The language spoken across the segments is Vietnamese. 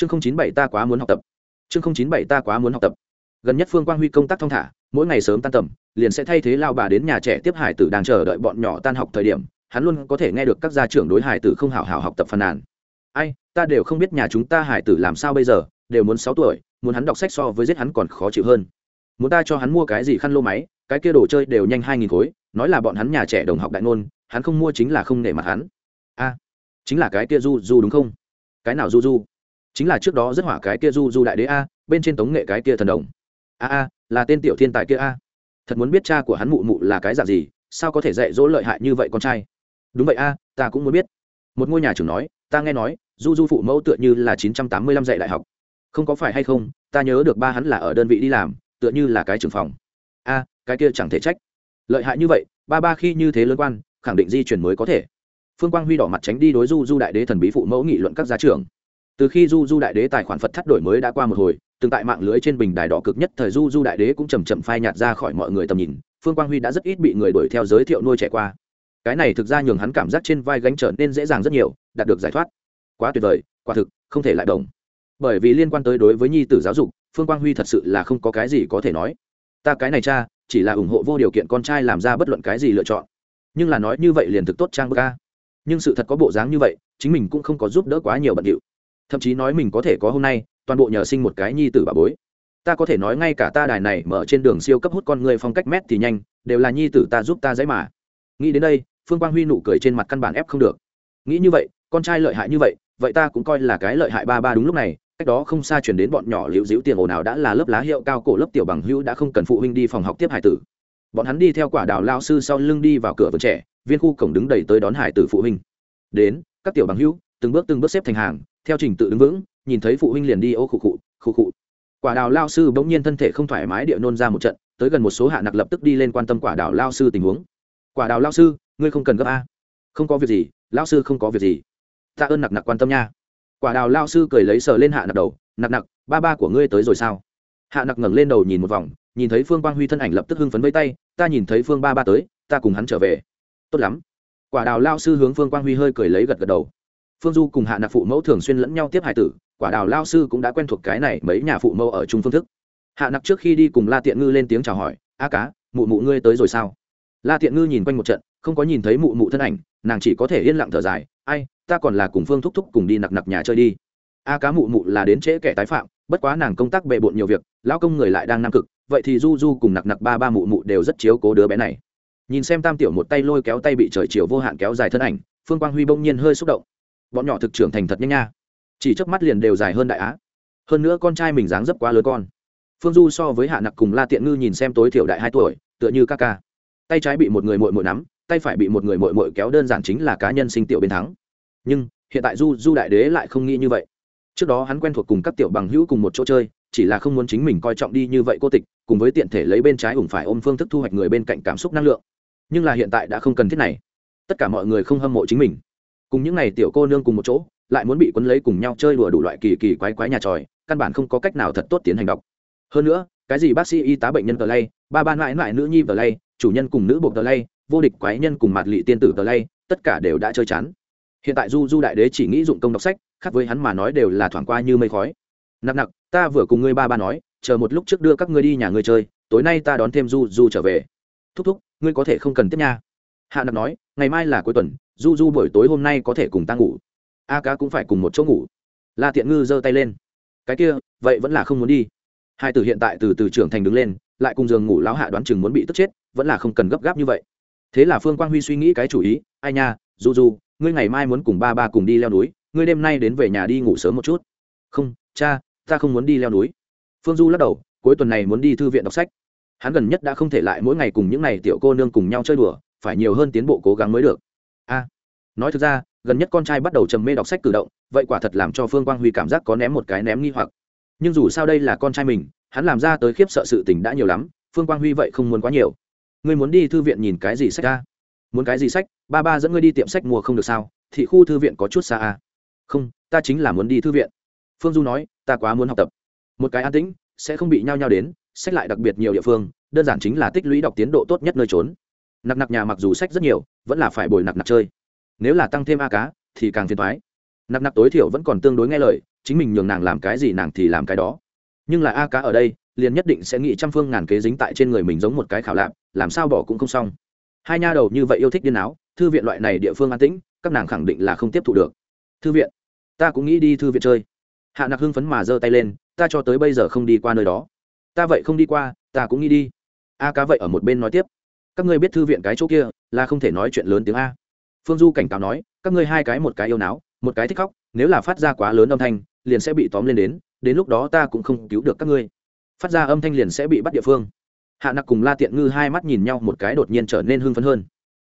chương không chín bảy ta quá muốn học tập. Chương không chín bảy ta quá muốn học tập. Gần nhất phương quang huy công tác thong thả, mỗi ngày sớm tan tầm, liền sẽ thay thế lao bà đến nhà trẻ tiếp hải tử đang chờ đợi bọn nhỏ tan học thời điểm, hắn luôn có thể nghe được các gia trưởng đối hải tử không hào hào học tập phàn nàn. Ai, ta đều không biết nhà chúng ta hải tử làm sao bây giờ, đều muốn sáu tuổi, muốn hắn đọc sách so với giết hắn còn khó chịu hơn. Muốn ta cho hắn mua cái gì khăn lô máy, cái kia đồ chơi đều nhanh hai nghìn khối, nói là bọn hắn nhà trẻ đồng học đại ngôn, hắn không mua chính là không nể mặt hắn. A, chính là cái kia du du đúng không? Cái nào du du? Chính là trước đó rất hỏa cái kia du du đại đế a, bên trên tống nghệ cái kia thần đồng. A a, là tên tiểu thiên tài kia a. Thật muốn biết cha của hắn mụ mụ là cái dạng gì, sao có thể dạy dỗ lợi hại như vậy con trai? Đúng vậy a, ta cũng muốn biết. Một ngôi nhà trưởng nói, ta nghe nói, du du phụ mẫu tựa như là chín trăm tám mươi lăm dạy đại học. Không có phải hay không, ta nhớ được ba hắn là ở đơn vị đi làm, tựa như là cái trưởng phòng. A, cái kia chẳng thể trách. Lợi hại như vậy, ba ba khi như thế lớn quan, khẳng định di chuyển mới có thể. Phương quang huy đỏ mặt tránh đi đối du du đại đế thần bí phụ mẫu nghị luận các gia trưởng từ khi du du đại đế tài khoản phật thắt đổi mới đã qua một hồi, từng tại mạng lưới trên bình đài đỏ cực nhất thời du du đại đế cũng chầm chậm phai nhạt ra khỏi mọi người tầm nhìn, phương quang huy đã rất ít bị người đuổi theo giới thiệu nuôi trẻ qua. Cái này thực ra nhường hắn cảm giác trên vai gánh trở nên dễ dàng rất nhiều, đạt được giải thoát. Quá tuyệt vời, quả thực, không thể lại đồng bởi vì liên quan tới đối với nhi tử giáo dục, phương quang huy thật sự là không có cái gì có thể nói. Ta cái này cha, chỉ là ủng hộ vô điều kiện con trai làm ra bất luận cái gì lựa chọn. Nhưng là nói như vậy liền thực tốt trang bức ca nhưng sự thật có bộ dáng như vậy, chính mình cũng không có giúp đỡ quá nhiều bận điệu thậm chí nói mình có thể có hôm nay, toàn bộ nhờ sinh một cái nhi tử bà bối. Ta có thể nói ngay cả ta đài này mở trên đường siêu cấp hút con người phong cách mét thì nhanh, đều là nhi tử ta giúp ta dãy mà. Nghĩ đến đây, phương quang huy nụ cười trên mặt căn bản ép không được. Nghĩ như vậy, con trai lợi hại như vậy vậy ta cũng coi là cái lợi hại ba ba đúng lúc này, cách đó không xa chuyển đến bọn nhỏ liễu dĩu tiền ồn nào đã là lớp lá hiệu cao cổ lớp tiểu bằng hữu đã không cần phụ huynh đi phòng học tiếp hải tử. Bọn hắn đi theo quả đào lao sư sau lưng đi vào cửa vườn trẻ, viên khu cổng đứng đầy tới đón hải tử phụ huynh. Đến, các tiểu bằng hữu, từng bước từng bước xếp thành hàng theo trình tự đứng vững, nhìn thấy phụ huynh liền đi ô khụ khụ khụ khụ. Quả đào lao sư bỗng nhiên thân thể không thoải mái địa nôn ra một trận, tới gần một số hạ nặc lập tức đi lên quan tâm quả đào lao sư tình huống. Quả đào lao sư, ngươi không cần gấp a. Không có việc gì, lao sư không có việc gì. Tạ ơn nặc nặc quan tâm nha. Quả đào lao sư cười lấy sờ lên hạ nặc đầu, nặc nặc, ba ba của ngươi tới rồi sao? Hạ nặc ngẩng lên đầu nhìn một vòng, nhìn thấy phương quang huy thân ảnh lập tức hưng phấn với tay, ta nhìn thấy phương ba ba tới, ta cùng hắn trở về. Tốt lắm. Quả đào lao sư hướng phương quang huy hơi cười lấy gật gật đầu phương du cùng hạ nặc phụ mẫu thường xuyên lẫn nhau tiếp hải tử, quả đào lao sư cũng đã quen thuộc cái này mấy nhà phụ mẫu ở chung phương thức. Hạ nặc trước khi đi cùng la tiện ngư lên tiếng chào hỏi, a cá, mụ mụ ngươi tới rồi sao? La tiện ngư nhìn quanh một trận, không có nhìn thấy mụ mụ thân ảnh, nàng chỉ có thể yên lặng thở dài, ai, ta còn là cùng phương thúc thúc cùng đi nặc nặc nhà chơi đi. A cá mụ mụ là đến trễ kẻ tái phạm, bất quá nàng công tác bệ bộn nhiều việc lao công người lại đang nam cực, vậy thì du du cùng nặc nặc ba ba mụ mụ đều rất chiếu cố đứa bé này. Nhìn xem tam tiểu một tay lôi kéo tay bị trời chiều vô hạn kéo dài thân ảnh, phương quang huy bỗng nhiên hơi xúc động bọn nhỏ thực trưởng thành thật nhanh nha. Chỉ trước mắt liền đều dài hơn đại á. Hơn nữa con trai mình dáng dấp quá lớn con. Phương du so với hạ nặc cùng la tiện ngư nhìn xem tối thiểu đại hai tuổi, tựa như ca ca. Tay trái bị một người mội mội nắm, tay phải bị một người mội mội kéo đơn giản chính là cá nhân sinh tiểu bên thắng. Nhưng, hiện tại du du đại đế lại không nghĩ như vậy. Trước đó hắn quen thuộc cùng các tiểu bằng hữu cùng một chỗ chơi, chỉ là không muốn chính mình coi trọng đi như vậy cô tịch, cùng với tiện thể lấy bên trái ủng phải ôm phương thức thu hoạch người bên cạnh cảm xúc năng lượng. Nhưng là hiện tại đã không cần thiết này. Tất cả mọi người không hâm mộ chính mình cùng những ngày tiểu cô nương cùng một chỗ, lại muốn bị quấn lấy cùng nhau chơi đùa đủ loại kỳ kỳ quái quái nhà tròi, căn bản không có cách nào thật tốt tiến hành đọc. Hơn nữa, cái gì bác sĩ y tá bệnh nhân tờ lay, ba ban mãi mãi nữ nhi tờ lay, chủ nhân cùng nữ bộ tờ lay, vô địch quái nhân cùng mặt lị tiên tử tờ lay, tất cả đều đã chơi chán. Hiện tại du du đại đế chỉ nghĩ dụng công đọc sách, khác với hắn mà nói đều là thoảng qua như mây khói. Nặng nặng ta vừa cùng ngươi ba ba nói, chờ một lúc trước đưa các ngươi đi nhà ngươi chơi, tối nay ta đón thêm du du trở về. Thúc thúc, ngươi có thể không cần tiếp nha. Hạ nặng nói, ngày mai là cuối tuần du du buổi tối hôm nay có thể cùng ta ngủ. A cá cũng phải cùng một chỗ ngủ. La tiện ngư giơ tay lên. Cái kia, vậy vẫn là không muốn đi. Hai từ hiện tại từ từ trưởng thành đứng lên, lại cùng giường ngủ lão hạ đoán chừng muốn bị tức chết, vẫn là không cần gấp gáp như vậy. Thế là phương quang huy suy nghĩ cái chủ ý, ai nha, du du, ngươi ngày mai muốn cùng ba ba cùng đi leo núi, ngươi đêm nay đến về nhà đi ngủ sớm một chút. Không, cha, ta không muốn đi leo núi. Phương du lắc đầu, cuối tuần này muốn đi thư viện đọc sách. Hắn gần nhất đã không thể lại mỗi ngày cùng những n à y tiểu cô nương cùng nhau chơi đùa, phải nhiều hơn tiến bộ cố gắng mới được a nói thực ra, gần nhất con trai bắt đầu trầm mê đọc sách cử động, vậy quả thật làm cho phương quang huy cảm giác có ném một cái ném nghi hoặc. Nhưng dù sao đây là con trai mình, hắn làm ra tới khiếp sợ sự tình đã nhiều lắm, phương quang huy vậy không muốn quá nhiều. Ngươi muốn đi thư viện nhìn cái gì sách ra muốn cái gì sách? Ba ba dẫn ngươi đi tiệm sách mua không được sao? Thị khu thư viện có chút xa a. không, ta chính là muốn đi thư viện. Phương du nói, ta quá muốn học tập. Một cái an tĩnh, sẽ không bị nhao nhao đến, sách lại đặc biệt nhiều địa phương, đơn giản chính là tích lũy đọc tiến độ tốt nhất nơi trốn nặc nặc nhà mặc dù sách rất nhiều, vẫn là phải bồi nặc nặc chơi. Nếu là tăng thêm a cá, thì càng phiền thoái nặc nặc tối thiểu vẫn còn tương đối nghe lời, chính mình nhường nàng làm cái gì nàng thì làm cái đó. Nhưng là a cá ở đây, liền nhất định sẽ nghĩ trăm phương ngàn kế dính tại trên người mình giống một cái khảo lạp, làm sao bỏ cũng không xong. Hai nha đầu như vậy yêu thích điên áo, thư viện loại này địa phương an tĩnh, các nàng khẳng định là không tiếp thụ được. Thư viện? Ta cũng nghĩ đi thư viện chơi. Hạ nặc hưng phấn mà giơ tay lên, ta cho tới bây giờ không đi qua nơi đó. Ta vậy không đi qua, ta cũng nghĩ đi. A cá vậy ở một bên nói tiếp các ngươi biết thư viện cái chỗ kia, là không thể nói chuyện lớn tiếng a. Phương du cảnh cáo nói, các ngươi hai cái một cái yêu não một cái thích khóc, nếu là phát ra quá lớn âm thanh, liền sẽ bị tóm lên đến đến lúc đó ta cũng không cứu được các ngươi. Phát ra âm thanh liền sẽ bị bắt địa phương. Hạ nặc cùng la tiện ngư hai mắt nhìn nhau một cái đột nhiên trở nên hưng phấn hơn.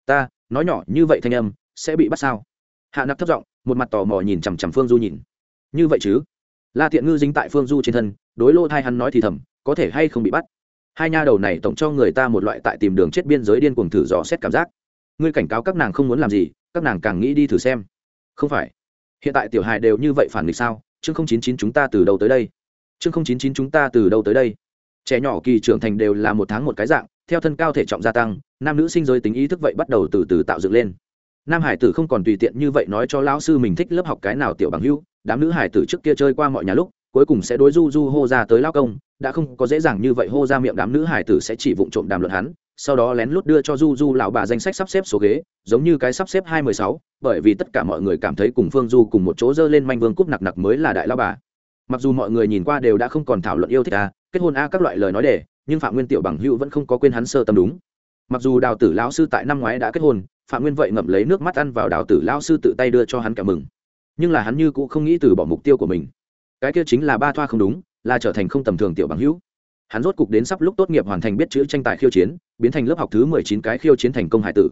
Ta, nói nhỏ như vậy thanh âm, sẽ bị bắt sao? Hạ nặc thất giọng, một mặt tò mò nhìn chằm chằm phương du nhìn. Như vậy chứ? La tiện ngư dính tại phương du trên thân, đối lô thai hắn nói thì thầm, có thể hay không bị bắt? Hai nha đầu này tổng cho người ta một loại tại tìm đường chết biên giới điên cuồng thử dò xét cảm giác. Ngươi cảnh cáo các nàng không muốn làm gì, các nàng càng nghĩ đi thử xem. Không phải. Hiện tại tiểu hài đều như vậy phản nghịch sao? Chương không chín chín chúng ta từ đâu tới đây? Chương không chín chín chúng ta từ đâu tới đây? Trẻ nhỏ kỳ trưởng thành đều là một tháng một cái dạng, theo thân cao thể trọng gia tăng, nam nữ sinh giới tính ý thức vậy bắt đầu từ từ tạo dựng lên. Nam hải tử không còn tùy tiện như vậy nói cho lão sư mình thích lớp học cái nào tiểu bằng hưu đám nữ hải tử trước kia chơi qua mọi nhà lúc cuối cùng sẽ đối du du hô ra tới lao công, đã không có dễ dàng như vậy hô ra miệng đám nữ hải tử sẽ chỉ vụng trộm đàm luận hắn, sau đó lén lút đưa cho du du lão bà danh sách sắp xếp số ghế, giống như cái sắp xếp hai mười sáu, bởi vì tất cả mọi người cảm thấy cùng phương du cùng một chỗ dơ lên manh vương cúp nặc nặc mới là đại lao bà. Mặc dù mọi người nhìn qua đều đã không còn thảo luận yêu thích a, kết hôn a các loại lời nói đề, nhưng phạm nguyên tiểu bằng hữu vẫn không có quên hắn sơ tâm đúng. Mặc dù đào tử lão sư tại năm ngoái đã kết hôn, phạm nguyên vậy ngậm lấy nước mắt ăn vào đào tử lão sư tự tay đưa cho hắn cả mừng. Nhưng là hắn như cũng không nghĩ từ bỏ mục tiêu của mình cái kia chính là ba thoa không đúng, là trở thành không tầm thường tiểu bằng hữu. Hắn rốt cục đến sắp lúc tốt nghiệp hoàn thành biết chữ tranh tài khiêu chiến, biến thành lớp học thứ mười chín cái khiêu chiến thành công hải tử.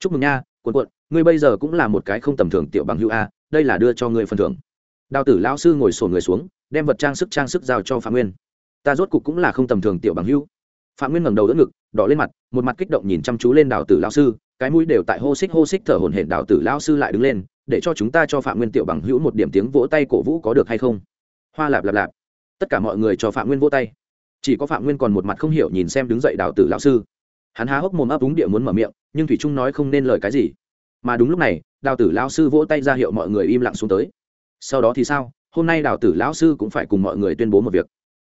Chúc mừng nha, quần quận, ngươi bây giờ cũng là một cái không tầm thường tiểu bằng hữu a, đây là đưa cho ngươi phần thưởng. Đào tử lão sư ngồi sổn người xuống, đem vật trang sức trang sức giao cho phạm nguyên. Ta rốt cục cũng là không tầm thường tiểu bằng hữu. Phạm nguyên ngẩng đầu đỡ ngực, đỏ lên mặt, một mặt kích động nhìn chăm chú lên đào tử lão sư, cái mũi đều tại hô xích hô xích thở hổn hển đào tử lão sư lại đứng lên, để cho chúng ta cho phạm nguyên tiểu bằng hữu một điểm tiếng vỗ tay cổ vũ có được hay không hoa lạp lạp lạp. Tất cả mọi người cho phạm nguyên vỗ tay. Chỉ có phạm nguyên còn một mặt không hiểu nhìn xem đứng dậy đào tử lão sư. Hắn há hốc mồm ấp úng địa muốn mở miệng, nhưng thủy trung nói không nên lời cái gì. Mà đúng lúc này, đào tử lão sư vỗ tay ra hiệu mọi người im lặng xuống tới. Sau đó thì sao? Hôm nay đào tử lão sư cũng phải cùng mọi người tuyên bố một việc.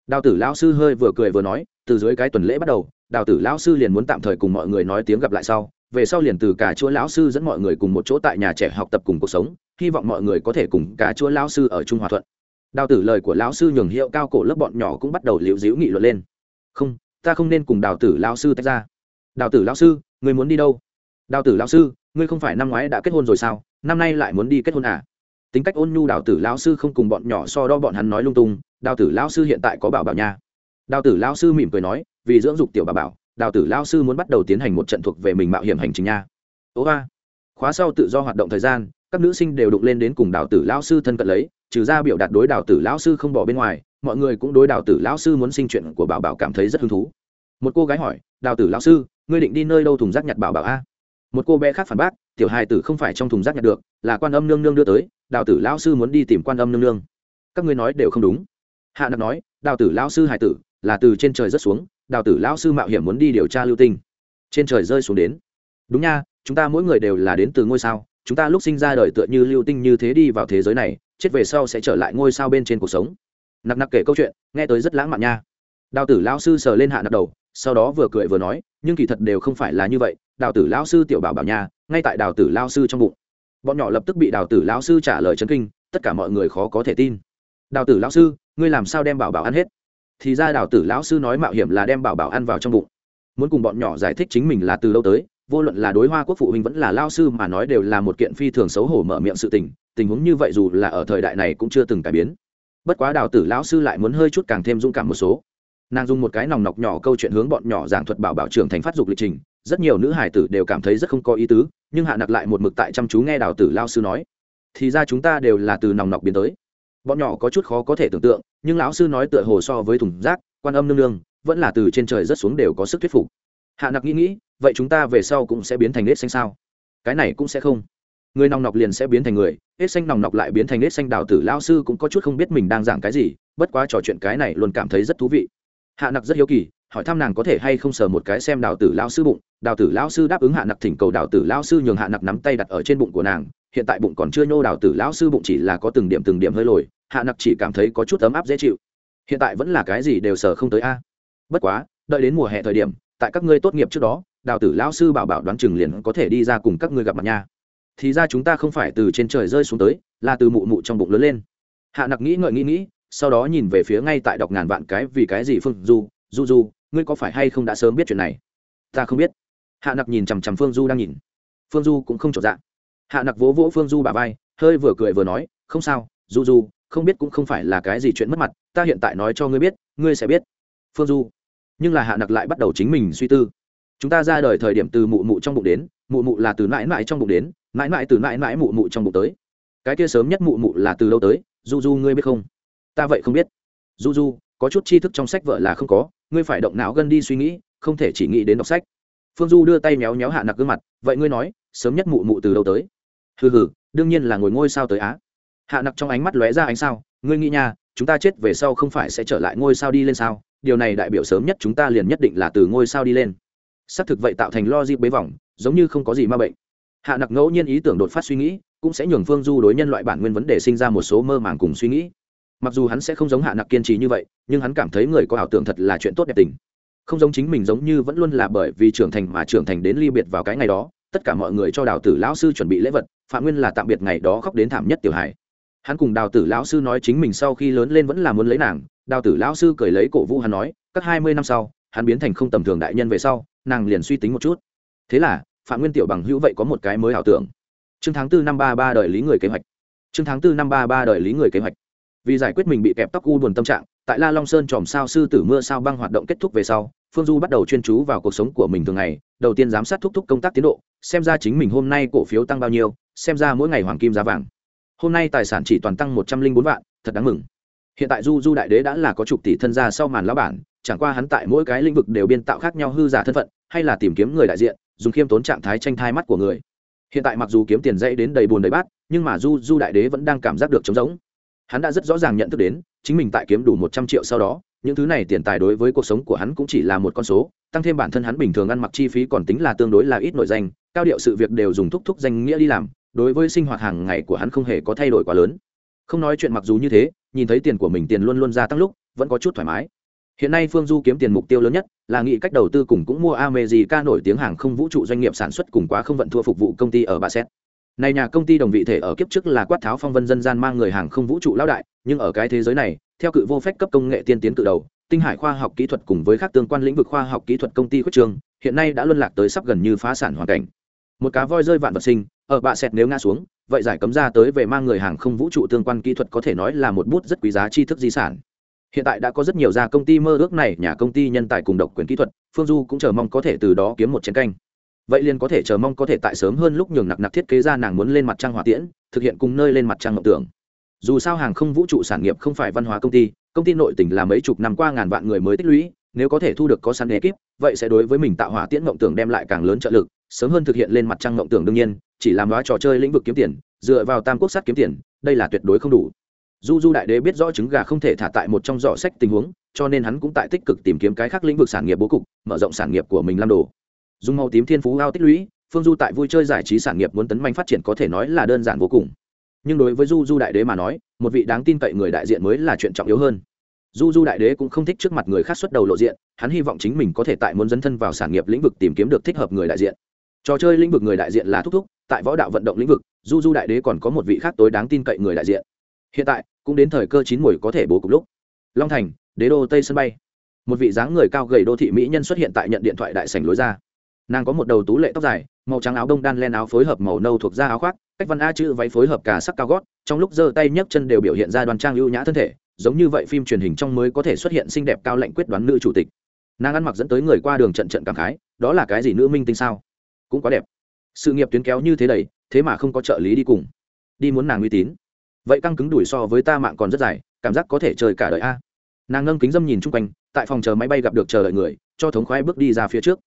Đào tử lão sư hơi vừa cười vừa nói, từ dưới cái tuần lễ bắt đầu, đào tử lão sư liền muốn tạm thời cùng mọi người nói tiếng gặp lại sau. Về sau liền từ cả chúa lão sư dẫn mọi người cùng một chỗ tại nhà trẻ học tập cùng cuộc sống, hy vọng mọi người có thể cùng cả chúa lão sư ở trung hòa thuận đào tử lời của lão sư nhường hiệu cao cổ lớp bọn nhỏ cũng bắt đầu liễu dĩu nghị luận lên. Không, ta không nên cùng đào tử lão sư tách ra. Đào tử lão sư người muốn đi đâu? Đào tử lão sư, ngươi không phải năm ngoái đã kết hôn rồi sao? Năm nay lại muốn đi kết hôn à? Tính cách ôn nhu đào tử lão sư không cùng bọn nhỏ so đo bọn hắn nói lung tung, đào tử lão sư hiện tại có bảo bảo nha. Đào tử lão sư mỉm cười nói, vì dưỡng dục tiểu bà bảo, đào tử lão sư muốn bắt đầu tiến hành một trận thuộc về mình mạo hiểm hành trình nha. Ố ba. Khóa sau tự do hoạt động thời gian, các nữ sinh đều đụng lên đến cùng đào tử lão sư thân cận lấy trừ ra biểu đạt đối đào tử lão sư không bỏ bên ngoài, mọi người cũng đối đào tử lão sư muốn sinh chuyện của bảo bảo cảm thấy rất hứng thú. Một cô gái hỏi đào tử lão sư, ngươi định đi nơi đâu thùng rác nhặt bảo bảo a? Một cô bé khác phản bác, tiểu hài tử không phải trong thùng rác nhặt được, là quan âm nương nương đưa tới đào tử lão sư muốn đi tìm quan âm nương nương. Các ngươi nói đều không đúng. Hạ nặc nói đào tử lão sư hài tử, là từ trên trời rất xuống đào tử lão sư mạo hiểm muốn đi điều tra lưu tinh. Trên trời rơi xuống đến. Đúng nha, chúng ta mỗi người đều là đến từ ngôi sao, chúng ta lúc sinh ra đời tựa như lưu tinh như thế đi vào thế giới này chết về sau sẽ trở lại ngôi sao bên trên cuộc sống. Nặc nặc kể câu chuyện, nghe tới rất lãng mạn nha. Đào tử lão sư sờ lên hạ nặc đầu, sau đó vừa cười vừa nói, nhưng kỳ thật đều không phải là như vậy, đào tử lão sư tiểu bảo bảo nha, ngay tại đào tử lao sư trong bụng. Bọn nhỏ lập tức bị đào tử lão sư trả lời chấn kinh, tất cả mọi người khó có thể tin. Đào tử lão sư, ngươi làm sao đem bảo bảo ăn hết? Thì ra đào tử lão sư nói mạo hiểm là đem bảo bảo ăn vào trong bụng. Muốn cùng bọn nhỏ giải thích chính mình là từ lâu tới, vô luận là đối hoa quốc phụ huynh vẫn là lao sư mà nói đều là một kiện phi thường xấu hổ mở miệng sự tình tình huống như vậy dù là ở thời đại này cũng chưa từng cải biến. Bất quá đào tử lão sư lại muốn hơi chút càng thêm dũng cảm một số. Nàng dùng một cái nòng nọc nhỏ câu chuyện hướng bọn nhỏ giảng thuật bảo bảo trưởng thành phát dục lịch trình. Rất nhiều nữ hải tử đều cảm thấy rất không có ý tứ, nhưng hạ nặc lại một mực tại chăm chú nghe đào tử lao sư nói. Thì ra chúng ta đều là từ nòng nọc biến tới. Bọn nhỏ có chút khó có thể tưởng tượng, nhưng lão sư nói tựa hồ so với thùng rác, quan âm nương nương, vẫn là từ trên trời rất xuống đều có sức thuyết phục. Hạ nặc nghĩ nghĩ, vậy chúng ta về sau cũng sẽ biến thành nết xanh sao? Cái này cũng sẽ không người nòng nọc liền sẽ biến thành người, hết xanh nòng nọc lại biến thành nết xanh đào tử lao sư cũng có chút không biết mình đang giảng cái gì, bất quá trò chuyện cái này luôn cảm thấy rất thú vị. Hạ nặc rất hiếu kỳ, hỏi thăm nàng có thể hay không sờ một cái xem đào tử lao sư bụng, đào tử lao sư đáp ứng hạ nặc thỉnh cầu đào tử lao sư nhường hạ nặc nắm tay đặt ở trên bụng của nàng, hiện tại bụng còn chưa nhô đào tử lão sư bụng chỉ là có từng điểm từng điểm hơi lồi, hạ nặc chỉ cảm thấy có chút ấm áp dễ chịu. Hiện tại vẫn là cái gì đều sờ không tới a. Bất quá, đợi đến mùa hè thời điểm, tại các ngươi tốt nghiệp trước đó, đào tử lão sư bảo bảo đoán chừng liền có thể đi ra cùng các ngươi gặp mặt nha thì ra chúng ta không phải từ trên trời rơi xuống tới, là từ mụ mụ trong bụng lớn lên. Hạ nặc nghĩ ngợi nghĩ nghĩ, sau đó nhìn về phía ngay tại đọc ngàn vạn cái vì cái gì phương du du du, ngươi có phải hay không đã sớm biết chuyện này? Ta không biết. Hạ nặc nhìn chằm chằm phương du đang nhìn. Phương du cũng không trọn dạng hạ nặc vỗ vỗ phương du bà vai, hơi vừa cười vừa nói, không sao, du du, không biết cũng không phải là cái gì chuyện mất mặt, ta hiện tại nói cho ngươi biết, ngươi sẽ biết. Phương du. Nhưng là hạ nặc lại bắt đầu chính mình suy tư. Chúng ta ra đời thời điểm từ mụ mụ trong bụng đến, mụ mụ là từ mãi mãi trong bụng đến mãi mãi từ mãi mãi mụ mụ trong bụng tới. Cái kia sớm nhất mụ mụ là từ lâu tới du du ngươi biết không? Ta vậy không biết. Du du có chút tri thức trong sách vợ là không có, ngươi phải động não gân đi suy nghĩ, không thể chỉ nghĩ đến đọc sách. Phương du đưa tay méo méo hạ nặc gương mặt, vậy ngươi nói, sớm nhất mụ mụ từ đâu tới? Hừ hừ, đương nhiên là ngồi ngôi sao tới á. Hạ nặc trong ánh mắt lóe ra ánh sao, ngươi nghĩ nha, chúng ta chết về sau không phải sẽ trở lại ngôi sao đi lên sao? Điều này đại biểu sớm nhất chúng ta liền nhất định là từ ngôi sao đi lên. Xác thực vậy tạo thành lo dịp bế vòng giống như không có gì ma bệnh hạ nặc ngẫu nhiên ý tưởng đột phát suy nghĩ, cũng sẽ nhường phương du đối nhân loại bản nguyên vấn đề sinh ra một số mơ màng cùng suy nghĩ. Mặc dù hắn sẽ không giống hạ nặc kiên trì như vậy, nhưng hắn cảm thấy người có ảo tưởng thật là chuyện tốt đẹp tình. Không giống chính mình giống như vẫn luôn là bởi vì trưởng thành mà trưởng thành đến ly biệt vào cái ngày đó, tất cả mọi người cho đào tử lão sư chuẩn bị lễ vật, phạm nguyên là tạm biệt ngày đó khóc đến thảm nhất tiểu hải hắn cùng đào tử lão sư nói chính mình sau khi lớn lên vẫn là muốn lấy nàng, đào tử lão sư cười lấy cổ vũ hắn nói, các hai mươi năm sau, hắn biến thành không tầm thường đại nhân về sau, nàng liền suy tính một chút. Thế là phạm nguyên tiểu bằng hữu vậy có một cái mới ảo tưởng. Chương tháng tư năm ba ba đời lý người kế hoạch. Chương tháng tư năm ba ba đời lý người kế hoạch. Vì giải quyết mình bị kẹp tóc u buồn tâm trạng, tại la long sơn tròm sao sư tử mưa sao băng hoạt động kết thúc về sau, phương du bắt đầu chuyên chú vào cuộc sống của mình thường ngày, đầu tiên giám sát thúc thúc công tác tiến độ, xem ra chính mình hôm nay cổ phiếu tăng bao nhiêu, xem ra mỗi ngày hoàng kim giá vàng. Hôm nay tài sản chỉ toàn tăng một trăm linh bốn vạn, thật đáng mừng. Hiện tại du du đại đế đã là có chục tỷ thân gia sau màn lão bản chẳng qua hắn tại mỗi cái lĩnh vực đều biên tạo khác nhau hư giả thân phận, hay là tìm kiếm người đại diện, dùng khiêm tốn trạng thái tranh thai mắt của người. Hiện tại mặc dù kiếm tiền dãy đến đầy bùn đầy bát, nhưng mà du du đại đế vẫn đang cảm giác được trống rỗng. Hắn đã rất rõ ràng nhận thức đến, chính mình tại kiếm đủ một trăm triệu sau đó, những thứ này tiền tài đối với cuộc sống của hắn cũng chỉ là một con số, tăng thêm bản thân hắn bình thường ăn mặc chi phí còn tính là tương đối là ít nội danh, cao điệu sự việc đều dùng thúc thúc danh nghĩa đi làm, đối với sinh hoạt hàng ngày của hắn không hề có thay đổi quá lớn. Không nói chuyện mặc dù như thế, nhìn thấy tiền của mình tiền luôn luôn gia tăng lúc, vẫn có chút thoải mái hiện nay phương du kiếm tiền mục tiêu lớn nhất là nghĩ cách đầu tư cùng cũng mua amejica nổi tiếng hàng không vũ trụ doanh nghiệp sản xuất cùng quá không vận thua phục vụ công ty ở bà xét này nhà công ty đồng vị thể ở kiếp trước là quát tháo phong vân dân gian mang người hàng không vũ trụ lão đại, nhưng ở cái thế giới này, theo cự vô phép cấp công nghệ tiên tiến cự đầu, tinh hải khoa học kỹ thuật cùng với các tương quan lĩnh vực khoa học kỹ thuật công ty khuất trường, hiện nay đã luân lạc tới sắp gần như phá sản hoàn cảnh. Một cá voi rơi vạn vật sinh, ở bạ sẹt nếu ngã xuống, vậy giải cấm ra tới về mang người hàng không vũ trụ tương quan kỹ thuật có thể nói là một bút rất quý giá tri thức di sản hiện tại đã có rất nhiều gia công ty mơ ước này, nhà công ty nhân tài cùng độc quyền kỹ thuật, phương du cũng chờ mong có thể từ đó kiếm một chiến canh. Vậy liền có thể chờ mong có thể tại sớm hơn lúc nhường nặc nặc thiết kế ra nàng muốn lên mặt trăng hỏa tiễn, thực hiện cùng nơi lên mặt trăng mộng tưởng. Dù sao hàng không vũ trụ sản nghiệp không phải văn hóa công ty công ty nội tỉnh là mấy chục năm qua ngàn vạn người mới tích lũy, nếu có thể thu được có sẵn ekip vậy sẽ đối với mình tạo hỏa tiễn mộng tưởng đem lại càng lớn trợ lực, sớm hơn thực hiện lên mặt trăng mộng tưởng đương nhiên, chỉ làm đó trò chơi lĩnh vực kiếm tiền, dựa vào tam quốc sát kiếm tiền, đây là tuyệt đối không đủ du du đại đế biết rõ trứng gà không thể thả tại một trong giỏ sách tình huống, cho nên hắn cũng tại tích cực tìm kiếm cái khác lĩnh vực sản nghiệp bố cục, mở rộng sản nghiệp của mình làm đồ. Dùng màu tím thiên phú ao tích lũy, phương du tại vui chơi giải trí sản nghiệp muốn tấn manh phát triển có thể nói là đơn giản vô cùng. Nhưng đối với du du đại đế mà nói, một vị đáng tin cậy người đại diện mới là chuyện trọng yếu hơn. Du du đại đế cũng không thích trước mặt người khác xuất đầu lộ diện, hắn hy vọng chính mình có thể tại muốn dấn thân vào sản nghiệp lĩnh vực tìm kiếm được thích hợp người đại diện. Trò chơi lĩnh vực người đại diện là thúc thúc, tại võ đạo vận động lĩnh vực du du đại đế còn có một vị khác tối đáng tin cậy người đại diện hiện tại, cũng đến thời cơ chín mùi có thể bố cục lúc. Long thành, đế đô tây sân bay. Một vị dáng người cao gầy đô thị mỹ nhân xuất hiện tại nhận điện thoại đại sảnh lối ra. Nàng có một đầu tú lệ tóc dài, màu trắng áo đông đan len áo phối hợp màu nâu thuộc da áo khoác, cách văn a chữ váy phối hợp cả sắc cao gót, trong lúc giơ tay nhấc chân đều biểu hiện ra đoàn trang ưu nhã thân thể, giống như vậy phim truyền hình trong mới có thể xuất hiện xinh đẹp cao lệnh quyết đoán nữ chủ tịch. Nàng ăn mặc dẫn tới người qua đường trận trận cảm khái, đó là cái gì nữ minh tinh sao? Cũng quá đẹp. Sự nghiệp tuyến kéo như thế đầy, thế mà không có trợ lý đi cùng. Đi muốn nàng uy tín vậy căng cứng đuổi so với ta mạng còn rất dài, cảm giác có thể chơi cả đời a. Nàng ngâm kính dâm nhìn chung quanh, tại phòng chờ máy bay gặp được chờ đợi người, cho thống khoái bước đi ra phía trước.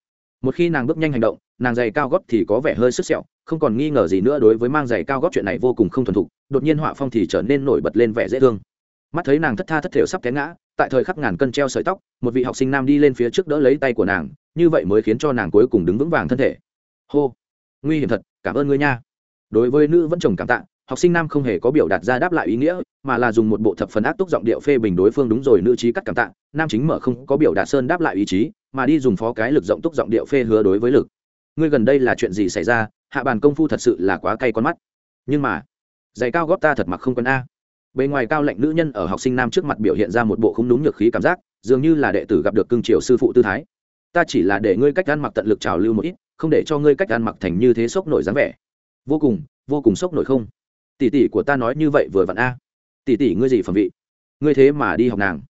Một khi nàng bước nhanh hành động, nàng giày cao gót thì có vẻ hơi sức sẹo, không còn nghi ngờ gì nữa đối với mang giày cao gót chuyện này vô cùng không thuần thục, đột nhiên họa phong thì trở nên nổi bật lên vẻ dễ thương. Mắt thấy nàng thất tha thất thểu sắp té ngã, tại thời khắc ngàn cân treo sợi tóc, một vị học sinh nam đi lên phía trước đỡ lấy tay của nàng, như vậy mới khiến cho nàng cuối cùng đứng vững vàng thân thể. Hô, nguy hiểm thật, cảm ơn ngươi nha. Đối với nữ vẫn chồng cảm tạ học sinh nam không hề có biểu đạt ra đáp lại ý nghĩa, mà là dùng một bộ thập phần ác túc giọng điệu phê bình đối phương đúng rồi, nữ trí cắt cảm tạ, nam chính mở không có biểu đạt sơn đáp lại ý chí, mà đi dùng phó cái lực giọng túc giọng điệu phê hứa đối với lực. Ngươi gần đây là chuyện gì xảy ra, hạ bàn công phu thật sự là quá cay con mắt. Nhưng mà, giày cao góp ta thật mặc không quân a. Bề ngoài cao lệnh nữ nhân ở học sinh nam trước mặt biểu hiện ra một bộ không đúng nhược khí cảm giác, dường như là đệ tử gặp được cương triều sư phụ tư thái. Ta chỉ là để ngươi cách ăn mặc tận lực trào lưu một ít, không để cho ngươi cách ăn mặc thành như thế sốc nổi dáng vẻ. Vô cùng vô cùng sốc nổi không? Tỷ tỷ của ta nói như vậy vừa vặn a. Tỷ tỷ ngươi gì phẩm vị? Ngươi thế mà đi học nàng.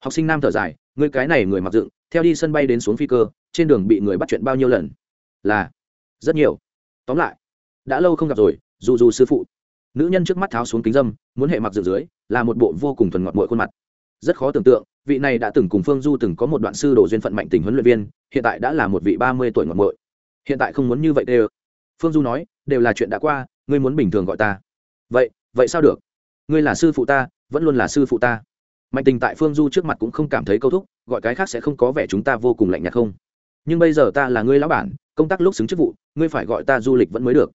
Học sinh nam thở dài, ngươi cái này người mặc dựng, theo đi sân bay đến xuống phi cơ, trên đường bị người bắt chuyện bao nhiêu lần? Là, rất nhiều. Tóm lại, đã lâu không gặp rồi, dù dù sư phụ. Nữ nhân trước mắt tháo xuống kính dâm, muốn hệ mặc dựng dưới, là một bộ vô cùng thuần ngọt mội khuôn mặt. Rất khó tưởng tượng, vị này đã từng cùng phương du từng có một đoạn sư đồ duyên phận mạnh tình huấn luyện viên, hiện tại đã là một vị ba mươi tuổi ngọt mội hiện tại không muốn như vậy đều. Phương du nói, đều là chuyện đã qua, ngươi muốn bình thường gọi ta vậy vậy sao được? Ngươi là sư phụ ta, vẫn luôn là sư phụ ta. Mạnh tình tại phương du trước mặt cũng không cảm thấy câu thúc, gọi cái khác sẽ không có vẻ chúng ta vô cùng lạnh nhạt không? Nhưng bây giờ ta là ngươi lão bản, công tác lúc xứng chức vụ, ngươi phải gọi ta du lịch vẫn mới được.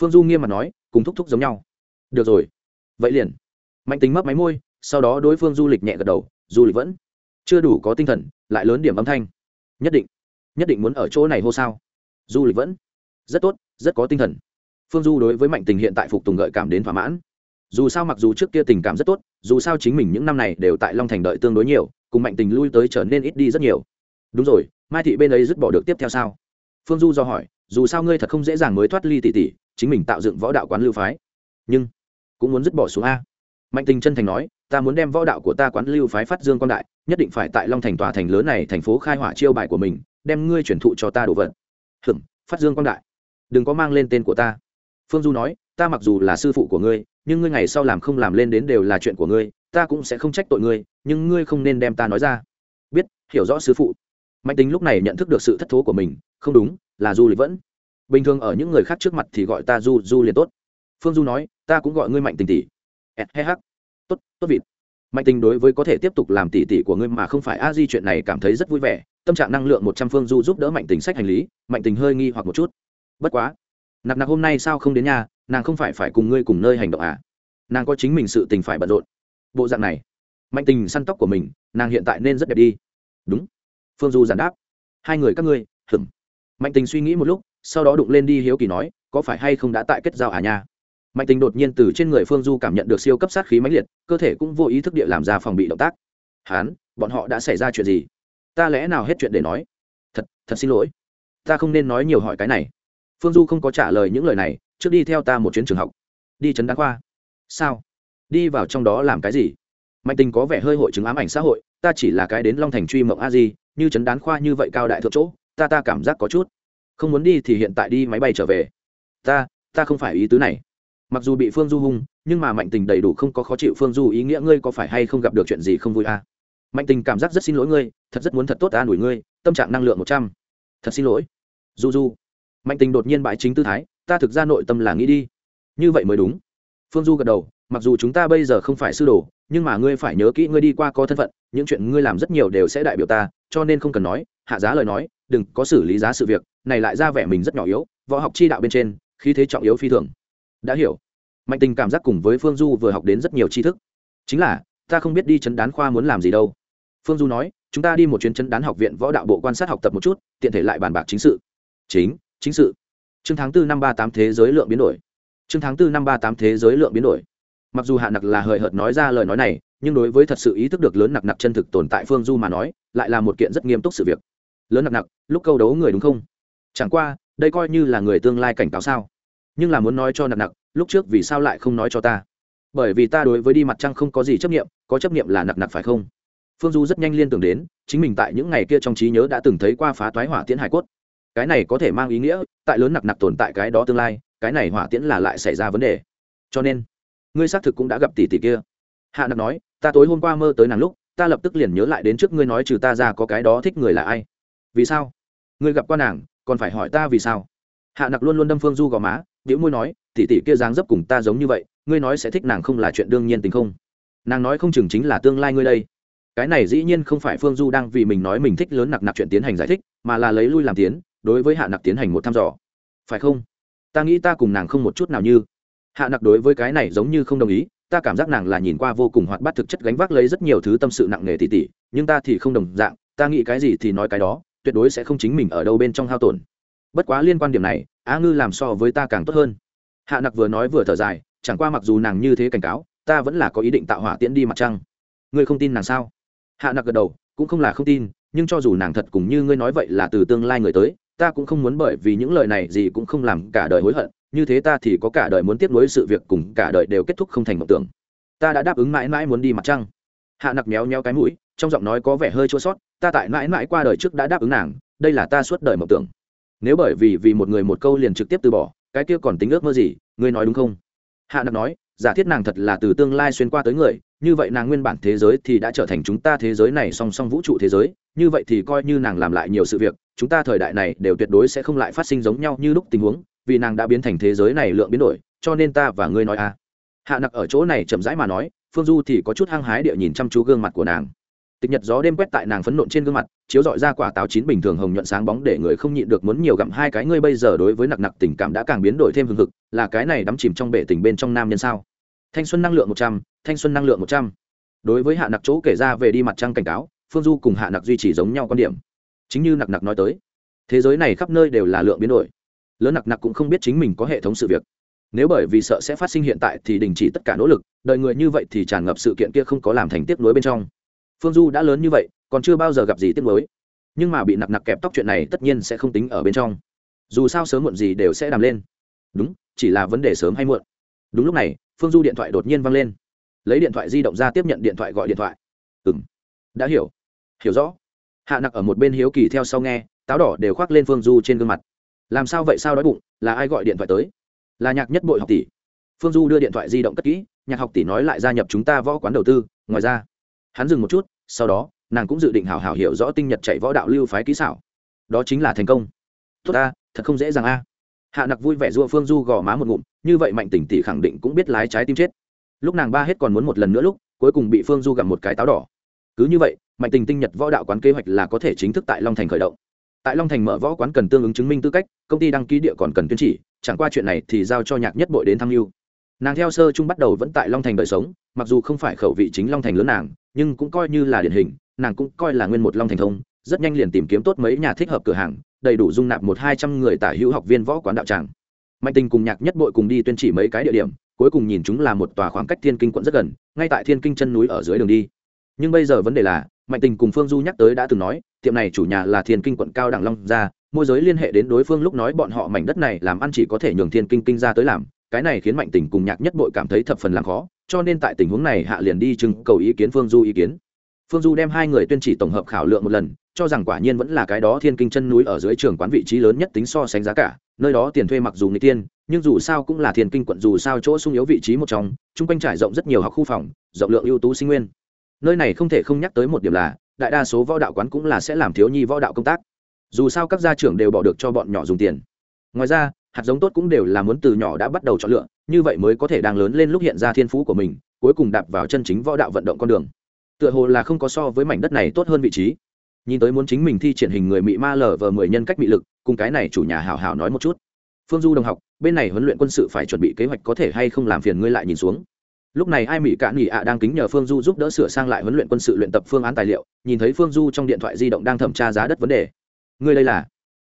Phương du nghiêm mặt nói, cùng thúc thúc giống nhau. Được rồi. Vậy liền. Mạnh tính mấp máy môi, sau đó đối phương du lịch nhẹ gật đầu, du lịch vẫn. Chưa đủ có tinh thần, lại lớn điểm âm thanh. Nhất định. Nhất định muốn ở chỗ này hô sao? Du lịch vẫn. Rất tốt, rất có tinh thần phương du đối với mạnh tình hiện tại phục tùng gợi cảm đến thỏa mãn. Dù sao mặc dù trước kia tình cảm rất tốt, dù sao chính mình những năm này đều tại long thành đợi tương đối nhiều, cùng mạnh tình lui tới trở nên ít đi rất nhiều. Đúng rồi, mai thị bên ấy dứt bỏ được tiếp theo sao? Phương du do hỏi, dù sao ngươi thật không dễ dàng mới thoát ly tỷ tỷ, chính mình tạo dựng võ đạo quán lưu phái. Nhưng, cũng muốn dứt bỏ xuống a. Mạnh tình chân thành nói, ta muốn đem võ đạo của ta quán lưu phái phát dương quan đại, nhất định phải tại long thành tòa thành lớn này thành phố khai hỏa chiêu bài của mình, đem ngươi chuyển thụ cho ta đồ vật. Hửng phát dương quan đại. Đừng có mang lên tên của ta phương du nói, ta mặc dù là sư phụ của ngươi, nhưng ngươi ngày sau làm không làm lên đến đều là chuyện của ngươi, ta cũng sẽ không trách tội ngươi, nhưng ngươi không nên đem ta nói ra. Biết, hiểu rõ sư phụ. Mạnh tính lúc này nhận thức được sự thất thố của mình, không đúng, là du lịch vẫn. Bình thường ở những người khác trước mặt thì gọi ta du du liền tốt. Phương du nói, ta cũng gọi ngươi mạnh tình tỷ. He hắc. Tốt tốt vịt. Mạnh tình đối với có thể tiếp tục làm tỷ tỷ của ngươi mà không phải a di chuyện này cảm thấy rất vui vẻ, tâm trạng năng lượng một trăm phương du giúp đỡ mạnh tình sách hành lý, mạnh tình hơi nghi hoặc một chút. Bất quá nặc nặc hôm nay sao không đến nhà, nàng không phải phải cùng ngươi cùng nơi hành động à? Nàng có chính mình sự tình phải bận rộn. Bộ dạng này, mạnh tình săn tóc của mình, nàng hiện tại nên rất đẹp đi. Đúng. Phương du giản đáp. Hai người các ngươi hửng mạnh tình suy nghĩ một lúc, sau đó đụng lên đi hiếu kỳ nói, có phải hay không đã tại kết giao à nha? Mạnh tình đột nhiên từ trên người phương du cảm nhận được siêu cấp sát khí mãnh liệt, cơ thể cũng vô ý thức địa làm ra phòng bị động tác. Hán, bọn họ đã xảy ra chuyện gì? Ta lẽ nào hết chuyện để nói? Thật thật xin lỗi. Ta không nên nói nhiều hỏi cái này phương du không có trả lời những lời này, trước đi theo ta một chuyến trường học. Đi trấn đán khoa. Sao? Đi vào trong đó làm cái gì? Mạnh tình có vẻ hơi hội chứng ám ảnh xã hội, ta chỉ là cái đến long thành truy mộng a di, như trấn đán khoa như vậy cao đại thượng chỗ, ta ta cảm giác có chút. Không muốn đi thì hiện tại đi máy bay trở về. Ta ta không phải ý tứ này. Mặc dù bị phương du hung, nhưng mà mạnh tình đầy đủ không có khó chịu phương du ý nghĩa ngươi có phải hay không gặp được chuyện gì không vui à? mạnh tình cảm giác rất xin lỗi ngươi, thật rất muốn thật tốt an ủi ngươi, tâm trạng năng lượng một trăm. Thật xin lỗi. Du du mạnh tình đột nhiên bãi chính tư thái, ta thực ra nội tâm là nghĩ đi. Như vậy mới đúng. Phương du gật đầu, mặc dù chúng ta bây giờ không phải sư đồ, nhưng mà ngươi phải nhớ kỹ ngươi đi qua có thân phận, những chuyện ngươi làm rất nhiều đều sẽ đại biểu ta, cho nên không cần nói, hạ giá lời nói, đừng có xử lý giá sự việc, này lại ra vẻ mình rất nhỏ yếu, võ học chi đạo bên trên, khí thế trọng yếu phi thường. Đã hiểu. Mạnh tình cảm giác cùng với phương du vừa học đến rất nhiều tri thức. Chính là, ta không biết đi chấn đán khoa muốn làm gì đâu. Phương du nói, chúng ta đi một chuyến chấn đán học viện võ đạo bộ quan sát học tập một chút, tiện thể lại bàn bạc chính sự. Chính chính sự. Chương tháng tư năm ba tám thế giới lượng biến đổi. Chương tháng tư năm ba tám thế giới lượng biến đổi. Mặc dù hạ nặc là hời hợt nói ra lời nói này, nhưng đối với thật sự ý thức được lớn nặc nặc chân thực tồn tại phương du mà nói, lại là một kiện rất nghiêm túc sự việc. Lớn nặc nặc, lúc câu đấu người đúng không? Chẳng qua, đây coi như là người tương lai cảnh cáo sao? Nhưng là muốn nói cho nặc nặc, lúc trước vì sao lại không nói cho ta? Bởi vì ta đối với đi mặt trăng không có gì chấp nghiệm có chấp nghiệm là nặc nặc phải không? Phương du rất nhanh liên tưởng đến, chính mình tại những ngày kia trong trí nhớ đã từng thấy qua phá toái hỏa tiễn hải cốt cái này có thể mang ý nghĩa, tại lớn nặc nặc tồn tại cái đó tương lai, cái này hỏa tiễn là lại xảy ra vấn đề. Cho nên, ngươi xác thực cũng đã gặp tỷ tỷ kia. Hạ nặc nói, ta tối hôm qua mơ tới nàng lúc, ta lập tức liền nhớ lại đến trước ngươi nói trừ ta ra có cái đó thích người là ai. Vì sao? Ngươi gặp qua nàng, còn phải hỏi ta vì sao? Hạ nặc luôn luôn đâm phương du gò má biểu môi nói, tỷ tỷ kia dáng dấp cùng ta giống như vậy, ngươi nói sẽ thích nàng không là chuyện đương nhiên tình không? Nàng nói không chừng chính là tương lai ngươi đây. Cái này dĩ nhiên không phải phương du đang vì mình nói mình thích lớn nặc nặc chuyện tiến hành giải thích, mà là lấy lui làm tiến đối với hạ nặc tiến hành một thăm dò. Phải không? Ta nghĩ ta cùng nàng không một chút nào như. Hạ nặc đối với cái này giống như không đồng ý, ta cảm giác nàng là nhìn qua vô cùng hoạt bát thực chất gánh vác lấy rất nhiều thứ tâm sự nặng nề tỉ tỉ, nhưng ta thì không đồng dạng, ta nghĩ cái gì thì nói cái đó, tuyệt đối sẽ không chính mình ở đâu bên trong hao tổn. Bất quá liên quan điểm này, á ngư làm so với ta càng tốt hơn. Hạ nặc vừa nói vừa thở dài, chẳng qua mặc dù nàng như thế cảnh cáo, ta vẫn là có ý định tạo hỏa tiễn đi mặt trăng. Ngươi không tin nàng sao? Hạ nặc gật đầu, cũng không là không tin, nhưng cho dù nàng thật cùng như ngươi nói vậy là từ tương lai người tới ta cũng không muốn bởi vì những lời này gì cũng không làm cả đời hối hận, như thế ta thì có cả đời muốn tiếp nối sự việc cùng cả đời đều kết thúc không thành mộng tưởng. Ta đã đáp ứng mãi mãi muốn đi mặt trăng. Hạ nặc méo méo cái mũi, trong giọng nói có vẻ hơi chua sót, ta tại mãi mãi qua đời trước đã đáp ứng nàng, đây là ta suốt đời mộng tưởng. Nếu bởi vì vì một người một câu liền trực tiếp từ bỏ, cái kia còn tính ước mơ gì, ngươi nói đúng không? Hạ nặc nói giả thiết nàng thật là từ tương lai xuyên qua tới người, như vậy nàng nguyên bản thế giới thì đã trở thành chúng ta thế giới này song song vũ trụ thế giới, như vậy thì coi như nàng làm lại nhiều sự việc, chúng ta thời đại này đều tuyệt đối sẽ không lại phát sinh giống nhau như lúc tình huống, vì nàng đã biến thành thế giới này lượng biến đổi, cho nên ta và ngươi nói a à. hạ nặc ở chỗ này chậm rãi mà nói, phương du thì có chút hăng hái địa nhìn chăm chú gương mặt của nàng. Tịch nhật gió đêm quét tại nàng phấn nộn trên gương mặt, chiếu dọi ra quả táo chín bình thường hồng nhuận sáng bóng để người không nhịn được muốn nhiều gặm hai cái. Ngươi bây giờ đối với nặc nặc tình cảm đã càng biến đổi thêm hương hực, là cái này đắm chìm trong bể tình bên trong nam nhân sao? Thanh xuân năng lượng một trăm, thanh xuân năng lượng một trăm. Đối với hạ nặc chỗ kể ra về đi mặt trăng cảnh cáo, phương du cùng hạ nặc duy trì giống nhau quan điểm. Chính như nặc nặc nói tới, thế giới này khắp nơi đều là lượng biến đổi. Lớn nặc nặc cũng không biết chính mình có hệ thống sự việc. Nếu bởi vì sợ sẽ phát sinh hiện tại thì đình chỉ tất cả nỗ lực, đợi người như vậy thì tràn ngập sự kiện kia không có làm thành tiếp nối bên trong. Phương du đã lớn như vậy, còn chưa bao giờ gặp gì tiếp nối nhưng mà bị nặc nặc kẹp tóc chuyện này tất nhiên sẽ không tính ở bên trong. Dù sao sớm muộn gì đều sẽ đàm lên. Đúng, chỉ là vấn đề sớm hay muộn. Đúng lúc này phương du điện thoại đột nhiên văng lên. Lấy điện thoại di động ra tiếp nhận điện thoại gọi điện thoại. Ừ m đã hiểu. Hiểu rõ. Hạ nặc ở một bên hiếu kỳ theo sau nghe, táo đỏ đều khoác lên phương du trên gương mặt. Làm sao vậy, sao đói bụng, là ai gọi điện thoại tới? Là nhạc nhất bội học tỷ. Phương du đưa điện thoại di động cất kỹ, nhạc học tỷ nói lại gia nhập chúng ta võ quán đầu tư, ngoài ra, hắn dừng một chút, sau đó, nàng cũng dự định hảo hảo hiểu rõ tinh nhật chạy võ đạo lưu phái kỹ xảo. Đó chính là thành công. Tốt ta, thật không dễ dàng a hạ nặc vui vẻ dua phương du gò má một ngụm, như vậy mạnh tỉnh tỷ khẳng định cũng biết lái trái tim chết. Lúc nàng ba hết còn muốn một lần nữa lúc, cuối cùng bị phương du gặp một cái táo đỏ. Cứ như vậy, mạnh tình tinh nhật võ đạo quán kế hoạch là có thể chính thức tại long thành khởi động. Tại long thành mở võ quán cần tương ứng chứng minh tư cách, công ty đăng ký địa còn cần tuyên chỉ, chẳng qua chuyện này thì giao cho nhạc nhất bội đến tham mưu. Nàng theo sơ chung bắt đầu vẫn tại long thành đời sống, mặc dù không phải khẩu vị chính long thành lớn nàng, nhưng cũng coi như là điển hình, nàng cũng coi là nguyên một long thành thông, rất nhanh liền tìm kiếm tốt mấy nhà thích hợp cửa hàng đầy đủ dung nạp một hai trăm người tả hữu học viên võ quán đạo tràng. Mạnh tình cùng nhạc nhất bội cùng đi tuyên chỉ mấy cái địa điểm, cuối cùng nhìn chúng là một tòa khoảng cách thiên kinh quận rất gần, ngay tại thiên kinh chân núi ở dưới đường đi. Nhưng bây giờ vấn đề là, mạnh tình cùng phương du nhắc tới đã từng nói, tiệm này chủ nhà là thiên kinh quận cao đẳng long gia, môi giới liên hệ đến đối phương lúc nói bọn họ mảnh đất này làm ăn chỉ có thể nhường thiên kinh kinh ra tới làm, cái này khiến mạnh tình cùng nhạc nhất bội cảm thấy thập phần làm khó, cho nên tại tình huống này hạ liền đi trưng cầu ý kiến phương du ý kiến. Phương du đem hai người tuyên chỉ tổng hợp khảo lượng một lần cho rằng quả nhiên vẫn là cái đó thiên kinh chân núi ở dưới trường quán vị trí lớn nhất tính so sánh giá cả, nơi đó tiền thuê mặc dù người tiên, nhưng dù sao cũng là thiên kinh quận dù sao chỗ sung yếu vị trí một trong, chung quanh trải rộng rất nhiều học khu phòng, rộng lượng ưu tú sinh nguyên. Nơi này không thể không nhắc tới một điểm là, đại đa số võ đạo quán cũng là sẽ làm thiếu nhi võ đạo công tác. Dù sao các gia trưởng đều bỏ được cho bọn nhỏ dùng tiền. Ngoài ra, hạt giống tốt cũng đều là muốn từ nhỏ đã bắt đầu chọn lựa, như vậy mới có thể đang lớn lên lúc hiện ra thiên phú của mình, cuối cùng đạp vào chân chính võ đạo vận động con đường. Tựa hồ là không có so với mảnh đất này tốt hơn vị trí nhìn tới muốn chính mình thi triển hình người mị ma lờ vờ mười nhân cách mị lực, cùng cái này chủ nhà hào hào nói một chút. Phương du đồng học, bên này huấn luyện quân sự phải chuẩn bị kế hoạch có thể hay không làm phiền ngươi lại nhìn xuống. Lúc này ai mỹ cạn nghỉ ạ đang kính nhờ phương du giúp đỡ sửa sang lại huấn luyện quân sự luyện tập phương án tài liệu, nhìn thấy phương du trong điện thoại di động đang thẩm tra giá đất vấn đề. Ngươi đây là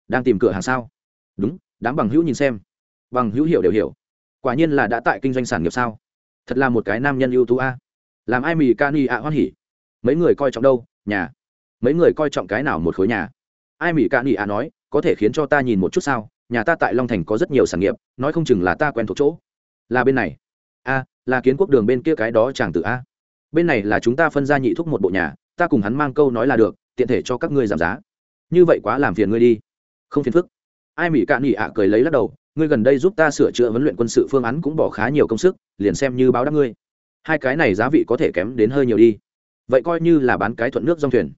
đang tìm cửa hàng sao? Đúng, đám bằng hữu nhìn xem. Bằng hữu hiểu đều hiểu. Quả nhiên là đã tại kinh doanh sản nghiệp sao? Thật là một cái nam nhân ưu tú a. Làm ai mỹ cạn nghỉ ạ hoan hỉ? Mấy người coi trọng đâu? Nhà mấy người coi trọng cái nào một khối nhà. Ai mỹ cạn nghỉ ạ nói, có thể khiến cho ta nhìn một chút sao? Nhà ta tại long thành có rất nhiều sản nghiệp, nói không chừng là ta quen thuộc chỗ. Là bên này. A, là kiến quốc đường bên kia cái đó chàng tự a. Bên này là chúng ta phân ra nhị thúc một bộ nhà, ta cùng hắn mang câu nói là được, tiện thể cho các ngươi giảm giá. Như vậy quá làm phiền ngươi đi. Không phiền phức. Ai mỹ cạn nghỉ ạ cười lấy lắc đầu, ngươi gần đây giúp ta sửa chữa huấn luyện quân sự phương án cũng bỏ khá nhiều công sức, liền xem như báo đáp ngươi. Hai cái này giá vị có thể kém đến hơi nhiều đi. Vậy coi như là bán cái thuận nước dòng thuyền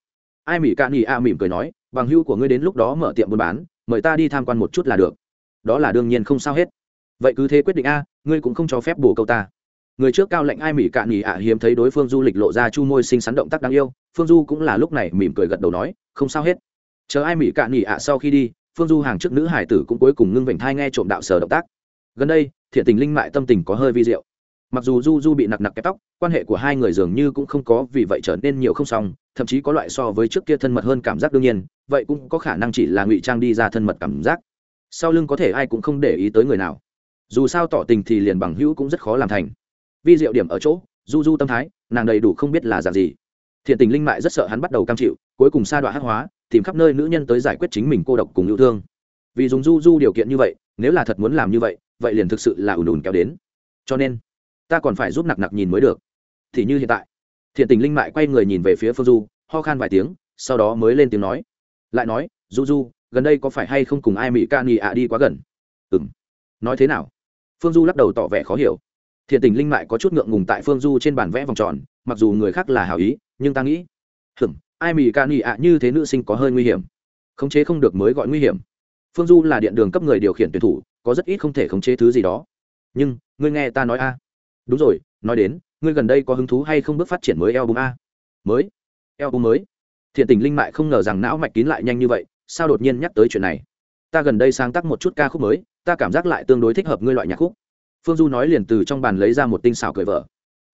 ai mỹ cạn nghỉ a mỉm cười nói, bằng hưu của ngươi đến lúc đó mở tiệm buôn bán, mời ta đi tham quan một chút là được. Đó là đương nhiên không sao hết. Vậy cứ thế quyết định a, ngươi cũng không cho phép bổ câu ta. Người trước cao lệnh ai mỹ cạn nhị ạ hiếm thấy đối phương du lịch lộ ra chu môi xinh xắn động tác đáng yêu, phương du cũng là lúc này mỉm cười gật đầu nói, không sao hết. Chờ ai mỹ cạn nhị ạ sau khi đi, phương du hàng trước nữ hải tử cũng cuối cùng ngưng vểnh thai nghe trộm đạo sở động tác. Gần đây, thiện tình linh mại tâm tình có hơi vi diệu mặc dù du du bị nặc nặc kẹp tóc, quan hệ của hai người dường như cũng không có vì vậy trở nên nhiều không xong, thậm chí có loại so với trước kia thân mật hơn cảm giác đương nhiên, vậy cũng có khả năng chỉ là ngụy trang đi ra thân mật cảm giác. Sau lưng có thể ai cũng không để ý tới người nào. Dù sao tỏ tình thì liền bằng hữu cũng rất khó làm thành. Vi diệu điểm ở chỗ du du tâm thái, nàng đầy đủ không biết là dạng gì. Thiện tình linh mại rất sợ hắn bắt đầu cam chịu, cuối cùng sa đoạn hắc hóa, tìm khắp nơi nữ nhân tới giải quyết chính mình cô độc cùng yêu thương. Vì dùng du du điều kiện như vậy, nếu là thật muốn làm như vậy vậy liền thực sự là ùn ùn kéo đến. Cho nên ta còn phải giúp nặc nặc nhìn mới được. Thì như hiện tại, thiện tình linh mại quay người nhìn về phía phương du, ho khan vài tiếng, sau đó mới lên tiếng nói. Lại nói, du du, gần đây có phải hay không cùng ai mỹ ca nghỉ ạ đi quá gần? Ừ m nói thế nào? Phương du lắc đầu tỏ vẻ khó hiểu. Thiện tình linh mại có chút ngượng ngùng tại phương du trên bản vẽ vòng tròn, mặc dù người khác là hào ý, nhưng ta nghĩ hừm ai mỹ ca nghỉ ạ như thế nữ sinh có hơi nguy hiểm, khống chế không được mới gọi nguy hiểm. Phương du là điện đường cấp người điều khiển tuyển thủ, có rất ít không thể khống chế thứ gì đó. Nhưng, ngươi nghe ta nói a đúng rồi, nói đến, ngươi gần đây có hứng thú hay không bước phát triển mới album a? Mới? Album mới? Thiện tình linh mại không ngờ rằng não mạch kín lại nhanh như vậy, sao đột nhiên nhắc tới chuyện này? Ta gần đây sáng tác một chút ca khúc mới, ta cảm giác lại tương đối thích hợp ngươi loại nhạc khúc. Phương du nói liền từ trong bàn lấy ra một tinh xảo cười vợ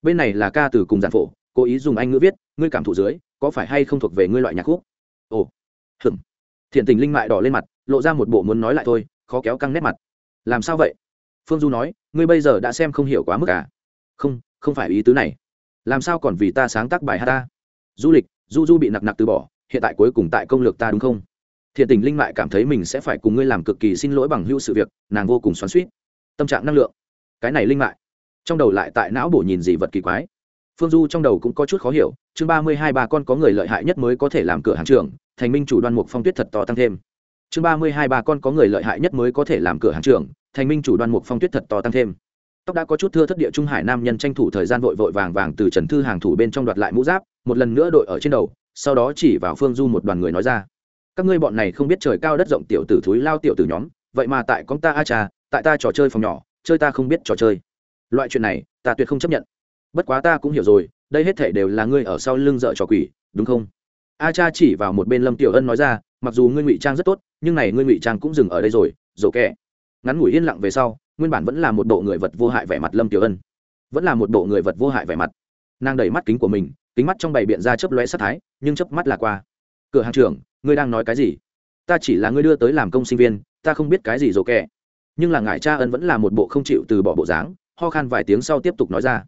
bên này là ca từ cùng giản phổ, cố ý dùng anh ngữ viết, ngươi cảm thụ dưới, có phải hay không thuộc về ngươi loại nhạc khúc? Ồ. Hừm thiện tình linh mại đỏ lên mặt, lộ ra một bộ muốn nói lại thôi, khó kéo căng nét mặt. Làm sao vậy? Phương du nói, ngươi bây giờ đã xem không hiểu quá mức cả không không phải ý tứ này. Làm sao còn vì ta sáng tác bài hát ta? Du lịch, du du bị nặc nặc từ bỏ, hiện tại cuối cùng tại công lược ta đúng không? Thiện tình linh mại cảm thấy mình sẽ phải cùng ngươi làm cực kỳ xin lỗi bằng hữu sự việc, nàng vô cùng xoắn suýt tâm trạng năng lượng. Cái này linh mại trong đầu lại tại não bổ nhìn gì vật kỳ quái. Phương du trong đầu cũng có chút khó hiểu, chương ba mươi hai bà con có người lợi hại nhất mới có thể làm cửa hàng trường thành minh chủ đoan mục phong tuyết thật to tăng thêm. Chương ba mươi hai bà con có người lợi hại nhất mới có thể làm cửa hàng trường thành minh chủ đoan mục phong tuyết thật to tăng thêm tóc đã có chút thưa thất địa trung hải nam nhân tranh thủ thời gian vội vội vàng vàng từ trần thư hàng thủ bên trong đoạt lại mũ giáp, một lần nữa đội ở trên đầu, sau đó chỉ vào phương du một đoàn người nói ra, các ngươi bọn này không biết trời cao đất rộng tiểu tử thúi lao tiểu tử nhóm, vậy mà tại con ta a trà tại ta trò chơi phòng nhỏ, chơi ta không biết trò chơi. Loại chuyện này, ta tuyệt không chấp nhận. Bất quá ta cũng hiểu rồi, đây hết thể đều là ngươi ở sau lưng dợ trò quỷ, đúng không? A cha chỉ vào một bên lâm tiểu ân nói ra, mặc dù ngươi ngụy trang rất tốt, nhưng này ngươi ngụy trang cũng dừng ở đây rồi dồ kẹ. Ngắn ngủi yên lặng về sau nguyên bản vẫn là một bộ người vật vô hại vẻ mặt lâm tiểu ân. Vẫn là một bộ người vật vô hại vẻ mặt. Nàng đẩy mắt kính của mình, kính mắt trong bày biện ra chớp lóe sát thái, nhưng chớp mắt là qua. Cửa hàng trưởng, ngươi đang nói cái gì? Ta chỉ là ngươi đưa tới làm công sinh viên, ta không biết cái gì rồi kẻ nhưng là ngài cha ân vẫn là một bộ không chịu từ bỏ bộ dáng, ho khan vài tiếng sau tiếp tục nói ra.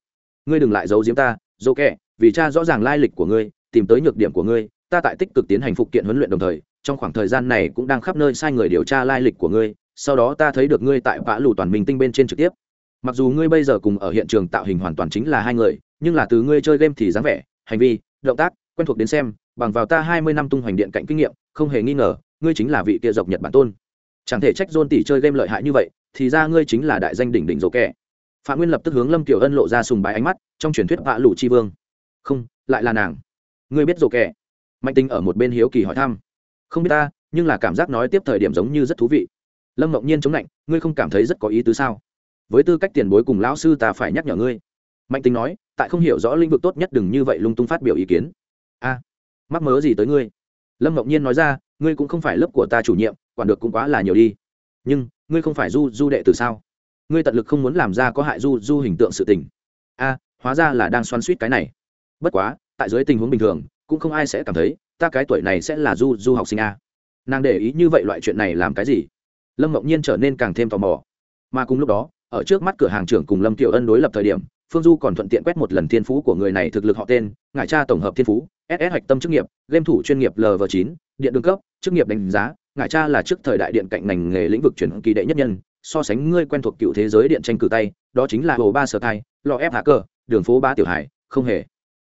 Ngươi đừng lại giấu giếm ta dồ kẻ vì cha rõ ràng lai lịch của ngươi, tìm tới nhược điểm của ngươi, ta tại tích cực tiến hành phục kiện huấn luyện đồng thời, trong khoảng thời gian này cũng đang khắp nơi sai người điều tra lai lịch của ngươi sau đó ta thấy được ngươi tại vã lù toàn minh tinh bên trên trực tiếp. Mặc dù ngươi bây giờ cùng ở hiện trường tạo hình hoàn toàn chính là hai người, nhưng là từ ngươi chơi game thì dáng vẻ, hành vi, động tác, quen thuộc đến xem, bằng vào ta hai mươi năm tung hoành điện cạnh kinh nghiệm, không hề nghi ngờ, ngươi chính là vị kia dọc nhật bản tôn. Chẳng thể trách dôn tỷ chơi game lợi hại như vậy, thì ra ngươi chính là đại danh đỉnh đỉnh dỗ kẻ. Phạm nguyên lập tức hướng lâm tiểu ân lộ ra sùng bái ánh mắt, trong truyền thuyết vạ lụ tri vương. Không, lại là nàng. Ngươi biết dỗ kẻ. Mạnh tinh ở một bên hiếu kỳ hỏi thăm. Không biết ta, nhưng là cảm giác nói tiếp thời điểm giống như rất thú vị lâm mộng nhiên chống lạnh, ngươi không cảm thấy rất có ý tứ sao? Với tư cách tiền bối cùng lão sư ta phải nhắc nhở ngươi. Mạnh tính nói, tại không hiểu rõ lĩnh vực tốt nhất đừng như vậy lung tung phát biểu ý kiến. A, mắc mớ gì tới ngươi? Lâm mộng nhiên nói ra, ngươi cũng không phải lớp của ta chủ nhiệm, quản được cũng quá là nhiều đi. Nhưng, ngươi không phải du du đệ từ sao? Ngươi tận lực không muốn làm ra có hại du du hình tượng sự tình. A, hóa ra là đang xoắn suýt cái này. Bất quá, tại dưới tình huống bình thường, cũng không ai sẽ cảm thấy, ta cái tuổi này sẽ là du du học sinh a. Nàng để ý như vậy loại chuyện này làm cái gì? Lâm mộng nhiên trở nên càng thêm tò mò. Mà cùng lúc đó, ở trước mắt cửa hàng trưởng cùng lâm tiểu ân đối lập thời điểm, phương du còn thuận tiện quét một lần thiên phú của người này thực lực họ tên, ngải tra tổng hợp thiên phú ss hạch tâm chức nghiệp, game thủ chuyên nghiệp lv chín, điện đường cấp, chức nghiệp đánh giá, ngải tra là trước thời đại điện cạnh ngành nghề lĩnh vực chuyển kỳ đệ nhất nhân, so sánh ngươi quen thuộc cựu thế giới điện tranh cử tay, đó chính là hồ ba sở thai lò ép hạ cơ, đường phố ba tiểu hải, không hề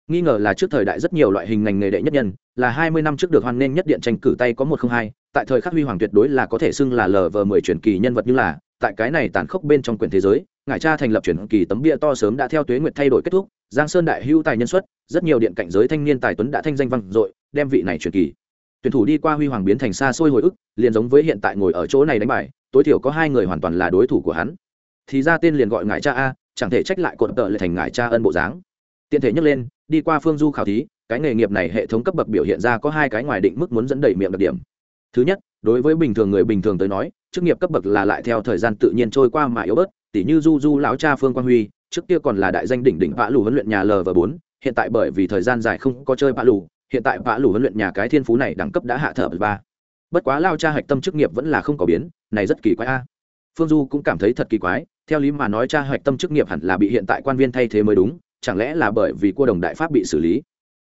nghi ngờ là trước thời đại rất nhiều loại hình ngành nghề đệ nhất nhân, là hai mươi năm trước được hoan nghênh nhất điện tranh cử tay có một không hai, tại thời khắc huy hoàng tuyệt đối là có thể xưng là lờ vờ mười truyền kỳ nhân vật như là, tại cái này tàn khốc bên trong quyển thế giới, ngải cha thành lập truyền kỳ tấm bia to sớm đã theo tuế nguyệt thay đổi kết thúc, giang sơn đại hưu tài nhân xuất, rất nhiều điện cảnh giới thanh niên tài tuấn đã thanh danh vang dội, đem vị này truyền kỳ. Tuyển thủ đi qua huy hoàng biến thành xa xôi hồi ức, liền giống với hiện tại ngồi ở chỗ này đánh bài, tối thiểu có hai người hoàn toàn là đối thủ của hắn. Thì ra tên liền gọi ngải cha a, chẳng thể trách lại cột tợ lại thành ngải cha ân bộ dáng. Tiện thể nhắc lên đi qua phương du khảo thí, cái nghề nghiệp này hệ thống cấp bậc biểu hiện ra có hai cái ngoài định mức muốn dẫn đẩy miệng đặc điểm. Thứ nhất, đối với bình thường người bình thường tới nói, chức nghiệp cấp bậc là lại theo thời gian tự nhiên trôi qua mà yếu bớt, tỉ như du du lão cha phương quang huy, trước kia còn là đại danh đỉnh đỉnh vã lù huấn luyện nhà lv bốn, hiện tại bởi vì thời gian dài không có chơi vã lù, hiện tại vã lù huấn luyện nhà cái thiên phú này đẳng cấp đã hạ thở ba. Bất quá lao cha hạch tâm chức nghiệp vẫn là không có biến, này rất kỳ quái a. Phương du cũng cảm thấy thật kỳ quái, theo lý mà nói cha hạch tâm chức nghiệp hẳn là bị hiện tại quan viên thay thế mới đúng chẳng lẽ là bởi vì cua đồng đại pháp bị xử lý?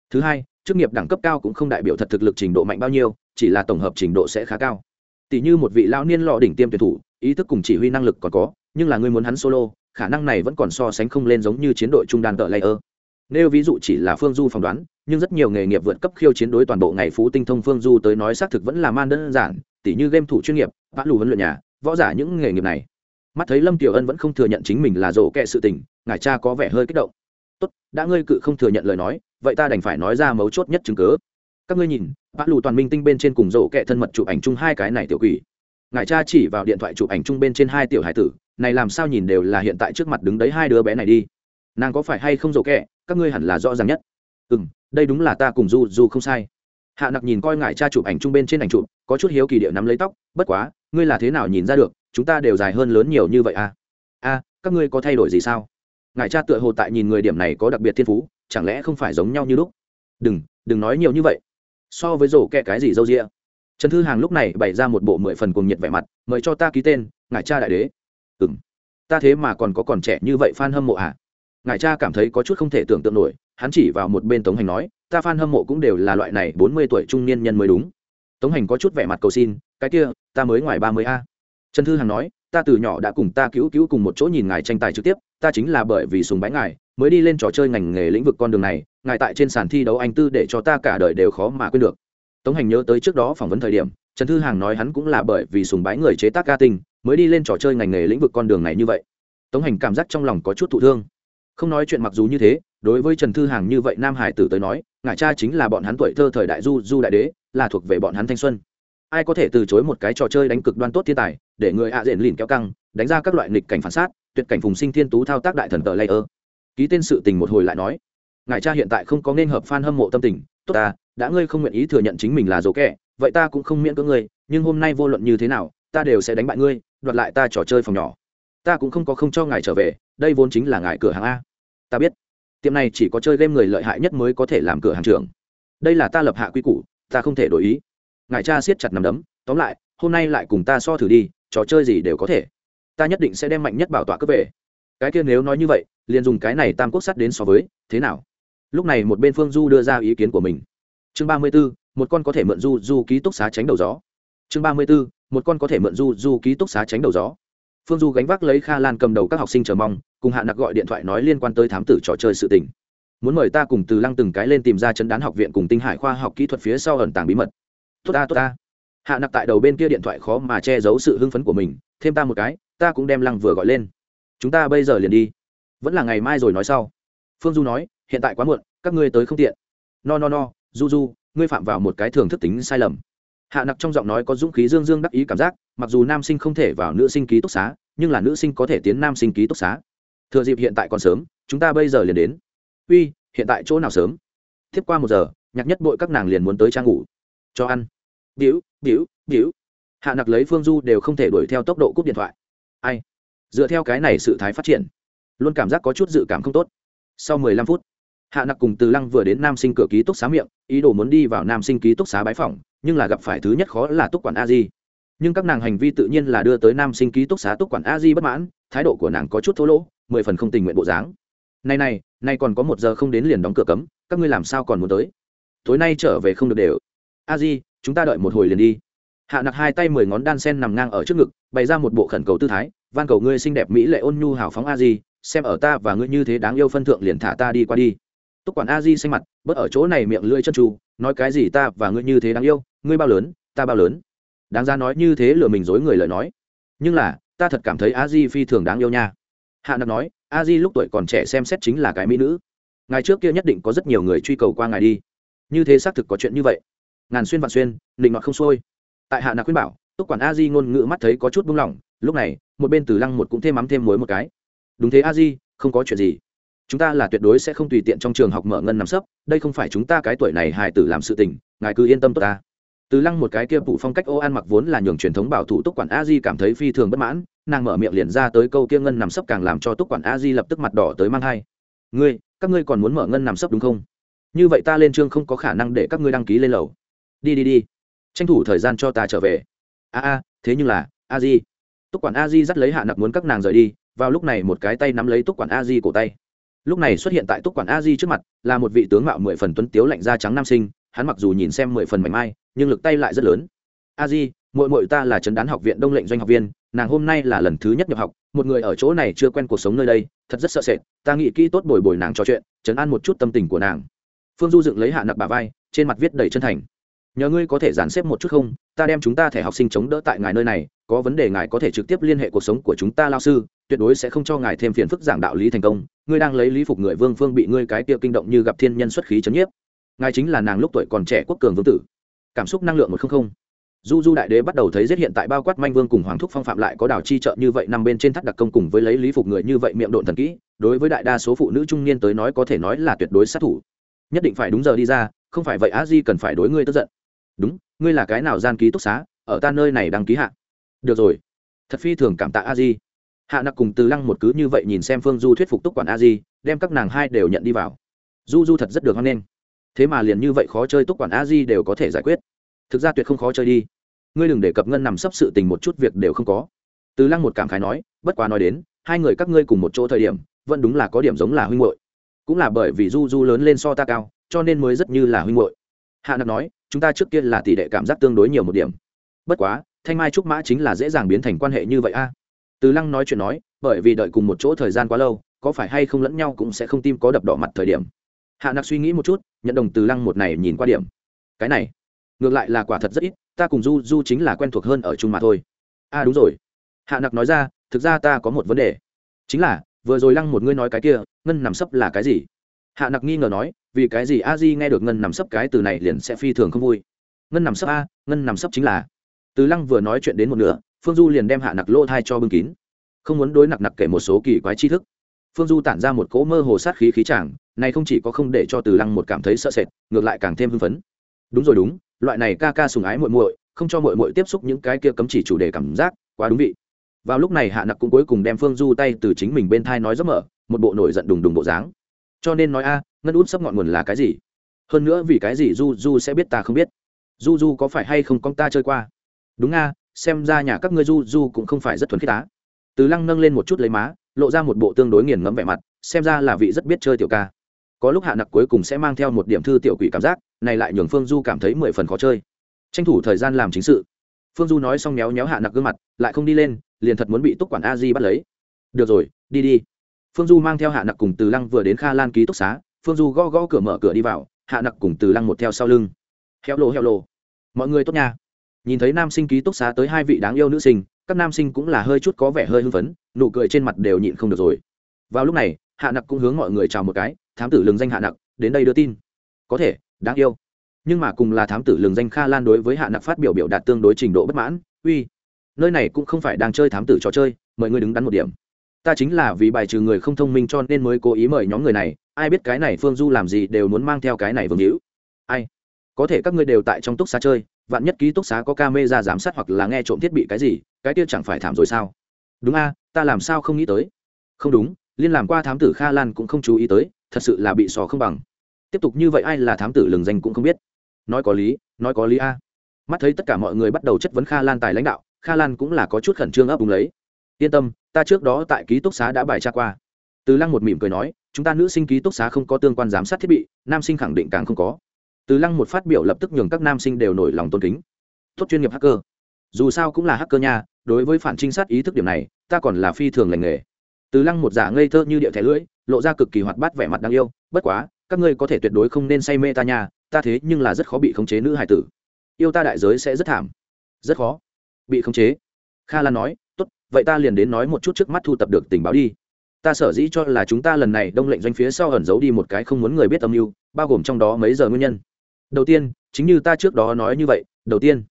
Thứ hai, chức nghiệp đẳng cấp cao cũng không đại biểu thật thực lực trình độ mạnh bao nhiêu, chỉ là tổng hợp trình độ sẽ khá cao. Tỷ như một vị lão niên lọ đỉnh tiêm tuyển thủ, ý thức cùng chỉ huy năng lực còn có, nhưng là người muốn hắn solo, khả năng này vẫn còn so sánh không lên giống như chiến đội trung đàn tợ layer. Nếu ví dụ chỉ là phương du phỏng đoán, nhưng rất nhiều nghề nghiệp vượt cấp khiêu chiến đối toàn bộ ngày phú tinh thông phương du tới nói xác thực vẫn là man đơn giản tỷ như game thủ chuyên nghiệp bát lù huấn luyện nhà, võ giả những nghề nghiệp này. Mắt thấy lâm tiểu ân vẫn không thừa nhận chính mình là rổ kẹ sự tình ngài cha có vẻ hơi kích động tốt, đã ngươi cự không thừa nhận lời nói, vậy ta đành phải nói ra mấu chốt nhất chứng cớ các ngươi nhìn, bác lù toàn minh tinh bên trên cùng rổ kẹ thân mật chụp ảnh chung hai cái này tiểu quỷ. Ngài cha chỉ vào điện thoại chụp ảnh chung bên trên hai tiểu hải tử, này làm sao nhìn đều là hiện tại trước mặt đứng đấy hai đứa bé này đi. Nàng có phải hay không rổ kẹ các ngươi hẳn là rõ ràng nhất. Ừ m đây đúng là ta cùng du du không sai. Hạ nặc nhìn coi ngài cha chụp ảnh chung bên trên ảnh chụp, có chút hiếu kỳ điệu nắm lấy tóc, bất quá, ngươi là thế nào nhìn ra được, chúng ta đều dài hơn lớn nhiều như vậy à? A, các ngươi có thay đổi gì sao? Ngài cha tựa hồ tại nhìn người điểm này có đặc biệt thiên phú, chẳng lẽ không phải giống nhau như lúc? Đừng đừng nói nhiều như vậy. So với rổ kẹ cái gì dâu rĩa trần thư hàng lúc này bày ra một bộ mười phần cùng nhiệt vẻ mặt, mời cho ta ký tên, ngài cha đại đế. Ừ m ta thế mà còn có còn trẻ như vậy f a n hâm mộ à? Ngài cha cảm thấy có chút không thể tưởng tượng nổi, hắn chỉ vào một bên tống hành nói, ta f a n hâm mộ cũng đều là loại này bốn mươi tuổi trung niên nhân mới đúng. Tống hành có chút vẻ mặt cầu xin, cái kia, ta mới ngoài ba mươi a. Trần thư hàng nói ta từ nhỏ đã cùng ta cứu cứu cùng một chỗ nhìn ngài tranh tài trực tiếp, ta chính là bởi vì sùng bái ngài, mới đi lên trò chơi ngành nghề lĩnh vực con đường này, ngài tại trên sàn thi đấu anh tư để cho ta cả đời đều khó mà quên được. Tống hành nhớ tới trước đó phỏng vấn thời điểm, trần thư hàng nói hắn cũng là bởi vì sùng bái người chế tác ca tinh, mới đi lên trò chơi ngành nghề lĩnh vực con đường này như vậy. Tống hành cảm giác trong lòng có chút thụ thương. Không nói chuyện mặc dù như thế, đối với trần thư hàng như vậy nam hải tử tới nói, ngài cha chính là bọn hắn tuổi thơ thời đại du du đại đế, là thuộc về bọn hắn thanh xuân. Ai có thể từ chối một cái trò chơi đánh cực đoan tốt thiên tài để người ạ rền diện lìn kéo căng, đánh ra các loại nghịch cảnh phản sát, tuyệt cảnh phùng sinh thiên tú thao tác đại thần tờ layer. Ký tên sự tình một hồi lại nói. Ngài cha hiện tại không có nên hợp fan hâm mộ tâm tình. Tốt ta, đã ngươi không nguyện ý thừa nhận chính mình là dỗ kẻ, vậy ta cũng không miễn cưỡng ngươi, nhưng hôm nay vô luận như thế nào, ta đều sẽ đánh bại ngươi, đoạt lại ta trò chơi phòng nhỏ. Ta cũng không có không cho ngài trở về, đây vốn chính là ngài cửa hàng a. Ta biết. Tiệm này chỉ có chơi game người lợi hại nhất mới có thể làm cửa hàng trưởng. Đây là ta lập hạ quy củ, ta không thể đổi ý. Ngài cha siết chặt nằm đấm, tóm lại, hôm nay lại cùng ta so thử đi trò chơi gì đều có thể. Ta nhất định sẽ đem mạnh nhất bảo tọa cướp về. Cái kia nếu nói như vậy, liền dùng cái này tam quốc sắt đến so với, thế nào? Lúc này một bên phương du đưa ra ý kiến của mình. Chương ba mươi b ố một con có thể mượn du du ký túc xá tránh đầu gió. Chương ba mươi b ố một con có thể mượn du du ký túc xá tránh đầu gió. Phương du gánh vác lấy kha lan cầm đầu các học sinh chờ mong, cùng hạ nặc gọi điện thoại nói liên quan tới thám tử trò chơi sự tình. Muốn mời ta cùng từ lăng từng cái lên tìm ra chân đán học viện cùng tinh hải khoa học kỹ thuật phía sau ẩn tàng bí mật. Tốt ta tốt ta hạ nặc tại đầu bên kia điện thoại khó mà che giấu sự hưng phấn của mình, thêm ta một cái, ta cũng đem lăng vừa gọi lên. Chúng ta bây giờ liền đi. Vẫn là ngày mai rồi nói sau. Phương du nói, hiện tại quá muộn, các ngươi tới không tiện. No no no, du du, ngươi phạm vào một cái thường thức tính sai lầm. Hạ nặc trong giọng nói có dũng khí dương dương đắc ý cảm giác, mặc dù nam sinh không thể vào nữ sinh ký túc xá, nhưng là nữ sinh có thể tiến nam sinh ký túc xá. Thừa dịp hiện tại còn sớm, chúng ta bây giờ liền đến. Uy, hiện tại chỗ nào sớm? Tiếp qua một giờ, nhạc nhất bội các nàng liền muốn tới trang ngủ. Cho ăn biểu biểu biểu. Hạ nặc lấy phương du đều không thể đuổi theo tốc độ cúp điện thoại. Ai? Dựa theo cái này sự thái phát triển, luôn cảm giác có chút dự cảm không tốt. Sau mười lăm phút, hạ nặc cùng từ lăng vừa đến nam sinh cửa ký túc xá miệng, ý đồ muốn đi vào nam sinh ký túc xá bái phòng nhưng là gặp phải thứ nhất khó là túc quản a di. Nhưng các nàng hành vi tự nhiên là đưa tới nam sinh ký túc xá túc quản a di bất mãn, thái độ của nàng có chút thô lỗ, mười phần không tình nguyện bộ dáng. Này này này còn có một giờ không đến liền đóng cửa cấm, các ngươi làm sao còn muốn tới? Tối nay trở về không được đều. A di chúng ta đợi một hồi liền đi. Hạ nặc hai tay mười ngón đan sen nằm ngang ở trước ngực, bày ra một bộ khẩn cầu tư thái, van cầu ngươi xinh đẹp mỹ lệ ôn nhu hào phóng a di, xem ở ta và ngươi như thế đáng yêu phân thượng liền thả ta đi qua đi. Túc quản a di xanh mặt, bớt ở chỗ này miệng lưỡi chân tru nói cái gì ta và ngươi như thế đáng yêu, ngươi bao lớn, ta bao lớn. Đáng ra nói như thế lừa mình dối người lời nói. Nhưng là, ta thật cảm thấy a di phi thường đáng yêu nha. Hạ nặc nói, a di lúc tuổi còn trẻ xem xét chính là cái mỹ nữ. Ngày trước kia nhất định có rất nhiều người truy cầu qua ngài đi. Như thế xác thực có chuyện như vậy ngàn xuyên vạn xuyên định ngọt không sôi tại hạ nặc khuyên bảo, túc quản a di ngôn ngữ mắt thấy có chút buông lỏng, lúc này, một bên từ lăng một cũng thêm mắm thêm muối một cái. Đúng thế a di, không có chuyện gì. Chúng ta là tuyệt đối sẽ không tùy tiện trong trường học mở ngân nằm sấp, đây không phải chúng ta cái tuổi này hài tử làm sự tình, ngài cứ yên tâm tốt ta. Từ lăng một cái kia phủ phong cách ô ăn mặc vốn là nhường truyền thống bảo thủ túc quản a di cảm thấy phi thường bất mãn, nàng mở miệng liền ra tới câu kia ngân nằm sấp càng làm cho túc quản a di lập tức mặt đỏ tới mang hai. Ngươi, các ngươi còn muốn mở ngân nằm sấp đúng không? Như vậy ta lên chương không có khả năng để các ngươi đăng ký lên lầu đi đi đi, tranh thủ thời gian cho ta trở về. A a, thế nhưng là, a di. Túc quản a di dắt lấy hạ nặc muốn các nàng rời đi, vào lúc này một cái tay nắm lấy túc quản a di cổ tay. Lúc này xuất hiện tại túc quản a di trước mặt, là một vị tướng mạo mười phần tuấn tiếu lạnh da trắng nam sinh, hắn mặc dù nhìn xem mười phần mảnh mai, nhưng lực tay lại rất lớn. A di mội mội ta là trấn đán học viện đông lệnh doanh học viên, nàng hôm nay là lần thứ nhất nhập học, một người ở chỗ này chưa quen cuộc sống nơi đây, thật rất sợ sệt, ta nghĩ kỹ tốt bồi bồi nàng trò chuyện, chấn an một chút tâm tình của nàng. Phương du dựng lấy hạ nặc bà vai, trên mặt viết đầy chân thành nhờ ngươi có thể dàn xếp một chút không? Ta đem chúng ta thẻ học sinh chống đỡ tại ngài nơi này, có vấn đề ngài có thể trực tiếp liên hệ cuộc sống của chúng ta lao sư, tuyệt đối sẽ không cho ngài thêm phiền phức giảng đạo lý thành công. Ngươi đang lấy lý phục người vương phương bị ngươi cái kia kinh động như gặp thiên nhân xuất khí chấn nhiếp. Ngài chính là nàng lúc tuổi còn trẻ quốc cường vương tử. Cảm xúc năng lượng một không không. Du du đại đế bắt đầu thấy giết hiện tại bao quát manh vương cùng hoàng thúc phong phạm lại có đảo chi trợ như vậy nằm bên trên thắt đặc công cùng với lấy lý phục người như vậy miệng độn thần kỹ, đối với đại đa số phụ nữ trung niên tới nói có thể nói là tuyệt đối sát thủ. Nhất định phải đúng giờ đi ra, không phải vậy á di cần phải đối ngươi tức giận đúng, ngươi là cái nào gian ký túc xá, ở ta nơi này đăng ký hạ? Được rồi. Thật phi thường cảm tạ a di. Hạ nặc cùng từ lăng một cứ như vậy nhìn xem phương du thuyết phục túc quản a di, đem các nàng hai đều nhận đi vào. Du du thật rất được hoan nghênh. Thế mà liền như vậy khó chơi túc quản a di đều có thể giải quyết. Thực ra tuyệt không khó chơi đi. Ngươi đừng để cập ngân nằm sấp sự tình một chút việc đều không có. Từ lăng một cảm khái nói, bất quá nói đến, hai người các ngươi cùng một chỗ thời điểm, vẫn đúng là có điểm giống là huynh hội cũng là bởi vì du du lớn lên so ta cao, cho nên mới rất như là huynh hội hạ nặc nói chúng ta trước kia là tỷ đệ cảm giác tương đối nhiều một điểm. Bất quá thanh mai trúc mã chính là dễ dàng biến thành quan hệ như vậy a. Từ lăng nói chuyện nói bởi vì đợi cùng một chỗ thời gian quá lâu có phải hay không lẫn nhau cũng sẽ không tim có đập đỏ mặt thời điểm. Hạ nặc suy nghĩ một chút nhận đồng từ lăng một này nhìn qua điểm. Cái này ngược lại là quả thật rất ít ta cùng du du chính là quen thuộc hơn ở chung mà thôi. A à, đúng rồi. Hạ nặc nói ra thực ra ta có một vấn đề. Chính là vừa rồi lăng một ngươi nói cái kia ngân nằm sấp là cái gì? Hạ nặc nghi ngờ nói, vì cái gì a di nghe được ngân nằm sấp cái từ này liền sẽ phi thường không vui? Ngân nằm sấp a, ngân nằm sấp chính là. Từ lăng vừa nói chuyện đến một nửa, phương du liền đem hạ nặc lỗ thai cho bưng kín. Không muốn đối nặc nặc kể một số kỳ quái tri thức. Phương du tản ra một cỗ mơ hồ sát khí khí chàng này không chỉ có không để cho từ lăng một cảm thấy sợ sệt, ngược lại càng thêm hưng phấn. Đúng rồi đúng, loại này ca ca sùng ái muội muội, không cho muội muội tiếp xúc những cái kia cấm chỉ chủ đề cảm giác, quá đúng vị. Vào lúc này hạ nặc cũng cuối cùng đem phương du tay từ chính mình bên thai nói rất mở một bộ nổi giận đùng đùng bộ dáng cho nên nói a, ngân út sắp ngọn nguồn là cái gì? Hơn nữa vì cái gì du du sẽ biết ta không biết? Du du có phải hay không con ta chơi qua? Đúng a, xem ra nhà các ngươi du du cũng không phải rất thuần khiết á. Từ lăng nâng lên một chút lấy má, lộ ra một bộ tương đối nghiền ngẫm vẻ mặt, xem ra là vị rất biết chơi tiểu ca. Có lúc hạ nặc cuối cùng sẽ mang theo một điểm thư tiểu quỷ cảm giác, này lại nhường phương du cảm thấy mười phần khó chơi. Tranh thủ thời gian làm chính sự. Phương du nói xong méo méo hạ nặc gương mặt, lại không đi lên, liền thật muốn bị túc quản a di bắt lấy. Được rồi, đi đi phương du mang theo hạ nặc cùng từ lăng vừa đến kha lan ký túc xá, phương du gõ gõ cửa mở cửa đi vào, hạ nặc cùng từ lăng một theo sau lưng. Heo lô heo lô. Mọi người tốt nha. Nhìn thấy nam sinh ký túc xá tới hai vị đáng yêu nữ sinh, các nam sinh cũng là hơi chút có vẻ hơi hưng phấn, nụ cười trên mặt đều nhịn không được rồi. Vào lúc này, hạ nặc cũng hướng mọi người chào một cái, thám tử lừng danh hạ nặc, đến đây đưa tin. Có thể, đáng yêu. Nhưng mà cùng là thám tử lừng danh kha lan đối với hạ nặc phát biểu biểu đạt tương đối trình độ bất mãn, uy, nơi này cũng không phải đang chơi thám tử trò chơi, mời ngươi đứng đắn một điểm ta chính là vì bài trừ người không thông minh cho nên mới cố ý mời nhóm người này, ai biết cái này phương du làm gì đều muốn mang theo cái này vương hữu. Ai? Có thể các ngươi đều tại trong túc xá chơi, vạn nhất ký túc xá có ca mê ra giám sát hoặc là nghe trộm thiết bị cái gì, cái kia chẳng phải thảm rồi sao? Đúng a, ta làm sao không nghĩ tới? Không đúng, liên làm qua thám tử kha lan cũng không chú ý tới, thật sự là bị sò không bằng. Tiếp tục như vậy ai là thám tử lừng danh cũng không biết. Nói có lý, nói có lý a. Mắt thấy tất cả mọi người bắt đầu chất vấn kha lan tài lãnh đạo, kha lan cũng là có chút khẩn trương ấp úng lấy yên tâm, ta trước đó tại ký túc xá đã bài tra qua. Từ lăng một mỉm cười nói, chúng ta nữ sinh ký túc xá không có tương quan giám sát thiết bị, nam sinh khẳng định càng không có. Từ lăng một phát biểu lập tức nhường các nam sinh đều nổi lòng tôn kính. Tốt chuyên nghiệp hacker. Dù sao cũng là hacker nha, đối với phản trinh sát ý thức điểm này, ta còn là phi thường lành nghề. Từ lăng một giả ngây thơ như điệu thẻ lưỡi, lộ ra cực kỳ hoạt bát vẻ mặt đáng yêu, bất quá, các ngươi có thể tuyệt đối không nên say mê ta nha, ta thế nhưng là rất khó bị khống chế nữ hải tử. Yêu ta đại giới sẽ rất thảm. Rất khó. Bị khống chế. Kha lan nói vậy ta liền đến nói một chút trước mắt thu tập được tình báo đi. Ta sở dĩ cho là chúng ta lần này đông lệnh doanh phía sau ẩn giấu đi một cái không muốn người biết âm mưu, bao gồm trong đó mấy giờ nguyên nhân. Đầu tiên, chính như ta trước đó nói như vậy, đầu tiên,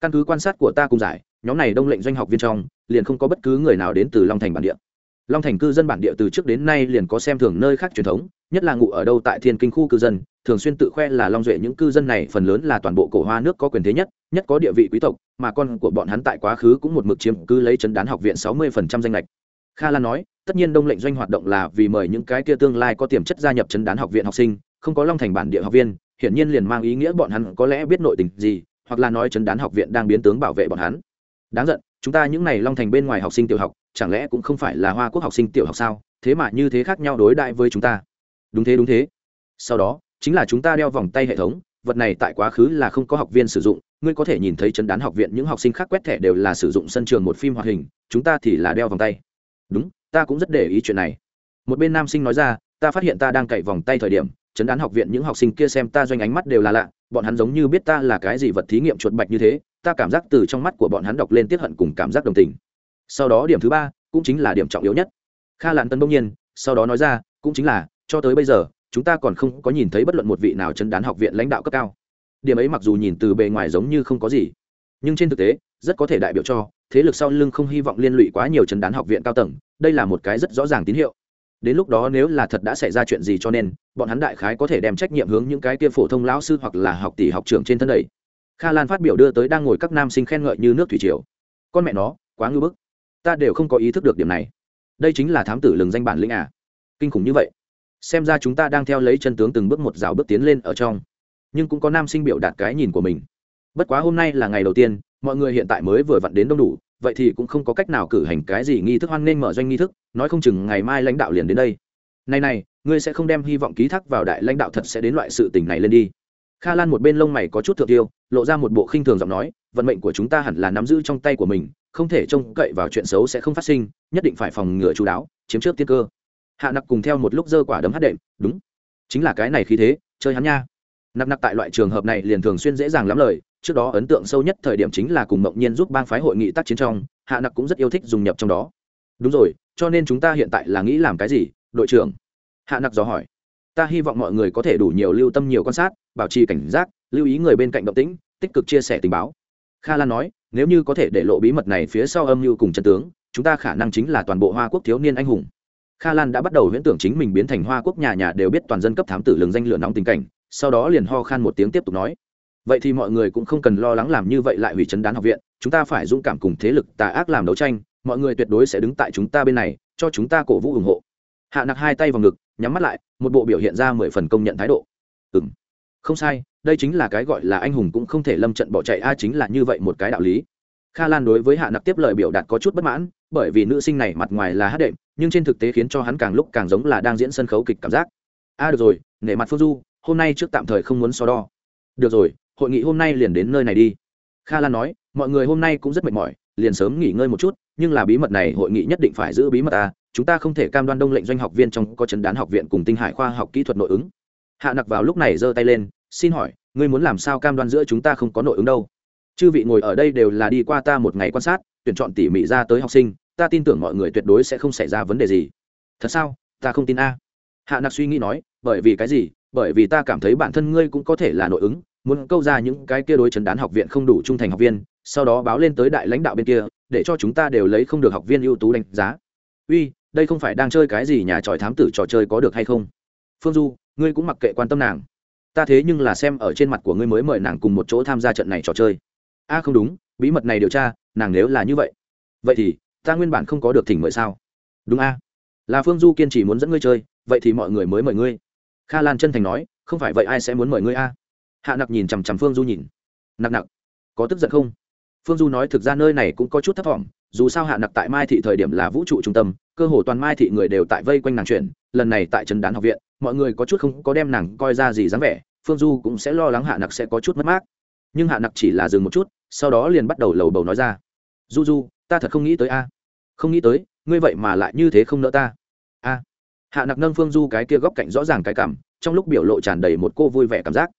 căn cứ quan sát của ta cùng giải, nhóm này đông lệnh doanh học viên trong, liền không có bất cứ người nào đến từ long thành bản địa. Long thành cư dân bản địa từ trước đến nay liền có xem thường nơi khác truyền thống, nhất là ngụ ở đâu tại thiên kinh khu cư dân thường xuyên tự khoe là long duệ những cư dân này phần lớn là toàn bộ cổ hoa nước có quyền thế nhất nhất có địa vị quý tộc, mà con của bọn hắn tại quá khứ cũng một mực chiếm cứ lấy chấn đán học viện sáu mươi phần trăm danh lệch kha lan nói, tất nhiên đông lệnh doanh hoạt động là vì mời những cái kia tương lai có tiềm chất gia nhập chấn đán học viện học sinh, không có long thành bản địa học viên, hiển nhiên liền mang ý nghĩa bọn hắn có lẽ biết nội tình gì, hoặc là nói chấn đán học viện đang biến tướng bảo vệ bọn hắn. Đáng giận, chúng ta những n à y long thành bên ngoài học sinh tiểu học, chẳng lẽ cũng không phải là hoa quốc học sinh tiểu học sao? Thế mà như thế khác nhau đối đại với chúng ta. Đúng thế đúng thế. Sau đó chính là chúng ta đeo vòng tay hệ thống, vật này tại quá khứ là không có học viên sử dụng, ngươi có thể nhìn thấy chấn đán học viện, những học sinh khác quét thẻ đều là sử dụng sân trường một phim hoạt hình, chúng ta thì là đeo vòng tay. Đúng, ta cũng rất để ý chuyện này. Một bên nam sinh nói ra, ta phát hiện ta đang cậy vòng tay thời điểm, chấn đán học viện những học sinh kia xem ta doanh ánh mắt đều là lạ, bọn hắn giống như biết ta là cái gì vật thí nghiệm chuột bạch như thế, ta cảm giác từ trong mắt của bọn hắn đọc lên tiết hận cùng cảm giác đồng tình. Sau đó điểm thứ ba, cũng chính là điểm trọng yếu nhất. Kha lạn tân bỗng nhiên, sau đó nói ra, cũng chính là, cho tới bây giờ chúng ta còn không có nhìn thấy bất luận một vị nào chân đán học viện lãnh đạo cấp cao. Điểm ấy mặc dù nhìn từ bề ngoài giống như không có gì, nhưng trên thực tế, rất có thể đại biểu cho, thế lực sau lưng không hy vọng liên lụy quá nhiều chân đán học viện cao tầng, đây là một cái rất rõ ràng tín hiệu. Đến lúc đó nếu là thật đã xảy ra chuyện gì cho nên, bọn hắn đại khái có thể đem trách nhiệm hướng những cái kia phổ thông lão sư hoặc là học tỷ học trưởng trên thân đầy kha lan phát biểu đưa tới đang ngồi các nam sinh khen ngợi như nước thủy triều. Con mẹ nó, quá ngưỡng bức. Ta đều không có ý thức được điểm này. Đây chính là thám tử lừng danh bản lĩnh à. Kinh khủng như vậy xem ra chúng ta đang theo lấy chân tướng từng bước một rào bước tiến lên ở trong. Nhưng cũng có nam sinh biểu đạt cái nhìn của mình. Bất quá hôm nay là ngày đầu tiên, mọi người hiện tại mới vừa vặn đến đông đủ, vậy thì cũng không có cách nào cử hành cái gì nghi thức hoan nghênh mở doanh nghi thức, nói không chừng ngày mai lãnh đạo liền đến đây. Này này, ngươi sẽ không đem hy vọng ký thác vào đại lãnh đạo thật sẽ đến loại sự tình này lên đi. Kha lan một bên lông mày có chút thượng tiêu, lộ ra một bộ khinh thường giọng nói, vận mệnh của chúng ta hẳn là nắm giữ trong tay của mình, không thể trông cậy vào chuyện xấu sẽ không phát sinh, nhất định phải phòng ngừa chú đáo, chiếm trước tiên cơ hạ nặc cùng theo một lúc dơ quả đấm hát đệm, đúng, chính là cái này khí thế, chơi hắn nha. Nặc nặc tại loại trường hợp này liền thường xuyên dễ dàng lắm lời, trước đó ấn tượng sâu nhất thời điểm chính là cùng mộng nhiên giúp bang phái hội nghị tác chiến trong, hạ nặc cũng rất yêu thích dùng nhập trong đó. Đúng rồi, cho nên chúng ta hiện tại là nghĩ làm cái gì, đội trưởng? Hạ nặc dò hỏi. Ta hy vọng mọi người có thể đủ nhiều lưu tâm nhiều quan sát, bảo trì cảnh giác, lưu ý người bên cạnh động tĩnh, tích cực chia sẻ tình báo. Kha lan nói, nếu như có thể để lộ bí mật này phía sau âm mưu cùng chân tướng, chúng ta khả năng chính là toàn bộ hoa quốc thiếu niên anh hùng kha lan đã bắt đầu huyễn tưởng chính mình biến thành hoa quốc nhà nhà đều biết toàn dân cấp thám tử lường danh lửa nóng tình cảnh, sau đó liền ho khan một tiếng tiếp tục nói. Vậy thì mọi người cũng không cần lo lắng làm như vậy lại hủy chấn đán học viện, chúng ta phải dũng cảm cùng thế lực tà ác làm đấu tranh, mọi người tuyệt đối sẽ đứng tại chúng ta bên này, cho chúng ta cổ vũ ủng hộ. Hạ nặc hai tay vào ngực, nhắm mắt lại, một bộ biểu hiện ra mười phần công nhận thái độ. Ừ m không sai, đây chính là cái gọi là anh hùng cũng không thể lâm trận bỏ chạy, a chính là như vậy một cái đạo lý. Kha lan đối với hạ nặc tiếp lời biểu đạt có chút bất mãn, bởi vì nữ sinh này mặt ngoài là hát đệm nhưng trên thực tế khiến cho hắn càng lúc càng giống là đang diễn sân khấu kịch cảm giác. A, được rồi, nể mặt phương du, hôm nay trước tạm thời không muốn so đo. Được rồi, hội nghị hôm nay liền đến nơi này đi. Kha lan nói, mọi người hôm nay cũng rất mệt mỏi, liền sớm nghỉ ngơi một chút, nhưng là bí mật này hội nghị nhất định phải giữ bí mật ta chúng ta không thể cam đoan đông lệnh doanh học viên trong có chấn đán học viện cùng tinh hải khoa học kỹ thuật nội ứng. Hạ nặc vào lúc này giơ tay lên, xin hỏi, ngươi muốn làm sao cam đoan giữa chúng ta không có nội ứng đâu? Chư vị ngồi ở đây đều là đi qua ta một ngày quan sát, tuyển chọn tỉ mỉ ra tới học sinh ta tin tưởng mọi người tuyệt đối sẽ không xảy ra vấn đề gì. Thật sao? Ta không tin a. Hạ nặc suy nghĩ nói, bởi vì cái gì? Bởi vì ta cảm thấy bản thân ngươi cũng có thể là nội ứng, muốn câu ra những cái kia đối chấn đán học viện không đủ trung thành học viên, sau đó báo lên tới đại lãnh đạo bên kia, để cho chúng ta đều lấy không được học viên ưu tú đánh giá. Uy, đây không phải đang chơi cái gì nhà tròi thám tử trò chơi có được hay không? Phương du, ngươi cũng mặc kệ quan tâm nàng. Ta thế nhưng là xem ở trên mặt của ngươi mới mời nàng cùng một chỗ tham gia trận này trò chơi. A, không đúng, bí mật này điều tra, nàng nếu là như vậy. Vậy thì ta nguyên bản không có được thỉnh mời sao? Đúng a. Là phương du kiên trì muốn dẫn ngươi chơi, vậy thì mọi người mới mời ngươi. Kha lan chân thành nói, không phải vậy ai sẽ muốn mời ngươi a? Hạ nặc nhìn chằm chằm phương du nhìn. Nặc nặc, có tức giận không? Phương du nói thực ra nơi này cũng có chút thấp t dù sao hạ nặc tại mai thị thời điểm là vũ trụ trung tâm, cơ hồ toàn mai thị người đều tại vây quanh nàng chuyển lần này tại Trần đán học viện, mọi người có chút không có đem nàng coi ra gì dáng vẻ, phương du cũng sẽ lo lắng hạ nặc sẽ có chút mất mát. Nhưng hạ nặc chỉ là dừng một chút, sau đó liền bắt đầu lầu bầu nói ra. Du du, ta thật không nghĩ tới a không nghĩ tới, ngươi vậy mà lại như thế không nỡ ta. A. Hạ nặc nâng phương du cái kia góc cạnh rõ ràng cái cảm, trong lúc biểu lộ tràn đầy một cô vui vẻ cảm giác.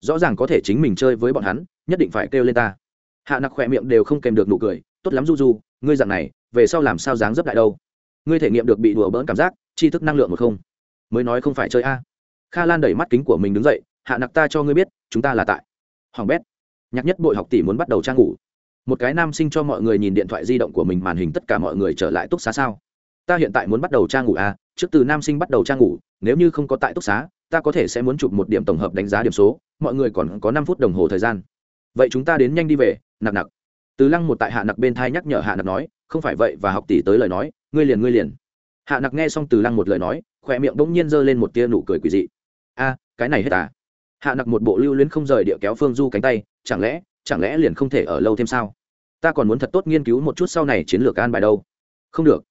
Rõ ràng có thể chính mình chơi với bọn hắn, nhất định phải kêu lên ta. Hạ nặc khỏe miệng đều không kèm được nụ cười, tốt lắm du du, ngươi dặn này, về sau làm sao dáng dấp đại đâu? Ngươi thể nghiệm được bị đùa bỡn cảm giác, tri thức năng lượng một không. Mới nói không phải chơi a. Kha lan đẩy mắt kính của mình đứng dậy, hạ nặc ta cho ngươi biết, chúng ta là tại. Hoàng bét. Nhạc nhất bội học tỷ muốn bắt đầu trang ngủ một cái nam sinh cho mọi người nhìn điện thoại di động của mình màn hình tất cả mọi người trở lại túc xá sao? Ta hiện tại muốn bắt đầu trang ngủ a trước từ nam sinh bắt đầu trang ngủ, nếu như không có tại túc xá, ta có thể sẽ muốn chụp một điểm tổng hợp đánh giá điểm số, mọi người còn có năm phút đồng hồ thời gian. Vậy chúng ta đến nhanh đi về, nặc nặc. Từ lăng một tại hạ nặc bên thai nhắc nhở hạ nặc nói, không phải vậy và học tỷ tới lời nói, ngươi liền ngươi liền. Hạ nặc nghe xong từ lăng một lời nói khỏe miệng bỗng nhiên giơ lên một tia nụ cười quỳ dị. A, cái này hết à? Hạ nặc một bộ lưu luyến không rời địa kéo phương du cánh tay, chẳng lẽ chẳng lẽ liền không thể ở lâu thêm sao? Ta còn muốn thật tốt nghiên cứu một chút sau này chiến lược an bài đâu. Không được.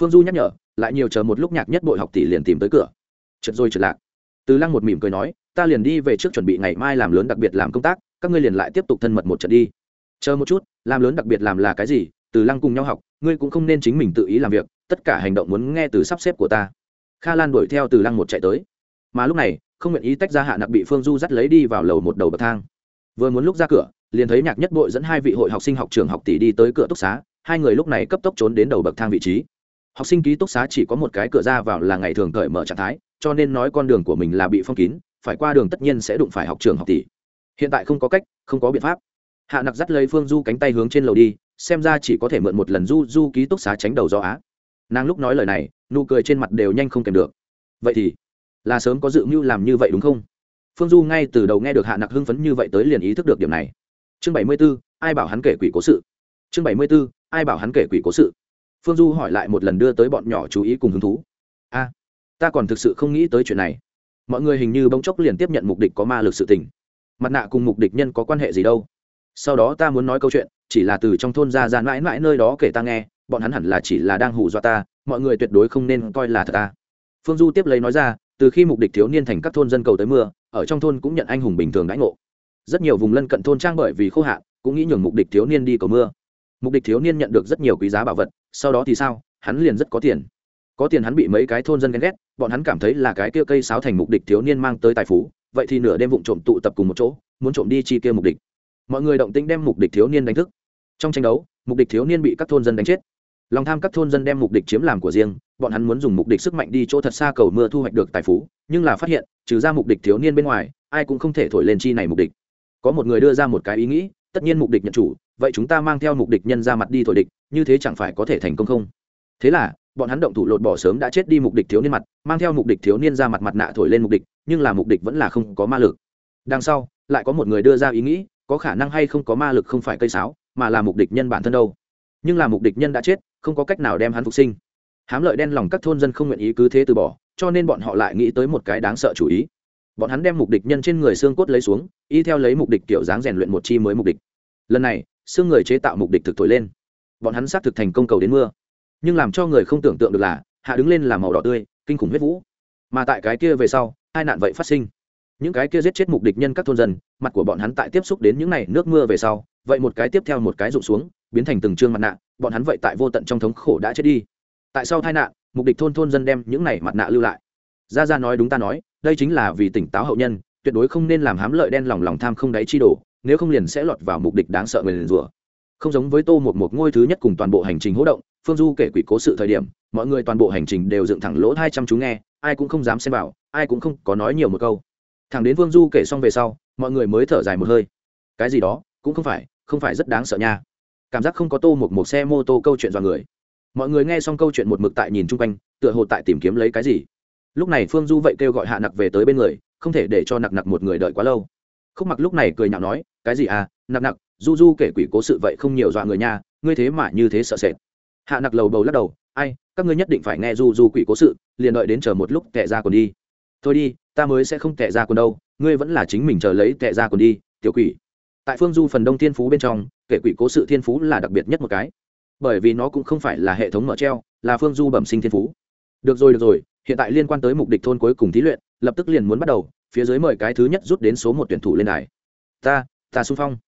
Phương du nhắc nhở, lại nhiều chờ một lúc nhạc nhất bội học tỷ liền tìm tới cửa. Trượt rồi trượt lạc. Từ lăng một mỉm cười nói, ta liền đi về trước chuẩn bị ngày mai làm lớn đặc biệt làm công tác, các ngươi liền lại tiếp tục thân mật một trận đi. Chờ một chút, làm lớn đặc biệt làm là cái gì? Từ lăng cùng nhau học, ngươi cũng không nên chính mình tự ý làm việc, tất cả hành động muốn nghe từ sắp xếp của ta. Kha lan đuổi theo từ lăng một chạy tới. Mà lúc này, không nguyện ý tách ra hạ nặc bị phương du dắt lấy đi vào lầu một đầu bậc thang. Vừa muốn lúc ra cửa liền thấy nhạc nhất bội dẫn hai vị hội học sinh học trường học tỷ đi tới cửa túc xá, hai người lúc này cấp tốc trốn đến đầu bậc thang vị trí. Học sinh ký túc xá chỉ có một cái cửa ra vào là ngày thường cởi mở trạng thái, cho nên nói con đường của mình là bị phong kín, phải qua đường tất nhiên sẽ đụng phải học trường học tỷ. Hiện tại không có cách, không có biện pháp. Hạ nặc dắt lấy phương du cánh tay hướng trên lầu đi, xem ra chỉ có thể mượn một lần du du ký túc xá tránh đầu do á. Nàng lúc nói lời này, nụ cười trên mặt đều nhanh không kèm được. Vậy thì, là sớm có dự mưu làm như vậy đúng không? Phương du ngay từ đầu nghe được hạ nặc hưng phấn như vậy tới liền ý thức được điểm này chương bảy mươi b ố ai bảo hắn kể quỷ cố sự? Chương bảy mươi b ố ai bảo hắn kể quỷ cố sự? Phương du hỏi lại một lần đưa tới bọn nhỏ chú ý cùng hứng thú. A, ta còn thực sự không nghĩ tới chuyện này. Mọi người hình như bỗng chốc liền tiếp nhận mục đích có ma lực sự tình. Mặt nạ cùng mục địch nhân có quan hệ gì đâu? Sau đó ta muốn nói câu chuyện, chỉ là từ trong thôn ra ra mãi mãi nơi đó kể ta nghe, bọn hắn hẳn là chỉ là đang hù dọa ta, mọi người tuyệt đối không nên coi là thật ta. Phương du tiếp lấy nói ra, từ khi mục địch thiếu niên thành các thôn dân cầu tới mưa, ở trong thôn cũng nhận anh hùng bình thường đãi ngộ rất nhiều vùng lân cận thôn trang bởi vì khô hạn, cũng nghĩ nhường mục địch thiếu niên đi cầu mưa. Mục địch thiếu niên nhận được rất nhiều quý giá bảo vật, sau đó thì sao? Hắn liền rất có tiền. Có tiền hắn bị mấy cái thôn dân ghen ghét, bọn hắn cảm thấy là cái kia cây sáo thành mục địch thiếu niên mang tới tài phú, vậy thì nửa đêm vụng trộm tụ tập cùng một chỗ, muốn trộm đi chi kia mục địch mọi người động tĩnh đem mục địch thiếu niên đánh thức. Trong tranh đấu, mục địch thiếu niên bị các thôn dân đánh chết. Lòng tham các thôn dân đem mục địch chiếm làm của riêng, bọn hắn muốn dùng mục địch sức mạnh đi chỗ thật xa cầu mưa thu hoạch được tài phú, nhưng là phát hiện, trừ ra mục địch thiếu niên bên ngoài, ai cũng không thể thổi lên chi này mục địch có một người đưa ra một cái ý nghĩ, tất nhiên mục địch nhận chủ, vậy chúng ta mang theo mục địch nhân ra mặt đi thổi địch, như thế chẳng phải có thể thành công không? Thế là, bọn hắn động thủ lột bỏ sớm đã chết đi mục địch thiếu niên mặt, mang theo mục địch thiếu niên ra mặt mặt nạ thổi lên mục địch nhưng là mục địch vẫn là không có ma lực. Đằng sau, lại có một người đưa ra ý nghĩ, có khả năng hay không có ma lực không phải cây sáo, mà là mục địch nhân bản thân đâu. Nhưng là mục địch nhân đã chết, không có cách nào đem hắn phục sinh. Hám lợi đen lòng các thôn dân không nguyện ý cứ thế từ bỏ, cho nên bọn họ lại nghĩ tới một cái đáng sợ chủ ý bọn hắn đem mục địch nhân trên người xương cốt lấy xuống, y theo lấy mục địch kiểu dáng rèn luyện một chi mới mục địch. Lần này, xương người chế tạo mục địch thực thổi lên. Bọn hắn xác thực thành công cầu đến mưa. Nhưng làm cho người không tưởng tượng được là, hạ đứng lên là màu đỏ tươi, kinh khủng huyết vũ. Mà tại cái kia về sau, hai nạn vậy phát sinh. Những cái kia giết chết mục địch nhân các thôn dân, mặt của bọn hắn tại tiếp xúc đến những này nước mưa về sau, vậy một cái tiếp theo một cái rụng xuống, biến thành từng trương mặt nạ, bọn hắn vậy tại vô tận trong thống khổ đã chết đi. Tại sao tai nạn, mục địch thôn thôn dân đem những này mặt nạ lưu lại. Ra ra nói đúng ta nói đây chính là vì tỉnh táo hậu nhân, tuyệt đối không nên làm hám lợi đen lòng lòng tham không đáy chi đổ nếu không liền sẽ lọt vào mục đích đáng sợ người liền rủa. Không giống với tô một một ngôi thứ nhất cùng toàn bộ hành trình hỗ động, phương du kể quỷ cố sự thời điểm, mọi người toàn bộ hành trình đều dựng thẳng lỗ hai trăm chú nghe, ai cũng không dám xem vào, ai cũng không có nói nhiều một câu. Thẳng đến phương du kể xong về sau, mọi người mới thở dài một hơi. Cái gì đó, cũng không phải không phải rất đáng sợ nha. Cảm giác không có tô một một xe mô tô câu chuyện dọa người. Mọi người nghe xong câu chuyện một mực tại nhìn chung quanh, tựa hồ tại tìm kiếm lấy cái gì lúc này phương du vậy kêu gọi hạ nặc về tới bên người, không thể để cho nặc nặc một người đợi quá lâu. Khúc mặc lúc này cười nhạo nói, cái gì à nặc nặc, du du kể quỷ cố sự vậy không nhiều dọa người nha, ngươi thế mà như thế sợ sệt. Hạ nặc lầu bầu lắc đầu, ai, các ngươi nhất định phải nghe du du quỷ cố sự, liền đợi đến chờ một lúc tệ ra còn đi. Thôi đi, ta mới sẽ không tệ ra còn đâu, ngươi vẫn là chính mình chờ lấy tệ ra còn đi, tiểu quỷ. Tại phương du phần đông thiên phú bên trong, kể quỷ cố sự thiên phú là đặc biệt nhất một cái. Bởi vì nó cũng không phải là hệ thống mở treo, là phương du bẩm sinh thiên phú. Được rồi được rồi hiện tại liên quan tới mục đích thôn cuối cùng thí luyện, lập tức liền muốn bắt đầu, phía dưới mời cái thứ nhất rút đến số một tuyển thủ lên đài. Ta ta xung phong.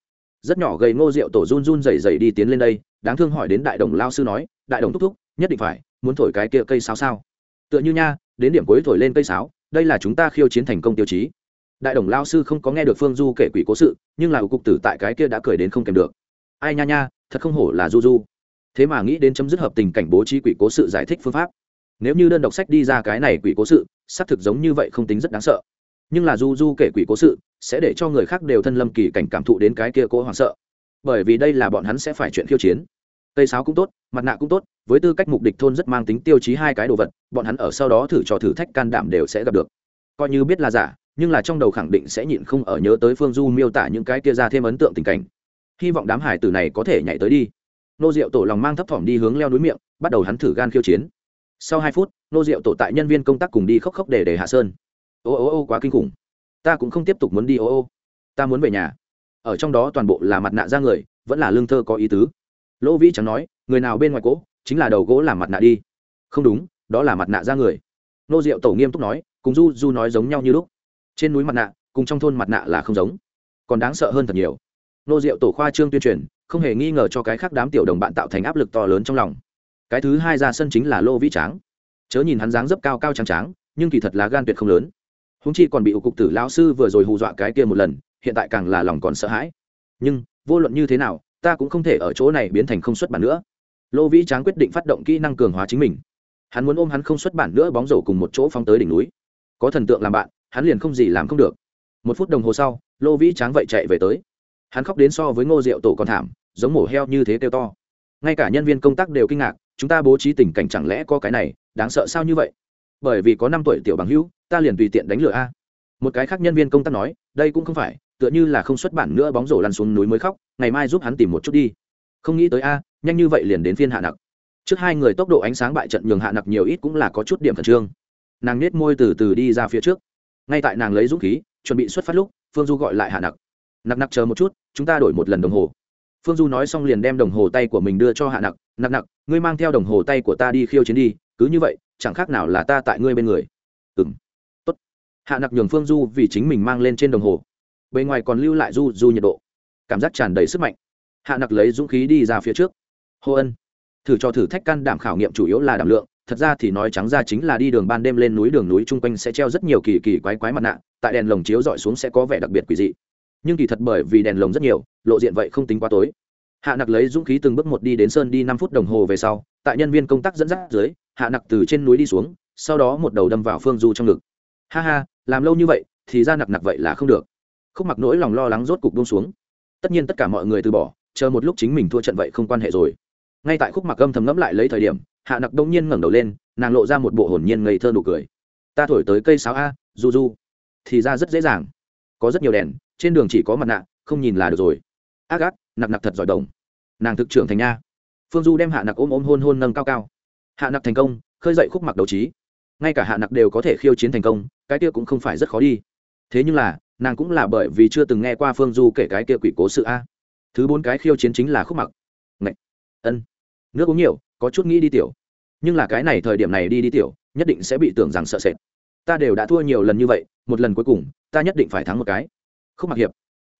Rất nhỏ gầy ngô rượu tổ run run rẩy rẩy đi tiến lên đây, đáng thương hỏi đến đại đồng lao sư nói, đại đồng thúc thúc, nhất định phải, muốn thổi cái kia cây sáo sao? Tựa như nha, đến điểm cuối thổi lên cây sáo, đây là chúng ta khiêu chiến thành công tiêu chí. Đại đồng lao sư không có nghe được phương du kể quỷ cố sự, nhưng là cục tử tại cái kia đã cười đến không kèm được. Ai nha nha, thật không hổ là du du. Thế mà nghĩ đến chấm dứt hợp tình cảnh bố trí quỷ cố sự giải thích phương pháp nếu như đơn đọc sách đi ra cái này quỷ cố sự, xác thực giống như vậy không tính rất đáng sợ. Nhưng là du du kể quỷ cố sự, sẽ để cho người khác đều thân lâm kỳ cảnh cảm thụ đến cái kia cố hoảng sợ. Bởi vì đây là bọn hắn sẽ phải chuyện khiêu chiến. Tây sáo cũng tốt, mặt nạ cũng tốt, với tư cách mục địch thôn rất mang tính tiêu chí hai cái đồ vật, bọn hắn ở sau đó thử cho thử thách can đảm đều sẽ gặp được. Coi như biết là giả, nhưng là trong đầu khẳng định sẽ nhịn không ở nhớ tới phương du miêu tả những cái kia ra thêm ấn tượng tình cảnh. Hy vọng đám hải tử này có thể nhảy tới đi. Nô diệu tổ lòng mang thấp thỏm đi hướng leo núi miệng, bắt đầu hắn thử gan khiêu chiến sau hai phút nô diệu tổ tại nhân viên công tác cùng đi khóc khóc để để hạ sơn. Ô ô ô, quá kinh khủng. Ta cũng không tiếp tục muốn đi, ô ô. Ta muốn về nhà. Ở trong đó toàn bộ là mặt nạ ra người, vẫn là lương thơ có ý tứ. Lỗ vĩ chẳng nói, người nào bên ngoài cỗ, chính là đầu gỗ làm mặt nạ đi. Không đúng, đó là mặt nạ ra người. Nô diệu tổ nghiêm túc nói, cùng du du nói giống nhau như lúc. Trên núi mặt nạ, cùng trong thôn mặt nạ là không giống. Còn đáng sợ hơn thật nhiều. Nô diệu tổ khoa trương tuyên truyền, không hề nghi ngờ cho cái khác đám tiểu đồng bạn tạo thành áp lực to lớn trong lòng cái thứ hai ra sân chính là lô vĩ tráng. Chớ nhìn hắn dáng dấp cao cao trắng tráng nhưng kỳ thật là gan tuyệt không lớn. Húng chi còn bị ủ cục tử lão sư vừa rồi hù dọa cái kia một lần, hiện tại càng là lòng còn sợ hãi. Nhưng, vô luận như thế nào, ta cũng không thể ở chỗ này biến thành không xuất bản nữa. Lô vĩ tráng quyết định phát động kỹ năng cường hóa chính mình. Hắn muốn ôm hắn không xuất bản nữa bóng rổ cùng một chỗ phóng tới đỉnh núi. Có thần tượng làm bạn, hắn liền không gì làm không được. Một phút đồng hồ sau, lô vĩ tráng vậy chạy về tới. Hắn khóc đến so với ngô rượu tổ còn thảm, giống mổ heo như thế kêu to. Ngay cả nhân viên công tác đều kinh ngạc chúng ta bố trí tình cảnh chẳng lẽ có cái này, đáng sợ sao như vậy? Bởi vì có năm tuổi tiểu bằng hữu, ta liền tùy tiện đánh lửa a. Một cái khác nhân viên công tác nói, đây cũng không phải, tựa như là không xuất bản nữa bóng rổ lăn xuống núi mới khóc, ngày mai giúp hắn tìm một chút đi. Không nghĩ tới a, nhanh như vậy liền đến phiên hạ nặc. Trước hai người tốc độ ánh sáng bại trận nhường hạ nặc nhiều ít cũng là có chút điểm khẩn trương. Nàng nết môi từ từ đi ra phía trước. Ngay tại nàng lấy dũng khí, chuẩn bị xuất phát lúc, phương du gọi lại hạ nặc. Nặc nặc chờ một chút, chúng ta đổi một lần đồng hồ phương du nói xong liền đem đồng hồ tay của mình đưa cho hạ nặc nặc nặc, ngươi mang theo đồng hồ tay của ta đi khiêu chiến đi, cứ như vậy, chẳng khác nào là ta tại ngươi bên người. Ừ m tốt. Hạ nặc nhường phương du vì chính mình mang lên trên đồng hồ. Bề ngoài còn lưu lại du du nhiệt độ. Cảm giác tràn đầy sức mạnh. Hạ nặc lấy dũng khí đi ra phía trước. Hô ân. Thử cho thử thách căn đảm khảo nghiệm chủ yếu là đảm lượng. Thật ra thì nói trắng ra chính là đi đường ban đêm lên núi, đường núi chung quanh sẽ treo rất nhiều kỳ kỳ quái quái mặt nạ. Tại đèn lồng chiếu dọi xuống sẽ có vẻ đặc biệt quỷ dị nhưng kỳ thật bởi vì đèn lồng rất nhiều, lộ diện vậy không tính quá tối. Hạ nặc lấy dũng khí từng bước một đi đến sơn đi năm phút đồng hồ về sau, tại nhân viên công tác dẫn dắt dưới, hạ nặc từ trên núi đi xuống, sau đó một đầu đâm vào phương du trong ngực. Ha ha, làm lâu như vậy, thì ra nặc nặc vậy là không được. Khúc mặc nỗi lòng lo lắng rốt cục buông xuống. Tất nhiên tất cả mọi người từ bỏ, chờ một lúc chính mình thua trận vậy không quan hệ rồi. Ngay tại khúc mặc âm thầm ngẫm lại lấy thời điểm, hạ nặc đông nhiên ngẩng đầu lên, nàng lộ ra một bộ hồn nhiên ngây thơ nụ cười. Ta thổi tới cây sáo a, du du. Thì ra rất dễ dàng có rất nhiều đèn, trên đường chỉ có mặt nạ, không nhìn là được rồi. Ác ác nặc nặc thật giỏi đồng. Nàng thực trưởng thành nha. Phương du đem hạ nặc ôm ôm hôn hôn nâng cao cao. Hạ nặc thành công, khơi dậy khúc mặc đầu trí. Ngay cả hạ nặc đều có thể khiêu chiến thành công, cái kia cũng không phải rất khó đi. Thế nhưng là, nàng cũng là bởi vì chưa từng nghe qua phương du kể cái kia quỷ cố sự a. Thứ bốn cái khiêu chiến chính là khúc mặc. Ngậy! ân. Nước uống nhiều, có chút nghĩ đi tiểu. Nhưng là cái này thời điểm này đi đi tiểu, nhất định sẽ bị tưởng rằng sợ sệt ta đều đã thua nhiều lần như vậy, một lần cuối cùng, ta nhất định phải thắng một cái. Khúc mặc hiệp.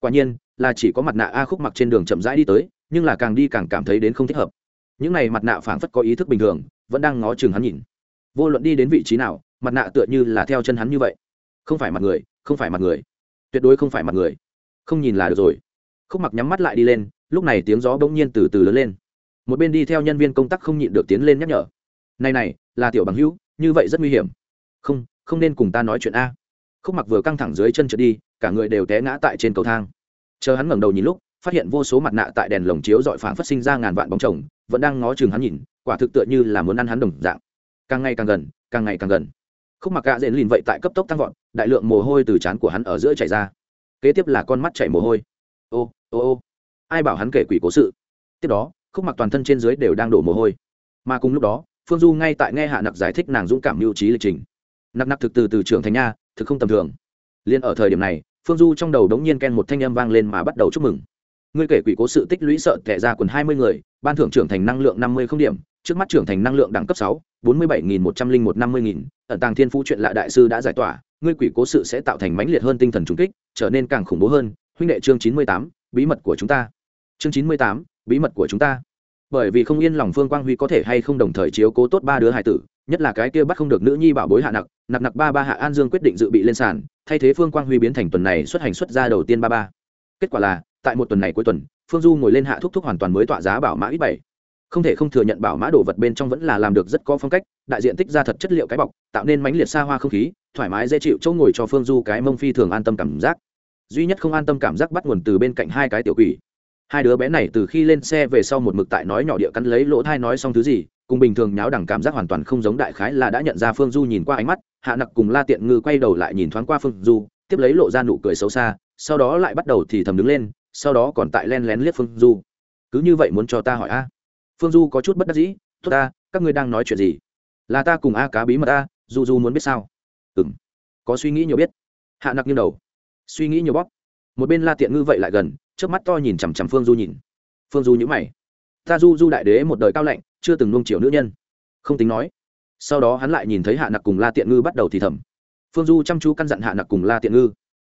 Quả nhiên, là chỉ có mặt nạ a khúc mặc trên đường chậm rãi đi tới, nhưng là càng đi càng cảm thấy đến không thích hợp. Những này mặt nạ phảng phất có ý thức bình thường, vẫn đang ngó chừng hắn nhìn. Vô luận đi đến vị trí nào, mặt nạ tựa như là theo chân hắn như vậy. Không phải mặt người, không phải mặt người. Tuyệt đối không phải mặt người. Không nhìn là được rồi. Khúc mặc nhắm mắt lại đi lên, lúc này tiếng gió bỗng nhiên từ từ lớn lên. Một bên đi theo nhân viên công tác không nhịn được tiến lên nhắc nhở. Này này, là tiểu bằng hữu, như vậy rất nguy hiểm. Không không nên cùng ta nói chuyện a. Khúc mặc vừa căng thẳng dưới chân trượt đi, cả người đều té ngã tại trên cầu thang. Chờ hắn ngẩng đầu nhìn lúc, phát hiện vô số mặt nạ tại đèn lồng chiếu dọi phảng phát sinh ra ngàn vạn bóng chồng, vẫn đang ngó chừng hắn nhìn, quả thực tựa như là muốn ăn hắn đồng dạng. Càng ngày càng gần, càng ngày càng gần. Khúc mặc gạ dện lìn vậy tại cấp tốc tăng vọt, đại lượng mồ hôi từ trán của hắn ở giữa chảy ra. Kế tiếp là con mắt chảy mồ hôi. Ô ô ô. Ai bảo hắn kể quỷ cố sự? Tiếp đó, khúc mặc toàn thân trên dưới đều đang đổ mồ hôi. Mà cùng lúc đó, phương du ngay tại nghe hạ nặc giải thích nàng dũng cảm mưu trí lịch trình nặc nặc thực từ từ trưởng thành nha, thực không tầm thường. Liền ở thời điểm này, phương du trong đầu đống nhiên ken một thanh âm vang lên mà bắt đầu chúc mừng. Ngươi kể quỷ cố sự tích lũy sợ tệ ra quần hai mươi người, ban thưởng trưởng thành năng lượng năm mươi không điểm, trước mắt trưởng thành năng lượng đẳng cấp sáu, bốn mươi bảy nghìn một trăm linh một năm mươi nghìn, ẩn tàng thiên phú chuyện lạ đại sư đã giải tỏa, ngươi quỷ cố sự sẽ tạo thành mãnh liệt hơn tinh thần trung kích, trở nên càng khủng bố hơn. Huynh đệ chương chín mươi tám, bí mật của chúng ta. Chương chín mươi tám, bí mật của chúng ta. Bởi vì không yên lòng phương quang huy có thể hay không đồng thời chiếu cố tốt ba đứa hải tử nhất là cái kia bắt không được nữ nhi bảo bối hạ nặc nặc nặc ba ba hạ an dương quyết định dự bị lên sàn, thay thế phương quang huy biến thành tuần này xuất hành xuất ra đầu tiên ba ba. Kết quả là, tại một tuần này cuối tuần, phương du ngồi lên hạ thúc thúc hoàn toàn mới tọa giá bảo mã ít bảy. Không thể không thừa nhận bảo mã đồ vật bên trong vẫn là làm được rất có phong cách, đại diện tích ra thật chất liệu cái bọc, tạo nên mãnh liệt xa hoa không khí, thoải mái dễ chịu chỗ ngồi cho phương du cái mông phi thường an tâm cảm giác. Duy nhất không an tâm cảm giác bắt nguồn từ bên cạnh hai cái tiểu quỷ hai đứa bé này từ khi lên xe về sau một mực tại nói nhỏ địa cắn lấy lỗ thai nói xong thứ gì, cùng bình thường nháo đẳng cảm giác hoàn toàn không giống đại khái là đã nhận ra phương du nhìn qua ánh mắt, hạ nặc cùng la tiện ngư quay đầu lại nhìn thoáng qua phương du, tiếp lấy lộ ra nụ cười xấu xa, sau đó lại bắt đầu thì thầm đứng lên, sau đó còn tại len lén liếc phương du. Cứ như vậy muốn cho ta hỏi a? Phương du có chút bất đắc dĩ, tốt ta, các ngươi đang nói chuyện gì? Là ta cùng a cá bí mật a du du muốn biết sao. Ừ m có suy nghĩ nhiều biết. Hạ nặc nghiêng đầu. Suy nghĩ nhiều bóp một bên la tiện ngư vậy lại gần trước mắt to nhìn chằm chằm phương du nhìn. Phương du nhữ mày. Ta du du đại đế một đời cao lạnh, chưa từng nung chiều nữ nhân. Không tính nói. Sau đó hắn lại nhìn thấy hạ nặc cùng la tiện ngư bắt đầu thì thầm. Phương du chăm chú căn dặn hạ nặc cùng la tiện ngư.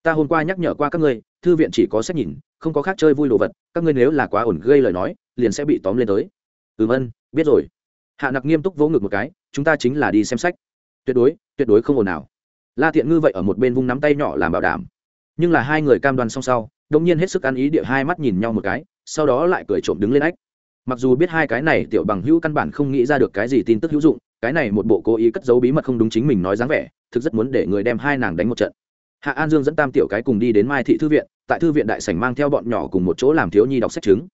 Ta hôm qua nhắc nhở qua các ngươi, thư viện chỉ có sách nhìn, không có khác chơi vui đồ vật, các ngươi nếu là quá ổn gây lời nói, liền sẽ bị tóm lên tới. Ừm ân, biết rồi. Hạ nặc nghiêm túc vỗ ngực một cái, chúng ta chính là đi xem sách. Tuyệt đối tuyệt đối không ồn nào la tiện ngư vậy ở một bên vung nắm tay nhỏ làm bảo đảm nhưng là hai người cam đoan song sau đông nhiên hết sức ăn ý địa hai mắt nhìn nhau một cái, sau đó lại cười trộm đứng lên ách. Mặc dù biết hai cái này tiểu bằng hữu căn bản không nghĩ ra được cái gì tin tức hữu dụng, cái này một bộ cố ý cất giấu bí mật không đúng chính mình nói dáng vẻ, thực rất muốn để người đem hai nàng đánh một trận. Hạ an dương dẫn tam tiểu cái cùng đi đến mai thị thư viện, tại thư viện đại sảnh mang theo bọn nhỏ cùng một chỗ làm thiếu nhi đọc sách chứng.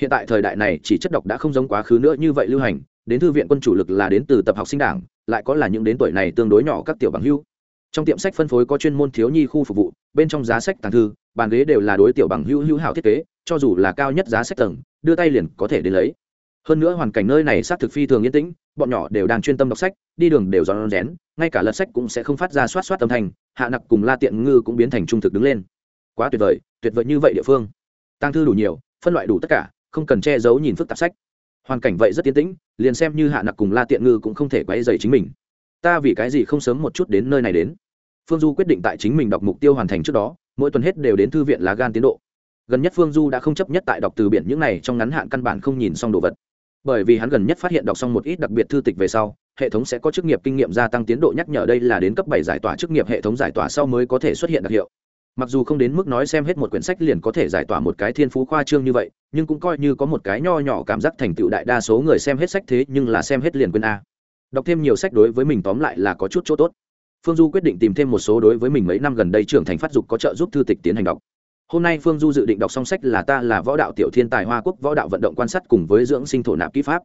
Hiện tại thời đại này chỉ chất độc đã không giống quá khứ nữa như vậy lưu hành, đến thư viện quân chủ lực là đến từ tập học sinh đảng, lại có là những đến tuổi này tương đối nhỏ các tiểu bằng hữu trong tiệm sách phân phối có chuyên môn thiếu nhi khu phục vụ, bên trong giá sách tàng thư, bàn ghế đều là đối tiểu bằng hữu hữu hảo thiết kế, cho dù là cao nhất giá sách tầng, đưa tay liền có thể đến lấy. Hơn nữa hoàn cảnh nơi này xác thực phi thường yên tĩnh, bọn nhỏ đều đang chuyên tâm đọc sách, đi đường đều giòn rén, ngay cả lật sách cũng sẽ không phát ra soát soát âm thanh, hạ nặc cùng la tiện ngư cũng biến thành trung thực đứng lên. Quá tuyệt vời tuyệt vời như vậy địa phương. Tăng thư đủ nhiều, phân loại đủ tất cả, không cần che giấu nhìn phức tạp sách. Hoàn cảnh vậy rất tiến tĩnh, liền xem như hạ nặc cùng la tiện ngư cũng không thể quay dày chính mình. Ta vì cái gì không sớm một chút đến nơi này đến? Phương du quyết định tại chính mình đọc mục tiêu hoàn thành trước đó, mỗi tuần hết đều đến thư viện lá gan tiến độ. Gần nhất phương du đã không chấp nhất tại đọc từ biển những này trong ngắn hạn căn bản không nhìn xong đồ vật. Bởi vì hắn gần nhất phát hiện đọc xong một ít đặc biệt thư tịch về sau, hệ thống sẽ có chức nghiệp kinh nghiệm gia tăng tiến độ nhắc nhở đây là đến cấp bảy giải tỏa chức nghiệp hệ thống giải tỏa sau mới có thể xuất hiện đặc hiệu. Mặc dù không đến mức nói xem hết một quyển sách liền có thể giải tỏa một cái thiên phú khoa trương như vậy, nhưng cũng coi như có một cái nho nhỏ cảm giác thành tựu đại đa số người xem hết sách thế nhưng là xem hết liền quên a. Đọc thêm nhiều sách đối với mình tóm lại là có chút chỗ tốt phương du quyết định tìm thêm một số đối với mình mấy năm gần đây trưởng thành phát dục có trợ giúp thư tịch tiến hành đọc. Hôm nay phương du dự định đọc song sách là ta là võ đạo tiểu thiên tài hoa quốc võ đạo vận động quan sát cùng với dưỡng sinh thổ nạp kỹ pháp.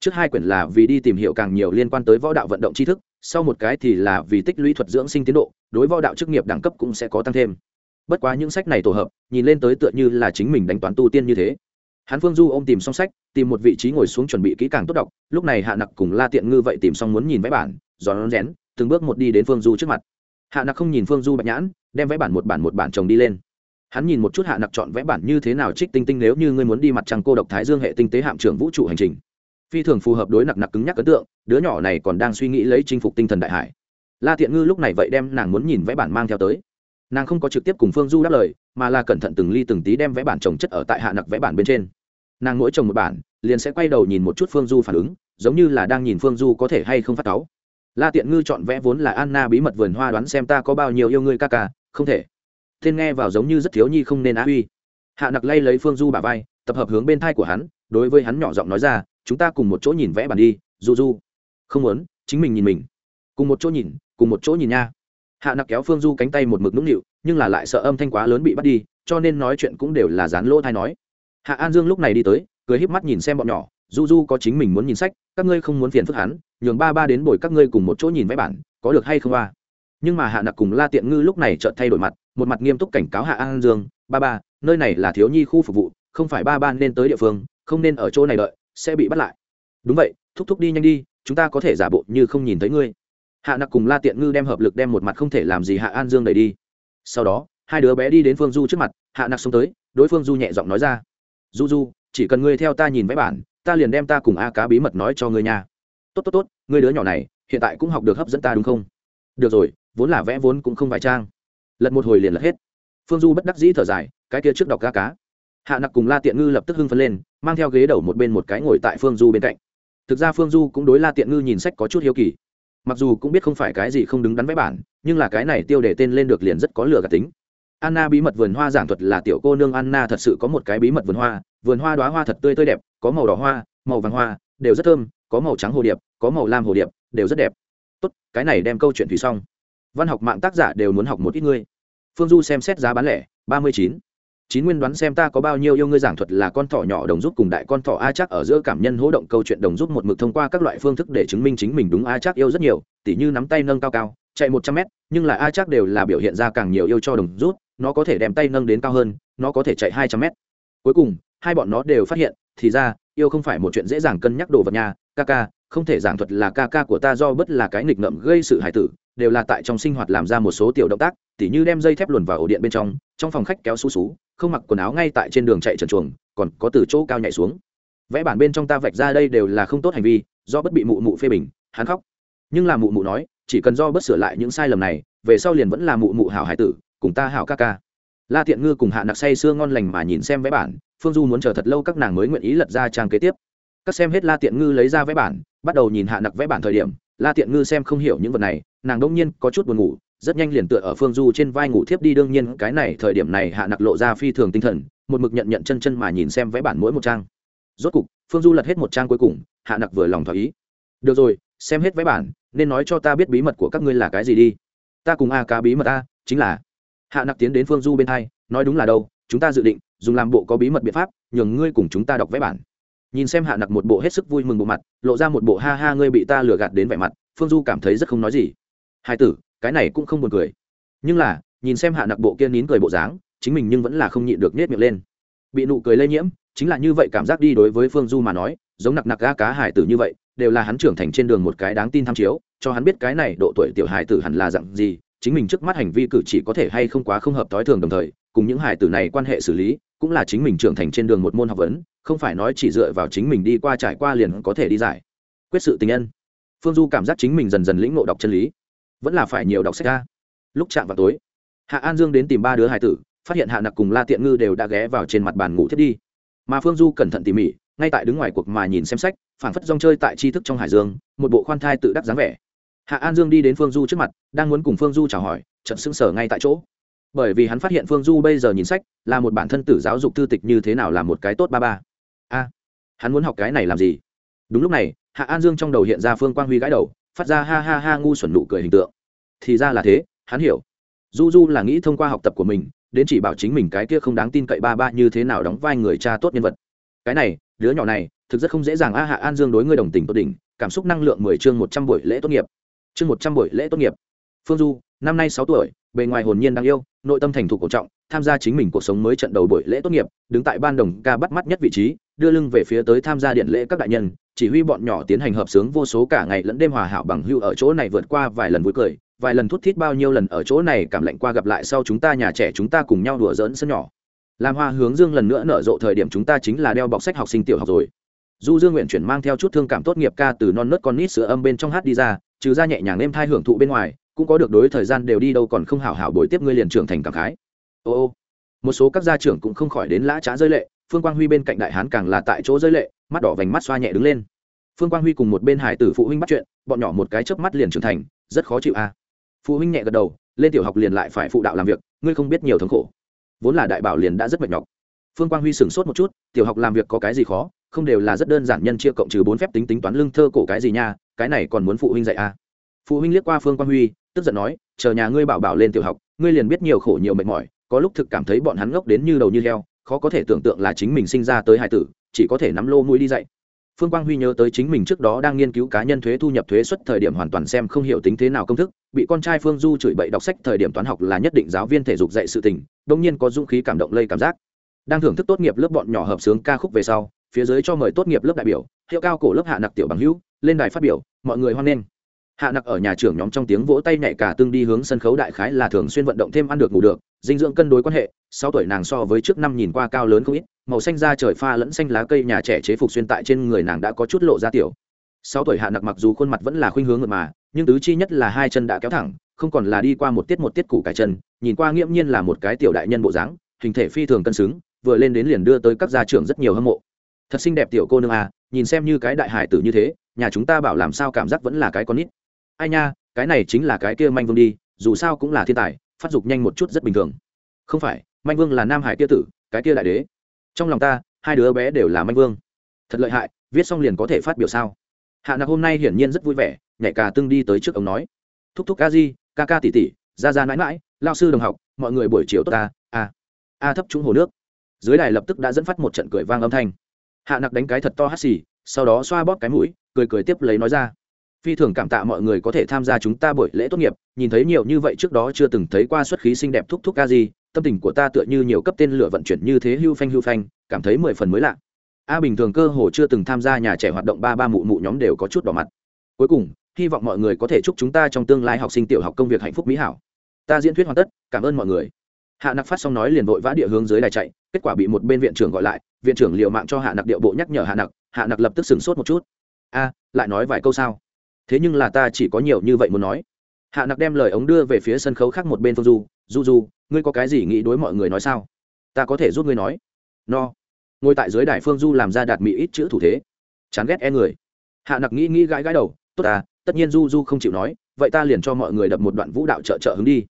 Trước hai quyển là vì đi tìm hiểu càng nhiều liên quan tới võ đạo vận động tri thức, sau một cái thì là vì tích lũy thuật dưỡng sinh tiến độ, đối võ đạo chức nghiệp đẳng cấp cũng sẽ có tăng thêm. Bất quá những sách này tổ hợp, nhìn lên tới tựa như là chính mình đánh toán tu tiên như thế. Hắn phương du ô m tìm xong sách, tìm một vị trí ngồi xuống chuẩn bị kỹ càng tốt đọc, lúc này hạ nặc cùng la tiện ngư vậy tìm xong muốn nhìn vẽ bản, giòn rén từng bước một đi đến phương du trước mặt. Hạ nặc không nhìn phương du bạch nhãn, đem vẽ bản một bản một bản chồng đi lên. Hắn nhìn một chút hạ nặc chọn vẽ bản như thế nào trích tinh tinh nếu như ngươi muốn đi mặt trăng cô độc thái dương hệ tinh tế hạm trưởng vũ trụ hành trình. Phi thường phù hợp đối nặc nặc cứng nhắc ấn tượng, đứa nhỏ này còn đang suy nghĩ lấy chinh phục tinh thần đại hải. La tiện ngư lúc này vậy đem nàng muốn nhìn vẽ bản mang theo tới. Nàng không có trực tiếp cùng phương du đáp lời, mà là cẩn thận từng ly từng tí đem vẽ bản trồng chất ở tại hạ nặc vẽ bản bên trên. Nàng mỗi trồng một bản, liền sẽ quay đầu nhìn một chút phương du phản ứng, giống như là đang nhìn phương du có thể hay không phát cáu la tiện ngư chọn vẽ vốn là anna bí mật vườn hoa đoán xem ta có bao nhiêu yêu ngươi ca ca. Không thể. Tên nghe vào giống như rất thiếu nhi không nên á uy. Hạ nặc lay lấy phương du bà vai, tập hợp hướng bên thai của hắn, đối với hắn nhỏ giọng nói ra, chúng ta cùng một chỗ nhìn vẽ bản đi, du du. Không muốn, chính mình nhìn mình. Cùng một chỗ nhìn, cùng một chỗ nhìn nha. Hạ nặc kéo phương du cánh tay một mực nũng nịu, nhưng là lại sợ âm thanh quá lớn bị bắt đi, cho nên nói chuyện cũng đều là dán lỗ thai nói. Hạ an dương lúc này đi tới, cười híp mắt nhìn xem bọn nhỏ du du có chính mình muốn nhìn sách, các ngươi không muốn phiền phức hắn, nhường ba ba đến bồi các ngươi cùng một chỗ nhìn vẽ bản, có được hay không ba nhưng mà hạ nặc cùng la tiện ngư lúc này chợt thay đổi mặt, một mặt nghiêm túc cảnh cáo hạ an dương, ba ba, nơi này là thiếu nhi khu phục vụ, không phải ba ba nên tới địa phương, không nên ở chỗ này đợi, sẽ bị bắt lại. Đúng vậy, thúc thúc đi nhanh đi, chúng ta có thể giả bộ như không nhìn thấy ngươi. Hạ nặc cùng la tiện ngư đem hợp lực đem một mặt không thể làm gì hạ an dương đẩy đi. Sau đó, hai đứa bé đi đến phương du trước mặt, hạ nặc xông tới, đối phương du nhẹ giọng nói ra, du du, chỉ cần ngươi theo ta nhìn vẽ bản ta liền đem ta cùng a cá bí mật nói cho ngươi nha. Tốt tốt tốt, ngươi đứa nhỏ này, hiện tại cũng học được hấp dẫn ta đúng không? Được rồi, vốn là vẽ vốn cũng không vài trang. Lật một hồi liền lật hết. Phương du bất đắc dĩ thở dài, cái kia trước đọc ca cá. Hạ nặc cùng la tiện ngư lập tức hưng phấn lên, mang theo ghế đầu một bên một cái ngồi tại phương du bên cạnh. Thực ra phương du cũng đối la tiện ngư nhìn sách có chút hiếu kỳ. Mặc dù cũng biết không phải cái gì không đứng đắn vẽ bản, nhưng là cái này tiêu để tên lên được liền rất có lừa cả tính anna bí mật vườn hoa giảng thuật là tiểu cô nương anna thật sự có một cái bí mật vườn hoa. Vườn hoa đóa hoa thật tươi tươi đẹp, có màu đỏ hoa, màu vàng hoa, đều rất thơm, có màu trắng hồ điệp, có màu lam hồ điệp, đều rất đẹp. Tốt, cái này đem câu chuyện thủy xong. Văn học mạng tác giả đều muốn học một ít ngươi. Phương du xem xét giá bán lẻ, ba mươi chín. Chín nguyên đoán xem ta có bao nhiêu yêu ngươi giảng thuật là con thỏ nhỏ đồng giúp cùng đại con thỏ a chắc ở giữa cảm nhân hỗ động câu chuyện đồng giúp một mực thông qua các loại phương thức để chứng minh chính mình đúng a chắc yêu rất nhiều, tỉ như nắm tay nâng cao cao, chạy một trăm mét, nhưng là a chắc đều là biểu hiện ra càng nhiều yêu cho đồng rút nó có thể đem tay nâng đến cao hơn, nó có thể chạy hai trăm mét. Cuối cùng, hai bọn nó đều phát hiện, thì ra, yêu không phải một chuyện dễ dàng cân nhắc đồ vật nhà ca ca, không thể giảng thuật là ca ca của ta do bất là cái nghịch ngợm gây sự hài tử, đều là tại trong sinh hoạt làm ra một số tiểu động tác, tỉ như đem dây thép luồn vào ổ điện bên trong trong phòng khách kéo xú xú, không mặc quần áo ngay tại trên đường chạy trần chuồng, còn có từ chỗ cao nhảy xuống. Vẽ bản bên trong ta vạch ra đây đều là không tốt hành vi, do bất bị mụ mụ phê bình, hắn khóc. Nhưng là mụ mụ nói, chỉ cần do bất sửa lại những sai lầm này, về sau liền vẫn là mụ mụ hảo hải tử cùng ta hảo ca ca. La thiện ngư cùng hạ nặc say sưa ngon lành mà nhìn xem vẽ bản, phương du muốn chờ thật lâu các nàng mới nguyện ý lật ra trang kế tiếp. Các xem hết la tiện ngư lấy ra vẽ bản, bắt đầu nhìn hạ nặc vẽ bản thời điểm, la tiện ngư xem không hiểu những vật này, nàng đông nhiên có chút buồn ngủ, rất nhanh liền tựa ở phương du trên vai ngủ thiếp đi đương nhiên cái này thời điểm này hạ nặc lộ ra phi thường tinh thần, một mực nhận nhận chân chân mà nhìn xem vẽ bản mỗi một trang. Rốt cục, phương du lật hết một trang cuối cùng, hạ nặc vừa lòng thỏa ý. Được rồi, xem hết vẽ bản, nên nói cho ta biết bí mật của các ngươi là cái gì đi. Ta cùng a cá bí mật a, chính là hạ nặc tiến đến phương du bên hai, nói đúng là đâu, chúng ta dự định dùng làm bộ có bí mật biện pháp, nhường ngươi cùng chúng ta đọc vẽ bản. Nhìn xem hạ nặc một bộ hết sức vui mừng bộ mặt, lộ ra một bộ ha ha ngươi bị ta lừa gạt đến vẻ mặt, phương du cảm thấy rất không nói gì. Hai tử, cái này cũng không buồn cười. Nhưng là, nhìn xem hạ nặc bộ kia nín cười bộ dáng, chính mình nhưng vẫn là không nhịn được nết miệng lên. Bị nụ cười lây nhiễm, chính là như vậy cảm giác đi đối với phương du mà nói, giống nặc nặc ga cá hải tử như vậy, đều là hắn trưởng thành trên đường một cái đáng tin tham chiếu, cho hắn biết cái này độ tuổi tiểu hải tử hẳn là dặn gì chính mình trước mắt hành vi cử chỉ có thể hay không quá không hợp thói thường đồng thời, cùng những hải tử này quan hệ xử lý, cũng là chính mình trưởng thành trên đường một môn học vấn, không phải nói chỉ dựa vào chính mình đi qua trải qua liền có thể đi giải. Quyết sự tình nhân. Phương du cảm giác chính mình dần dần lĩnh ngộ đọc chân lý. Vẫn là phải nhiều đọc sách ra lúc chạm vào tối, hạ an dương đến tìm ba đứa hải tử, phát hiện hạ nặc cùng la tiện ngư đều đã ghé vào trên mặt bàn ngủ thiết đi. Mà phương du cẩn thận tỉ mỉ, ngay tại đứng ngoài cuộc mà nhìn xem sách, phảng phất rong chơi tại tri thức trong hải dương, một bộ khoan thai tự đắc dáng vẻ hạ an dương đi đến phương du trước mặt, đang muốn cùng phương du chào hỏi trận xưng sở ngay tại chỗ. Bởi vì hắn phát hiện phương du bây giờ nhìn sách, là một bản thân tử giáo dục thư tịch như thế nào là một cái tốt ba ba. A, hắn muốn học cái này làm gì? Đúng lúc này, hạ an dương trong đầu hiện ra phương quang huy gãi đầu, phát ra ha ha ha ngu xuẩn nụ cười hình tượng. Thì ra là thế, hắn hiểu. Du du là nghĩ thông qua học tập của mình, đến chỉ bảo chính mình cái kia không đáng tin cậy ba ba như thế nào đóng vai người cha tốt nhân vật. Cái này, đứa nhỏ này, thực rất không dễ dàng. A, hạ an dương đối ngươi đồng tình tốt đỉnh, cảm xúc năng lượng mười chương một trăm buổi lễ tốt nghiệp chương một trăm buổi lễ tốt nghiệp. Phương du, năm nay sáu tuổi, bề ngoài hồn nhiên đang yêu, nội tâm thành thục cổ trọng, tham gia chính mình cuộc sống mới trận đầu buổi lễ tốt nghiệp, đứng tại ban đồng ca bắt mắt nhất vị trí, đưa lưng về phía tới tham gia điện lễ các đại nhân, chỉ huy bọn nhỏ tiến hành hợp sướng vô số cả ngày lẫn đêm hòa hảo bằng hưu ở chỗ này vượt qua vài lần vui cười, vài lần thút thít bao nhiêu lần ở chỗ này cảm lạnh qua gặp lại sau chúng ta nhà trẻ chúng ta cùng nhau đùa giỡn sân nhỏ. Làm hoa hướng dương lần nữa nở rộ thời điểm chúng ta chính là đeo bọc sách học sinh tiểu học rồi. Du dương nguyện chuyển mang theo chút thương cảm tốt nghiệp ca từ non nớt con nít sữa âm bên trong hát đi ra trừ ra nhẹ nhàng êm thai hưởng thụ bên ngoài, cũng có được đối thời gian đều đi đâu còn không hảo hảo bồi tiếp ngươi liền trưởng thành cảm khái. Ô ô, một số các gia trưởng cũng không khỏi đến lã trá rơi lệ, phương quang huy bên cạnh đại hán càng là tại chỗ rơi lệ, mắt đỏ vành mắt xoa nhẹ đứng lên. Phương quang huy cùng một bên hải tử phụ huynh bắt chuyện, bọn nhỏ một cái chớp mắt liền trưởng thành, rất khó chịu a. À. phụ huynh nhẹ gật đầu, lên tiểu học liền lại phải phụ đạo làm việc, ngươi không biết nhiều thống khổ. Vốn là đại bảo liền đã rất mệt nhọc. Phương quang huy sửng sốt một chút, tiểu học làm việc có cái gì khó, không đều là rất đơn giản nhân chia cộng trừ bốn phép tính tính toán lương thơ cổ cái gì nha cái này còn muốn phụ huynh dạy à. phụ huynh liếc qua phương quang huy, tức giận nói, chờ nhà ngươi bảo bảo lên tiểu học, ngươi liền biết nhiều khổ nhiều mệt mỏi, có lúc thực cảm thấy bọn hắn ngốc đến như đầu như heo, khó có thể tưởng tượng là chính mình sinh ra tới hải tử, chỉ có thể nắm lô mũi đi dạy phương quang huy nhớ tới chính mình trước đó đang nghiên cứu cá nhân thuế thu nhập thuế suất thời điểm hoàn toàn xem không hiểu tính thế nào công thức, bị con trai phương du chửi bậy đọc sách thời điểm toán học là nhất định giáo viên thể dục dạy sự tình đông nhiên có dũng khí cảm động lây cảm giác đang thưởng thức tốt nghiệp lớp bọn nhỏ hợp sướng ca khúc về sau, phía dưới cho mời tốt nghiệp lớp đại biểu hiệu cao cổ lớp hạ nặc tiểu bằng hữu, lên đài phát biểu, mọi người hoan nghênh. Hạ nặc ở nhà trưởng nhóm trong tiếng vỗ tay nhảy cả tương đi hướng sân khấu đại khái là thường xuyên vận động thêm ăn được ngủ được, dinh dưỡng cân đối quan hệ, sáu tuổi nàng so với trước năm nhìn qua cao lớn không ít, màu xanh da trời pha lẫn xanh lá cây nhà trẻ chế phục xuyên tại trên người nàng đã có chút lộ ra tiểu. Sáu tuổi hạ nặc mặc dù khuôn mặt vẫn là khuynh hướng ngược mà, nhưng tứ chi nhất là hai chân đã kéo thẳng, không còn là đi qua một tiết một tiết củ cải chân, nhìn qua nghiễm nhiên là một cái tiểu đại nhân bộ dáng, hình thể phi thường cân xứng, vừa lên đến liền đưa tới các gia trưởng rất nhiều hâm mộ. Thật xinh đẹp tiểu cô nương à nhìn xem như cái đại hải tử như thế, nhà chúng ta bảo làm sao cảm giác vẫn là cái con nít. Ai nha, cái này chính là cái kia manh vương đi, dù sao cũng là thiên tài, phát dục nhanh một chút rất bình thường. Không phải, manh vương là nam hải kia tử, cái kia đại đế. Trong lòng ta, hai đứa bé đều là manh vương. Thật lợi hại, viết xong liền có thể phát biểu sao? Hạ nặc hôm nay hiển nhiên rất vui vẻ, nhảy cà tương đi tới trước ông nói. Thúc thúc ca di, ca ca tỉ tỉ ra ra mãi mãi, lao sư đồng học, mọi người buổi chiều tốt ta a a thấp trúng hồ nước. Dưới đài lập tức đã dẫn phát một trận cười vang âm thanh hạ nặc đánh cái thật to hắt xì, sau đó xoa bóp cái mũi, cười cười tiếp lấy nói ra. Phi thường cảm tạ mọi người có thể tham gia chúng ta buổi lễ tốt nghiệp, nhìn thấy nhiều như vậy trước đó chưa từng thấy qua xuất khí xinh đẹp thúc thúc ca gì tâm tình của ta tựa như nhiều cấp tên lửa vận chuyển như thế hưu phanh hưu phanh, cảm thấy mười phần mới lạ. A bình thường cơ hồ chưa từng tham gia nhà trẻ hoạt động ba ba mụ mụ nhóm đều có chút đỏ mặt. Cuối cùng, hy vọng mọi người có thể chúc chúng ta trong tương lai học sinh tiểu học công việc hạnh phúc mỹ hảo. Ta diễn thuyết hoàn tất, cảm ơn mọi người hạ nặc phát xong nói liền vội vã địa hướng dưới đài chạy, kết quả bị một bên viện trưởng gọi lại, viện trưởng liệu mạng cho hạ nặc điệu bộ nhắc nhở hạ nặc hạ nặc lập tức sửng sốt một chút. A, lại nói vài câu sao? Thế nhưng là ta chỉ có nhiều như vậy muốn nói. Hạ nặc đem lời ống đưa về phía sân khấu khác một bên phương du du du, ngươi có cái gì nghĩ đối mọi người nói sao? Ta có thể giúp ngươi nói. No. Ngồi tại dưới đài phương du làm ra đạt mỹ ít chữ thủ thế. Chán ghét e người. Hạ nặc nghĩ nghĩ gãi gãi đầu, tốt à tất nhiên du du không chịu nói, vậy ta liền cho mọi người đập một đoạn vũ đạo trợ trợ hứng đi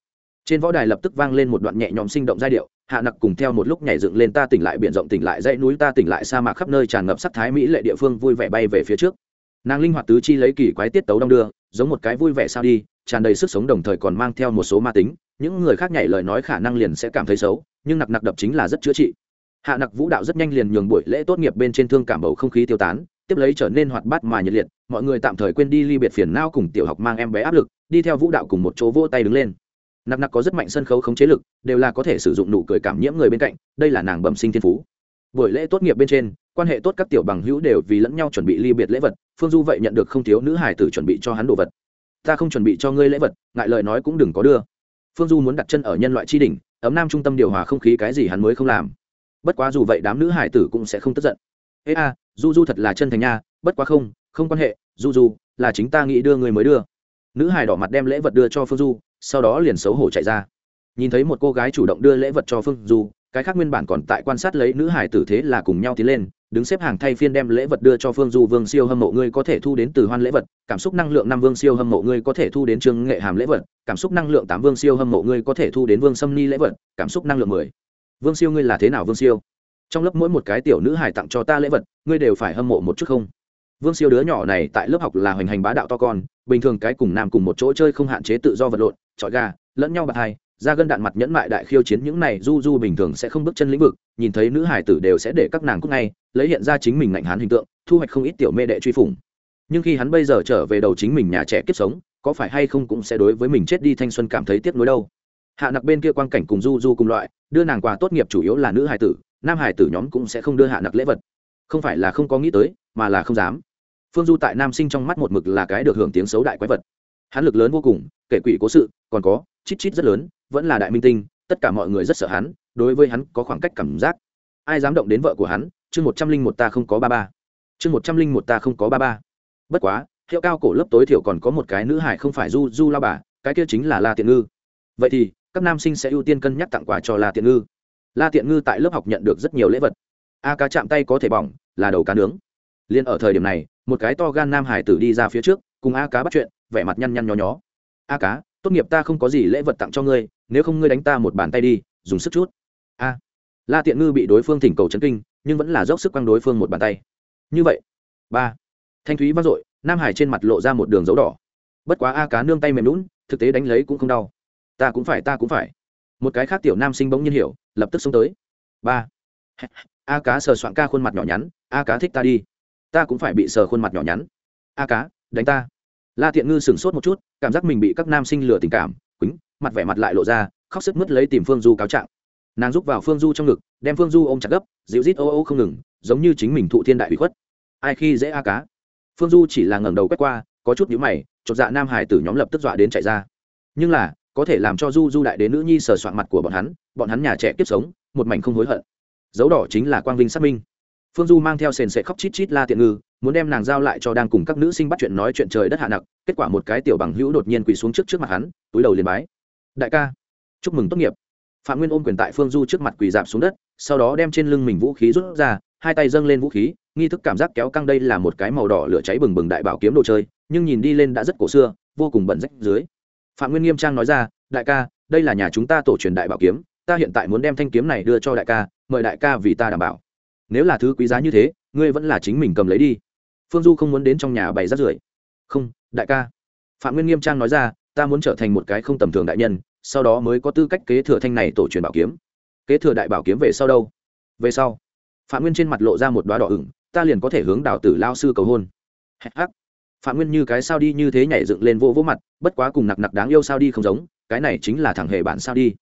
trên võ đài lập tức vang lên một đoạn nhẹ nhõm sinh động giai điệu, hạ nặc cùng theo một lúc nhảy dựng lên ta tỉnh lại biển rộng tỉnh lại dãy núi ta tỉnh lại sa mạc khắp nơi tràn ngập sắc thái mỹ lệ địa phương vui vẻ bay về phía trước. Nàng linh hoạt tứ chi lấy kỳ quái tiết tấu đong đưa, giống một cái vui vẻ sao đi, tràn đầy sức sống đồng thời còn mang theo một số ma tính, những người khác nhảy lời nói khả năng liền sẽ cảm thấy xấu, nhưng nặc nặc đập chính là rất chữa trị. Hạ nặc vũ đạo rất nhanh liền nhường buổi lễ tốt nghiệp bên trên thương cảm bầu không khí tiêu tán, tiếp lấy trở nên hoạt bát mà nhiệt liệt, mọi người tạm thời quên đi ly biệt phiền não cùng tiểu học mang em bé áp lực, đi theo vũ đạo cùng một chỗ vỗ tay đứng lên nặc nặc có rất mạnh sân khấu khống chế lực, đều là có thể sử dụng nụ cười cảm nhiễm người bên cạnh, đây là nàng bẩm sinh thiên phú. Buổi lễ tốt nghiệp bên trên, quan hệ tốt các tiểu bằng hữu đều vì lẫn nhau chuẩn bị ly biệt lễ vật, phương du vậy nhận được không thiếu nữ hải tử chuẩn bị cho hắn đồ vật. Ta không chuẩn bị cho ngươi lễ vật, ngại lời nói cũng đừng có đưa. Phương du muốn đặt chân ở nhân loại tri đình ấm nam trung tâm điều hòa không khí cái gì hắn mới không làm. Bất quá dù vậy đám nữ hải tử cũng sẽ không tức giận. Ê a, du du thật là chân thành nha, bất quá không không quan hệ, du du, là chính ta nghĩ đưa người mới đưa. Nữ hải đỏ mặt đem lễ vật đưa cho phương du sau đó liền xấu hổ chạy ra. Nhìn thấy một cô gái chủ động đưa lễ vật cho phương du, cái khác nguyên bản còn tại quan sát lấy nữ hải tử thế là cùng nhau tiến lên, đứng xếp hàng thay phiên đem lễ vật đưa cho phương du vương siêu hâm mộ. Ngươi có thể thu đến từ hoan lễ vật, cảm xúc năng lượng năm vương siêu hâm mộ. Ngươi có thể thu đến trương nghệ hàm lễ vật, cảm xúc năng lượng tám vương siêu hâm mộ. Ngươi có thể thu đến vương sâm ni lễ vật, cảm xúc năng lượng mười. Vương siêu ngươi là thế nào vương siêu? Trong lớp mỗi một cái tiểu nữ hải tặng cho ta lễ vật, ngươi đều phải hâm mộ một chút không? Vương siêu đứa nhỏ này tại lớp học là hoành hành bá đạo to con, bình thường cái cùng nam cùng một chỗ chơi không hạn chế tự do vật lộn trọi gà, lẫn nhau bạc hai ra gân đạn mặt nhẫn mại đại khiêu chiến những này du du bình thường sẽ không bước chân lĩnh vực, nhìn thấy nữ hải tử đều sẽ để các nàng cúc ngay, lấy hiện ra chính mình ngạnh hán hình tượng, thu hoạch không ít tiểu mê đệ truy phủng. Nhưng khi hắn bây giờ trở về đầu chính mình nhà trẻ kiếp sống, có phải hay không cũng sẽ đối với mình chết đi thanh xuân cảm thấy tiếc nuối đâu. Hạ nặc bên kia quan cảnh cùng du du cùng loại, đưa nàng quà tốt nghiệp chủ yếu là nữ hải tử, nam hải tử nhóm cũng sẽ không đưa hạ nặc lễ vật. Không phải là không có nghĩ tới, mà là không dám phương du tại nam sinh trong mắt một mực là cái được hưởng tiếng xấu đại quái vật. Hắn lực lớn vô cùng, kể quỷ cố sự, còn có, chít chít rất lớn, vẫn là đại minh tinh, tất cả mọi người rất sợ hắn, đối với hắn có khoảng cách cảm giác. Ai dám động đến vợ của hắn? Chương một trăm linh một ta không có ba ba. Chương một trăm linh một ta không có ba ba. Bất quá, hiệu cao cổ lớp tối thiểu còn có một cái nữ hải không phải du du lao bà, cái kia chính là la tiện ngư. Vậy thì, các nam sinh sẽ ưu tiên cân nhắc tặng quà cho la tiện ngư. La tiện ngư tại lớp học nhận được rất nhiều lễ vật. A cá chạm tay có thể bỏng, là đầu cá nướng liền ở thời điểm này, một cái to gan nam hải tử đi ra phía trước, cùng a cá bắt chuyện, vẻ mặt nhăn nhăn nhó nhó. A cá, tốt nghiệp ta không có gì lễ vật tặng cho ngươi, nếu không ngươi đánh ta một bàn tay đi, dùng sức chút. A. La tiện ngư bị đối phương thỉnh cầu chấn kinh, nhưng vẫn là dốc sức quăng đối phương một bàn tay. Như vậy. Ba. Thanh thúy vang dội, nam hải trên mặt lộ ra một đường dấu đỏ. Bất quá a cá nương tay mềm lún thực tế đánh lấy cũng không đau. Ta cũng phải, ta cũng phải. Một cái khác tiểu nam sinh bỗng nhiên hiểu, lập tức xông tới. Ba. A cá sờ soạn ca khuôn mặt nhỏ nhắn, a cá thích ta đi ta cũng phải bị sờ khuôn mặt nhỏ nhắn. A cá, đánh ta. La thiện ngư sửng sốt một chút, cảm giác mình bị các nam sinh lừa tình cảm, quýnh, mặt vẻ mặt lại lộ ra, khóc sức mướt lấy tìm phương du cáo trạng. Nàng rúc vào phương du trong ngực, đem phương du ôm chặt gấp, dịu rít ô ô không ngừng, giống như chính mình thụ thiên đại bị khuất. Ai khi dễ a cá? Phương du chỉ là ngẩng đầu quét qua, có chút nhíu mày, chột dạ nam hải tử nhóm lập tức dọa đến chạy ra. Nhưng là, có thể làm cho du du đại đến nữ nhi sờ soạn mặt của bọn hắn bọn hắn nhà trẻ kiếp sống, một mảnh không hối hận. Dấu đỏ chính là quang vinh xác minh phương du mang theo sền sệ khóc chít chít la tiện ngư, muốn đem nàng giao lại cho đang cùng các nữ sinh bắt chuyện nói chuyện trời đất hạ nặc, kết quả một cái tiểu bằng hữu đột nhiên quỳ xuống trước trước mặt hắn, túi đầu liền bái. Đại ca, chúc mừng tốt nghiệp. Phạm nguyên ôm quyền tại phương du trước mặt quỳ dạp xuống đất, sau đó đem trên lưng mình vũ khí rút ra, hai tay dâng lên vũ khí, nghi thức cảm giác kéo căng đây là một cái màu đỏ lửa cháy bừng bừng đại bảo kiếm đồ chơi, nhưng nhìn đi lên đã rất cổ xưa, vô cùng bẩn rách dưới. Phạm nguyên nghiêm trang nói ra, đại ca, đây là nhà chúng ta tổ truyền đại bảo kiếm, ta hiện tại muốn đem thanh kiếm này đưa cho đại ca, mời đại ca vì ta đảm bảo nếu là thứ quý giá như thế, ngươi vẫn là chính mình cầm lấy đi. Phương du không muốn đến trong nhà bày rát rưởi. Không, đại ca. Phạm nguyên nghiêm trang nói ra, ta muốn trở thành một cái không tầm thường đại nhân, sau đó mới có tư cách kế thừa thanh này tổ truyền bảo kiếm. Kế thừa đại bảo kiếm về sau đâu? Về sau. Phạm nguyên trên mặt lộ ra một đoá đỏ ửng, ta liền có thể hướng đào tử lao sư cầu hôn. Hắc. Phạm nguyên như cái sao đi như thế nhảy dựng lên vô vỗ mặt, bất quá cùng nặc nặc đáng yêu sao đi không giống, cái này chính là thằng hề bản sao đi.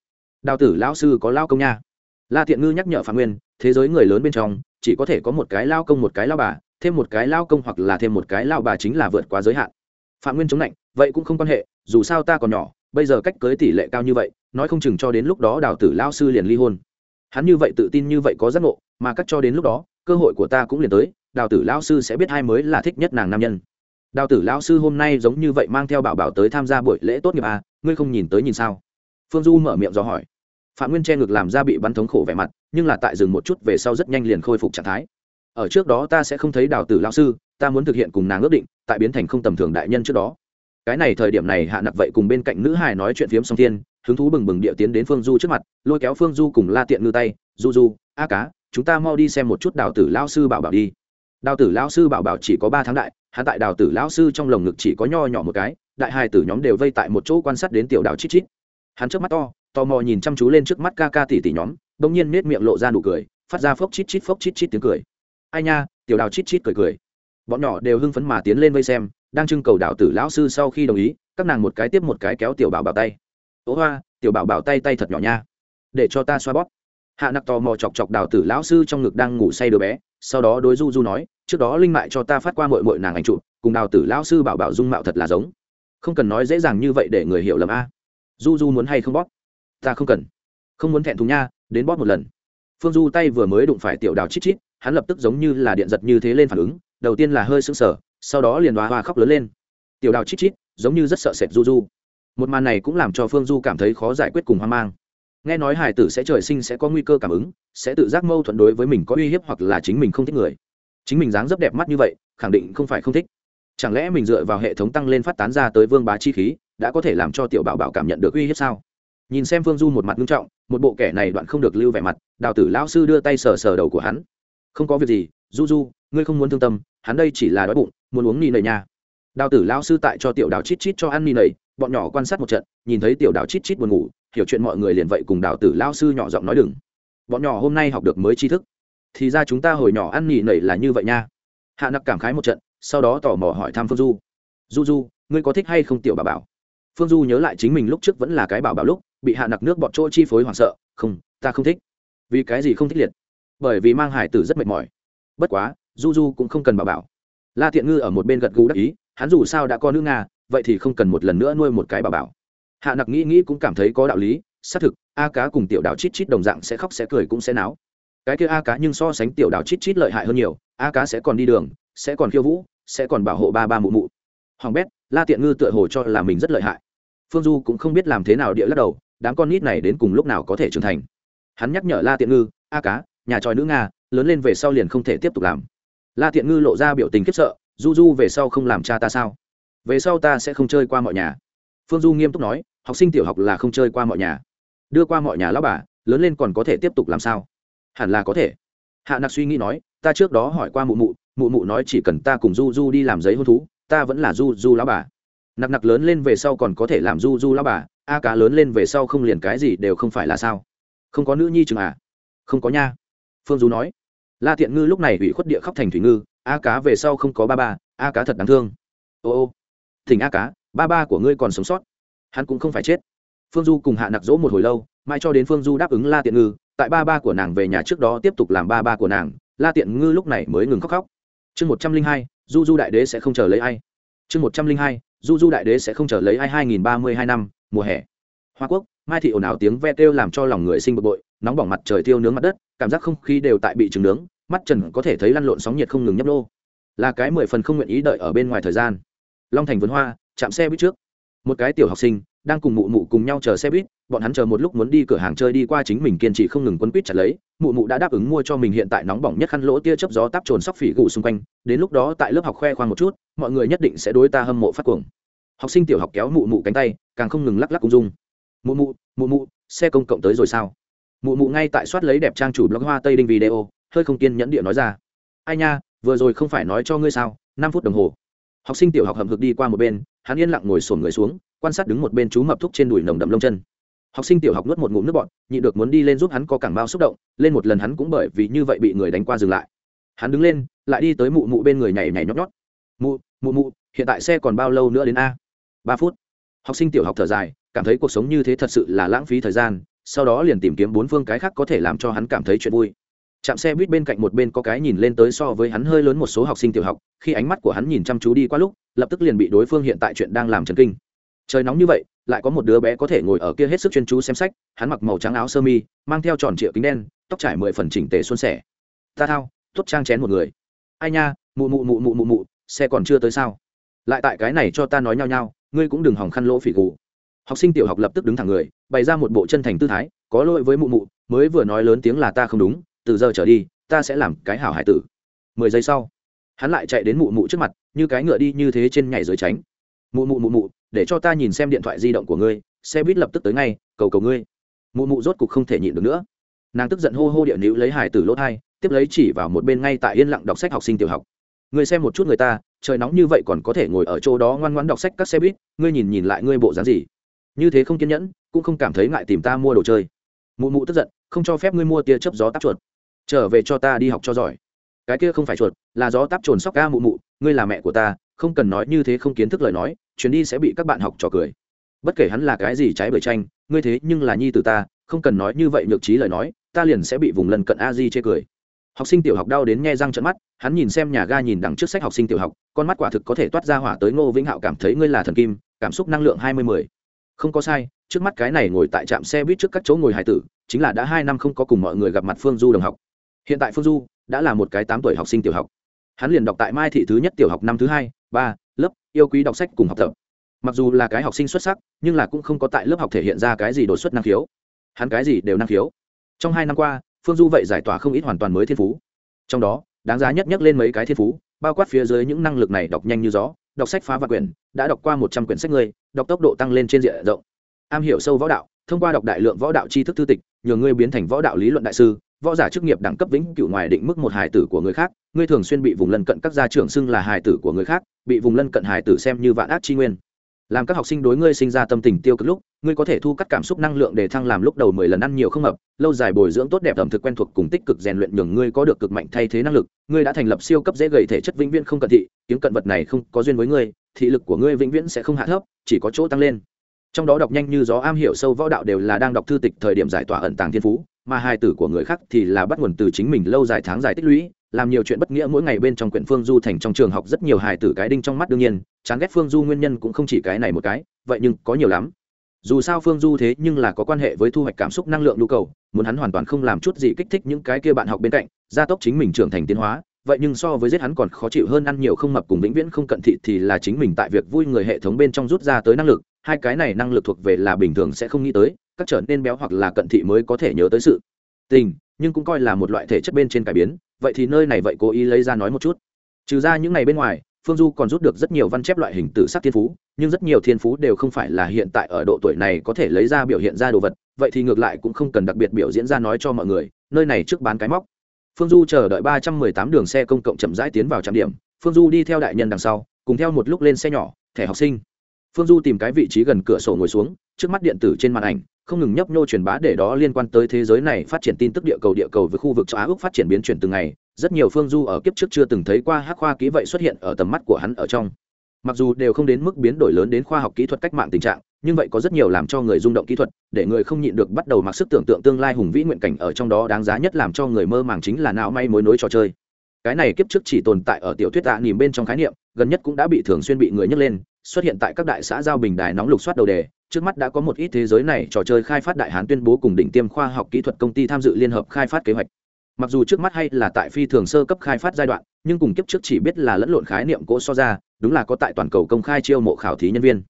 Đào tử lão sư có lao công nha. La tiện ngư nhắc nhở phạm nguyên thế giới người lớn bên trong chỉ có thể có một cái lao công một cái lao bà thêm một cái lao công hoặc là thêm một cái lao bà chính là vượt quá giới hạn. Phạm nguyên chống lạnh vậy cũng không quan hệ dù sao ta còn nhỏ bây giờ cách cưới tỷ lệ cao như vậy nói không chừng cho đến lúc đó đào tử lao sư liền ly hôn. Hắn như vậy tự tin như vậy có giác ngộ mà cắt cho đến lúc đó cơ hội của ta cũng liền tới đào tử lao sư sẽ biết hai mới là thích nhất nàng nam nhân. Đào tử lao sư hôm nay giống như vậy mang theo bảo bảo tới tham gia buổi lễ tốt nghiệp à, ngươi không nhìn tới nhìn sao? Phương du mở miệng do hỏi phạm nguyên che ngực làm ra bị bắn thống khổ vẻ mặt, nhưng là tại dừng một chút về sau rất nhanh liền khôi phục trạng thái. Ở trước đó ta sẽ không thấy đào tử lao sư, ta muốn thực hiện cùng nàng ước định, tại biến thành không tầm thường đại nhân trước đó. Cái này thời điểm này hạ nặc vậy cùng bên cạnh nữ hài nói chuyện phiếm song thiên, hứng thú bừng bừng địa tiến đến phương du trước mặt, lôi kéo phương du cùng la tiện ngư tay, du du, a cá, chúng ta mau đi xem một chút đào tử lao sư bảo bảo đi. Đào tử lao sư bảo bảo chỉ có ba tháng đại hạ tại đào tử lao sư trong lồng ngực chỉ có nho nhỏ một cái, đại hai tử nhóm đều vây tại một chỗ quan sát đến tiểu đào chít chít. Hắn trước mắt to tò mò nhìn chăm chú lên trước mắt ca ca tỷ tỷ nhóm, bỗng nhiên nết miệng lộ ra nụ cười, phát ra phốc chít chít phốc chít chít tiếng cười. Ai nha, tiểu đào chít chít cười cười. Bọn nhỏ đều hưng phấn mà tiến lên vây xem, đang trưng cầu đạo tử lão sư sau khi đồng ý, các nàng một cái tiếp một cái kéo tiểu bảo bảo tay. Ố hoa, tiểu bảo bảo tay tay thật nhỏ nha. Để cho ta xoa bóp. Hạ nặc tò mò chọc chọc đào tử lão sư trong ngực đang ngủ say đứa bé, sau đó đối du du nói, trước đó linh mại cho ta phát qua mội mội nàng ảnh chụp, cùng đào tử lão sư bảo bảo dung mạo thật là giống. Không cần nói dễ dàng như vậy để người hiểu lầm a. Du du muốn hay không bóp? Ta không cần. Không muốn thẹn thùng nha, đến bóp một lần. Phương du tay vừa mới đụng phải tiểu đào chít chít, hắn lập tức giống như là điện giật như thế lên phản ứng, đầu tiên là hơi sững sờ, sau đó liền đoá hoa khóc lớn lên. Tiểu đào chít chít, giống như rất sợ sệt du du. Một màn này cũng làm cho phương du cảm thấy khó giải quyết cùng hoang mang. Nghe nói hải tử sẽ trời sinh sẽ có nguy cơ cảm ứng, sẽ tự giác mâu thuẫn đối với mình có uy hiếp hoặc là chính mình không thích người. Chính mình dáng dấp đẹp mắt như vậy, khẳng định không phải không thích. Chẳng lẽ mình dựa vào hệ thống tăng lên phát tán ra tới vương bá chi khí, đã có thể làm cho tiểu bảo bảo cảm nhận được uy hiếp sao? Nhìn xem phương du một mặt nghiêm trọng, một bộ kẻ này đoạn không được lưu vẻ mặt, đào tử lão sư đưa tay sờ sờ đầu của hắn. Không có việc gì, du du, ngươi không muốn thương tâm, hắn đây chỉ là đói bụng, muốn uống nì nầy nha. Đào tử lão sư tại cho tiểu đào chít chít cho ăn nì nầy, bọn nhỏ quan sát một trận, nhìn thấy tiểu đào chít chít buồn ngủ, hiểu chuyện mọi người liền vậy cùng đào tử lão sư nhỏ giọng nói đừng. Bọn nhỏ hôm nay học được mới tri thức. Thì ra chúng ta hồi nhỏ ăn nì nầy là như vậy nha. Hạ nặc cảm khái một trận, sau đó tò mò hỏi thăm phương du. Du du, ngươi có thích hay không tiểu bà bảo? Phương du nhớ lại chính mình lúc trước vẫn là cái bảo bảo lúc bị hạ nặc nước bọt chỗ chi phối hoảng sợ, không, ta không thích. Vì cái gì không thích liệt? Bởi vì mang hải tử rất mệt mỏi. Bất quá, du du cũng không cần bảo bảo. La thiện ngư ở một bên gật gù đắc ý, hắn dù sao đã có nữ nga, vậy thì không cần một lần nữa nuôi một cái bảo bảo. Hạ nặc nghĩ nghĩ cũng cảm thấy có đạo lý, xác thực, a cá cùng tiểu đào chít chít đồng dạng sẽ khóc sẽ cười cũng sẽ náo. Cái kia a cá nhưng so sánh tiểu đào chít chít lợi hại hơn nhiều, a cá sẽ còn đi đường, sẽ còn khiêu vũ, sẽ còn bảo hộ ba ba mụ mụ. Hoàng bét, la tiện ngư tựa hồ cho là mình rất lợi hại. Phương du cũng không biết làm thế nào địa lắc đầu đám con nít này đến cùng lúc nào có thể trưởng thành? Hắn nhắc nhở la tiện ngư, a cá, nhà tròi nữ nga, lớn lên về sau liền không thể tiếp tục làm. La tiện ngư lộ ra biểu tình khiếp sợ, du du về sau không làm cha ta sao? Về sau ta sẽ không chơi qua mọi nhà. Phương du nghiêm túc nói, học sinh tiểu học là không chơi qua mọi nhà. Đưa qua mọi nhà lão bà, lớn lên còn có thể tiếp tục làm sao? Hẳn là có thể. Hạ nặc suy nghĩ nói, ta trước đó hỏi qua mụ mụ mụ mụ nói chỉ cần ta cùng du du đi làm giấy hôn thú, ta vẫn là du du lão bà. Nặc nặc lớn lên về sau còn có thể làm du du lão bà a cá lớn lên về sau không liền cái gì đều không phải là sao? Không có nữ nhi chừng à? Không có nha. Phương du nói. La thiện ngư lúc này ủy khuất địa khóc thành thủy ngư. A cá về sau không có ba ba. A cá thật đáng thương. Ô ô. Thỉnh a cá, ba ba của ngươi còn sống sót. Hắn cũng không phải chết. Phương du cùng hạ nặc dỗ một hồi lâu mai cho đến phương du đáp ứng la tiện ngư, tại ba ba của nàng về nhà trước đó tiếp tục làm ba ba của nàng. La tiện ngư lúc này mới ngừng khóc khóc. Chương một trăm linh hai du du đại đế sẽ không chờ lấy ai. Chương một trăm linh hai du du đại đế sẽ không chờ lấy ai hai nghìn ba mươi hai năm mùa hè. Hoa quốc, mai thị ồn ào tiếng ve kêu làm cho lòng người sinh bực bội, nóng bỏng mặt trời thiêu nướng mặt đất, cảm giác không khí đều tại bị trứng nướng, mắt trần có thể thấy lăn lộn sóng nhiệt không ngừng nhấp nô. Là cái mười phần không nguyện ý đợi ở bên ngoài thời gian. Long thành vườn hoa, chạm xe buýt trước. Một cái tiểu học sinh, đang cùng mụ mụ cùng nhau chờ xe buýt, bọn hắn chờ một lúc muốn đi cửa hàng chơi đi qua chính mình kiên trì không ngừng quấn quýt chặt lấy, mụ mụ đã đáp ứng mua cho mình hiện tại nóng bỏng nhất khăn lỗ tia chớp gió tắp trồn sóc phỉ gù xung quanh, đến lúc đó tại lớp học khoe khoang một chút, mọi người nhất định sẽ đối ta hâm mộ phát cuồng học sinh tiểu học kéo mụ mụ cánh tay, càng không ngừng lắc lắc cung dung. Mụ mụ mụ mụ, xe công cộng tới rồi sao? Mụ mụ ngay tại soát lấy đẹp trang chủ blog hoa tây đinh video, hơi không kiên nhẫn địa nói ra. Ai nha, vừa rồi không phải nói cho ngươi sao, năm phút đồng hồ. Học sinh tiểu học hầm hực đi qua một bên, hắn yên lặng ngồi sổn người xuống, quan sát đứng một bên chú mập thúc trên đùi nồng đậm lông chân. Học sinh tiểu học nuốt một ngụm nước bọt nhị được muốn đi lên giúp hắn có cảng bao xúc động, lên một lần hắn cũng bởi vì như vậy bị người đánh qua dừng lại. Hắn đứng lên, lại đi tới mụ mụ bên người nhảy nhảy nhót nhót. Mụ mụ mụ, hiện tại xe còn bao lâu nữa đến a? Ba phút. Học sinh tiểu học thở dài, cảm thấy cuộc sống như thế thật sự là lãng phí thời gian, sau đó liền tìm kiếm bốn phương cái khác có thể làm cho hắn cảm thấy chuyện vui. Chạm xe buýt bên cạnh một bên có cái nhìn lên tới so với hắn hơi lớn một số học sinh tiểu học, khi ánh mắt của hắn nhìn chăm chú đi qua lúc, lập tức liền bị đối phương hiện tại chuyện đang làm chấn kinh. Trời nóng như vậy, lại có một đứa bé có thể ngồi ở kia hết sức chuyên chú xem sách, hắn mặc màu trắng áo sơ mi, mang theo tròn trịa kính đen, tóc trải mười phần chỉnh tề xuân sẻ. Ta thao, tốt trang chén một người. Ai nha, mụ mụ mụ mụ mụ mụ, xe còn chưa tới sao? Lại tại cái này cho ta nói nhau nhau ngươi cũng đừng hỏng khăn lỗ phỉ cụ học sinh tiểu học lập tức đứng thẳng người, bày ra một bộ chân thành tư thái, có lỗi với mụ mụ, mới vừa nói lớn tiếng là ta không đúng, từ giờ trở đi, ta sẽ làm cái hảo hải tử. Mười giây sau, hắn lại chạy đến mụ mụ trước mặt, như cái ngựa đi như thế trên nhảy dưới tránh. Mụ mụ mụ mụ, để cho ta nhìn xem điện thoại di động của ngươi, xe buýt lập tức tới ngay, cầu cầu ngươi. Mụ mụ rốt cục không thể nhịn được nữa. Nàng tức giận hô hô điện nữ lấy hải tử lỗ thai, tiếp lấy chỉ vào một bên ngay tại yên lặng đọc sách học sinh tiểu học ngươi xem một chút người ta, trời nóng như vậy còn có thể ngồi ở chỗ đó ngoan ngoãn đọc sách các xe buýt, ngươi nhìn nhìn lại ngươi bộ dáng gì. Như thế không kiên nhẫn, cũng không cảm thấy ngại tìm ta mua đồ chơi. Mụ mụ tức giận, không cho phép ngươi mua tia chớp gió táp chuột. Trở về cho ta đi học cho giỏi. Cái kia không phải chuột, là gió táp trồn sóc ca mụ mụ, ngươi là mẹ của ta, không cần nói như thế không kiến thức lời nói, chuyến đi sẽ bị các bạn học trò cười. Bất kể hắn là cái gì trái bưởi tranh, ngươi thế nhưng là nhi từ ta, không cần nói như vậy nhược trí lời nói, ta liền sẽ bị vùng lần cận a di chê cười học sinh tiểu học đau đến nghe răng trận mắt, hắn nhìn xem nhà ga nhìn đằng trước sách học sinh tiểu học, con mắt quả thực có thể toát ra hỏa tới ngô vĩnh hạo cảm thấy ngươi là thần kim, cảm xúc năng lượng hai mươi mười. Không có sai, trước mắt cái này ngồi tại trạm xe buýt trước các chỗ ngồi hải tử, chính là đã hai năm không có cùng mọi người gặp mặt phương du đồng học. Hiện tại phương du đã là một cái tám tuổi học sinh tiểu học. Hắn liền đọc tại mai thị thứ nhất tiểu học năm thứ hai, ba, lớp, yêu quý đọc sách cùng học tập. Mặc dù là cái học sinh xuất sắc, nhưng là cũng không có tại lớp học thể hiện ra cái gì đột xuất năng khiếu. Hắn cái gì đều năng khiếu. Trong hai năm qua phương du vậy giải tỏa không ít hoàn toàn mới thiên phú. Trong đó, đáng giá nhất nhắc lên mấy cái thiên phú, bao quát phía dưới những năng lực này đọc nhanh như gió, đọc sách phá và quyển, đã đọc qua một trăm quyển sách người, đọc tốc độ tăng lên trên diện rộng. Am hiểu sâu võ đạo, thông qua đọc đại lượng võ đạo tri thức thư tịch, nhờ ngươi biến thành võ đạo lý luận đại sư, võ giả chức nghiệp đẳng cấp vĩnh cửu ngoài định mức một hài tử của người khác, ngươi thường xuyên bị vùng lân cận các gia trưởng xưng là hài tử của người khác, bị vùng lân cận hài tử xem như vạn ác chi nguyên làm các học sinh đối ngươi sinh ra tâm tình tiêu cực lúc, ngươi có thể thu cắt cảm xúc năng lượng để thăng làm lúc đầu mười lần ăn nhiều không hợp, lâu dài bồi dưỡng tốt đẹp ẩm thực quen thuộc cùng tích cực rèn luyện nhường ngươi có được cực mạnh thay thế năng lực. Ngươi đã thành lập siêu cấp dễ gầy thể chất vĩnh viễn không cận thị, kiếm cận vật này không có duyên với ngươi, thị lực của ngươi vĩnh viễn sẽ không hạ thấp, chỉ có chỗ tăng lên. Trong đó đọc nhanh như gió am hiểu sâu võ đạo đều là đang đọc thư tịch thời điểm giải tỏa ẩn tàng thiên phú, mà hai tử của người khác thì là bắt nguồn từ chính mình lâu dài tháng dài tích lũy làm nhiều chuyện bất nghĩa mỗi ngày bên trong quyển phương du thành trong trường học rất nhiều hài tử cái đinh trong mắt đương nhiên, chán ghét phương du nguyên nhân cũng không chỉ cái này một cái, vậy nhưng có nhiều lắm. Dù sao phương du thế nhưng là có quan hệ với thu hoạch cảm xúc năng lượng nhu cầu, muốn hắn hoàn toàn không làm chút gì kích thích những cái kia bạn học bên cạnh, gia tốc chính mình trưởng thành tiến hóa, vậy nhưng so với giết hắn còn khó chịu hơn ăn nhiều không mập cùng vĩnh viễn không cận thị thì là chính mình tại việc vui người hệ thống bên trong rút ra tới năng lực, hai cái này năng lực thuộc về là bình thường sẽ không nghĩ tới, các trở nên béo hoặc là cận thị mới có thể nhớ tới sự tình, nhưng cũng coi là một loại thể chất bên trên cải biến vậy thì nơi này vậy cố ý lấy ra nói một chút. Trừ ra những ngày bên ngoài, phương du còn rút được rất nhiều văn chép loại hình tử sắc thiên phú, nhưng rất nhiều thiên phú đều không phải là hiện tại ở độ tuổi này có thể lấy ra biểu hiện ra đồ vật, vậy thì ngược lại cũng không cần đặc biệt biểu diễn ra nói cho mọi người, nơi này trước bán cái móc. Phương du chờ đợi ba trăm mười tám đường xe công cộng chậm rãi tiến vào trạm điểm, phương du đi theo đại nhân đằng sau, cùng theo một lúc lên xe nhỏ, thẻ học sinh. Phương du tìm cái vị trí gần cửa sổ ngồi xuống, trước mắt điện tử trên màn ảnh không ngừng nhấp nhô truyền bá để đó liên quan tới thế giới này phát triển tin tức địa cầu địa cầu với khu vực châu á úc phát triển biến chuyển từng ngày. Rất nhiều phương du ở kiếp trước chưa từng thấy qua hắc khoa kỹ vậy xuất hiện ở tầm mắt của hắn ở trong. Mặc dù đều không đến mức biến đổi lớn đến khoa học kỹ thuật cách mạng tình trạng, nhưng vậy có rất nhiều làm cho người rung động kỹ thuật, để người không nhịn được bắt đầu mặc sức tưởng tượng tương lai hùng vĩ nguyện cảnh ở trong đó đáng giá nhất làm cho người mơ màng chính là não may mối nối trò chơi. Cái này kiếp trước chỉ tồn tại ở tiểu thuyết tạ niềm bên trong khái niệm, gần nhất cũng đã bị thường xuyên bị người nhắc lên, xuất hiện tại các đại xã giao bình đài nóng lục soát đầu đề trước mắt đã có một ít thế giới này trò chơi khai phát đại hán tuyên bố cùng đỉnh tiêm khoa học kỹ thuật công ty tham dự liên hợp khai phát kế hoạch. Mặc dù trước mắt hay là tại phi thường sơ cấp khai phát giai đoạn nhưng cùng kiếp trước chỉ biết là lẫn lộn khái niệm cỗ so ra đúng là có tại toàn cầu công khai chiêu mộ khảo thí nhân viên.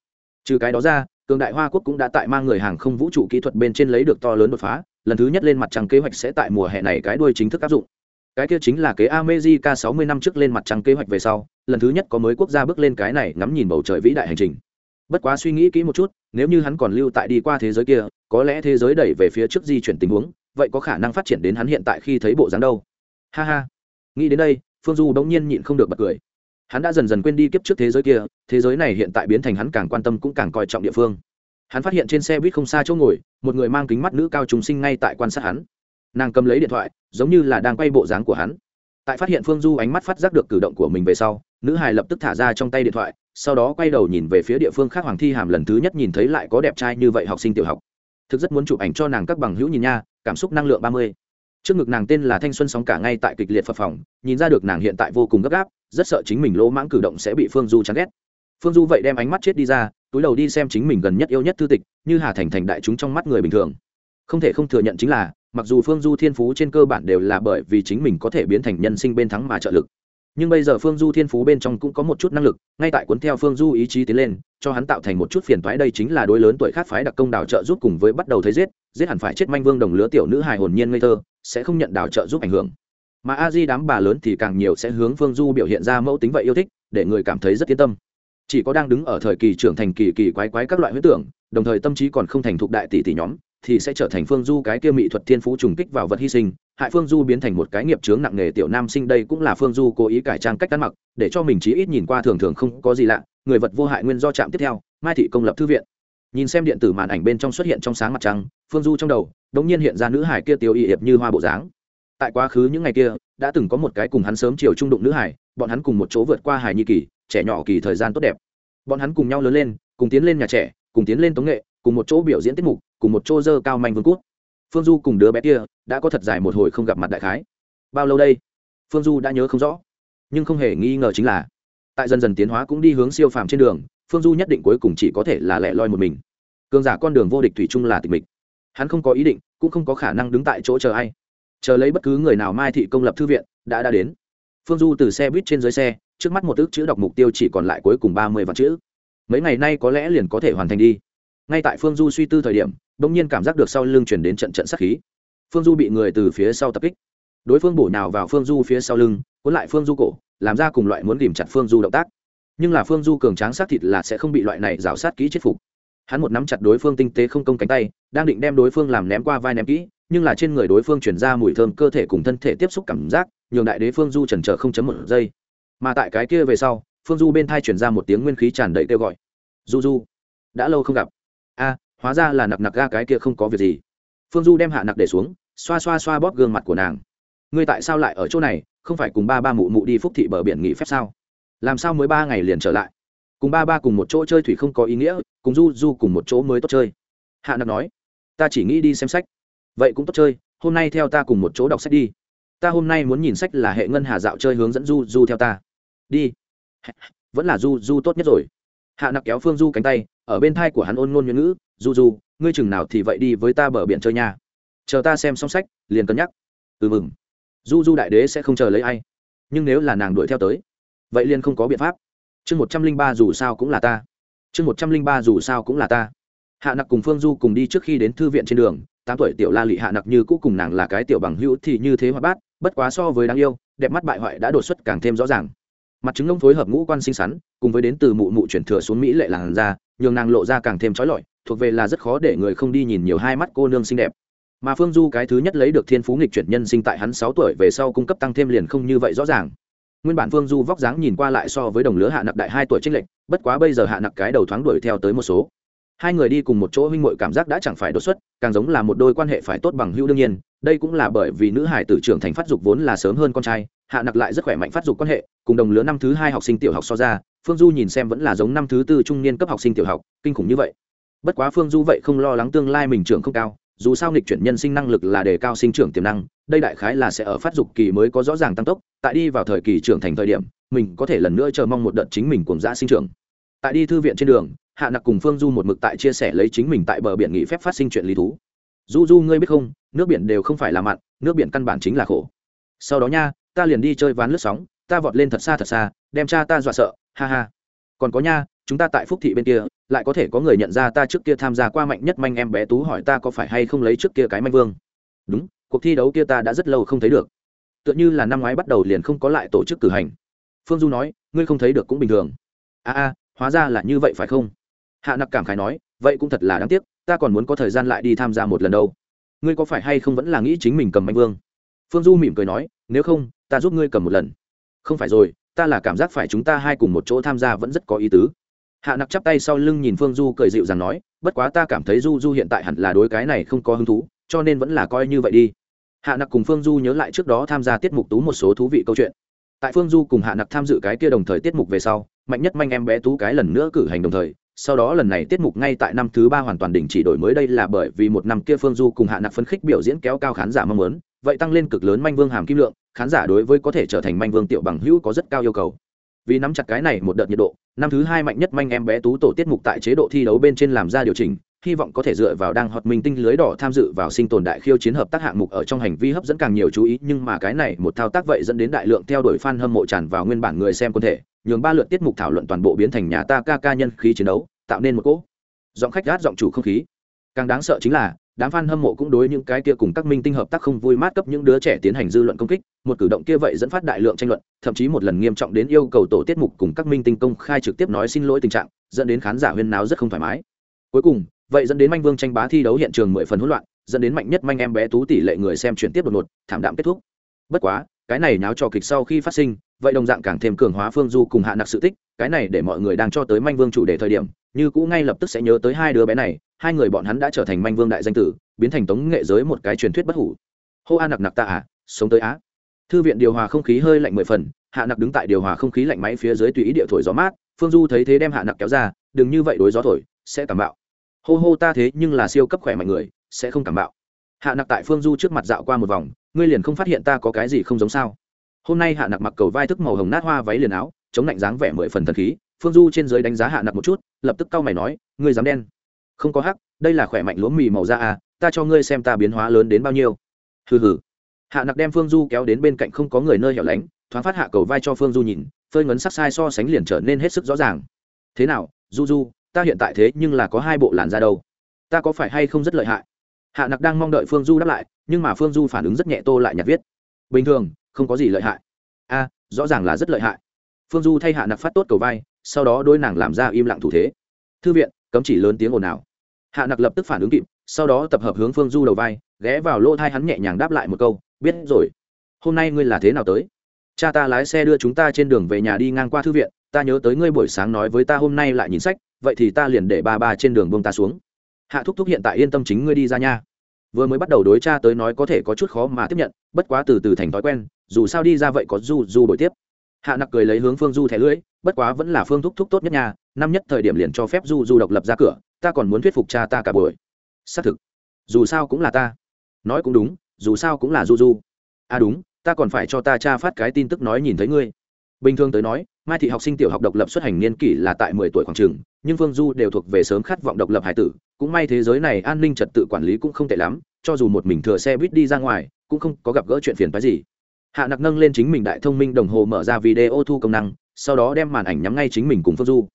Trừ cái đó ra cường đại hoa quốc cũng đã tại mang người hàng không vũ trụ kỹ thuật bên trên lấy được to lớn đột phá lần thứ nhất lên mặt trăng kế hoạch sẽ tại mùa hè này cái đuôi chính thức áp dụng. Cái kia chính là kế America 60 năm trước lên mặt trăng kế hoạch về sau, lần thứ nhất có mới quốc gia bước lên cái này ngắm nhìn bầu trời vĩ đại hành trình. Bất quá suy nghĩ kỹ một chút, nếu như hắn còn lưu tại đi qua thế giới kia, có lẽ thế giới đẩy về phía trước di chuyển tình huống, vậy có khả năng phát triển đến hắn hiện tại khi thấy bộ dáng đâu. Ha ha. Nghĩ đến đây, Phương Du đống nhiên nhịn không được bật cười. Hắn đã dần dần quên đi kiếp trước thế giới kia, thế giới này hiện tại biến thành hắn càng quan tâm cũng càng coi trọng địa phương. hắn phát hiện trên xe buýt không xa chỗ ngồi một người mang kính mắt nữ cao trùng sinh ngay tại quan sát hắn nàng cầm lấy điện thoại giống như là đang quay bộ dáng của hắn tại phát hiện phương du ánh mắt phát giác được cử động của mình về sau nữ hài lập tức thả ra trong tay điện thoại sau đó quay đầu nhìn về phía địa phương khác hoàng thi hàm lần thứ nhất nhìn thấy lại có đẹp trai như vậy học sinh tiểu học. Thực rất muốn chụp ảnh cho nàng các bằng hữu nhìn nha, cảm xúc năng lượng ba mươi. Trước ngực nàng tên là thanh xuân sóng cả ngay tại kịch liệt phật phòng nhìn ra được nàng hiện tại vô cùng gấp gáp, rất sợ chính mình lỗ mãng cử động sẽ bị phương du chán ghét. Phương du vậy đem ánh mắt chết đi ra, túi đầu đi xem chính mình gần nhất yêu nhất thư tịch, như hà thành thành đại chúng trong mắt người bình thường. Không thể không thừa nhận chính là, mặc dù phương du thiên phú trên cơ bản đều là bởi vì chính mình có thể biến thành nhân sinh bên thắng mà trợ lực nhưng bây giờ phương du thiên phú bên trong cũng có một chút năng lực, ngay tại cuốn theo phương du ý chí tiến lên, cho hắn tạo thành một chút phiền thoái đây chính là đối lớn tuổi khác phái đặc công đào trợ giúp cùng với bắt đầu thấy giết giết hẳn phải chết manh vương đồng lứa tiểu nữ hài hồn nhiên ngây thơ, sẽ không nhận đào trợ giúp ảnh hưởng. Mà a di đám bà lớn thì càng nhiều sẽ hướng phương du biểu hiện ra mẫu tính vậy yêu thích, để người cảm thấy rất yên tâm. Chỉ có đang đứng ở thời kỳ trưởng thành kỳ kỳ quái quái các loại huyết tưởng, đồng thời tâm trí còn không thành thục đại tỷ tỷ nhóm thì sẽ trở thành phương du cái kia mỹ thuật thiên phú trùng kích vào vật hy sinh, hại phương du biến thành một cái nghiệp chướng nặng nghề tiểu nam sinh đây cũng là phương du cố ý cải trang cách ăn mặc, để cho mình chí ít nhìn qua thường thường không có gì lạ, người vật vô hại nguyên do chạm tiếp theo, mai thị công lập thư viện. Nhìn xem điện tử màn ảnh bên trong xuất hiện trong sáng mặt trăng, phương du trong đầu đ ỗ n g nhiên hiện ra nữ hải kia tiêu y hiệp như hoa bộ dáng. Tại quá khứ những ngày kia, đã từng có một cái cùng hắn sớm chiều trung đụng nữ hải bọn hắn cùng một chỗ vượt qua hải nhi kỳ, trẻ nhỏ kỳ thời gian tốt đẹp. Bọn hắn cùng nhau lớn lên, cùng tiến lên nhà trẻ, cùng tiến lên tống nghệ, cùng một chỗ biểu diễn tiết mục cùng một chỗ dơ cao manh vương cút. Phương du cùng đứa bé kia đã có thật dài một hồi không gặp mặt đại khái. Bao lâu đây? Phương du đã nhớ không rõ. Nhưng không hề nghi ngờ chính là, tại dần dần tiến hóa cũng đi hướng siêu phàm trên đường, phương du nhất định cuối cùng chỉ có thể là lẻ loi một mình. Cường giả con đường vô địch thủy chung là tịch mịch. Hắn không có ý định, cũng không có khả năng đứng tại chỗ chờ ai. Chờ lấy bất cứ người nào mai thị công lập thư viện, đã đã đến. Phương du từ xe buýt trên dưới xe, trước mắt một ước chữ đọc mục tiêu chỉ còn lại cuối cùng ba mươi vạn chữ. Mấy ngày nay có lẽ liền có thể hoàn thành đi. Ngay tại phương du suy tư thời điểm đông nhiên cảm giác được sau lưng chuyển đến trận trận sắc khí. Phương du bị người từ phía sau tập kích. Đối phương bổ nào vào phương du phía sau lưng, cuốn lại phương du cổ, làm ra cùng loại muốn tìm chặt phương du động tác. Nhưng là phương du cường tráng sát thịt là sẽ không bị loại này rào sát kỹ chết phục. Hắn một nắm chặt đối phương tinh tế không công cánh tay, đang định đem đối phương làm ném qua vai ném kỹ, nhưng là trên người đối phương chuyển ra mùi thơm cơ thể cùng thân thể tiếp xúc cảm giác, nhường đại đế phương du trần trờ không chấm một giây. Mà tại cái kia về sau, phương du bên thai chuyển ra một tiếng nguyên khí tràn đầy kêu gọi. Du du đã lâu không gặp. A hóa ra là nặc nặc ga cái kia không có việc gì. Phương du đem hạ nặc để xuống, xoa xoa xoa bóp gương mặt của nàng. Ngươi tại sao lại ở chỗ này? Không phải cùng ba ba mụ mụ đi phúc thị bờ biển nghỉ phép sao? Làm sao mới ba ngày liền trở lại? Cùng ba ba cùng một chỗ chơi thủy không có ý nghĩa, cùng du du cùng một chỗ mới tốt chơi. Hạ nặc nói, ta chỉ nghĩ đi xem sách. Vậy cũng tốt chơi, hôm nay theo ta cùng một chỗ đọc sách đi. Ta hôm nay muốn nhìn sách là hệ ngân hà dạo chơi hướng dẫn du du theo ta. Đi. Vẫn là du du tốt nhất rồi. Hạ nặc kéo phương du cánh tay ở bên thai của hắn ôn ngôn nhuận ngữ du du ngươi chừng nào thì vậy đi với ta bờ biển chơi nha. Chờ ta xem xong sách, liền cân nhắc. Ừ mừng. Du du đại đế sẽ không chờ lấy ai, nhưng nếu là nàng đuổi theo tới, vậy liền không có biện pháp. Chương một trăm linh ba dù sao cũng là ta. Chương một trăm linh ba dù sao cũng là ta. Hạ nặc cùng phương du cùng đi trước khi đến thư viện trên đường, tám tuổi tiểu la lị hạ nặc như cũ cùng nàng là cái tiểu bằng hữu thì như thế hoạt bát, bất quá so với đáng yêu, đẹp mắt bại hoại đã đột xuất càng thêm rõ ràng mặt trứng lông phối hợp ngũ quan xinh xắn cùng với đến từ mụ mụ chuyển thừa xuống mỹ lệ làn da nhường nàng lộ ra càng thêm trói lọi thuộc về là rất khó để người không đi nhìn nhiều hai mắt cô nương xinh đẹp. Mà phương du cái thứ nhất lấy được thiên phú nghịch chuyển nhân sinh tại hắn sáu tuổi về sau cung cấp tăng thêm liền không như vậy rõ ràng. Nguyên bản phương du vóc dáng nhìn qua lại so với đồng lứa hạ nặc đại hai tuổi trích lệch, bất quá bây giờ hạ nặc cái đầu thoáng đuổi theo tới một số. Hai người đi cùng một chỗ huynh mội cảm giác đã chẳng phải đột xuất càng giống là một đôi quan hệ phải tốt bằng hữu đương nhiên đây cũng là bởi vì nữ hải tử trưởng thành phát dục vốn là sớm hơn con trai hạ nặc lại rất khỏe mạnh phát dục quan hệ, cùng đồng lứa năm thứ hai học sinh tiểu học so ra, phương du nhìn xem vẫn là giống năm thứ tư trung niên cấp học sinh tiểu học, kinh khủng như vậy. Bất quá phương du vậy không lo lắng tương lai mình trưởng không cao, dù sao nghịch chuyển nhân sinh năng lực là đề cao sinh trưởng tiềm năng, đây đại khái là sẽ ở phát dục kỳ mới có rõ ràng tăng tốc, tại đi vào thời kỳ trưởng thành thời điểm, mình có thể lần nữa chờ mong một đợt chính mình cùng dã sinh trưởng. Tại đi thư viện trên đường, hạ nặc cùng phương du một mực tại chia sẻ lấy chính mình tại bờ biển nghỉ phép phát sinh chuyện lý thú. Du du, ngươi biết không, nước biển đều không phải là mặn, nước biển căn bản chính là khổ. Sau đó nha ta liền đi chơi ván lướt sóng, ta vọt lên thật xa thật xa, đem cha ta dọa sợ, ha ha. Còn có nha, chúng ta tại phúc thị bên kia, lại có thể có người nhận ra ta trước kia tham gia qua mạnh nhất manh em bé tú hỏi ta có phải hay không lấy trước kia cái manh vương. Đúng, cuộc thi đấu kia ta đã rất lâu không thấy được. Tựa như là năm ngoái bắt đầu liền không có lại tổ chức cử hành. Phương du nói, ngươi không thấy được cũng bình thường. A a, hóa ra là như vậy phải không? Hạ nặc cảm khái nói, vậy cũng thật là đáng tiếc, ta còn muốn có thời gian lại đi tham gia một lần đâu. Ngươi có phải hay không vẫn là nghĩ chính mình cầm manh vương? Phương du mỉm cười nói, nếu không ta giúp ngươi cầm một lần. Không phải rồi, ta là cảm giác phải chúng ta hai cùng một chỗ tham gia vẫn rất có ý tứ. Hạ nặc chắp tay sau lưng nhìn phương du cười dịu rằng nói, bất quá ta cảm thấy du du hiện tại hẳn là đối cái này không có hứng thú, cho nên vẫn là coi như vậy đi. Hạ nặc cùng phương du nhớ lại trước đó tham gia tiết mục tú một số thú vị câu chuyện. Tại phương du cùng hạ nặc tham dự cái kia đồng thời tiết mục về sau, mạnh nhất manh em bé tú cái lần nữa cử hành đồng thời, sau đó lần này tiết mục ngay tại năm thứ ba hoàn toàn đình chỉ đổi mới đây là bởi vì một năm kia phương du cùng hạ nặc phấn khích biểu diễn kéo cao khán giả mong muốn, vậy tăng lên cực lớn manh vương hàm kim lượng khán giả đối với có thể trở thành manh vương tiểu bằng hữu có rất cao yêu cầu. Vì nắm chặt cái này một đợt nhiệt độ, năm thứ hai mạnh nhất manh em bé tú tổ tiết mục tại chế độ thi đấu bên trên làm ra điều chỉnh, hy vọng có thể dựa vào đang hoạt minh tinh lưới đỏ tham dự vào sinh tồn đại khiêu chiến hợp tác hạng mục ở trong hành vi hấp dẫn càng nhiều chú ý, nhưng mà cái này một thao tác vậy dẫn đến đại lượng theo đuổi fan hâm mộ tràn vào nguyên bản người xem quân thể, nhường ba lượt tiết mục thảo luận toàn bộ biến thành nhà ta ca ca nhân khí chiến đấu, tạo nên một cỗ. Giọng khách gát giọng chủ không khí. Càng đáng sợ chính là đám fan hâm mộ cũng đối những cái kia cùng các minh tinh hợp tác không vui mát cấp những đứa trẻ tiến hành dư luận công kích, một cử động kia vậy dẫn phát đại lượng tranh luận, thậm chí một lần nghiêm trọng đến yêu cầu tổ tiết mục cùng các minh tinh công khai trực tiếp nói xin lỗi tình trạng, dẫn đến khán giả huyên náo rất không thoải mái. Cuối cùng, vậy dẫn đến manh vương tranh bá thi đấu hiện trường mười phần hỗn loạn, dẫn đến mạnh nhất manh em bé tú tỷ lệ người xem chuyển tiếp đột ngột, thảm đạm kết thúc. Bất quá, cái này náo trò kịch sau khi phát sinh, vậy đồng dạng càng thêm cường hóa phương du cùng hạ nặc sự tích, cái này để mọi người đang cho tới manh vương chủ đề thời điểm như cũ ngay lập tức sẽ nhớ tới hai đứa bé này, hai người bọn hắn đã trở thành manh vương đại danh tử, biến thành tống nghệ giới một cái truyền thuyết bất hủ. Hô a nặc nặc ta à sống tới á. Thư viện điều hòa không khí hơi lạnh mười phần, hạ nặc đứng tại điều hòa không khí lạnh máy phía dưới tùy ý địa thổi gió mát, phương du thấy thế đem hạ nặc kéo ra, đừng như vậy đối gió thổi, sẽ cảm bạo. Hô hô ta thế, nhưng là siêu cấp khỏe mạnh người, sẽ không cảm bạo. Hạ nặc tại phương du trước mặt dạo qua một vòng, ngươi liền không phát hiện ta có cái gì không giống sao? Hôm nay hạ nặc mặc cầu vai thức màu hồng nát hoa váy liền áo, chống lạnh dáng vẻ mười phần thần khí phương du trên giới đánh giá hạ nặc một chút, lập tức cau mày nói, ngươi dám đen? Không có hắc, đây là khỏe mạnh lúa mì màu da à ta cho ngươi xem ta biến hóa lớn đến bao nhiêu. Hừ hừ. Hạ nặc đem phương du kéo đến bên cạnh không có người nơi hẻo lánh, thoáng phát hạ cầu vai cho phương du nhìn, phơi ngấn sắc sai so sánh liền trở nên hết sức rõ ràng. Thế nào, du du, ta hiện tại thế nhưng là có hai bộ làn da đâu. Ta có phải hay không rất lợi hại? Hạ nặc đang mong đợi phương du đáp lại, nhưng mà phương du phản ứng rất nhẹ tô lại nhặt viết. Bình thường, không có gì lợi hại. A, rõ ràng là rất lợi hại phương du thay hạ nặc phát tốt cầu vai, sau đó đôi nàng làm ra im lặng thủ thế. Thư viện, cấm chỉ lớn tiếng ồn ào. Hạ nặc lập tức phản ứng kịp, sau đó tập hợp hướng phương du đầu vai, ghé vào lỗ thai hắn nhẹ nhàng đáp lại một câu, biết rồi. Hôm nay ngươi là thế nào tới? Cha ta lái xe đưa chúng ta trên đường về nhà đi ngang qua thư viện, ta nhớ tới ngươi buổi sáng nói với ta hôm nay lại nhìn sách, vậy thì ta liền để ba ba trên đường bông ta xuống. Hạ thúc thúc hiện tại yên tâm chính ngươi đi ra nha. Vừa mới bắt đầu đối cha tới nói có thể có chút khó mà tiếp nhận, bất quá từ từ thành thói quen, dù sao đi ra vậy có du du đổi tiếp hạ nặc cười lấy hướng phương du thẻ lưỡi, bất quá vẫn là phương thúc thúc tốt nhất nha, năm nhất thời điểm liền cho phép du du độc lập ra cửa, ta còn muốn thuyết phục cha ta cả buổi. Xác thực. Dù sao cũng là ta. Nói cũng đúng, dù sao cũng là du du. À đúng, ta còn phải cho ta cha phát cái tin tức nói nhìn thấy ngươi. Bình thường tới nói, mai thị học sinh tiểu học độc lập xuất hành niên kỷ là tại mười tuổi khoảng trường nhưng phương du đều thuộc về sớm khát vọng độc lập hải tử, cũng may thế giới này an ninh trật tự quản lý cũng không tệ lắm, cho dù một mình thừa xe buýt đi ra ngoài, cũng không có gặp gỡ chuyện phiền phái gì hạ nặc nâng lên chính mình đại thông minh đồng hồ mở ra video thu công năng, sau đó đem màn ảnh nhắm ngay chính mình cùng phương du.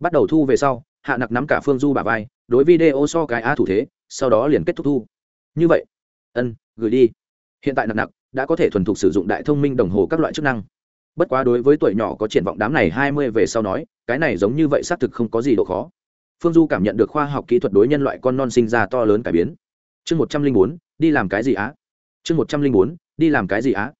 Bắt đầu thu về sau, hạ nặc nắm cả phương du bà vai, đối video so cái á thủ thế, sau đó liền kết thúc thu. Như vậy, ân, gửi đi. Hiện tại nặc nặc đã có thể thuần thục sử dụng đại thông minh đồng hồ các loại chức năng. Bất quá đối với tuổi nhỏ có triển vọng đám này hai mươi về sau nói, cái này giống như vậy xác thực không có gì độ khó. Phương du cảm nhận được khoa học kỹ thuật đối nhân loại con non sinh ra to lớn cải biến. Chương một trăm linh bốn, đi làm cái gì á? Chương một trăm linh bốn, đi làm cái gì á?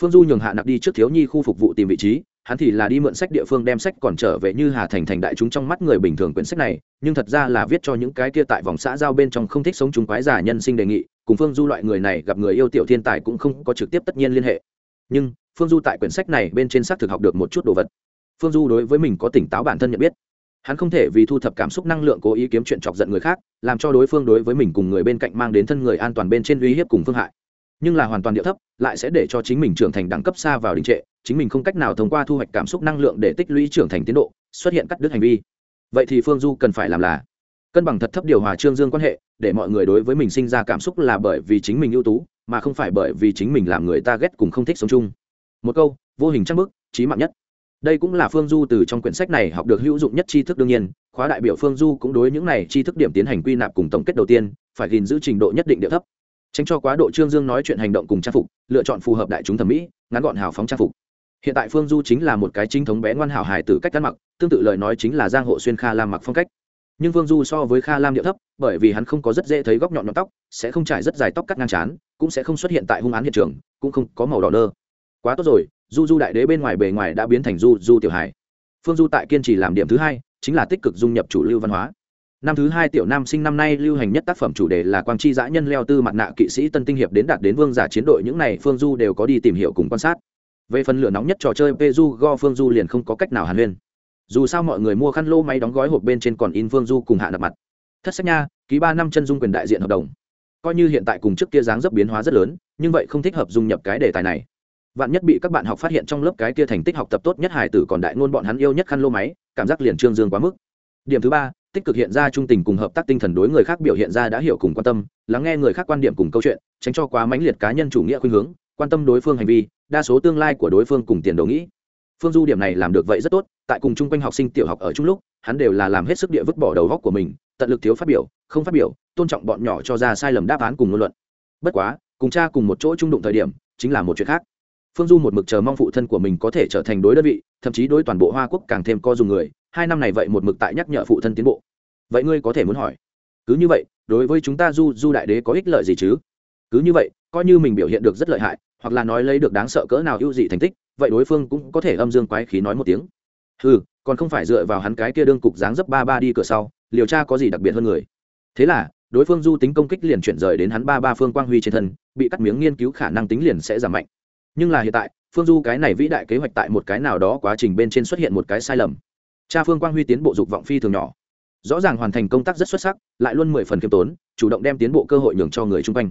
Phương du nhường hạ nặc đi trước thiếu nhi khu phục vụ tìm vị trí, hắn thì là đi mượn sách địa phương đem sách còn trở về như hà thành thành đại chúng trong mắt người bình thường quyển sách này, nhưng thật ra là viết cho những cái kia tại vòng xã giao bên trong không thích sống chúng quái giả nhân sinh đề nghị, cùng phương du loại người này gặp người yêu tiểu thiên tài cũng không có trực tiếp tất nhiên liên hệ. Nhưng, phương du tại quyển sách này bên trên xác thực học được một chút đồ vật. Phương du đối với mình có tỉnh táo bản thân nhận biết. Hắn không thể vì thu thập cảm xúc năng lượng cố ý kiếm chuyện chọc giận người khác, làm cho đối phương đối với mình cùng người bên cạnh mang đến thân người an toàn bên trên uy hiếp cùng phương hại nhưng là hoàn toàn điệu thấp, lại sẽ để cho chính mình trưởng thành đẳng cấp xa vào đình trệ, chính mình không cách nào thông qua thu hoạch cảm xúc năng lượng để tích lũy trưởng thành tiến độ, xuất hiện cắt đứt hành vi. Vậy thì phương du cần phải làm là cân bằng thật thấp điều hòa trương dương quan hệ, để mọi người đối với mình sinh ra cảm xúc là bởi vì chính mình ưu tú, mà không phải bởi vì chính mình làm người ta ghét cùng không thích sống chung. Một câu, vô hình trang bức trí mạng nhất. Đây cũng là phương du từ trong quyển sách này học được hữu dụng nhất tri thức đương nhiên, khóa đại biểu phương du cũng đối những này tri thức điểm tiến hành quy nạp cùng tổng kết đầu tiên, phải gìn giữ trình độ nhất định địa thấp tránh cho quá độ trương dương nói chuyện hành động cùng trang phục, lựa chọn phù hợp đại chúng thẩm mỹ, ngắn gọn hào phóng trang phục. Hiện tại phương du chính là một cái chính thống bé ngoan hảo hài từ cách ăn mặc, tương tự lời nói chính là giang hộ xuyên kha lam mặc phong cách. Nhưng phương du so với kha lam điệu thấp, bởi vì hắn không có rất dễ thấy góc nhọn nhọn tóc, sẽ không trải rất dài tóc cắt ngang chán cũng sẽ không xuất hiện tại hung án hiện trường, cũng không có màu đỏ nơ. Quá tốt rồi, du du đại đế bên ngoài bề ngoài đã biến thành du du tiểu hải phương du tại kiên trì làm điểm thứ hai, chính là tích cực dung nhập chủ lưu văn hóa năm thứ hai tiểu nam sinh năm nay lưu hành nhất tác phẩm chủ đề là quang chi dã nhân leo tư mặt nạ kỵ sĩ tân tinh hiệp đến đạt đến vương giả chiến đội, những này phương du đều có đi tìm hiểu cùng quan sát. Về phần lửa nóng nhất trò chơi peju, go phương du liền không có cách nào hàn huyên. Dù sao mọi người mua khăn lô máy đóng gói hộp bên trên còn in phương du cùng hạ nạp mặt. Thất sách nha, ký ba năm chân dung quyền đại diện hợp đồng. Coi như hiện tại cùng trước kia dáng dấp biến hóa rất lớn, nhưng vậy không thích hợp dung nhập cái đề tài này. Vạn nhất bị các bạn học phát hiện trong lớp cái kia thành tích học tập tốt nhất hải tử còn đại ngôn bọn hắn yêu nhất khăn lô máy, cảm giác liền trương dương quá mức. Điểm thứ ba tích cực hiện ra trung tình cùng hợp tác tinh thần đối người khác biểu hiện ra đã hiểu cùng quan tâm, lắng nghe người khác quan điểm cùng câu chuyện, tránh cho quá mãnh liệt cá nhân chủ nghĩa khuynh hướng, quan tâm đối phương hành vi, đa số tương lai của đối phương cùng tiền đồ nghĩ. Phương du điểm này làm được vậy rất tốt, tại cùng chung quanh học sinh tiểu học ở chung lúc, hắn đều là làm hết sức địa vứt bỏ đầu góc của mình, tận lực thiếu phát biểu, không phát biểu, tôn trọng bọn nhỏ cho ra sai lầm đáp án cùng ngôn luận. Bất quá, cùng cha cùng một chỗ trung đụng thời điểm, chính là một chuyện khác phương du một mực chờ mong phụ thân của mình có thể trở thành đối đơn vị, thậm chí đối toàn bộ hoa quốc càng thêm co dùng người. Hai năm này vậy một mực tại nhắc nhở phụ thân tiến bộ. Vậy ngươi có thể muốn hỏi, cứ như vậy, đối với chúng ta du du đại đế có ích lợi gì chứ? Cứ như vậy, coi như mình biểu hiện được rất lợi hại, hoặc là nói lấy được đáng sợ cỡ nào ưu dị thành tích, vậy đối phương cũng có thể âm dương quái khí nói một tiếng. Ừ còn không phải dựa vào hắn cái kia đương cục dáng dấp ba ba đi cửa sau, liều tra có gì đặc biệt hơn người. Thế là, đối phương du tính công kích liền chuyển rời đến hắn ba ba phương quang huy trên thân, bị cắt miếng nghiên cứu khả năng tính liền sẽ giảm mạnh nhưng là hiện tại, phương du cái này vĩ đại kế hoạch tại một cái nào đó quá trình bên trên xuất hiện một cái sai lầm. Cha phương quang huy tiến bộ dục vọng phi thường nhỏ. Rõ ràng hoàn thành công tác rất xuất sắc, lại luôn mười phần kiêm tốn, chủ động đem tiến bộ cơ hội nhường cho người chung quanh.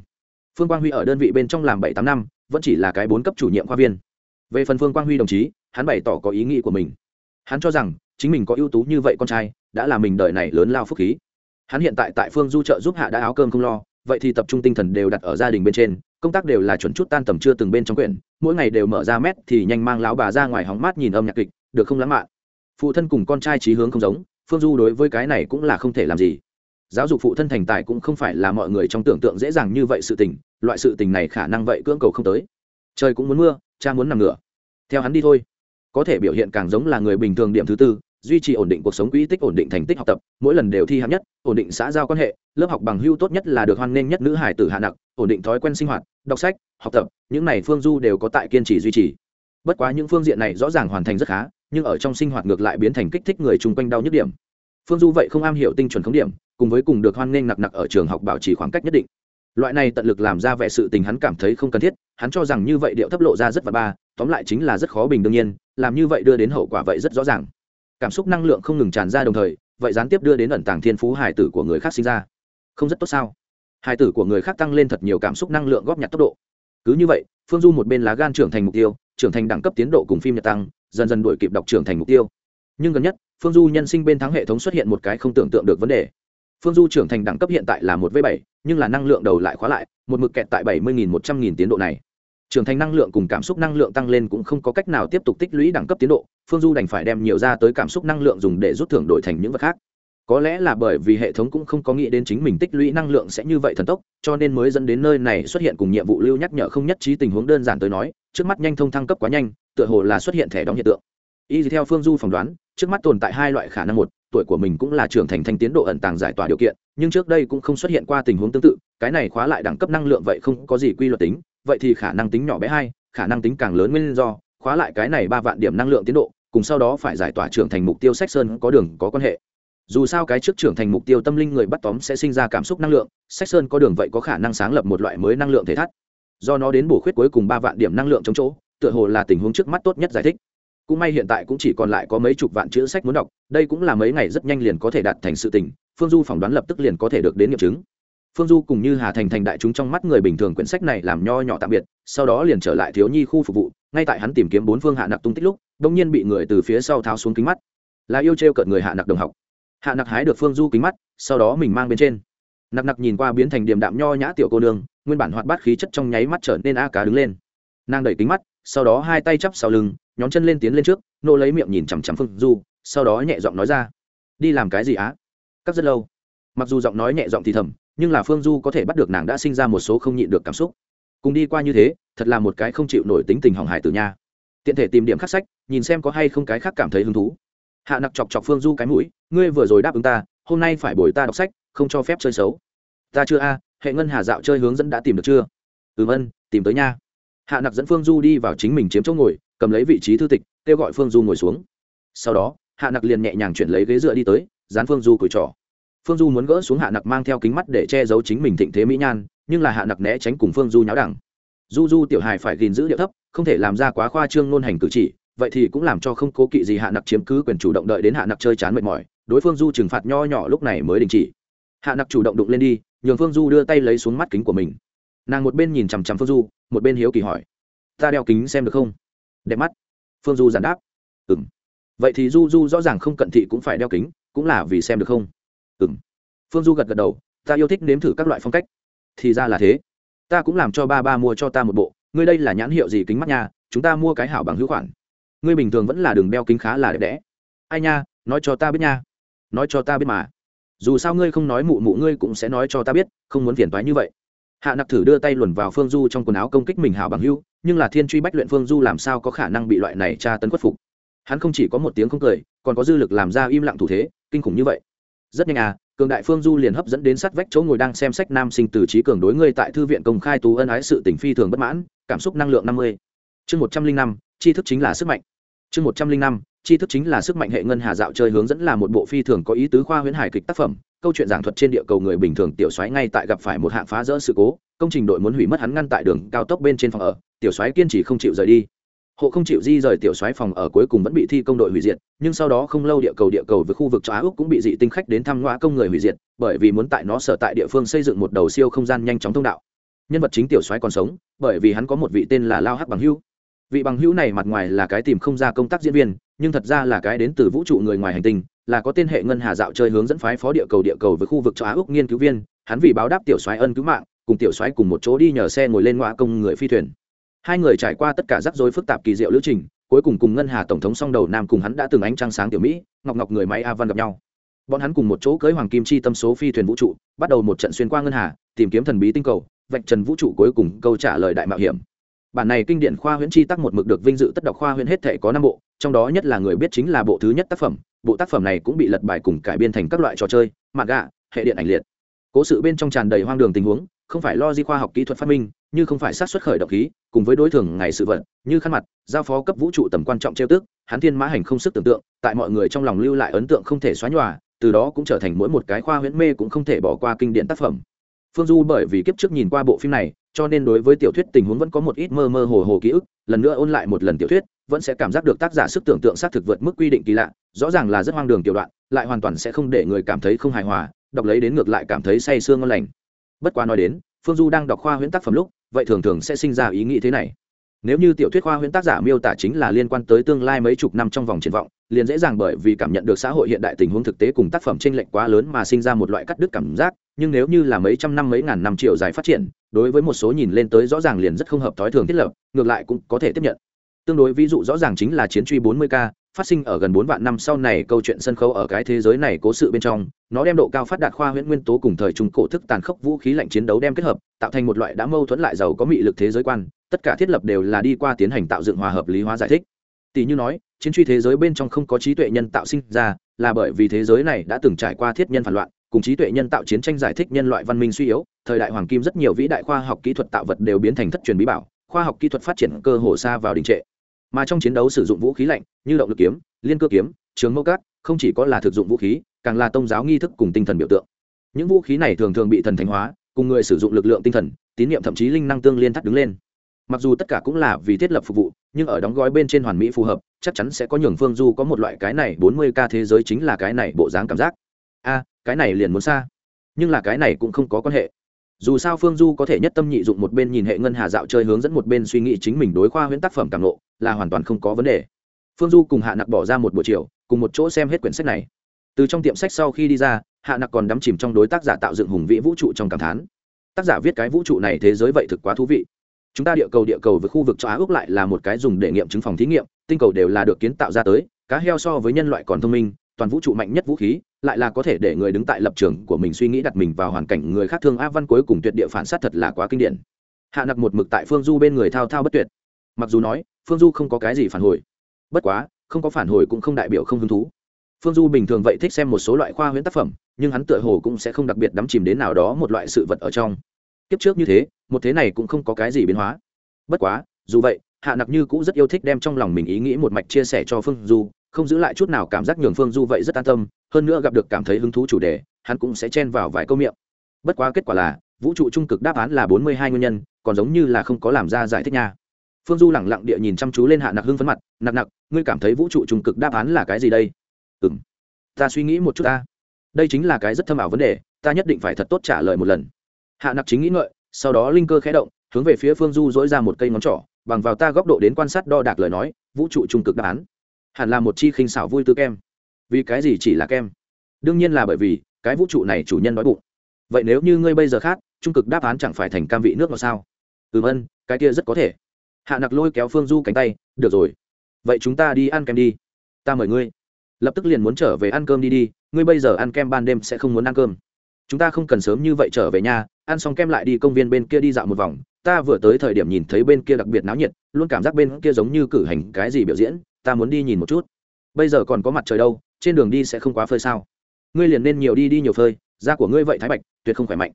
Phương quang huy ở đơn vị bên trong làm bảy tám năm, vẫn chỉ là cái bốn cấp chủ nhiệm khoa viên. Về phần phương quang huy đồng chí, hắn bày tỏ có ý nghĩ của mình. Hắn cho rằng, chính mình có ưu tú như vậy con trai, đã là mình đời này lớn lao phúc khí. Hắn hiện tại tại phương du trợ giúp hạ đã áo cơm không lo vậy thì tập trung tinh thần đều đặt ở gia đình bên trên, công tác đều là chuẩn chút tan tầm chưa từng bên trong quyển, mỗi ngày đều mở ra mét thì nhanh mang lão bà ra ngoài hóng mát nhìn âm nhạc kịch, được không lãng mạn. Phụ thân cùng con trai trí hướng không giống, phương du đối với cái này cũng là không thể làm gì. Giáo dục phụ thân thành tài cũng không phải là mọi người trong tưởng tượng dễ dàng như vậy sự tình, loại sự tình này khả năng vậy cưỡng cầu không tới. Trời cũng muốn mưa, cha muốn nằm ngửa. Theo hắn đi thôi. Có thể biểu hiện càng giống là người bình thường điểm thứ tư duy trì ổn định cuộc sống quỹ tích, ổn định thành tích học tập, mỗi lần đều thi hạng nhất, ổn định xã giao quan hệ, lớp học bằng hưu tốt nhất là được hoan nghênh nhất nữ hải tử hạ nặng ổn định thói quen sinh hoạt, đọc sách, học tập, những này phương du đều có tại kiên trì duy trì. Bất quá những phương diện này rõ ràng hoàn thành rất khá, nhưng ở trong sinh hoạt ngược lại biến thành kích thích người chung quanh đau nhức điểm. Phương du vậy không am hiểu tinh chuẩn khống điểm, cùng với cùng được hoan nghênh nặc nặc ở trường học bảo trì khoảng cách nhất định. Loại này tận lực làm ra vẻ sự tình hắn cảm thấy không cần thiết, hắn cho rằng như vậy điệu thấp lộ ra rất và ba, tóm lại chính là rất khó bình đương nhiên, làm như vậy đưa đến hậu quả vậy rất rõ ràng cảm xúc năng lượng không ngừng tràn ra đồng thời, vậy gián tiếp đưa đến ẩn tàng thiên phú hải tử của người khác sinh ra. Không rất tốt sao? Hải tử của người khác tăng lên thật nhiều cảm xúc năng lượng góp nhặt tốc độ. Cứ như vậy, phương du một bên lá gan trưởng thành mục tiêu, trưởng thành đẳng cấp tiến độ cùng phim nhật tăng, dần dần đuổi kịp đọc trưởng thành mục tiêu. Nhưng gần nhất, phương du nhân sinh bên thắng hệ thống xuất hiện một cái không tưởng tượng được vấn đề. Phương du trưởng thành đẳng cấp hiện tại là một v bảy, nhưng là năng lượng đầu lại khóa lại, một mực kẹt tại bảy mươi một trăm nghìn tiến độ này trưởng thành năng lượng cùng cảm xúc năng lượng tăng lên cũng không có cách nào tiếp tục tích lũy đẳng cấp tiến độ, phương du đành phải đem nhiều ra tới cảm xúc năng lượng dùng để rút thưởng đổi thành những vật khác. Có lẽ là bởi vì hệ thống cũng không có nghĩ đến chính mình tích lũy năng lượng sẽ như vậy thần tốc, cho nên mới dẫn đến nơi này xuất hiện cùng nhiệm vụ lưu nhắc nhở không nhất trí tình huống đơn giản tới nói, trước mắt nhanh thông thăng cấp quá nhanh, tựa hồ là xuất hiện thẻ đóng hiện tượng. Y theo phương du phỏng đoán, trước mắt tồn tại hai loại khả năng một, tuổi của mình cũng là trưởng thành thanh tiến độ ẩn tàng giải tỏa điều kiện, nhưng trước đây cũng không xuất hiện qua tình huống tương tự, cái này khóa lại đẳng cấp năng lượng vậy không có gì quy luật tính vậy thì khả năng tính nhỏ bé hai, khả năng tính càng lớn nguyên do, khóa lại cái này ba vạn điểm năng lượng tiến độ, cùng sau đó phải giải tỏa trưởng thành mục tiêu sách sơn có đường, có quan hệ. Dù sao cái trước trưởng thành mục tiêu tâm linh người bắt tóm sẽ sinh ra cảm xúc năng lượng, sách sơn có đường vậy có khả năng sáng lập một loại mới năng lượng thể thắt. Do nó đến bổ khuyết cuối cùng ba vạn điểm năng lượng chống chỗ, tựa hồ là tình huống trước mắt tốt nhất giải thích. Cũng may hiện tại cũng chỉ còn lại có mấy chục vạn chữ sách muốn đọc, đây cũng là mấy ngày rất nhanh liền có thể đạt thành sự tình, phương du phỏng đoán lập tức liền có thể được đến nghiệm chứng phương du cùng như hà thành thành đại chúng trong mắt người bình thường quyển sách này làm nho nhỏ tạm biệt, sau đó liền trở lại thiếu nhi khu phục vụ, ngay tại hắn tìm kiếm bốn phương hạ nặc tung tích lúc đ ỗ n g nhiên bị người từ phía sau tháo xuống kính mắt. Là yêu t r e o cợt người hạ nặc đồng học. Hạ nặc hái được phương du kính mắt, sau đó mình mang bên trên. Nặc nặc nhìn qua biến thành điềm đạm nho nhã tiểu cô nương, nguyên bản hoạt bát khí chất trong nháy mắt trở nên a cá đứng lên. Nàng đẩy kính mắt, sau đó hai tay chắp sau lưng nhóm chân lên tiến lên trước, nô lấy miệng nhìn chằm chằm phương du, sau đó nhẹ giọng nói ra, đi làm cái gì á? Cắt rất lâu. Mặc dù giọng nói nhẹ giọng thì thầm nhưng là phương du có thể bắt được nàng đã sinh ra một số không nhịn được cảm xúc cùng đi qua như thế thật là một cái không chịu nổi tính tình hỏng hải từ nha tiện thể tìm điểm khắc sách nhìn xem có hay không cái khác cảm thấy hứng thú hạ nặc chọc chọc phương du cái mũi ngươi vừa rồi đáp ứng ta hôm nay phải bồi ta đọc sách không cho phép chơi xấu ta chưa a hệ ngân hà dạo chơi hướng dẫn đã tìm được chưa ừm ân tìm tới nha hạ nặc dẫn phương du đi vào chính mình chiếm chỗ ngồi cầm lấy vị trí thư tịch kêu gọi phương du ngồi xuống sau đó hạ nặc liền nhẹ nhàng chuyển lấy ghế dựa đi tới dán phương du cùi trỏ phương du muốn gỡ xuống hạ nặc mang theo kính mắt để che giấu chính mình thịnh thế mỹ nhan, nhưng là hạ nặc né tránh cùng phương du nháo đẳng. Du du tiểu hài phải gìn giữ điệu thấp, không thể làm ra quá khoa trương nôn hành cử chỉ, vậy thì cũng làm cho không cố kỵ gì hạ nặc chiếm cứ quyền chủ động đợi đến hạ nặc chơi chán mệt mỏi, đối phương du trừng phạt nho nhỏ lúc này mới đình chỉ. Hạ nặc chủ động đụng lên đi, nhường phương du đưa tay lấy xuống mắt kính của mình. Nàng một bên nhìn chằm chằm phương du, một bên hiếu kỳ hỏi, ta đeo kính xem được không? Đẹp mắt. Phương du giản đáp ừ m vậy thì du du rõ ràng không cận thị cũng phải đeo kính, cũng là vì xem được không? Ừ m phương du gật gật đầu, ta yêu thích nếm thử các loại phong cách. Thì ra là thế. Ta cũng làm cho ba ba mua cho ta một bộ. Ngươi đây là nhãn hiệu gì kính mắt nha, chúng ta mua cái hảo bằng hữu khoản. Ngươi bình thường vẫn là đường đeo kính khá là đẹp đẽ. Ai nha, nói cho ta biết nha. Nói cho ta biết mà. Dù sao ngươi không nói mụ mụ ngươi cũng sẽ nói cho ta biết, không muốn phiền toái như vậy. Hạ nặc thử đưa tay luồn vào phương du trong quần áo công kích mình hảo bằng hữu, nhưng là thiên truy bách luyện phương du làm sao có khả năng bị loại này tra tấn khuất phục? Hắn không chỉ có một tiếng không cười, còn có dư lực làm ra im lặng thủ thế, kinh khủng như vậy rất nhanh à cường đại phương du liền hấp dẫn đến sát vách chỗ ngồi đang xem sách nam sinh từ trí cường đối ngươi tại thư viện công khai tú ân ái sự tình phi thường bất mãn, cảm xúc năng lượng năm mươi. Chương một trăm linh năm, tri thức chính là sức mạnh. Chương một trăm linh năm, tri thức chính là sức mạnh hệ ngân hà dạo chơi hướng dẫn là một bộ phi thường có ý tứ khoa huyễn hải kịch tác phẩm. Câu chuyện giảng thuật trên địa cầu người bình thường tiểu xoáy ngay tại gặp phải một hạng phá rỡ sự cố, công trình đội muốn hủy mất hắn ngăn tại đường cao tốc bên trên phòng ở, tiểu xoáy kiên trì không chịu rời đi hộ không chịu di rời tiểu xoáy phòng ở cuối cùng vẫn bị thi công đội hủy diệt, nhưng sau đó không lâu địa cầu địa cầu với khu vực châu á úc cũng bị dị tinh khách đến thăm ngoã công người hủy diệt, bởi vì muốn tại nó sở tại địa phương xây dựng một đầu siêu không gian nhanh chóng thông đạo. Nhân vật chính tiểu xoáy còn sống, bởi vì hắn có một vị tên là lao hắc bằng hữu. Vị bằng hữu này mặt ngoài là cái tìm không ra công tác diễn viên, nhưng thật ra là cái đến từ vũ trụ người ngoài hành tinh, là có tên hệ ngân hà dạo chơi hướng dẫn phái phó địa cầu địa cầu với khu vực châu á úc nghiên cứu viên. Hắn vì báo đáp tiểu xoáy ân cứu mạng, cùng tiểu xoáy cùng một chỗ đi nhờ xe ngồi lên ngoã công người phi thuyền hai người trải qua tất cả rắc rối phức tạp kỳ diệu lữ trình, cuối cùng cùng ngân hà tổng thống song đầu nam cùng hắn đã từng ánh trăng sáng tiểu mỹ, ngọc ngọc người máy a văn gặp nhau. Bọn hắn cùng một chỗ cưới hoàng kim chi tâm số phi thuyền vũ trụ, bắt đầu một trận xuyên qua ngân hà, tìm kiếm thần bí tinh cầu, vạch trần vũ trụ cuối cùng câu trả lời đại mạo hiểm. Bản này kinh điển khoa huyễn chi tắc một mực được vinh dự tất đọc khoa huyễn hết thể có năm bộ, trong đó nhất là người biết chính là bộ thứ nhất tác phẩm, bộ tác phẩm này cũng bị lật bài cùng cải biên thành các loại trò chơi mạng gạ hệ điện ảnh liệt. Cố sự bên trong tràn đầy hoang đường tình huống, không phải lo di khoa học kỹ thuật phát minh như không phải sát xuất khởi động khí, cùng với đối thường ngày sự vận như khăn mặt, giao phó cấp vũ trụ tầm quan trọng treo tước hắn thiên mã hành không sức tưởng tượng, tại mọi người trong lòng lưu lại ấn tượng không thể xóa nhòa, từ đó cũng trở thành mỗi một cái khoa huyễn mê cũng không thể bỏ qua kinh điển tác phẩm. Phương du bởi vì kiếp trước nhìn qua bộ phim này, cho nên đối với tiểu thuyết tình huống vẫn có một ít mơ mơ hồ hồ ký ức, lần nữa ôn lại một lần tiểu thuyết, vẫn sẽ cảm giác được tác giả sức tưởng tượng xác thực vượt mức quy định kỳ lạ, rõ ràng là rất hoang đường tiểu đoạn, lại hoàn toàn sẽ không để người cảm thấy không hài hòa, đọc lấy đến ngược lại cảm thấy say sương ngon lành. Bất quá nói đến, phương du đang đọc khoa huyễn tác phẩm lúc vậy thường thường sẽ sinh ra ý nghĩ thế này. Nếu như tiểu thuyết khoa huyễn tác giả miêu tả chính là liên quan tới tương lai mấy chục năm trong vòng triển vọng, liền dễ dàng bởi vì cảm nhận được xã hội hiện đại tình huống thực tế cùng tác phẩm tranh lệch quá lớn mà sinh ra một loại cắt đứt cảm giác, nhưng nếu như là mấy trăm năm, mấy ngàn năm triệu dài phát triển, đối với một số nhìn lên tới rõ ràng liền rất không hợp thói thường thiết lập, ngược lại cũng có thể tiếp nhận. Tương đối ví dụ rõ ràng chính là chiến truy 40 k phát sinh ở gần bốn vạn năm sau này câu chuyện sân khấu ở cái thế giới này cố sự bên trong, nó đem độ cao phát đạt khoa huyễn nguyên tố cùng thời trung cổ thức tàn khốc vũ khí lạnh chiến đấu đem kết hợp, tạo thành một loại đã mâu thuẫn lại giàu có mị lực thế giới quan, tất cả thiết lập đều là đi qua tiến hành tạo dựng hòa hợp lý hóa giải thích. Tỷ như nói, chiến truy thế giới bên trong không có trí tuệ nhân tạo sinh ra, là bởi vì thế giới này đã từng trải qua thiết nhân phản loạn, cùng trí tuệ nhân tạo chiến tranh giải thích nhân loại văn minh suy yếu, thời đại hoàng kim rất nhiều vĩ đại khoa học kỹ thuật tạo vật đều biến thành thất truyền bí bảo, khoa học kỹ thuật phát triển cơ hồ xa vào đình trệ mà trong chiến đấu sử dụng vũ khí lạnh như động lực kiếm, liên cơ kiếm, trường mâu cát, không chỉ có là thực dụng vũ khí, càng là tôn giáo nghi thức cùng tinh thần biểu tượng. Những vũ khí này thường thường bị thần thánh hóa, cùng người sử dụng lực lượng tinh thần, tín nhiệm thậm chí linh năng tương liên thắt đứng lên. Mặc dù tất cả cũng là vì thiết lập phục vụ, nhưng ở đóng gói bên trên hoàn mỹ phù hợp, chắc chắn sẽ có nhường phương du có một loại cái này bốn mươi k thế giới chính là cái này bộ dáng cảm giác. A, cái này liền muốn xa. Nhưng là cái này cũng không có quan hệ dù sao phương du có thể nhất tâm nhị dụng một bên nhìn hệ ngân hà dạo chơi hướng dẫn một bên suy nghĩ chính mình đối khoa huyễn tác phẩm càng lộ là hoàn toàn không có vấn đề. Phương du cùng hạ nặc bỏ ra một buổi chiều, cùng một chỗ xem hết quyển sách này. Từ trong tiệm sách sau khi đi ra, hạ nặc còn đắm chìm trong đối tác giả tạo dựng hùng vĩ vũ trụ trong cảm thán. Tác giả viết cái vũ trụ này thế giới vậy thực quá thú vị. Chúng ta địa cầu địa cầu với khu vực châu á ước lại là một cái dùng để nghiệm chứng phòng thí nghiệm, tinh cầu đều là được kiến tạo ra tới, cá heo so với nhân loại còn thông minh, toàn vũ trụ mạnh nhất vũ khí lại là có thể để người đứng tại lập trường của mình suy nghĩ đặt mình vào hoàn cảnh người khác thương a văn cuối cùng tuyệt địa phản sát thật là quá kinh điển. Hạ nặc một mực tại phương du bên người thao thao bất tuyệt. Mặc dù nói, phương du không có cái gì phản hồi. Bất quá, không có phản hồi cũng không đại biểu không hứng thú. Phương du bình thường vậy thích xem một số loại khoa huyễn tác phẩm, nhưng hắn tựa hồ cũng sẽ không đặc biệt đắm chìm đến nào đó một loại sự vật ở trong. Kiếp trước như thế, một thế này cũng không có cái gì biến hóa. Bất quá, dù vậy, hạ nặc như cũng rất yêu thích đem trong lòng mình ý nghĩ một mạch chia sẻ cho phương du không giữ lại chút nào cảm giác nhường phương du vậy rất an tâm, hơn nữa gặp được cảm thấy hứng thú chủ đề, hắn cũng sẽ chen vào vài câu miệng. Bất quá kết quả là, vũ trụ trung cực đáp án là bốn mươi hai nguyên nhân, còn giống như là không có làm ra giải thích nha. Phương du lẳng lặng địa nhìn chăm chú lên hạ nặc hưng phấn mặt, nặc nặc, ngươi cảm thấy vũ trụ trung cực đáp án là cái gì đây? Ừ m ta suy nghĩ một chút ta. Đây chính là cái rất thâm ảo vấn đề, ta nhất định phải thật tốt trả lời một lần. Hạ nặc chính nghĩ ngợi, sau đó linh cơ khé động, hướng về phía phương du dỗi ra một cây ngón trỏ, bằng vào ta góc độ đến quan sát đo đạc lời nói, vũ trụ trung cực đáp án hẳn là một chi khinh xảo vui tư kem. Vì cái gì chỉ là kem? Đương nhiên là bởi vì, cái vũ trụ này chủ nhân đói bụng. Vậy nếu như ngươi bây giờ khác, trung cực đáp án chẳng phải thành cam vị nước ngọt sao? Ừ vân, cái kia rất có thể. Hạ nặc lôi kéo phương du cánh tay, được rồi. Vậy chúng ta đi ăn kem đi. Ta mời ngươi. Lập tức liền muốn trở về ăn cơm đi đi, ngươi bây giờ ăn kem ban đêm sẽ không muốn ăn cơm. Chúng ta không cần sớm như vậy trở về nhà ăn xong kem lại đi công viên bên kia đi dạo một vòng. Ta vừa tới thời điểm nhìn thấy bên kia đặc biệt náo nhiệt, luôn cảm giác bên kia giống như cử hành cái gì biểu diễn ta muốn đi nhìn một chút. Bây giờ còn có mặt trời đâu, trên đường đi sẽ không quá phơi sao? Ngươi liền nên nhiều đi đi nhiều phơi, da của ngươi vậy thái bạch, tuyệt không khỏe mạnh.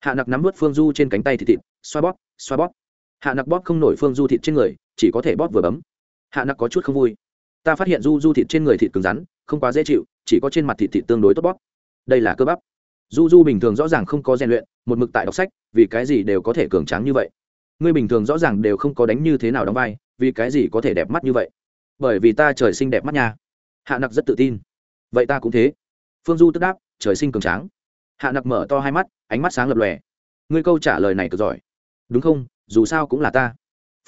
Hạ nặc nắm vớt phương du trên cánh tay thịt thịt, xoa bóp xoa bóp. Hạ nặc bóp không nổi phương du thịt trên người, chỉ có thể bóp vừa bấm. Hạ nặc có chút không vui. Ta phát hiện du du thịt trên người thịt cứng rắn, không quá dễ chịu, chỉ có trên mặt thịt thịt tương đối tốt bóp. Đây là cơ bắp. Du du bình thường rõ ràng không có rèn luyện, một mực tại đọc sách, vì cái gì đều có thể cường tráng như vậy? Ngươi bình thường rõ ràng đều không có đánh như thế nào đóng vai, vì cái gì có thể đẹp mắt như vậy? Bởi vì ta trời sinh đẹp mắt nha. Hạ nặc rất tự tin. Vậy ta cũng thế. Phương du tức đáp, trời sinh cường tráng. Hạ nặc mở to hai mắt, ánh mắt sáng lập lòe. Ngươi câu trả lời này cực giỏi. Đúng không? Dù sao cũng là ta.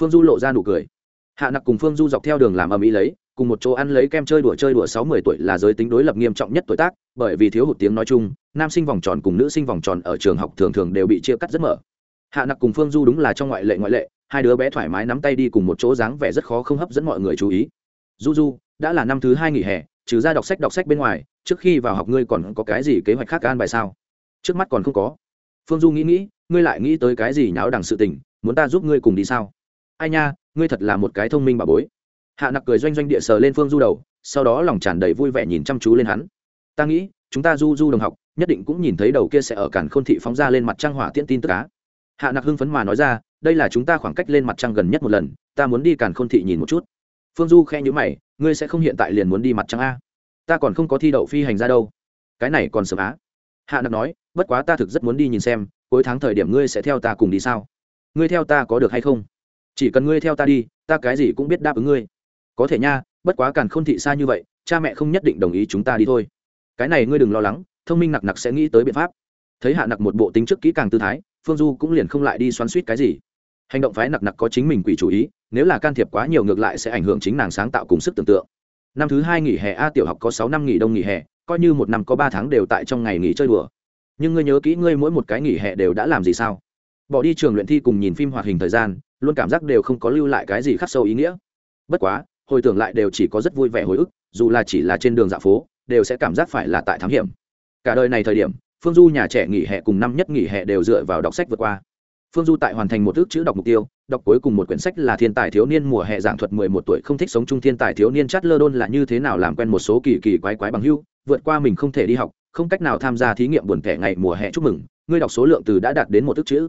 Phương du lộ ra nụ cười. Hạ nặc cùng phương du dọc theo đường làm ầm ĩ lấy, cùng một chỗ ăn lấy kem chơi đùa chơi đùa sáu mươi tuổi là giới tính đối lập nghiêm trọng nhất tuổi tác, bởi vì thiếu hụt tiếng nói chung, nam sinh vòng tròn cùng nữ sinh vòng tròn ở trường học thường thường đều bị chia cắt rất mở. Hạ nặc cùng phương du đúng là trong ngoại lệ ngoại lệ, hai đứa bé thoải mái nắm tay đi cùng một chỗ dáng vẻ rất khó không hấp dẫn mọi người chú ý du du, đã là năm thứ hai nghỉ hè, trừ ra đọc sách đọc sách bên ngoài, trước khi vào học ngươi còn có cái gì kế hoạch khác an bài sao? Trước mắt còn không có. Phương du nghĩ nghĩ, ngươi lại nghĩ tới cái gì nháo đằng sự tình, muốn ta giúp ngươi cùng đi sao? Ai nha, ngươi thật là một cái thông minh bà bối. Hạ nặc cười doanh doanh địa sờ lên phương du đầu, sau đó lòng tràn đầy vui vẻ nhìn chăm chú lên hắn. Ta nghĩ, chúng ta du du đồng học, nhất định cũng nhìn thấy đầu kia sẽ ở cản khôn thị phóng ra lên mặt trăng hỏa tiễn tin tức cá hạ nặc hưng phấn mà nói ra, đây là chúng ta khoảng cách lên mặt trăng gần nhất một lần, ta muốn đi cản khôn thị nhìn một chút phương du khe nhữ mày, ngươi sẽ không hiện tại liền muốn đi mặt trăng a. Ta còn không có thi đậu phi hành ra đâu. Cái này còn sớm á. Hạ nặc nói, bất quá ta thực rất muốn đi nhìn xem, cuối tháng thời điểm ngươi sẽ theo ta cùng đi sao? Ngươi theo ta có được hay không? Chỉ cần ngươi theo ta đi, ta cái gì cũng biết đáp ứng ngươi. Có thể nha, bất quá càn n thị xa như vậy, cha mẹ không nhất định đồng ý chúng ta đi thôi. Cái này ngươi đừng lo lắng, thông minh nặc nặc sẽ nghĩ tới biện pháp. Thấy hạ nặc một bộ tính trước kỹ càng tư thái, phương du cũng liền không lại đi xoắn suýt cái gì hành động phái nặc nặc có chính mình quỷ chủ ý, nếu là can thiệp quá nhiều ngược lại sẽ ảnh hưởng chính nàng sáng tạo cùng sức tưởng tượng. Năm thứ hai nghỉ hè, a tiểu học có sáu năm nghỉ đông nghỉ hè, coi như một năm có ba tháng đều tại trong ngày nghỉ chơi đùa. Nhưng ngươi nhớ kỹ ngươi mỗi một cái nghỉ hè đều đã làm gì sao? Bỏ đi trường luyện thi cùng nhìn phim hoạt hình thời gian, luôn cảm giác đều không có lưu lại cái gì khắc sâu ý nghĩa. Bất quá, hồi tưởng lại đều chỉ có rất vui vẻ hồi ức, dù là chỉ là trên đường dạ phố, đều sẽ cảm giác phải là tại thám hiểm. Cả đời này thời điểm, phương du nhà trẻ nghỉ hè cùng năm nhất nghỉ hè đều dựa vào đọc sách vượt qua phương du tại hoàn thành một ước chữ đọc mục tiêu, đọc cuối cùng một quyển sách là thiên tài thiếu niên mùa hè giảng thuật mười một tuổi không thích sống chung thiên tài thiếu niên chát lơ đôn là như thế nào làm quen một số kỳ kỳ quái quái bằng hưu, vượt qua mình không thể đi học, không cách nào tham gia thí nghiệm buồn thẻ ngày mùa hè chúc mừng, ngươi đọc số lượng từ đã đạt đến một ước chữ.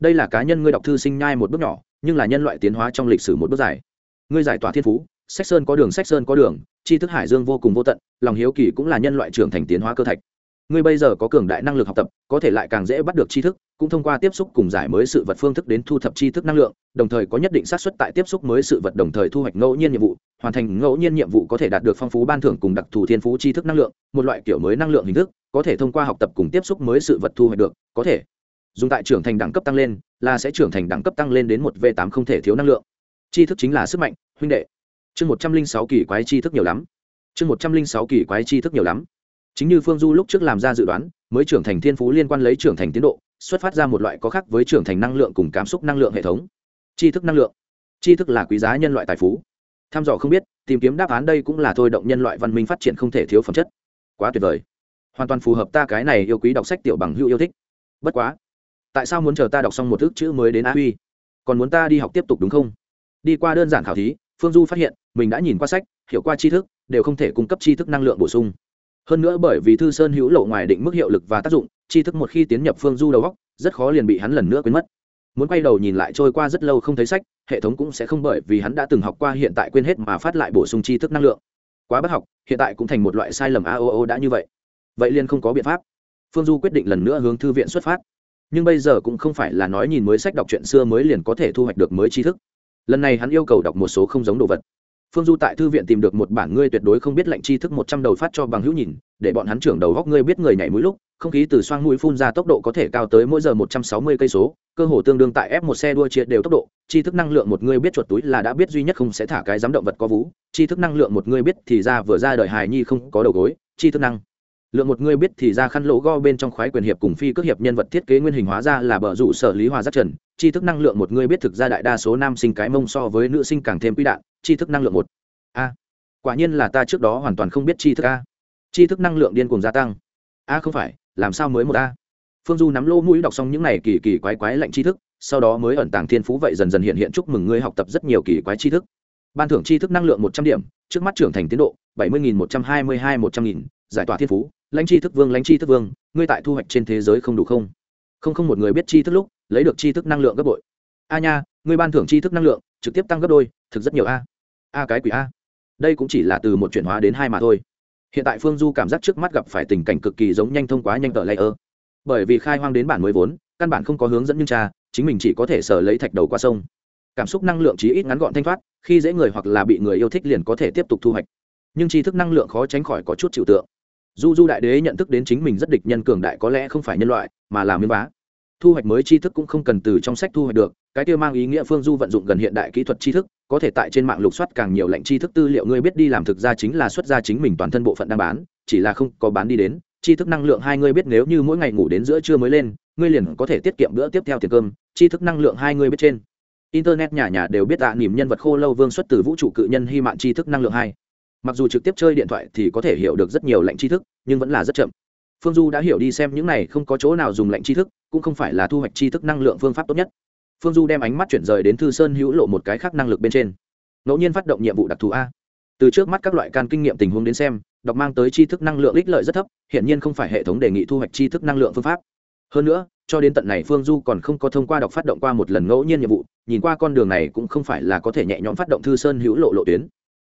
Đây là cá nhân ngươi đọc thư sinh nhai một bước nhỏ, nhưng là nhân loại tiến hóa trong lịch sử một bước dài. Ngươi giải tỏa thiên phú, sách sơn có đường, sách sơn có đường, tri thức hải dương vô cùng vô tận, lòng hiếu kỳ cũng là nhân loại trưởng thành tiến hóa cơ thạch ngươi bây giờ có cường đại năng lực học tập, có thể lại càng dễ bắt được tri thức, cũng thông qua tiếp xúc cùng giải mới sự vật phương thức đến thu thập tri thức năng lượng, đồng thời có nhất định xác suất tại tiếp xúc mới sự vật đồng thời thu hoạch ngẫu nhiên nhiệm vụ, hoàn thành ngẫu nhiên nhiệm vụ có thể đạt được phong phú ban thưởng cùng đặc thù thiên phú tri thức năng lượng, một loại kiểu mới năng lượng hình thức, có thể thông qua học tập cùng tiếp xúc mới sự vật thu hoạch được, có thể dùng tại trưởng thành đẳng cấp tăng lên, là sẽ trưởng thành đẳng cấp tăng lên đến một v tám không thể thiếu năng lượng. Tri thức chính là sức mạnh, huynh đệ. Chương một trăm linh sáu kỳ quái tri thức nhiều lắm. Chương một trăm linh sáu kỳ quái tri thức nhiều lắm chính như phương du lúc trước làm ra dự đoán, mới trưởng thành thiên phú liên quan lấy trưởng thành tiến độ, xuất phát ra một loại có khác với trưởng thành năng lượng cùng cảm xúc năng lượng hệ thống. Tri thức năng lượng. Tri thức là quý giá nhân loại tài phú. Tham dò không biết, tìm kiếm đáp án đây cũng là thôi động nhân loại văn minh phát triển không thể thiếu phẩm chất. Quá tuyệt vời. Hoàn toàn phù hợp ta cái này yêu quý đọc sách tiểu bằng hữu yêu thích. Bất quá, tại sao muốn chờ ta đọc xong một thức chữ mới đến a huy? Còn muốn ta đi học tiếp tục đúng không? Đi qua đơn giản khảo thí, phương du phát hiện, mình đã nhìn qua sách, hiểu qua tri thức, đều không thể cung cấp tri thức năng lượng bổ sung hơn nữa bởi vì thư sơn hữu lộ ngoài định mức hiệu lực và tác dụng, tri thức một khi tiến nhập phương du đầu góc rất khó liền bị hắn lần nữa quên mất. Muốn quay đầu nhìn lại trôi qua rất lâu không thấy sách, hệ thống cũng sẽ không bởi vì hắn đã từng học qua hiện tại quên hết mà phát lại bổ sung tri thức năng lượng. Quá bất học, hiện tại cũng thành một loại sai lầm a o o đã như vậy. Vậy liền không có biện pháp. Phương du quyết định lần nữa hướng thư viện xuất phát. Nhưng bây giờ cũng không phải là nói nhìn mới sách đọc chuyện xưa mới liền có thể thu hoạch được mới tri thức. Lần này hắn yêu cầu đọc một số không giống đồ vật phương du tại thư viện tìm được một bản ngươi tuyệt đối không biết lệnh tri thức một trăm đầu phát cho bằng hữu nhìn, để bọn hắn trưởng đầu góc ngươi biết người nhảy mũi lúc, không khí từ xoang mũi phun ra tốc độ có thể cao tới mỗi giờ một trăm sáu mươi cây số, cơ hồ tương đương tại ép một xe đua chia đều tốc độ. Tri thức năng lượng một ngươi biết chuột túi là đã biết duy nhất không sẽ thả cái giám động vật có vú. Tri thức năng lượng một ngươi biết thì ra vừa ra đời hài nhi không có đầu gối. Tri thức năng lượng một người biết thì ra khăn lỗ go bên trong khoái quyền hiệp cùng phi cước hiệp nhân vật thiết kế nguyên hình hóa ra là bờ rủ sở lý hòa giác trần. Tri thức năng lượng một người biết thực ra đại đa số nam sinh cái mông so với nữ sinh càng thêm quy đạn. Tri thức năng lượng một. A. Quả nhiên là ta trước đó hoàn toàn không biết tri thức a. Tri thức năng lượng điên cuồng gia tăng. A không phải, làm sao mới một a? Phương du nắm lô mũi đọc xong những này kỳ kỳ quái quái lạnh tri thức, sau đó mới ẩn tàng thiên phú vậy dần dần hiện hiện chúc mừng ngươi học tập rất nhiều kỳ quái tri thức. Ban thưởng tri thức năng lượng một trăm điểm, trước mắt trưởng thành tiến độ bảy mươi nghìn một trăm hai mươi hai một trăm nghìn giải tỏa thiên phú, lãnh chi thức vương, lãnh chi thức vương, ngươi tại thu hoạch trên thế giới không đủ không? Không không một người biết chi thức lúc, lấy được chi thức năng lượng gấp bội. A nha, ngươi ban thưởng chi thức năng lượng, trực tiếp tăng gấp đôi, thực rất nhiều a. A cái quỷ a. Đây cũng chỉ là từ một chuyển hóa đến hai mà thôi. Hiện tại phương du cảm giác trước mắt gặp phải tình cảnh cực kỳ giống nhanh thông quá nhanh tờ layer. Bởi vì khai hoang đến bản mới vốn, căn bản không có hướng dẫn nhưng cha, chính mình chỉ có thể sở lấy thạch đầu qua sông. Cảm xúc năng lượng chí ít ngắn gọn thanh thoát, khi dễ người hoặc là bị người yêu thích liền có thể tiếp tục thu hoạch. Nhưng tri thức năng lượng khó tránh khỏi có chút chịu tượng du du đại đế nhận thức đến chính mình rất địch nhân cường đại có lẽ không phải nhân loại mà là miếng vá. Thu hoạch mới tri thức cũng không cần từ trong sách thu hoạch được cái kia mang ý nghĩa phương du vận dụng gần hiện đại kỹ thuật tri thức có thể tại trên mạng lục soát càng nhiều lệnh tri thức tư liệu ngươi biết đi làm thực ra chính là xuất ra chính mình toàn thân bộ phận đang bán chỉ là không có bán đi đến tri thức năng lượng hai ngươi biết nếu như mỗi ngày ngủ đến giữa trưa mới lên ngươi liền có thể tiết kiệm bữa tiếp theo tiền cơm tri thức năng lượng hai ngươi biết trên. Internet nhà nhà đều biết tạ à, nhân vật khô lâu vương xuất từ vũ trụ cự nhân hy mạn tri thức năng lượng hai mặc dù trực tiếp chơi điện thoại thì có thể hiểu được rất nhiều lệnh tri thức, nhưng vẫn là rất chậm. Phương du đã hiểu đi xem những này không có chỗ nào dùng lệnh tri thức, cũng không phải là thu hoạch tri thức năng lượng phương pháp tốt nhất. Phương du đem ánh mắt chuyển rời đến thư sơn hữu lộ một cái khác năng lực bên trên. Ngẫu nhiên phát động nhiệm vụ đặc thù a. Từ trước mắt các loại can kinh nghiệm tình huống đến xem, đọc mang tới tri thức năng lượng ích lợi rất thấp hiện nhiên không phải hệ thống đề nghị thu hoạch tri thức năng lượng phương pháp. Hơn nữa, cho đến tận này phương du còn không có thông qua đọc phát động qua một lần ngẫu nhiên nhiệm vụ, nhìn qua con đường này cũng không phải là có thể nhẹ nhõm phát động thư sơn hữu lộ lộ tuyến.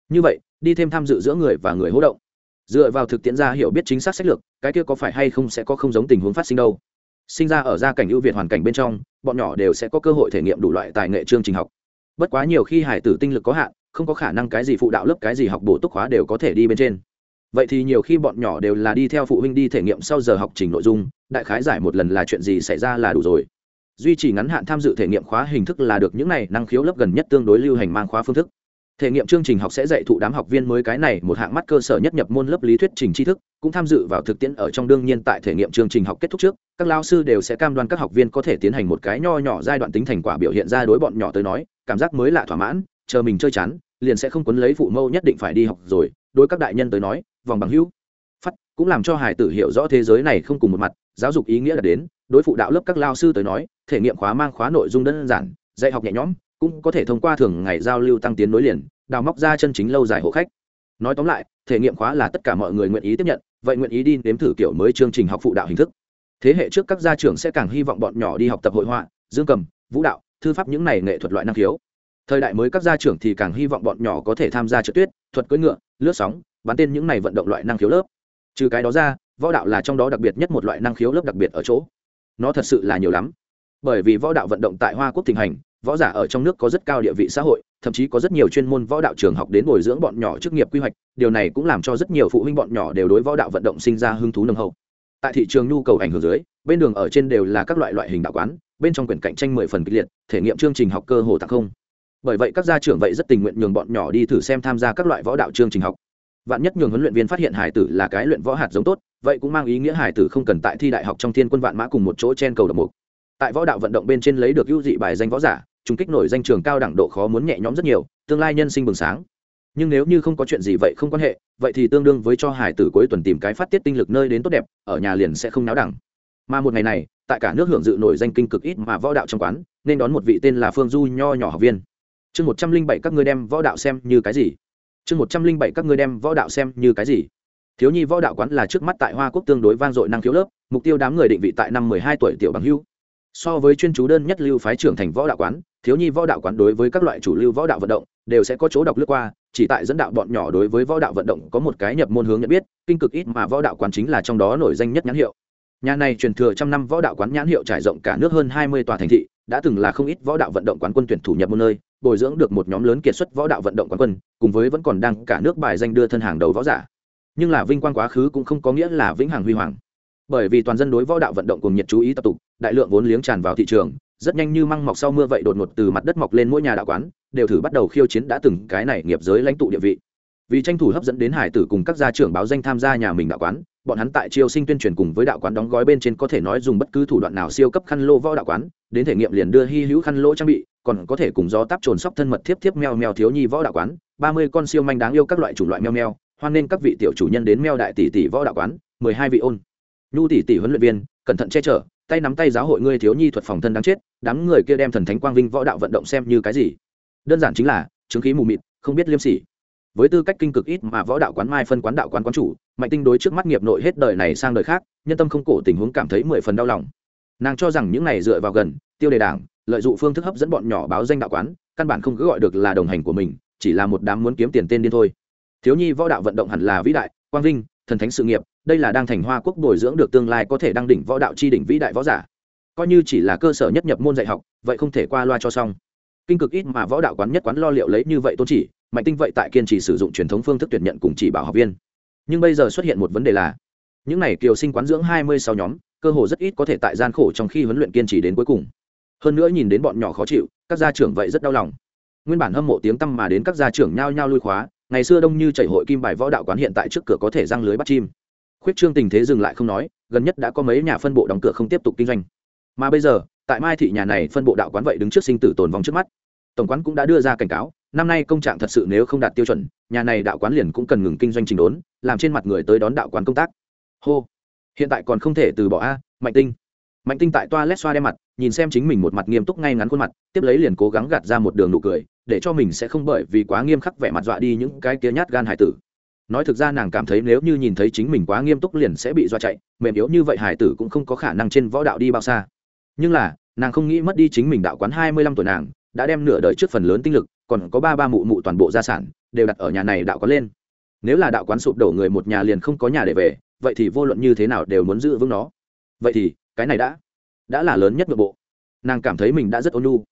Như vậy đi thêm tham dự giữa người và người hỗ động. Dựa vào thực tiễn ra hiểu biết chính xác sách lược, cái kia có phải hay không sẽ có không giống tình huống phát sinh đâu. Sinh ra ở gia cảnh ưu việt hoàn cảnh bên trong, bọn nhỏ đều sẽ có cơ hội thể nghiệm đủ loại tài nghệ chương trình học. Bất quá nhiều khi hải tử tinh lực có hạn, không có khả năng cái gì phụ đạo lớp, cái gì học bổ túc hóa đều có thể đi bên trên. Vậy thì nhiều khi bọn nhỏ đều là đi theo phụ huynh đi thể nghiệm sau giờ học trình nội dung, đại khái giải một lần là chuyện gì xảy ra là đủ rồi. Duy trì ngắn hạn tham dự thể nghiệm khóa hình thức là được những này năng khiếu lớp gần nhất tương đối lưu hành mang khóa phương thức thể nghiệm chương trình học sẽ dạy thụ đám học viên mới cái này một hạng mắt cơ sở nhất nhập môn lớp lý thuyết trình tri thức, cũng tham dự vào thực tiễn ở trong đương nhiên tại thể nghiệm chương trình học kết thúc trước, các lao sư đều sẽ cam đoan các học viên có thể tiến hành một cái nho nhỏ giai đoạn tính thành quả biểu hiện ra đối bọn nhỏ tới nói, cảm giác mới lạ thỏa mãn, chờ mình chơi chán, liền sẽ không quấn lấy phụ mâu nhất định phải đi học rồi, đối các đại nhân tới nói, vòng bằng hữu. Phát, cũng làm cho hải tử hiểu rõ thế giới này không cùng một mặt, giáo dục ý nghĩa là đến, đối phụ đạo lớp các lao sư tới nói, thể nghiệm khóa mang khóa nội dung đơn giản, dạy học nhẹ nhõm cũng có thể thông qua thường ngày giao lưu tăng tiến nối liền, đào móc ra chân chính lâu dài hộ khách. Nói tóm lại, thể nghiệm khóa là tất cả mọi người nguyện ý tiếp nhận, vậy nguyện ý đi nếm thử kiểu mới chương trình học phụ đạo hình thức. Thế hệ trước các gia trưởng sẽ càng hy vọng bọn nhỏ đi học tập hội họa, dương cầm, vũ đạo, thư pháp những này nghệ thuật loại năng khiếu. Thời đại mới các gia trưởng thì càng hy vọng bọn nhỏ có thể tham gia trượt tuyết, thuật cưỡi ngựa, lướt sóng, bắn tên những này vận động loại năng khiếu lớp. Trừ cái đó ra, võ đạo là trong đó đặc biệt nhất một loại năng khiếu lớp đặc biệt ở chỗ. Nó thật sự là nhiều lắm. Bởi vì võ đạo vận động tại hoa quốc thịnh hành võ giả ở trong nước có rất cao địa vị xã hội, thậm chí có rất nhiều chuyên môn võ đạo trường học đến bồi dưỡng bọn nhỏ chức nghiệp quy hoạch, điều này cũng làm cho rất nhiều phụ huynh bọn nhỏ đều đối võ đạo vận động sinh ra hứng thú nâng hậu. Tại thị trường nhu cầu ảnh hưởng dưới, bên đường ở trên đều là các loại loại hình đạo quán, bên trong quyển cạnh tranh mười phần kịch liệt, thể nghiệm chương trình học cơ hồ tặng không. Bởi vậy các gia trưởng vậy rất tình nguyện nhường bọn nhỏ đi thử xem tham gia các loại võ đạo chương trình học. Vạn nhất nhường huấn luyện viên phát hiện hải tử là cái luyện võ hạt giống tốt, vậy cũng mang ý nghĩa hải tử không cần tại thi đại học trong thiên quân vạn mã cùng một chỗ trên cầu độc mục. Tại võ đạo vận động bên trên lấy được ưu dị bài danh võ giả trùng kích nổi danh trường cao đẳng độ khó muốn nhẹ nhõm rất nhiều, tương lai nhân sinh bừng sáng. Nhưng nếu như không có chuyện gì vậy không quan hệ, vậy thì tương đương với cho hải tử cuối tuần tìm cái phát tiết tinh lực nơi đến tốt đẹp, ở nhà liền sẽ không náo đẳng. Mà một ngày này, tại cả nước hưởng dự nổi danh kinh cực ít mà võ đạo trong quán, nên đón một vị tên là phương du nho nhỏ học viên. Chương một trăm linh bảy các ngươi đem võ đạo xem như cái gì? Chương một trăm linh bảy các ngươi đem võ đạo xem như cái gì? Thiếu nhi võ đạo quán là trước mắt tại hoa quốc tương đối vang dội năng khiếu lớp, mục tiêu đám người định vị tại năm mười hai tuổi tiểu bằng hưu. So với chuyên chú đơn nhất lưu phái trưởng thành võ đạo quán thiếu nhi võ đạo quán đối với các loại chủ lưu võ đạo vận động, đều sẽ có chỗ đọc lướt qua, chỉ tại dẫn đạo bọn nhỏ đối với võ đạo vận động có một cái nhập môn hướng nhận biết, kinh cực ít mà võ đạo quán chính là trong đó nổi danh nhất nhãn hiệu. Nhà này truyền thừa trăm năm võ đạo quán nhãn hiệu trải rộng cả nước hơn hai mươi tòa thành thị, đã từng là không ít võ đạo vận động quán quân tuyển thủ nhập môn nơi, bồi dưỡng được một nhóm lớn kiệt xuất võ đạo vận động quán quân, cùng với vẫn còn đang cả nước bài danh đưa thân hàng đầu võ giả. Nhưng là vinh quang quá khứ cũng không có nghĩa là vĩnh hằng huy hoàng bởi vì toàn dân đối võ đạo vận động cùng nhiệt chú ý tập tục, đại lượng vốn liếng tràn vào thị trường, rất nhanh như măng mọc sau mưa vậy đột ngột từ mặt đất mọc lên mỗi nhà đạo quán, đều thử bắt đầu khiêu chiến đã từng cái này nghiệp giới lãnh tụ địa vị. Vì tranh thủ hấp dẫn đến hải tử cùng các gia trưởng báo danh tham gia nhà mình đạo quán, bọn hắn tại chiêu sinh tuyên truyền cùng với đạo quán đóng gói bên trên có thể nói dùng bất cứ thủ đoạn nào siêu cấp khăn lô võ đạo quán, đến thể nghiệm liền đưa hy hữu khăn lỗ trang bị, còn có thể cùng gió táp trồn sóc thân mật thiếp thiếp meo meo thiếu nhi võ đạo quán, ba mươi con siêu manh đáng yêu các loại chủng loại meo meo, hoan nên các vị tiểu chủ nhân đến meo đại tỷ tỷ võ đạo quán, mười hai vị ôn nhu tỷ tỷ huấn luyện viên, cẩn thận che chở, tay nắm tay giáo hội ngươi thiếu nhi thuật phòng thân đáng chết, đám người kia đem thần thánh quang vinh võ đạo vận động xem như cái gì. Đơn giản chính là, chứng khí mù mịt, không biết liêm sỉ. Với tư cách kinh cực ít mà võ đạo quán mai phân quán đạo quán quán chủ, mạnh tinh đối trước mắt nghiệp nội hết đời này sang đời khác, nhân tâm không cổ tình huống cảm thấy mười phần đau lòng. Nàng cho rằng những này dựa vào gần, tiêu đề đảng, lợi dụng phương thức hấp dẫn bọn nhỏ báo danh đạo quán, căn bản không cứ gọi được là đồng hành của mình, chỉ là một đám muốn kiếm tiền tên điên thôi. Thiếu nhi võ đạo vận động hẳn là vĩ đại, quang vinh thần thánh sự nghiệp, đây là đang thành hoa quốc bồi dưỡng được tương lai có thể đăng đỉnh võ đạo chi đỉnh vĩ đại võ giả. Coi như chỉ là cơ sở nhất nhập môn dạy học, vậy không thể qua loa cho xong. Kinh cực ít mà võ đạo quán nhất quán lo liệu lấy như vậy tôn chỉ, mạnh tinh vậy tại kiên trì sử dụng truyền thống phương thức tuyển nhận cùng chỉ bảo học viên. Nhưng bây giờ xuất hiện một vấn đề là, những này kiều sinh quán dưỡng hai mươi sáu nhóm, cơ hồ rất ít có thể tại gian khổ trong khi huấn luyện kiên trì đến cuối cùng. Hơn nữa nhìn đến bọn nhỏ khó chịu, các gia trưởng vậy rất đau lòng. Nguyên bản hâm mộ tiếng tăm mà đến các gia trưởng nhao nhao lui khóa ngày xưa đông như chảy hội kim bài võ đạo quán hiện tại trước cửa có thể răng lưới bắt chim. Khuyết trương tình thế dừng lại không nói, gần nhất đã có mấy nhà phân bộ đóng cửa không tiếp tục kinh doanh. Mà bây giờ, tại mai thị nhà này phân bộ đạo quán vậy đứng trước sinh tử tồn vong trước mắt. Tổng quán cũng đã đưa ra cảnh cáo, năm nay công trạng thật sự nếu không đạt tiêu chuẩn, nhà này đạo quán liền cũng cần ngừng kinh doanh trình đốn, làm trên mặt người tới đón đạo quán công tác. Hô. Hiện tại còn không thể từ bỏ a, mạnh tinh mạnh tinh tại toa lét xoa đe mặt, nhìn xem chính mình một mặt nghiêm túc ngay ngắn khuôn mặt, tiếp lấy liền cố gắng gạt ra một đường nụ cười, để cho mình sẽ không bởi vì quá nghiêm khắc vẻ mặt dọa đi những cái kia nhát gan hải tử. Nói thực ra nàng cảm thấy nếu như nhìn thấy chính mình quá nghiêm túc liền sẽ bị dọa chạy, mềm yếu như vậy hải tử cũng không có khả năng trên võ đạo đi bao xa. Nhưng là, nàng không nghĩ mất đi chính mình đạo quán hai mươi lăm tuổi nàng, đã đem nửa đời trước phần lớn tinh lực, còn có ba ba mụ mụ toàn bộ gia sản, đều đặt ở nhà này đạo quán lên. Nếu là đạo quán sụp đổ người một nhà liền không có nhà để về, vậy thì vô luận như thế nào đều muốn giữ vững nó. Vậy thì cái này đã đã là lớn nhất nội bộ. Nàng cảm thấy mình đã rất ôn nhu.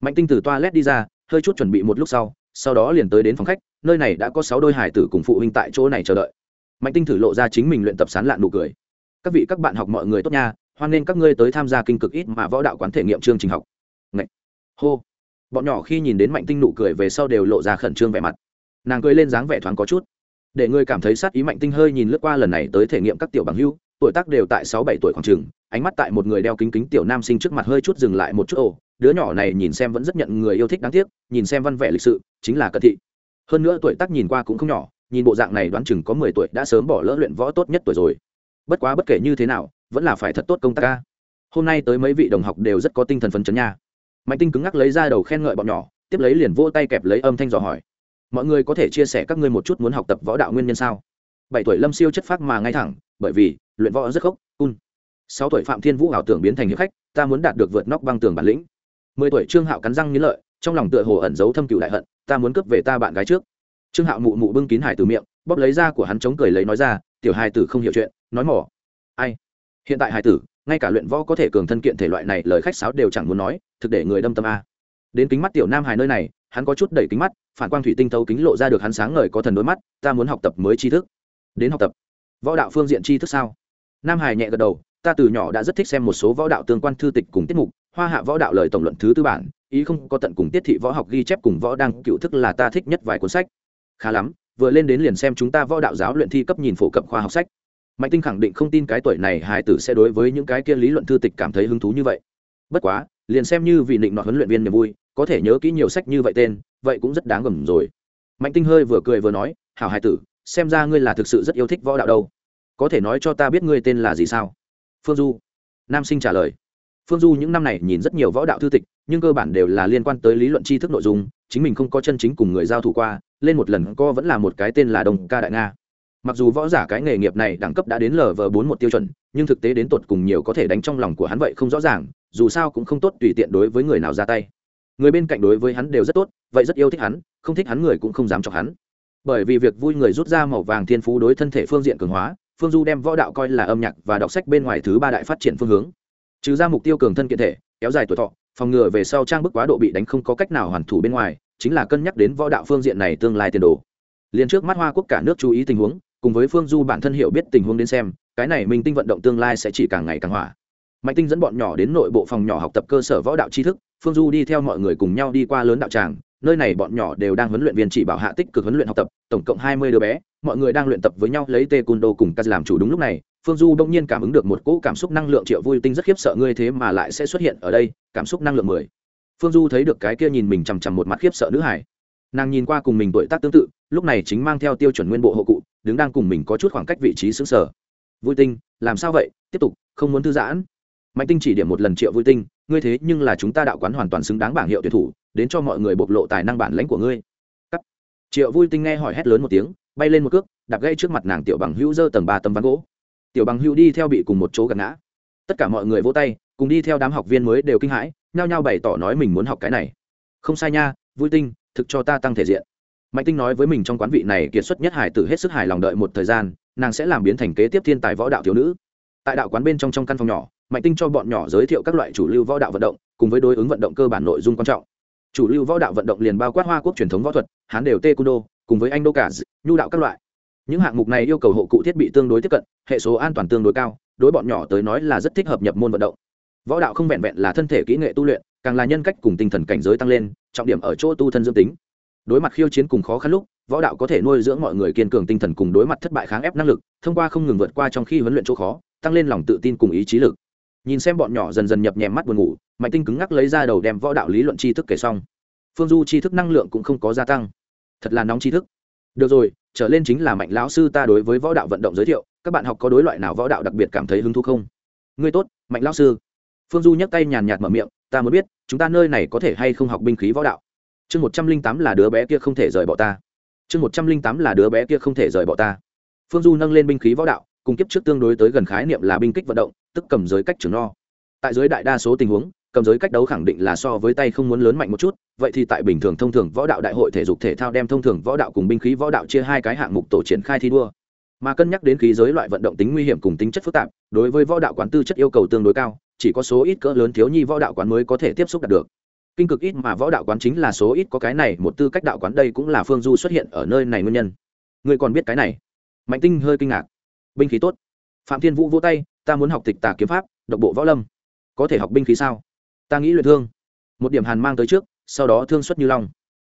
Mạnh tinh từ toilet đi ra, hơi chút chuẩn bị một lúc sau sau đó liền tới đến phòng khách, nơi này đã có sáu đôi hải tử cùng phụ huynh tại chỗ này chờ đợi. Mạnh tinh thử lộ ra chính mình luyện tập sán lạn nụ cười. Các vị các bạn học mọi người tốt nha, hoan nghênh các ngươi tới tham gia kinh cực ít mà võ đạo quán thể nghiệm chương trình học. Ngậy! hô. Bọn nhỏ khi nhìn đến mạnh tinh nụ cười về sau đều lộ ra khẩn trương vẻ mặt. Nàng cười lên dáng vẻ thoáng có chút. Để ngươi cảm thấy sát ý mạnh tinh hơi nhìn lướt qua lần này tới thể nghiệm các tiểu bằng hưu tuổi tác đều tại sáu bảy tuổi khoảng trường ánh mắt tại một người đeo kính kính tiểu nam sinh trước mặt hơi chút dừng lại một chút. Ồ, đứa nhỏ này nhìn xem vẫn rất nhận người yêu thích đáng tiếc, nhìn xem văn vẻ lịch sự, chính là cận thị. Hơn nữa tuổi tác nhìn qua cũng không nhỏ, nhìn bộ dạng này đoán chừng có mười tuổi đã sớm bỏ lỡ luyện võ tốt nhất tuổi rồi. Bất quá bất kể như thế nào, vẫn là phải thật tốt công tác ca hôm nay tới mấy vị đồng học đều rất có tinh thần phấn chấn nha. Mạnh tinh cứng ngắc lấy ra đầu khen ngợi bọn nhỏ, tiếp lấy liền vỗ tay kẹp lấy âm thanh dò hỏi. Mọi người có thể chia sẻ các ngươi một chút muốn học tập võ đạo nguyên nhân sao? Bảy tuổi lâm siêu chất phác mà ngay thẳng bởi vì, luyện võ rất khốc cun sáu tuổi phạm thiên vũ ảo tưởng biến thành hiệp khách, ta muốn đạt được vượt nóc băng tường bản lĩnh. Mười tuổi trương hạo cắn răng nghĩ lợi, trong lòng tựa hồ ẩn giấu thâm cựu đại hận, ta muốn cướp về ta bạn gái trước. Trương hạo mụ mụ bưng kín hải từ miệng, bóp lấy da của hắn chống cười lấy nói ra, tiểu hai tử không hiểu chuyện, nói mỏ. Ai? Hiện tại hài tử, ngay cả luyện võ có thể cường thân kiện thể loại này, lời khách sáo đều chẳng muốn nói, thực để người đâm tâm a. Đến kính mắt tiểu nam hài nơi này, hắn có chút đẩy kính mắt, phản quang thủy tinh thấu kính lộ ra được hắn sáng ngời có thần đôi mắt, ta muốn học tập mới tri thức. Đến học tập võ đạo phương diện tri thức sao? Nam hải nhẹ gật đầu, ta từ nhỏ đã rất thích xem một số võ đạo tương quan thư tịch cùng tiết mục, hoa hạ võ đạo lời tổng luận thứ tư bản, ý không có tận cùng tiết thị võ học ghi chép cùng võ đăng cựu thức là ta thích nhất vài cuốn sách. Khá lắm, vừa lên đến liền xem chúng ta võ đạo giáo luyện thi cấp nhìn phổ cập khoa học sách. Mạnh tinh khẳng định không tin cái tuổi này Hải tử sẽ đối với những cái kia lý luận thư tịch cảm thấy hứng thú như vậy. Bất quá, liền xem như vì định nọ huấn luyện viên niềm vui, có thể nhớ kỹ nhiều sách như vậy tên, vậy cũng rất đáng gầm rồi. Mạnh tinh hơi vừa cười vừa nói, hảo Hải tử xem ra ngươi là thực sự rất yêu thích võ đạo đâu. Có thể nói cho ta biết ngươi tên là gì sao? Phương du. Nam sinh trả lời. Phương du những năm này nhìn rất nhiều võ đạo thư tịch, nhưng cơ bản đều là liên quan tới lý luận tri thức nội dung, chính mình không có chân chính cùng người giao thủ qua, lên một lần co vẫn là một cái tên là đồng ca đại nga. Mặc dù võ giả cái nghề nghiệp này đẳng cấp đã đến lv bốn một tiêu chuẩn, nhưng thực tế đến tột cùng nhiều có thể đánh trong lòng của hắn vậy không rõ ràng, dù sao cũng không tốt tùy tiện đối với người nào ra tay. Người bên cạnh đối với hắn đều rất tốt, vậy rất yêu thích hắn, không thích hắn người cũng không dám chọc hắn bởi vì việc vui người rút ra màu vàng thiên phú đối thân thể phương diện cường hóa, phương du đem võ đạo coi là âm nhạc và đọc sách bên ngoài thứ ba đại phát triển phương hướng. Trừ ra mục tiêu cường thân kiện thể, kéo dài tuổi thọ, phòng ngừa về sau trang bức quá độ bị đánh không có cách nào hoàn thủ bên ngoài, chính là cân nhắc đến võ đạo phương diện này tương lai tiền đồ. Liền trước mắt hoa quốc cả nước chú ý tình huống, cùng với phương du bản thân hiểu biết tình huống đến xem, cái này minh tinh vận động tương lai sẽ chỉ càng ngày càng hỏa mạnh tinh dẫn bọn nhỏ đến nội bộ phòng nhỏ học tập cơ sở võ đạo tri thức, phương du đi theo mọi người cùng nhau đi qua lớn đạo tràng nơi này bọn nhỏ đều đang huấn luyện viên chỉ bảo hạ tích cực huấn luyện học tập, tổng cộng hai mươi đứa bé, mọi người đang luyện tập với nhau lấy taekwondo cùng kaz làm chủ đúng lúc này, phương du bỗng nhiên cảm ứng được một cỗ cảm xúc năng lượng triệu vui tinh rất khiếp sợ ngươi thế mà lại sẽ xuất hiện ở đây, cảm xúc năng lượng mười. Phương du thấy được cái kia nhìn mình chằm chằm một mắt khiếp sợ nữ hải. Nàng nhìn qua cùng mình tuổi tác tương tự, lúc này chính mang theo tiêu chuẩn nguyên bộ hộ cụ, đứng đang cùng mình có chút khoảng cách vị trí sững sở. Vui tinh, làm sao vậy? Tiếp tục, không muốn thư giãn mạnh tinh chỉ điểm một lần triệu vui tinh, ngươi thế nhưng là chúng ta đạo quán hoàn toàn xứng đáng bảng hiệu tuyển thủ, đến cho mọi người bộc lộ tài năng bản lãnh của ngươi. Cắt. triệu vui tinh nghe hỏi hét lớn một tiếng, bay lên một cước, đạp gây trước mặt nàng tiểu bằng hữu dơ tầng ba tấm ván gỗ. Tiểu bằng hữu đi theo bị cùng một chỗ gần ngã. Tất cả mọi người vỗ tay, cùng đi theo đám học viên mới đều kinh hãi, nhao nhao bày tỏ nói mình muốn học cái này. Không sai nha, vui tinh, thực cho ta tăng thể diện. Mạnh tinh nói với mình trong quán vị này kiệt xuất nhất hải tử hết sức hài lòng đợi một thời gian, nàng sẽ làm biến thành kế tiếp thiên tài võ đạo thiếu nữ. Tại đạo quán bên trong trong căn phòng nhỏ mạnh tinh cho bọn nhỏ giới thiệu các loại chủ lưu võ đạo vận động, cùng với đối ứng vận động cơ bản nội dung quan trọng. Chủ lưu võ đạo vận động liền bao quát hoa quốc truyền thống võ thuật, hán đều tê cung cùng với anh đô cả, nhu đạo các loại. Những hạng mục này yêu cầu hộ cụ thiết bị tương đối tiếp cận, hệ số an toàn tương đối cao, đối bọn nhỏ tới nói là rất thích hợp nhập môn vận động. Võ đạo không vẹn vẹn là thân thể kỹ nghệ tu luyện, càng là nhân cách cùng tinh thần cảnh giới tăng lên, trọng điểm ở chỗ tu thân dương tính. Đối mặt khiêu chiến cùng khó khăn lúc, võ đạo có thể nuôi dưỡng mọi người kiên cường tinh thần cùng đối mặt thất bại kháng ép năng lực, thông qua không ngừng vượt qua trong khi huấn luyện chỗ khó, tăng lên lòng tự tin cùng ý chí lực nhìn xem bọn nhỏ dần dần nhập nhèm mắt buồn ngủ, mạnh tinh cứng ngắc lấy ra đầu đem võ đạo lý luận tri thức kể xong. Phương du tri thức năng lượng cũng không có gia tăng. Thật là nóng tri thức. Được rồi, trở lên chính là mạnh lão sư ta đối với võ đạo vận động giới thiệu, các bạn học có đối loại nào võ đạo đặc biệt cảm thấy hứng thú không? Ngươi tốt, mạnh lão sư. Phương du nhấc tay nhàn nhạt mở miệng, ta muốn biết, chúng ta nơi này có thể hay không học binh khí võ đạo? Chương một trăm linh tám là đứa bé kia không thể rời bỏ ta. Chương một trăm linh tám là đứa bé kia không thể rời bỏ ta. Phương du nâng lên binh khí võ đạo, cùng kiếp trước tương đối tới gần khái niệm là binh kích vận động tức cầm giới cách trưởng no. Tại giới đại đa số tình huống, cầm giới cách đấu khẳng định là so với tay không muốn lớn mạnh một chút, vậy thì tại bình thường thông thường võ đạo đại hội thể dục thể thao đem thông thường võ đạo cùng binh khí võ đạo chia hai cái hạng mục tổ triển khai thi đua. Mà cân nhắc đến khí giới loại vận động tính nguy hiểm cùng tính chất phức tạp, đối với võ đạo quán tư chất yêu cầu tương đối cao, chỉ có số ít cỡ lớn thiếu nhi võ đạo quán mới có thể tiếp xúc đạt được. Kinh cực ít mà võ đạo quán chính là số ít có cái này, một tư cách đạo quán đây cũng là phương du xuất hiện ở nơi này nguyên nhân. Người còn biết cái này? Mạnh tinh hơi kinh ngạc. Binh khí tốt. Phạm thiên vũ vỗ tay ta muốn học tịch tà kiếm pháp, độc bộ võ lâm. Có thể học binh khí sao? Ta nghĩ luyện thương. Một điểm hàn mang tới trước, sau đó thương xuất như long.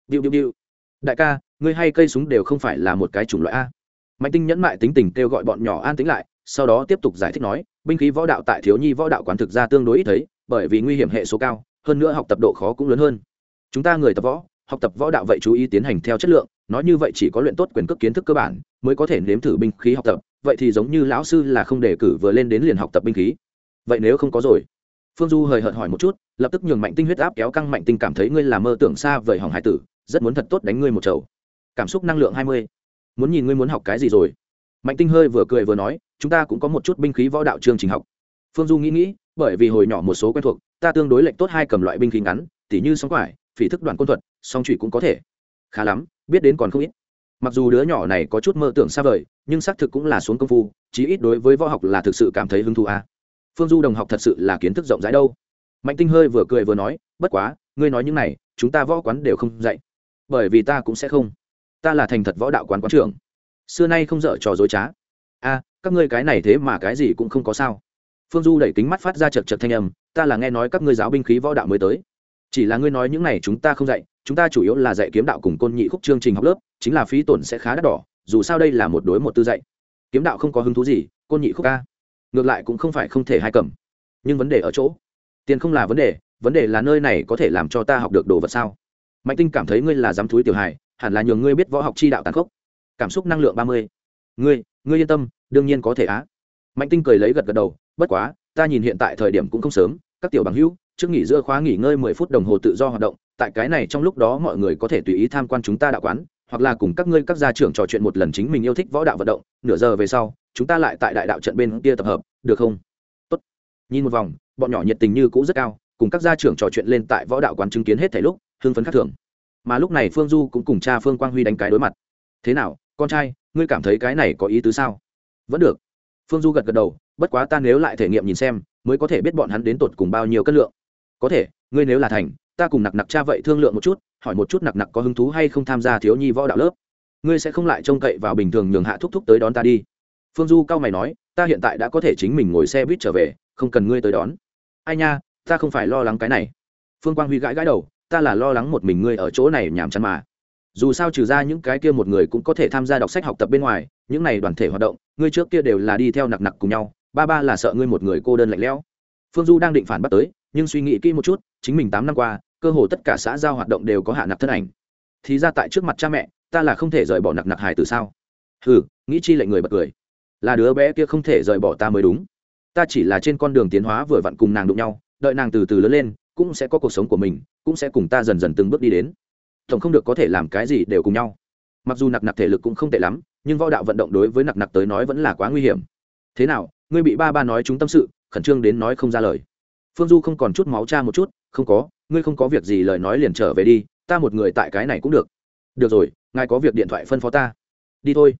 Điệu điệu điệu. Đại ca, ngươi hay cây súng đều không phải là một cái chủng loại a. Mạnh tinh nhẫn mại tính tình kêu gọi bọn nhỏ an tính lại, sau đó tiếp tục giải thích nói, binh khí võ đạo tại thiếu nhi võ đạo quán thực ra tương đối ít thấy, bởi vì nguy hiểm hệ số cao, hơn nữa học tập độ khó cũng lớn hơn. Chúng ta người tập võ, học tập võ đạo vậy chú ý tiến hành theo chất lượng, nói như vậy chỉ có luyện tốt quyền cước kiến thức cơ bản, mới có thể nếm thử binh khí học tập vậy thì giống như lão sư là không đề cử vừa lên đến liền học tập binh khí. Vậy nếu không có rồi? Phương du hời hợt hỏi một chút, lập tức nhường mạnh tinh huyết áp kéo căng mạnh tinh cảm thấy ngươi là mơ tưởng xa vời hỏng hải tử, rất muốn thật tốt đánh ngươi một chầu. Cảm xúc năng lượng hai mươi. Muốn nhìn ngươi muốn học cái gì rồi? Mạnh tinh hơi vừa cười vừa nói, chúng ta cũng có một chút binh khí võ đạo chương trình học. Phương du nghĩ nghĩ, bởi vì hồi nhỏ một số quen thuộc, ta tương đối lệnh tốt hai cầm loại binh khí ngắn, tỉ như sóng quải, phỉ thức đoàn quân thuật, song trụy cũng có thể. Khá lắm, biết đến còn không ít mặc dù đứa nhỏ này có chút mơ tưởng xa vời, nhưng xác thực cũng là xuống công phu, chí ít đối với võ học là thực sự cảm thấy hứng thú à. phương du đồng học thật sự là kiến thức rộng rãi đâu. Mạnh tinh hơi vừa cười vừa nói, bất quá, ngươi nói những này, chúng ta võ quán đều không dạy. Bởi vì ta cũng sẽ không. Ta là thành thật võ đạo quán quán trưởng. Xưa nay không dở trò dối trá. A các ngươi cái này thế mà cái gì cũng không có sao. Phương du đẩy kính mắt phát ra chật chật thanh âm, ta là nghe nói các ngươi giáo binh khí võ đạo mới tới chỉ là ngươi nói những này chúng ta không dạy, chúng ta chủ yếu là dạy kiếm đạo cùng côn nhị khúc chương trình học lớp, chính là phí tổn sẽ khá đắt đỏ, dù sao đây là một đối một tư dạy. Kiếm đạo không có hứng thú gì, côn nhị khúc ca. Ngược lại cũng không phải không thể hai cầm. Nhưng vấn đề ở chỗ, tiền không là vấn đề vấn đề là nơi này có thể làm cho ta học được đồ vật sao? Mạnh tinh cảm thấy ngươi là dám thúi tiểu hài, hẳn là nhường ngươi biết võ học chi đạo tàn khốc. Cảm xúc năng lượng ba mươi. Ngươi ngươi yên tâm, đương nhiên có thể á. Mạnh tinh cười lấy gật gật đầu, bất quá, ta nhìn hiện tại thời điểm cũng không sớm các tiểu bằng hữu, trước nghỉ giữa khóa nghỉ ngơi mười phút đồng hồ tự do hoạt động, tại cái này trong lúc đó mọi người có thể tùy ý tham quan chúng ta đạo quán, hoặc là cùng các ngươi các gia trưởng trò chuyện một lần chính mình yêu thích võ đạo vận động, nửa giờ về sau, chúng ta lại tại đại đạo trận bên kia tập hợp, được không? Tốt. nhìn một vòng, bọn nhỏ nhiệt tình như cũ rất cao, cùng các gia trưởng trò chuyện lên tại võ đạo quán chứng kiến hết thảy lúc, hưng phấn khắc thường. Mà lúc này phương du cũng cùng cha phương quang huy đánh cái đối mặt. Thế nào, con trai, ngươi cảm thấy cái này có ý tứ sao? Vẫn được phương du gật gật đầu, bất quá ta nếu lại thể nghiệm nhìn xem, mới có thể biết bọn hắn đến tột cùng bao nhiêu cân lượng. Có thể, ngươi nếu là thành, ta cùng nặc nặc cha vậy thương lượng một chút, hỏi một chút nặc nặc có hứng thú hay không tham gia thiếu nhi võ đạo lớp. Ngươi sẽ không lại trông cậy vào bình thường nhường hạ thúc thúc tới đón ta đi. Phương du cao mày nói, ta hiện tại đã có thể chính mình ngồi xe buýt trở về, không cần ngươi tới đón. Ai nha, ta không phải lo lắng cái này. Phương quang huy gãi gãi đầu, ta là lo lắng một mình ngươi ở chỗ này nhàm chán mà dù sao trừ ra những cái kia một người cũng có thể tham gia đọc sách học tập bên ngoài, những này đoàn thể hoạt động, ngươi trước kia đều là đi theo nặc nặc cùng nhau, ba ba là sợ ngươi một người cô đơn lạnh lẽo. Phương du đang định phản bắt tới, nhưng suy nghĩ kỹ một chút, chính mình tám năm qua, cơ hồ tất cả xã giao hoạt động đều có hạ nặc thân ảnh. Thì ra tại trước mặt cha mẹ, ta là không thể rời bỏ nặc nặc hài từ sao? Hừ, nghĩ chi lệnh người bật cười. Là đứa bé kia không thể rời bỏ ta mới đúng. Ta chỉ là trên con đường tiến hóa vừa vặn cùng nàng đụng nhau, đợi nàng từ từ lớn lên, cũng sẽ có cuộc sống của mình, cũng sẽ cùng ta dần dần từng bước đi đến tổng không được có thể làm cái gì đều cùng nhau. Mặc dù nặc nặc thể lực cũng không tệ lắm, nhưng võ đạo vận động đối với nặc nặc tới nói vẫn là quá nguy hiểm. Thế nào, ngươi bị ba ba nói chúng tâm sự, khẩn trương đến nói không ra lời. Phương du không còn chút máu cha một chút, không có, ngươi không có việc gì lời nói liền trở về đi, ta một người tại cái này cũng được. Được rồi, ngài có việc điện thoại phân phó ta. Đi thôi.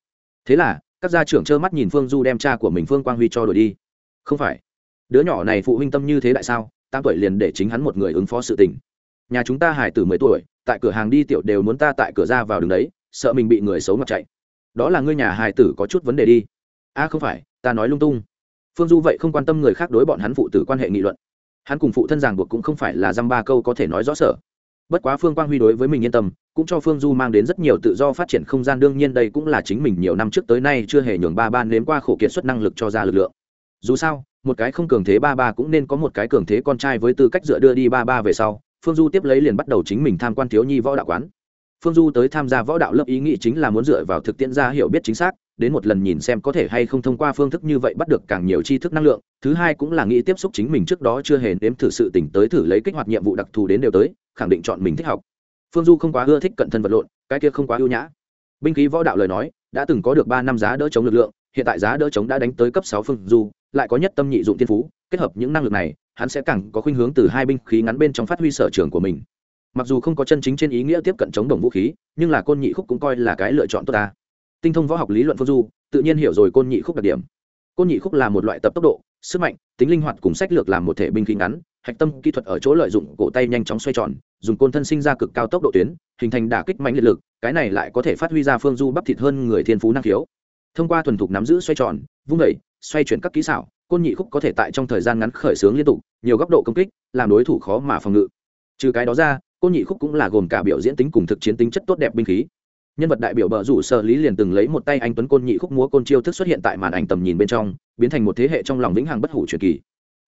Thế là, các gia trưởng trơ mắt nhìn phương du đem cha của mình phương quang huy cho đổi đi. Không phải. Đứa nhỏ này phụ huynh tâm như thế tại sao, tám tuổi liền để chính hắn một người ứng phó sự tình. Nhà chúng ta hải từ mười tuổi tại cửa hàng đi tiểu đều muốn ta tại cửa ra vào đường đấy sợ mình bị người xấu ngọc chạy. Đó là ngươi nhà hài tử có chút vấn đề đi. A à, không phải ta nói lung tung. Phương du vậy không quan tâm người khác đối bọn hắn phụ tử quan hệ nghị luận. Hắn cùng phụ thân giảng buộc cũng không phải là dăm ba câu có thể nói rõ sở. Bất quá phương quang huy đối với mình yên tâm cũng cho phương du mang đến rất nhiều tự do phát triển không gian đương nhiên đây cũng là chính mình nhiều năm trước tới nay chưa hề nhường ba ban nếm qua khổ kiệt xuất năng lực cho ra lực lượng. Dù sao một cái không cường thế ba ba cũng nên có một cái cường thế con trai với tư cách dựa đưa đi ba ba về sau phương du tiếp lấy liền bắt đầu chính mình tham quan thiếu nhi võ đạo quán. Phương du tới tham gia võ đạo lớp ý nghĩ chính là muốn dựa vào thực tiễn ra hiểu biết chính xác, đến một lần nhìn xem có thể hay không thông qua phương thức như vậy bắt được càng nhiều tri thức năng lượng. Thứ hai cũng là nghĩ tiếp xúc chính mình trước đó chưa hề nếm thử sự tỉnh tới thử lấy kích hoạt nhiệm vụ đặc thù đến đều tới, khẳng định chọn mình thích học. Phương du không quá ưa thích cận thân vật lộn, cái kia không quá ưu nhã. Binh khí võ đạo lời nói, đã từng có được ba năm giá đỡ chống lực lượng, hiện tại giá đỡ chống đã đánh tới cấp sáu phương du, lại có nhất tâm nhị dụng tiên phú, kết hợp những năng lực này hắn sẽ càng có khuynh hướng từ hai binh khí ngắn bên trong phát huy sở trường của mình. Mặc dù không có chân chính trên ý nghĩa tiếp cận chống đồng vũ khí, nhưng là côn nhị khúc cũng coi là cái lựa chọn tốt ta. Tinh thông võ học lý luận phương du, tự nhiên hiểu rồi côn nhị khúc đặc điểm. Côn nhị khúc là một loại tập tốc độ, sức mạnh, tính linh hoạt cùng sách lược làm một thể binh khí ngắn, hạch tâm kỹ thuật ở chỗ lợi dụng cổ tay nhanh chóng xoay tròn, dùng côn thân sinh ra cực cao tốc độ tuyến, hình thành đả kích mạnh liệt lực, cái này lại có thể phát huy ra phương du bắp thịt hơn người thiên phú năng khiếu. Thông qua thuần thục nắm giữ xoay tròn, vung đẩy xoay chuyển các kỹ xảo, côn nhị khúc có thể tại trong thời gian ngắn khởi xướng liên tục, nhiều góc độ công kích, làm đối thủ khó mà phòng ngự. Trừ cái đó ra, côn nhị khúc cũng là gồm cả biểu diễn tính cùng thực chiến tính chất tốt đẹp binh khí. Nhân vật đại biểu bờ rủ sở lý liền từng lấy một tay anh tuấn côn nhị khúc múa côn chiêu thức xuất hiện tại màn ảnh tầm nhìn bên trong, biến thành một thế hệ trong lòng vĩnh hằng bất hủ truyền kỳ.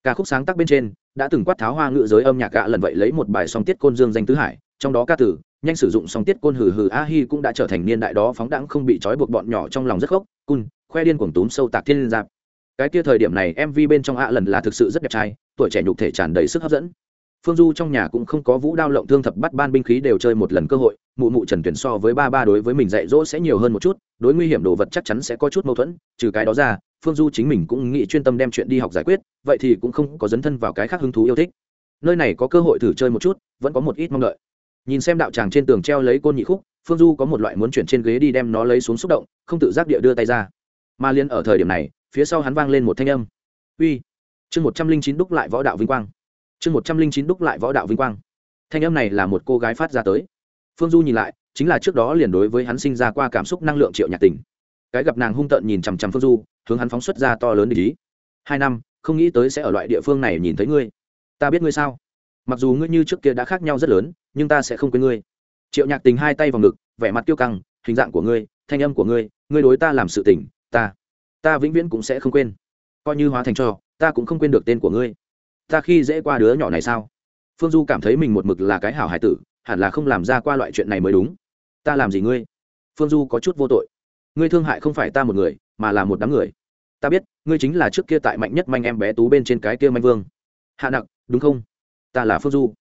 Ca khúc sáng tác bên trên, đã từng quát tháo hoa ngự giới âm nhạc gạ lần vậy lấy một bài song tiết côn dương danh tứ hải, trong đó ca tử, nhanh sử dụng song tiết côn hừ hừ a hi cũng đã trở thành niên đại đó phóng đãng không bị trói buộc bọn nhỏ trong lòng rất gốc, cun, khoe điên cuồng túm sâu tạc thiên giáp cái kia thời điểm này mv bên trong ạ lần là thực sự rất đẹp trai, tuổi trẻ nhục thể tràn đầy sức hấp dẫn. Phương du trong nhà cũng không có vũ đao lộng thương thập bắt ban binh khí đều chơi một lần cơ hội, mụ mụ trần tuyển so với ba ba đối với mình dạy dỗ sẽ nhiều hơn một chút, đối nguy hiểm đồ vật chắc chắn sẽ có chút mâu thuẫn, trừ cái đó ra, phương du chính mình cũng nghĩ chuyên tâm đem chuyện đi học giải quyết, vậy thì cũng không có dấn thân vào cái khác hứng thú yêu thích. Nơi này có cơ hội thử chơi một chút, vẫn có một ít mong đợi. Nhìn xem đạo tràng trên tường treo lấy côn nhị khúc, phương du có một loại muốn chuyển trên ghế đi đem nó lấy xuống xúc động, không tự giác địa đưa tay ra. Mà liên ở thời điểm này phía sau hắn vang lên một thanh âm. Uy, chương một trăm linh chín đúc lại võ đạo vinh quang. Chương một trăm linh chín đúc lại võ đạo vinh quang. Thanh âm này là một cô gái phát ra tới. Phương du nhìn lại, chính là trước đó liền đối với hắn sinh ra qua cảm xúc năng lượng triệu nhạc tình. Cái gặp nàng hung tợn nhìn chằm chằm phương du, hướng hắn phóng xuất ra to lớn để ý. Hai năm, không nghĩ tới sẽ ở loại địa phương này nhìn thấy ngươi. Ta biết ngươi sao? Mặc dù ngươi như trước kia đã khác nhau rất lớn, nhưng ta sẽ không quên ngươi. Triệu nhạc tình hai tay vào ngực, vẻ mặt tiêu căng, hình dạng của ngươi, thanh âm của ngươi ngươi đối ta làm sự tỉnh ta ta vĩnh viễn cũng sẽ không quên. Coi như hóa thành cho, ta cũng không quên được tên của ngươi. Ta khi dễ qua đứa nhỏ này sao? Phương du cảm thấy mình một mực là cái hảo hải tử, hẳn là không làm ra qua loại chuyện này mới đúng. Ta làm gì ngươi? Phương du có chút vô tội. Ngươi thương hại không phải ta một người, mà là một đám người. Ta biết, ngươi chính là trước kia tại mạnh nhất manh em bé tú bên trên cái kia manh vương. Hạ nặc, đúng không? Ta là phương du.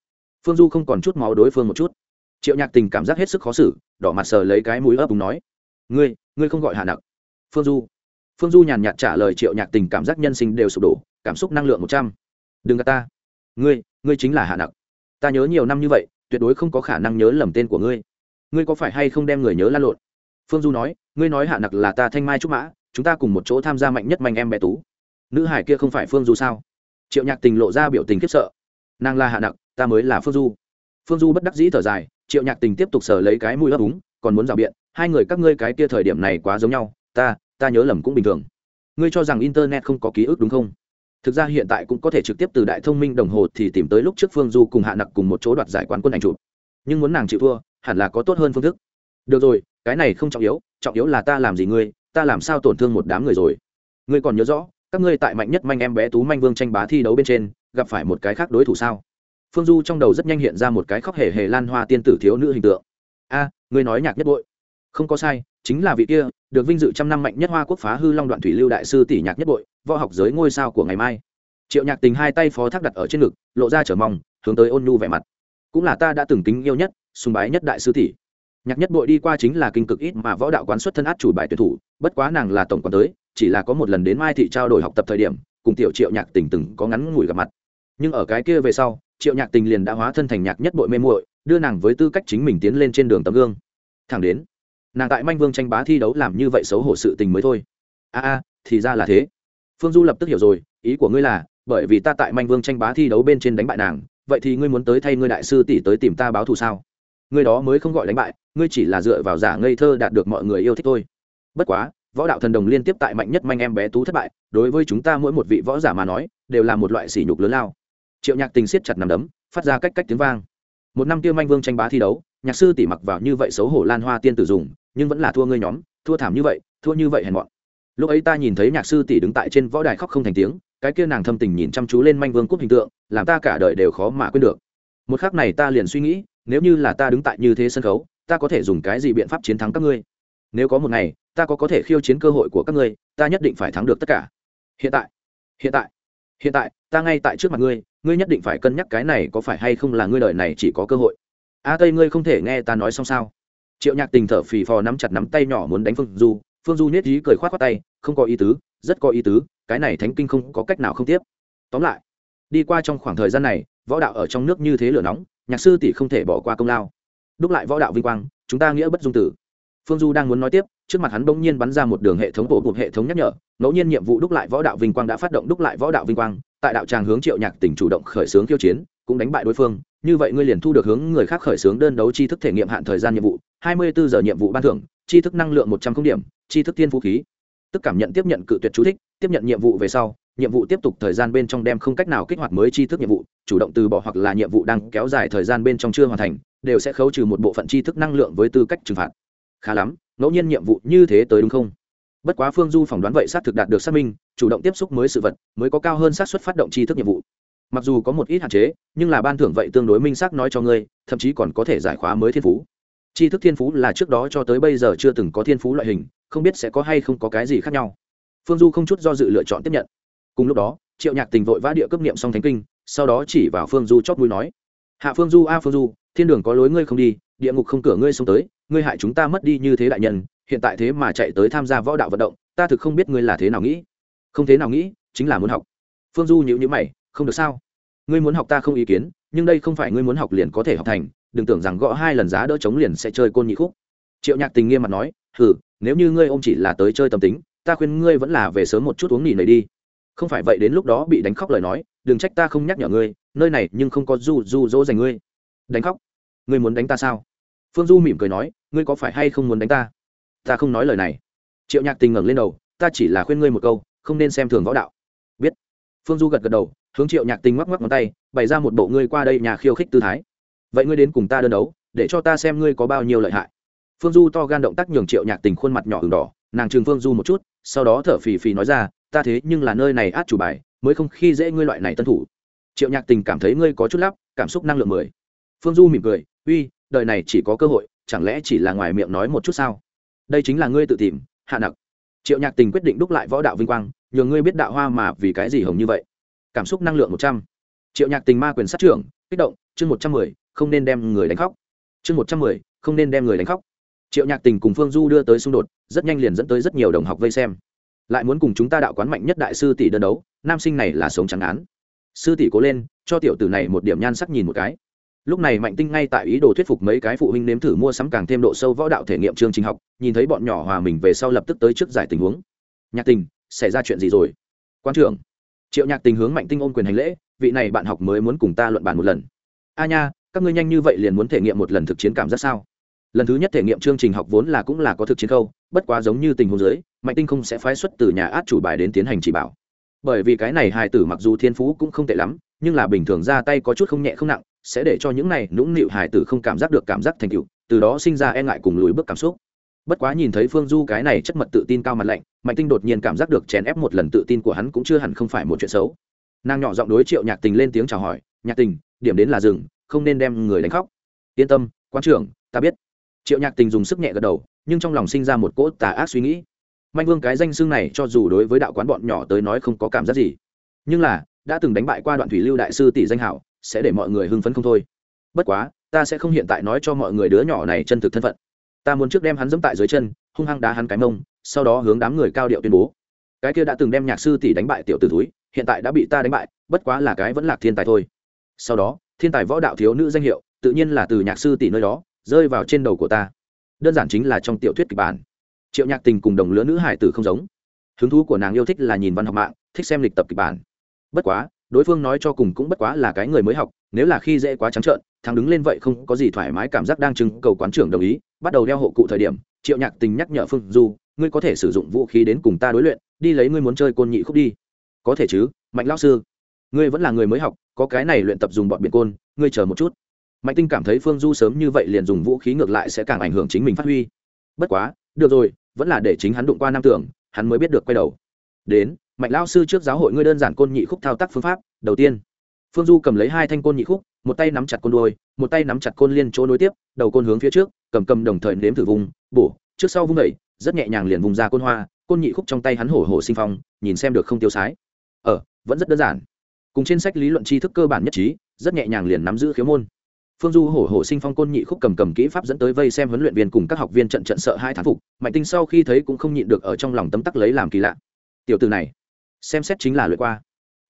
Phương du không còn chút máu đối phương một chút. Triệu nhạc tình cảm giác hết sức khó xử, đỏ mặt sờ lấy cái mũi ấp đúng nói. Ngươi ngươi không gọi hạ nặc. Phương du phương du nhàn nhạt trả lời triệu nhạc tình cảm giác nhân sinh đều sụp đổ, cảm xúc năng lượng một trăm. Đừng gạt ta. Ngươi ngươi chính là hạ nặc. Ta nhớ nhiều năm như vậy, tuyệt đối không có khả năng nhớ lầm tên của ngươi. Ngươi có phải hay không đem người nhớ lan lộn? Phương du nói, ngươi nói hạ nặc là ta thanh mai trúc mã, chúng ta cùng một chỗ tham gia mạnh nhất manh em bé tú. Nữ hải kia không phải phương du sao? Triệu nhạc tình lộ ra biểu tình khiếp sợ. Nàng là hạ nặc, ta mới là phương du. Phương du bất đắc dĩ thở dài, triệu nhạc tình tiếp tục sờ lấy cái mũi ấp úng, còn muốn rào biện, hai người các ngươi cái kia thời điểm này quá giống nhau, ta ta nhớ lầm cũng bình thường. Ngươi cho rằng internet không có ký ức đúng không? Thực ra hiện tại cũng có thể trực tiếp từ đại thông minh đồng hồ thì tìm tới lúc trước phương du cùng hạ nặc cùng một chỗ đoạt giải quán quân ảnh chụp. Nhưng muốn nàng chịu thua, hẳn là có tốt hơn phương thức. Được rồi, cái này không trọng yếu trọng yếu là ta làm gì ngươi, ta làm sao tổn thương một đám người rồi. Ngươi còn nhớ rõ, các ngươi tại mạnh nhất manh em bé tú manh vương tranh bá thi đấu bên trên, gặp phải một cái khác đối thủ sao? Phương du trong đầu rất nhanh hiện ra một cái khóc hề hề lan hoa tiên tử thiếu nữ hình tượng. A, ngươi nói nhạc nhất bội. Không có sai chính là vị kia, được vinh dự trăm năm mạnh nhất hoa quốc phá hư long đoạn thủy lưu đại sư tỷ nhạc nhất bội, võ học giới ngôi sao của ngày mai. Triệu nhạc tình hai tay phó thác đặt ở trên ngực, lộ ra trở mong, hướng tới ôn nhu vẻ mặt. Cũng là ta đã từng kính yêu nhất, sùng bái nhất đại sư tỷ. Nhạc nhất bội đi qua chính là kinh cực ít mà võ đạo quán xuất thân át chủ bài tuyển thủ, bất quá nàng là tổng quản tới, chỉ là có một lần đến mai thị trao đổi học tập thời điểm, cùng tiểu triệu nhạc tình từng có ngắn ngủi gặp mặt. Nhưng ở cái kia về sau, triệu nhạc tình liền đã hóa thân thành nhạc nhất bội mê muội, đưa nàng với tư cách chính mình tiến lên trên đường tấm gương. Thẳng đến nàng tại manh vương tranh bá thi đấu làm như vậy xấu hổ sự tình mới thôi. A a, thì ra là thế. Phương du lập tức hiểu rồi, ý của ngươi là, bởi vì ta tại manh vương tranh bá thi đấu bên trên đánh bại nàng, vậy thì ngươi muốn tới thay ngươi đại sư tỷ tới tìm ta báo thù sao? Ngươi đó mới không gọi đánh bại, ngươi chỉ là dựa vào giả ngây thơ đạt được mọi người yêu thích thôi. Bất quá, võ đạo thần đồng liên tiếp tại mạnh nhất manh em bé tú thất bại, đối với chúng ta mỗi một vị võ giả mà nói, đều là một loại sỉ nhục lớn lao. Triệu nhạc tình siết chặt nằm đấm, phát ra cách cách tiếng vang. Một năm kia manh vương tranh bá thi đấu, nhạc sư tỷ mặc vào như vậy xấu hổ lan hoa tiên tử dùng nhưng vẫn là thua ngươi nhóm, thua thảm như vậy, thua như vậy hèn mọn. Lúc ấy ta nhìn thấy nhạc sư tỷ đứng tại trên võ đài khóc không thành tiếng, cái kia nàng thâm tình nhìn chăm chú lên manh vương cúp hình tượng, làm ta cả đời đều khó mà quên được. Một khắc này ta liền suy nghĩ, nếu như là ta đứng tại như thế sân khấu, ta có thể dùng cái gì biện pháp chiến thắng các ngươi? Nếu có một ngày, ta có có thể khiêu chiến cơ hội của các ngươi, ta nhất định phải thắng được tất cả. Hiện tại hiện tại hiện tại, ta ngay tại trước mặt ngươi ngươi nhất định phải cân nhắc cái này có phải hay không là ngươi đời này chỉ có cơ hội. A tây, ngươi không thể nghe ta nói xong sao? Triệu nhạc tình thở phì phò nắm chặt nắm tay nhỏ muốn đánh phương du. Phương du nhất trí cười k h o á t khoác tay, không có ý tứ, rất có ý tứ, cái này thánh kinh không có cách nào không tiếp. Tóm lại, đi qua trong khoảng thời gian này, võ đạo ở trong nước như thế lửa nóng, nhạc sư tỷ không thể bỏ qua công lao. Đúc lại võ đạo vinh quang, chúng ta nghĩa bất dung tử. Phương du đang muốn nói tiếp, trước mặt hắn bỗng nhiên bắn ra một đường hệ thống bộ một hệ thống nhắc nhở, ngẫu nhiên nhiệm vụ đúc lại võ đạo vinh quang đã phát động đúc lại võ đạo vinh quang, tại đạo tràng hướng triệu nhạc tỉnh chủ động khởi xướng khiêu chiến cũng đánh bại đối phương, như vậy ngươi liền thu được hướng người khác khởi xướng đơn đấu chi thức thể nghiệm hạn thời gian nhiệm vụ, hai mươi bốn giờ nhiệm vụ ban thưởng chi thức năng lượng một trăm không điểm chi thức tiên vũ khí. Tức cảm nhận tiếp nhận cự tuyệt chú thích, tiếp nhận nhiệm vụ về sau, nhiệm vụ tiếp tục thời gian bên trong đem không cách nào kích hoạt mới chi thức nhiệm vụ, chủ động từ bỏ hoặc là nhiệm vụ đang kéo dài thời gian bên trong chưa hoàn thành, đều sẽ khấu trừ một bộ phận chi thức năng lượng với tư cách trừng phạt. Khá lắm, ngẫu nhiên nhiệm vụ như thế tới đúng không? Bất quá phương du phỏng đoán vậy xác thực đạt được xác minh, chủ động tiếp xúc mới sự vật, mới có cao hơn xác suất phát động chi thức nhiệm vụ mặc dù có một ít hạn chế, nhưng là ban thưởng vậy tương đối minh xác nói cho ngươi, thậm chí còn có thể giải khóa mới thiên phú. Tri thức thiên phú là trước đó cho tới bây giờ chưa từng có thiên phú loại hình, không biết sẽ có hay không có cái gì khác nhau. Phương du không chút do dự lựa chọn tiếp nhận. Cùng lúc đó, triệu nhạc tình vội vã địa cấp niệm xong thánh kinh, sau đó chỉ vào phương du chót mũi nói, hạ phương du, a phương du, thiên đường có lối ngươi không đi, địa ngục không cửa ngươi xông tới, ngươi hại chúng ta mất đi như thế đại nhân, hiện tại thế mà chạy tới tham gia võ đạo vận động, ta thực không biết ngươi là thế nào nghĩ. Không thế nào nghĩ, chính là muốn học. Phương du nhịu nhữ mày, không được sao? Ngươi muốn học ta không ý kiến, nhưng đây không phải ngươi muốn học liền có thể học thành, đừng tưởng rằng gõ hai lần giá đỡ chống liền sẽ chơi côn nhị khúc. Triệu nhạc tình nghiêm mặt nói, hừ, nếu như ngươi ô m chỉ là tới chơi tâm tính, ta khuyên ngươi vẫn là về sớm một chút uống nghỉ nầy đi. Không phải vậy đến lúc đó bị đánh khóc lời nói, đừng trách ta không nhắc nhở ngươi, nơi này nhưng không có du du dỗ dành ngươi. Đánh khóc? Ngươi muốn đánh ta sao? Phương du mỉm cười nói, ngươi có phải hay không muốn đánh ta? Ta không nói lời này. Triệu nhạc tình ngẩng lên đầu, ta chỉ là khuyên ngươi một câu, không nên xem thường võ đạo. Biết. Phương du gật gật đầu hướng triệu nhạc Tinh ngoắc ngoắc ngón tay, bày ra một bộ ngươi qua đây nhà khiêu khích tư thái. Vậy ngươi đến cùng ta đơn đấu, để cho ta xem ngươi có bao nhiêu lợi hại. Phương du to gan động tác nhường triệu nhạc tình khuôn mặt nhỏ h đỏ, nàng trường phương du một chút, sau đó thở phì phì nói ra, ta thế nhưng là nơi này át chủ bài, mới không khi dễ ngươi loại này tân thủ. Triệu nhạc tình cảm thấy ngươi có chút lắp, cảm xúc năng lượng mười. Phương du mỉm cười, uy, đời này chỉ có cơ hội, chẳng lẽ chỉ là ngoài miệng nói một chút sao? Đây chính là ngươi tự tìm, hạ nặc. Triệu nhạc tình quyết định đúc lại võ đạo vinh quang, nhường ngươi biết đạo hoa mà vì cái gì hồng như vậy cảm xúc năng lượng một trăm. Triệu nhạc tình ma quyền sát trưởng, kích động, chương một trăm mười, không nên đem người đánh khóc. Chương một trăm mười, không nên đem người đánh khóc. Triệu nhạc tình cùng phương du đưa tới xung đột, rất nhanh liền dẫn tới rất nhiều đồng học vây xem. Lại muốn cùng chúng ta đạo quán mạnh nhất đại sư tỷ đơn đấu, nam sinh này là sống trắng án. Sư tỷ cố lên, cho tiểu tử này một điểm nhan sắc nhìn một cái. Lúc này mạnh tinh ngay tại ý đồ thuyết phục mấy cái phụ huynh nếm thử mua sắm càng thêm độ sâu võ đạo thể nghiệm chương trình học, nhìn thấy bọn nhỏ hòa mình về sau lập tức tới trước giải tình huống. Nhạc tình, xảy ra chuyện gì rồi? Quan trưởng triệu nhạc tình hướng mạnh tinh ôm quyền hành lễ, vị này bạn học mới muốn cùng ta luận bàn một lần. A nha, các ngươi nhanh như vậy liền muốn thể nghiệm một lần thực chiến cảm giác sao? Lần thứ nhất thể nghiệm chương trình học vốn là cũng là có thực chiến khâu bất quá giống như tình huống dưới, mạnh tinh không sẽ phái xuất từ nhà át chủ bài đến tiến hành chỉ bảo. Bởi vì cái này hài tử mặc dù thiên phú cũng không tệ lắm, nhưng là bình thường ra tay có chút không nhẹ không nặng, sẽ để cho những này nũng nịu hài tử không cảm giác được cảm giác thành tựu, từ đó sinh ra e ngại cùng lùi bước cảm xúc. Bất quá nhìn thấy phương du cái này chất mật tự tin cao mặt lạnh mạnh tinh đột nhiên cảm giác được chèn ép một lần tự tin của hắn cũng chưa hẳn không phải một chuyện xấu. Nàng nhỏ giọng đối triệu nhạc tình lên tiếng chào hỏi, nhạc tình, điểm đến là rừng không nên đem người đánh khóc. Yên tâm, quan trưởng, ta biết. Triệu nhạc tình dùng sức nhẹ gật đầu, nhưng trong lòng sinh ra một cỗ tà ác suy nghĩ. Manh vương cái danh xưng này cho dù đối với đạo quán bọn nhỏ tới nói không có cảm giác gì, nhưng là, đã từng đánh bại qua đoạn thủy lưu đại sư tỷ danh hảo, sẽ để mọi người hưng phấn không thôi. Bất quá, ta sẽ không hiện tại nói cho mọi người đứa nhỏ này chân thực thân phận. Ta muốn trước đem hắn dẫm tại dưới chân, hung hăng đá hắn cái mông sau đó hướng đám người cao điệu tuyên bố. Cái kia đã từng đem nhạc sư tỷ đánh bại tiểu t ử túi hiện tại đã bị ta đánh bại, bất quá là cái vẫn lạc thiên tài thôi. Sau đó, thiên tài võ đạo thiếu nữ danh hiệu, tự nhiên là từ nhạc sư tỷ nơi đó, rơi vào trên đầu của ta. Đơn giản chính là trong tiểu thuyết kịch bản. Triệu nhạc tình cùng đồng lứa nữ hải tử không giống. Hứng thú của nàng yêu thích là nhìn văn học mạng, thích xem lịch tập kịch bản. Bất quá, đối phương nói cho cùng cũng bất quá là cái người mới học, nếu là khi dễ quá trắng trợn thắng đứng lên vậy không có gì thoải mái, cảm giác đang trưng cầu quán trưởng đồng ý, bắt đầu đeo hộ cụ thời điểm, triệu nhạc tình nhắc nhở phương du, ngươi có thể sử dụng vũ khí đến cùng ta đối luyện, đi lấy ngươi muốn chơi côn nhị khúc đi. Có thể chứ, mạnh lao sư. Ngươi vẫn là người mới học, có cái này luyện tập dùng bọn biển côn, ngươi chờ một chút. Mạnh tinh cảm thấy phương du sớm như vậy liền dùng vũ khí ngược lại sẽ càng ảnh hưởng chính mình phát huy. Bất quá, được rồi, vẫn là để chính hắn đụng qua nam tưởng, hắn mới biết được quay đầu. Đến, mạnh lao sư trước giáo hội ngươi đơn giản côn nhị khúc thao tác phương pháp, đầu tiên. Phương du cầm lấy hai thanh côn nhị khúc một tay nắm chặt côn đuôi, một tay nắm chặt côn liên chỗ nối tiếp đầu côn hướng phía trước cầm cầm đồng thời nếm thử vùng bổ trước sau vung đẩy rất nhẹ nhàng liền vùng ra côn hoa côn nhị khúc trong tay hắn hổ hổ sinh phong nhìn xem được không tiêu sái. Ờ vẫn rất đơn giản. Cùng trên sách lý luận tri thức cơ bản nhất trí rất nhẹ nhàng liền nắm giữ khiếu môn. Phương du hổ hổ sinh phong côn nhị khúc cầm cầm kỹ pháp dẫn tới vây xem huấn luyện viên cùng các học viên trận trận sợ hai thán phục mạnh tinh sau khi thấy cũng không nhịn được ở trong lòng tấm tắc lấy làm kỳ lạ. Tiểu từ này xem xét chính là luyện qua.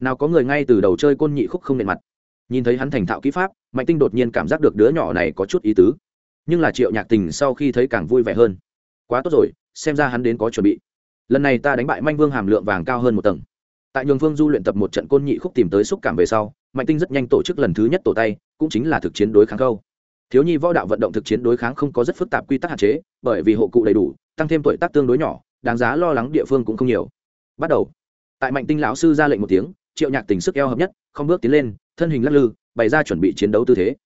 Nào có người ngay từ đầu chơi côn nhị khúc không nền mặt nhìn thấy hắn thành thạo kỹ pháp, mạnh tinh đột nhiên cảm giác được đứa nhỏ này có chút ý tứ. Nhưng là triệu nhạc tình sau khi thấy càng vui vẻ hơn. Quá tốt rồi, xem ra hắn đến có chuẩn bị. Lần này ta đánh bại manh vương hàm lượng vàng cao hơn một tầng. Tại nhường vương du luyện tập một trận côn nhị khúc tìm tới xúc cảm về sau, mạnh tinh rất nhanh tổ chức lần thứ nhất tổ tay, cũng chính là thực chiến đối kháng câu. Thiếu nhi võ đạo vận động thực chiến đối kháng không có rất phức tạp quy tắc hạn chế, bởi vì hộ cụ đầy đủ, tăng thêm tuổi tác tương đối nhỏ, đáng giá lo lắng địa phương cũng không nhiều. Bắt đầu. Tại mạnh tinh lão sư ra lệnh một tiếng, triệu nhạc tình sức eo hợp nhất không bước tiến lên, thân hình lắc lư, bày ra chuẩn bị chiến đấu tư thế.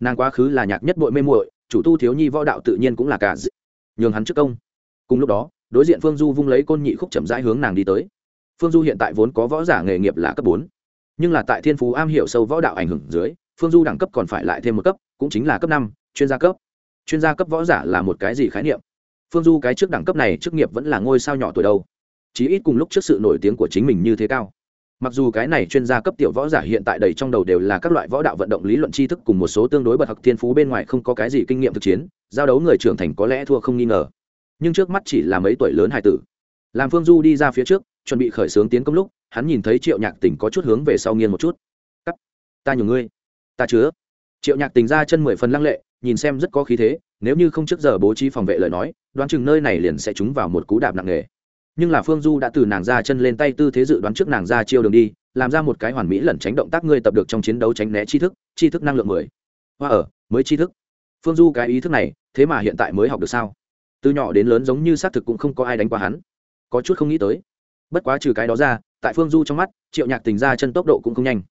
Nàng quá khứ là nhạc nhất bội mê muội, chủ tu thiếu nhi võ đạo tự nhiên cũng là cả d... nhường hắn trước công. Cùng lúc đó, đối diện phương du vung lấy côn nhị khúc chậm rãi hướng nàng đi tới. Phương du hiện tại vốn có võ giả nghề nghiệp là cấp bốn, nhưng là tại thiên phú am hiểu sâu võ đạo ảnh hưởng dưới, phương du đẳng cấp còn phải lại thêm một cấp, cũng chính là cấp năm, chuyên gia cấp. Chuyên gia cấp võ giả là một cái gì khái niệm? Phương du cái trước đẳng cấp này chức nghiệp vẫn là ngôi sao nhỏ tuổi đâu. Chí ít cùng lúc trước sự nổi tiếng của chính mình như thế cao mặc dù cái này chuyên gia cấp tiểu võ giả hiện tại đầy trong đầu đều là các loại võ đạo vận động lý luận tri thức cùng một số tương đối bậc học thiên phú bên ngoài không có cái gì kinh nghiệm thực chiến, giao đấu người trưởng thành có lẽ thua không nghi ngờ. Nhưng trước mắt chỉ là mấy tuổi lớn hải tử. Làm phương du đi ra phía trước, chuẩn bị khởi xướng tiến công lúc, hắn nhìn thấy triệu nhạc tình có chút hướng về sau nghiêng một chút. Cắt, ta nhường ngươi. Ta chứa. Triệu nhạc tình ra chân mười phần lăng lệ, nhìn xem rất có khí thế, nếu như không trước giờ bố trí phòng vệ lời nói, đoán chừng nơi này liền sẽ trúng vào một cú đạp nặng nề nhưng là phương du đã từ nàng ra chân lên tay tư thế dự đoán trước nàng ra chiêu đường đi, làm ra một cái hoàn mỹ lẩn tránh động tác ngươi tập được trong chiến đấu tránh né tri thức tri thức năng lượng mười. Hoa ở, mới tri thức. Phương du cái ý thức này, thế mà hiện tại mới học được sao? Từ nhỏ đến lớn giống như xác thực cũng không có ai đánh qua hắn. Có chút không nghĩ tới. Bất quá trừ cái đó ra, tại phương du trong mắt, triệu nhạc tình ra chân tốc độ cũng không nhanh.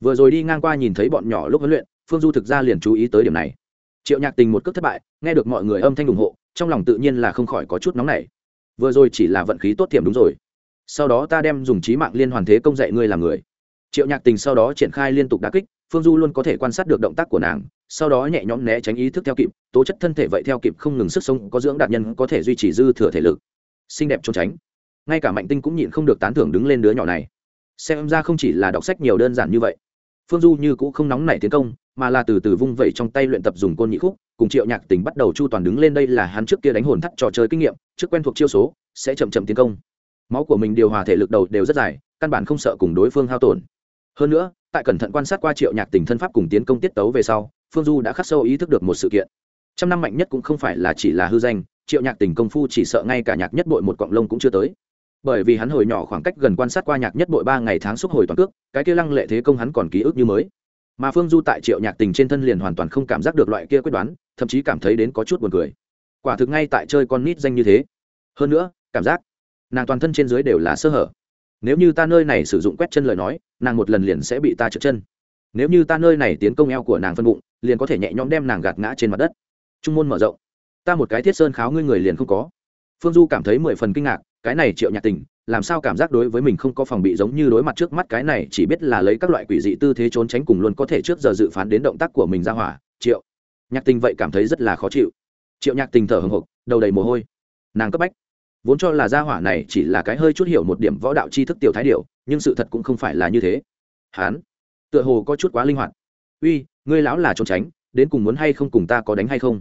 Vừa rồi đi ngang qua nhìn thấy bọn nhỏ lúc huấn luyện, phương du thực ra liền chú ý tới điểm này. Triệu nhạc tình một cước thất bại, nghe được mọi người âm thanh ủng hộ, trong lòng tự nhiên là không khỏi có chút nóng nảy vừa rồi chỉ là vận khí tốt tiềm đúng rồi. Sau đó ta đem dùng trí mạng liên hoàn thế công dạy ngươi làm người. Triệu nhạc tình sau đó triển khai liên tục đá kích, phương du luôn có thể quan sát được động tác của nàng, sau đó nhẹ nhõm né tránh ý thức theo kịp, tố chất thân thể vậy theo kịp không ngừng sức sống có dưỡng đạt nhân có thể duy trì dư thừa thể lực. Xinh đẹp trốn tránh. Ngay cả mạnh tinh cũng nhịn không được tán thưởng đứng lên đứa nhỏ này. Xem ra không chỉ là đọc sách nhiều đơn giản như vậy. Phương du như cũng không nóng nảy tiến công, mà là từ từ vung vẩy trong tay luyện tập dùng côn nhị khúc cùng triệu nhạc tình bắt đầu chu toàn đứng lên đây là hắn trước kia đánh hồn thắt trò chơi kinh nghiệm, trước quen thuộc chiêu số, sẽ chậm chậm tiến công. Máu của mình điều hòa thể lực đầu đều rất dài, căn bản không sợ cùng đối phương hao tổn. Hơn nữa, tại cẩn thận quan sát qua triệu nhạc tình thân pháp cùng tiến công tiết tấu về sau, phương du đã khắc sâu ý thức được một sự kiện. Trăm năm mạnh nhất cũng không phải là chỉ là hư danh, triệu nhạc tình công phu chỉ sợ ngay cả nhạc nhất bội một cọng lông cũng chưa tới. Bởi vì hắn hồi nhỏ khoảng cách gần quan sát qua nhạc nhất bội ba ngày tháng xúc hồi toàn cước, cái kia lăng lệ thế công hắn còn ký ức như mới. Mà phương du tại triệu nhạc tình trên thân liền hoàn toàn không cảm giác được loại kia quyết đoán thậm chí cảm thấy đến có chút buồn cười. Quả thực ngay tại chơi con nít danh như thế. Hơn nữa, cảm giác nàng toàn thân trên dưới đều là sơ hở. Nếu như ta nơi này sử dụng quét chân lời nói, nàng một lần liền sẽ bị ta trượt chân. Nếu như ta nơi này tiến công eo của nàng phân bụng, liền có thể nhẹ nhõm đem nàng gạt ngã trên mặt đất. Trung môn mở rộng. Ta một cái thiết sơn kháo ngươi người liền không có. Phương du cảm thấy mười phần kinh ngạc, cái này triệu nhạc tình, làm sao cảm giác đối với mình không có phòng bị giống như đối mặt trước mắt cái này chỉ biết là lấy các loại quỷ dị tư thế trốn tránh cùng luôn có thể trước giờ dự phán đến động tác của mình ra hỏa, triệu nhạc tình vậy cảm thấy rất là khó chịu. Triệu nhạc tình thở hồng hộc đầu đầy mồ hôi. Nàng cấp bách. Vốn cho là gia hỏa này chỉ là cái hơi chút hiểu một điểm võ đạo tri thức tiểu thái điệu nhưng sự thật cũng không phải là như thế. Hán, tựa hồ có chút quá linh hoạt. Uy, ngươi lão là trốn tránh, đến cùng muốn hay không cùng ta có đánh hay không?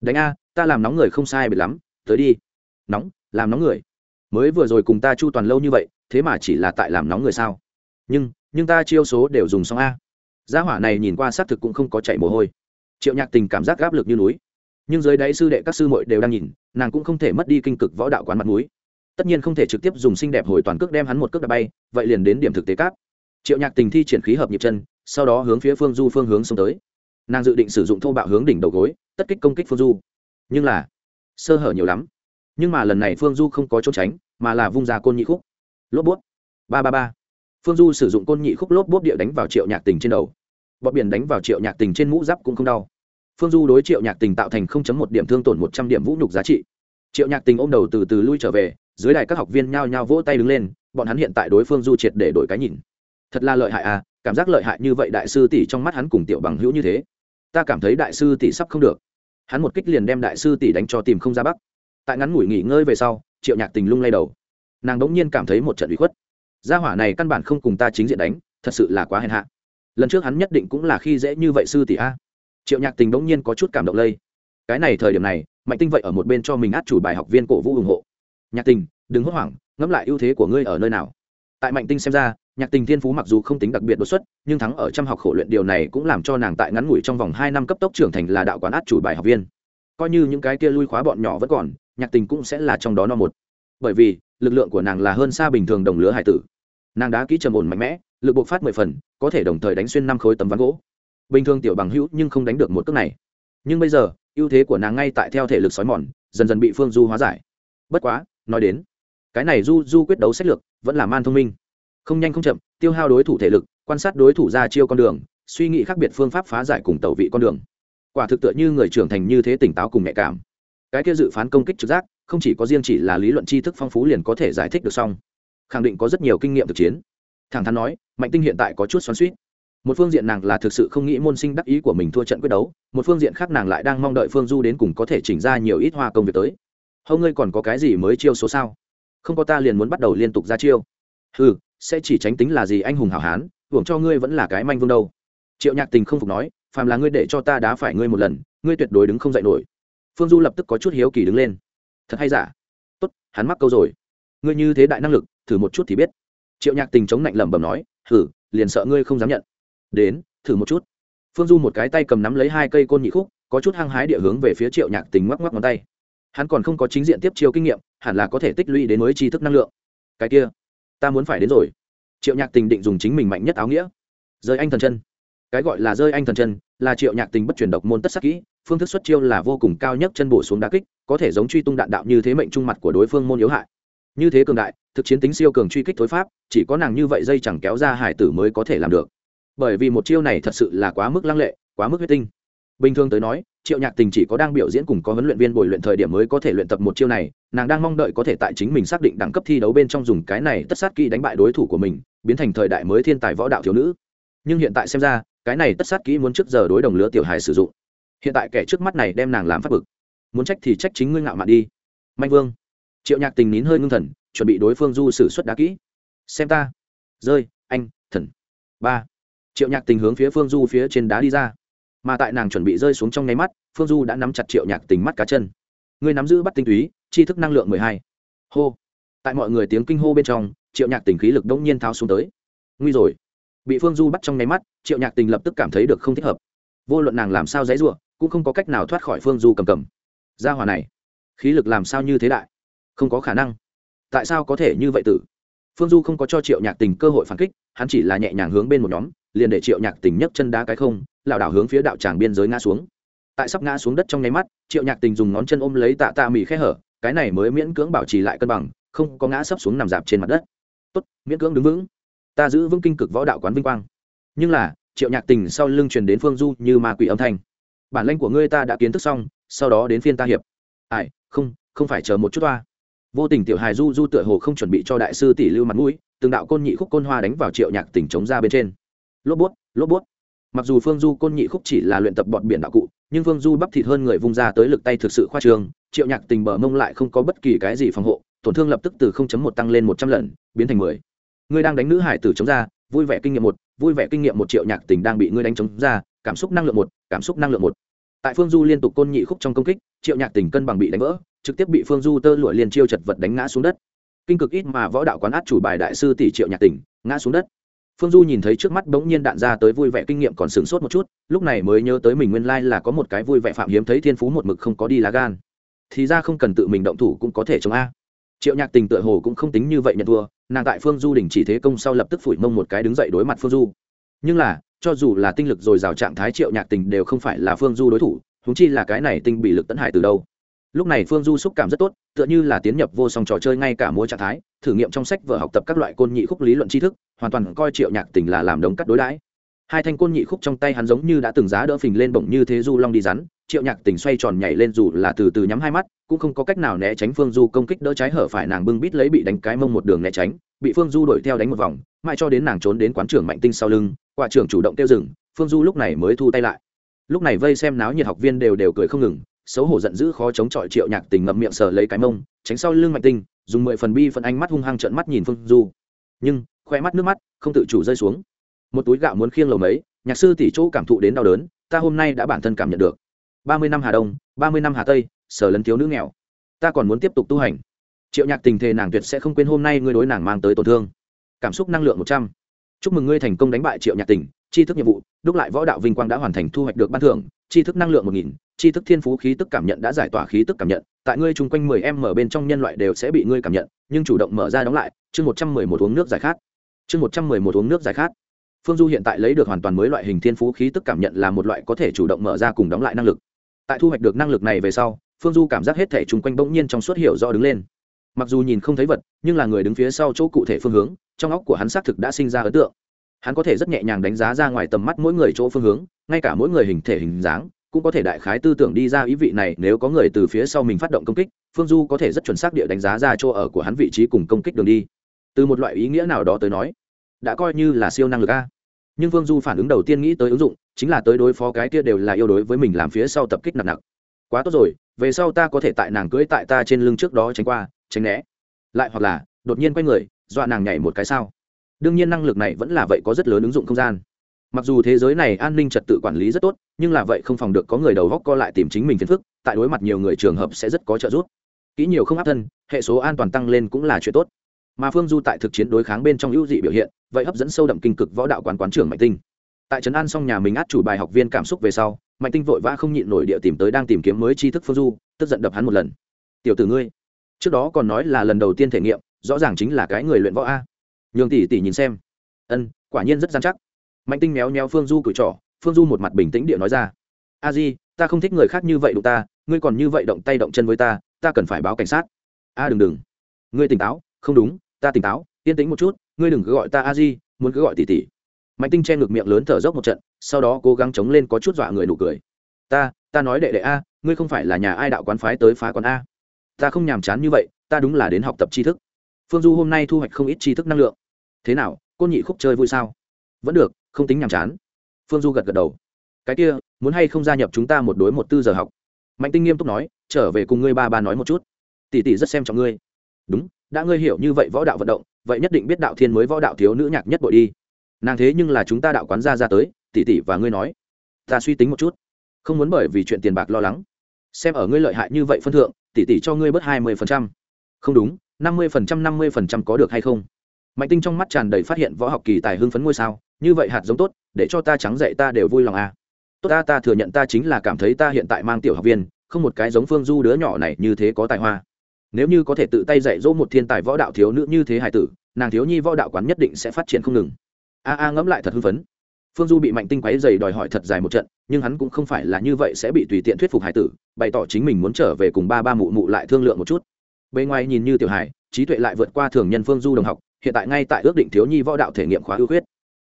Đánh a, ta làm nóng người không sai biệt lắm, tới đi. Nóng, làm nóng người. Mới vừa rồi cùng ta chu toàn lâu như vậy, thế mà chỉ là tại làm nóng người sao? Nhưng nhưng ta chiêu số đều dùng xong a. Gia hỏa này nhìn qua xác thực cũng không có chạy mồ hôi triệu nhạc tình cảm giác gáp lực như núi. Nhưng dưới đáy sư đệ các sư muội đều đang nhìn, nàng cũng không thể mất đi kinh cực võ đạo quán mặt núi tất nhiên không thể trực tiếp dùng xinh đẹp hồi toàn cước đem hắn một cước đã bay, vậy liền đến điểm thực tế cáp. Triệu nhạc tình thi triển khí hợp nhịp chân, sau đó hướng phía phương du phương hướng xông tới. Nàng dự định sử dụng thô bạo hướng đỉnh đầu gối, tất kích công kích phương du. Nhưng là, sơ hở nhiều lắm. Nhưng mà lần này phương du không có trốn tránh, mà là vung ra côn nhị khúc. Lốp bút ba ba ba. Phương du sử dụng côn nhị khúc lốp bút địa đánh vào triệu nhạc tình trên đầu bọt biển đánh vào triệu nhạc tình trên mũ giáp cũng không đau. Phương du đối triệu nhạc tình tạo thành không chấm một điểm thương tổn một trăm điểm vũ nhục giá trị. Triệu nhạc tình ôm đầu từ từ lui trở về, dưới đài các học viên nhao nhao vỗ tay đứng lên, bọn hắn hiện tại đối phương du triệt để đổi cái nhìn. Thật là lợi hại à cảm giác lợi hại như vậy đại sư tỷ trong mắt hắn cùng tiểu bằng hữu như thế. Ta cảm thấy đại sư tỷ sắp không được. Hắn một kích liền đem đại sư tỷ đánh cho tìm không ra bắc. Tại ngắn ngủi nghỉ ngơi về sau, triệu nhạc tình lung lay đầu. Nàng đ ỗ n g nhiên cảm thấy một trận bị khuất. Gia hỏa này căn bản không cùng ta chính diện đánh, thật sự là quá hèn hạ lần trước hắn nhất định cũng là khi dễ như vậy sư tỷ a. Triệu nhạc tình đ ỗ n g nhiên có chút cảm động lây. Cái này thời điểm này, mạnh tinh vậy ở một bên cho mình át chủ bài học viên cổ vũ ủng hộ. Nhạc tình, đừng hốt hoảng, ngẫm lại ưu thế của ngươi ở nơi nào. Tại mạnh tinh xem ra, nhạc tình thiên phú mặc dù không tính đặc biệt đột xuất, nhưng thắng ở trăm học khổ luyện điều này cũng làm cho nàng tại ngắn ngủi trong vòng hai năm cấp tốc trưởng thành là đạo quán át chủ bài học viên. Coi như những cái kia lui khóa bọn nhỏ vẫn còn, nhạc tình cũng sẽ là trong đó no một. Bởi vì, lực lượng của nàng là hơn xa bình thường đồng lứa hải tử nàng đá kỹ trầm ổn mạnh mẽ, lực bộc phát mười phần, có thể đồng thời đánh xuyên năm khối tấm ván gỗ. Bình thường tiểu bằng hữu nhưng không đánh được một cước này. Nhưng bây giờ, ưu thế của nàng ngay tại theo thể lực sói mòn, dần dần bị phương du hóa giải. Bất quá, nói đến, cái này du du quyết đấu sách lược vẫn là man thông minh. Không nhanh không chậm, tiêu hao đối thủ thể lực, quan sát đối thủ ra chiêu con đường, suy nghĩ khác biệt phương pháp phá giải cùng tẩu vị con đường. Quả thực tựa như người trưởng thành như thế tỉnh táo cùng nhạy cảm. Cái kia dự phán công kích trực giác, không chỉ có riêng chỉ là lý luận tri thức phong phú liền có thể giải thích được xong khẳng định có rất nhiều kinh nghiệm thực chiến. Thẳng thắn nói, mạnh tinh hiện tại có chút xoắn suýt một phương diện nàng là thực sự không nghĩ môn sinh đắc ý của mình thua trận quyết đấu, một phương diện khác nàng lại đang mong đợi phương du đến cùng có thể chỉnh ra nhiều ít hoa công việc tới. Hầu ngươi còn có cái gì mới chiêu số sao? Không có ta liền muốn bắt đầu liên tục ra chiêu. Ừ sẽ chỉ tránh tính là gì anh hùng hảo hán, hưởng cho ngươi vẫn là cái manh vương đâu. Triệu nhạc tình không phục nói, phàm là ngươi để cho ta đá phải ngươi một lần, ngươi tuyệt đối đứng không dậy nổi. Phương du lập tức có chút hiếu kỳ đứng lên. Thật hay giả? Tốt, hắn mắc câu rồi. Ngươi như thế đại năng lực thử một chút thì biết. Triệu nhạc tình chống lạnh lẩm bẩm nói thử liền sợ ngươi không dám nhận. Đến, thử một chút. Phương du một cái tay cầm nắm lấy hai cây côn nhị khúc, có chút hăng hái địa hướng về phía triệu nhạc tình ngoắc ngoắc ngón tay. Hắn còn không có chính diện tiếp chiêu kinh nghiệm, hẳn là có thể tích lũy đến mới tri thức năng lượng. Cái kia, ta muốn phải đến rồi. Triệu nhạc tình định dùng chính mình mạnh nhất áo nghĩa. Rơi anh thần chân. Cái gọi là rơi anh thần chân là triệu nhạc tình bất truyền độc môn tất sắc kỹ, phương thức xuất chiêu là vô cùng cao nhất, chân bổ xuống đá kích, có thể giống truy tung đạn đạo như thế mệnh trung mặt của đối phương môn yếu hại như thế cường đại, thực chiến tính siêu cường truy kích thối pháp, chỉ có nàng như vậy dây chẳng kéo ra hải tử mới có thể làm được. Bởi vì một chiêu này thật sự là quá mức lăng lệ, quá mức huyết tinh. Bình thường tới nói, triệu nhạc tình chỉ có đang biểu diễn cùng có huấn luyện viên bồi luyện thời điểm mới có thể luyện tập một chiêu này, nàng đang mong đợi có thể tại chính mình xác định đẳng cấp thi đấu bên trong dùng cái này tất sát kỹ đánh bại đối thủ của mình, biến thành thời đại mới thiên tài võ đạo thiếu nữ. Nhưng hiện tại xem ra, cái này tất sát kỹ muốn trước giờ đối đồng lứa tiểu hài sử dụng. Hiện tại kẻ trước mắt này đem nàng làm phát bực. Muốn trách thì trách chính ngươi ngạo mạn đi. Manh vương triệu nhạc tình nín hơi ngưng thần, chuẩn bị đối phương du sử xuất đá kỹ. Xem ta. Rơi, anh, thần. Ba. Triệu nhạc tình hướng phía phương du phía trên đá đi ra. Mà tại nàng chuẩn bị rơi xuống trong nháy mắt, phương du đã nắm chặt triệu nhạc tình mắt cá chân. Ngươi nắm giữ bắt tinh túy chi thức năng lượng mười hai. Hô. Tại mọi người tiếng kinh hô bên trong, triệu nhạc tình khí lực đông nhiên thao xuống tới. Nguy rồi. Bị phương du bắt trong nháy mắt, triệu nhạc tình lập tức cảm thấy được không thích hợp. Vô luận nàng làm sao dãy ruộng cũng không có cách nào thoát khỏi phương du cầm cầm. Gia hòa này, khí lực làm sao như thế đại? Không có khả năng. Tại sao có thể như vậy tử? Phương du không có cho triệu nhạc tình cơ hội phản kích, hắn chỉ là nhẹ nhàng hướng bên một nhóm, liền để triệu nhạc tình nhấc chân đá cái không, lảo đảo hướng phía đạo tràng biên giới ngã xuống. Tại sắp ngã xuống đất trong nháy mắt, triệu nhạc tình dùng ngón chân ôm lấy tạ tạ mì khe hở, cái này mới miễn cưỡng bảo trì lại cân bằng, không có ngã sấp xuống nằm dạp trên mặt đất. Tốt, miễn cưỡng đứng vững. Ta giữ vững kinh cực võ đạo quán vinh quang. Nhưng là, triệu nhạc tình sau lưng truyền đến phương du như ma quỷ âm thanh. Bản lanh của ngươi ta đã kiến thức xong, sau đó đến phiên ta hiệp. Ai, không không phải chờ một chút toa vô tình tiểu hài du du tựa hồ không chuẩn bị cho đại sư tỷ lưu mặt mũi, từng đạo côn nhị khúc côn hoa đánh vào triệu nhạc Tỉnh chống ra bên trên. Lốp bút lốp bút. Mặc dù phương du côn nhị khúc chỉ là luyện tập bọn biển đạo cụ, nhưng phương du bắp thịt hơn người vung ra tới lực tay thực sự khoa trương triệu nhạc tình bờ mông lại không có bất kỳ cái gì phòng hộ, tổn thương lập tức từ 0.1 tăng lên một trăm lần, biến thành mười. Ngươi đang đánh nữ hải tử chống ra, vui vẻ kinh nghiệm một, vui vẻ kinh nghiệm một triệu nhạc tình đang bị ngươi đánh chống ra, cảm xúc năng lượng một, cảm xúc năng lượng một. Tại phương du liên tục côn nhị khúc trong công kích, triệu nhạc tình cân bằng bị đánh vỡ trực tiếp bị phương du tơ lụa liền chiêu chật vật đánh ngã xuống đất. Kinh cực ít mà võ đạo quán át chủ bài đại sư tỷ triệu nhạc tình ngã xuống đất. Phương du nhìn thấy trước mắt bỗng nhiên đạn ra tới vui vẻ kinh nghiệm còn sửng sốt một chút, lúc này mới nhớ tới mình nguyên lai là có một cái vui vẻ phạm hiếm thấy thiên phú một mực không có đi lá gan. Thì ra không cần tự mình động thủ cũng có thể chống a. Triệu nhạc tình tựa hồ cũng không tính như vậy nhận thua, nàng tại phương du đình chỉ thế công sau lập tức phủi mông một cái đứng dậy đối mặt phương du. Nhưng là, cho dù là tinh lực dồi dào trạng thái triệu nhạc tình đều không phải là phương du đối thủ húng chi là cái này tinh bị lực tấn hại từ đâu lúc này phương du xúc cảm rất tốt, tựa như là tiến nhập vô song trò chơi ngay cả múa trạng thái, thử nghiệm trong sách vở học tập các loại côn nhị khúc lý luận tri thức, hoàn toàn coi triệu nhạc tình là làm đống cắt đối đãi. Hai thanh côn nhị khúc trong tay hắn giống như đã từng giá đỡ phình lên bổng như thế du long đi rắn, triệu nhạc tình xoay tròn nhảy lên dù là từ từ nhắm hai mắt, cũng không có cách nào né tránh phương du công kích đỡ trái hở phải nàng bưng bít lấy bị đánh cái mông một đường né tránh, bị phương du đuổi theo đánh một vòng, mãi cho đến nàng trốn đến quán trưởng mạnh tinh sau lưng, quả trưởng chủ động tiêu dừng, phương du lúc này mới thu tay lại. Lúc này vây xem náo nhiệt học viên đều đều cười không ngừng xấu hổ giận dữ khó chống chọi triệu nhạc tình ngậm miệng sờ lấy cái mông, tránh sau lưng mạnh tinh, dùng mười phần bi phần ánh mắt hung hăng trợn mắt nhìn phương du. Nhưng, khoe mắt nước mắt không tự chủ rơi xuống. Một túi gạo muốn khiêng lầu mấy, nhạc sư tỷ chỗ cảm thụ đến đau đớn, ta hôm nay đã bản thân cảm nhận được. Ba mươi năm hà đông, ba mươi năm hà tây, sở lấn thiếu nữ nghèo. Ta còn muốn tiếp tục tu hành. Triệu nhạc tình thề nàng tuyệt sẽ không quên hôm nay ngươi đối nàng mang tới tổn thương. Cảm xúc năng lượng một trăm. Chúc mừng ngươi thành công đánh bại triệu nhạc tình chi thức nhiệm vụ, đúc lại võ đạo vinh quang đã hoàn thành thu hoạch được ban thưởng tri thức năng lượng một nghìn, tri thức thiên phú khí tức cảm nhận đã giải tỏa khí tức cảm nhận. Tại ngươi chung quanh mười em mở bên trong nhân loại đều sẽ bị ngươi cảm nhận, nhưng chủ động mở ra đóng lại, chương một trăm mười một uống nước giải khát. Chương một trăm mười một uống nước giải khát. Phương du hiện tại lấy được hoàn toàn mới loại hình thiên phú khí tức cảm nhận là một loại có thể chủ động mở ra cùng đóng lại năng lực. Tại thu hoạch được năng lực này về sau, phương du cảm giác hết thể chung quanh bỗng nhiên trong suốt hiểu rõ đứng lên. Mặc dù nhìn không thấy vật, nhưng là người đứng phía sau chỗ cụ thể phương hướng, trong óc của hắn xác thực đã sinh ra ấn tượng hắn có thể rất nhẹ nhàng đánh giá ra ngoài tầm mắt mỗi người chỗ phương hướng, ngay cả mỗi người hình thể hình dáng, cũng có thể đại khái tư tưởng đi ra ý vị này, nếu có người từ phía sau mình phát động công kích, phương du có thể rất chuẩn xác địa đánh giá ra chỗ ở của hắn vị trí cùng công kích đường đi. Từ một loại ý nghĩa nào đó tới nói, đã coi như là siêu năng lực a. Nhưng phương du phản ứng đầu tiên nghĩ tới ứng dụng, chính là tới đối phó cái kia đều là yêu đối với mình làm phía sau tập kích nặng nặng. Quá tốt rồi, về sau ta có thể tại nàng cưỡi tại ta trên lưng trước đó tránh qua, tránh né. Lại hoặc là, đột nhiên quay người, dọa nàng nhảy một cái sao đương nhiên năng lực này vẫn là vậy có rất lớn ứng dụng không gian. Mặc dù thế giới này an ninh trật tự quản lý rất tốt, nhưng là vậy không phòng được có người đầu góc co lại tìm chính mình phiền phức, tại đối mặt nhiều người trường hợp sẽ rất có trợ giúp. Kỹ nhiều không áp thân, hệ số an toàn tăng lên cũng là chuyện tốt. Mà phương du tại thực chiến đối kháng bên trong ưu dị biểu hiện, vậy hấp dẫn sâu đậm kinh cực võ đạo quán quán trưởng mạnh tinh. Tại trấn an xong nhà mình át chủ bài học viên cảm xúc về sau, mạnh tinh vội vã không nhịn nổi địa tìm tới đang tìm kiếm mới tri thức phương du, tức giận đập hắn một lần. Tiểu tử ngươi, trước đó còn nói là lần đầu tiên thể nghiệm, rõ ràng chính là cái người luyện võ a nhường tỷ tỷ nhìn xem. Ân, quả nhiên rất gian chắc. Mạnh tinh méo méo phương du cử trỏ, phương du một mặt bình tĩnh địa nói ra. A di, ta không thích người khác như vậy đụng ta, ngươi còn như vậy động tay động chân với ta ta cần phải báo cảnh sát. A, đừng đừng. Ngươi tỉnh táo, không đúng, ta tỉnh táo, yên tĩnh một chút, ngươi đừng cứ gọi ta a di, muốn cứ gọi tỷ tỷ. Mạnh tinh che ngực miệng lớn thở dốc một trận, sau đó cố gắng chống lên có chút dọa người nụ cười. Ta ta nói đệ đệ a, ngươi không phải là nhà ai đạo quán phái tới phá quán a. Ta không nhàm chán như vậy, ta đúng là đến học tập tri thức phương du hôm nay thu hoạch không ít tri thức năng lượng. Thế nào côn nhị khúc chơi vui sao? Vẫn được, không tính nhàm chán. Phương du gật gật đầu. Cái kia, muốn hay không gia nhập chúng ta một đối một tư giờ học? Mạnh tinh nghiêm túc nói, trở về cùng ngươi ba ba nói một chút. Tỷ tỷ rất xem trọng ngươi. Đúng, đã ngươi hiểu như vậy võ đạo vận động, vậy nhất định biết đạo thiên mới võ đạo thiếu nữ nhạc nhất bội đi. Nàng thế nhưng là chúng ta đạo quán gia ra tới, tỷ tỷ và ngươi nói. Ta suy tính một chút. Không muốn bởi vì chuyện tiền bạc lo lắng. Xem ở ngươi lợi hại như vậy phân thượng, tỷ tỷ cho ngươi bớt hai mươi phần trăm. Không đúng năm mươi phần trăm, năm mươi phần trăm có được hay không? Mạnh tinh trong mắt tràn đầy phát hiện võ học kỳ tài hưng phấn ngôi sao, như vậy hạt giống tốt, để cho ta trắng dậy ta đều vui lòng à. tốt ta ta thừa nhận ta chính là cảm thấy ta hiện tại mang tiểu học viên, không một cái giống phương du đứa nhỏ này như thế có tài hoa. Nếu như có thể tự tay dạy dỗ một thiên tài võ đạo thiếu nữ như thế hài tử, nàng thiếu nhi võ đạo quán nhất định sẽ phát triển không ngừng. A a ngẫm lại thật hưng phấn. Phương du bị mạnh tinh quáy dày đòi hỏi thật dài một trận, nhưng hắn cũng không phải là như vậy sẽ bị tùy tiện thuyết phục hải tử, bày tỏ chính mình muốn trở về cùng ba ba mụ mụ lại thương lượng một chút bề ngoài nhìn như tiểu hải trí tuệ lại vượt qua thường nhân phương du đồng học, hiện tại ngay tại ước định thiếu nhi võ đạo thể nghiệm khóa ưu khuyết.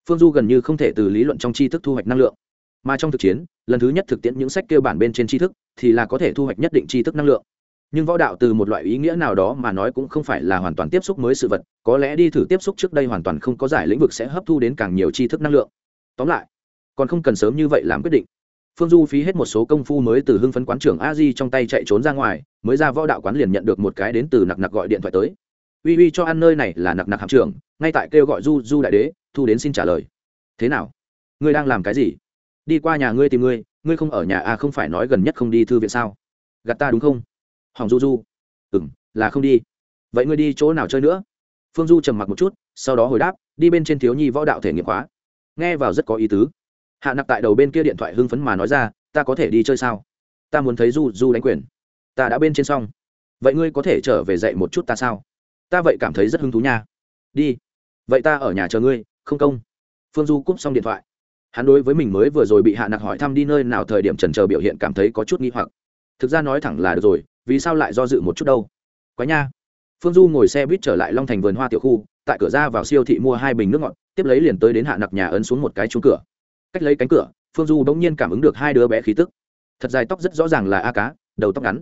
Phương du gần như không thể từ lý luận trong tri thức thu hoạch năng lượng. Mà trong thực chiến, lần thứ nhất thực tiễn những sách kêu bản bên trên tri thức, thì là có thể thu hoạch nhất định tri thức năng lượng. Nhưng võ đạo từ một loại ý nghĩa nào đó mà nói cũng không phải là hoàn toàn tiếp xúc mới sự vật, có lẽ đi thử tiếp xúc trước đây hoàn toàn không có giải lĩnh vực sẽ hấp thu đến càng nhiều tri thức năng lượng. Tóm lại, còn không cần sớm như vậy làm quyết định phương du phí hết một số công phu mới từ hưng phấn quán trưởng a di trong tay chạy trốn ra ngoài, mới ra võ đạo quán liền nhận được một cái đến từ nặc nặc gọi điện thoại tới. Uy uy cho ăn nơi này là nặc nặc hạm trưởng, ngay tại kêu gọi du du đại đế, thu đến xin trả lời. Thế nào? Ngươi đang làm cái gì? Đi qua nhà ngươi tìm ngươi ngươi không ở nhà à không phải nói gần nhất không đi thư viện sao? Gạt ta đúng không? Hỏng du du. Ừ m là không đi. Vậy ngươi đi chỗ nào chơi nữa? Phương du trầm mặc một chút, sau đó hồi đáp, đi bên trên thiếu nhi võ đạo thể nghiệm khóa. Nghe vào rất có ý tứ hạ nặc tại đầu bên kia điện thoại hưng phấn mà nói ra, ta có thể đi chơi sao? Ta muốn thấy du du đánh quyền. Ta đã bên trên xong. Vậy ngươi có thể trở về dạy một chút ta sao? Ta vậy cảm thấy rất hứng thú nha. Đi. Vậy ta ở nhà chờ ngươi, không công. Phương du cúp xong điện thoại. Hắn đối với mình mới vừa rồi bị hạ nặc hỏi thăm đi nơi nào thời điểm trần chờ biểu hiện cảm thấy có chút nghi hoặc. Thực ra nói thẳng là được rồi, vì sao lại do dự một chút đâu? Quá nha. Phương du ngồi xe buýt trở lại long thành vườn hoa tiểu khu, tại cửa ra vào siêu thị mua hai bình nước ngọt, tiếp lấy liền tới đến hạ nặc nhà ấn xuống một cái chuông cửa cách lấy cánh cửa, phương du đ ỗ n g nhiên cảm ứng được hai đứa bé khí tức. Thật dài tóc rất rõ ràng là a cá, đầu tóc ngắn.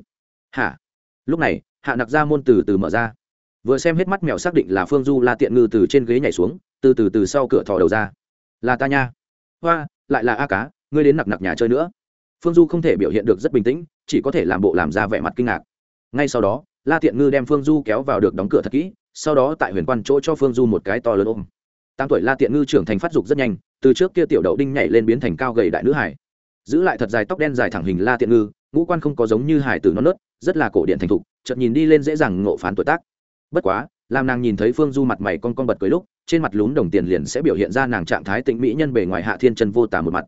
Hả? Lúc này, hạ nặc ra môn từ từ mở ra. Vừa xem hết mắt mèo xác định là phương du la tiện ngư từ trên ghế nhảy xuống, từ từ từ sau cửa thò đầu ra. Là ta nha. Hoa, lại là a cá, ngươi đến nặc nặc nhà chơi nữa. Phương du không thể biểu hiện được rất bình tĩnh, chỉ có thể làm bộ làm ra vẻ mặt kinh ngạc. Ngay sau đó, la tiện ngư đem phương du kéo vào được đóng cửa thật kỹ, sau đó tại huyền quan chỗ cho phương du một cái to lớn ôm. Tám tuổi la tiện ngư trưởng thành phát dục rất nhanh từ trước kia tiểu đậu đinh nhảy lên biến thành cao gầy đại nữ hải. Giữ lại thật dài tóc đen dài thẳng hình la tiện ngư, ngũ quan không có giống như hải tử non nớt, rất là cổ điện thành thục, chợt nhìn đi lên dễ dàng ngộ phán tuổi tác. Bất quá, làm nàng nhìn thấy phương du mặt mày con con bật cười lúc, trên mặt lún đồng tiền liền sẽ biểu hiện ra nàng trạng thái tĩnh mỹ nhân bề ngoài hạ thiên chân vô tả một mặt.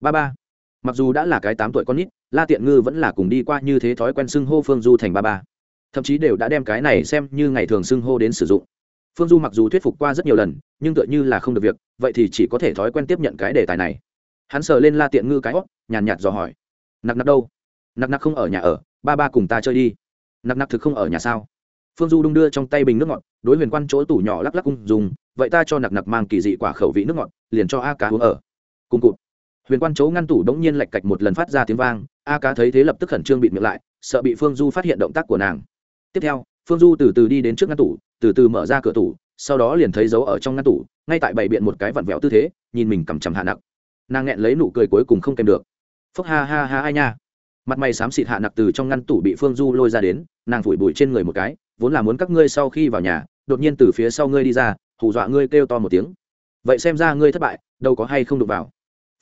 Ba ba, mặc dù đã là cái tám tuổi con nít, la tiện ngư vẫn là cùng đi qua như thế thói quen xưng hô phương du thành ba ba. Thậm chí đều đã đem cái này xem như ngày thường xưng hô đến sử dụng phương du mặc dù thuyết phục qua rất nhiều lần, nhưng tựa như là không được việc, vậy thì chỉ có thể thói quen tiếp nhận cái đề tài này. Hắn sờ lên la tiện ngư cái hót nhàn nhạt dò hỏi. Nặc nặc đâu? Nặc nặc không ở nhà ở, ba ba cùng ta chơi đi. Nặc nặc thực không ở nhà sao? Phương du đung đưa trong tay bình nước ngọt, đối huyền quan chỗ tủ nhỏ lắc lắc cung dùng vậy ta cho nặc nặc mang kỳ dị quả khẩu vị nước ngọt, liền cho a cá uống ở. Cùng cụt. Huyền quan chỗ ngăn tủ đ ố n g nhiên lạch cạch một lần phát ra tiếng vang, a cá thấy thế lập tức khẩn trương bịt miệng lại, sợ bị phương du phát hiện động tác của nàng. Tiếp theo phương du từ từ đi đến trước ngăn tủ, từ từ mở ra cửa tủ, sau đó liền thấy dấu ở trong ngăn tủ, ngay tại bày biện một cái vặn vẹo tư thế, nhìn mình cầm chằm hạ nặc. Nàng nghẹn lấy nụ cười cuối cùng không kèm được. Phúc ha ha ha ai nha. Mặt mày xám xịt hạ nặc từ trong ngăn tủ bị phương du lôi ra đến, nàng phủi bụi trên người một cái, vốn là muốn các ngươi sau khi vào nhà, đột nhiên từ phía sau ngươi đi ra, hù dọa ngươi kêu to một tiếng. Vậy xem ra ngươi thất bại, đâu có hay không đụng vào.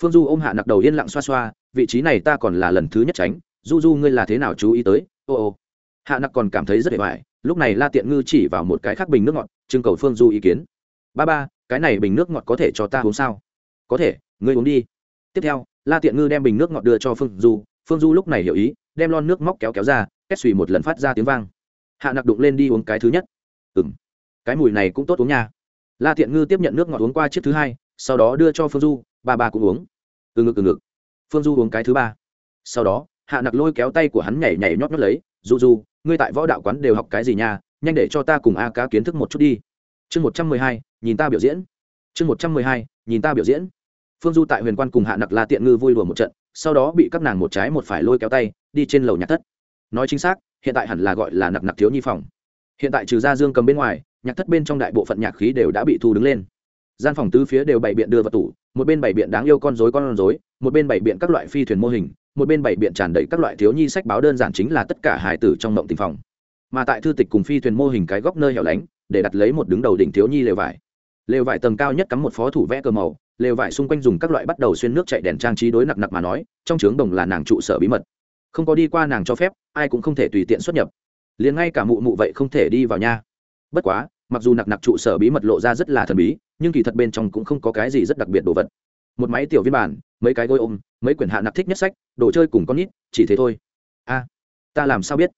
Phương du ôm hạ nặc đầu yên lặng xoa xoa, vị trí này ta còn là lần thứ nhất tránh, du du ngươi là thế nào chú ý tới? Ô ô. Hạ nặc còn cảm thấy rất hề hoài lúc này la tiện ngư chỉ vào một cái khác bình nước ngọt, trưng cầu phương du ý kiến. Ba ba, cái này bình nước ngọt có thể cho ta uống sao? Có thể, ngươi uống đi. Tiếp theo, la tiện ngư đem bình nước ngọt đưa cho phương du. Phương du lúc này hiểu ý, đem lon nước móc kéo kéo ra két xùy một lần phát ra tiếng vang. Hạ nặc đụng lên đi uống cái thứ nhất. Ừ m cái mùi này cũng tốt uống nha. La tiện ngư tiếp nhận nước ngọt uống qua chiếc thứ hai, sau đó đưa cho phương du, ba ba cũng uống. Từ ngực từ ngực. Phương du uống cái thứ ba. Sau đó, hạ nặc lôi kéo tay của hắn nhảy nhảy nhót nhót lấy du du ngươi tại võ đạo quán đều học cái gì nha, nhanh để cho ta cùng a cá kiến thức một chút đi. Chương một trăm mười hai, nhìn ta biểu diễn. Chương một trăm mười hai, nhìn ta biểu diễn. Phương du tại huyền quan cùng hạ nặc la tiện ngư vui đùa một trận, sau đó bị các nàng một trái một phải lôi kéo tay, đi trên lầu nhạc thất. Nói chính xác, hiện tại hẳn là gọi là nặc nặc thiếu nhi phòng. Hiện tại trừ ra dương cầm bên ngoài, nhạc thất bên trong đại bộ phận nhạc khí đều đã bị thu đứng lên. Gian phòng tứ phía đều bày biện đưa vào tủ, một bên bày biện đáng yêu con rối con rối, một bên bày biện các loại phi thuyền mô hình một bên bảy biện tràn đầy các loại thiếu nhi sách báo đơn giản chính là tất cả hài tử trong mộng tình phòng. Mà tại thư tịch cùng phi thuyền mô hình cái góc nơi hẻo lánh, để đặt lấy một đứng đầu đỉnh thiếu nhi lều vải. Lều vải tầng cao nhất cắm một phó thủ vẽ cờ màu, lều vải xung quanh dùng các loại bắt đầu xuyên nước chạy đèn trang trí đối nặc nặc mà nói, trong trướng đồng là nàng trụ sở bí mật. Không có đi qua nàng cho phép, ai cũng không thể tùy tiện xuất nhập. Liền ngay cả mụ mụ vậy không thể đi vào nha. Bất quá, mặc dù nặc nặc trụ sở bí mật lộ ra rất là thần bí, nhưng kỳ thật bên trong cũng không có cái gì rất đặc biệt đồ vật. Một máy tiểu viên bản mấy cái gối ôm, mấy quyển hạ nặc thích nhất sách, đồ chơi cùng con nít, chỉ thế thôi. A, ta làm sao biết?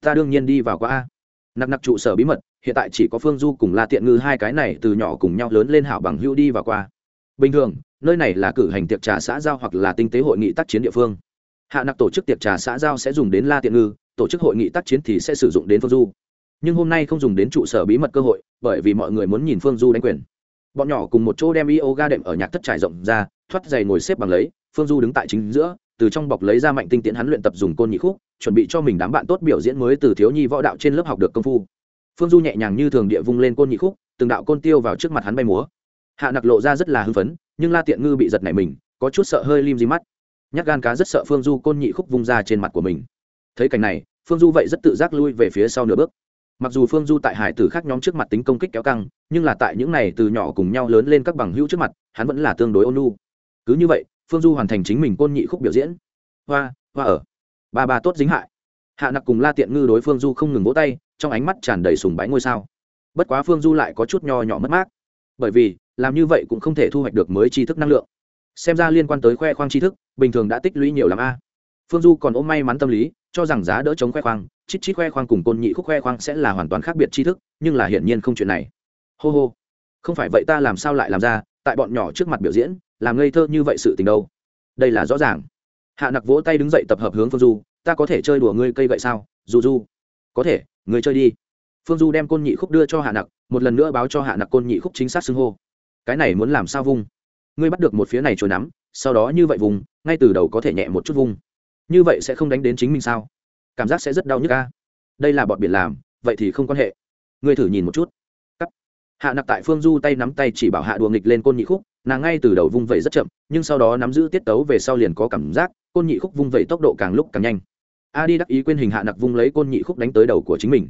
Ta đương nhiên đi vào qua a. Nặc nặc trụ sở bí mật, hiện tại chỉ có phương du cùng la tiện ngư hai cái này từ nhỏ cùng nhau lớn lên hảo bằng hữu đi vào qua. Bình thường, nơi này là cử hành tiệc trà xã giao hoặc là tinh tế hội nghị tác chiến địa phương. Hạ nặc tổ chức tiệc trà xã giao sẽ dùng đến la tiện ngư, tổ chức hội nghị tác chiến thì sẽ sử dụng đến phương du. Nhưng hôm nay không dùng đến trụ sở bí mật cơ hội, bởi vì mọi người muốn nhìn phương du đánh quyền. Bọn nhỏ cùng một chỗ đem yoga đệm ở nhạc thất trải rộng ra thoát giày ngồi xếp bằng lấy, phương du đứng tại chính giữa, từ trong bọc lấy ra mạnh tinh tiễn hắn luyện tập dùng côn nhị khúc, chuẩn bị cho mình đám bạn tốt biểu diễn mới từ thiếu nhi võ đạo trên lớp học được công phu. Phương du nhẹ nhàng như thường địa vung lên côn nhị khúc, từng đạo côn tiêu vào trước mặt hắn bay múa. Hạ nặc lộ ra rất là hưng phấn, nhưng la tiện ngư bị giật nảy mình, có chút sợ hơi lim di mắt. Nhắc gan cá rất sợ phương du côn nhị khúc vung ra trên mặt của mình. Thấy cảnh này, phương du vậy rất tự giác lui về phía sau nửa bước. Mặc dù phương du tại hải tử khác nhóm trước mặt tính công kích kéo căng, nhưng là tại những này từ nhỏ cùng nhau lớn lên các bằng hữu trước mặt, hắn vẫn là tương đối ôn lu cứ như vậy, phương du hoàn thành chính mình côn nhị khúc biểu diễn. Hoa hoa ở. Ba ba tốt dính hại. Hạ nặc cùng la tiện ngư đối phương du không ngừng vỗ tay, trong ánh mắt tràn đầy sùng bái ngôi sao. Bất quá phương du lại có chút nho nhỏ mất mát. Bởi vì, làm như vậy cũng không thể thu hoạch được mới tri thức năng lượng. Xem ra liên quan tới khoe khoang tri thức, bình thường đã tích lũy nhiều l ắ m a. Phương du còn ôm may mắn tâm lý, cho rằng giá đỡ chống khoe khoang, chít chít khoe khoang cùng côn nhị khúc khoe khoang sẽ là hoàn toàn khác biệt tri thức, nhưng là hiển nhiên không chuyện này. Hô hô. Không phải vậy ta làm sao lại làm ra tại bọn nhỏ trước mặt biểu diễn, làm ngây thơ như vậy sự tình đâu? Đây là rõ ràng. Hạ nặc vỗ tay đứng dậy tập hợp hướng phương du, ta có thể chơi đùa ngươi cây vậy sao? Du du có thể người chơi đi. Phương du đem côn nhị khúc đưa cho hạ nặc, một lần nữa báo cho hạ nặc côn nhị khúc chính xác xưng hô. Cái này muốn làm sao vung? Ngươi bắt được một phía này trồi nắm, sau đó như vậy vùng ngay từ đầu có thể nhẹ một chút vung. Như vậy sẽ không đánh đến chính mình sao? Cảm giác sẽ rất đau nhức ca đây là bọn biển làm, vậy thì không quan hệ. Ngươi thử nhìn một chút hạ nặc tại phương du tay nắm tay chỉ bảo hạ đùa nghịch lên côn nhị khúc, nàng ngay từ đầu vung vẩy rất chậm, nhưng sau đó nắm giữ tiết tấu về sau liền có cảm giác, côn nhị khúc vung vẩy tốc độ càng lúc càng nhanh. A đi đắc ý quên hình hạ nặc vung lấy côn nhị khúc đánh tới đầu của chính mình.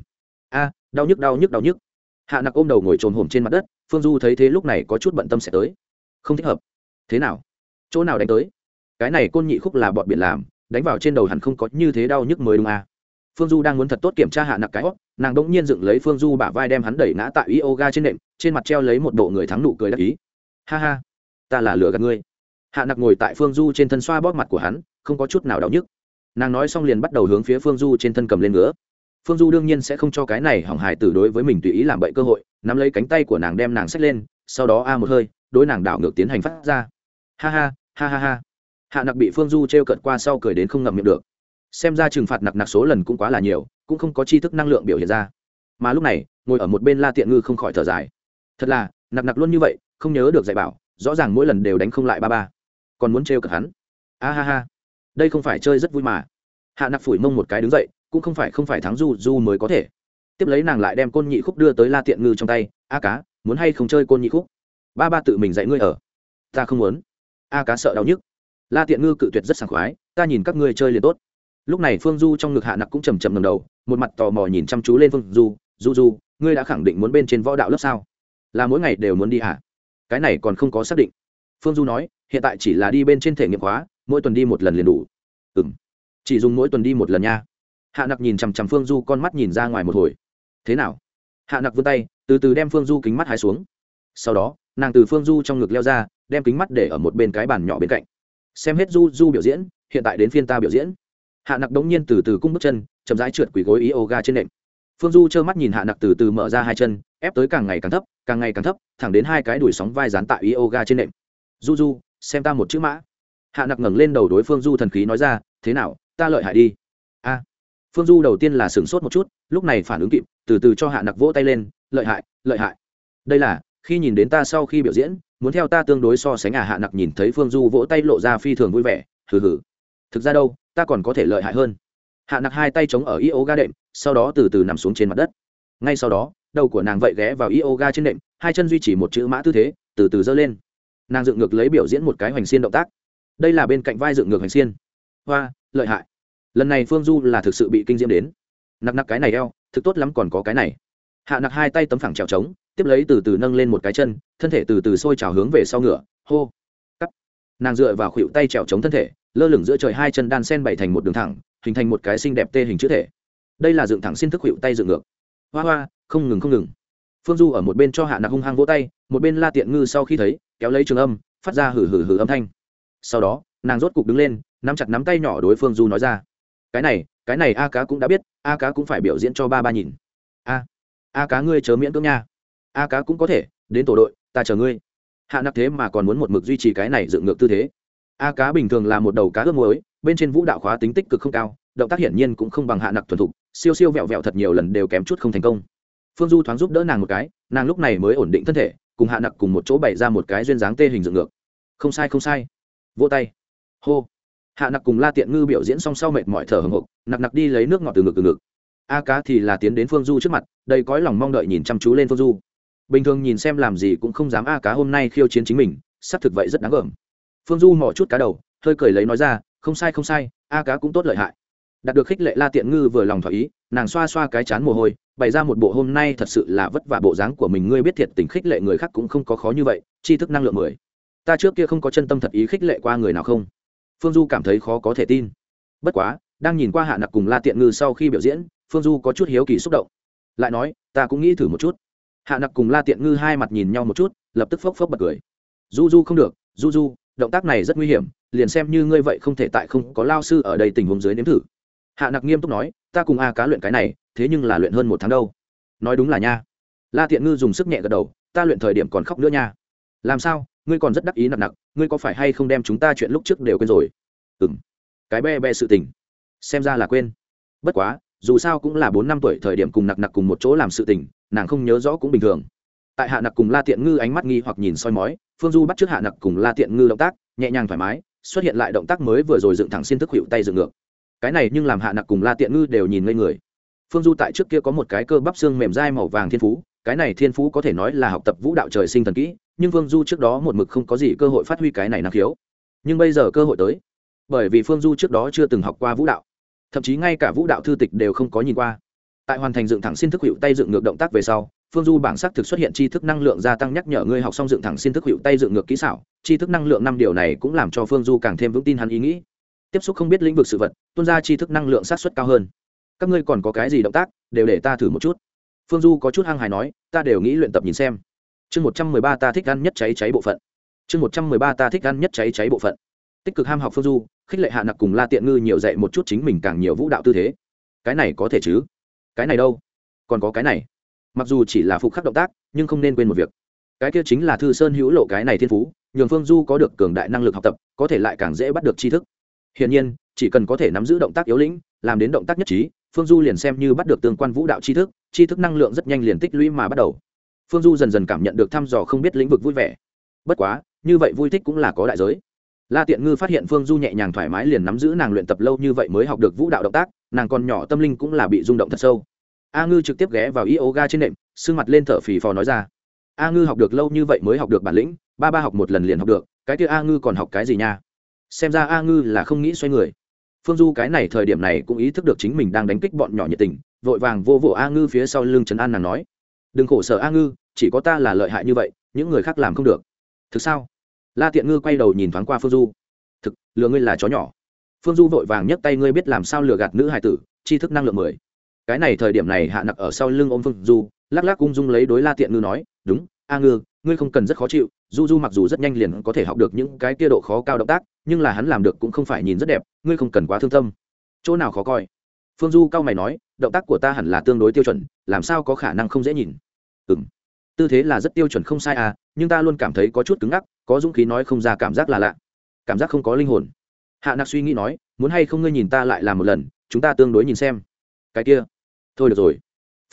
A, đau nhức đau nhức đau nhức. Hạ nặc ôm đầu ngồi trồn hổm trên mặt đất, phương du thấy thế lúc này có chút bận tâm sẽ tới. Không thích hợp. Thế nào? Chỗ nào đánh tới? Cái này côn nhị khúc là bọn biển làm, đánh vào trên đầu hẳn không có như thế đau nhức mới đúng à phương du đang muốn thật tốt kiểm tra hạ nặc cái hót nàng đ ỗ n g nhiên dựng lấy phương du bả vai đem hắn đẩy ngã tại yoga trên nệm, trên mặt treo lấy một bộ người thắng nụ cười đắc ý. Ha ha, ta là lửa gạt ngươi. Hạ nặc ngồi tại phương du trên thân xoa bóp mặt của hắn, không có chút nào đau nhức. Nàng nói xong liền bắt đầu hướng phía phương du trên thân cầm lên ngứa. Phương du đương nhiên sẽ không cho cái này hỏng hài tử đối với mình tùy ý làm bậy cơ hội, nắm lấy cánh tay của nàng đem nàng xách lên, sau đó a một hơi, đối nàng đảo ngược tiến hành phát ra. Ha ha ha ha ha. Hạ nặc bị phương du t r e o cận qua sau cười đến không ngậm miệng được xem ra trừng phạt nặc nặc số lần cũng quá là nhiều, cũng không có tri thức năng lượng biểu hiện ra. Mà lúc này, ngồi ở một bên la tiện ngư không khỏi thở dài. Thật là, nặc nặc luôn như vậy, không nhớ được dạy bảo, rõ ràng mỗi lần đều đánh không lại ba ba. Còn muốn trêu cợt hắn. A ha ha. Đây không phải chơi rất vui mà. Hạ nặc phủi mông một cái đứng dậy, cũng không phải không phải thắng du du mới có thể. Tiếp lấy nàng lại đem côn nhị khúc đưa tới la tiện ngư trong tay. A cá, muốn hay không chơi côn nhị khúc? Ba ba tự mình dạy ngươi ở. Ta không muốn. A cá sợ đau nhức. La tiện ngư cự tuyệt rất sảng khoái. Ta nhìn các ngươi chơi liền tốt lúc này phương du trong ngực hạ nặc cũng chầm chầm ngầm đầu, một mặt tò mò nhìn chăm chú lên phương du du du, ngươi đã khẳng định muốn bên trên võ đạo lớp sao? Là mỗi ngày đều muốn đi hả? Cái này còn không có xác định. Phương du nói, hiện tại chỉ là đi bên trên thể nghiệm khóa mỗi tuần đi một lần liền đủ. Ừ m chỉ dùng mỗi tuần đi một lần nha. Hạ nặc nhìn chằm chằm phương du, con mắt nhìn ra ngoài một hồi. Thế nào? Hạ nặc vươn tay, từ từ đem phương du kính mắt hai xuống. Sau đó, nàng từ phương du trong ngực leo ra, đem kính mắt để ở một bên cái bàn nhỏ bên cạnh. Xem hết du du biểu diễn, hiện tại đến phiên ta biểu diễn hạ nặc đống nhiên từ từ cung bước chân, chậm rãi trượt quỳ gối yoga trên nệm. Phương du trơ mắt nhìn hạ nặc từ từ mở ra hai chân, ép tới càng ngày càng thấp, càng ngày càng thấp, thẳng đến hai cái đuổi sóng vai dán tại yoga trên nệm. Du du, xem ta một chữ mã. Hạ nặc ngẩng lên đầu đối phương du thần khí nói ra, thế nào, ta lợi hại đi. A. Phương du đầu tiên là sửng sốt một chút, lúc này phản ứng kịp, từ từ cho hạ nặc vỗ tay lên, lợi hại lợi hại. Đây là, khi nhìn đến ta sau khi biểu diễn, muốn theo ta tương đối so sánh à hạ nặc nhìn thấy phương du vỗ tay lộ ra phi thường vui vẻ, hừ hừ. Thực ra đâu ta còn có thể lợi hại hơn. Hạ nặc hai tay chống ở yoga đệm, sau đó từ từ nằm xuống trên mặt đất. Ngay sau đó, đầu của nàng vậy ghé vào yoga trên đệm, hai chân duy trì một chữ mã tư thế, từ từ giơ lên. Nàng dựng ngược lấy biểu diễn một cái hoành xiên động tác. Đây là bên cạnh vai dựng ngược hoành xiên. Hoa, lợi hại. Lần này phương du là thực sự bị kinh diễm đến. Nặc nặc cái này eo, thực tốt lắm còn có cái này. Hạ nặc hai tay tấm phẳng trèo trống, tiếp lấy từ từ nâng lên một cái chân, thân thể từ từ sôi trào hướng về sau ngựa. Hô. Cắt. Nàng dựa vào khuỵu tay trèo chống thân thể lơ lửng giữa trời hai chân đan sen bày thành một đường thẳng, hình thành một cái xinh đẹp tê hình chữ thể. Đây là dựng thẳng xin thức hiệu tay dựng ngược. Hoa hoa, không ngừng không ngừng. Phương du ở một bên cho hạ nặc hung hăng vỗ tay, một bên la tiện ngư sau khi thấy, kéo lấy trường âm, phát ra hử hử hử âm thanh. Sau đó, nàng rốt cục đứng lên, nắm chặt nắm tay nhỏ đối phương du nói ra. Cái này cái này a cá cũng đã biết, a cá cũng phải biểu diễn cho ba ba nhìn. A a cá ngươi chớ miễn cưỡng nha. A cá cũng có thể, đến tổ đội, ta chờ ngươi. Hạ nặc thế mà còn muốn một mực duy trì cái này dựng ngược tư thế a cá bình thường là một đầu cá ướp muối, bên trên vũ đạo khóa tính tích cực không cao, động tác hiển nhiên cũng không bằng hạ nặc thuần thục, siêu siêu vẹo vẹo thật nhiều lần đều kém chút không thành công. Phương du thoáng giúp đỡ nàng một cái, nàng lúc này mới ổn định thân thể, cùng hạ nặc cùng một chỗ bày ra một cái duyên dáng tê hình dựng ngược. Không sai không sai. Vỗ tay. Hô. Hạ nặc cùng la tiện ngư biểu diễn song sau mệt mỏi thở hồng hộc, nặc nặc đi lấy nước ngọt từ ngực từ ngực. A cá thì là tiến đến phương du trước mặt, đầy cõi lòng mong đợi nhìn chăm chú lên phương du. Bình thường nhìn xem làm gì cũng không dám a cá hôm nay khiêu chiến chính mình, xác thực vậy rất đáng gờm phương du mỏ chút cá đầu, hơi cười lấy nói ra, không sai không sai, a cá cũng tốt lợi hại. Đạt được khích lệ la tiện ngư vừa lòng thỏa ý, nàng xoa xoa cái chán mồ hôi, bày ra một bộ hôm nay thật sự là vất vả bộ dáng của mình, ngươi biết thiệt tình khích lệ người khác cũng không có khó như vậy, tri thức năng lượng mười. Ta trước kia không có chân tâm thật ý khích lệ qua người nào không? Phương du cảm thấy khó có thể tin. Bất quá, đang nhìn qua hạ nặc cùng la tiện ngư sau khi biểu diễn, phương du có chút hiếu kỳ xúc động. Lại nói, ta cũng nghĩ thử một chút. Hạ nặc cùng la tiện ngư hai mặt nhìn nhau một chút, lập tức phốc phốc bật cười. Du du không được, du du động tác này rất nguy hiểm, liền xem như ngươi vậy không thể tại không có lao sư ở đây tình huống dưới nếm thử. Hạ nặc nghiêm túc nói, ta cùng a cá luyện cái này, thế nhưng là luyện hơn một tháng đâu. Nói đúng là nha. La tiện ngư dùng sức nhẹ gật đầu, ta luyện thời điểm còn khóc nữa nha. Làm sao? Ngươi còn rất đắc ý nặng nặng ngươi có phải hay không đem chúng ta chuyện lúc trước đều quên rồi? Ừ m cái be be sự tình. Xem ra là quên. Bất quá, dù sao cũng là bốn năm tuổi thời điểm cùng nặc nặc cùng một chỗ làm sự tình, nàng không nhớ rõ cũng bình thường. Tại hạ nặc cùng la tiện ngư ánh mắt nghi hoặc nhìn soi mói phương du bắt t r ư ớ c hạ nặc cùng la tiện ngư động tác, nhẹ nhàng thoải mái, xuất hiện lại động tác mới vừa rồi dựng thẳng xin thức hiệu tay dựng ngược. Cái này nhưng làm hạ nặc cùng la tiện ngư đều nhìn ngây người. Phương du tại trước kia có một cái cơ bắp xương mềm dai màu vàng thiên phú, cái này thiên phú có thể nói là học tập vũ đạo trời sinh thần kỹ, nhưng phương du trước đó một mực không có gì cơ hội phát huy cái này năng khiếu. Nhưng bây giờ cơ hội tới, bởi vì phương du trước đó chưa từng học qua vũ đạo. Thậm chí ngay cả vũ đạo thư tịch đều không có nhìn qua. Tại hoàn thành dựng thẳng xin thức hiệu tay dựng ngược động tác về sau phương du bảng sắc thực xuất hiện tri thức năng lượng gia tăng nhắc nhở ngươi học xong dựng thẳng xin thức hiệu tay dựng ngược kỹ xảo. Tri thức năng lượng năm điều này cũng làm cho phương du càng thêm vững tin hắn ý nghĩ. Tiếp xúc không biết lĩnh vực sự vật tuân ra tri thức năng lượng sát xuất cao hơn. Các ngươi còn có cái gì động tác, đều để ta thử một chút. Phương du có chút hăng hài nói, ta đều nghĩ luyện tập nhìn xem. Chương một trăm mười ba ta thích ăn nhất cháy cháy bộ phận. Chương một trăm mười ba ta thích ăn nhất cháy cháy bộ phận. Tích cực ham học phương du, khích lệ hạ nặc cùng la tiện ngư nhiều dạy một chút chính mình càng nhiều vũ đạo tư thế. Cái này có thể chứ? Cái này đâu? Còn có cái này mặc dù chỉ là phục khắc động tác, nhưng không nên quên một việc. Cái kia chính là thư sơn hữu lộ cái này thiên phú, nhường phương du có được cường đại năng lực học tập, có thể lại càng dễ bắt được tri thức. Hiển nhiên, chỉ cần có thể nắm giữ động tác yếu lĩnh, làm đến động tác nhất trí, phương du liền xem như bắt được tương quan vũ đạo tri thức tri thức năng lượng rất nhanh liền tích lũy mà bắt đầu. Phương du dần dần cảm nhận được thăm dò không biết lĩnh vực vui vẻ. Bất quá, như vậy vui thích cũng là có đại giới. La tiện ngư phát hiện phương du nhẹ nhàng thoải mái liền nắm giữ nàng luyện tập lâu như vậy mới học được vũ đạo động tác, nàng còn nhỏ tâm linh cũng là bị rung động thật sâu a ngư trực tiếp ghé vào yoga trên nệm sưng mặt lên thở phì phò nói ra. A ngư học được lâu như vậy mới học được bản lĩnh, ba ba học một lần liền học được, cái kia a ngư còn học cái gì nha? Xem ra a ngư là không nghĩ xoay người. Phương du cái này thời điểm này cũng ý thức được chính mình đang đánh kích bọn nhỏ nhiệt tình, vội vàng vô vỗ a ngư phía sau lưng trấn an nàng nói. Đừng khổ sở a ngư, chỉ có ta là lợi hại như vậy, những người khác làm không được. Thực sao? La tiện ngư quay đầu nhìn thoáng qua phương du. Thực, lừa ngươi là chó nhỏ. Phương du vội vàng nhấc tay ngươi biết làm sao lừa gạt nữ hài tử, tri thức năng lượng mười cái này thời điểm này hạ nặc ở sau lưng ôm phương du, lắc lắc ung dung lấy đối la tiện ngư nói, đúng, a ngư, ngươi không cần rất khó chịu, du du mặc dù rất nhanh liền có thể học được những cái kia độ khó cao động tác, nhưng là hắn làm được cũng không phải nhìn rất đẹp, ngươi không cần quá thương tâm. Chỗ nào khó coi? Phương du cao mày nói, động tác của ta hẳn là tương đối tiêu chuẩn, làm sao có khả năng không dễ nhìn? Ừ m tư thế là rất tiêu chuẩn không sai à nhưng ta luôn cảm thấy có chút cứng ngắc, có dũng khí nói không ra cảm giác là lạ, cảm giác không có linh hồn. Hạ nặc suy nghĩ nói, muốn hay không ngươi nhìn ta lại làm một lần, chúng ta tương đối nhìn xem. Cái kia thôi được rồi.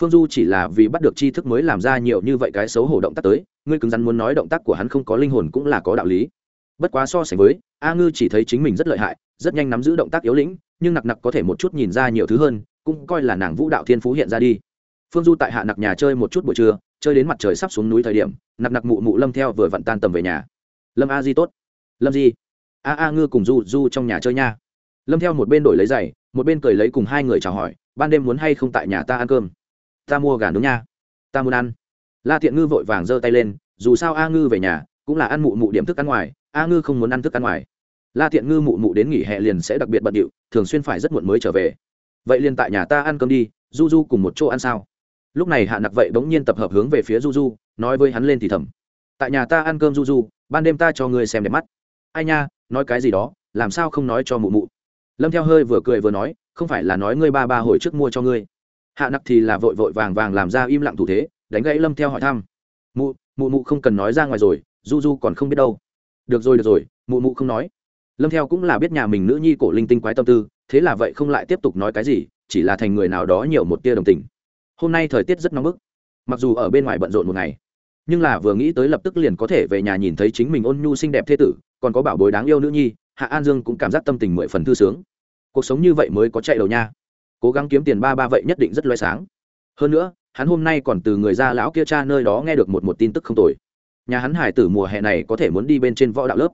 Phương du chỉ là vì bắt được tri thức mới làm ra nhiều như vậy cái xấu hổ động tác tới, ngươi cứng rắn muốn nói động tác của hắn không có linh hồn cũng là có đạo lý. Bất quá so sánh với, a ngư chỉ thấy chính mình rất lợi hại, rất nhanh nắm giữ động tác yếu lĩnh, nhưng nặc nặc có thể một chút nhìn ra nhiều thứ hơn, cũng coi là nàng vũ đạo thiên phú hiện ra đi. Phương du tại hạ nặc nhà chơi một chút buổi trưa, chơi đến mặt trời sắp xuống núi thời điểm, nặc nặc mụ mụ lâm theo vừa vặn tan tầm về nhà. Lâm a di tốt. Lâm di. A a ngư cùng du du trong nhà chơi nha. Lâm theo một bên đổi lấy giày, một bên cười lấy cùng hai người chào hỏi ban đêm muốn hay không tại nhà ta ăn cơm? Ta mua gà nướng nha. Ta muốn ăn. La thiện ngư vội vàng giơ tay lên, dù sao a ngư về nhà, cũng là ăn mụ mụ điểm thức ăn ngoài, a ngư không muốn ăn thức ăn ngoài. La thiện ngư mụ mụ đến nghỉ hè liền sẽ đặc biệt bận điệu, thường xuyên phải rất muộn mới trở về. Vậy liền tại nhà ta ăn cơm đi, du du cùng một chỗ ăn sao? Lúc này hạ nặc vậy bỗng nhiên tập hợp hướng về phía du du, nói với hắn lên thì thầm. Tại nhà ta ăn cơm du du, ban đêm ta cho ngươi xem đẹp mắt. Ai nha, nói cái gì đó, làm sao không nói cho mụ mụ? Lâm theo hơi vừa cười vừa nói không phải là nói ngươi ba ba hồi trước mua cho ngươi. Hạ nặc thì là vội vội vàng vàng làm ra im lặng thủ thế, đánh gãy lâm theo hỏi thăm. Mụ mụ mụ không cần nói ra ngoài rồi, du du còn không biết đâu. Được rồi được rồi, mụ mụ không nói. Lâm theo cũng là biết nhà mình nữ nhi cổ linh tinh quái tâm tư, thế là vậy không lại tiếp tục nói cái gì, chỉ là thành người nào đó nhiều một tia đồng tình. Hôm nay thời tiết rất nóng bức. Mặc dù ở bên ngoài bận rộn một ngày, nhưng là vừa nghĩ tới lập tức liền có thể về nhà nhìn thấy chính mình ôn nhu xinh đẹp thế tử, còn có bảo bối đáng yêu nữ nhi, hạ an dương cũng cảm giác tâm tình mười phần thư sướng cuộc sống như vậy mới có chạy đầu nha. Cố gắng kiếm tiền ba ba vậy nhất định rất loay sáng. Hơn nữa, hắn hôm nay còn từ người gia lão kia cha nơi đó nghe được một một tin tức không tồi. Nhà hắn hải tử mùa hè này có thể muốn đi bên trên võ đạo lớp.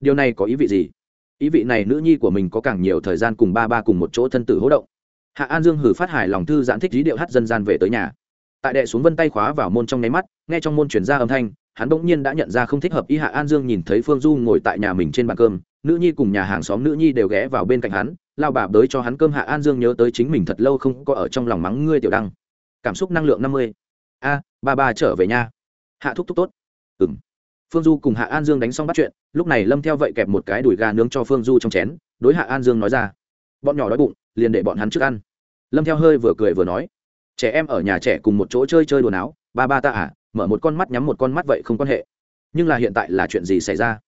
Điều này có ý vị gì? Ý vị này nữ nhi của mình có càng nhiều thời gian cùng ba ba cùng một chỗ thân tử hỗ động. Hạ an dương hử phát hải lòng thư giãn thích dí điệu hát dân gian về tới nhà. Tại đệ xuống vân tay khóa vào môn trong nháy mắt, nghe trong môn chuyển ra âm thanh, hắn bỗng nhiên đã nhận ra không thích hợp ý hạ an dương nhìn thấy phương du ngồi tại nhà mình trên bàn cơm nữ nhi cùng nhà hàng xóm nữ nhi đều ghé vào bên cạnh hắn, lao bà bới cho hắn cơm hạ an dương nhớ tới chính mình thật lâu không có ở trong lòng mắng ngươi tiểu đăng. Cảm xúc năng lượng năm mươi. A, ba ba trở về nhà hạ thúc thúc tốt. Ừ m phương du cùng hạ an dương đánh xong bắt chuyện, lúc này lâm theo vậy kẹp một cái đùi gà nướng cho phương du trong chén, đối hạ an dương nói ra. Bọn nhỏ đói bụng, liền để bọn hắn trước ăn. Lâm theo hơi vừa cười vừa nói. Trẻ em ở nhà trẻ cùng một chỗ chơi chơi đùa áo ba ba ta à mở một con mắt nhắm một con mắt vậy không quan hệ. Nhưng là hiện tại là chuyện gì xảy ra?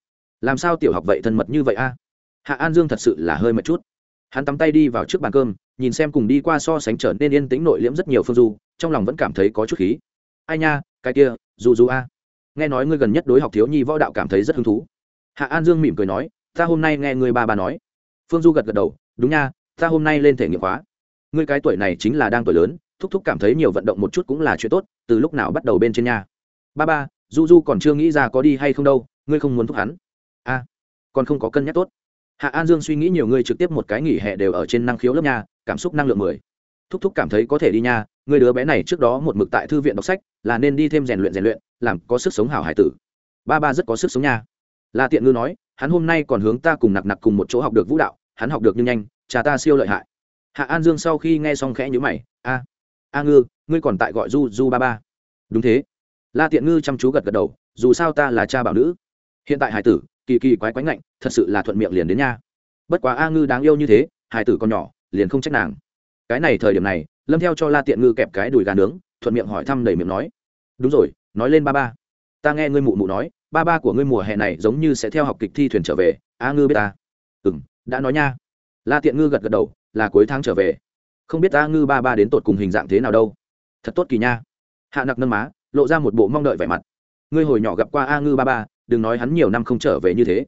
Làm sao tiểu học vậy thân mật như vậy a? Hạ an dương thật sự là hơi mệt chút. Hắn tắm tay đi vào trước bàn cơm, nhìn xem cùng đi qua so sánh trở nên yên tĩnh nội liễm rất nhiều phương du, trong lòng vẫn cảm thấy có chút khí. Ai nha, cái kia du du a. Nghe nói ngươi gần nhất đối học thiếu nhi võ đạo cảm thấy rất hứng thú. Hạ an dương mỉm cười nói, ta hôm nay nghe người ba bà nói. Phương du gật gật đầu, đúng nha, ta hôm nay lên thể nghiệm khóa. Ngươi cái tuổi này chính là đang tuổi lớn, thúc thúc cảm thấy nhiều vận động một chút cũng là chuyện tốt, từ lúc nào bắt đầu bên trên nhà ba ba, du du còn chưa nghĩ ra có đi hay không đâu, ngươi không muốn thúc hắn còn không có cân nhắc tốt. Hạ an dương suy nghĩ nhiều người trực tiếp một cái nghỉ hè đều ở trên năng khiếu lớp nhà cảm xúc năng lượng mười. Thúc thúc cảm thấy có thể đi nha, người đứa bé này trước đó một mực tại thư viện đọc sách, là nên đi thêm rèn luyện rèn luyện, làm có sức sống hảo hải tử. Ba ba rất có sức sống nha. La tiện ngư nói, hắn hôm nay còn hướng ta cùng nặc nặc cùng một chỗ học được vũ đạo, hắn học được nhưng nhanh, cha ta siêu lợi hại. Hạ an dương sau khi nghe xong khẽ nhữ mày, a a ngư, ngươi còn tại gọi du du ba ba. Đúng thế. La tiện ngư chăm chú gật gật đầu, dù sao ta là cha bảo nữ. Hiện tại hải tử kỳ kỳ quái quái ngạnh, thật sự là thuận miệng liền đến nha. Bất quá a ngư đáng yêu như thế hải tử còn nhỏ, liền không trách nàng. Cái này thời điểm này, lâm theo cho la tiện ngư kẹp cái đùi gà nướng, thuận miệng hỏi thăm đầy miệng nói, đúng rồi, nói lên ba ba. Ta nghe ngươi mụ mụ nói, ba ba của ngươi mùa hè này giống như sẽ theo học kịch thi thuyền trở về, a ngư biết ta. Ừ m đã nói nha. La tiện ngư gật gật đầu, là cuối tháng trở về. Không biết a ngư ba ba đến tột cùng hình dạng thế nào đâu. Thật tốt kỳ nha. Hạ nặc nâng má, lộ ra một bộ mong đợi vẻ mặt. Ngươi hồi nhỏ gặp qua a ngư ba ba đừng nói hắn nhiều năm không trở về như thế.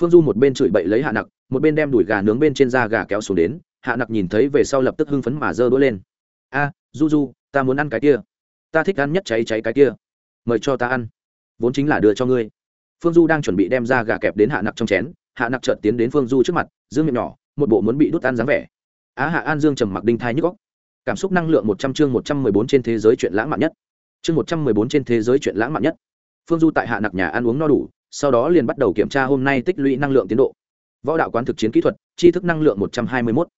Phương du một bên chửi bậy lấy hạ nặc, một bên đem đùi gà nướng bên trên da gà kéo xuống đến, hạ nặc nhìn thấy về sau lập tức hưng phấn mà giơ đũa lên. A, du du, ta muốn ăn cái kia. Ta thích ăn nhất cháy cháy cái kia. Mời cho ta ăn. Vốn chính là đưa cho ngươi. Phương du đang chuẩn bị đem ra gà kẹp đến hạ nặc trong chén, hạ nặc chợt tiến đến phương du trước mặt, dương miệng nhỏ, một bộ muốn bị đút ăn dáng vẻ. Á hạ an dương trầm mặc đinh thai nhức góc cảm xúc năng lượng một trăm chương một trăm mười bốn trên thế giới chuyện lãng mạn nhất. Chương một trăm mười bốn trên thế giới chuyện lãng mạn nhất phương du tại hạ nặc nhà ăn uống no đủ, sau đó liền bắt đầu kiểm tra hôm nay tích lũy năng lượng tiến độ. Võ đạo quán thực chiến kỹ thuật, tri thức năng lượng một trăm hai mươi mốt.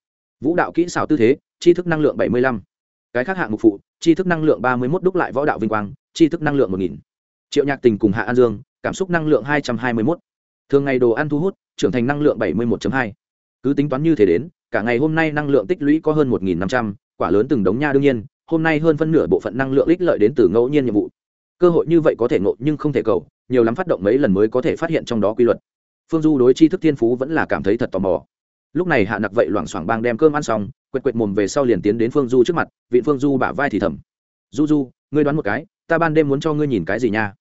Vũ đạo kỹ xảo tư thế, tri thức năng lượng bảy mươi lăm. Cái khác hạng mục phụ, tri thức năng lượng ba mươi mốt đúc lại võ đạo vinh quang, tri thức năng lượng một nghìn. Triệu nhạc tình cùng hạ an dương, cảm xúc năng lượng hai trăm hai mươi mốt. Thường ngày đồ ăn thu hút, trưởng thành năng lượng bảy mươi một hai. Cứ tính toán như thế đến, cả ngày hôm nay năng lượng tích lũy có hơn một nghìn năm trăm, quả lớn từng đống nha đương nhiên, hôm nay hơn phân nửa bộ phận năng lượng ích lợi đến từ ngẫu nhiên nhiệm vụ cơ hội như vậy có thể ngộ nhưng không thể cầu, nhiều lắm phát động mấy lần mới có thể phát hiện trong đó quy luật. Phương du đối chi thức thiên phú vẫn là cảm thấy thật tò mò. Lúc này hạ nặc vậy loảng xoảng bang đem cơm ăn xong, quệt quệt mồm về sau liền tiến đến phương du trước mặt vị phương du bả vai thì thầm. Du du, ngươi đoán một cái, ta ban đêm muốn cho ngươi nhìn cái gì nha?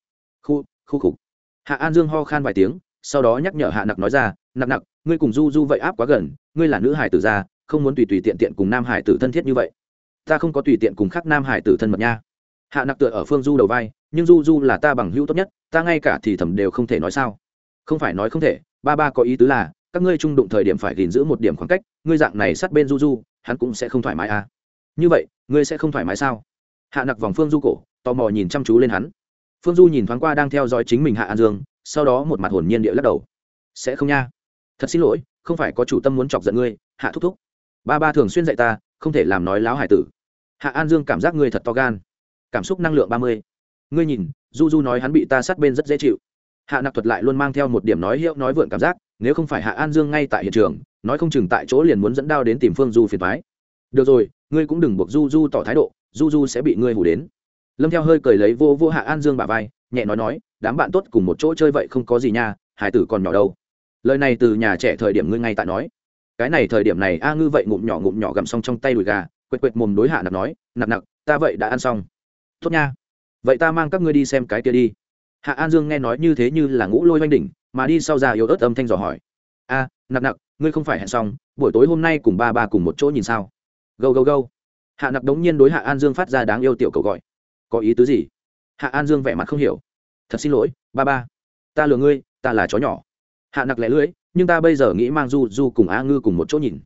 Khu khu khục. Hạ an dương ho khan vài tiếng, sau đó nhắc nhở hạ nặc nói ra, nặc nặc, ngươi cùng du du vậy áp quá gần, ngươi là nữ hải tử gia, không muốn tùy tùy tiện tiện cùng nam hải tử thân thiết như vậy. Ta không có tùy tiện cùng khác nam hải tử thân mật nha hạ nặc tựa ở phương du đầu vai, nhưng du du là ta bằng hữu tốt nhất, ta ngay cả thì thầm đều không thể nói sao. Không phải nói không thể, ba ba có ý tứ là, các ngươi trung đụng thời điểm phải gìn giữ một điểm khoảng cách, ngươi dạng này sát bên du du, hắn cũng sẽ không thoải mái à. Như vậy, ngươi sẽ không thoải mái sao? Hạ nặc vòng phương du cổ, tò mò nhìn chăm chú lên hắn. Phương du nhìn thoáng qua đang theo dõi chính mình hạ an dương, sau đó một mặt hồn nhiên địa lắc đầu. Sẽ không nha. Thật xin lỗi, không phải có chủ tâm muốn chọc giận ngươi, hạ thúc thúc. Ba ba thường xuyên dạy ta, không thể làm nói láo hải tử. Hạ an dương cảm giác ngươi thật to gan cảm xúc năng lượng ba mươi. Ngươi nhìn, du du nói hắn bị ta sát bên rất dễ chịu. Hạ nặc thuật lại luôn mang theo một điểm nói hiệu, nói vượn cảm giác, nếu không phải hạ an dương ngay tại hiện trường, nói không chừng tại chỗ liền muốn dẫn đao đến tìm phương du phiền thoái được rồi, ngươi cũng đừng buộc du du tỏ thái độ, du du sẽ bị ngươi hủ đến. Lâm theo hơi cười lấy vô vô hạ an dương bà vai, nhẹ nói nói, đám bạn tốt cùng một chỗ chơi vậy không có gì nha, hải tử còn nhỏ đâu. Lời này từ nhà trẻ thời điểm ngươi ngay tại nói. Cái này thời điểm này a ngư vậy ngụm nhỏ ngụm nhỏ gặm xong trong tay đùi gà, quệt quệt mồm đối hạ nặc nói, nặc nặc, ta vậy đã ăn xong tốt nha. Vậy ta mang các ngươi đi xem cái kia đi. Hạ an dương nghe nói như thế như là ngũ lôi oanh đỉnh, mà đi sau ra yếu ớt âm thanh dò hỏi. A, nặc nặc, ngươi không phải hẹn xong, buổi tối hôm nay cùng ba ba cùng một chỗ nhìn sao? Gâu gâu gâu. Hạ nặc đống nhiên đối hạ an dương phát ra đáng yêu tiểu cầu gọi. Có ý tứ gì? Hạ an dương vẻ mặt không hiểu. Thật xin lỗi, ba ba. Ta lừa ngươi, ta là chó nhỏ. Hạ nặc lẻ lưỡi, nhưng ta bây giờ nghĩ mang du du cùng a ngư cùng một chỗ nhìn.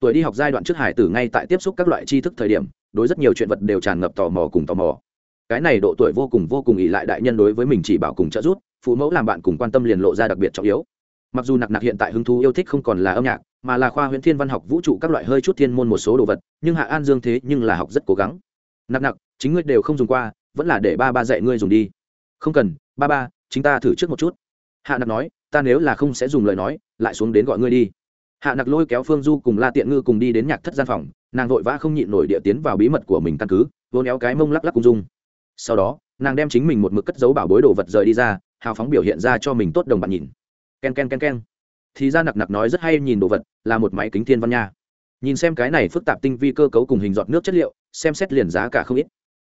Tuổi đi học giai đoạn trước hải tử ngay tại tiếp xúc các loại tri thức thời điểm, đối rất nhiều chuyện vật đều tràn ngập tò mò cùng tò mò cái này độ tuổi vô cùng vô cùng ỷ lại đại nhân đối với mình chỉ bảo cùng trợ giúp, phụ mẫu làm bạn cùng quan tâm liền lộ ra đặc biệt trọng yếu. Mặc dù nặc nặc hiện tại hứng thú yêu thích không còn là âm nhạc, mà là khoa huyễn thiên văn học vũ trụ các loại hơi chút thiên môn một số đồ vật, nhưng hạ an dương thế nhưng là học rất cố gắng. Nặc nặc, chính ngươi đều không dùng qua, vẫn là để ba ba dạy ngươi dùng đi. Không cần, ba ba, chính ta thử trước một chút. Hạ nặc nói, ta nếu là không sẽ dùng lời nói, lại xuống đến gọi ngươi đi. Hạ nặc lôi kéo phương du cùng la tiện ngư cùng đi đến nhạc thất gian phòng, nàng vội vã không nhịn nổi địa tiến vào bí mật của mình căn cứ vô néo cái mông lắc lắc cùng dung sau đó, nàng đem chính mình một mực cất dấu bảo bối đồ vật rời đi ra, hào phóng biểu hiện ra cho mình tốt đồng bạn nhìn. K e n k e n k e n k e n thì ra nặc nặc nói rất hay nhìn đồ vật, là một máy kính thiên văn nha. Nhìn xem cái này phức tạp tinh vi cơ cấu cùng hình giọt nước chất liệu, xem xét liền giá cả không ít.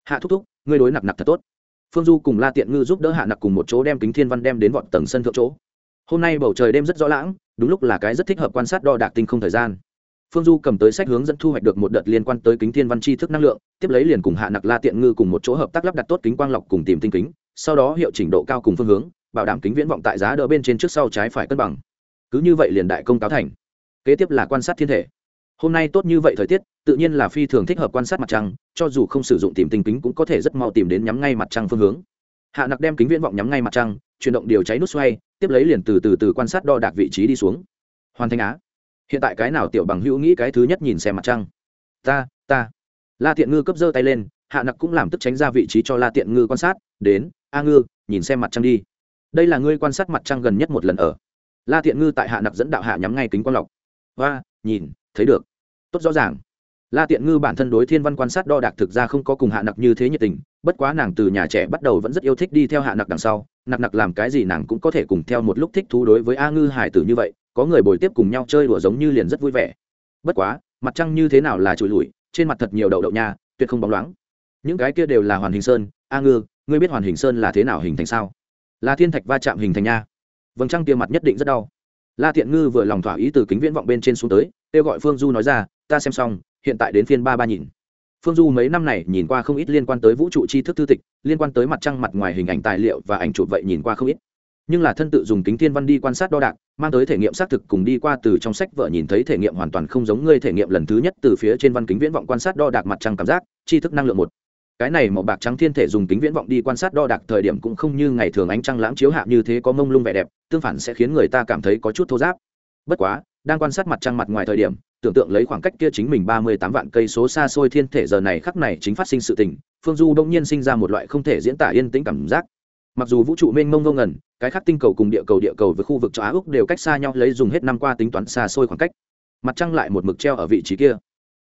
Hạ thúc thúc, ngươi đối nặc nặc thật tốt. Phương du cùng la tiện ngư giúp đỡ hạ nặc cùng một chỗ đem kính thiên văn đem đến vọt tầng sân thượng chỗ. Hôm nay bầu trời đêm rất rõ lãng, đúng lúc là cái rất thích hợp quan sát đo đạc tinh không thời gian phương du cầm tới sách hướng dẫn thu hoạch được một đợt liên quan tới kính thiên văn tri thức năng lượng, tiếp lấy liền cùng hạ nặc la tiện ngư cùng một chỗ hợp tác lắp đặt tốt kính quang lọc cùng tìm tinh kính, sau đó hiệu chỉnh độ cao cùng phương hướng, bảo đảm kính viễn vọng tại giá đỡ bên trên trước sau trái phải cân bằng. Cứ như vậy liền đại công cáo thành. Kế tiếp là quan sát thiên thể. Hôm nay tốt như vậy thời tiết, tự nhiên là phi thường thích hợp quan sát mặt trăng, cho dù không sử dụng tìm tinh kính cũng có thể rất mau tìm đến nhắm ngay mặt trăng phương hướng. Hạ nặc đem kính viễn vọng nhắm ngay mặt trăng, chuyển động điều cháy nút xoay, tiếp lấy liền từ từ từ quan sát đo đạc vị trí đi xuống. Hoàn thành á hiện tại cái nào tiểu bằng hữu nghĩ cái thứ nhất nhìn xem mặt trăng? Ta ta. La tiện ngư cấp giơ tay lên, hạ nặc cũng làm tức tránh ra vị trí cho la tiện ngư quan sát, đến, a ngư, nhìn xem mặt trăng đi. Đây là ngươi quan sát mặt trăng gần nhất một lần ở. La tiện ngư tại hạ nặc dẫn đạo hạ nhắm ngay kính quang lọc. Và nhìn, thấy được. Tốt rõ ràng. La tiện ngư bản thân đối thiên văn quan sát đo đạc thực ra không có cùng hạ nặc như thế nhiệt tình, bất quá nàng từ nhà trẻ bắt đầu vẫn rất yêu thích đi theo hạ nặc đằng sau. Nặc nặc làm cái gì nàng cũng có thể cùng theo một lúc thích thú đối với a ngư hải tử như vậy có người bồi tiếp cùng nhau chơi đùa giống như liền rất vui vẻ. Bất quá mặt trăng như thế nào là trụi lủi, trên mặt thật nhiều đậu đậu nha tuyệt không bóng loáng. Những cái kia đều là hoàn hình sơn. A ngư ngươi biết hoàn hình sơn là thế nào hình thành sao? Là thiên thạch va chạm hình thành nha. Vầng trăng kia mặt nhất định rất đau. La thiện ngư vừa lòng thỏa ý từ kính viễn vọng bên trên xuống tới kêu gọi phương du nói ra ta xem xong hiện tại đến phiên ba ba nhìn. Phương du mấy năm này nhìn qua không ít liên quan tới vũ trụ tri thức thư tịch liên quan tới mặt trăng mặt ngoài hình ảnh tài liệu và ảnh chụp vậy nhìn qua không ít nhưng là thân tự dùng kính thiên văn đi quan sát đo đạc, mang tới thể nghiệm xác thực cùng đi qua từ trong sách vợ nhìn thấy thể nghiệm hoàn toàn không giống ngươi thể nghiệm lần thứ nhất từ phía trên văn kính viễn vọng quan sát đo đạc mặt trăng cảm giác, tri thức năng lượng một. Cái này màu bạc trắng thiên thể dùng kính viễn vọng đi quan sát đo đạc thời điểm cũng không như ngày thường ánh trăng lãng chiếu hạ như thế có mông lung vẻ đẹp, tương phản sẽ khiến người ta cảm thấy có chút thô giáp bất quá, đang quan sát mặt trăng mặt ngoài thời điểm, tưởng tượng lấy khoảng cách kia chính mình ba mươi tám vạn cây số xa xôi thiên thể giờ này khắc này chính phát sinh sự tình, phương du đông nhiên sinh ra một loại không thể diễn tả yên tĩnh cảm giác. Mặc dù vũ trụ mênh mông vô ngần cái khác tinh cầu cùng địa cầu địa cầu với khu vực châu á úc đều cách xa nhau, lấy dùng hết năm qua tính toán xa xôi khoảng cách. Mặt trăng lại một mực treo ở vị trí kia.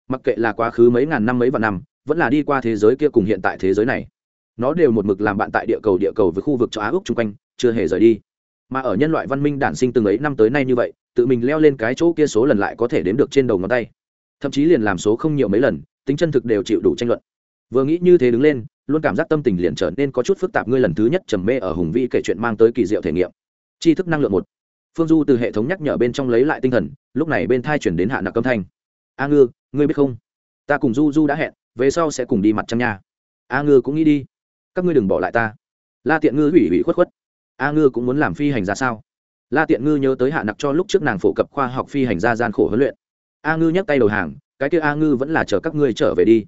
Mặc kệ là quá khứ mấy ngàn năm mấy vạn năm, vẫn là đi qua thế giới kia cùng hiện tại thế giới này. Nó đều một mực làm bạn tại địa cầu địa cầu với khu vực châu á úc chung quanh, chưa hề rời đi. Mà ở nhân loại văn minh đản sinh từng ấy năm tới nay như vậy, tự mình leo lên cái chỗ kia số lần lại có thể đếm được trên đầu ngón tay. Thậm chí liền làm số không nhiều mấy lần, tính chân thực đều chịu đủ tranh luận vừa nghĩ như thế đứng lên, luôn cảm giác tâm tình liền trở nên có chút phức tạp. Ngươi lần thứ nhất trầm mê ở hùng vĩ kể chuyện mang tới kỳ diệu thể nghiệm. Tri thức năng lượng một. Phương du từ hệ thống nhắc nhở bên trong lấy lại tinh thần, lúc này bên thai chuyển đến hạ nặc âm thanh. A ngư, ngươi biết không? Ta cùng du du đã hẹn, về sau sẽ cùng đi mặt trăng nha. A ngư cũng nghĩ đi. Các ngươi đừng bỏ lại ta. La tiện ngư hủy hủy khuất khuất. A ngư cũng muốn làm phi hành ra sao? La tiện ngư nhớ tới hạ nặc cho lúc trước nàng phổ cập khoa học phi hành ra gian khổ huấn luyện. A ngư nhắc tay đầu hàng, cái kia a ngư vẫn là chờ các ngươi trở về đi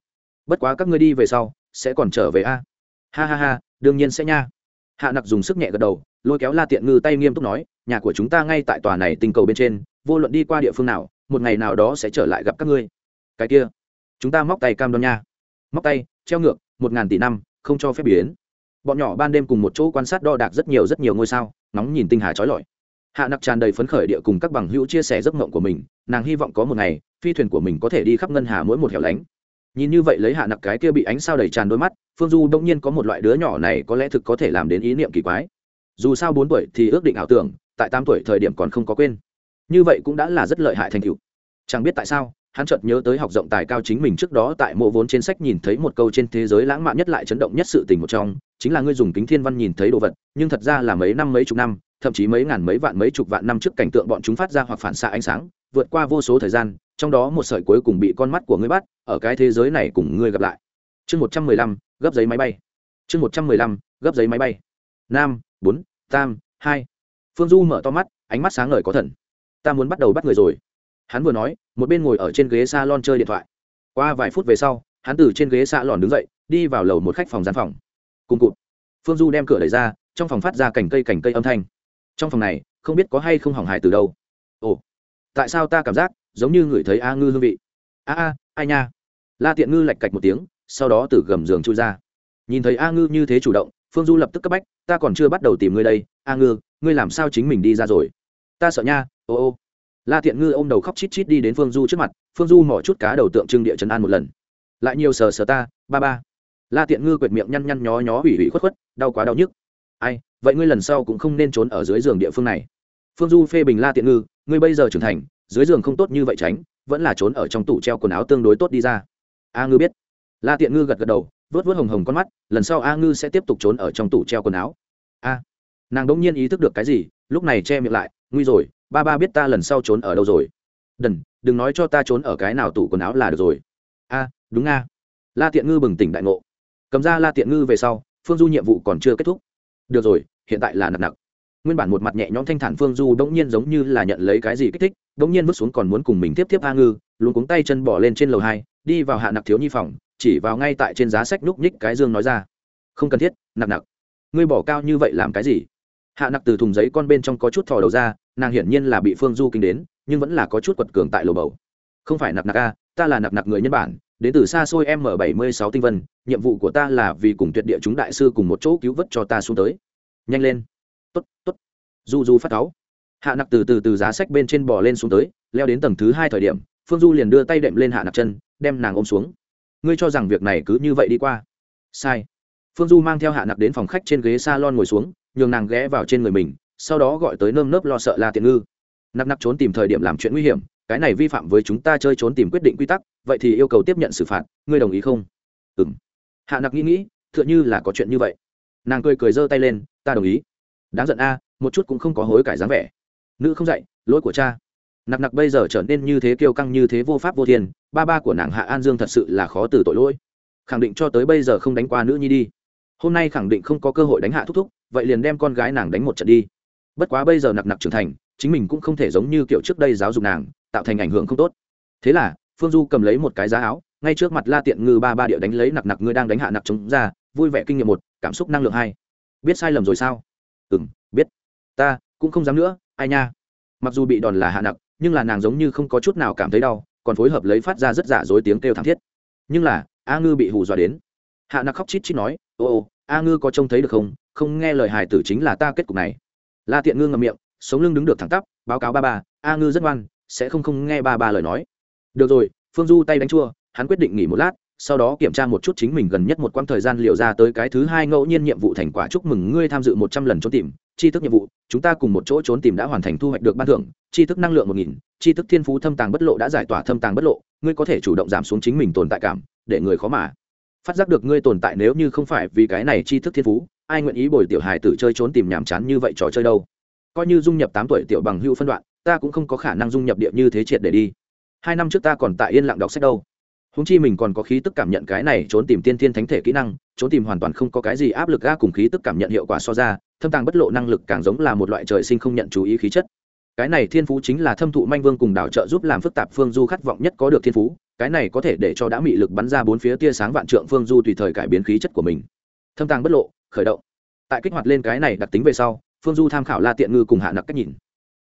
bất quá các ngươi đi về sau, sẽ còn trở về a. Ha ha ha, đương nhiên sẽ nha. Hạ nặc dùng sức nhẹ gật đầu, lôi kéo la tiện ngư tay nghiêm túc nói, nhà của chúng ta ngay tại tòa này tinh cầu bên trên, vô luận đi qua địa phương nào, một ngày nào đó sẽ trở lại gặp các ngươi. Cái kia, chúng ta móc tay cam đoan nha. Móc tay, treo ngược, một ngàn tỷ năm, không cho phép biến. Bọn nhỏ ban đêm cùng một chỗ quan sát đo đạc rất nhiều rất nhiều ngôi sao, nóng nhìn tinh hà trói lọi. Hạ nặc tràn đầy phấn khởi địa cùng các bằng hữu chia sẻ giấc mộng của mình, nàng hy vọng có một ngày, phi thuyền của mình có thể đi khắp ngân hà mỗi một hẻo lánh nhìn như vậy lấy hạ nặc cái kia bị ánh sao đầy tràn đôi mắt, phương du đông nhiên có một loại đứa nhỏ này có lẽ thực có thể làm đến ý niệm kỳ quái. Dù sao bốn tuổi thì ước định ảo tưởng, tại tám tuổi thời điểm còn không có quên. Như vậy cũng đã là rất lợi hại thành tựu. Chẳng biết tại sao, hắn chợt nhớ tới học rộng tài cao chính mình trước đó tại mộ vốn trên sách nhìn thấy một câu trên thế giới lãng mạn nhất lại chấn động nhất sự tình một trong, chính là ngươi dùng kính thiên văn nhìn thấy đồ vật, nhưng thật ra là mấy năm mấy chục năm, thậm chí mấy ngàn mấy vạn mấy chục vạn năm trước cảnh tượng bọn chúng phát ra hoặc phản xạ ánh sáng, vượt qua vô số thời gian trong đó một sợi cuối cùng bị con mắt của ngươi bắt, ở cái thế giới này cùng ngươi gặp lại. Chương một trăm mười lăm, gấp giấy máy bay. Chương một trăm mười lăm, gấp giấy máy bay. Nam, bốn, tam, hai. Phương du mở to mắt, ánh mắt sáng ngời có thần. Ta muốn bắt đầu bắt người rồi. Hắn vừa nói, một bên ngồi ở trên ghế s a lon chơi điện thoại. Qua vài phút về sau, hắn từ trên ghế salon đứng dậy, đi vào lầu một khách phòng gian phòng. Cùng cụt. Phương du đem cửa đẩy ra, trong phòng phát ra cành cây cành cây âm thanh. Trong phòng này, không biết có hay không hỏng hài từ đâu. Ồ, tại sao ta cảm giác giống như ngửi thấy a ngư hương vị. A a, ai nha? La tiện ngư lạch cạch một tiếng, sau đó từ gầm giường chui ra. Nhìn thấy a ngư như thế chủ động, phương du lập tức cấp bách, ta còn chưa bắt đầu tìm ngươi đây, a ngư, ngươi làm sao chính mình đi ra rồi? Ta sợ nha, ô ô. La tiện ngư ô m đầu khóc chít chít đi đến phương du trước mặt, phương du mỏ chút cá đầu tượng trưng địa trấn an một lần. Lại nhiều sờ sờ ta, ba ba. La tiện ngư quệt miệng nhăn nhăn nhó nhó hủy hủy khuất khuất, đau quá đau nhức. Ai, vậy ngươi lần sau cũng không nên trốn ở dưới giường địa phương này. Phương du phê bình la tiện ngư, ngươi bây giờ trưởng thành dưới giường không tốt như vậy tránh vẫn là trốn ở trong tủ treo quần áo tương đối tốt đi ra. A ngư biết. La tiện ngư gật gật đầu vớt vớt hồng hồng con mắt lần sau a ngư sẽ tiếp tục trốn ở trong tủ treo quần áo. A. Nàng đ ỗ n g nhiên ý thức được cái gì lúc này che miệng lại nguy rồi ba ba biết ta lần sau trốn ở đâu rồi. Đần đừng nói cho ta trốn ở cái nào tủ quần áo là được rồi. A đúng a, la tiện ngư bừng tỉnh đại ngộ. Cầm ra la tiện ngư về sau phương du nhiệm vụ còn chưa kết thúc. Được rồi hiện tại là nặng nặng nguyên bản một mặt nhẹ nhõm thanh thản phương du đ ỗ n g nhiên giống như là nhận lấy cái gì kích thích đ ỗ n g nhiên vứt xuống còn muốn cùng mình tiếp tiếp a ngư luôn cuống tay chân bỏ lên trên lầu hai, đi vào hạ nặc thiếu nhi phòng, chỉ vào ngay tại trên giá sách núc nhích cái dương nói ra. Không cần thiết, nặc nặc. Ngươi bỏ cao như vậy làm cái gì? Hạ nặc từ thùng giấy con bên trong có chút thò đầu ra, nàng hiển nhiên là bị phương du kinh đến, nhưng vẫn là có chút quật cường tại lầu bầu. Không phải nặc nặc a, ta là nặc nặc người nhân bản, đến từ xa xôi m bảy mươi sáu tinh vân, nhiệm vụ của ta là vì cùng tuyệt địa chúng đại sư cùng một chỗ cứu vớt cho ta xuống tới. Nhanh lên tốt tốt. Du du phát cáu, hạ nặc từ từ từ giá sách bên trên bò lên xuống tới, leo đến tầng thứ hai thời điểm, phương du liền đưa tay đệm lên hạ nặc chân, đem nàng ôm xuống. Ngươi cho rằng việc này cứ như vậy đi qua? Sai. Phương du mang theo hạ nặc đến phòng khách trên ghế s a lon ngồi xuống, nhường nàng ghé vào trên người mình, sau đó gọi tới nơm nớp lo sợ la tiện ngư. Nặc nặc trốn tìm thời điểm làm chuyện nguy hiểm, cái này vi phạm với chúng ta chơi trốn tìm quyết định quy tắc, vậy thì yêu cầu tiếp nhận xử phạt, ngươi đồng ý không? Ừ m hạ nặc nghĩ nghĩ t h ư ợ n h ư là có chuyện như vậy. Nàng cười cười giơ tay lên, ta đồng ý đáng giận a, một chút cũng không có hối cải dáng vẻ. Nữ không dạy, lỗi của cha. Nặc nặc bây giờ trở nên như thế kiêu căng, như thế vô pháp vô thiên. Ba ba của nàng hạ an dương thật sự là khó từ tội lỗi. Khẳng định cho tới bây giờ không đánh qua nữ nhi đi. Hôm nay khẳng định không có cơ hội đánh hạ thúc thúc, vậy liền đem con gái nàng đánh một trận đi. Bất quá bây giờ nặc nặc trưởng thành, chính mình cũng không thể giống như kiểu trước đây giáo dục nàng, tạo thành ảnh hưởng không tốt. Thế là, phương du cầm lấy một cái giá áo, ngay trước mặt la tiện ngư ba ba địa đánh lấy nặc nặc, ngươi đang đánh hạ nặc chống ra, vui vẻ kinh nghiệm một, cảm xúc năng lượng hai. Biết sai lầm rồi sao? Ừ m biết. Ta, cũng không dám nữa, ai nha. Mặc dù bị đòn là hạ nặc nhưng là nàng giống như không có chút nào cảm thấy đau, còn phối hợp lấy phát ra rất giả dối tiếng kêu thảm thiết. Nhưng là, a ngư bị hù dọa đến. Hạ nặc khóc chít chít nói, ô ô, a ngư có trông thấy được không? Không nghe lời hài tử chính là ta kết cục này. La tiện ngư ngậm miệng, sống lưng đứng được thẳng tắp, báo cáo ba ba, a ngư rất ngoan, sẽ không không nghe ba ba lời nói. Được rồi, phương du tay đánh chua, hắn quyết định nghỉ một lát sau đó kiểm tra một chút chính mình gần nhất một quãng thời gian liệu ra tới cái thứ hai ngẫu nhiên nhiệm vụ thành quả, chúc mừng ngươi tham dự một trăm lần trốn tìm, tri thức nhiệm vụ, chúng ta cùng một chỗ trốn tìm đã hoàn thành thu hoạch được ban thưởng, tri thức năng lượng một nghìn, tri thức thiên phú thâm tàng bất lộ đã giải tỏa thâm tàng bất lộ, ngươi có thể chủ động giảm xuống chính mình tồn tại cảm, để người khó mà phát giác được ngươi tồn tại nếu như không phải vì cái này tri thức thiên phú, ai nguyện ý bồi tiểu hài tử chơi trốn tìm nhàm chán như vậy trò chơi đâu? Coi như dung nhập tám tuổi tiểu bằng hữu phân đoạn, ta cũng không có khả năng dung nhập địa như thế triệt để đi. Hai năm trước ta còn tại yên lặng đọc sách đâu húng chi mình còn có khí tức cảm nhận cái này trốn tìm tiên thiên thánh thể kỹ năng, trốn tìm hoàn toàn không có cái gì áp lực ga cùng khí tức cảm nhận hiệu quả so ra, thâm tàng bất lộ năng lực càng giống là một loại trời sinh không nhận chú ý khí chất. Cái này thiên phú chính là thâm thụ manh vương cùng đảo trợ giúp làm phức tạp phương du khát vọng nhất có được thiên phú, cái này có thể để cho đã mị lực bắn ra bốn phía tia sáng vạn trượng phương du tùy thời cải biến khí chất của mình. Thâm tàng bất lộ, khởi động. Tại kích hoạt lên cái này đặc tính về sau, phương du tham khảo la tiện ngư cùng hạ nặc cách nhìn.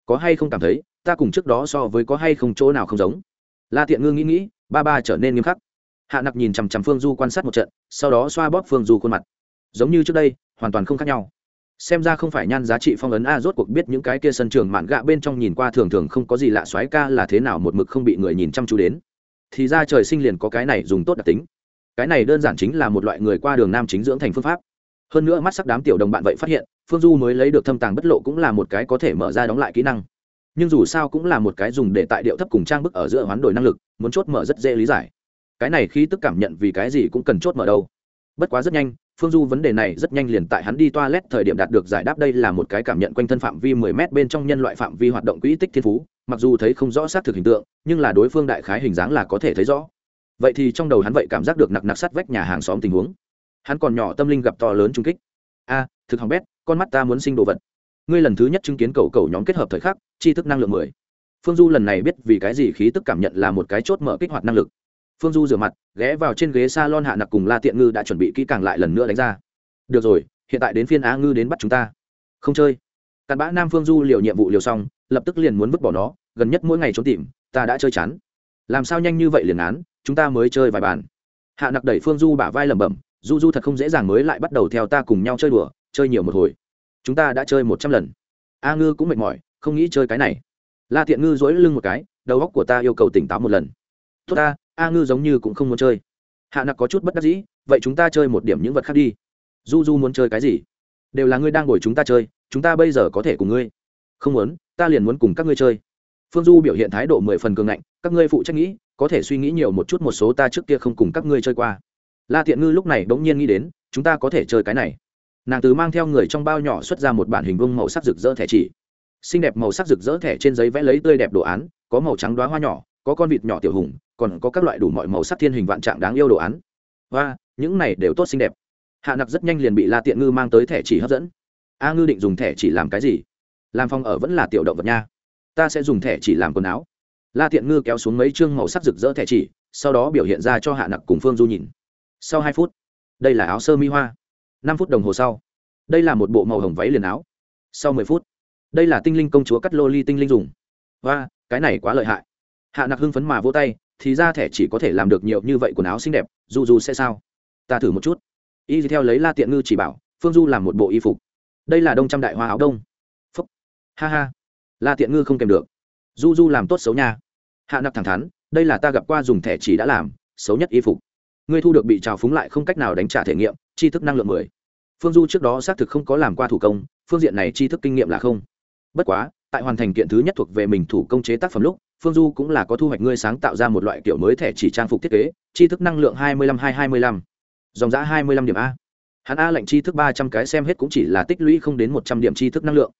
Có hay không cảm thấy, ta cùng trước đó so với có hay không chỗ nào không giống? La tiện ngư nghĩ nghĩ, ba ba trở nên nghiêm khắc. Hạ nặc nhìn chằm chằm phương du quan sát một trận, sau đó xoa bóp phương du khuôn mặt. Giống như trước đây, hoàn toàn không khác nhau. Xem ra không phải nhan giá trị phong ấn a, rốt cuộc biết những cái kia sân trường mạn gạ bên trong nhìn qua thường thường không có gì lạ xoáy ca là thế nào một mực không bị người nhìn chăm chú đến. Thì ra trời sinh liền có cái này dùng tốt đặc tính. Cái này đơn giản chính là một loại người qua đường nam chính dưỡng thành phương pháp. Hơn nữa mắt sắc đám tiểu đồng bạn vậy phát hiện, phương du mới lấy được thâm tàng bất lộ cũng là một cái có thể mở ra đóng lại kỹ năng nhưng dù sao cũng là một cái dùng để tại điệu thấp cùng trang bức ở giữa hoán đổi năng lực, muốn chốt mở rất dễ lý giải. Cái này khi tức cảm nhận vì cái gì cũng cần chốt mở đâu. Bất quá rất nhanh, phương du vấn đề này rất nhanh liền tại hắn đi toilet thời điểm đạt được giải đáp đây là một cái cảm nhận quanh thân phạm vi 10 m bên trong nhân loại phạm vi hoạt động quỹ tích thiên phú, mặc dù thấy không rõ xác thực hình tượng, nhưng là đối phương đại khái hình dáng là có thể thấy rõ. Vậy thì trong đầu hắn vậy cảm giác được nặc nặc sắt vách nhà hàng xóm tình huống. Hắn còn nhỏ tâm linh gặp to lớn trung kích. A, thực hỏng bét, con mắt ta muốn sinh đồ vật. Ngươi lần thứ nhất chứng kiến cầu cầu nhóm kết hợp thời khắc tri thức năng lượng mười. Phương du lần này biết vì cái gì khí tức cảm nhận là một cái chốt mở kích hoạt năng lực. Phương du rửa mặt, ghé vào trên ghế s a lon hạ nặc cùng la tiện ngư đã chuẩn bị kỹ càng lại lần nữa đánh ra. Được rồi, hiện tại đến phiên á ngư đến bắt chúng ta. Không chơi. Cặn bã nam phương du liều nhiệm vụ liều xong, lập tức liền muốn vứt bỏ nó, gần nhất mỗi ngày trốn tìm, ta đã chơi chán. Làm sao nhanh như vậy liền án, chúng ta mới chơi vài bàn. Hạ nặc đẩy phương du bả vai lẩm bẩm, du du thật không dễ dàng mới lại bắt đầu theo ta cùng nhau chơi đùa, chơi nhiều một hồi. Chúng ta đã chơi một trăm lần. A ngư cũng mệt mỏi không nghĩ chơi cái này. La tiện ngư dỗi lưng một cái, đầu óc của ta yêu cầu tỉnh táo một lần. Tốt ta, a ngư giống như cũng không muốn chơi. Hạ nặc có chút bất đắc dĩ, vậy chúng ta chơi một điểm những vật khác đi. Du du muốn chơi cái gì? Đều là ngươi đang ngồi chúng ta chơi, chúng ta bây giờ có thể cùng ngươi. Không muốn, ta liền muốn cùng các ngươi chơi. Phương du biểu hiện thái độ mười phần cường ngạnh, các ngươi phụ trách nghĩ, có thể suy nghĩ nhiều một chút một số ta trước kia không cùng các ngươi chơi qua. La tiện ngư lúc này bỗng nhiên nghĩ đến, chúng ta có thể chơi cái này. Nàng từ mang theo người trong bao nhỏ xuất ra một bản hình vương màu sắc rực rỡ thẻ chỉ xinh đẹp màu sắc rực rỡ thẻ trên giấy vẽ lấy tươi đẹp đồ án, có màu trắng đoá hoa nhỏ, có con vịt nhỏ tiểu hùng, còn có các loại đủ mọi màu sắc thiên hình vạn trạng đáng yêu đồ án. Và những này đều tốt xinh đẹp. Hạ nặc rất nhanh liền bị la tiện ngư mang tới thẻ chỉ hấp dẫn. A ngư định dùng thẻ chỉ làm cái gì? Làm phòng ở vẫn là tiểu động vật nha. Ta sẽ dùng thẻ chỉ làm quần áo. La tiện ngư kéo xuống mấy chương màu sắc rực rỡ thẻ chỉ, sau đó biểu hiện ra cho hạ nặc cùng phương du nhìn. Sau hai phút, đây là áo sơ mi hoa. Năm phút đồng hồ sau, đây là một bộ màu hồng váy liền áo. Sau mười phút đây là tinh linh công chúa cắt lô ly tinh linh dùng. Và cái này quá lợi hại. Hạ nặc hưng phấn mà vỗ tay, thì ra thẻ chỉ có thể làm được nhiều như vậy quần áo xinh đẹp, dù dù sẽ sao? Ta thử một chút. Y theo lấy la tiện ngư chỉ bảo, phương du làm một bộ y phục. Đây là đông trăm đại hoa áo đông. Phúc. Ha ha. La tiện ngư không kèm được. Du du làm tốt xấu nha. Hạ nặc thẳng thắn, đây là ta gặp qua dùng thẻ chỉ đã làm, xấu nhất y phục. Ngươi thu được bị trào phúng lại không cách nào đánh trả thể nghiệm, tri thức năng lượng mười. Phương du trước đó xác thực không có làm qua thủ công, phương diện này tri thức kinh nghiệm là không bất quá, tại hoàn thành kiện thứ nhất thuộc về mình thủ công chế tác phẩm lúc, phương du cũng là có thu hoạch ngươi sáng tạo ra một loại kiểu mới thẻ chỉ trang phục thiết kế chi thức năng lượng hai mươi lăm hai hai mươi lăm. Dòng giã hai mươi lăm điểm a. Hắn a lệnh chi thức ba trăm cái xem hết cũng chỉ là tích lũy không đến một trăm điểm chi thức năng lượng.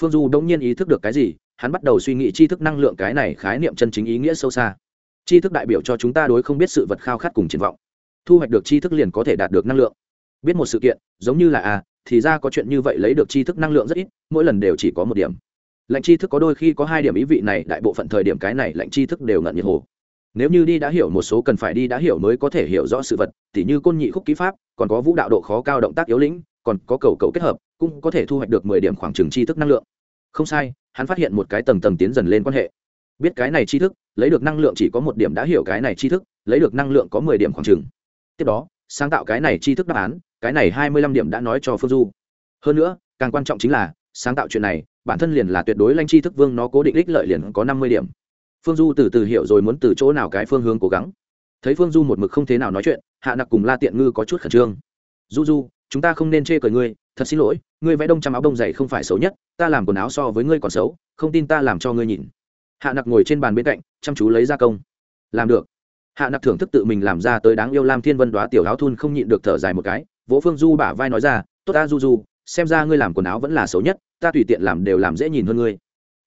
Phương du đông nhiên ý thức được cái gì, hắn bắt đầu suy nghĩ chi thức năng lượng cái này khái niệm chân chính ý nghĩa sâu xa. Chi thức đại biểu cho chúng ta đối không biết sự vật khao khát cùng triển vọng. Thu hoạch được tri thức liền có thể đạt được năng lượng. Biết một sự kiện, giống như là a thì ra có chuyện như vậy lấy được tri thức năng lượng rất ít, mỗi lần đều chỉ có một điểm. Lệnh tri thức có đôi khi có hai điểm ý vị này, đại bộ phận thời điểm cái này lệnh tri thức đều ngận nhiệt hồ. Nếu như đi đã hiểu một số cần phải đi đã hiểu mới có thể hiểu rõ sự vật, tỉ như côn nhị khúc ký pháp, còn có vũ đạo độ khó cao động tác yếu lĩnh, còn có cầu cầu kết hợp, cũng có thể thu hoạch được mười điểm khoảng trừng tri thức năng lượng. Không sai, hắn phát hiện một cái tầng tầng tiến dần lên quan hệ. Biết cái này tri thức, lấy được năng lượng chỉ có một điểm đã hiểu cái này tri thức, lấy được năng lượng có mười điểm khoảng trừng tiếp đó, sáng tạo cái này tri thức đáp án cái này hai mươi lăm điểm đã nói cho phương du. Hơn nữa, càng quan trọng chính là, sáng tạo chuyện này, bản thân liền là tuyệt đối lanh chi thức vương, nó cố định ích lợi liền có năm mươi điểm. Phương du từ từ hiểu rồi muốn từ chỗ nào cái phương hướng cố gắng. Thấy phương du một mực không thế nào nói chuyện, hạ nặc cùng la tiện ngư có chút khẩn trương. Du du, chúng ta không nên chê cười ngươi, thật xin lỗi, ngươi vẽ đông trăm áo đông dày không phải xấu nhất, ta làm quần áo so với ngươi còn xấu, không tin ta làm cho ngươi nhìn. Hạ nặc ngồi trên bàn bên cạnh, chăm chú lấy ra công. Làm được. Hạ nặc thưởng thức tự mình làm ra tới đáng yêu lam thiên vân đoá tiểu áo thun không nhịn được thở dài một cái vỗ phương du bả vai nói ra, tốt ta, du du, xem ra ngươi làm quần áo vẫn là xấu nhất, ta tùy tiện làm đều làm dễ nhìn hơn ngươi.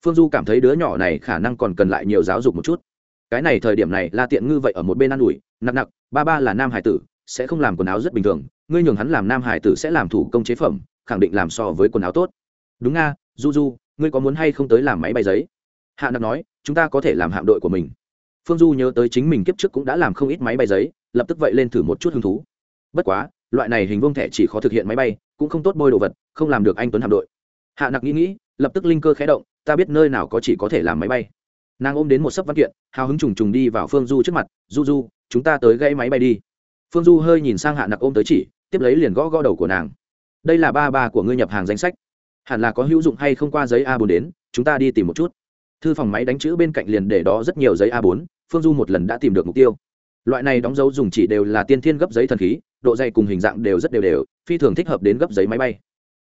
Phương du cảm thấy đứa nhỏ này khả năng còn cần lại nhiều giáo dục một chút. Cái này thời điểm này, la tiện ngư vậy ở một bên ă n ủi nặng nặng ba ba là nam hải tử, sẽ không làm quần áo rất bình thường, ngươi nhường hắn làm nam hải tử sẽ làm thủ công chế phẩm, khẳng định làm so với quần áo tốt. Đúng nga, du du, ngươi có muốn hay không tới làm máy bay giấy? Hạ nặc nói, chúng ta có thể làm hạm đội của mình. Phương du nhớ tới chính mình kiếp trước cũng đã làm không ít máy bay giấy, lập tức vậy lên thử một chút hứng thú. Bất quá loại này hình vuông thẻ chỉ khó thực hiện máy bay, cũng không tốt bôi đồ vật, không làm được anh tuấn hạm đội. Hạ nặc nghĩ nghĩ, lập tức linh cơ khé động, ta biết nơi nào có chỉ có thể làm máy bay. Nàng ôm đến một sấp văn kiện, hào hứng trùng trùng đi vào phương du trước mặt, du du, chúng ta tới gãy máy bay đi. Phương du hơi nhìn sang hạ nặc ôm tới chỉ, tiếp lấy liền gõ gõ đầu của nàng. Đây là ba ba của ngươi nhập hàng danh sách. Hẳn là có hữu dụng hay không qua giấy a 4 đến, chúng ta đi tìm một chút. Thư phòng máy đánh chữ bên cạnh liền để đó rất nhiều giấy a 4 phương du một lần đã tìm được mục tiêu. Loại này đóng dấu dùng chỉ đều là tiên thiên gấp giấy thần khí độ dày cùng hình dạng đều rất đều đều, phi thường thích hợp đến gấp giấy máy bay.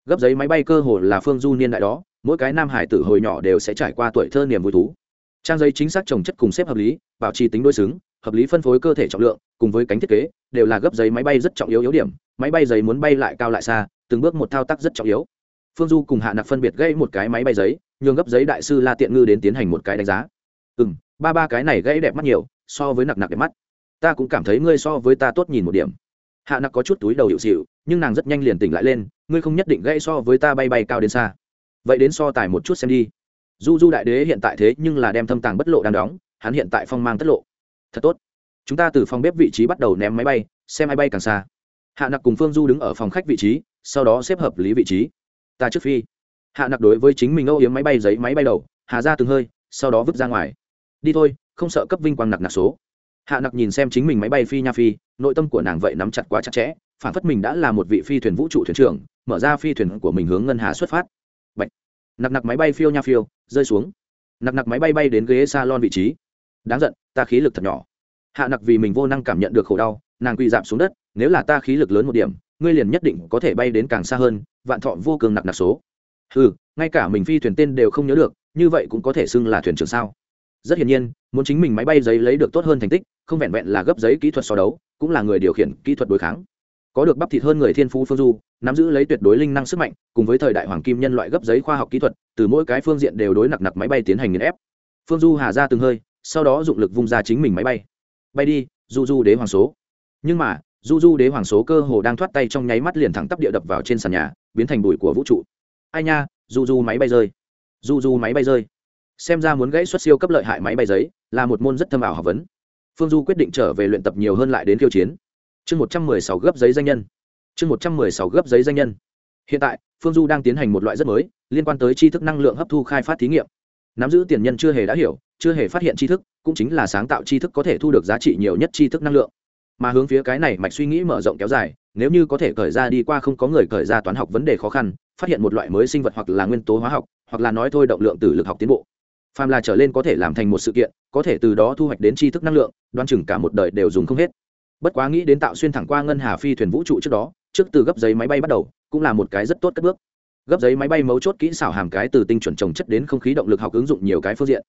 Gấp giấy máy bay cơ hồ là phương du niên đại đó, mỗi cái nam hải tử hồi nhỏ đều sẽ trải qua tuổi thơ niềm vui thú. Trang giấy chính xác trồng chất cùng xếp hợp lý, bảo trì tính đối xứng, hợp lý phân phối cơ thể trọng lượng, cùng với cánh thiết kế, đều là gấp giấy máy bay rất trọng yếu yếu điểm, máy bay giấy muốn bay lại cao lại xa, từng bước một thao tác rất trọng yếu. Phương du cùng hạ nặc phân biệt gây một cái máy bay giấy, nhường gấp giấy đại sư la tiện ngư đến tiến hành một cái đánh giá. Ừ m ba ba cái này gãy đẹp mắt nhiều, so với nặc nặc đẹp mắt. Ta cũng cảm thấy ngươi so với ta tốt nhìn một điểm hạ nặc có chút túi đầu hiệu xịu, nhưng nàng rất nhanh liền tỉnh lại lên, ngươi không nhất định gây so với ta bay bay cao đến xa. Vậy đến so tài một chút xem đi. Du du đại đế hiện tại thế nhưng là đem thâm tàng bất lộ đang đóng, hắn hiện tại phong mang tất lộ. Thật tốt. Chúng ta từ phòng bếp vị trí bắt đầu ném máy bay, xem máy bay càng xa. Hạ nặc cùng phương du đứng ở phòng khách vị trí, sau đó xếp hợp lý vị trí. Ta trước phi. Hạ nặc đối với chính mình âu yếm máy bay giấy máy bay đầu, hà ra từng hơi, sau đó vứt ra ngoài. Đi thôi, không sợ cấp vinh quang nặc nặc số. Hạ nặc nhìn xem chính mình máy bay phi nha phi nội tâm của nàng vậy nắm chặt quá chặt chẽ phản phất mình đã là một vị phi thuyền vũ trụ thuyền trưởng, mở ra phi thuyền của mình hướng ngân hà xuất phát. Bạch. nặc nặc máy bay phiêu nha phiêu, rơi xuống. Nặc nặc máy bay bay đến ghế salon vị trí. Đáng giận, ta khí lực thật nhỏ. Hạ nặc vì mình vô năng cảm nhận được khổ đau, nàng quỳ giảm xuống đất, nếu là ta khí lực lớn một điểm, ngươi liền nhất định có thể bay đến càng xa hơn, vạn thọ vô cường nặc nặc số. Ừ ngay cả mình phi thuyền tên đều không nhớ được, như vậy cũng có thể xưng là thuyền trưởng sao? Rất hiển nhiên, muốn chính mình máy bay giấy lấy được tốt hơn thành tích, không vẹn vẹn là gấp giấy kỹ thuật so đấu, cũng là người điều khiển kỹ thuật đối kháng. Có được bắp thịt hơn người thiên phú phương du, nắm giữ lấy tuyệt đối linh năng sức mạnh, cùng với thời đại hoàng kim nhân loại gấp giấy khoa học kỹ thuật, từ mỗi cái phương diện đều đối nặc nặc máy bay tiến hành nghiền ép. Phương du hà ra từng hơi, sau đó dụng lực vung ra chính mình máy bay. Bay đi, du du đế hoàng số. Nhưng mà, du du đế hoàng số cơ hồ đang thoát tay trong nháy mắt liền thẳng tắp địa đập vào trên sàn nhà, biến thành bụi của vũ trụ. Ai nha, du du máy bay rơi. Du du máy bay rơi xem ra muốn gãy xuất siêu cấp lợi hại máy bay giấy, là một môn rất thâm ảo học vấn. Phương du quyết định trở về luyện tập nhiều hơn lại đến khiêu chiến. Chương một trăm mười sáu gấp giấy danh nhân. Chương một trăm mười sáu gấp giấy danh nhân. Hiện tại, phương du đang tiến hành một loại rất mới, liên quan tới tri thức năng lượng hấp thu khai phát thí nghiệm. Nắm giữ tiền nhân chưa hề đã hiểu, chưa hề phát hiện tri thức, cũng chính là sáng tạo tri thức có thể thu được giá trị nhiều nhất tri thức năng lượng. Mà hướng phía cái này mạch suy nghĩ mở rộng kéo dài, nếu như có thể khởi ra đi qua không có người khởi ra toán học vấn đề khó khăn, phát hiện một loại mới sinh vật hoặc là nguyên tố hóa học, hoặc là nói thôi động lượng từ lực học tiến bộ phàm là trở lên có thể làm thành một sự kiện, có thể từ đó thu hoạch đến tri thức năng lượng, đoan chừng cả một đời đều dùng không hết. Bất quá nghĩ đến tạo xuyên thẳng qua ngân hà phi thuyền vũ trụ trước đó, trước từ gấp giấy máy bay bắt đầu, cũng là một cái rất tốt cất bước. Gấp giấy máy bay mấu chốt kỹ xảo hàm cái từ tinh chuẩn trồng chất đến không khí động lực học ứng dụng nhiều cái phương diện.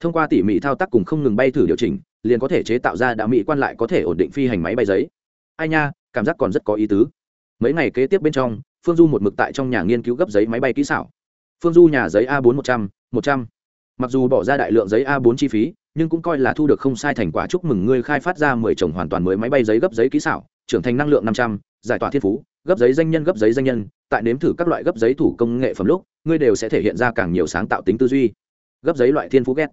Thông qua tỉ mỉ thao tác cùng không ngừng bay thử điều chỉnh, liền có thể chế tạo ra đạo mỹ quan lại có thể ổn định phi hành máy bay giấy. Ai nha, cảm giác còn rất có ý tứ. Mấy ngày kế tiếp bên trong, phương du một mực tại trong nhà nghiên cứu gấp giấy máy bay kỹ xảo. Phương du nhà giấy a bốn một trăm một trăm mặc dù bỏ ra đại lượng giấy a 4 chi phí, nhưng cũng coi là thu được không sai thành quả. Chúc mừng ngươi khai phát ra mười chồng hoàn toàn mới máy bay giấy gấp giấy kỹ xảo, trưởng thành năng lượng năm trăm, giải tỏa thiên phú, gấp giấy danh nhân, gấp giấy danh nhân. Tại nếm thử các loại gấp giấy thủ công nghệ phẩm lúc, ngươi đều sẽ thể hiện ra càng nhiều sáng tạo tính tư duy. Gấp giấy loại thiên phú ghét.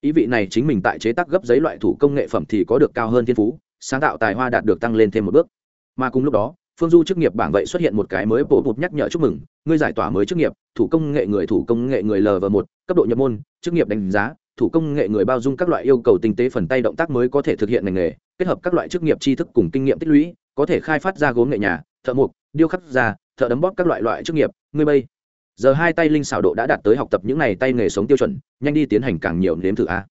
Ý vị này chính mình tại chế tác gấp giấy loại thủ công nghệ phẩm thì có được cao hơn thiên phú, sáng tạo tài hoa đạt được tăng lên thêm một bước. Mà cùng lúc đó phương du chức nghiệp bảng vậy xuất hiện một cái mới bổ bụt nhắc nhở chúc mừng, ngươi giải tỏa mới chức nghiệp, thủ công nghệ người thủ công nghệ người lv một, cấp độ nhập môn, chức nghiệp đánh giá, thủ công nghệ người bao dung các loại yêu cầu tinh tế phần tay động tác mới có thể thực hiện ngành nghề, kết hợp các loại chức nghiệp tri thức cùng kinh nghiệm tích lũy, có thể khai phát ra gốm nghệ nhà, thợ mộc, điêu khắc da thợ đấm bóp các loại loại chức nghiệp, ngươi bây giờ hai tay linh xảo độ đã đạt tới học tập những này tay nghề sống tiêu chuẩn, nhanh đi tiến hành càng nhiều nếm thử a.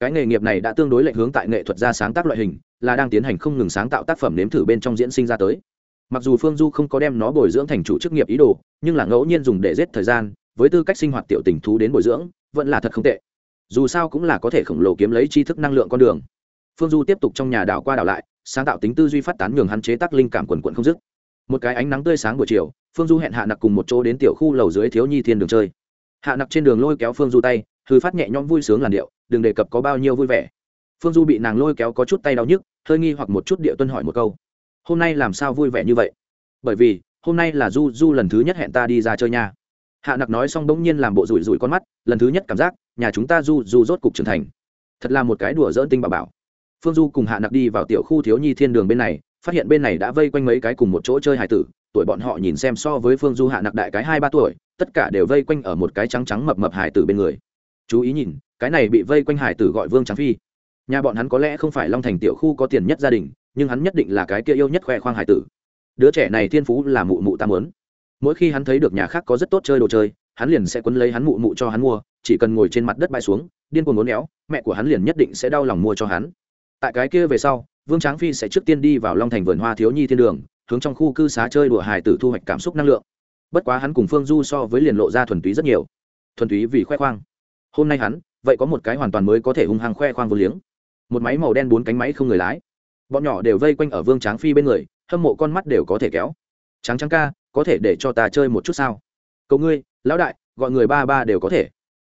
Cái nghề nghiệp này đã tương đối lệnh hướng tại nghệ thuật gia sáng tác loại hình, là đang tiến hành không ngừng sáng tạo tác phẩm nếm thử bên trong diễn sinh ra tới mặc dù phương du không có đem nó bồi dưỡng thành chủ chức nghiệp ý đồ, nhưng là ngẫu nhiên dùng để giết thời gian, với tư cách sinh hoạt tiểu tình thú đến bồi dưỡng, vẫn là thật không tệ. Dù sao cũng là có thể khổng lồ kiếm lấy tri thức năng lượng con đường. Phương du tiếp tục trong nhà đảo qua đảo lại, sáng tạo tính tư duy phát tán nhường hắn chế tác linh cảm quần quận không dứt. Một cái ánh nắng tươi sáng buổi chiều, phương du hẹn hạ nặc cùng một chỗ đến tiểu khu lầu dưới thiếu nhi thiên đường chơi. Hạ nặc trên đường lôi kéo phương du tay thư phát nhẹ nhõm vui sướng làn điệu, đừng đề cập có bao nhiêu vui vẻ. Phương du bị nàng lôi kéo có chút tay đau nhức, hơi nghi hoặc một chút địa tuân hỏi một câu hôm nay làm sao vui vẻ như vậy? Bởi vì, hôm nay là du du lần thứ nhất hẹn ta đi ra chơi nha. Hạ nặc nói xong bỗng nhiên làm bộ rủi rủi con mắt, lần thứ nhất cảm giác, nhà chúng ta du du rốt cục trưởng thành. Thật là một cái đùa dỡn tinh bà bảo. Phương du cùng hạ nặc đi vào tiểu khu thiếu nhi thiên đường bên này, phát hiện bên này đã vây quanh mấy cái cùng một chỗ chơi hải tử, tuổi bọn họ nhìn xem so với phương du hạ nặc đại cái hai ba tuổi, tất cả đều vây quanh ở một cái trắng trắng mập mập hải tử bên người. Chú ý nhìn, cái này bị vây quanh hải tử gọi vương trắng phi. Nhà bọn hắn có lẽ không phải long thành tiểu khu có tiền nhất gia đình nhưng hắn nhất định là cái kia yêu nhất khoe khoang hải tử. Đứa trẻ này thiên phú là mụ mụ ta lớn mỗi khi hắn thấy được nhà khác có rất tốt chơi đồ chơi, hắn liền sẽ quấn lấy hắn mụ mụ cho hắn mua, chỉ cần ngồi trên mặt đất bay xuống, điên cuồng ngốn éo, mẹ của hắn liền nhất định sẽ đau lòng mua cho hắn. Tại cái kia về sau, vương tráng phi sẽ trước tiên đi vào long thành vườn hoa thiếu nhi thiên đường, hướng trong khu cư xá chơi đùa hài tử thu hoạch cảm xúc năng lượng. Bất quá hắn cùng phương du so với liền lộ ra thuần túy rất nhiều. Thuần túy vì khoe khoang. Hôm nay hắn, vậy có một cái hoàn toàn mới có thể hung hăng khoe khoang vô liếng. Một máy màu đen bốn cánh máy không người lái bọn nhỏ đều vây quanh ở vương tráng phi bên người, hâm mộ con mắt đều có thể kéo. Trắng trắng ca, có thể để cho ta chơi một chút sao? Cậu ngươi, lão đại, gọi người ba ba đều có thể.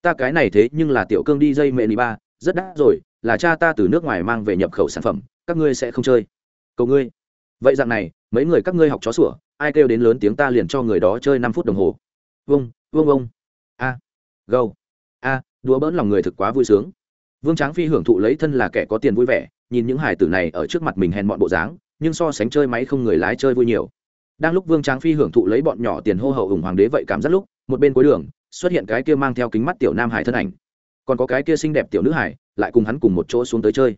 Ta cái này thế nhưng là tiểu cương đi dây mẹ ni ba, rất đắt rồi, là cha ta từ nước ngoài mang về nhập khẩu sản phẩm, các ngươi sẽ không chơi. Cậu ngươi. Vậy dạng này, mấy người các ngươi học chó sủa, ai kêu đến lớn tiếng ta liền cho người đó chơi năm phút đồng hồ. Vông vông vông a. À. gâu. A, đùa bỡn lòng người thực quá vui sướng. Vương tráng phi hưởng thụ lấy thân là kẻ có tiền vui vẻ nhìn những hải tử này ở trước mặt mình hèn bọn bộ dáng, nhưng so sánh chơi máy không người lái chơi vui nhiều. Đang lúc vương tráng phi hưởng thụ lấy bọn nhỏ tiền hô hậu ủng hoàng đế vậy cảm giác lúc, một bên cuối đường, xuất hiện cái kia mang theo kính mắt tiểu nam hải thân ảnh. Còn có cái kia xinh đẹp tiểu nữ hải, lại cùng hắn cùng một chỗ xuống tới chơi.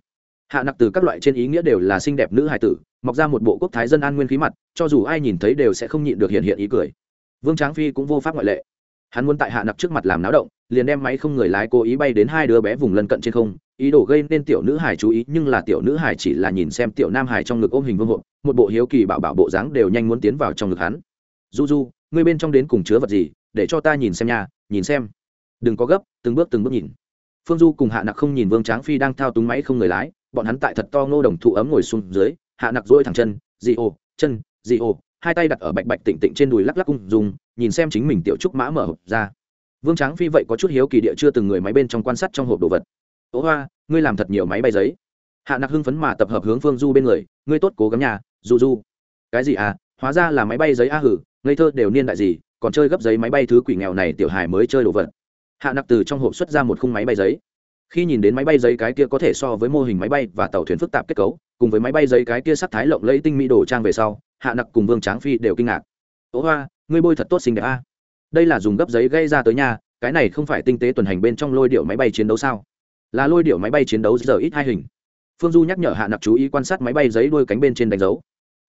Hạ nặc từ các loại trên ý nghĩa đều là xinh đẹp nữ hải tử, mọc ra một bộ quốc thái dân an nguyên khí mặt, cho dù ai nhìn thấy đều sẽ không nhịn được hiện hiện ý cười. Vương tráng phi cũng vô pháp ngoại lệ. Hắn muốn tại hạ nặc trước mặt làm náo động liền đem máy không người lái cố ý bay đến hai đứa bé vùng lân cận trên không, ý đồ gây nên tiểu nữ hải chú ý, nhưng là tiểu nữ hải chỉ là nhìn xem tiểu nam hải trong ngực ôm hình vương hộ, một bộ hiếu kỳ bảo bảo bộ dáng đều nhanh muốn tiến vào trong ngực hắn. Du du ngươi bên trong đến cùng chứa vật gì? Để cho ta nhìn xem nha, nhìn xem. Đừng có gấp, từng bước từng bước nhìn. Phương du cùng hạ nặc không nhìn vương tráng phi đang thao túng máy không người lái, bọn hắn tại thật to ngô đồng thụ ấm ngồi xuống dưới, hạ nặc dỗi thẳng chân dị ồ chân dị ồ hai tay đặt ở bạch bạch tịnh tịnh trên đùi lắc lắc cung dùng nhìn xem chính mình tiểu trúc mã mở hộp ra vương tráng phi vậy có chút hiếu kỳ địa chưa từng người máy bên trong quan sát trong hộp đồ vật. Ố hoa, ngươi làm thật nhiều máy bay giấy. Hạ nặc hưng phấn mà tập hợp hướng phương du bên người, ngươi tốt cố gắng nhà du du. Cái gì à? Hóa ra là máy bay giấy a hử, ngây thơ đều niên đại gì, còn chơi gấp giấy máy bay thứ quỷ nghèo này tiểu hài mới chơi đồ vật. Hạ nặc từ trong hộp xuất ra một khung máy bay giấy. Khi nhìn đến máy bay giấy cái kia có thể so với mô hình máy bay và tàu thuyền phức tạp kết cấu, cùng với máy bay giấy cái kia sắc thái lộng lẫy tinh mỹ đồ trang về sau, hạ nặc cùng vương tráng phi đều kinh ngạc. Ố hoa, ngươi bôi thật tốt xinh đẹp a đây là dùng gấp giấy gây ra tới nhà cái này không phải tinh tế tuần hành bên trong lôi điệu máy bay chiến đấu sao? Là lôi điệu máy bay chiến đấu giờ ít hai hình. Phương du nhắc nhở hạ nặc chú ý quan sát máy bay giấy đôi cánh bên trên đánh dấu.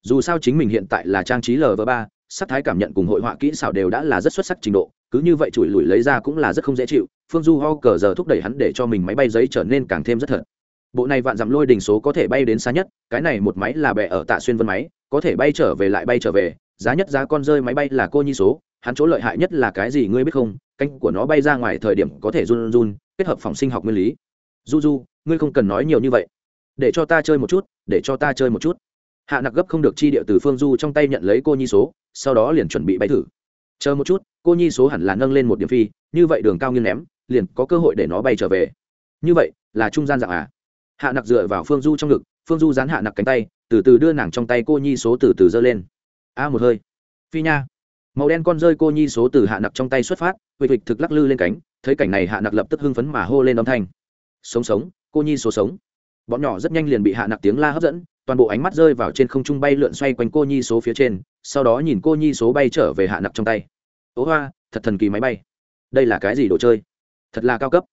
Dù sao chính mình hiện tại là trang trí lv ba, sắc thái cảm nhận cùng hội họa kỹ xảo đều đã là rất xuất sắc trình độ, cứ như vậy chùi lùi lấy ra cũng là rất không dễ chịu, phương du ho cờ giờ thúc đẩy hắn để cho mình máy bay giấy trở nên càng thêm rất thật. Bộ này vạn dặm lôi đỉnh số có thể bay đến xa nhất, cái này một máy là bè ở tạ xuyên vân máy, có thể bay trở về lại bay trở về, giá nhất giá con rơi máy bay là cô nhi số hắn chỗ lợi hại nhất là cái gì ngươi biết không? Cánh của nó bay ra ngoài thời điểm có thể run run, kết hợp phòng sinh học nguyên lý. Du du ngươi không cần nói nhiều như vậy. Để cho ta chơi một chút, để cho ta chơi một chút. Hạ nặc gấp không được chi điệu từ phương du trong tay nhận lấy cô nhi số, sau đó liền chuẩn bị bay thử. Chờ một chút, cô nhi số hẳn là nâng lên một điểm phi, như vậy đường cao nghiêng ném, liền có cơ hội để nó bay trở về. Như vậy, là trung gian dạng à? Hạ nặc dựa vào phương du trong ngực, phương du dán hạ nặc cánh tay, từ từ đưa nàng trong tay cô nhi số từ từ giơ lên. A, một hơi. Phi nha màu đen con rơi cô nhi số từ hạ nặc trong tay xuất phát, huỵch huỵch thực lắc lư lên cánh, thấy cảnh này hạ nặc lập tức hưng phấn mà hô lên âm thanh. Sống sống, cô nhi số sống. Bọn nhỏ rất nhanh liền bị hạ nặc tiếng la hấp dẫn, toàn bộ ánh mắt rơi vào trên không trung bay lượn xoay quanh cô nhi số phía trên, sau đó nhìn cô nhi số bay trở về hạ nặc trong tay. Ố hoa, thật thần kỳ máy bay. Đây là cái gì đồ chơi? Thật là cao cấp.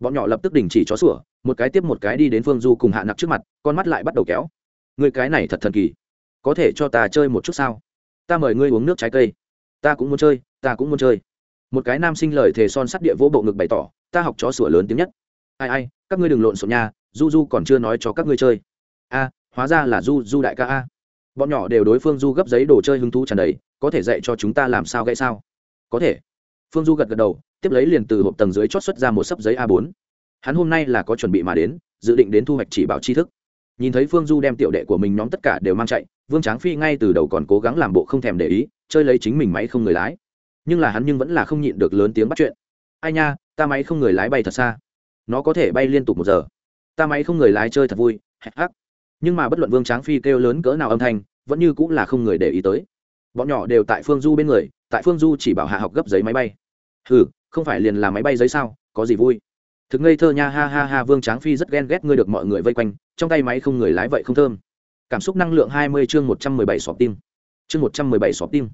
Bọn nhỏ lập tức đình chỉ chó sủa, một cái tiếp một cái đi đến phương du cùng hạ nặc trước mặt, con mắt lại bắt đầu kéo. Người cái này thật thần kỳ. Có thể cho ta chơi một chút sao? Ta mời ngươi uống nước trái cây ta cũng muốn chơi, ta cũng muốn chơi. Một cái nam sinh lời thề son sắt địa vỗ bộ ngực bày tỏ, ta học chó sủa lớn tiếng nhất. Ai ai, các ngươi đừng lộn xộn nha du du còn chưa nói cho các ngươi chơi. A, hóa ra là du du đại ca a. Bọn nhỏ đều đối phương du gấp giấy đồ chơi hứng thú tràn đầy, có thể dạy cho chúng ta làm sao gãy sao? Có thể. Phương du gật gật đầu, tiếp lấy liền từ hộp tầng dưới chót xuất ra một sấp giấy a 4 hắn hôm nay là có chuẩn bị mà đến, dự định đến thu hoạch chỉ bảo tri thức. Nhìn thấy phương du đem tiểu đệ của mình nhóm tất cả đều mang chạy, vương tráng phi ngay từ đầu còn cố gắng làm bộ không thèm để ý chơi lấy chính mình máy không người lái. Nhưng là hắn nhưng vẫn là không nhịn được lớn tiếng bắt chuyện. Ai nha, ta máy không người lái bay thật xa. Nó có thể bay liên tục một giờ. Ta máy không người lái chơi thật vui hẹn hắc. Nhưng mà bất luận vương tráng phi kêu lớn cỡ nào âm thanh, vẫn như cũng là không người để ý tới. Bọn nhỏ đều tại phương du bên người, tại phương du chỉ bảo hạ học gấp giấy máy bay. Ừ không phải liền là máy bay giấy sao, có gì vui. Thực ngây thơ nha, ha ha ha, vương tráng phi rất ghen ghét ngươi được mọi người vây quanh, trong tay máy không người lái vậy không thơm. Cảm xúc năng lượng hai mươi chương một trăm mười bảy sọp tim. Chương một trăm mười bảy sọp tim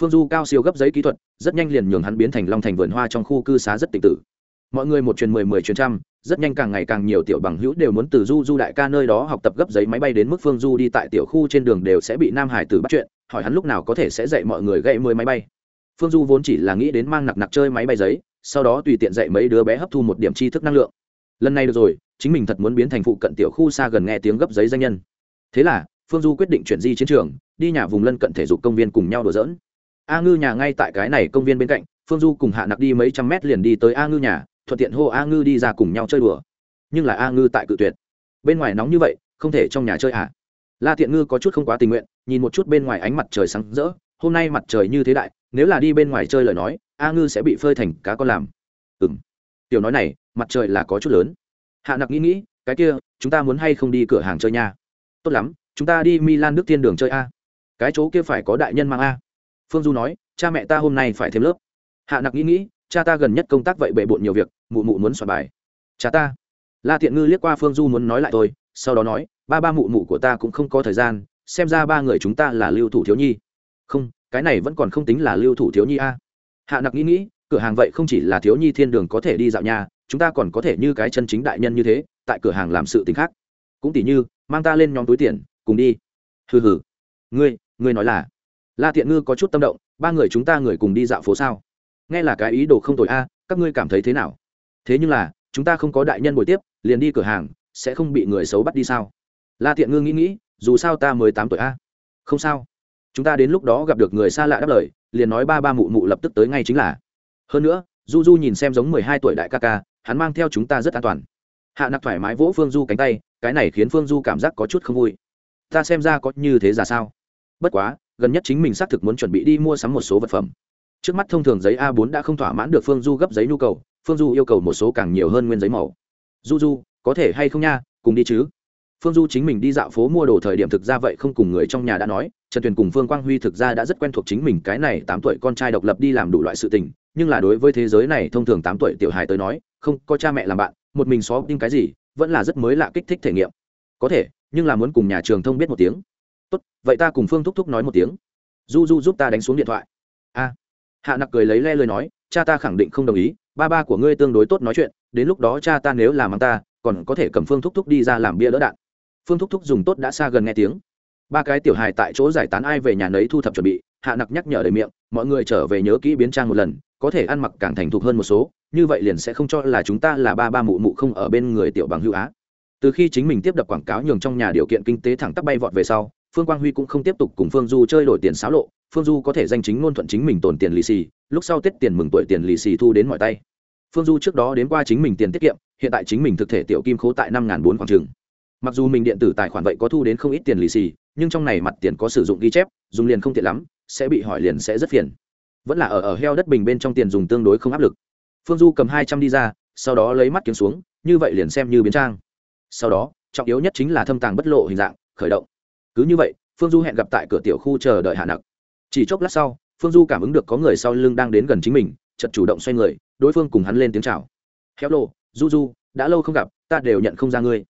phương du cao siêu gấp giấy kỹ thuật, rất nhanh liền nhường hắn biến thành long thành vườn hoa trong khu cư xá rất tịch tử. Mọi người một truyền mười mười truyền trăm, rất nhanh càng ngày càng nhiều tiểu bằng hữu đều muốn từ du du đại ca nơi đó học tập gấp giấy máy bay đến mức phương du đi tại tiểu khu trên đường đều sẽ bị nam hải tử bắt chuyện, hỏi hắn lúc nào có thể sẽ dạy mọi người gậy mười máy bay. Phương du vốn chỉ là nghĩ đến mang nặc nặc chơi máy bay giấy, sau đó tùy tiện dạy mấy đứa bé hấp thu một điểm tri thức năng lượng. Lần này được rồi, chính mình thật muốn biến thành phụ cận tiểu khu xa gần nghe tiếng gấp giấy danh nhân. Thế là, phương du quyết định chuyển di chiến trường, đi nhà vùng lân cận thể dục công viên cùng nhau đùa dỡn a ngư nhà ngay tại cái này công viên bên cạnh, phương du cùng hạ nặc đi mấy trăm mét liền đi tới a ngư nhà, thuận tiện hô a ngư đi ra cùng nhau chơi đùa. Nhưng là a ngư tại cự tuyệt. Bên ngoài nóng như vậy, không thể trong nhà chơi à la thiện ngư có chút không quá tình nguyện, nhìn một chút bên ngoài ánh mặt trời sáng rỡ, hôm nay mặt trời như thế đại, nếu là đi bên ngoài chơi lời nói, a ngư sẽ bị phơi thành cá con làm. Ừ m tiểu nói này, mặt trời là có chút lớn. Hạ nặc nghĩ nghĩ, cái kia, chúng ta muốn hay không đi cửa hàng chơi nha? Tốt lắm, chúng ta đi milan nước thiên đường chơi a. Cái chỗ kia phải có đại nhân mang a phương du nói, cha mẹ ta hôm nay phải thêm lớp. Hạ nặc nghĩ nghĩ, cha ta gần nhất công tác vậy bệ bộn nhiều việc, mụ mụ muốn soạn bài. Cha ta? La thiện ngư liếc qua phương du muốn nói lại tôi sau đó nói, ba ba mụ mụ của ta cũng không có thời gian, xem ra ba người chúng ta là lưu thủ thiếu nhi. Không, cái này vẫn còn không tính là lưu thủ thiếu nhi a. Hạ nặc nghĩ nghĩ, cửa hàng vậy không chỉ là thiếu nhi thiên đường có thể đi dạo nhà, chúng ta còn có thể như cái chân chính đại nhân như thế, tại cửa hàng làm sự t ì n h khác. Cũng tỉ như, mang ta lên nhóm túi tiền, cùng đi. Hừ hừ. Ngươi ngươi nói là? La thiện ngư có chút tâm động, ba người chúng ta người cùng đi dạo phố sao? Nghe là cái ý đồ không tội a, các ngươi cảm thấy thế nào? Thế nhưng là, chúng ta không có đại nhân buổi tiếp, liền đi cửa hàng, sẽ không bị người xấu bắt đi sao? La thiện ngư nghĩ nghĩ, dù sao ta mới tám tuổi a. Không sao. Chúng ta đến lúc đó gặp được người xa lạ đáp lời, liền nói ba ba mụ mụ lập tức tới ngay chính là. Hơn nữa, du du nhìn xem giống mười hai tuổi đại ca ca, hắn mang theo chúng ta rất an toàn. Hạ nặc thoải mái vỗ phương du cánh tay, cái này khiến phương du cảm giác có chút không vui. Ta xem ra có như thế ra sao? Bất quá gần nhất chính mình xác thực muốn chuẩn bị đi mua sắm một số vật phẩm. Trước mắt thông thường giấy a 4 đã không thỏa mãn được phương du gấp giấy nhu cầu, phương du yêu cầu một số càng nhiều hơn nguyên giấy màu. Du du, có thể hay không nha, cùng đi chứ. Phương du chính mình đi dạo phố mua đồ thời điểm thực ra vậy không cùng người trong nhà đã nói, trần tuyền cùng phương quang huy thực ra đã rất quen thuộc chính mình cái này tám tuổi con trai độc lập đi làm đủ loại sự tình, nhưng là đối với thế giới này thông thường tám tuổi tiểu hài tới nói, không có cha mẹ làm bạn, một mình xó tin cái gì, vẫn là rất mới lạ kích thích thể nghiệm. Có thể, nhưng là muốn cùng nhà trường thông biết một tiếng tốt, vậy ta cùng phương thúc thúc nói một tiếng. Du du giúp ta đánh xuống điện thoại. A. Hạ nặc cười lấy le lời nói, cha ta khẳng định không đồng ý, ba ba của ngươi tương đối tốt nói chuyện, đến lúc đó cha ta nếu làm ăn ta, còn có thể cầm phương thúc thúc đi ra làm bia đỡ đạn. Phương thúc thúc dùng tốt đã xa gần nghe tiếng. Ba cái tiểu hài tại chỗ giải tán ai về nhà nấy thu thập chuẩn bị, hạ nặc nhắc nhở đầy miệng, mọi người trở về nhớ kỹ biến trang một lần, có thể ăn mặc càng thành thục hơn một số, như vậy liền sẽ không cho là chúng ta là ba ba mụ mụ không ở bên người tiểu bằng hữu á. Từ khi chính mình tiếp đập quảng cáo nhường trong nhà điều kiện kinh tế thẳng tắp bay vọt về sau phương quang huy cũng không tiếp tục cùng phương du chơi đổi tiền xáo lộ, phương du có thể danh chính ngôn thuận chính mình tồn tiền lì xì, lúc sau tết tiền mừng tuổi tiền lì xì thu đến mọi tay. Phương du trước đó đến qua chính mình tiền tiết kiệm, hiện tại chính mình thực thể tiểu kim khố tại năm bốn khoảng trường. Mặc dù mình điện tử tài khoản vậy có thu đến không ít tiền lì xì, nhưng trong này mặt tiền có sử dụng ghi chép, dùng liền không tiện lắm, sẽ bị hỏi liền sẽ rất phiền. Vẫn là ở ở heo đất bình bên trong tiền dùng tương đối không áp lực. Phương du cầm hai trăm đi ra, sau đó lấy mắt kiếm xuống, như vậy liền xem như biến trang. Sau đó, trọng yếu nhất chính là thâm tàng bất lộ hình dạng, khởi động cứ như vậy, phương du hẹn gặp tại cửa tiểu khu chờ đợi hạ nặc. Chỉ chốc lát sau, phương du cảm ứng được có người sau lưng đang đến gần chính mình chật chủ động xoay người, đối phương cùng hắn lên tiếng chào. Héo lô du du, đã lâu không gặp, ta đều nhận không ra ngươi.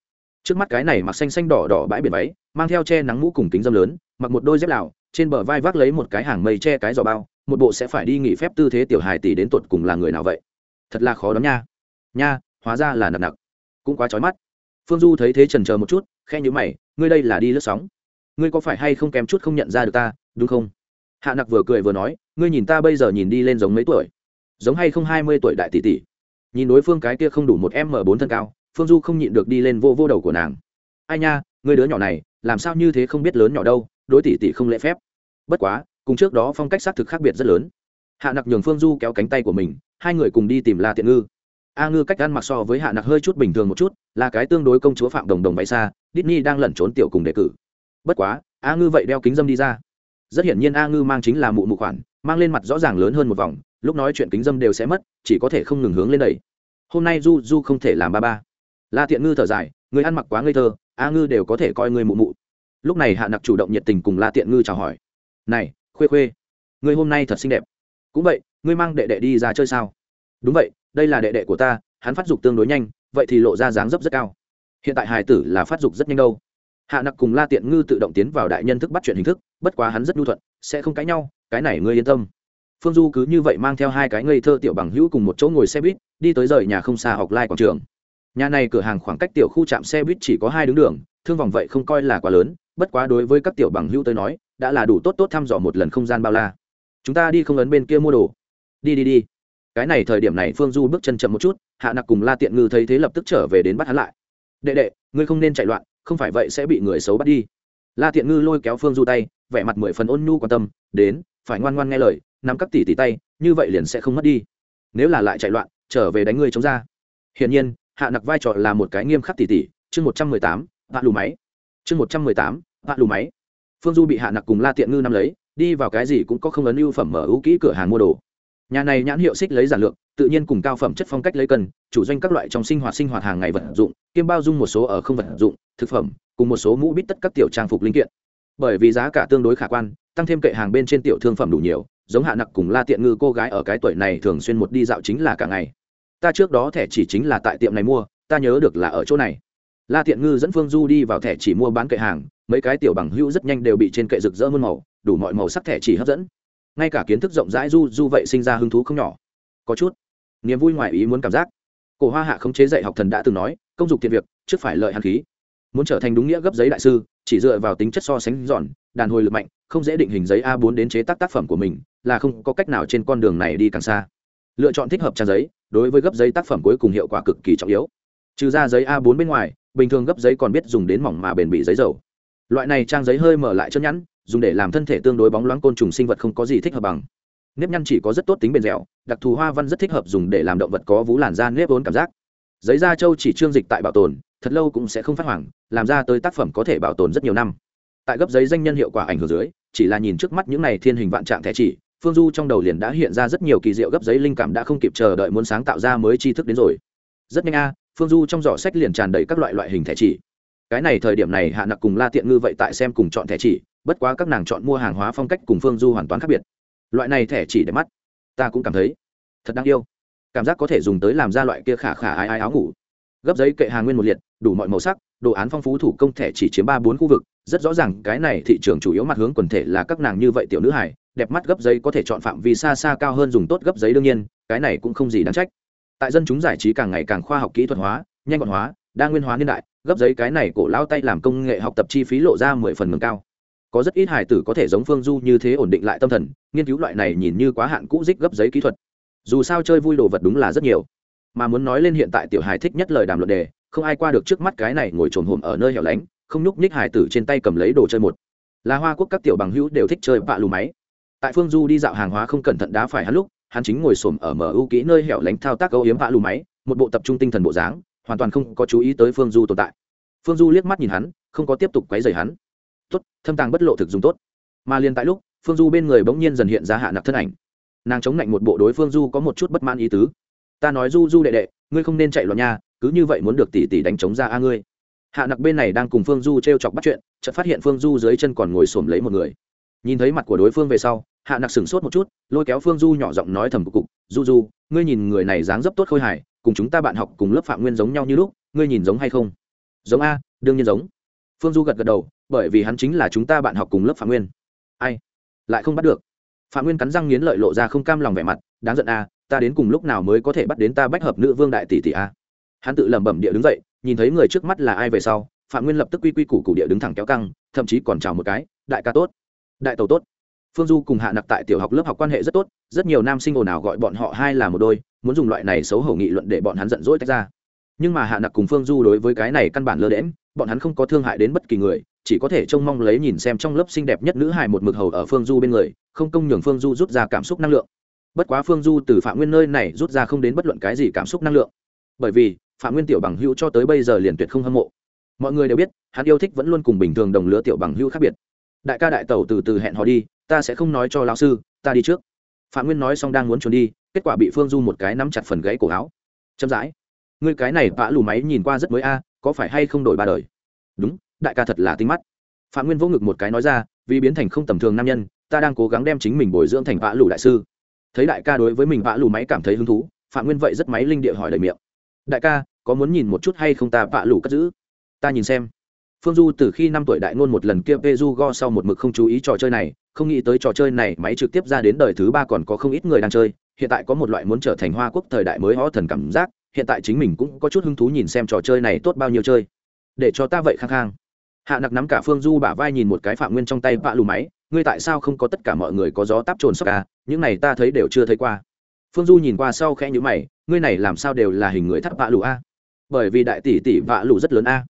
Trước mắt cái này mặc xanh xanh đỏ đỏ bãi biển váy, mang theo che nắng mũ cùng kính dâm lớn, mặc một đôi dép lào, trên bờ vai vác lấy một cái hàng mây che cái giò bao, một bộ sẽ phải đi nghỉ phép tư thế tiểu hài tỷ đến tột cùng là người nào vậy? Thật là khó đón nha. Nha, hóa ra là nặng nặng cũng quá trói mắt. Phương du thấy thế trần chờ một chút khe nhữ mày, ngươi đây là đi lướt sóng ngươi có phải hay không kém chút không nhận ra được ta, đúng không? Hạ nặc vừa cười vừa nói, ngươi nhìn ta bây giờ nhìn đi lên giống mấy tuổi? Giống hay không hai mươi tuổi đại tỷ tỷ? Nhìn đối phương cái kia không đủ một m bốn thân cao, phương du không nhịn được đi lên vô vô đầu của nàng. Ai nha, ngươi đứa nhỏ này, làm sao như thế không biết lớn nhỏ đâu, đối tỷ tỷ không lễ phép. Bất quá, cùng trước đó phong cách xác thực khác biệt rất lớn. Hạ nặc nhường phương du kéo cánh tay của mình, hai người cùng đi tìm la tiện ngư. A ngư cách ăn mặc so với hạ nặc hơi chút bình thường một chút, là cái tương đối công chúa phạm đồng đồng bay xa, Disney đang lẩn trốn tiểu cùng đề cử bất quá, a ngư vậy đeo kính dâm đi ra. Rất hiển nhiên a ngư mang chính là mụ mụ khoản, mang lên mặt rõ ràng lớn hơn một vòng, lúc nói chuyện kính dâm đều sẽ mất, chỉ có thể không ngừng hướng lên đầy hôm nay du du không thể làm ba ba. La tiện ngư thở dài, người ăn mặc quá ngây thơ, a ngư đều có thể coi người mụ mụ. Lúc này hạ nặc chủ động nhiệt tình cùng la tiện ngư chào hỏi. Này, khuê khuê, người hôm nay thật xinh đẹp. Cũng vậy, ngươi mang đệ đệ đi ra chơi sao? Đúng vậy, đây là đệ đệ của ta, hắn phát dục tương đối nhanh, vậy thì lộ ra dáng dấp rất cao. Hiện tại hài tử là phát dục rất nhanh đâu hạ nặc cùng la tiện ngư tự động tiến vào đại nhân thức bắt chuyện hình thức, bất quá hắn rất nhu thuận, sẽ không cãi nhau, cái này ngươi yên tâm. Phương du cứ như vậy mang theo hai cái ngây thơ tiểu bằng hữu cùng một chỗ ngồi xe buýt, đi tới rời nhà không xa học lai quảng trường. Nhà này cửa hàng khoảng cách tiểu khu trạm xe buýt chỉ có hai đứng đường, thương vòng vậy không coi là quá lớn, bất quá đối với các tiểu bằng hữu tới nói, đã là đủ tốt tốt thăm dò một lần không gian bao la. Chúng ta đi không ấn bên kia mua đồ. Đi đi đi. Cái này thời điểm này phương du bước chân chậm một chút, hạ nặc cùng la tiện ngư thấy thế lập tức trở về đến bắt hắn lại. Đệ đệ, ngươi không nên chạy loạn không phải vậy sẽ bị người xấu bắt đi. La tiện ngư lôi kéo phương du tay, vẻ mặt mười phần ôn nhu quan tâm, đến, phải ngoan ngoan nghe lời, nắm các tỷ tỷ tay, như vậy liền sẽ không mất đi. Nếu là lại chạy loạn, trở về đánh ngươi chống ra. Hiển nhiên, hạ nặc vai trò là một cái nghiêm khắc tỷ tỷ chương một trăm mười tám hạ lù máy. Chương một trăm mười tám hạ lù máy. Phương du bị hạ nặc cùng la tiện ngư nắm lấy, đi vào cái gì cũng có không ấn ưu phẩm mở ưu kỹ cửa hàng mua đồ. Nhà này nhãn hiệu xích lấy giản lượng tự nhiên cùng cao phẩm chất phong cách lấy cần chủ doanh các loại trong sinh hoạt sinh hoạt hàng ngày vật dụng, kiêm bao dung một số ở không vật dụng thực phẩm, cùng một số mũ bít tất các tiểu trang phục linh kiện. Bởi vì giá cả tương đối khả quan, tăng thêm kệ hàng bên trên tiểu thương phẩm đủ nhiều, giống hạ nặc cùng la tiện ngư cô gái ở cái tuổi này thường xuyên một đi dạo chính là cả ngày. Ta trước đó thẻ chỉ chính là tại tiệm này mua, ta nhớ được là ở chỗ này. La tiện ngư dẫn phương du đi vào thẻ chỉ mua bán kệ hàng, mấy cái tiểu bằng hữu rất nhanh đều bị trên kệ rực rỡ muôn màu, đủ mọi màu sắc thẻ chỉ hấp dẫn. Ngay cả kiến thức rộng rãi du du vậy sinh ra hứng thú không nhỏ. Có chút niềm vui ngoài ý muốn cảm giác. Cổ hoa hạ không chế dạy học thần đã từng nói, công dục thiện việc, trước phải lợi hàn khí muốn trở thành đúng nghĩa gấp giấy đại sư, chỉ dựa vào tính chất so sánh giòn, đàn hồi lực mạnh, không dễ định hình giấy a 4 đến chế tác tác phẩm của mình, là không có cách nào trên con đường này đi càng xa. Lựa chọn thích hợp trang giấy, đối với gấp giấy tác phẩm cuối cùng hiệu quả cực kỳ trọng yếu. Trừ ra giấy a 4 bên ngoài, bình thường gấp giấy còn biết dùng đến mỏng mà bền bỉ giấy dầu. Loại này trang giấy hơi mở lại chân nhẵn, dùng để làm thân thể tương đối bóng loáng côn trùng sinh vật không có gì thích hợp bằng. Nếp nhăn chỉ có rất tốt tính bền dẻo, đặc thù hoa văn rất thích hợp dùng để làm động vật có vú làn da nếp vốn cảm giác giấy da châu chỉ trương dịch tại bảo tồn, thật lâu cũng sẽ không phát hoảng, làm ra tới tác phẩm có thể bảo tồn rất nhiều năm. Tại gấp giấy danh nhân hiệu quả ảnh hưởng dưới, chỉ là nhìn trước mắt những này thiên hình vạn trạng thẻ chỉ, phương du trong đầu liền đã hiện ra rất nhiều kỳ diệu gấp giấy linh cảm đã không kịp chờ đợi muốn sáng tạo ra mới tri thức đến rồi. Rất nhanh a, phương du trong giỏ sách liền tràn đầy các loại loại hình thẻ chỉ. Cái này thời điểm này hạ nặc cùng la tiện ngư vậy tại xem cùng chọn thẻ chỉ, bất quá các nàng chọn mua hàng hóa phong cách cùng phương du hoàn toàn khác biệt. Loại này thẻ chỉ để mắt, ta cũng cảm thấy thật đáng yêu cảm giác có thể dùng tới làm ra loại kia khả khả ai ai áo ngủ. Gấp giấy kệ hàng nguyên một liệt, đủ mọi màu sắc, đồ án phong phú thủ công thẻ chỉ chiếm ba bốn khu vực, rất rõ ràng cái này thị trường chủ yếu mặt hướng quần thể là các nàng như vậy tiểu nữ hải đẹp mắt gấp giấy có thể chọn phạm vi xa xa cao hơn dùng tốt gấp giấy đương nhiên, cái này cũng không gì đáng trách. Tại dân chúng giải trí càng ngày càng khoa học kỹ thuật hóa, nhanh gọn hóa, đa nguyên hóa niên đại, gấp giấy cái này cổ lao tay làm công nghệ học tập chi phí lộ ra mười phần mừng cao. Có rất ít hài tử có thể giống phương du như thế ổn định lại tâm thần, nghiên cứu loại này nhìn như quá hạn cũ dích gấp giấy kỹ thuật dù sao chơi vui đồ vật đúng là rất nhiều. Mà muốn nói lên hiện tại tiểu hài thích nhất lời đàm luận đề, không ai qua được trước mắt cái này ngồi trồn hồm ở nơi hẻo lánh, không nhúc nhích hài tử trên tay cầm lấy đồ chơi một. Là hoa quốc các tiểu bằng hữu đều thích chơi vạ lù máy. Tại phương du đi dạo hàng hóa không cẩn thận đá phải hắn lúc, hắn chính ngồi xổm ở mở ưu kỹ nơi hẻo lánh thao tác âu yếm vạ lù máy, một bộ tập trung tinh thần bộ dáng, hoàn toàn không có chú ý tới phương du tồn tại. Phương du liếc mắt nhìn hắn, không có tiếp tục quấy rầy hắn. Tốt, thâm tàng bất lộ thực dùng tốt. Mà liền tại lúc, phương du bên người bỗng nhiên dần hiện ra hạ nặc thân ảnh nàng chống lạnh một bộ đối phương du có một chút bất mãn ý tứ. Ta nói du du đệ đệ, ngươi không nên chạy loạn nha, cứ như vậy muốn được tỷ tỷ đánh chống ra a ngươi. Hạ nặc bên này đang cùng phương du t r e o chọc bắt chuyện, chợt phát hiện phương du dưới chân còn ngồi xổm lấy một người. Nhìn thấy mặt của đối phương về sau, hạ nặc sửng sốt một chút, lôi kéo phương du nhỏ giọng nói thầm cục cục, du du, ngươi nhìn người này dáng dấp tốt khôi hài, cùng chúng ta bạn học cùng lớp phạm nguyên giống nhau như lúc, ngươi nhìn giống hay không? Giống a, đương nhiên giống. Phương du gật gật đầu, bởi vì hắn chính là chúng ta bạn học cùng lớp phạm nguyên. Ai, lại không bắt được? Phạm nguyên cắn răng nghiến lợi lộ ra không cam lòng vẻ mặt, đáng giận a, ta đến cùng lúc nào mới có thể bắt đến ta bách hợp nữ vương đại tỷ tỷ a? Hắn tự lẩm bẩm địa đứng dậy, nhìn thấy người trước mắt là ai về sau, phạm nguyên lập tức quy quy củ củ địa đứng thẳng kéo căng, thậm chí còn chào một cái, đại ca tốt, đại tàu tốt. Phương du cùng hạ nặc tại tiểu học lớp học quan hệ rất tốt, rất nhiều nam sinh ồn ào gọi bọn họ hai là một đôi, muốn dùng loại này xấu hổ nghị luận để bọn hắn giận dỗi tách ra nhưng mà hạ nặc cùng phương du đối với cái này căn bản lơ đễm bọn hắn không có thương hại đến bất kỳ người, chỉ có thể trông mong lấy nhìn xem trong lớp xinh đẹp nhất nữ hài một mực hầu ở phương du bên người, không công nhường phương du rút ra cảm xúc năng lượng. Bất quá phương du từ phạm nguyên nơi này rút ra không đến bất luận cái gì cảm xúc năng lượng. Bởi vì, phạm nguyên tiểu bằng hữu cho tới bây giờ liền tuyệt không hâm mộ. Mọi người đều biết, hắn yêu thích vẫn luôn cùng bình thường đồng lứa tiểu bằng hữu khác biệt. Đại ca đại tẩu từ từ hẹn họ đi, ta sẽ không nói cho lão sư, ta đi trước. Phạm nguyên nói xong đang muốn trốn đi, kết quả bị phương du một cái nắm chặt phần gãy cổ áo. Chậm rãi ngươi cái này vã lù máy nhìn qua rất mới a, có phải hay không đổi ba đời? Đúng, đại ca thật là tinh mắt. Phạm nguyên vỗ ngực một cái nói ra, vì biến thành không tầm thường nam nhân, ta đang cố gắng đem chính mình bồi dưỡng thành vã lù đại sư. Thấy đại ca đối với mình vã lù máy cảm thấy hứng thú, phạm nguyên vậy rất máy linh địa hỏi lời miệng. Đại ca, có muốn nhìn một chút hay không ta vã lù cất giữ? Ta nhìn xem. Phương du từ khi năm tuổi đại ngôn một lần kia pê du go sau một mực không chú ý trò chơi này, không nghĩ tới trò chơi này máy trực tiếp ra đến đời thứ ba còn có không ít người đang chơi, hiện tại có một loại muốn trở thành hoa quốc thời đại mới ho thần cảm giác hiện tại chính mình cũng có chút hứng thú nhìn xem trò chơi này tốt bao nhiêu chơi. Để cho ta vậy khang khang hạ nặc nắm cả phương du bả vai nhìn một cái phạm nguyên trong tay vạ lù máy, ngươi tại sao không có tất cả mọi người có gió táp trồn sóc à những này ta thấy đều chưa thấy qua. Phương du nhìn qua sau khẽ nhữ mày, ngươi này làm sao đều là hình người thắt vạ lù a bởi vì đại tỷ tỷ vạ lù rất lớn a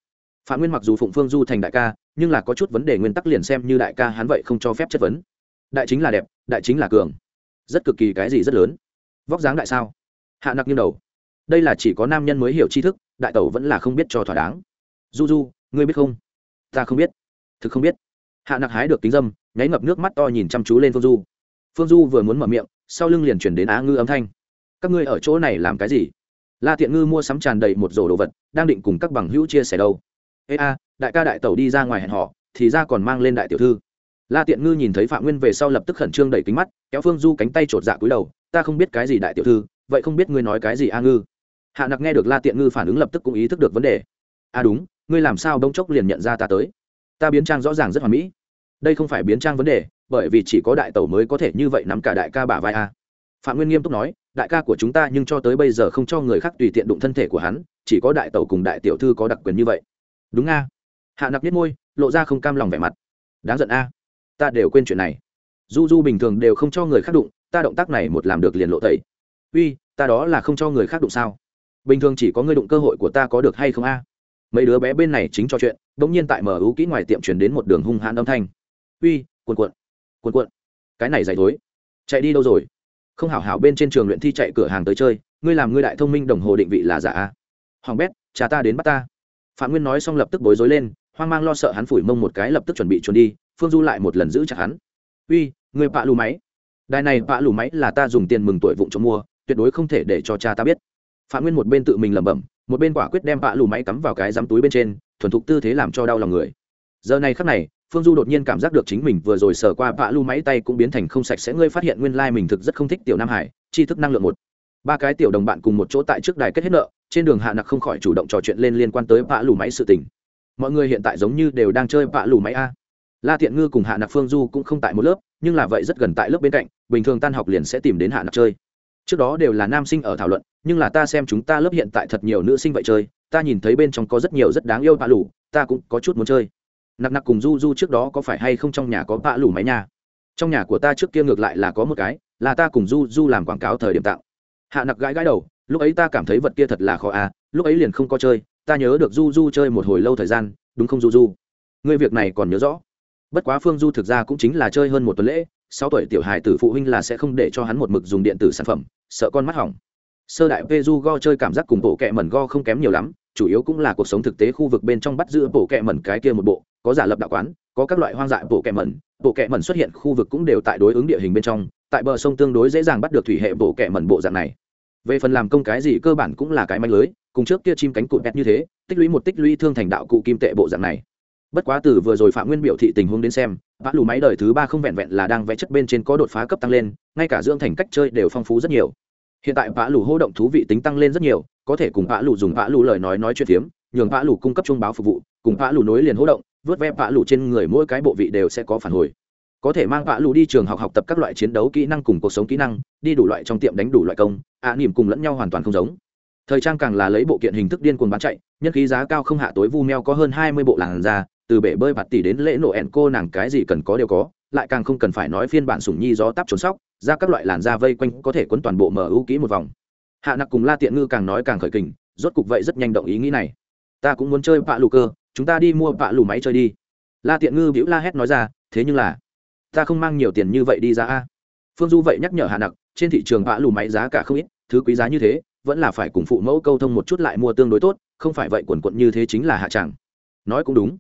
phạm nguyên mặc dù phụng phương du thành đại ca, nhưng là có chút vấn đề nguyên tắc liền xem như đại ca hắn vậy không cho phép chất vấn. Đại chính là đẹp, đại chính là cường. Rất cực kỳ cái gì rất lớn. Vóc dáng đại sao? Hạ nặc nghiêng đầu đây là chỉ có nam nhân mới hiểu tri thức, đại tẩu vẫn là không biết cho thỏa đáng. Du du ngươi biết không? Ta không biết. Thực không biết. Hạ nặc hái được kính dâm, nháy ngập nước mắt to nhìn chăm chú lên phương du phương du vừa muốn mở miệng, sau lưng liền chuyển đến á ngư âm thanh. Các ngươi ở chỗ này làm cái gì? La tiện ngư mua sắm tràn đầy một rổ đồ vật, đang định cùng các bằng hữu chia sẻ đâu. Ê a, đại ca đại tẩu đi ra ngoài hẹn họ thì ra còn mang lên đại tiểu thư. La tiện ngư nhìn thấy phạm nguyên về sau lập tức khẩn trương đẩy kính mắt, kéo phương du cánh tay chột dạ cúi đầu. Ta không biết cái gì đại tiểu thư, vậy không biết ngươi nói cái gì a ngư hạ nặc nghe được la tiện ngư phản ứng lập tức cũng ý thức được vấn đề. À đúng, ngươi làm sao đông chốc liền nhận ra ta tới? Ta biến trang rõ ràng rất hoàn mỹ. Đây không phải biến trang vấn đề, bởi vì chỉ có đại tẩu mới có thể như vậy nắm cả đại ca bả vai a phạm nguyên nghiêm túc nói, đại ca của chúng ta nhưng cho tới bây giờ không cho người khác tùy tiện đụng thân thể của hắn, chỉ có đại tẩu cùng đại tiểu thư có đặc quyền như vậy. Đúng a. Hạ nặc biết môi, lộ ra không cam lòng vẻ mặt. Đáng giận a. Ta đều quên chuyện này. Du du bình thường đều không cho người khác đụng, ta động tác này một làm được liền lộ tẩy. Uy, ta đó là không cho người khác đụng sao? Bình thường chỉ có ngươi đụng cơ hội của ta có được hay không a? Mấy đứa bé bên này chính cho chuyện, đ ỗ n g nhiên tại mở ưu kỹ ngoài tiệm chuyển đến một đường hung hãn âm thanh. Uy cuồn cuộn cuồn cuộn. Cái này dày thối. Chạy đi đâu rồi? Không hảo hảo bên trên trường luyện thi chạy cửa hàng tới chơi, ngươi làm ngươi đại thông minh đồng hồ định vị là giả a? Hoàng bét, cha ta đến bắt ta. Phạm nguyên nói xong lập tức bối rối lên, hoang mang lo sợ hắn phủi mông một cái lập tức chuẩn bị trốn đi, phương du lại một lần giữ chặt hắn. Uy, người bạ lù máy. Đài này bạ lù máy là ta dùng tiền mừng tuổi vụng cho mua, tuyệt đối không thể để cho cha ta biết phạm nguyên một bên tự mình lẩm bẩm, một bên quả quyết đem vạ lù máy cắm vào cái dám túi bên trên, thuần thục tư thế làm cho đau lòng người. Giờ này khắc này, phương du đột nhiên cảm giác được chính mình vừa rồi sờ qua vạ lù máy tay cũng biến thành không sạch sẽ, ngươi phát hiện nguyên lai、like、mình thực rất không thích tiểu nam hải chi thức năng lượng một. Ba cái tiểu đồng bạn cùng một chỗ tại trước đài kết hết nợ, trên đường hạ nặc không khỏi chủ động trò chuyện lên liên quan tới vạ lù máy sự tình. Mọi người hiện tại giống như đều đang chơi vạ lù máy a. La thiện ngư cùng hạ nặc phương du cũng không tại một lớp, nhưng là vậy rất gần tại lớp bên cạnh, bình thường tan học liền sẽ tìm đến hạ nặc chơi trước đó đều là nam sinh ở thảo luận, nhưng là ta xem chúng ta lớp hiện tại thật nhiều nữ sinh vậy chơi, ta nhìn thấy bên trong có rất nhiều rất đáng yêu bạ lủ, ta cũng có chút muốn chơi. Nặc nặc cùng du du trước đó có phải hay không trong nhà có bạ lủ máy nha trong nhà của ta trước kia ngược lại là có một cái, là ta cùng du du làm quảng cáo thời điểm tạo. Hạ nặc gãi gãi đầu, lúc ấy ta cảm thấy vật kia thật là khó à lúc ấy liền không có chơi, ta nhớ được du du chơi một hồi lâu thời gian, đúng không du du? Ngươi việc này còn nhớ rõ. Bất quá phương du thực ra cũng chính là chơi hơn một tuần lễ, sáu tuổi tiểu hài tử phụ huynh là sẽ không để cho hắn một mực dùng điện tử sản phẩm sợ con mắt hỏng. Sơ đại peju go chơi cảm giác cùng bộ kẹ mẩn go không kém nhiều lắm, chủ yếu cũng là cuộc sống thực tế khu vực bên trong bắt giữ bộ kẹ mẩn cái kia một bộ, có giả lập đạo quán, có các loại hoang dại bộ kẹ mẩn, bộ kẹ mẩn xuất hiện khu vực cũng đều tại đối ứng địa hình bên trong, tại bờ sông tương đối dễ dàng bắt được thủy hệ bộ kẹ mẩn bộ dạng này. Về phần làm công cái gì cơ bản cũng là cái manh lưới, cùng trước kia chim cánh cụt bẹt như thế, tích lũy một tích lũy thương thành đạo cụ kim tệ bộ dạng này bất quá từ vừa rồi phạm nguyên biểu thị tình huống đến xem vã lù máy đời thứ ba không vẹn vẹn là đang vẽ chất bên trên có đột phá cấp tăng lên ngay cả dưỡng thành cách chơi đều phong phú rất nhiều. Hiện tại vã lù hô động thú vị tính tăng lên rất nhiều có thể cùng vã lù dùng vã lù lời nói nói chuyện phiếm nhường vã lù cung cấp trung báo phục vụ cùng vã lù nối liền hô động vớt ve vã lù trên người mỗi cái bộ vị đều sẽ có phản hồi. Có thể mang vã lù đi trường học học tập các loại chiến đấu kỹ năng cùng cuộc sống kỹ năng đi đủ loại trong tiệm đánh đủ loại công ạ à, nỉm cùng lẫn nhau hoàn toàn không giống. Thời trang càng là lấy bộ kiện hình thức điên cuồng bán chạy nhân khí giá cao không hạ tối vu meo có hơn hai mươi bộ làn da từ bể bơi bạt tỷ đến lễ nổ ẹn cô nàng cái gì cần có đều có, lại càng không cần phải nói phiên bản sủng nhi gió tắp trốn sóc, ra các loại làn da vây quanh có thể quấn toàn bộ mở ưu kỹ một vòng. Hạ nặc cùng la tiện ngư càng nói càng khởi kình, rốt cục vậy rất nhanh động ý nghĩ này. Ta cũng muốn chơi vạ lù cơ chúng ta đi mua vạ lù máy chơi đi. La tiện ngư bĩu la hét nói ra, thế nhưng là, ta không mang nhiều tiền như vậy đi ra a. Phương du vậy nhắc nhở hạ nặc, trên thị trường vạ lù máy giá cả không ít, thứ quý giá như thế, vẫn là phải cùng phụ mẫu câu thông một chút lại mua tương đối tốt, không phải vậy quần quận như thế chính là hạ tràng. Nói cũng đúng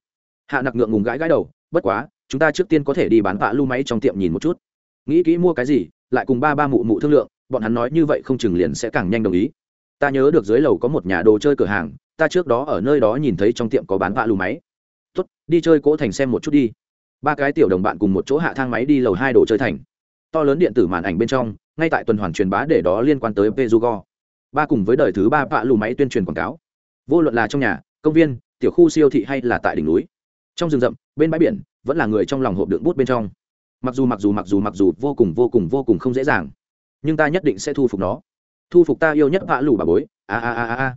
hạ nặc ngượng ngùng gãi gãi đầu, bất quá, chúng ta trước tiên có thể đi bán vạ lưu máy trong tiệm nhìn một chút. Nghĩ kỹ mua cái gì, lại cùng ba ba mụ mụ thương lượng, bọn hắn nói như vậy không chừng liền sẽ càng nhanh đồng ý. Ta nhớ được dưới lầu có một nhà đồ chơi cửa hàng, ta trước đó ở nơi đó nhìn thấy trong tiệm có bán vạ lưu máy. Tốt, đi chơi cỗ thành xem một chút đi. Ba cái tiểu đồng bạn cùng một chỗ hạ thang máy đi lầu hai đồ chơi thành. To lớn điện tử màn ảnh bên trong, ngay tại tuần hoàn truyền bá để đó liên quan tới pezugo ba cùng với đời thứ ba vạ lưu máy tuyên truyền quảng cáo. Vô luận là trong nhà, công viên, tiểu khu siêu thị hay là tại đỉnh núi trong rừng rậm, bên bãi biển, vẫn là người trong lòng hộp đựng bút bên trong. Mặc dù mặc dù mặc dù mặc dù vô cùng vô cùng vô cùng không dễ dàng, nhưng ta nhất định sẽ thu phục nó. Thu phục ta yêu nhất vạ lù bà bối. A a a a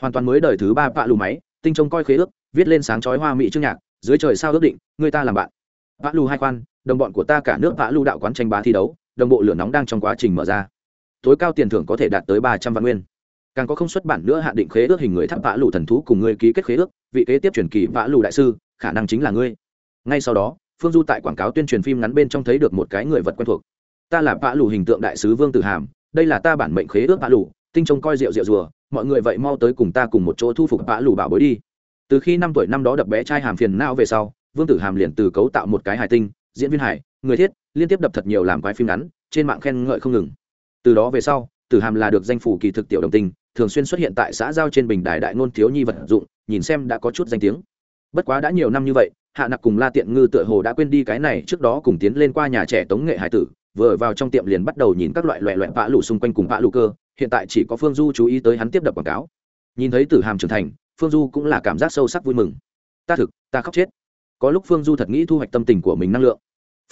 hoàn toàn mới đời thứ ba vạ lù máy, tinh trông coi khế ước, viết lên sáng chói hoa mỹ chương nhạc, dưới trời sao ước định, người ta làm bạn. Vã lù hai khoan đồng bọn của ta cả nước vã lù đạo quán tranh bá thi đấu, đồng bộ lửa nóng đang trong quá trình mở ra. Tối cao tiền thưởng có thể đạt tới ba trăm vạn nguyên. Càng có không xuất bản nữa hạn định khế ước hình người tháp vã lù thần thú cùng người ký kết khế ước, vị kế tiếp truyền kỳ vã lù đại sư khả năng chính là ngươi. Ngay sau đó, phương du tại quảng cáo tuyên truyền phim ngắn bên trong thấy được một cái người vật quen thuộc. Ta là vã lù hình tượng đại sứ vương tử hàm, đây là ta bản mệnh khế ước vã lù, tinh trông coi rượu rượu rùa, mọi người vậy mau tới cùng ta cùng một chỗ thu phục vã lù bảo bối đi. Từ khi năm tuổi năm đó đập bé trai hàm phiền não về sau, vương tử hàm liền từ cấu tạo một cái hài tinh, diễn viên hải người thiết, liên tiếp đập thật nhiều làm quái phim ngắn, trên mạng khen ngợi không ngừng. Từ đó về sau, tử hàm là được danh phủ kỳ thực tiểu đồng tinh, thường xuyên xuất hiện tại xã giao trên bình đài đại ngôn thiếu nhi vật dụng, nhìn xem đã có chút danh tiếng bất quá đã nhiều năm như vậy, hạ nặc cùng la tiện ngư tựa hồ đã quên đi cái này trước đó cùng tiến lên qua nhà trẻ tống nghệ hải tử, vừa vào trong tiệm liền bắt đầu nhìn các loại loại loại vã lụ xung quanh cùng vã lụ cơ, hiện tại chỉ có phương du chú ý tới hắn tiếp đập quảng cáo. Nhìn thấy tử hàm trưởng thành, phương du cũng là cảm giác sâu sắc vui mừng. Ta thực, ta khóc chết. Có lúc phương du thật nghĩ thu hoạch tâm tình của mình năng lượng.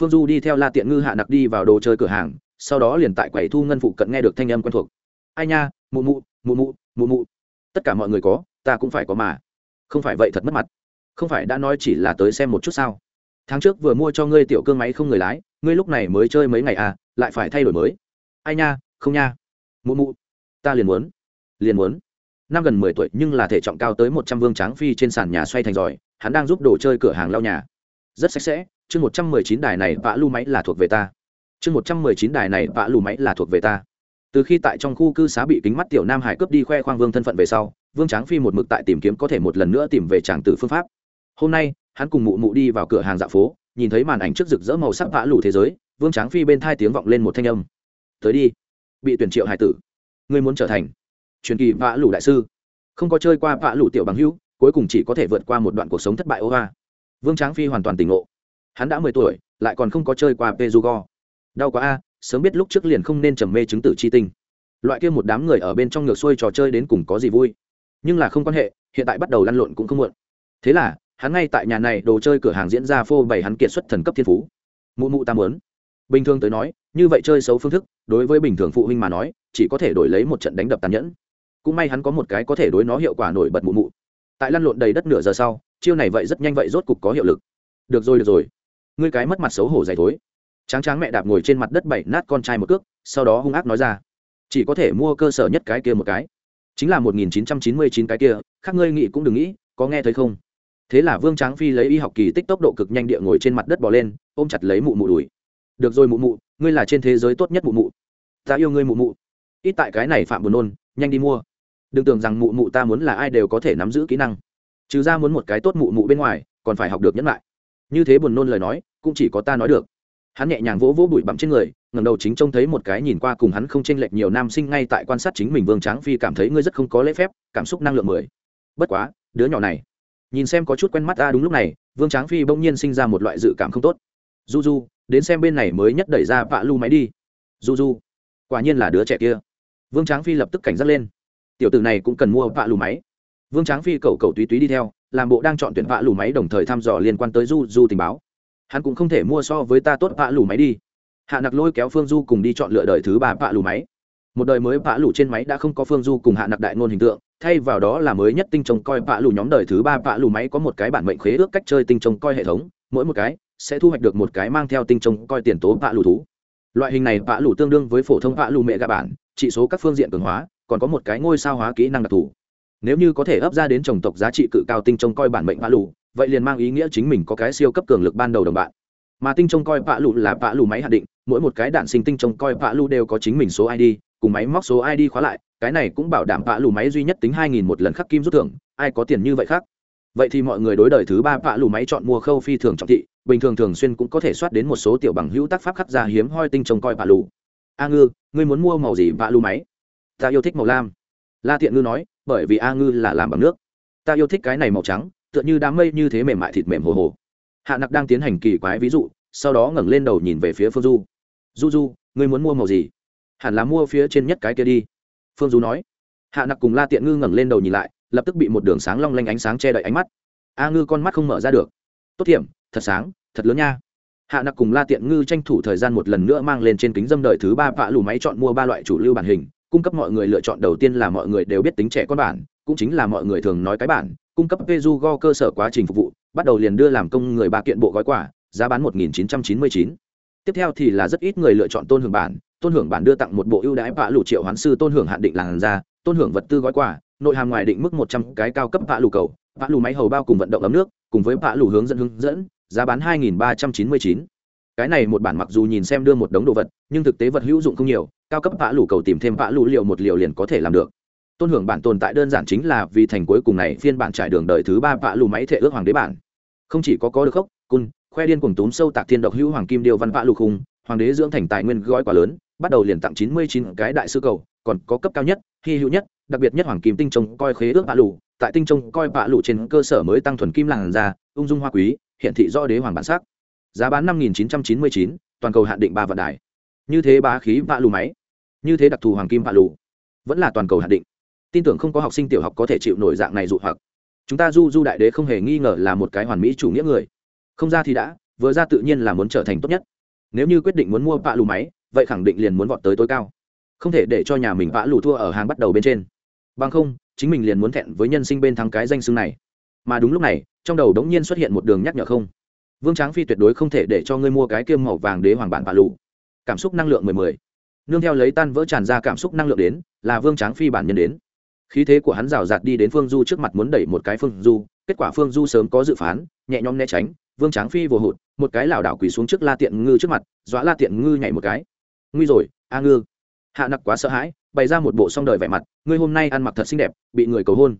Phương du đi theo la tiện ngư hạ nặc đi vào đồ chơi cửa hàng, sau đó liền tại quầy thu ngân phụ cận nghe được thanh âm quen thuộc. Ai nha, mụ mụ mụ mụ mụ mụ. Tất cả mọi người có, ta cũng phải có mà. Không phải vậy thật mất mặt không phải đã nói chỉ là tới xem một chút sao? Tháng trước vừa mua cho ngươi tiểu cương máy không người lái, ngươi lúc này mới chơi mấy ngày à lại phải thay đổi mới. Ai nha, không nha. Mụ mụ, ta liền muốn liền muốn. Năm gần mười tuổi nhưng là thể trọng cao tới một trăm vương tráng phi trên sàn nhà xoay thành giỏi, hắn đang giúp đồ chơi cửa hàng lau nhà. Rất sạch sẽ, chương một trăm mười chín đài này vã lu máy là thuộc về ta. Chương một trăm mười chín đài này vã lu máy là thuộc về ta. Từ khi tại trong khu cư xá bị kính mắt tiểu nam hải cướp đi khoe khoang vương thân phận về sau, vương tráng phi một mực tại tìm kiếm có thể một lần nữa tìm về tràng tử phương pháp hôm nay, hắn cùng mụ mụ đi vào cửa hàng dạ phố, nhìn thấy màn ảnh trước rực rỡ màu sắc vã lủ thế giới, vương tráng phi bên thai tiếng vọng lên một thanh âm. Tới đi. Bị tuyển triệu hải tử. Ngươi muốn trở thành truyền kỳ vã lủ đại sư. Không có chơi qua vã lủ tiểu bằng hữu, cuối cùng chỉ có thể vượt qua một đoạn cuộc sống thất bại ô hoa vương tráng phi hoàn toàn tỉnh ngộ. Hắn đã mười tuổi, lại còn không có chơi qua Pezugo. đau quá a, sớm biết lúc trước liền không nên trầm mê chứng tử chi tinh. Loại kia một đám người ở bên trong ngược xuôi trò chơi đến cùng có gì vui. Nhưng là không quan hệ, hiện tại bắt đầu lăn lộn cũng không muộn. Thế là hắn ngay tại nhà này đồ chơi cửa hàng diễn ra phô bày hắn kiệt xuất thần cấp thiên phú. Mụ mụ ta muốn. Bình thường tới nói, như vậy chơi xấu phương thức, đối với bình thường phụ huynh mà nói, chỉ có thể đổi lấy một trận đánh đập tàn nhẫn. Cũng may hắn có một cái có thể đối nó hiệu quả nổi bật mụ mụ. Tại lăn lộn đầy đất nửa giờ sau, chiêu này vậy rất nhanh vậy rốt cục có hiệu lực. Được rồi được rồi. Ngươi cái mất mặt xấu hổ dày thối. Tráng tráng mẹ đạp ngồi trên mặt đất bảy nát con trai một cước, sau đó hung ác nói ra. Chỉ có thể mua cơ sở nhất cái kia một cái. Chính là một nghìn chín trăm chín mươi chín cái kia, khác ngươi nghĩ cũng đừng nghĩ, có nghe thấy không? Thế là vương tráng phi lấy y học kỳ tích tốc độ cực nhanh địa ngồi trên mặt đất bỏ lên, ôm chặt lấy mụ mụ đùi. Được rồi mụ mụ, ngươi là trên thế giới tốt nhất mụ mụ. Ta yêu ngươi mụ mụ. Ít tại cái này phạm buồn nôn, nhanh đi mua. Đừng tưởng rằng mụ mụ ta muốn là ai đều có thể nắm giữ kỹ năng. Trừ ra muốn một cái tốt mụ mụ bên ngoài, còn phải học được nhẫn lại. Như thế buồn nôn lời nói, cũng chỉ có ta nói được. Hắn nhẹ nhàng vỗ vỗ bụi bặm trên người, ngẩng đầu chính trông thấy một cái nhìn qua cùng hắn không chênh lệch nhiều nam sinh ngay tại quan sát chính mình vương tráng phi cảm thấy ngươi rất không có lễ phép, cảm xúc năng lượng mười. Bất quá, đứa nhỏ này nhìn xem có chút quen mắt ta đúng lúc này, vương tráng phi bỗng nhiên sinh ra một loại dự cảm không tốt. Du du đến xem bên này mới nhất đẩy ra vạ lu máy đi. Du du quả nhiên là đứa trẻ kia. Vương tráng phi lập tức cảnh giác lên. Tiểu tử này cũng cần mua vạ lù máy. Vương tráng phi cầu cầu túy túy đi theo, làm bộ đang chọn tuyển vạ lù máy đồng thời thăm dò liên quan tới du du tình báo. Hắn cũng không thể mua so với ta tốt vạ lù máy đi. Hạ nặc lôi kéo phương du cùng đi chọn lựa đời thứ ba vạ lù máy một đời mới vạ lụ trên máy đã không có phương du cùng hạ nặc đại ngôn hình tượng thay vào đó là mới nhất tinh trông coi vạ lụ nhóm đời thứ ba vạ lụ máy có một cái bản mệnh khế ước cách chơi tinh trông coi hệ thống mỗi một cái sẽ thu hoạch được một cái mang theo tinh trông coi tiền tố vạ lụ thú. Loại hình này vạ lụ tương đương với phổ thông vạ lụ mẹ gà bản trị số các phương diện cường hóa còn có một cái ngôi sao hóa kỹ năng đặc thù. Nếu như có thể ấp ra đến chồng tộc giá trị cự cao tinh trông coi bản mệnh vạ lụ, vậy liền mang ý nghĩa chính mình có cái siêu cấp cường lực ban đầu đồng bạn. Mà tinh trông coi vạ lụ là vạ lụ máy hạn định mỗi một cái đạn sinh tinh trông coi vạ lụ đều có chính mình số id cùng máy móc số id khóa lại, cái này cũng bảo đảm vạ lù máy duy nhất tính hai nghìn một lần khắc kim rút thưởng, ai có tiền như vậy khác? Vậy thì mọi người đối đời thứ ba vạ lù máy chọn mua khâu phi thường trọng thị, bình thường thường xuyên cũng có thể soát đến một số tiểu bằng hữu tác pháp khắc ra hiếm hoi tinh trông coi vạ lù. A ngư, ngươi muốn mua màu gì vạ lù máy? Ta yêu thích màu lam. La thiện ngư nói, bởi vì a ngư là làm bằng nước. Ta yêu thích cái này màu trắng, tựa như đám mây như thế mềm mại thịt mềm hồ hồ. Hạ nặc đang tiến hành kỳ quái ví dụ, sau đó ngẩng lên đầu nhìn về phía phương du. Du du, ngươi muốn mua màu gì? Hẳn là mua phía trên nhất cái kia đi. Phương du nói. Hạ nặc cùng la tiện ngư ngẩng lên đầu nhìn lại lập tức bị một đường sáng long lanh ánh sáng che đậy ánh mắt. A ngư con mắt không mở ra được. Tốt hiểm thật sáng thật lớn nha. Hạ nặc cùng la tiện ngư tranh thủ thời gian một lần nữa mang lên trên kính dâm đời thứ ba vạ lù máy chọn mua ba loại chủ lưu bản hình cung cấp mọi người lựa chọn đầu tiên là mọi người đều biết tính trẻ con bản cũng chính là mọi người thường nói cái bản cung cấp Pejugo cơ sở quá trình phục vụ, bắt đầu liền đưa làm công người ba kiện bộ gói quà, giá bán một nghìn chín trăm chín mươi chín. Tiếp theo thì là rất ít người lựa chọn tôn hưởng bản tôn hưởng bản đưa tặng một bộ ưu đãi vạ lụ triệu hoán sư tôn hưởng hạn định làn ra, tôn hưởng vật tư gói quà, nội hàm ngoài định mức một trăm cái cao cấp vạ lụ cầu, vạ lụ máy hầu bao cùng vận động ấm nước, cùng với vạ lụ hướng dẫn hướng dẫn, giá bán hai nghìn ba trăm chín mươi chín. Cái này một bản mặc dù nhìn xem đưa một đống đồ vật, nhưng thực tế vật hữu dụng không nhiều, cao cấp vạ lụ cầu tìm thêm vạ lụ liệu một liệu liền có thể làm được. Tôn hưởng bản tồn tại đơn giản chính là vì thành cuối cùng này phiên bản trải đường đời thứ ba vạ lụ máy thể ước hoàng đế bản. Không chỉ có có được khốc, cun, khoe điên cùng túm sâu tạc thiên độc hữu hoàng kim điêu văn vạ lụ khung, hoàng đế dưỡng thành tài nguyên gói quá lớn bắt đầu liền tặng chín mươi chín cái đại sư cầu, còn có cấp cao nhất, hy hữu nhất, đặc biệt nhất hoàng kim tinh trông coi khế ước bạ lụ tại tinh trông coi bạ lụ trên cơ sở mới tăng thuần kim làn ra ung dung hoa quý hiện thị do đế hoàng bản sắc. Giá bán năm nghìn chín trăm chín mươi chín, toàn cầu hạn định ba vạn đài. Như thế bá khí bạ lụ máy. Như thế đặc thù hoàng kim bạ lụ vẫn là toàn cầu hạn định. Tin tưởng không có học sinh tiểu học có thể chịu nổi dạng này dụ hoặc. Chúng ta du du đại đế không hề nghi ngờ là một cái hoàn mỹ chủ nghĩa người. Không ra thì đã, vừa ra tự nhiên là muốn trở thành tốt nhất. Nếu như quyết định muốn mua bạ lù máy vậy khẳng định liền muốn vọt tới tối cao. Không thể để cho nhà mình vạ lù thua ở hàng bắt đầu bên trên. Bằng không, chính mình liền muốn thẹn với nhân sinh bên thắng cái danh xưng này. Mà đúng lúc này, trong đầu đống nhiên xuất hiện một đường nhắc nhở không. Vương tráng phi tuyệt đối không thể để cho ngươi mua cái kiêm màu vàng đế hoàng bản vạ lù. Cảm xúc năng lượng mười mười. Nương theo lấy tan vỡ tràn ra cảm xúc năng lượng đến, là vương tráng phi bản nhân đến. Khí thế của hắn rào rạt đi đến phương du trước mặt muốn đẩy một cái phương du, kết quả phương du sớm có dự phán, nhẹ nhõm né tránh, vương tráng phi vồ hụt, một cái lảo đảo quỳ xuống trước la tiện ngư trước mặt, dọa la tiện ngư nhảy một cái nguy rồi, a ngư. Hạ nặc quá sợ hãi, bày ra một bộ song đời vẻ mặt, ngươi hôm nay ăn mặc thật xinh đẹp, bị người cầu hôn.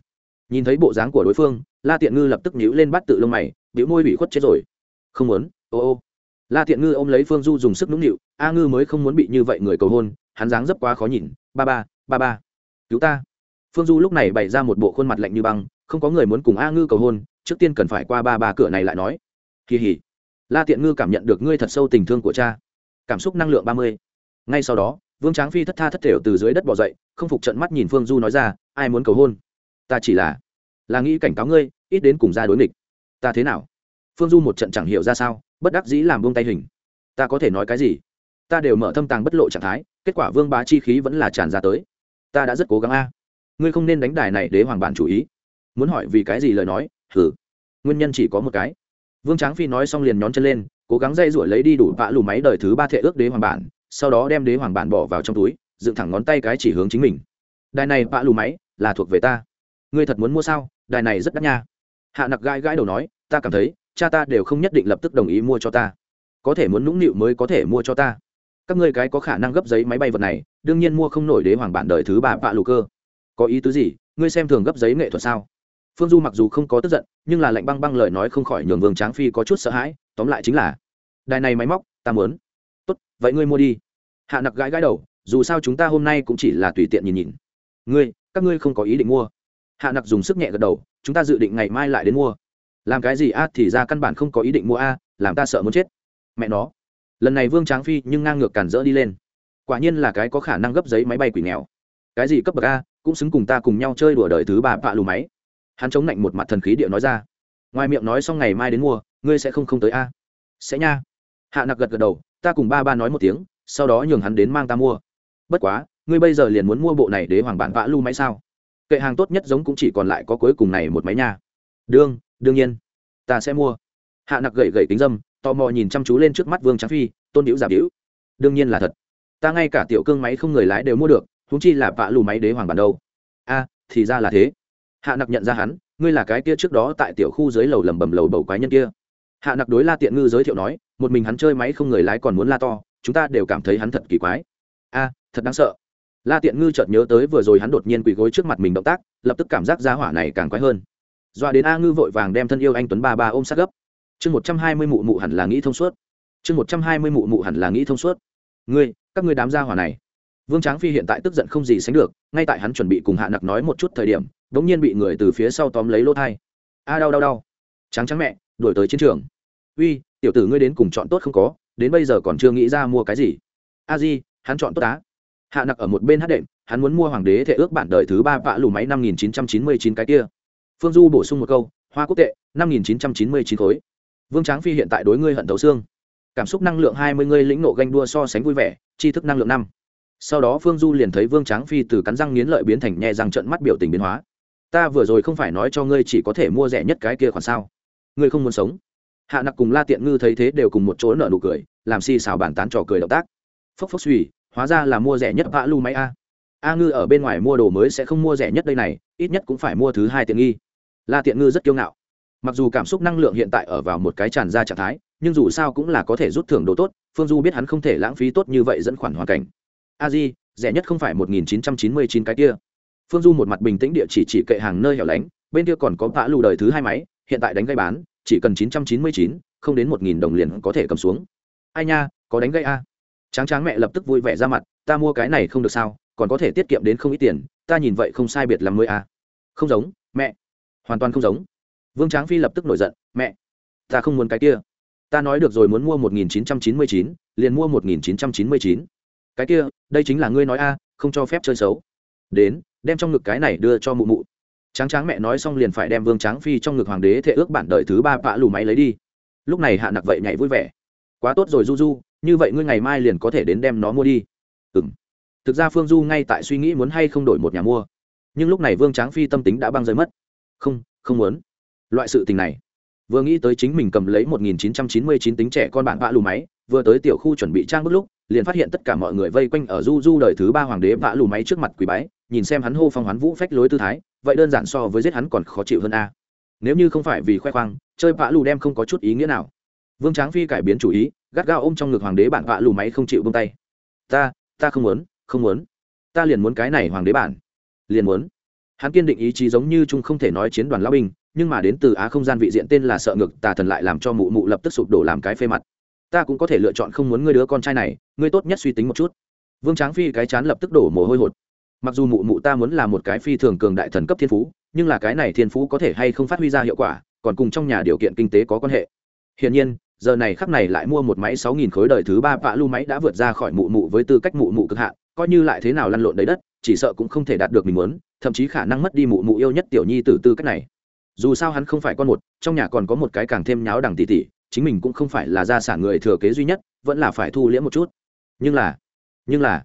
Nhìn thấy bộ dáng của đối phương, la tiện ngư lập tức nhíu lên bắt tự lông mày, biểu môi bị khuất chết rồi. Không muốn, ô ô. La tiện ngư ôm lấy phương du dùng sức nũng nịu, a ngư mới không muốn bị như vậy người cầu hôn, hắn dáng dấp quá khó nhìn, ba ba ba ba. Cứu ta. Phương du lúc này bày ra một bộ khuôn mặt lạnh như băng, không có người muốn cùng a ngư cầu hôn, trước tiên cần phải qua ba ba cửa này lại nói. Kỳ hỉ la tiện ngư cảm nhận được ngươi thật sâu tình thương của cha. Cảm xúc năng lượng ba mươi ngay sau đó, vương tráng phi thất tha thất thểu từ dưới đất bỏ dậy, không phục trận mắt nhìn phương du nói ra, ai muốn cầu hôn? Ta chỉ là là nghĩ cảnh cáo ngươi, ít đến cùng ra đối nghịch. Ta thế nào? Phương du một trận chẳng hiểu ra sao, bất đắc dĩ làm buông tay hình. Ta có thể nói cái gì? Ta đều mở thâm tàng bất lộ trạng thái, kết quả vương bá chi khí vẫn là tràn ra tới. Ta đã rất cố gắng a. Ngươi không nên đánh đài này đế hoàng bản chủ ý. Muốn hỏi vì cái gì lời nói? Hử nguyên nhân chỉ có một cái. Vương tráng phi nói xong liền nhón chân lên, cố gắng dây rủi lấy đi đủ vạ lù máy đời thứ ba thệ ước đế hoàng bản sau đó đem đế hoàng bản bỏ vào trong túi, dựng thẳng ngón tay cái chỉ hướng chính mình. Đài này, bạ lù máy, là thuộc về ta. Ngươi thật muốn mua sao? Đài này rất đắt nha. Hạ nặc gãi gãi đầu nói, ta cảm thấy, cha ta đều không nhất định lập tức đồng ý mua cho ta. Có thể muốn nũng nịu mới có thể mua cho ta. Các ngươi cái có khả năng gấp giấy máy bay vật này, đương nhiên mua không nổi đế hoàng bản đời thứ ba bạ lù cơ. Có ý tứ gì? Ngươi xem thường gấp giấy nghệ thuật sao? Phương du mặc dù không có tức giận, nhưng là lạnh băng băng lời nói không khỏi nhường vương tráng phi có chút sợ hãi, tóm lại chính là, đài này máy móc, ta muốn. Tốt, vậy ngươi mua đi hạ nặc gãi gãi đầu, dù sao chúng ta hôm nay cũng chỉ là tùy tiện nhìn nhìn. Ngươi, các ngươi không có ý định mua. Hạ nặc dùng sức nhẹ gật đầu, chúng ta dự định ngày mai lại đến mua. Làm cái gì a thì ra căn bản không có ý định mua a làm ta sợ muốn chết. Mẹ nó. Lần này vương tráng phi nhưng ngang ngược cản rỡ đi lên. Quả nhiên là cái có khả năng gấp giấy máy bay quỷ nghèo. Cái gì cấp bậc a cũng xứng cùng ta cùng nhau chơi đùa đời thứ ba vạ lù máy. Hắn chống lạnh một mặt thần khí địa nói ra. Ngoài miệng nói xong ngày mai đến mua, ngươi sẽ không không tới a sẽ nha. Hạ nặc gật gật đầu, ta cùng ba ba nói một tiếng sau đó nhường hắn đến mang ta mua. Bất quá, ngươi bây giờ liền muốn mua bộ này để hoàng bản vã lưu máy sao? Kệ hàng tốt nhất giống cũng chỉ còn lại có cuối cùng này một máy nha. Đương đương nhiên. Ta sẽ mua. Hạ nặc gậy gậy kính dâm, tò mò nhìn chăm chú lên trước mắt vương tráng phi, tôn diễu giả biểu đương nhiên là thật. Ta ngay cả tiểu cương máy không người lái đều mua được húng chi là vạ lù máy đế hoàng bản đâu. A à, thì ra là thế. Hạ nặc nhận ra hắn, ngươi là cái kia trước đó tại tiểu khu dưới lầu lầm bầm lầu bầu quái nhân kia. Hạ nặc đối la tiện ngư giới thiệu nói, một mình hắn chơi máy không người lái còn muốn la to chúng ta đều cảm thấy hắn thật kỳ quái. A, thật đáng sợ. La tiện ngư chợt nhớ tới vừa rồi hắn đột nhiên quỳ gối trước mặt mình động tác, lập tức cảm giác giá hỏa này càng quái hơn. Doa đến a ngư vội vàng đem thân yêu anh tuấn ba ba ôm sát gấp. Chương một trăm hai mươi mụ mụ hẳn là nghĩ thông suốt. Chương một trăm hai mươi mụ mụ hẳn là nghĩ thông suốt. Ngươi, các ngươi đám gia hỏa này. Vương tráng phi hiện tại tức giận không gì sánh được, ngay tại hắn chuẩn bị cùng hạ nặc nói một chút thời điểm đ ỗ n g nhiên bị người từ phía sau tóm lấy lỗ thai. A, đau đau đau. Trắng trắng mẹ, đuổi tới chiến trường. Uy, tiểu tử ngươi đến cùng chọn tốt không có đến bây giờ còn chưa nghĩ ra mua cái gì. A di, hắn chọn tốt á. Hạ nặc ở một bên hát đệm, hắn muốn mua hoàng đế thể ước bản đời thứ ba vạ lù máy năm nghìn chín trăm chín mươi chín cái kia. Phương du bổ sung một câu, hoa quốc tệ, năm nghìn chín trăm chín mươi chín khối. Vương tráng phi hiện tại đối ngươi hận thấu xương. Cảm xúc năng lượng hai mươi, ngươi lĩnh nộ ganh đua so sánh vui vẻ, tri thức năng lượng năm. Sau đó phương du liền thấy vương tráng phi từ cắn răng nghiến lợi biến thành nhẹ răng trận mắt biểu tình biến hóa. Ta vừa rồi không phải nói cho ngươi chỉ có thể mua rẻ nhất cái kia khoản sao? Ngươi không muốn sống hạ nặc cùng la tiện ngư thấy thế đều cùng một chỗ nợ nụ cười, làm xì xào bàn tán trò cười động tác. Phốc phốc suy hóa ra là mua rẻ nhất vã lu máy a. A ngư ở bên ngoài mua đồ mới sẽ không mua rẻ nhất đây này, ít nhất cũng phải mua thứ hai tiện nghi. La tiện ngư rất kiêu ngạo. Mặc dù cảm xúc năng lượng hiện tại ở vào một cái tràn ra trạng thái, nhưng dù sao cũng là có thể rút thưởng đồ tốt, phương du biết hắn không thể lãng phí tốt như vậy dẫn khoản hoàn cảnh. A di, rẻ nhất không phải một nghìn chín trăm chín mươi chín cái kia. Phương du một mặt bình tĩnh địa chỉ chỉ kệ hàng nơi hẻo lánh, bên kia còn có vã lù đời thứ hai máy, hiện tại đánh gây bán chỉ cần chín trăm chín mươi chín, không đến một nghìn đồng liền có thể cầm xuống. Ai nha, có đánh gây a. Tráng tráng mẹ lập tức vui vẻ ra mặt, ta mua cái này không được sao, còn có thể tiết kiệm đến không ít tiền, ta nhìn vậy không sai biệt làm mươi a. Không giống, mẹ. Hoàn toàn không giống. Vương tráng phi lập tức nổi giận, mẹ. Ta không muốn cái kia. Ta nói được rồi muốn mua một nghìn chín trăm chín mươi chín, liền mua một nghìn chín trăm chín mươi chín. Cái kia, đây chính là ngươi nói a, không cho phép chơi xấu. Đến, đem trong ngực cái này đưa cho mụ mụ tráng tráng mẹ nói xong liền phải đem vương tráng phi trong ngực hoàng đế thệ ước bản đợi thứ ba vạ lù máy lấy đi. Lúc này hạ nặc vậy nhảy vui vẻ. Quá tốt rồi du du, như vậy ngươi ngày mai liền có thể đến đem nó mua đi. Ừ m thực ra phương du ngay tại suy nghĩ muốn hay không đổi một nhà mua. Nhưng lúc này vương tráng phi tâm tính đã băng rơi mất. Không không muốn. Loại sự tình này. Vừa nghĩ tới chính mình cầm lấy 1999 tính trẻ con bạn vạ lù máy, vừa tới tiểu khu chuẩn bị trang bước lúc, liền phát hiện tất cả mọi người vây quanh ở du du đời thứ ba hoàng đế vạ lù máy trước mặt quỷ bái, nhìn xem hắn hô phong hoán vũ phách lối tư thái vậy đơn giản so với giết hắn còn khó chịu hơn a. Nếu như không phải vì khoe khoang, chơi vạ lù đem không có chút ý nghĩa nào. Vương tráng phi cải biến chủ ý, gắt gao ôm trong ngực hoàng đế bản vạ lù máy không chịu bông tay. Ta ta không muốn không muốn. Ta liền muốn cái này hoàng đế bản liền muốn. Hắn kiên định ý chí giống như trung không thể nói chiến đoàn lao binh, nhưng mà đến từ á không gian vị diện tên là sợ ngực, tà thần lại làm cho mụ mụ lập tức sụp đổ làm cái phê mặt. Ta cũng có thể lựa chọn không muốn ngươi đứa con trai này, ngươi tốt nhất suy tính một chút. Vương tráng phi cái chán lập tức đổ mồ hôi hột mặc dù mụ mụ ta muốn là một cái phi thường cường đại thần cấp thiên phú, nhưng là cái này thiên phú có thể hay không phát huy ra hiệu quả, còn cùng trong nhà điều kiện kinh tế có quan hệ. Hiển nhiên, giờ này khắc này lại mua một máy sáu nghìn khối đời thứ ba vạ lưu máy đã vượt ra khỏi mụ mụ với tư cách mụ mụ cực hạn, coi như lại thế nào lăn lộn đấy đất, chỉ sợ cũng không thể đạt được mình muốn, thậm chí khả năng mất đi mụ mụ yêu nhất tiểu nhi từ tư cách này. Dù sao hắn không phải con một, trong nhà còn có một cái càng thêm nháo đằng tỉ tỉ, chính mình cũng không phải là gia sản người thừa kế duy nhất, vẫn là phải thu liễm một chút. Nhưng là nhưng là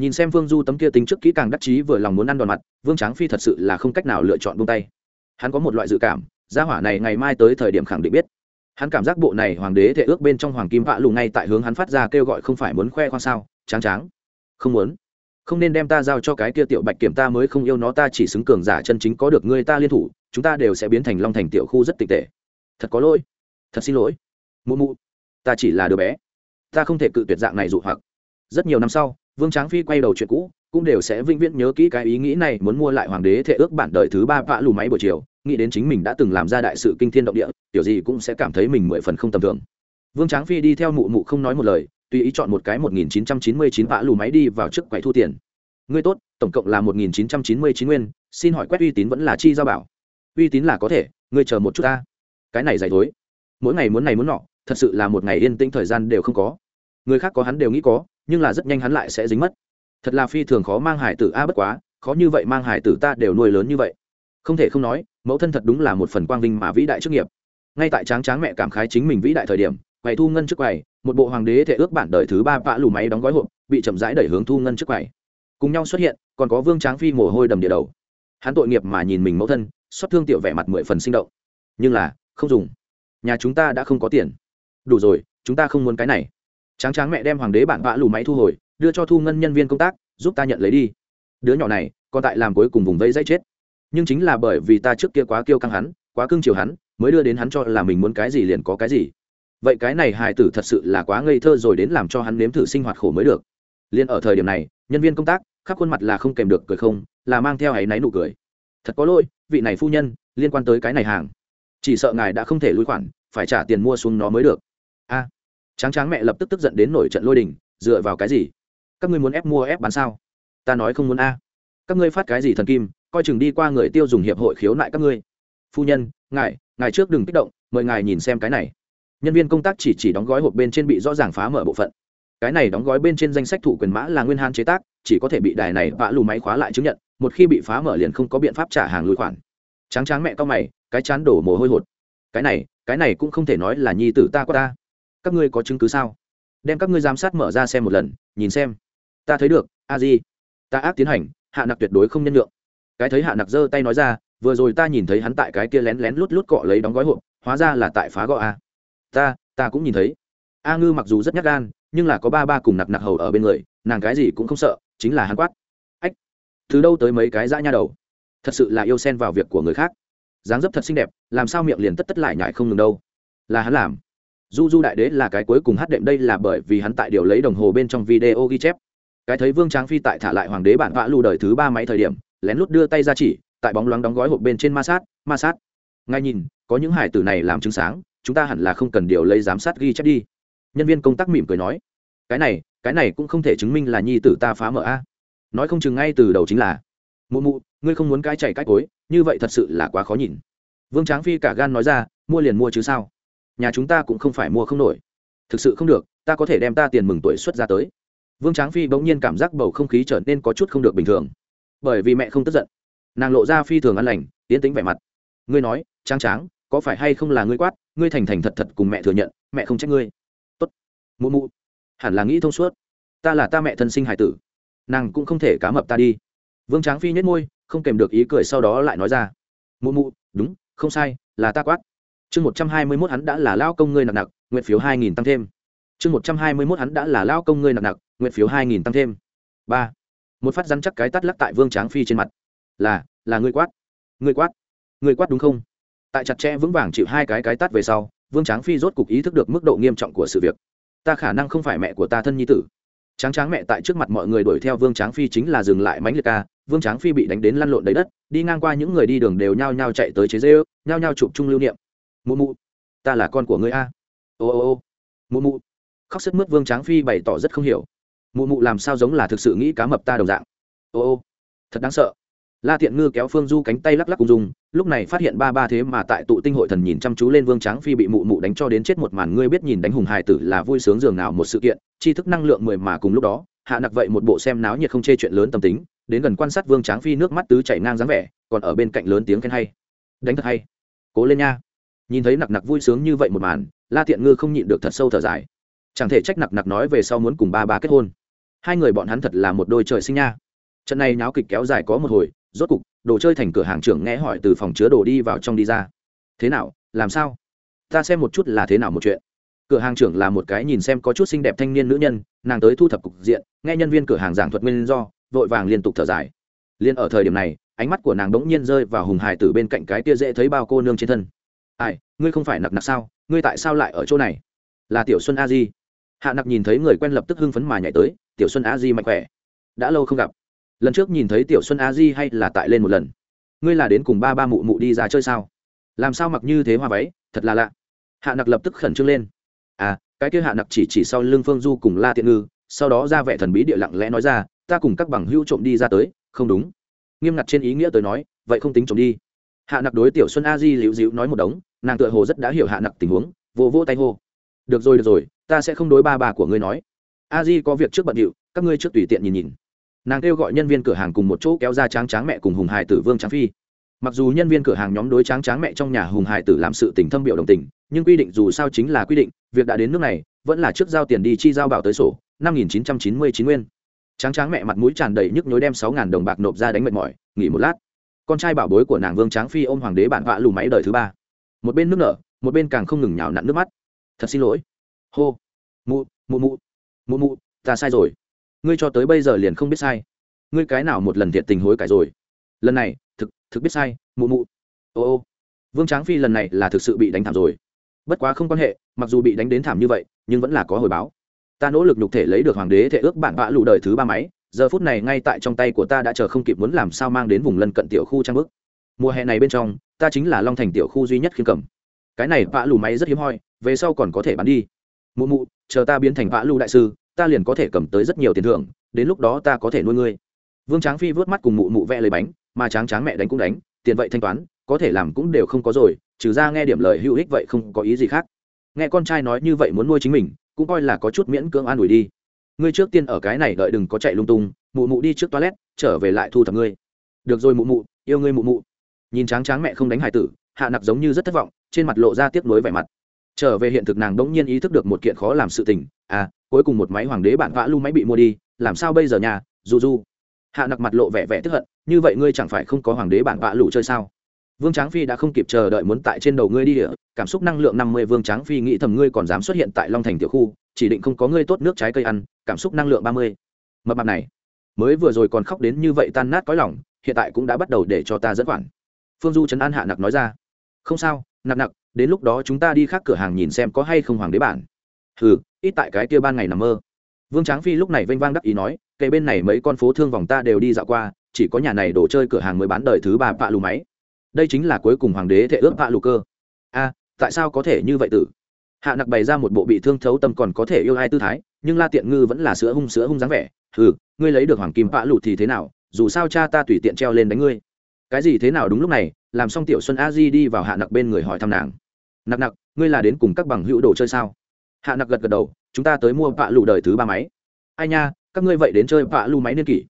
nhìn xem vương du tấm kia tính trước kỹ càng đắc chí vừa lòng muốn ăn đòn mặt, vương tráng phi thật sự là không cách nào lựa chọn buông tay. Hắn có một loại dự cảm, gia hỏa này ngày mai tới thời điểm khẳng định biết. Hắn cảm giác bộ này hoàng đế thể ước bên trong hoàng kim vạ lù ngay tại hướng hắn phát ra kêu gọi không phải muốn khoe khoang sao, tráng tráng. Không muốn. Không nên đem ta giao cho cái kia tiểu bạch kiểm ta mới không yêu nó, ta chỉ xứng cường giả chân chính có được ngươi ta liên thủ, chúng ta đều sẽ biến thành long thành tiểu khu rất tịch tệ. Thật có lỗi. Thật xin lỗi. Mụ mụ, ta chỉ là đứa bé. Ta không thể cự tuyệt dạng này dụ hoặc. Rất nhiều năm sau vương tráng phi quay đầu chuyện cũ, cũng đều sẽ vĩnh viễn nhớ kỹ cái ý nghĩ này muốn mua lại hoàng đế Thệ ước bản đời thứ ba vạ lù máy buổi chiều, nghĩ đến chính mình đã từng làm ra đại sự kinh thiên động địa kiểu gì cũng sẽ cảm thấy mình mười phần không tầm thường. Vương tráng phi đi theo mụ mụ không nói một lời, tùy ý chọn một cái một nghìn chín trăm chín mươi chín vạ lù máy đi vào trước quầy thu tiền. Ngươi tốt, tổng cộng là một nghìn chín trăm chín mươi chín nguyên, xin hỏi quét uy tín vẫn là chi giao bảo? Uy tín là có thể, ngươi chờ một chút ta. Cái này dày thối. Mỗi ngày muốn này muốn nọ, thật sự là một ngày yên tĩnh thời gian đều không có. Người khác có hắn đều nghĩ có nhưng là rất nhanh hắn lại sẽ dính mất. Thật là phi thường khó mang hải tử a, bất quá, khó như vậy mang hải tử ta đều nuôi lớn như vậy. Không thể không nói, mẫu thân thật đúng là một phần quang vinh mà vĩ đại chức nghiệp. Ngay tại tráng tráng mẹ cảm khái chính mình vĩ đại thời điểm, quầy thu ngân trước quầy, một bộ hoàng đế thể ước bản đời thứ ba vã lù máy đóng gói hộp, bị chậm rãi đẩy hướng thu ngân trước quầy. Cùng nhau xuất hiện, còn có vương tráng phi mồ hôi đầm địa đầu. Hắn tội nghiệp mà nhìn mình mẫu thân, xót thương tiểu vẻ mặt mười phần sinh động. Nhưng là, không dùng. Nhà chúng ta đã không có tiền. Đủ rồi, chúng ta không muốn cái này tráng tráng mẹ đem hoàng đế bản vạ lù máy thu hồi, đưa cho thu ngân nhân viên công tác, giúp ta nhận lấy đi. Đứa nhỏ này, còn tại làm cuối cùng vùng vây dây chết. Nhưng chính là bởi vì ta trước kia quá kiêu căng hắn, quá cưng chiều hắn, mới đưa đến hắn cho là mình muốn cái gì liền có cái gì. Vậy cái này hài tử thật sự là quá ngây thơ rồi đến làm cho hắn nếm thử sinh hoạt khổ mới được. Liền ở thời điểm này, nhân viên công tác, khắp khuôn mặt là không kèm được cười không, là mang theo áy náy nụ cười. Thật có lỗi, vị này phu nhân, liên quan tới cái này hàng. Chỉ sợ ngài đã không thể lui khoản, phải trả tiền mua xuống nó mới được. A tráng tráng mẹ lập tức tức giận đến nổi trận lôi đình, dựa vào cái gì? Các ngươi muốn ép mua ép bán sao? Ta nói không muốn a. Các ngươi phát cái gì thần kim, coi chừng đi qua người tiêu dùng hiệp hội khiếu nại các ngươi. Phu nhân, ngài ngài trước đừng kích động, mời ngài nhìn xem cái này. Nhân viên công tác chỉ chỉ đóng gói hộp bên trên bị rõ ràng phá mở bộ phận. Cái này đóng gói bên trên danh sách thủ quyền mã là nguyên han chế tác, chỉ có thể bị đài này vã lù máy khóa lại chứng nhận, một khi bị phá mở liền không có biện pháp trả hàng lùi khoản. Tráng tráng mẹ cao mày, cái chán đổ mồ hôi hột. Cái này cái này cũng không thể nói là nhi tử ta có ta các ngươi có chứng cứ sao? Đem các ngươi giám sát mở ra xem một lần, nhìn xem. Ta thấy được, a di. Ta ác tiến hành, hạ nặc tuyệt đối không nhân lượng cái thấy hạ nặc giơ tay nói ra, vừa rồi ta nhìn thấy hắn tại cái kia lén lén lút lút cọ lấy đóng gói hộp, hóa ra là tại phá gõ a. Ta ta cũng nhìn thấy. A ngư mặc dù rất nhát gan, nhưng là có ba ba cùng nặc nặc hầu ở bên người, nàng cái gì cũng không sợ, chính là hắn quát. Ách, từ đâu tới mấy cái dã nha đầu? Thật sự là yêu xen vào việc của người khác. Dáng dấp thật xinh đẹp, làm sao miệng liền tất tất lại nhại không ngừng đâu. Là hắn làm du du đại đế là cái cuối cùng hát đệm đây là bởi vì hắn tại điều lấy đồng hồ bên trong video ghi chép. Cái thấy vương tráng phi tại thả lại hoàng đế bản vã lưu đời thứ ba máy thời điểm, lén lút đưa tay ra chỉ, tại bóng loáng đóng gói hộp bên trên ma sát ma sát. Ngay nhìn, có những hải tử này làm chứng sáng, chúng ta hẳn là không cần điều lấy giám sát ghi chép đi. Nhân viên công tác mỉm cười nói, cái này cái này cũng không thể chứng minh là nhi tử ta phá mở a. Nói không chừng ngay từ đầu chính là, mụ mụ, ngươi không muốn cái chạy cái cối, như vậy thật sự là quá khó nhìn. Vương tráng phi cả gan nói ra, mua liền mua chứ sao? Nhà chúng ta cũng không phải mua không nổi. Thực sự không được, ta có thể đem ta tiền mừng tuổi xuất ra tới. Vương tráng phi bỗng nhiên cảm giác bầu không khí trở nên có chút không được bình thường. Bởi vì mẹ không tức giận. Nàng lộ ra phi thường ăn lành, tiến tính vẻ mặt. Ngươi nói, tráng tráng, có phải hay không là ngươi quát, ngươi thành thành thật thật cùng mẹ thừa nhận, mẹ không trách ngươi. Tốt. Mụ mụ. Hẳn là nghĩ thông suốt. Ta là ta mẹ thân sinh hải tử. Nàng cũng không thể cá mập ta đi. Vương tráng phi nhét môi, không kèm được ý cười sau đó lại nói ra. Mụ mụ, đúng, không sai, là ta quát chương một trăm hai mươi mốt hắn đã là lao công ngươi nặng nặc, nguyện phiếu hai nghìn tăng thêm. Chương một trăm hai mươi mốt hắn đã là lao công ngươi nặng nặc, nguyện phiếu hai nghìn tăng thêm. Ba. Một phát rắn chắc cái tắt lắc tại vương tráng phi trên mặt. Là là ngươi quát. Ngươi quát. Ngươi quát đúng không? Tại chặt chẽ vững vàng chịu hai cái cái tắt về sau, vương tráng phi rốt cục ý thức được mức độ nghiêm trọng của sự việc. Ta khả năng không phải mẹ của ta thân nhi tử. Tráng tráng mẹ tại trước mặt mọi người đuổi theo vương tráng phi chính là dừng lại mánh liệt ca. Vương tráng phi bị đánh đến lăn lộn đầy đất, đi ngang qua những người đi đường đều nhao nhao chạy tới chế dê ư nhao nhao chụp chung lưu niệm mụ mụ, ta là con của ngươi a. Ô ô ô, mụ mụ. Khóc sức mướt vương tráng phi bày tỏ rất không hiểu. Mụ mụ làm sao giống là thực sự nghĩ cá mập ta đồng dạng. Ô ô, thật đáng sợ. La tiện ngư kéo phương du cánh tay lắc lắc cùng dùng, lúc này phát hiện ba ba thế mà tại tụ tinh hội thần nhìn chăm chú lên vương tráng phi bị mụ mụ đánh cho đến chết một màn, ngươi biết nhìn đánh hùng hài tử là vui sướng dường nào một sự kiện, tri thức năng lượng mười mà cùng lúc đó, hạ nặc vậy một bộ xem náo nhiệt không chê chuyện lớn tâm tính, đến gần quan sát vương tráng phi nước mắt tứ chảy ngang dáng vẻ, còn ở bên cạnh lớn tiếng khen hay. Đánh thật hay. Cố lên nha nhìn thấy nặc nặc vui sướng như vậy một màn, la tiện ngư không nhịn được thật sâu thở dài. Chẳng thể trách nặc nặc nói về sau muốn cùng ba ba kết hôn. Hai người bọn hắn thật là một đôi trời sinh nha. Trận này nháo kịch kéo dài có một hồi, rốt cục, đồ chơi thành cửa hàng trưởng nghe hỏi từ phòng chứa đồ đi vào trong đi ra. Thế nào, làm sao? Ta xem một chút là thế nào một chuyện. Cửa hàng trưởng là một cái nhìn xem có chút xinh đẹp thanh niên nữ nhân, nàng tới thu thập cục diện, nghe nhân viên cửa hàng giảng thuật nguyên do, vội vàng liên tục thở dài. Liên ở thời điểm này, ánh mắt của nàng đống nhiên rơi vào hùng hải từ bên cạnh cái tia dễ thấy bao cô nương trên thân ai, ngươi không phải nặc nặc sao? Ngươi tại sao lại ở chỗ này? Là tiểu xuân a di. Hạ nặc nhìn thấy người quen lập tức hưng phấn mà nhảy tới, tiểu xuân a di mạnh khỏe. Đã lâu không gặp. Lần trước nhìn thấy tiểu xuân a di hay là tại lên một lần? Ngươi là đến cùng ba ba mụ mụ đi ra chơi sao? Làm sao mặc như thế hoa váy? Thật là lạ. Hạ nặc lập tức khẩn trương lên. À cái kia hạ nặc chỉ chỉ sau lưng phương du cùng la tiện ngư, sau đó ra vẻ thần bí địa lặng lẽ nói ra, ta cùng các bằng hữu trộm đi ra tới, không đúng. Nghiêm ngặt trên ý nghĩa tới nói, vậy không tính trộm đi. Hạ nặc đối tiểu xuân a di liễu dịu nói một đống nàng tựa hồ rất đã hiểu hạ nặc tình huống vô vô tay hô. Được rồi được rồi, ta sẽ không đối ba bà của ngươi nói. A di có việc trước bận điệu, các ngươi trước tùy tiện nhìn nhìn. Nàng kêu gọi nhân viên cửa hàng cùng một chỗ kéo ra tráng tráng mẹ cùng hùng hải tử vương tráng phi. Mặc dù nhân viên cửa hàng nhóm đối tráng tráng mẹ trong nhà hùng hải tử làm sự tình thâm biểu đồng tình, nhưng quy định dù sao chính là quy định, việc đã đến nước này, vẫn là trước giao tiền đi chi giao bảo tới sổ, năm nghìn chín trăm chín mươi chín nguyên. Tráng tráng mẹ mặt mũi tràn đầy nhức nhối đem sáu ngàn đồng bạc nộp ra đánh mệt mỏi, nghỉ một lát. Con trai bảo bối của nàng vương tráng phi ôm hoàng đế bản vạ lù máy đời thứ ba một bên nước nở, một bên càng không ngừng nhào nặn nước mắt. Thật xin lỗi. Hô. Mụ mụ mụ. Mụ mụ, ta sai rồi. Ngươi cho tới bây giờ liền không biết sai. Ngươi cái nào một lần thiệt tình hối cải rồi? Lần này, thực thực biết sai, mụ mụ. Ô ô. Vương tráng phi lần này là thực sự bị đánh thảm rồi. Bất quá không quan hệ, mặc dù bị đánh đến thảm như vậy, nhưng vẫn là có hồi báo. Ta nỗ lực nhục thể lấy được hoàng đế thể ước bản vạ lụ đời thứ ba máy, giờ phút này ngay tại trong tay của ta đã chờ không kịp muốn làm sao mang đến vùng lân cận tiểu khu trang bức mùa hè này bên trong, ta chính là long thành tiểu khu duy nhất khiêm cầm. Cái này vạ lù máy rất hiếm hoi, về sau còn có thể bán đi. Mụ mụ, chờ ta biến thành vạ lù đại sư, ta liền có thể cầm tới rất nhiều tiền thưởng, đến lúc đó ta có thể nuôi ngươi. Vương tráng phi vớt mắt cùng mụ mụ vẽ lấy bánh, mà tráng tráng mẹ đánh cũng đánh, tiền vậy thanh toán, có thể làm cũng đều không có rồi, trừ ra nghe điểm lời hữu ích vậy không có ý gì khác. Nghe con trai nói như vậy muốn nuôi chính mình, cũng coi là có chút miễn cưỡng an ủi đi. Ngươi trước tiên ở cái này đợi đừng có chạy lung tung, mụ mụ đi trước toilet, trở về lại thu thập ngươi. Được rồi mụ mụ, yêu ngươi mụ mụ nhìn tráng tráng mẹ không đánh hải tử, hạ nặc giống như rất thất vọng, trên mặt lộ ra tiếc nuối vẻ mặt. Trở về hiện thực nàng đống nhiên ý thức được một kiện khó làm sự tình à cuối cùng một máy hoàng đế bản vã lu máy bị mua đi, làm sao bây giờ nhà du du hạ nặc mặt lộ vẻ vẻ tức hận, như vậy ngươi chẳng phải không có hoàng đế bản vã lụ chơi sao? Vương tráng phi đã không kịp chờ đợi muốn tại trên đầu ngươi đi địa, cảm xúc năng lượng năm mươi vương tráng phi nghĩ thầm ngươi còn dám xuất hiện tại long thành tiểu khu, chỉ định không có ngươi tốt nước trái cây ăn, cảm xúc năng lượng ba mươi. Mập mặt này, mới vừa rồi còn khóc đến như vậy tan nát cõi lòng, hiện tại cũng đã bắt đầu để cho ta dẫn khoản phương du trấn an hạ nặc nói ra. Không sao, nặc nặc, đến lúc đó chúng ta đi khác cửa hàng nhìn xem có hay không hoàng đế bản. Ừ ít tại cái kia ban ngày nằm mơ. Vương tráng phi lúc này vênh vang đắc ý nói kệ bên này mấy con phố thương vòng ta đều đi dạo qua, chỉ có nhà này đồ chơi cửa hàng mới bán đời thứ ba pạ lù máy. Đây chính là cuối cùng hoàng đế thể ước pạ lù cơ. A, tại sao có thể như vậy tử? Hạ nặc bày ra một bộ bị thương thấu tâm còn có thể yêu ai tư thái, nhưng la tiện ngư vẫn là sữa hung sữa hung dáng vẻ. Ừ ngươi lấy được hoàng kim pạ lù thì thế nào? Dù sao cha ta tùy tiện treo lên đánh ngươi cái gì thế nào đúng lúc này, làm xong tiểu xuân a di đi vào hạ nặc bên người hỏi thăm nàng. Nặc nặc, ngươi là đến cùng các bằng hữu đồ chơi sao? Hạ nặc gật gật đầu, chúng ta tới mua vạ lù đời thứ ba máy. Ai nha, các ngươi vậy đến chơi vạ lù máy niên kỷ.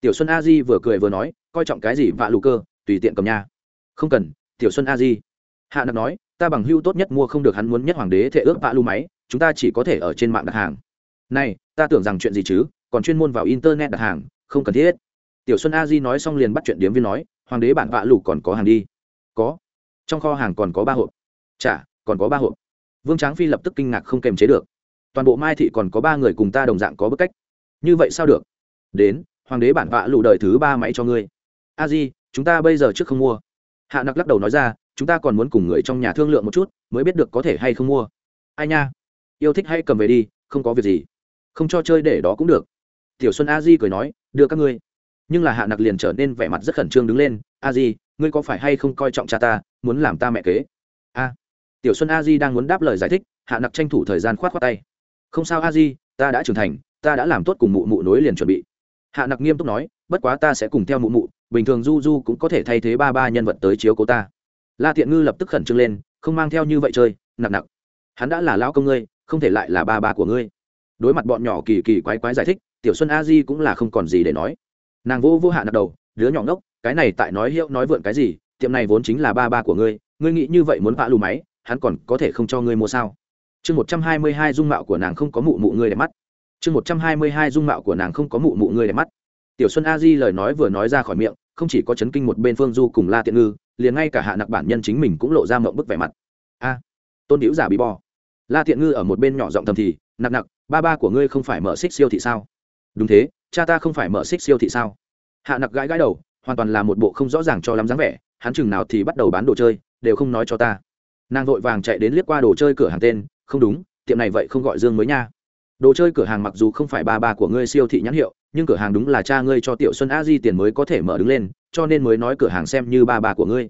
Tiểu xuân a di vừa cười vừa nói, coi trọng cái gì vạ lù cơ, tùy tiện cầm nha. Không cần, tiểu xuân a di. Hạ nặc nói, ta bằng hữu tốt nhất mua không được, hắn muốn nhất hoàng đế thể ước vạ lù máy, chúng ta chỉ có thể ở trên mạng đặt hàng. Này, ta tưởng rằng chuyện gì chứ, còn chuyên môn vào internet đặt hàng, không cần thiết. Tiểu xuân a di nói xong liền bắt chuyện điếm viên nói hoàng đế bản vạ lục còn có hàng đi. Có. Trong kho hàng còn có ba hộp. Chả, còn có ba hộp. Vương tráng phi lập tức kinh ngạc không kềm chế được. Toàn bộ mai thị còn có ba người cùng ta đồng dạng có bức cách. Như vậy sao được? Đến, hoàng đế bản vạ lụ đời thứ ba máy cho ngươi. A di, chúng ta bây giờ trước không mua. Hạ nặc lắc đầu nói ra, chúng ta còn muốn cùng người trong nhà thương lượng một chút, mới biết được có thể hay không mua. Ai nha? Yêu thích hay cầm về đi, không có việc gì. Không cho chơi để đó cũng được. Tiểu xuân a di cười nói, đưa các ngươi nhưng là hạ nặc liền trở nên vẻ mặt rất khẩn trương đứng lên, a di, ngươi có phải hay không coi trọng cha ta, muốn làm ta mẹ kế? A. Tiểu xuân a di đang muốn đáp lời giải thích, hạ nặc tranh thủ thời gian khoát khoát tay. Không sao a di, ta đã trưởng thành, ta đã làm tốt cùng mụ mụ nối liền chuẩn bị. Hạ nặc nghiêm túc nói, bất quá ta sẽ cùng theo mụ mụ, bình thường du du cũng có thể thay thế ba ba nhân vật tới chiếu cố ta. La thiện ngư lập tức khẩn trương lên, không mang theo như vậy chơi, nặc nặc. Hắn đã là lão công ngươi, không thể lại là ba ba của ngươi. Đối mặt bọn nhỏ kỳ kỳ quái quái giải thích, tiểu xuân a di cũng là không còn gì để nói nàng vô vô hạ nặc đầu, đứa nhỏ ngốc, cái này tại nói hiệu nói vượn cái gì, tiệm này vốn chính là ba ba của ngươi ngươi nghĩ như vậy muốn vạ lù máy, hắn còn có thể không cho ngươi mua sao? Chương một trăm hai mươi hai dung mạo của nàng không có mụ mụ ngươi đẹp mắt. Chương một trăm hai mươi hai dung mạo của nàng không có mụ mụ ngươi đẹp mắt. Tiểu xuân a di lời nói vừa nói ra khỏi miệng, không chỉ có chấn kinh một bên phương du cùng la tiện ngư, liền ngay cả hạ nặc bản nhân chính mình cũng lộ ra mộng bức vẻ mặt. A, tôn điếu giả bị bò. La tiện ngư ở một bên nhỏ giọng thầm thì, nặc nặc, ba ba của ngươi không phải mở xích siêu thị sao? Đúng thế cha ta không phải mở xích siêu thị sao? Hạ nặc gãi gãi đầu, hoàn toàn là một bộ không rõ ràng cho lắm dáng vẻ, hắn chừng nào thì bắt đầu bán đồ chơi, đều không nói cho ta. Nàng vội vàng chạy đến liếc qua đồ chơi cửa hàng tên, không đúng, tiệm này vậy không gọi dương mới nha. Đồ chơi cửa hàng mặc dù không phải ba ba của ngươi siêu thị nhãn hiệu, nhưng cửa hàng đúng là cha ngươi cho tiểu xuân a di tiền mới có thể mở đứng lên, cho nên mới nói cửa hàng xem như ba ba của ngươi.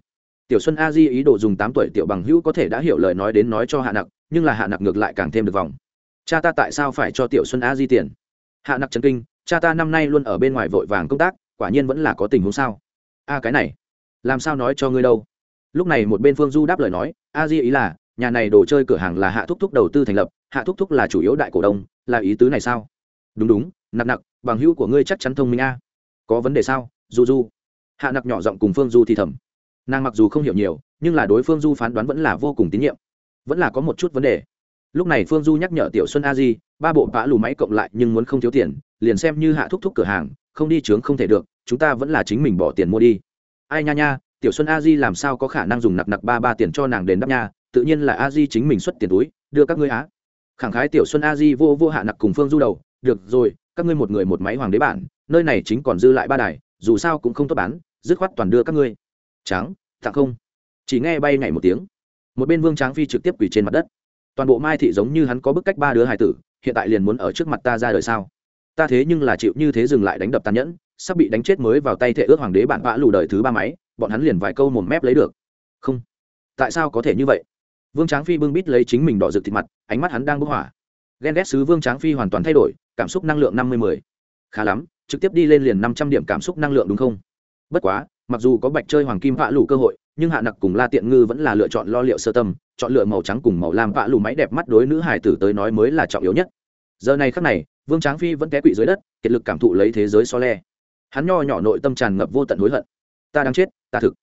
Tiểu xuân a di ý đồ dùng tám tuổi tiểu bằng hữu có thể đã hiểu lời nói đến nói cho hạ nặc, nhưng là hạ nặc ngược lại càng thêm được vòng cha ta tại sao phải cho tiểu xuân a di tiền? Hạ nặc trần kinh cha ta năm nay luôn ở bên ngoài vội vàng công tác, quả nhiên vẫn là có tình huống sao? A, cái này, làm sao nói cho ngươi đâu? Lúc này một bên phương du đáp lời nói, a di ý là, nhà này đồ chơi cửa hàng là hạ thúc thúc đầu tư thành lập, hạ thúc thúc là chủ yếu đại cổ đông, là ý tứ này sao? Đúng đúng, nặc nặc, bằng hữu của ngươi chắc chắn thông minh a. Có vấn đề sao? Du du hạ nặc nhỏ giọng cùng phương du thì thầm. Nàng mặc dù không hiểu nhiều, nhưng là đối phương du phán đoán vẫn là vô cùng tín nhiệm. Vẫn là có một chút vấn đề lúc này phương du nhắc nhở tiểu xuân a di ba bộ vã lù máy cộng lại nhưng muốn không thiếu tiền, liền xem như hạ thúc thúc cửa hàng, không đi trướng không thể được, chúng ta vẫn là chính mình bỏ tiền mua đi. Ai nha nha, tiểu xuân a di làm sao có khả năng dùng nặc nặc ba ba tiền cho nàng đền đáp nha, tự nhiên là a di chính mình xuất tiền túi, đưa các ngươi á. Khẳng khái tiểu xuân a di vô vô hạ nặc cùng phương du đầu, được rồi, các ngươi một người một máy hoàng đế bản, nơi này chính còn dư lại ba đài, dù sao cũng không tốt bán, dứt khoát toàn đưa các ngươi. Tráng tặng không. Chỉ nghe bay nhảy một tiếng. Một bên vương tráng phi trực tiếp quỳ trên mặt đất toàn bộ mai thị giống như hắn có bức cách ba đứa hải tử, hiện tại liền muốn ở trước mặt ta ra đời sao? Ta thế nhưng là chịu như thế dừng lại đánh đập tàn nhẫn, sắp bị đánh chết mới vào tay thệ ước hoàng đế bản vã lù đời thứ ba máy, bọn hắn liền vài câu mồm mép lấy được. Không. Tại sao có thể như vậy? Vương tráng phi bưng bít lấy chính mình đỏ rực thịt mặt, ánh mắt hắn đang bức hỏa. Ghen ghét sứ vương tráng phi hoàn toàn thay đổi, cảm xúc năng lượng năm mươi mười. Khá lắm, trực tiếp đi lên liền năm trăm điểm cảm xúc năng lượng đúng không? Bất quá, mặc dù có bạch chơi hoàng kim vạ lù cơ hội nhưng hạ nặc cùng la tiện ngư vẫn là lựa chọn lo liệu sơ tâm, chọn lựa màu trắng cùng màu lam vạ lù máy đẹp mắt đối nữ hải tử tới nói mới là trọng yếu nhất. Giờ này khắc này, vương tráng phi vẫn té quỵ dưới đất, kiệt lực cảm thụ lấy thế giới so le. Hắn nho nhỏ nội tâm tràn ngập vô tận hối hận. Ta đang chết, ta thực.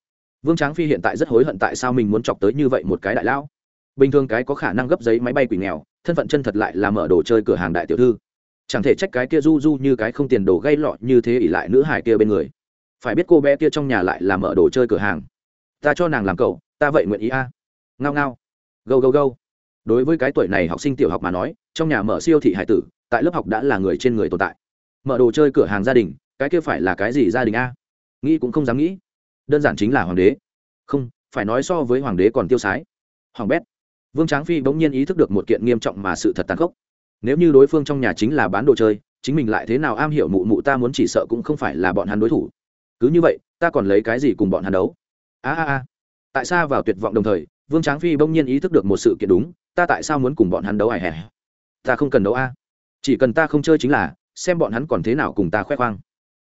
Vương tráng phi hiện tại rất hối hận tại sao mình muốn chọc tới như vậy một cái đại lão. Bình thường cái có khả năng gấp giấy máy bay quỷ nghèo, thân phận chân thật lại là mở đồ chơi cửa hàng đại tiểu thư. Chẳng thể trách cái kia du du như cái không tiền đồ gây lọ như thế ỉ lại nữ hải kia bên người. Phải biết cô bé kia trong nhà lại là mở đồ chơi cửa hàng ta cho nàng làm cậu, ta vậy nguyện ý a. Ngao ngao. Gâu gâu gâu. Đối với cái tuổi này học sinh tiểu học mà nói, trong nhà mở siêu thị hải tử, tại lớp học đã là người trên người tồn tại. Mở đồ chơi cửa hàng gia đình, cái kia phải là cái gì gia đình a? Nghĩ cũng không dám nghĩ. Đơn giản chính là hoàng đế. Không, phải nói so với hoàng đế còn tiêu sái. Hoàng bét. Vương tráng phi bỗng nhiên ý thức được một kiện nghiêm trọng mà sự thật tàn khốc. Nếu như đối phương trong nhà chính là bán đồ chơi, chính mình lại thế nào am hiểu mụ mụ ta muốn chỉ sợ cũng không phải là bọn hắn đối thủ. Cứ như vậy, ta còn lấy cái gì cùng bọn hắn đấu? A a a. Tại sao vào tuyệt vọng đồng thời, vương tráng phi bỗng nhiên ý thức được một sự kiện đúng, ta tại sao muốn cùng bọn hắn đấu ải hè? Ta không cần đấu a. Chỉ cần ta không chơi chính là, xem bọn hắn còn thế nào cùng ta khoe khoang.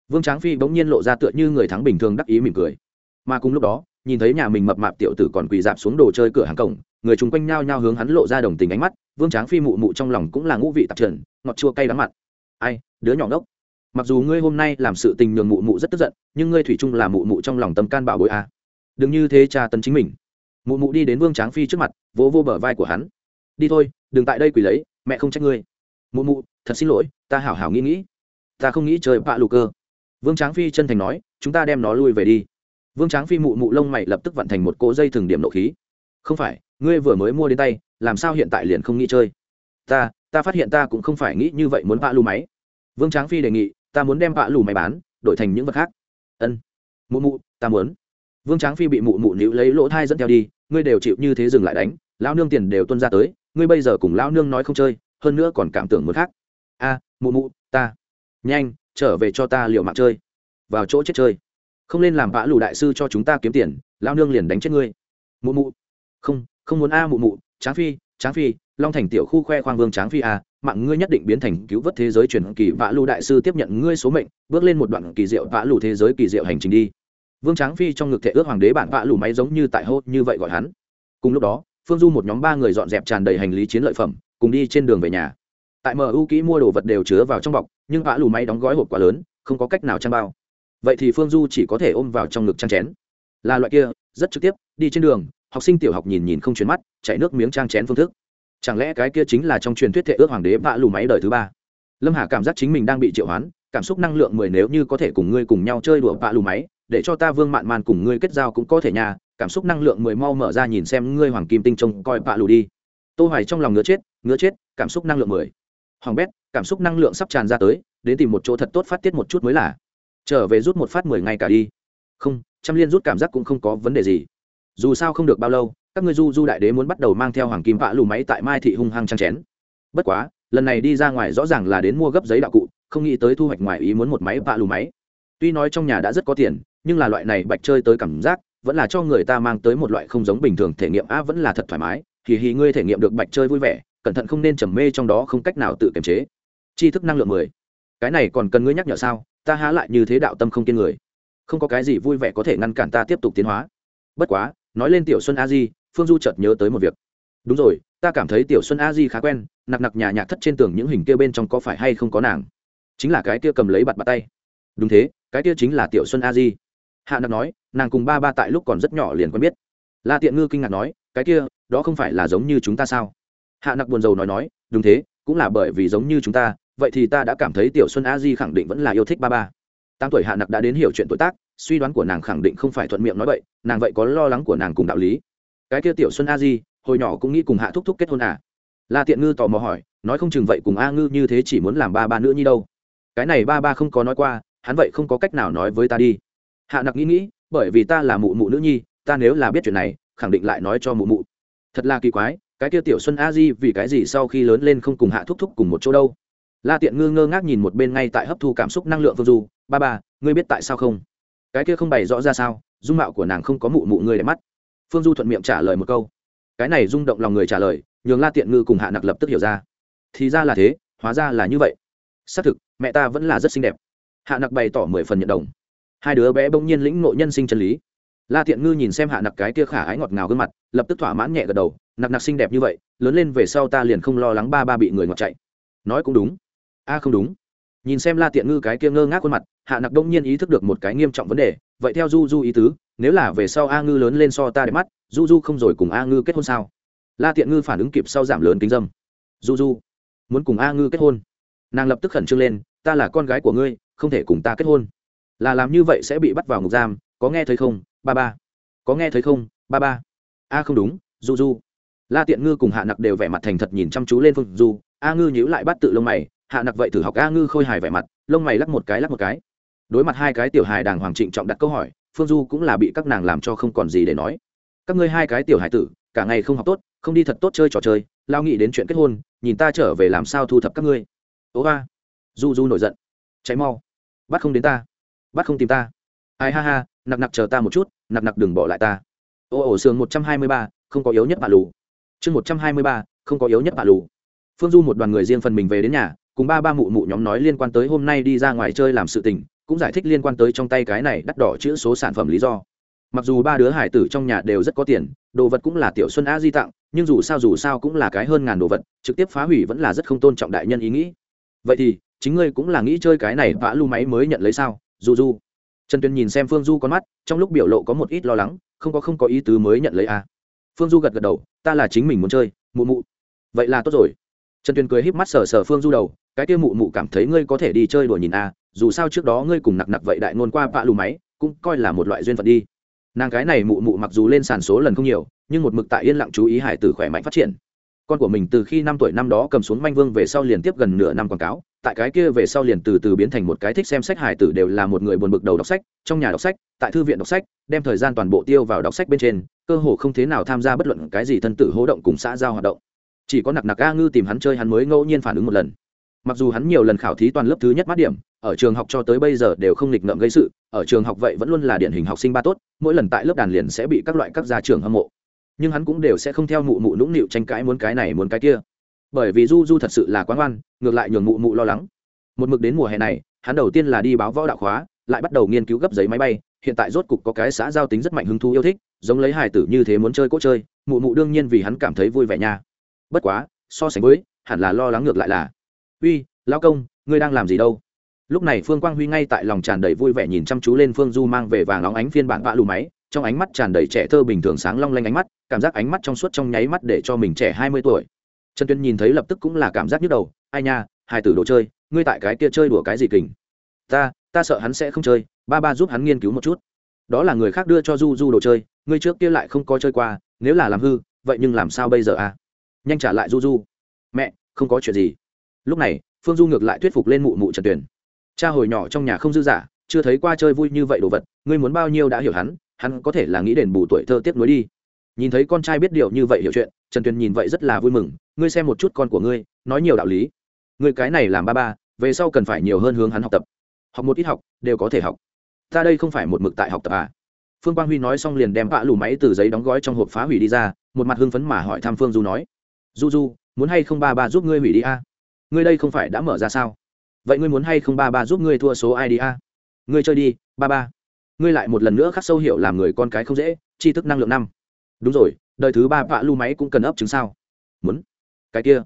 Vương tráng phi bỗng nhiên lộ ra tựa như người thắng bình thường đắc ý mỉm cười. Mà cùng lúc đó, nhìn thấy nhà mình mập mạp tiểu tử còn quỳ dạp xuống đồ chơi cửa hàng cổng, người chung quanh nhao nhao hướng hắn lộ ra đồng tình ánh mắt, vương tráng phi mụ mụ trong lòng cũng là ngũ vị tạp trần, ngọt chua cay đắng mặt. Ai, đứa nhỏ ngốc. Mặc dù ngươi hôm nay làm sự tình nhường mụ mụ rất tức giận, nhưng ngươi thủy chung là mụ mụ trong lòng tâm can bảo bối a. à đừng như thế cha tấn chính mình. Mụ mụ đi đến vương tráng phi trước mặt vỗ vô, vô bờ vai của hắn. Đi thôi đừng tại đây quỳ lấy mẹ không trách ngươi. Mụ mụ thật xin lỗi ta hảo hảo nghĩ nghĩ. Ta không nghĩ chơi bạ lù cơ. Vương tráng phi chân thành nói chúng ta đem nó lui về đi. Vương tráng phi mụ mụ lông mày lập tức vận thành một cỗ dây thường điểm nộ khí. Không phải ngươi vừa mới mua đến tay làm sao hiện tại liền không nghĩ chơi? Ta ta phát hiện ta cũng không phải nghĩ như vậy muốn bạ lù máy. Vương tráng phi đề nghị ta muốn đem bạ lù máy bán đổi thành những vật khác. Ân. Mụ mụ ta muốn vương tráng phi bị mụ mụ níu lấy lỗ thai dẫn theo đi, ngươi đều chịu như thế dừng lại đánh lao nương tiền đều tuân ra tới, ngươi bây giờ cùng lao nương nói không chơi, hơn nữa còn cảm tưởng muốn khác. A, mụ mụ, ta. Nhanh, trở về cho ta liệu mạng chơi. Vào chỗ chết chơi. Không lên làm vã lù đại sư cho chúng ta kiếm tiền lao nương liền đánh chết ngươi. Mụ mụ. Không không muốn a, mụ mụ. Tráng phi tráng phi, long thành tiểu khu khoe khoang vương tráng phi a, mạng ngươi nhất định biến thành cứu vớt thế giới truyền kỳ vã lù đại sư tiếp nhận ngươi số mệnh, bước lên một đoạn kỳ diệu vã lù thế giới kỳ diệu hành trình đi vương tráng phi trong ngực thể ước hoàng đế bản vạ lù máy giống như tại hô như vậy gọi hắn. Cùng lúc đó, phương du một nhóm ba người dọn dẹp tràn đầy hành lý chiến lợi phẩm, cùng đi trên đường về nhà. Tại mu kỹ mua đồ vật đều chứa vào trong bọc, nhưng vạ lù máy đóng gói hộp quá lớn, không có cách nào trang bao. Vậy thì phương du chỉ có thể ôm vào trong ngực trang chén. Là loại kia, rất trực tiếp, đi trên đường, học sinh tiểu học nhìn nhìn không chuyển mắt, chạy nước miếng trang chén phương thức. Chẳng lẽ cái kia chính là trong truyền thuyết thể ước hoàng đế vạ lù máy đời thứ ba? Lâm hà cảm giác chính mình đang bị triệu hoán, cảm xúc năng lượng mười nếu như có thể cùng ngươi cùng nhau chơi đùa vạ lù máy để cho ta vương mạn màn cùng ngươi kết giao cũng có thể nhà cảm xúc năng lượng mười mau mở ra nhìn xem ngươi hoàng kim tinh trông coi bạ lù đi. Tô hoài trong lòng ngứa chết ngứa chết, cảm xúc năng lượng mười. Hoàng bét, cảm xúc năng lượng sắp tràn ra tới, đến tìm một chỗ thật tốt phát tiết một chút mới là. Trở về rút một phát mười ngày cả đi. Không, trăm liên rút cảm giác cũng không có vấn đề gì. Dù sao không được bao lâu, các ngươi du du đại đế muốn bắt đầu mang theo hoàng kim vạ lù máy tại mai thị hung hăng trang chén. Bất quá, lần này đi ra ngoài rõ ràng là đến mua gấp giấy đạo cụ, không nghĩ tới thu hoạch ngoài ý muốn một máy vạ lù máy. Tuy nói trong nhà đã rất có tiền nhưng là loại này bạch chơi tới cảm giác, vẫn là cho người ta mang tới một loại không giống bình thường thể nghiệm. A, vẫn là thật thoải mái. Thì hì, ngươi thể nghiệm được bạch chơi vui vẻ, cẩn thận không nên trầm mê trong đó, không cách nào tự kiềm chế. Tri thức năng lượng mười. Cái này còn cần ngươi nhắc nhở sao? Ta há lại như thế đạo tâm không kiên người. Không có cái gì vui vẻ có thể ngăn cản ta tiếp tục tiến hóa. Bất quá, nói lên tiểu xuân a di, phương du chợt nhớ tới một việc. Đúng rồi, ta cảm thấy tiểu xuân a di khá quen, nặc nặc nhà nhạc thất trên tường những hình kia bên trong có phải hay không có nàng? Chính là cái kia cầm lấy bặt bặt tay. Đúng thế, cái kia chính là tiểu xuân a di hạ nặc nói, nàng cùng ba ba tại lúc còn rất nhỏ liền quen biết. La tiện ngư kinh ngạc nói, cái kia, đó không phải là giống như chúng ta sao? Hạ nặc buồn rầu nói nói, đúng thế, cũng là bởi vì giống như chúng ta, vậy thì ta đã cảm thấy tiểu xuân a di khẳng định vẫn là yêu thích ba ba. Tám tuổi hạ nặc đã đến hiểu chuyện tuổi tác, suy đoán của nàng khẳng định không phải thuận miệng nói vậy nàng vậy có lo lắng của nàng cùng đạo lý. Cái kia tiểu xuân a di, hồi nhỏ cũng nghĩ cùng hạ thúc thúc kết hôn à? La tiện ngư tò mò hỏi, nói không chừng vậy cùng a ngư như thế chỉ muốn làm ba ba nữa như đâu. Cái này ba ba không có nói qua, hắn vậy không có cách nào nói với ta đi hạ nặc nghĩ nghĩ, bởi vì ta là mụ mụ nữ nhi, ta nếu là biết chuyện này, khẳng định lại nói cho mụ mụ. Thật là kỳ quái, cái kia tiểu xuân a di vì cái gì sau khi lớn lên không cùng hạ thúc thúc cùng một chỗ đâu? La tiện ngư ngơ ngác nhìn một bên ngay tại hấp thu cảm xúc năng lượng phương du, ba ba, ngươi biết tại sao không? Cái kia không bày rõ ra sao, dung mạo của nàng không có mụ mụ ngươi để mắt. Phương du thuận miệng trả lời một câu. Cái này rung động lòng người trả lời, nhường la tiện ngư cùng hạ nặc lập tức hiểu ra. Thì ra là thế, hóa ra là như vậy. Xác thực, mẹ ta vẫn là rất xinh đẹp. Hạ nặc bày tỏ mười phần nhận đồng hai đứa bé bỗng nhiên lĩnh ngộ nhân sinh chân lý. La tiện ngư nhìn xem hạ nặc cái kia khả ái ngọt ngào gương mặt, lập tức thỏa mãn nhẹ gật đầu, nặc nặc xinh đẹp như vậy, lớn lên về sau ta liền không lo lắng ba ba bị người ngọt chạy. Nói cũng đúng. A, không đúng. Nhìn xem la tiện ngư cái kia ngơ ngác khuôn mặt, hạ nặc đông nhiên ý thức được một cái nghiêm trọng vấn đề, vậy theo du du ý tứ, nếu là về sau a ngư lớn lên so ta đẹp mắt, du du không rồi cùng a ngư kết hôn sao? La tiện ngư phản ứng kịp sau giảm lớn kính dâm. Du du, muốn cùng a ngư kết hôn. Nàng lập tức khẩn trương lên, ta là con gái của ngươi, không thể cùng ta kết hôn là làm như vậy sẽ bị bắt vào ngục giam, có nghe thấy không? Ba ba. Có nghe thấy không? Ba ba. A, không đúng du du la tiện ngư cùng hạ nặc đều vẻ mặt thành thật nhìn chăm chú lên phương du a ngư nhíu lại bắt tự lông mày. Hạ nặc vậy thử học a ngư khôi hài vẻ mặt, lông mày lắc một cái, lắc một cái. Đối mặt hai cái tiểu hài đàng hoàng trịnh trọng đặt câu hỏi, phương du cũng là bị các nàng làm cho không còn gì để nói. Các ngươi hai cái tiểu hài tử, cả ngày không học tốt, không đi thật tốt chơi trò chơi, lao nghĩ đến chuyện kết hôn, nhìn ta trở về làm sao thu thập các ngươi. Ố ba. Du du nổi giận. Cháy mau. Bắt không đến ta bắt không tìm ta. Ai ha ha, nặc nặc chờ ta một chút, nặc nặc đừng bỏ lại ta. Ô ổ sườn một trăm hai mươi ba, không có yếu nhất bà lù. Chương một trăm hai mươi ba, không có yếu nhất bà lù. Phương du một đoàn người riêng phần mình về đến nhà, cùng ba ba mụ mụ nhóm nói liên quan tới hôm nay đi ra ngoài chơi làm sự tình, cũng giải thích liên quan tới trong tay cái này đắt đỏ chữ số sản phẩm lý do. Mặc dù ba đứa hải tử trong nhà đều rất có tiền, đồ vật cũng là tiểu xuân a di tặng, nhưng dù sao dù sao cũng là cái hơn ngàn đồ vật, trực tiếp phá hủy vẫn là rất không tôn trọng đại nhân ý nghĩ. Vậy thì, chính ngươi cũng là nghĩ chơi cái này vã lu máy mới nhận lấy sao? Du du. Trần tuyền nhìn xem phương du con mắt, trong lúc biểu lộ có một ít lo lắng, không có không có ý tứ mới nhận lấy a phương du gật gật đầu, ta là chính mình muốn chơi, mụ mụ. Vậy là tốt rồi. Trần tuyền cười híp mắt sờ sờ phương du đầu, cái kia mụ mụ cảm thấy ngươi có thể đi chơi đùa nhìn a dù sao trước đó ngươi cùng nặc nặc vậy đại nôn qua vạ lù máy, cũng coi là một loại duyên phận đi. Nàng cái này mụ mụ mặc dù lên sàn số lần không nhiều, nhưng một mực tại yên lặng chú ý hải tử khỏe mạnh phát triển con của mình từ khi năm tuổi năm đó cầm xuống manh vương về sau liền tiếp gần nửa năm quảng cáo, tại cái kia về sau liền từ từ biến thành một cái thích xem sách hải tử đều là một người buồn bực đầu đọc sách, trong nhà đọc sách, tại thư viện đọc sách, đem thời gian toàn bộ tiêu vào đọc sách bên trên, cơ hồ không thế nào tham gia bất luận cái gì thân tử hỗ động cùng xã giao hoạt động. Chỉ có nặc nặc a ngư tìm hắn chơi hắn mới ngẫu nhiên phản ứng một lần. Mặc dù hắn nhiều lần khảo thí toàn lớp thứ nhất mát điểm, ở trường học cho tới bây giờ đều không nghịch ngợm gây sự, ở trường học vậy vẫn luôn là điển hình học sinh ba tốt, mỗi lần tại lớp đàn liền sẽ bị các loại các gia trưởng hâm mộ nhưng hắn cũng đều sẽ không theo mụ mụ nũng nịu tranh cãi muốn cái này muốn cái kia. Bởi vì du du thật sự là quán oan ngược lại nhường mụ mụ lo lắng. Một mực đến mùa hè này, hắn đầu tiên là đi báo võ đạo khóa, lại bắt đầu nghiên cứu gấp giấy máy bay, hiện tại rốt cục có cái xã giao tính rất mạnh hứng thú yêu thích, giống lấy hài tử như thế muốn chơi cốt chơi, mụ mụ đương nhiên vì hắn cảm thấy vui vẻ nha. Bất quá, so sánh với, hẳn là lo lắng ngược lại là, uy, lão công, ngươi đang làm gì đâu? Lúc này phương quang huy ngay tại lòng tràn đầy vui vẻ nhìn chăm chú lên phương du mang về vàng óng ánh phiên bản vạ lù máy trong ánh mắt tràn đầy trẻ thơ bình thường sáng long lanh ánh mắt, cảm giác ánh mắt trong suốt trong nháy mắt để cho mình trẻ hai mươi tuổi. Trần tuyên nhìn thấy lập tức cũng là cảm giác nhức đầu, ai nha hai tử đồ chơi, ngươi tại cái kia chơi đùa cái gì kình? Ta ta sợ hắn sẽ không chơi, ba ba giúp hắn nghiên cứu một chút. Đó là người khác đưa cho du du đồ chơi, ngươi trước kia lại không có chơi qua, nếu là làm hư, vậy nhưng làm sao bây giờ à? Nhanh trả lại du du. Mẹ, không có chuyện gì. Lúc này, phương du ngược lại thuyết phục lên mụ mụ trần tuyền cha hồi nhỏ trong nhà không dư giả chưa thấy qua chơi vui như vậy đồ vật, ngươi muốn bao nhiêu đã hiểu hắn hắn có thể là nghĩ đền bù tuổi thơ tiếp nối đi. Nhìn thấy con trai biết điều như vậy hiểu chuyện, trần tuyền nhìn vậy rất là vui mừng, ngươi xem một chút con của ngươi, nói nhiều đạo lý. Ngươi cái này làm ba ba, về sau cần phải nhiều hơn hướng hắn học tập. Học một ít học, đều có thể học. Ta đây không phải một mực tại học tập à? Phương quang huy nói xong liền đem vạ lù máy từ giấy đóng gói trong hộp phá hủy đi ra, một mặt hưng phấn mà hỏi thăm phương du nói, du du, muốn hay không ba ba giúp ngươi hủy đi a? À? ngươi đây không phải đã mở ra sao? Vậy ngươi muốn hay không ba ba giúp ngươi thua số ai đi a? Ngươi chơi đi, ba ba ngươi lại một lần nữa khắc sâu hiểu làm người con cái không dễ, tri thức năng lượng năm. Đúng rồi, đời thứ ba vạ lưu máy cũng cần ấp chứng sao. Muốn. Cái kia.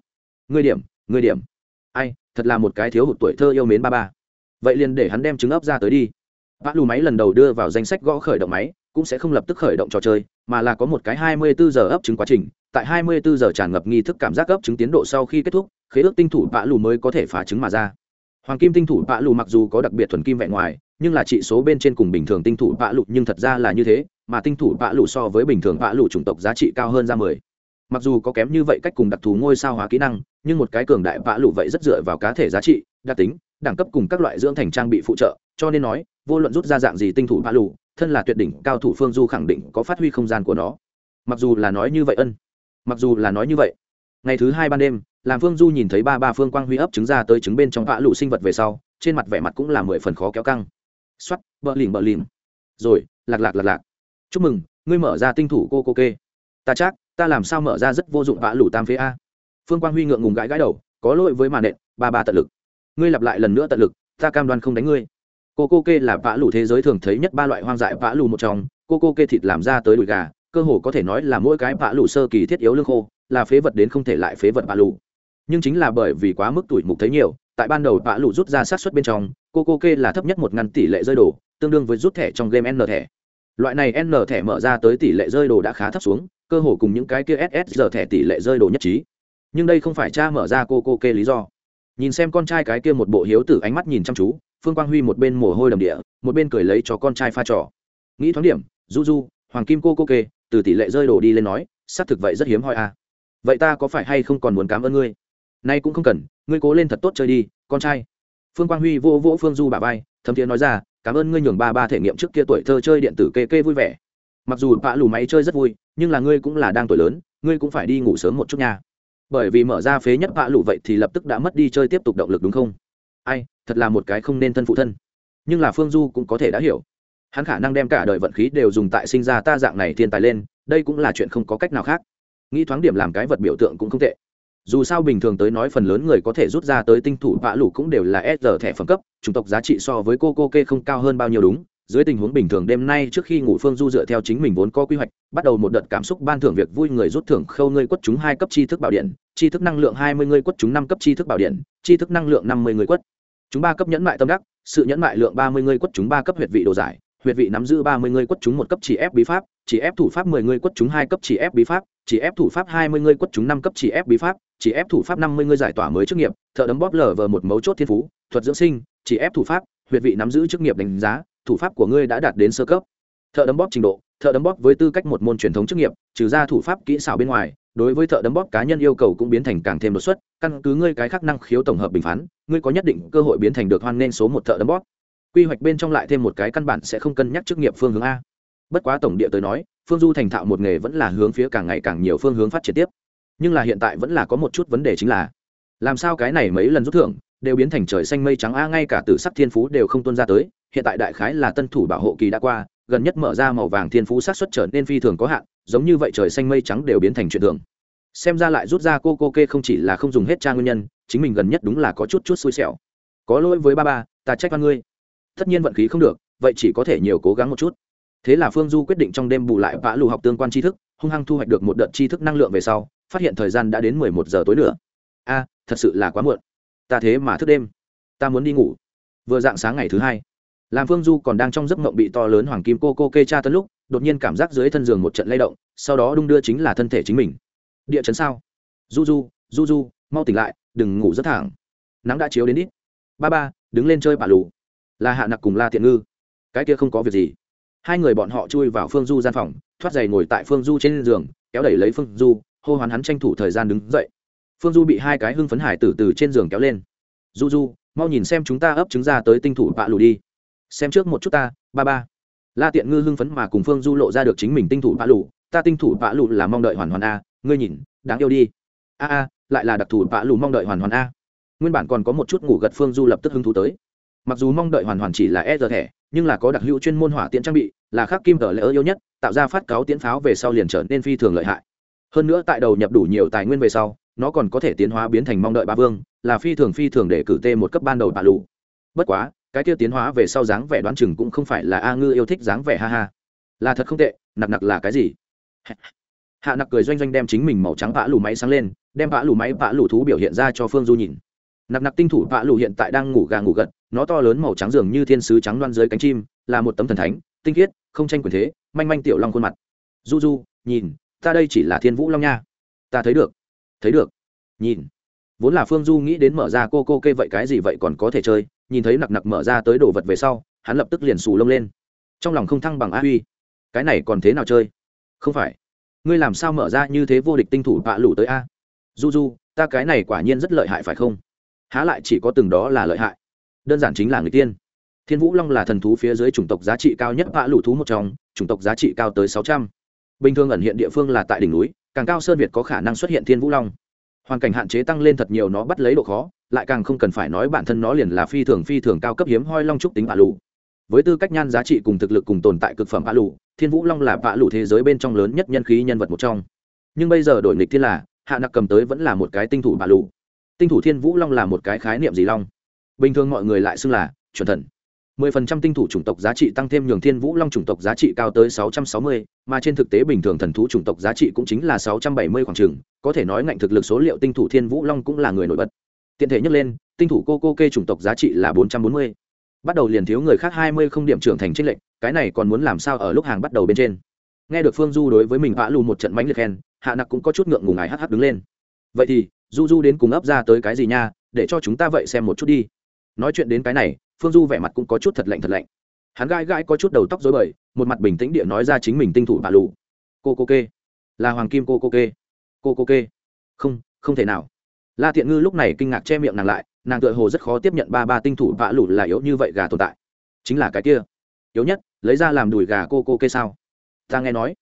Ngươi điểm ngươi điểm. Ai, thật là một cái thiếu hụt tuổi thơ yêu mến ba ba. Vậy liền để hắn đem trứng ấp ra tới đi. Vạ lưu máy lần đầu đưa vào danh sách gõ khởi động máy, cũng sẽ không lập tức khởi động trò chơi, mà là có một cái hai mươi bốn giờ ấp trứng quá trình. Tại hai mươi bốn giờ tràn ngập nghi thức cảm giác ấp trứng tiến độ sau khi kết thúc, khế ước tinh thủ vạ lù mới có thể phá trứng mà ra. Hoàng kim tinh thủ vạ lù mặc dù có đặc biệt thuần kim vẹn ngoài nhưng là trị số bên trên cùng bình thường tinh thủ vạ lụ nhưng thật ra là như thế, mà tinh thủ vạ lụ so với bình thường vạ lụ chủng tộc giá trị cao hơn ra mười. Mặc dù có kém như vậy cách cùng đặc thù ngôi sao hóa kỹ năng, nhưng một cái cường đại vạ lụ vậy rất dựa vào cá thể giá trị, đặc tính, đẳng cấp cùng các loại dưỡng thành trang bị phụ trợ, cho nên nói, vô luận rút ra dạng gì tinh thủ vạ lụ thân là tuyệt đỉnh cao thủ phương du khẳng định có phát huy không gian của nó. Mặc dù là nói như vậy ân, mặc dù là nói như vậy, ngày thứ hai ban đêm, làm phương du nhìn thấy ba ba phương quang huy ấp trứng ra tới trứng bên trong vạ lụ sinh vật về sau, trên mặt vẻ mặt cũng là mười phần khó kéo căng xoắt bờ lìm bờ lìm rồi, lạc lạc lạc lạc. Chúc mừng, ngươi mở ra tinh thủ cô cô kê. Ta chắc, ta làm sao mở ra rất vô dụng vã lủ tam phế a. Phương quang huy ngượng ngùng gãi gãi đầu, có lỗi với màn nện, ba ba tận lực. Ngươi lặp lại lần nữa tận lực, ta cam đoan không đánh ngươi. Cô cô kê là vã lủ thế giới thường thấy nhất ba loại hoang dại vã lù một trong. Cô cô kê thịt làm ra tới đùi gà, cơ hồ có thể nói là mỗi cái vã lù sơ kỳ thiết yếu lương khô, là phế vật đến không thể lại phế vật vã lù nhưng chính là bởi vì quá mức tuổi mục thấy nhiều tại ban đầu bạ lụ rút ra sát xuất bên trong, cô cô kê là thấp nhất một ngăn tỷ lệ rơi đồ tương đương với rút thẻ trong game n thẻ. Loại này n thẻ mở ra tới tỷ lệ rơi đồ đã khá thấp xuống, cơ hồ cùng những cái kia ss giờ thẻ tỷ lệ rơi đồ nhất trí. Nhưng đây không phải cha mở ra cô cô kê lý do. Nhìn xem con trai cái kia một bộ hiếu tử ánh mắt nhìn chăm chú, phương quang huy một bên mồ hôi đầm địa, một bên cười lấy cho con trai pha trò. Nghĩ thoáng điểm du du hoàng kim cô cô kê, từ tỷ lệ rơi đồ đi lên nói, xác thực vậy rất hiếm hoi à. vậy ta có phải hay không còn muốn cảm ơn ngươi? Nay cũng không cần ngươi cố lên thật tốt chơi đi, con trai. Phương quang huy vô vỗ phương du bà vai, thấm thiế nói ra, cảm ơn ngươi nhường ba ba thể nghiệm trước kia tuổi thơ chơi điện tử kê kê vui vẻ. Mặc dù bạ lù máy chơi rất vui, nhưng là ngươi cũng là đang tuổi lớn, ngươi cũng phải đi ngủ sớm một chút nha. Bởi vì mở ra phế nhất bạ lù vậy thì lập tức đã mất đi chơi tiếp tục động lực đúng không? Ai, thật là một cái không nên thân phụ thân. Nhưng là phương du cũng có thể đã hiểu. Hắn khả năng đem cả đời vận khí đều dùng tại sinh ra ta dạng này thiên tài lên, đây cũng là chuyện không có cách nào khác. Nghĩ thoáng điểm làm cái vật biểu tượng cũng không tệ dù sao bình thường tới nói phần lớn người có thể rút ra tới tinh thủ vạ lũ cũng đều là s thẻ phẩm cấp, chủng tộc giá trị so với cô cô kê không cao hơn bao nhiêu đúng. Dưới tình huống bình thường đêm nay trước khi ngủ phương du dựa theo chính mình vốn có quy hoạch, bắt đầu một đợt cảm xúc ban thưởng việc vui người rút thưởng khâu ngươi quất chúng hai cấp tri thức bảo điện, tri thức năng lượng hai mươi ngươi quất chúng năm cấp tri thức bảo điện, tri thức năng lượng năm mươi người quất chúng ba cấp nhẫn mại tâm đắc, sự nhẫn mại lượng ba mươi ngươi quất chúng ba cấp huyệt vị đồ giải, huyệt vị nắm giữ ba mươi ngươi quất chúng một cấp chỉ ép bí pháp, chỉ ép thủ pháp mười ngươi quất chúng hai cấp chỉ ép bí pháp chỉ ép thủ pháp hai mươi ngươi quất chúng năm cấp chỉ ép bí pháp, chỉ ép thủ pháp năm mươi ngươi giải tỏa mới chức nghiệp, thợ đấm bóp lở vờ một mấu chốt thiên phú, thuật dưỡng sinh, chỉ ép thủ pháp, huyệt vị nắm giữ chức nghiệp đánh giá, thủ pháp của ngươi đã đạt đến sơ cấp. Thợ đấm bóp trình độ, thợ đấm bóp với tư cách một môn truyền thống chức nghiệp, trừ ra thủ pháp kỹ xảo bên ngoài, đối với thợ đấm bóp cá nhân yêu cầu cũng biến thành càng thêm đột xuất, căn cứ ngươi cái khắc năng khiếu tổng hợp bình phán, ngươi có nhất định cơ hội biến thành được hoan nên số một thợ đấm bóp. Quy hoạch bên trong lại thêm một cái căn bản sẽ không cân nhắc chức nghiệp phương hướng a bất quá tổng địa tới nói, phương du thành thạo một nghề vẫn là hướng phía càng ngày càng nhiều phương hướng phát triển tiếp. Nhưng là hiện tại vẫn là có một chút vấn đề chính là, làm sao cái này mấy lần rút thưởng đều biến thành trời xanh mây trắng, a, ngay cả tử sắc thiên phú đều không tuân ra tới. Hiện tại đại khái là tân thủ bảo hộ kỳ đã qua, gần nhất mở ra màu vàng thiên phú sát xuất trở nên phi thường có hạn, giống như vậy trời xanh mây trắng đều biến thành chuyện thường. Xem ra lại rút ra cô cô kê không chỉ là không dùng hết trang nguyên nhân, chính mình gần nhất đúng là có chút chút xui xẻo. Có lỗi với ba ba, ta trách văn ngươi. Tất nhiên vận khí không được, vậy chỉ có thể nhiều cố gắng một chút thế là phương du quyết định trong đêm bù lại vã lù học tương quan tri thức, hung hăng thu hoạch được một đợt tri thức năng lượng về sau, phát hiện thời gian đã đến mười một giờ tối nữa. A, thật sự là quá muộn. Ta thế mà thức đêm. Ta muốn đi ngủ. Vừa dạng sáng ngày thứ hai, làm phương du còn đang trong giấc mộng bị to lớn hoàng kim cô cô kê cha tân lúc, đột nhiên cảm giác dưới thân giường một trận lay động, sau đó đung đưa chính là thân thể chính mình. Địa chấn sao? Du du du du mau tỉnh lại, đừng ngủ rất thẳng. Nắng đã chiếu đến ít. Ba ba, đứng lên chơi bà lù. Là hạ nặc cùng la tiện ngư. Cái kia không có việc gì hai người bọn họ chui vào phương du gian phòng, thoát giày ngồi tại phương du trên giường, kéo đẩy lấy phương du, hô hoán hắn tranh thủ thời gian đứng dậy. Phương du bị hai cái hưng phấn hải từ từ trên giường kéo lên. Du du, mau nhìn xem chúng ta ấp trứng ra tới tinh thủ bạ lù đi. Xem trước một chút ta, ba ba. La tiện ngư hưng phấn mà cùng phương du lộ ra được chính mình tinh thủ bạ lù. Ta tinh thủ bạ lù là mong đợi hoàn hoàn a, ngươi nhìn, đáng yêu đi. A a, lại là đặc thù bạ lù mong đợi hoàn hoàn a. Nguyên bản còn có một chút ngủ gật phương du lập tức hứng thú tới. Mặc dù mong đợi hoàn hoàn chỉ là e giờ thẻ, nhưng là có đặc hữu chuyên môn hỏa tiễn trang bị là khắc kim tờ lỡ yếu nhất, tạo ra phát cáo tiến pháo về sau liền trở nên phi thường lợi hại. Hơn nữa tại đầu nhập đủ nhiều tài nguyên về sau, nó còn có thể tiến hóa biến thành mong đợi ba vương, là phi thường phi thường để cử tê một cấp ban đầu bạ lù. Bất quá, cái kia tiến hóa về sau dáng vẻ đoán chừng cũng không phải là a ngư yêu thích dáng vẻ, ha ha. Là thật không tệ, nặc nặc là cái gì? Hạ nặc cười doanh doanh đem chính mình màu trắng vã lù máy sáng lên, đem vã lù máy vã lù thú biểu hiện ra cho phương du nhìn. Nặc nặc tinh thủ vã lù hiện tại đang ngủ gà ngủ gật, nó to lớn màu trắng dường như thiên sứ trắng loan dưới cánh chim, là một tấm thần thánh tinh khiết, không tranh quyền thế, manh manh tiểu long khuôn mặt. Du du nhìn, ta đây chỉ là thiên vũ long nha. Ta thấy được. Thấy được. Nhìn. Vốn là phương du nghĩ đến mở ra cô cô kê vậy cái gì vậy còn có thể chơi, nhìn thấy nặc nặc mở ra tới đồ vật về sau, hắn lập tức liền xù lông lên. Trong lòng không thăng bằng a huy. Cái này còn thế nào chơi? Không phải. Ngươi làm sao mở ra như thế vô địch tinh thủ bạ lủ tới a? Du du ta cái này quả nhiên rất lợi hại phải không? Há lại chỉ có từng đó là lợi hại. Đơn giản chính là người tiên thiên vũ long là thần thú phía dưới chủng tộc giá trị cao nhất vạ lũ thú một trong chủng tộc giá trị cao tới sáu trăm. Bình thường ẩn hiện địa phương là tại đỉnh núi càng cao sơn việt có khả năng xuất hiện thiên vũ long. Hoàn cảnh hạn chế tăng lên thật nhiều nó bắt lấy độ khó lại càng không cần phải nói bản thân nó liền là phi thường phi thường cao cấp hiếm hoi long trúc tính vạ lũ. với tư cách nhan giá trị cùng thực lực cùng tồn tại cực phẩm vạ lũ, thiên vũ long là vạ lũ thế giới bên trong lớn nhất nhân khí nhân vật một trong. Nhưng bây giờ đổi nghịch thiên là hạ nặc cầm tới vẫn là một cái tinh thủ vạ lũ. tinh thủ thiên vũ long là một cái khái niệm gì long? Bình thường mọi người lại xưng là chuẩn thần. 10% tinh thủ chủng tộc giá trị tăng thêm nhường thiên vũ long chủng tộc giá trị cao tới 660, mà trên thực tế bình thường thần thú chủng tộc giá trị cũng chính là 670 khoảng chừng, có thể nói ngạnh thực lực số liệu tinh thủ thiên vũ long cũng là người nổi bật. Tiện thể nhắc lên, tinh thủ cô cô kê chủng tộc giá trị là 440. Bắt đầu liền thiếu người khác 20 không điểm trưởng thành chiến lệnh, cái này còn muốn làm sao ở lúc hàng bắt đầu bên trên. Nghe được Phương Du đối với mình vã lù một trận mãnh liệt khen, Hạ Nặc cũng có chút ngượng ngùng ngài hắc hắc đứng lên. Vậy thì, Du Du đến cùng ấp ra tới cái gì nha, để cho chúng ta vậy xem một chút đi. Nói chuyện đến cái này, phương du vẻ mặt cũng có chút thật lạnh thật lạnh. Hắn gãi gãi có chút đầu tóc dối bời, một mặt bình tĩnh địa nói ra chính mình tinh thủ bà lù. Cô cô kê. Là hoàng kim cô cô kê. Cô cô kê. Không không thể nào. La tiện ngư lúc này kinh ngạc che miệng nàng lại, nàng tựa hồ rất khó tiếp nhận ba ba tinh thủ vạ lụ là yếu như vậy gà tồn tại. Chính là cái kia. Yếu nhất, lấy ra làm đùi gà cô cô kê sao? Ta nghe nói.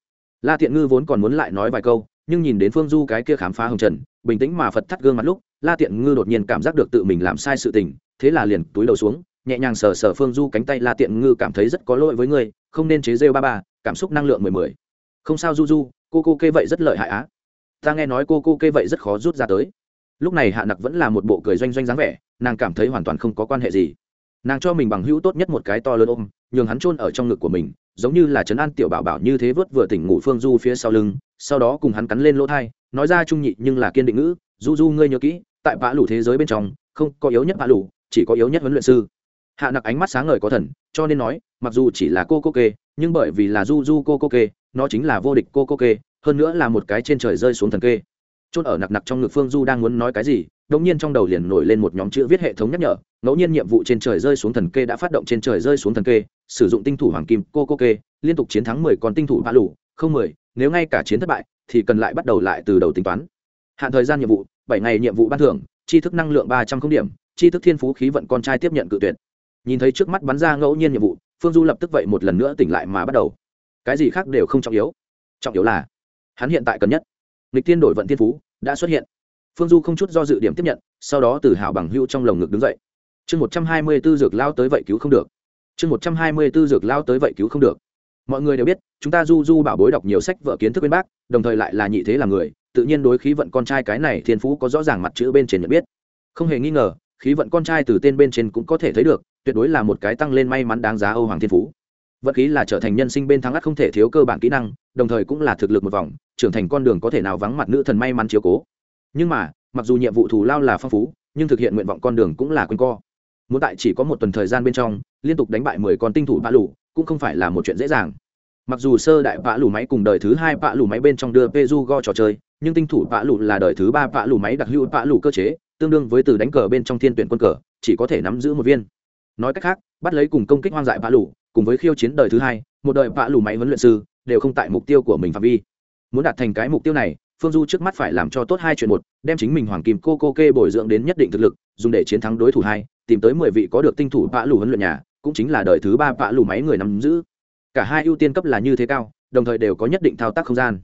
La tiện ngư vốn còn muốn lại nói vài câu, nhưng nhìn đến phương du cái kia khám phá hồng trần, bình tĩnh mà phật thắt gương mặt lúc, la tiện ngư đột nhiên cảm giác được tự mình làm sai sự tình, thế là liền túi đầu xuống nhẹ nhàng sờ sờ phương du cánh tay la tiện ngư cảm thấy rất có lỗi với ngươi, không nên chế rêu ba ba, cảm xúc năng lượng mười mười. Không sao du du, cô cô kê vậy rất lợi hại á. Ta nghe nói cô cô kê vậy rất khó rút ra tới. Lúc này hạ nặc vẫn là một bộ cười doanh doanh dáng vẻ, nàng cảm thấy hoàn toàn không có quan hệ gì. Nàng cho mình bằng hữu tốt nhất một cái to lớn ôm, nhường hắn chôn ở trong ngực của mình, giống như là trấn an tiểu bảo bảo như thế vớt vừa tỉnh ngủ phương du phía sau lưng, sau đó cùng hắn cắn lên lỗ thai, nói ra trung nhị nhưng là kiên định ngữ, du du, ngươi nhớ kỹ, tại bã lủ thế giới bên trong, không có yếu nhất bã lủ chỉ có yếu nhất huấn luyện sư hạ nặc ánh mắt sáng ngời có thần, cho nên nói, mặc dù chỉ là cô cô kê, nhưng bởi vì là du du cô cô kê, nó chính là vô địch cô cô kê, hơn nữa là một cái trên trời rơi xuống thần kê. Chốt ở nặc nặc trong ngực phương du đang muốn nói cái gì, đột nhiên trong đầu liền nổi lên một nhóm chữ viết hệ thống nhắc nhở, ngẫu nhiên nhiệm vụ trên trời rơi xuống thần kê đã phát động trên trời rơi xuống thần kê, sử dụng tinh thủ hoàng kim cô cô kê, liên tục chiến thắng mười con tinh thủ ba lủ không mười, nếu ngay cả chiến thất bại, thì cần lại bắt đầu lại từ đầu tính toán. Hạn thời gian nhiệm vụ, bảy ngày nhiệm vụ ban thưởng, tri thức năng lượng ba trăm không điểm, tri thức thiên phú khí vận con trai tiếp nhận cự tuyệt nhìn thấy trước mắt bắn ra ngẫu nhiên nhiệm vụ, phương du lập tức vậy một lần nữa tỉnh lại mà bắt đầu. Cái gì khác đều không trọng yếu. Trọng yếu là, hắn hiện tại cần nhất. Lịch thiên đổi vận thiên phú đã xuất hiện. Phương du không chút do dự điểm tiếp nhận, sau đó từ hảo bằng hưu trong lồng ngực đứng dậy. Chương một trăm hai mươi b ố dược lao tới vậy cứu không được. Chương một trăm hai mươi b ố dược lao tới vậy cứu không được. Mọi người đều biết, chúng ta du du bảo bối đọc nhiều sách vợ kiến thức bên bác, đồng thời lại là nhị thế là người, tự nhiên đối khí vận con trai cái này thiên phú có rõ ràng mặt chữ bên trên nhận biết. Không hề nghi ngờ, khí vận con trai từ tên bên trên cũng có thể thấy được tuyệt đối là một cái tăng lên may mắn đáng giá âu hoàng thiên phú. Vận khí là trở thành nhân sinh bên thắng ắt không thể thiếu cơ bản kỹ năng, đồng thời cũng là thực lực một vòng, trưởng thành con đường có thể nào vắng mặt nữ thần may mắn chiếu cố. Nhưng mà, mặc dù nhiệm vụ thù lao là phong phú, nhưng thực hiện nguyện vọng con đường cũng là quên co. Muốn tại chỉ có một tuần thời gian bên trong, liên tục đánh bại mười con tinh thủ bạ lũ cũng không phải là một chuyện dễ dàng. Mặc dù sơ đại bạ lũ máy cùng đời thứ hai bạ lũ máy bên trong đưa peju go trò chơi, nhưng tinh thủ bạ lũ là đời thứ ba bạ lũ máy đặc hữu bạ lũ cơ chế, tương đương với từ đánh cờ bên trong thiên tuyển quân cờ, chỉ có thể nắm giữ một viên nói cách khác, bắt lấy cùng công kích hoang dại vạ lủ cùng với khiêu chiến đời thứ hai, một đời vạ lủ máy huấn luyện sư, đều không tại mục tiêu của mình phạm vi. Muốn đạt thành cái mục tiêu này, phương du trước mắt phải làm cho tốt hai chuyện một, đem chính mình hoàng kim cô cô kê bồi dưỡng đến nhất định thực lực, dùng để chiến thắng đối thủ hai, tìm tới mười vị có được tinh thủ vạ lù huấn luyện nhà, cũng chính là đời thứ ba vạ lù máy người nắm giữ. Cả hai ưu tiên cấp là như thế cao, đồng thời đều có nhất định thao tác không gian.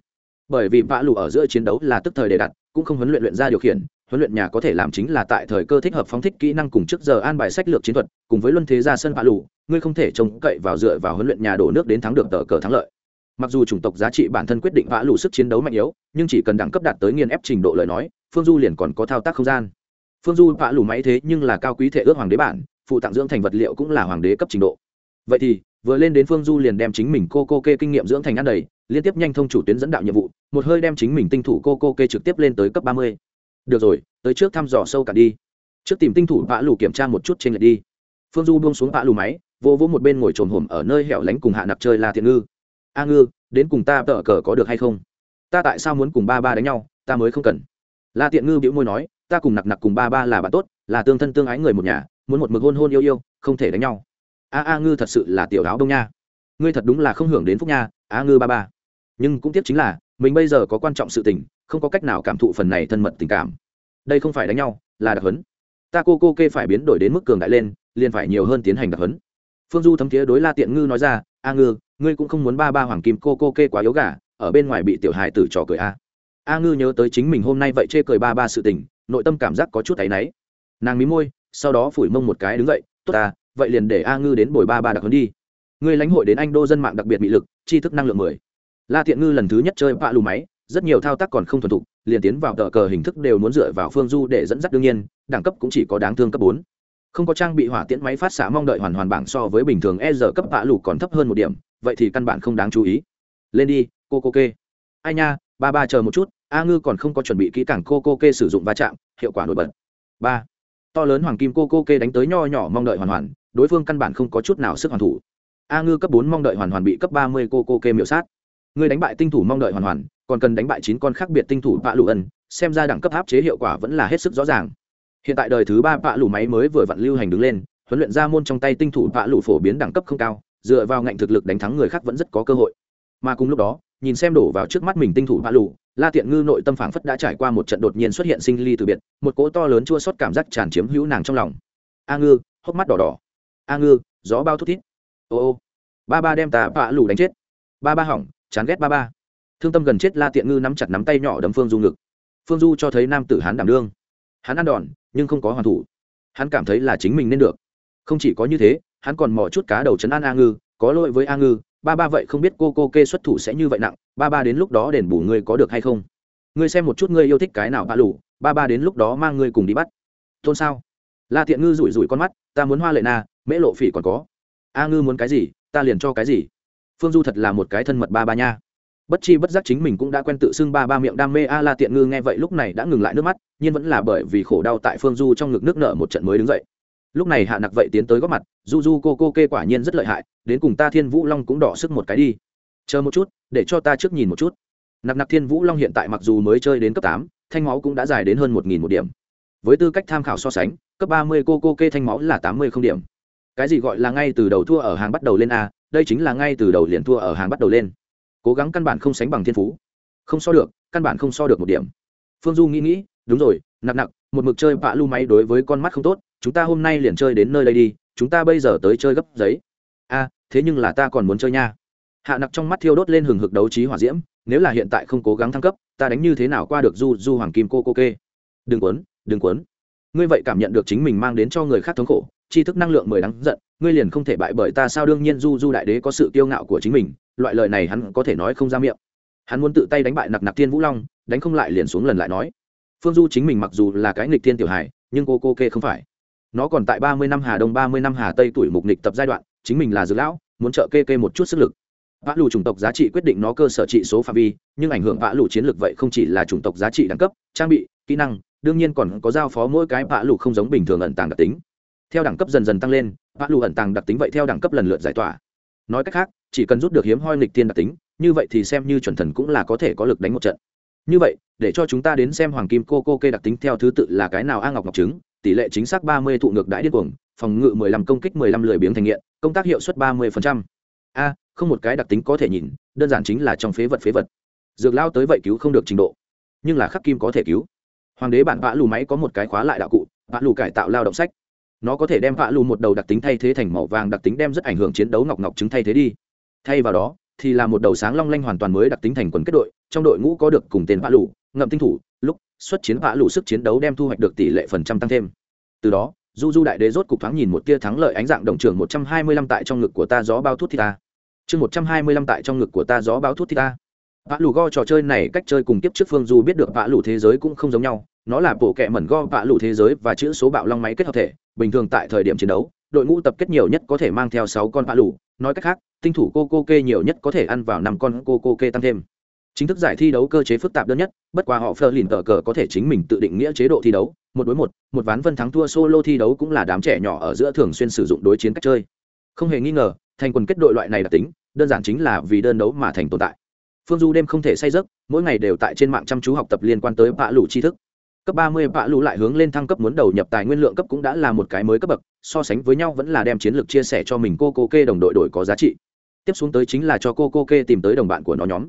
Bởi vì vạ lù ở giữa chiến đấu là tức thời đề đặt, cũng không huấn luyện luyện ra điều khiển huấn luyện nhà có thể làm chính là tại thời cơ thích hợp phóng thích kỹ năng cùng trước giờ an bài sách lược chiến thuật, cùng với luân thế ra sân hạ lù, ngươi không thể trông cậy vào dựa vào huấn luyện nhà đổ nước đến thắng được tờ cờ thắng lợi. Mặc dù chủng tộc giá trị bản thân quyết định vã lù sức chiến đấu mạnh yếu, nhưng chỉ cần đẳng cấp đạt tới nghiên ép trình độ lời nói, phương du liền còn có thao tác không gian. Phương du vã lù máy thế nhưng là cao quý thể ước hoàng đế bản, phụ tặng dưỡng thành vật liệu cũng là hoàng đế cấp trình độ. Vậy thì, vừa lên đến phương du liền đem chính mình cô cô kê kinh nghiệm dưỡng thành ăn đầy, liên tiếp nhanh thông chủ tuyến dẫn đạo nhiệm vụ, một hơi đem chính mình tinh thủ cô cô kê trực tiếp lên tới cấp ba mươi được rồi, tới trước thăm dò sâu cả đi. Trước tìm tinh thủ vã lù kiểm tra một chút trên lệch đi. Phương du buông xuống vã lù máy vô vô một bên ngồi trồm hổm ở nơi hẻo lánh cùng hạ nặc chơi là thiện ngư. A ngư, đến cùng ta tờ cờ có được hay không? Ta tại sao muốn cùng ba ba đánh nhau, ta mới không cần. La tiện ngư bĩu môi nói, ta cùng nặc nặc cùng ba ba là bạn tốt, là tương thân tương ái người một nhà, muốn một mực hôn hôn yêu yêu, không thể đánh nhau. A a ngư thật sự là tiểu áo đông nha. Ngươi thật đúng là không hưởng đến phúc nha, a ngư ba ba. Nhưng cũng tiếc chính là, mình bây giờ có quan trọng sự tình không có cách nào cảm thụ phần này thân mật tình cảm. Đây không phải đánh nhau, là đặc hấn ta cô cô kê phải biến đổi đến mức cường đại lên, liền phải nhiều hơn tiến hành đặc hấn phương du thấm thiế đối la tiện ngư nói ra, a ngư, ngươi cũng không muốn ba ba hoàng kim cô cô kê quá yếu gà, ở bên ngoài bị tiểu hài tử trò cười a. A ngư nhớ tới chính mình hôm nay vậy chê cười ba ba sự tình, nội tâm cảm giác có chút áy náy. Nàng mí môi, sau đó phủi mông một cái đứng dậy, tốt ta, vậy liền để a ngư đến bồi ba ba đặc hấn đi. Ngươi lãnh hội đến anh đô dân mạng đặc biệt bị lực, tri thức năng lượng mười. La thiện ngư lần thứ nhất chơi vạ lù máy rất nhiều thao tác còn không thuần thục, liền tiến vào tờ cờ hình thức đều muốn dựa vào phương du để dẫn dắt đương nhiên, đẳng cấp cũng chỉ có đáng thương cấp bốn. Không có trang bị hỏa tiễn máy phát xạ mong đợi hoàn hoàn bảng so với bình thường e giờ cấp hạ lụ còn thấp hơn một điểm, vậy thì căn bản không đáng chú ý. Lên đi cô cô kê. Ai nha, ba ba chờ một chút, a ngư còn không có chuẩn bị kỹ càng cô cô kê sử dụng va chạm, hiệu quả nổi bật. Ba. To lớn hoàng kim cô cô kê đánh tới nho nhỏ mong đợi hoàn hoàn, đối phương căn bản không có chút nào sức hoàn thủ. A ngư cấp bốn mong đợi hoàn hoàn bị cấp ba mươi cô cô kê miểu sát. Người đánh bại tinh thủ mong đợi hoàn hoàn còn cần đánh bại chín con khác biệt tinh thủ bạ lụ ẩn, xem ra đẳng cấp áp chế hiệu quả vẫn là hết sức rõ ràng. Hiện tại đời thứ ba bạ lụ máy mới vừa vặn lưu hành đứng lên huấn luyện ra môn trong tay tinh thủ bạ lụ phổ biến đẳng cấp không cao dựa vào ngạnh thực lực đánh thắng người khác vẫn rất có cơ hội. Mà cùng lúc đó nhìn xem đổ vào trước mắt mình tinh thủ bạ lù la tiện ngư nội tâm phảng phất đã trải qua một trận đột nhiên xuất hiện sinh ly từ biệt một cỗ to lớn chua xót cảm giác tràn chiếm hữu nàng trong lòng. A ngư hốc mắt đỏ đỏ. A ngư gió bao thút thít. Ô ô. Ba ba đem tà bạ lù đánh chết. Ba ba hỏng chán ghét ba ba thương tâm gần chết la tiện ngư nắm chặt nắm tay nhỏ đấm phương du ngực. Phương du cho thấy nam tử hán đảm đương. Hắn ăn đòn, nhưng không có hoàn thủ. Hắn cảm thấy là chính mình nên được. Không chỉ có như thế, hắn còn mò chút cá đầu chấn an a ngư, có lỗi với a ngư, ba ba vậy không biết cô cô kê xuất thủ sẽ như vậy nặng, ba ba đến lúc đó đền bù ngươi có được hay không? Ngươi xem một chút ngươi yêu thích cái nào bạ lủ ba ba đến lúc đó mang ngươi cùng đi bắt. Tôn sao? La tiện ngư rủi rủi con mắt, ta muốn hoa lệ na, mễ lộ phỉ còn có. A ngư muốn cái gì, ta liền cho cái gì. Phương du thật là một cái thân mật ba ba nha bất chi bất giác chính mình cũng đã quen tự xưng ba ba miệng đam mê a la tiện ngư nghe vậy lúc này đã ngừng lại nước mắt, nhưng vẫn là bởi vì khổ đau tại phương du trong ngực nước nở một trận mới đứng dậy. Lúc này hạ nặc vậy tiến tới góp mặt, du du cô cô kê quả nhiên rất lợi hại, đến cùng ta thiên vũ long cũng đỏ sức một cái đi. Chờ một chút, để cho ta trước nhìn một chút. Nặc nặc thiên vũ long hiện tại mặc dù mới chơi đến cấp tám, thanh máu cũng đã dài đến hơn một nghìn một điểm. Với tư cách tham khảo so sánh, cấp ba mươi cô cô kê thanh máu là tám mươi không điểm. Cái gì gọi là ngay từ đầu thua ở hàng bắt đầu lên a, đây chính là ngay từ đầu liền thua ở hàng bắt đầu lên cố gắng căn bản không sánh bằng thiên phú. Không so được căn bản không so được một điểm. Phương du nghĩ nghĩ đúng rồi nặng nặng, một mực chơi bạ lu máy đối với con mắt không tốt chúng ta hôm nay liền chơi đến nơi đây đi chúng ta bây giờ tới chơi gấp giấy. A thế nhưng là ta còn muốn chơi nha. Hạ nặc trong mắt thiêu đốt lên hừng hực đấu trí hỏa diễm nếu là hiện tại không cố gắng thăng cấp ta đánh như thế nào qua được du du hoàng kim cô cô kê? Đừng quấn đừng quấn. Ngươi vậy cảm nhận được chính mình mang đến cho người khác thống khổ tri thức năng lượng mười đắng giận ngươi liền không thể bại bởi ta sao? Đương nhiên du du đại đế có sự kiêu ngạo của chính mình loại lời này hắn có thể nói không ra miệng. Hắn muốn tự tay đánh bại nặc nặc thiên vũ long, đánh không lại liền xuống lần lại nói. Phương du chính mình mặc dù là cái nghịch thiên tiểu hài, nhưng cô cô kê không phải. Nó còn tại ba mươi năm hà đông, ba mươi năm hà tây tuổi mục nịch tập giai đoạn, chính mình là dược lão, muốn trợ kê kê một chút sức lực. Vã lù chủng tộc giá trị quyết định nó cơ sở trị số phạm vi, nhưng ảnh hưởng vã lù chiến lược vậy không chỉ là chủng tộc giá trị đẳng cấp, trang bị, kỹ năng, đương nhiên còn có giao phó mỗi cái vã lù không giống bình thường ẩn tàng đặc tính. Theo đẳng cấp dần dần tăng lên, vã lù ẩn tàng đặc tính vậy theo đẳng cấp lần lượt giải tỏa nói cách khác, chỉ cần rút được hiếm hoi nghịch tiên đặc tính, như vậy thì xem như chuẩn thần cũng là có thể có lực đánh một trận. Như vậy, để cho chúng ta đến xem hoàng kim cô cô kê đặc tính theo thứ tự là cái nào a ngọc ngọc trứng, tỷ lệ chính xác ba mươi, thụ ngược đãi điên cuồng, phòng ngự mười lăm, công kích mười lăm, lười biếng thành nghiện, công tác hiệu suất ba mươi phần trăm. A, không một cái đặc tính có thể nhìn, đơn giản chính là trong phế vật phế vật. Dược lao tới vậy cứu không được trình độ. Nhưng là khắc kim có thể cứu. Hoàng đế bản vã lù máy có một cái khóa lại đạo cụ, vã lù cải tạo lao động sách nó có thể đem vạ lù một đầu đặc tính thay thế thành màu vàng đặc tính đem rất ảnh hưởng chiến đấu ngọc ngọc chứng thay thế đi. Thay vào đó, thì là một đầu sáng long lanh hoàn toàn mới đặc tính thành quần kết đội, trong đội ngũ có được cùng tên vạ lù, ngậm tinh thủ, lúc xuất chiến vạ lù sức chiến đấu đem thu hoạch được tỷ lệ phần trăm tăng thêm. Từ đó, du du đại đế rốt cục thoáng nhìn một tia thắng lợi ánh dạng đồng trường một trăm hai mươi lăm tại trong ngực của ta gió bao thuốc thì ta. Chương một trăm hai mươi lăm tại trong ngực của ta gió bao thuốc thì ta. Vạ lù go trò chơi này cách chơi cùng tiếp trước phương du biết được vạ lù thế giới cũng không giống nhau nó là bộ kệ mẩn go vạ lũ thế giới và chữ số bạo long máy kết hợp thể, bình thường tại thời điểm chiến đấu, đội ngũ tập kết nhiều nhất có thể mang theo sáu con vạ lũ. Nói cách khác, tinh thủ cô cô kê nhiều nhất có thể ăn vào năm con cô cô kê tăng thêm. Chính thức giải thi đấu cơ chế phức tạp đơn nhất, bất qua họ phơ lìn tờ cờ có thể chính mình tự định nghĩa chế độ thi đấu. Một đối một một ván vân thắng thua solo thi đấu cũng là đám trẻ nhỏ ở giữa thường xuyên sử dụng đối chiến cách chơi. Không hề nghi ngờ, thành quần kết đội loại này đặc tính, đơn giản chính là vì đơn đấu mà thành tồn tại. Phương du đêm không thể say giấc, mỗi ngày đều tại trên mạng chăm chú học tập liên quan tới bạ lũ tri thức cấp ba mươi bạ lũ lại hướng lên thăng cấp muốn đầu nhập tài nguyên lượng cấp cũng đã là một cái mới cấp bậc, so sánh với nhau vẫn là đem chiến lược chia sẻ cho mình cô cô kê đồng đội đổi có giá trị. Tiếp xuống tới chính là cho cô cô kê tìm tới đồng bạn của nó nhóm.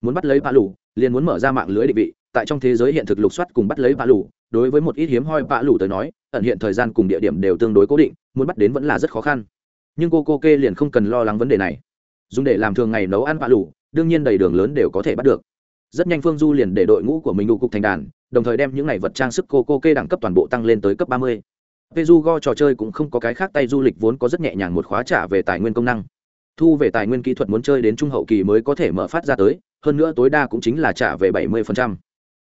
Muốn bắt lấy bạ lũ liền muốn mở ra mạng lưới định vị, tại trong thế giới hiện thực lục soát cùng bắt lấy bạ lũ đối với một ít hiếm hoi bạ lũ tới nói, ẩn hiện thời gian cùng địa điểm đều tương đối cố định, muốn bắt đến vẫn là rất khó khăn. Nhưng cô cô kê liền không cần lo lắng vấn đề này. Dùng để làm thường ngày nấu ăn bạ lũ đương nhiên đầy đường lớn đều có thể bắt được. Rất nhanh phương du liền để đội ngũ của mình đủ cục thành đàn đồng thời đem những này vật trang sức cô cô kê đẳng cấp toàn bộ tăng lên tới cấp ba mươi Peju Go trò chơi cũng không có cái khác tay du lịch vốn có rất nhẹ nhàng một khóa trả về tài nguyên công năng. Thu về tài nguyên kỹ thuật muốn chơi đến trung hậu kỳ mới có thể mở phát ra tới, hơn nữa tối đa cũng chính là trả về 70%.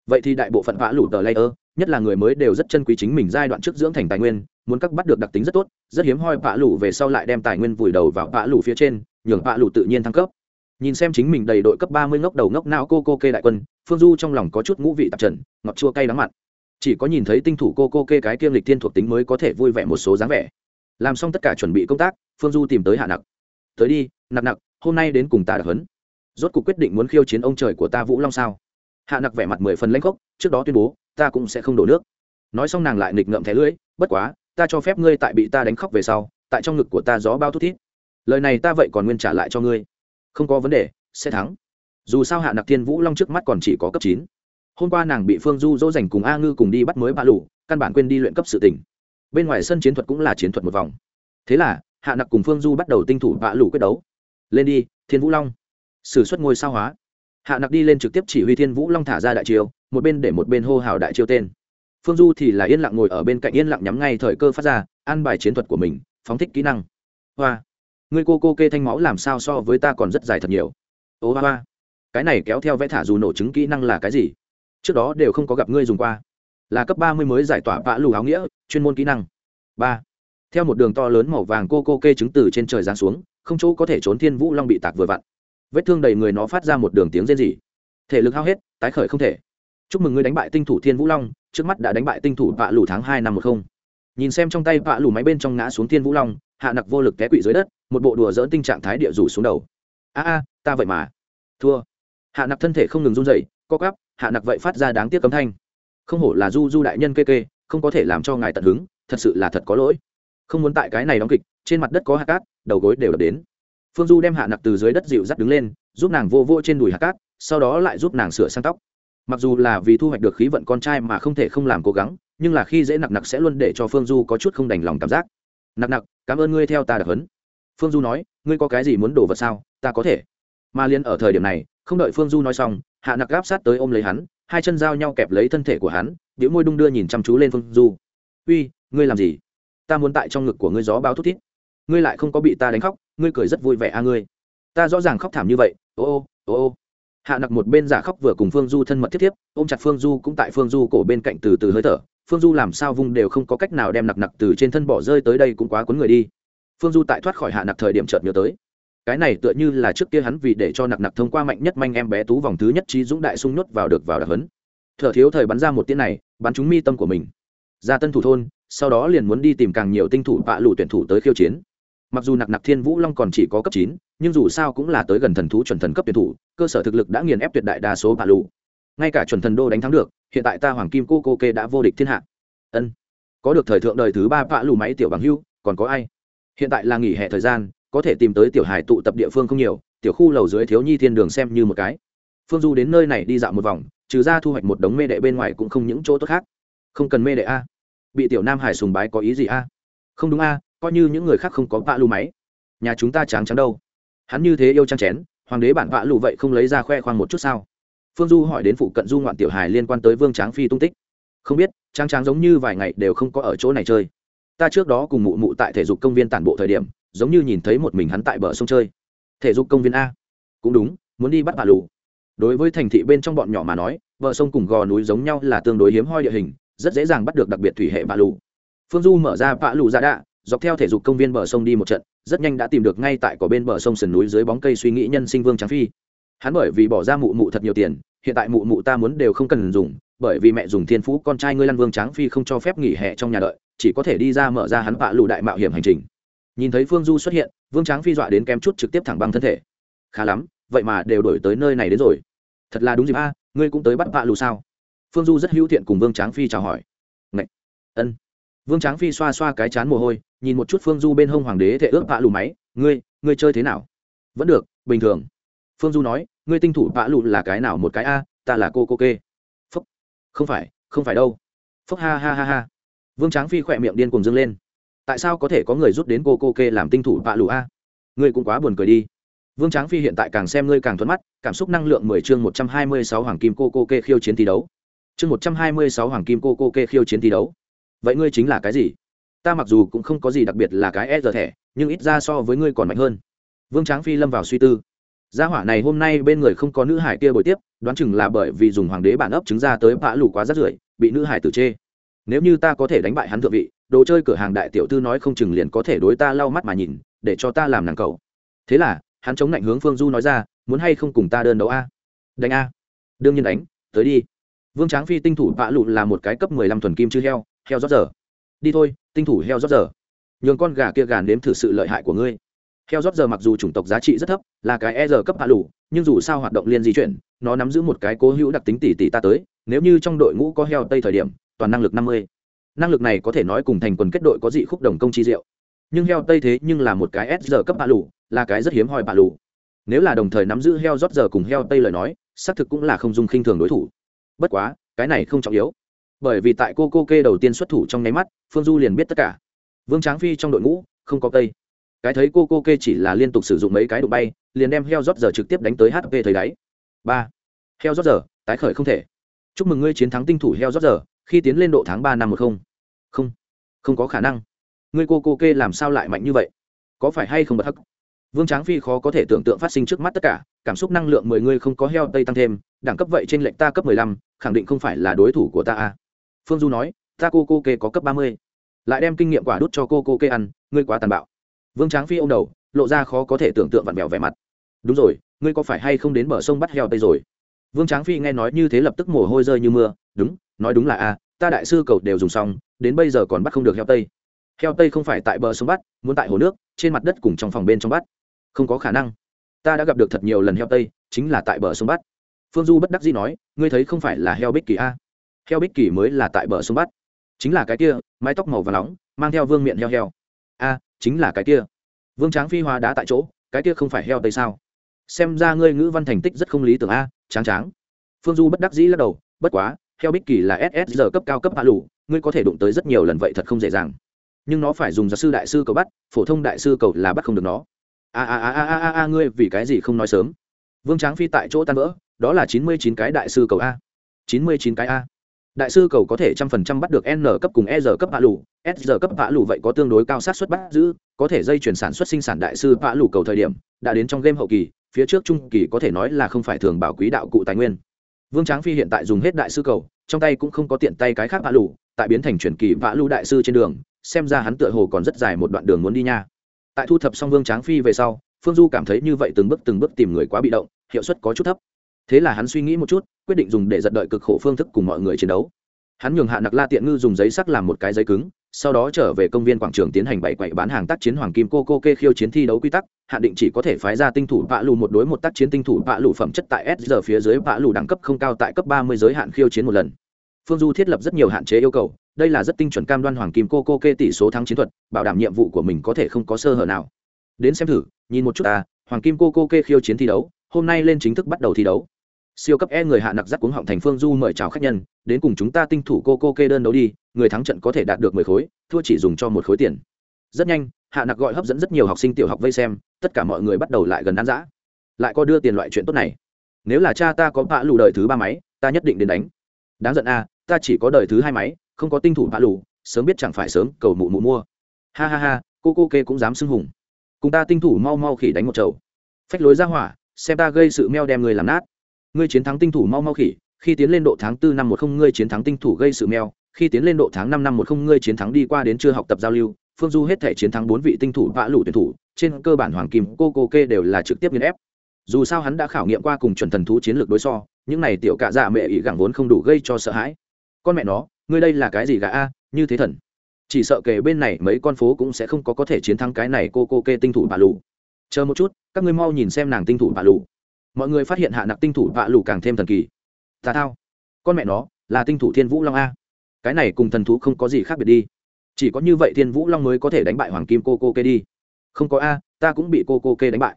Vậy thì đại bộ phận vã lũ tờ layer, nhất là người mới đều rất chân quý chính mình giai đoạn trước dưỡng thành tài nguyên, muốn các bắt được đặc tính rất tốt, rất hiếm hoi vã lũ về sau lại đem tài nguyên vùi đầu vào vã lũ phía trên, nhường vã lũ tự nhiên thăng cấp. Nhìn xem chính mình đầy đội cấp 30 ngốc đầu ngốc não cô cô kê đại quân, Phương Du trong lòng có chút ngũ vị tạp trần, ngọt chua cay đắng mặn. Chỉ có nhìn thấy tinh thủ cô cô kê cái kiêm lịch thiên thuộc tính mới có thể vui vẻ một số dáng vẻ. Làm xong tất cả chuẩn bị công tác phương du tìm tới hạ nặc. Tới đi nặc nặc hôm nay đến cùng ta đặc hấn. Rốt cuộc quyết định muốn khiêu chiến ông trời của ta vũ long sao? Hạ nặc vẻ mặt mười phần lãnh khốc trước đó tuyên bố ta cũng sẽ không đổ nước. Nói xong nàng lại nghịch ngợm thẻ lưỡi bất quá ta cho phép ngươi tại bị ta đánh khóc về sau tại trong ngực của ta gió bao thút thít. Lời này ta vậy còn nguyên trả lại cho ngươi không có vấn đề, sẽ thắng. Dù sao hạ nặc thiên vũ long trước mắt còn chỉ có cấp chín. Hôm qua nàng bị phương du dỗ dành cùng a ngư cùng đi bắt mới bạ lụ căn bản quên đi luyện cấp sự tỉnh bên ngoài sân chiến thuật cũng là chiến thuật một vòng. Thế là, hạ nặc cùng phương du bắt đầu tinh thủ bạ lủ quyết đấu. Lên đi, thiên vũ long. S ử suất ngôi sao hóa. Hạ nặc đi lên trực tiếp chỉ huy thiên vũ long thả ra đại chiêu, một bên để một bên hô hào đại chiêu tên. Phương du thì là yên lặng ngồi ở bên cạnh yên lặng nhắm ngay thời cơ phát ra, an bài chiến thuật của mình, phóng thích kỹ năng. Hoa. Ngươi cô cô kê thanh máu làm sao so với ta còn rất dài thật nhiều. Ô ba ba, cái này kéo theo vẽ thả dù nổ chứng kỹ năng là cái gì? Trước đó đều không có gặp ngươi dùng qua. Là cấp ba mươi mới giải tỏa vã lù áo nghĩa, chuyên môn kỹ năng. Ba, theo một đường to lớn màu vàng cô cô kê chứng từ trên trời giáng xuống, không chỗ có thể trốn thiên vũ long bị tạc vừa vặn. Vết thương đầy người nó phát ra một đường tiếng rên rỉ. Thể lực hao hết, tái khởi không thể. Chúc mừng ngươi đánh bại tinh thủ thiên vũ long, trước mắt đã đánh bại tinh thủ vạ lù tháng hai năm một không. Nhìn xem trong tay vạ lù máy bên trong ngã xuống thiên vũ long, hạ nặc vô lực té quỵ dưới đất một bộ đùa dỡn tinh trạng thái địa rủ xuống đầu. A a, ta vậy mà. Thua. Hạ nặc thân thể không ngừng run dậy co cắp hạ nặc vậy phát ra đáng tiếc cấm thanh. Không hổ là du du đại nhân kê kê, không có thể làm cho ngài tận hứng, thật sự là thật có lỗi. Không muốn tại cái này đóng kịch, trên mặt đất có hạt cát, đầu gối đều đập đến. Phương du đem hạ nặc từ dưới đất dịu dắt đứng lên, giúp nàng vô vô trên đùi hạt cát, sau đó lại giúp nàng sửa sang tóc. Mặc dù là vì thu hoạch được khí vận con trai mà không thể không làm cố gắng, nhưng là khi dễ nặc nặc sẽ luôn để cho phương du có chút không đành lòng cảm giác. Nặc nặc, cảm ơn ngươi theo ta đặc hấn phương du nói, ngươi có cái gì muốn đổ vật sao? Ta có thể. Mà liên ở thời điểm này, không đợi phương du nói xong, hạ nặc gáp sát tới ôm lấy hắn, hai chân giao nhau kẹp lấy thân thể của hắn biểu môi đung đưa nhìn chăm chú lên phương du. Uy, ngươi làm gì? Ta muốn tại trong ngực của ngươi gió báo thút thít. Ngươi lại không có bị ta đánh khóc, ngươi cười rất vui vẻ a ngươi. Ta rõ ràng khóc thảm như vậy. Ô ô ô ô. Hạ nặc một bên giả khóc vừa cùng phương du thân mật thiết thiếp, ôm chặt phương du cũng tại phương du cổ bên cạnh từ từ hơi thở. Phương du làm sao vung đều không có cách nào đem nặc nặc từ trên thân bỏ rơi tới đây cũng quá cuốn người đi phương du tại thoát khỏi hạ nặc thời điểm chợt nhớ tới. Cái này tựa như là trước kia hắn vì để cho nặc nặc thông qua mạnh nhất manh em bé tú vòng thứ nhất trí dũng đại sung nhốt vào được vào đặc hấn Thở thiếu thời bắn ra một tiếng này, bắn trúng mi tâm của mình. Ra tân thủ thôn, sau đó liền muốn đi tìm càng nhiều tinh thủ bạ lụ tuyển thủ tới khiêu chiến. Mặc dù nặc nặc thiên vũ long còn chỉ có cấp chín, nhưng dù sao cũng là tới gần thần thú chuẩn thần cấp tuyển thủ, cơ sở thực lực đã nghiền ép tuyệt đại đa số bạ lụ ngay cả chuẩn thần đô đánh thắng được, hiện tại ta hoàng kim cô cô kê đã vô địch thiên hạ. Ân. Có được thời thượng đời thứ ba bạ lụ máy tiểu bằng hưu, còn có ai? Hiện tại là nghỉ hè thời gian, có thể tìm tới tiểu hải tụ tập địa phương không nhiều, tiểu khu lầu dưới thiếu nhi thiên đường xem như một cái. Phương du đến nơi này đi dạo một vòng, trừ ra thu hoạch một đống mê đệ bên ngoài cũng không những chỗ tốt khác. Không cần mê đệ a. Bị tiểu nam hải sùng bái có ý gì a? Không đúng a, coi như những người khác không có vạ lù máy. Nhà chúng ta tráng trắng đâu? Hắn như thế yêu trang chén, hoàng đế bản vạ lù vậy không lấy ra khoe khoang một chút sao? Phương du hỏi đến phụ cận du ngoạn tiểu hài liên quan tới vương tráng phi tung tích. Không biết, tráng tráng giống như vài ngày đều không có ở chỗ này chơi ta trước đó cùng mụ mụ tại thể dục công viên tản bộ thời điểm, giống như nhìn thấy một mình hắn tại bờ sông chơi. Thể dục công viên a. Cũng đúng, muốn đi bắt bà lù. Đối với thành thị bên trong bọn nhỏ mà nói, bờ sông cùng gò núi giống nhau là tương đối hiếm hoi địa hình, rất dễ dàng bắt được đặc biệt thủy hệ bà lù. Phương du mở ra vạ lù ra đạ, dọc theo thể dục công viên bờ sông đi một trận, rất nhanh đã tìm được ngay tại có bên bờ sông sườn núi dưới bóng cây suy nghĩ nhân sinh vương tráng phi. Hắn bởi vì bỏ ra mụ mụ thật nhiều tiền hiện tại mụ mụ ta muốn đều không cần dùng, bởi vì mẹ dùng thiên phú con trai ngươi lăn vương tráng phi không cho phép nghỉ hè trong nhà đợi, chỉ có thể đi ra mở ra hắn vạ lù đại mạo hiểm hành trình. Nhìn thấy phương du xuất hiện, vương tráng phi dọa đến kém chút trực tiếp thẳng băng thân thể. Khá lắm, vậy mà đều đổi tới nơi này đến rồi. Thật là đúng dịp a, ngươi cũng tới bắt vạ lù sao? Phương du rất hữu thiện cùng vương tráng phi chào hỏi. Ngậy! ân. Vương tráng phi xoa xoa cái chán mồ hôi, nhìn một chút phương du bên hông hoàng đế thể ước vạ lù máy, ngươi ngươi chơi thế nào? Vẫn được, bình thường phương du nói, ngươi tinh thủ vã lụ là cái nào một cái a? Ta là cô cô kê. Phúc. Không phải không phải đâu. Phúc ha ha ha ha. Vương tráng phi khỏe miệng điên cùng dâng lên. Tại sao có thể có người rút đến cô cô kê làm tinh thủ vạ lụ a? Ngươi cũng quá buồn cười đi. Vương tráng phi hiện tại càng xem ngươi càng thuận mắt, cảm xúc năng lượng mười chương một trăm hai mươi sáu hoàng kim cô cô kê khiêu chiến thi đấu. Chương một trăm hai mươi sáu hoàng kim cô cô kê khiêu chiến thi đấu. Vậy ngươi chính là cái gì? Ta mặc dù cũng không có gì đặc biệt là cái e giờ thẻ, nhưng ít ra so với ngươi còn mạnh hơn. Vương tráng phi lâm vào suy tư gia hỏa này hôm nay bên người không có nữ hải kia bồi tiếp, đoán chừng là bởi vì dùng hoàng đế bản ấp trứng ra tới vã lù quá rất rưởi, bị nữ hải tử chê. Nếu như ta có thể đánh bại hắn thượng vị, đồ chơi cửa hàng đại tiểu thư nói không chừng liền có thể đối ta lau mắt mà nhìn, để cho ta làm nàng cầu. Thế là, hắn chống lạnh hướng phương du nói ra, muốn hay không cùng ta đơn đấu a? Đánh a. Đương nhiên đánh, tới đi. Vương tráng phi tinh thủ vạ lụ là một cái cấp mười lăm thuần kim chư heo heo rót giờ. Đi thôi, tinh thủ heo rót giờ. Nhường con gà kia gàn nếm thử sự lợi hại của ngươi heo rót giờ mặc dù chủng tộc giá trị rất thấp, là cái e giờ cấp hạ lụ nhưng dù sao hoạt động liên di chuyển, nó nắm giữ một cái cố hữu đặc tính tỷ tỷ ta tới, nếu như trong đội ngũ có heo tây thời điểm, toàn năng lực năm mươi. Năng lực này có thể nói cùng thành quần kết đội có dị khúc đồng công chi diệu. Nhưng heo tây thế nhưng là một cái s giờ cấp hạ lù, là cái rất hiếm hoi hạ lù. Nếu là đồng thời nắm giữ heo rót giờ cùng heo tây lời nói, xác thực cũng là không dung khinh thường đối thủ. Bất quá, cái này không trọng yếu. Bởi vì tại cô cô kê đầu tiên xuất thủ trong nháy mắt, phương du liền biết tất cả. Vương tráng phi trong đội ngũ, không có cây cái thấy cô cô kê chỉ là liên tục sử dụng mấy cái đụng bay, liền đem heo rót giờ trực tiếp đánh tới hp thời đáy. Ba. Heo rót giờ, tái khởi không thể. Chúc mừng ngươi chiến thắng tinh thủ heo rót giờ, khi tiến lên độ tháng ba năm một không. Không. Không có khả năng. Ngươi cô cô kê làm sao lại mạnh như vậy? Có phải hay không bật hắc? Vương tráng phi khó có thể tưởng tượng phát sinh trước mắt tất cả, cảm xúc năng lượng mười ngươi không có heo tây tăng thêm, đẳng cấp vậy trên lệnh ta cấp mười lăm, khẳng định không phải là đối thủ của ta a phương du nói, ta cô cô kê có cấp ba mươi. Lại đem kinh nghiệm quả đút cho cô cô kê ăn, ngươi quá tàn bạo vương tráng phi ô m đầu, lộ ra khó có thể tưởng tượng vặn vẹo vẻ mặt. Đúng rồi, ngươi có phải hay không đến bờ sông bắt heo tây rồi? Vương tráng phi nghe nói như thế lập tức mồ hôi rơi như mưa. Đúng, nói đúng là a, ta đại sư cầu đều dùng xong, đến bây giờ còn bắt không được heo tây. Heo tây không phải tại bờ sông bắt, muốn tại hồ nước, trên mặt đất cùng trong phòng bên trong bắt. Không có khả năng. Ta đã gặp được thật nhiều lần heo tây, chính là tại bờ sông bắt. Phương du bất đắc dĩ nói, ngươi thấy không phải là heo bích kỳ a? Heo bích kỳ mới là tại bờ sông bắt. Chính là cái kia, mái tóc màu và nóng, mang theo vương miệng heo heo. A chính là cái kia. Vương tráng phi hóa đá tại chỗ, cái kia không phải heo tây sao? Xem ra ngươi ngữ văn thành tích rất không lý tưởng a, tráng tráng. Phương du bất đắc dĩ lắc đầu, bất quá, heo bích kỳ là ss giờ cấp cao cấp hạ lụ ngươi có thể đụng tới rất nhiều lần vậy thật không dễ dàng. Nhưng nó phải dùng giáo sư đại sư cầu bắt, phổ thông đại sư cầu là bắt không được nó. A a a a a a, ngươi vì cái gì không nói sớm? Vương tráng phi tại chỗ tan vỡ, đó là chín mươi chín cái đại sư cầu a. Chín mươi chín cái a đại sư cầu có thể trăm phần trăm bắt được n cấp cùng e r cấp hạ lù. S r cấp hạ lù vậy có tương đối cao sát xuất bắt giữ, có thể dây chuyển sản xuất sinh sản đại sư hạ lù cầu thời điểm, đã đến trong game hậu kỳ, phía trước trung kỳ có thể nói là không phải thường bảo quý đạo cụ tài nguyên. Vương tráng phi hiện tại dùng hết đại sư cầu, trong tay cũng không có tiện tay cái khác hạ lù, tại biến thành truyền kỳ vã lù đại sư trên đường, xem ra hắn tựa hồ còn rất dài một đoạn đường muốn đi nha. Tại thu thập xong vương tráng phi về sau, phương du cảm thấy như vậy từng bước từng bước tìm người quá bị động, hiệu suất có chút thấp thế là hắn suy nghĩ một chút, quyết định dùng để giật đợi cực khổ phương thức cùng mọi người chiến đấu. Hắn nhường hạ nặc la tiện ngư dùng giấy sắc làm một cái giấy cứng, sau đó trở về công viên quảng trường tiến hành bảy quậy bán hàng tác chiến hoàng kim cô cô kê khiêu chiến thi đấu quy tắc hạn định chỉ có thể phái ra tinh thủ vạ lù một đối một tác chiến tinh thủ vạ lù phẩm chất tại s giờ phía dưới vạ lù đẳng cấp không cao tại cấp ba mươi giới hạn khiêu chiến một lần. Phương du thiết lập rất nhiều hạn chế yêu cầu, đây là rất tinh chuẩn cam đoan hoàng kim cô cô kê tỷ số thắng chiến thuật, bảo đảm nhiệm vụ của mình có thể không có sơ hở nào. Đến xem thử, nhìn một chút ta, hoàng kim cô cô kê khiêu chiến thi đấu, hôm nay lên chính thức bắt đầu thi đấu siêu cấp e người hạ nặc dắt cuống họng thành phương du mời chào khách nhân, đến cùng chúng ta tinh thủ cô cô kê đơn đấu đi, người thắng trận có thể đạt được mười khối, thua chỉ dùng cho một khối tiền. Rất nhanh, hạ nặc gọi hấp dẫn rất nhiều học sinh tiểu học vây xem, tất cả mọi người bắt đầu lại gần ăn dã. Lại có đưa tiền loại chuyện tốt này. Nếu là cha ta có bạ lù đời thứ ba máy, ta nhất định đến đánh. Đáng giận a, ta chỉ có đời thứ hai máy, không có tinh thủ bạ lù, sớm biết chẳng phải sớm, cầu mụ mụ mua. Ha ha ha, cô cô kê cũng dám xưng hùng. Cùng ta tinh thủ mau mau khỉ đánh một chầu. Phách lối ra hỏa, xem ta gây sự meo đem người làm nát ngươi chiến thắng tinh thủ mau mau khỉ, khi tiến lên độ tháng tư năm một không, ngươi chiến thắng tinh thủ gây sự mèo, khi tiến lên độ tháng năm năm một không, ngươi chiến thắng đi qua đến chưa học tập giao lưu, phương du hết thể chiến thắng bốn vị tinh thủ vã lũ tuyển thủ, trên cơ bản hoàng kim, cô cô kê đều là trực tiếp nghiên ép. Dù sao hắn đã khảo nghiệm qua cùng chuẩn thần thú chiến lược đối so, những này tiểu cạ dạ mẹ ỉ gẳng vốn không đủ gây cho sợ hãi. Con mẹ nó, ngươi đây là cái gì gà a, như thế thần. Chỉ sợ kể bên này mấy con phố cũng sẽ không có có thể chiến thắng cái này cô cô kê tinh thủ bà lù chờ một chút, các ngươi mau nhìn xem nàng tinh thủ bà lù mọi người phát hiện hạ nặc tinh thủ vạ lù càng thêm thần kỳ. Tà thao. Con mẹ nó, là tinh thủ thiên vũ long a. Cái này cùng thần thú không có gì khác biệt đi. Chỉ có như vậy thiên vũ long mới có thể đánh bại hoàng kim cô cô kê đi. Không có a, ta cũng bị cô cô kê đánh bại.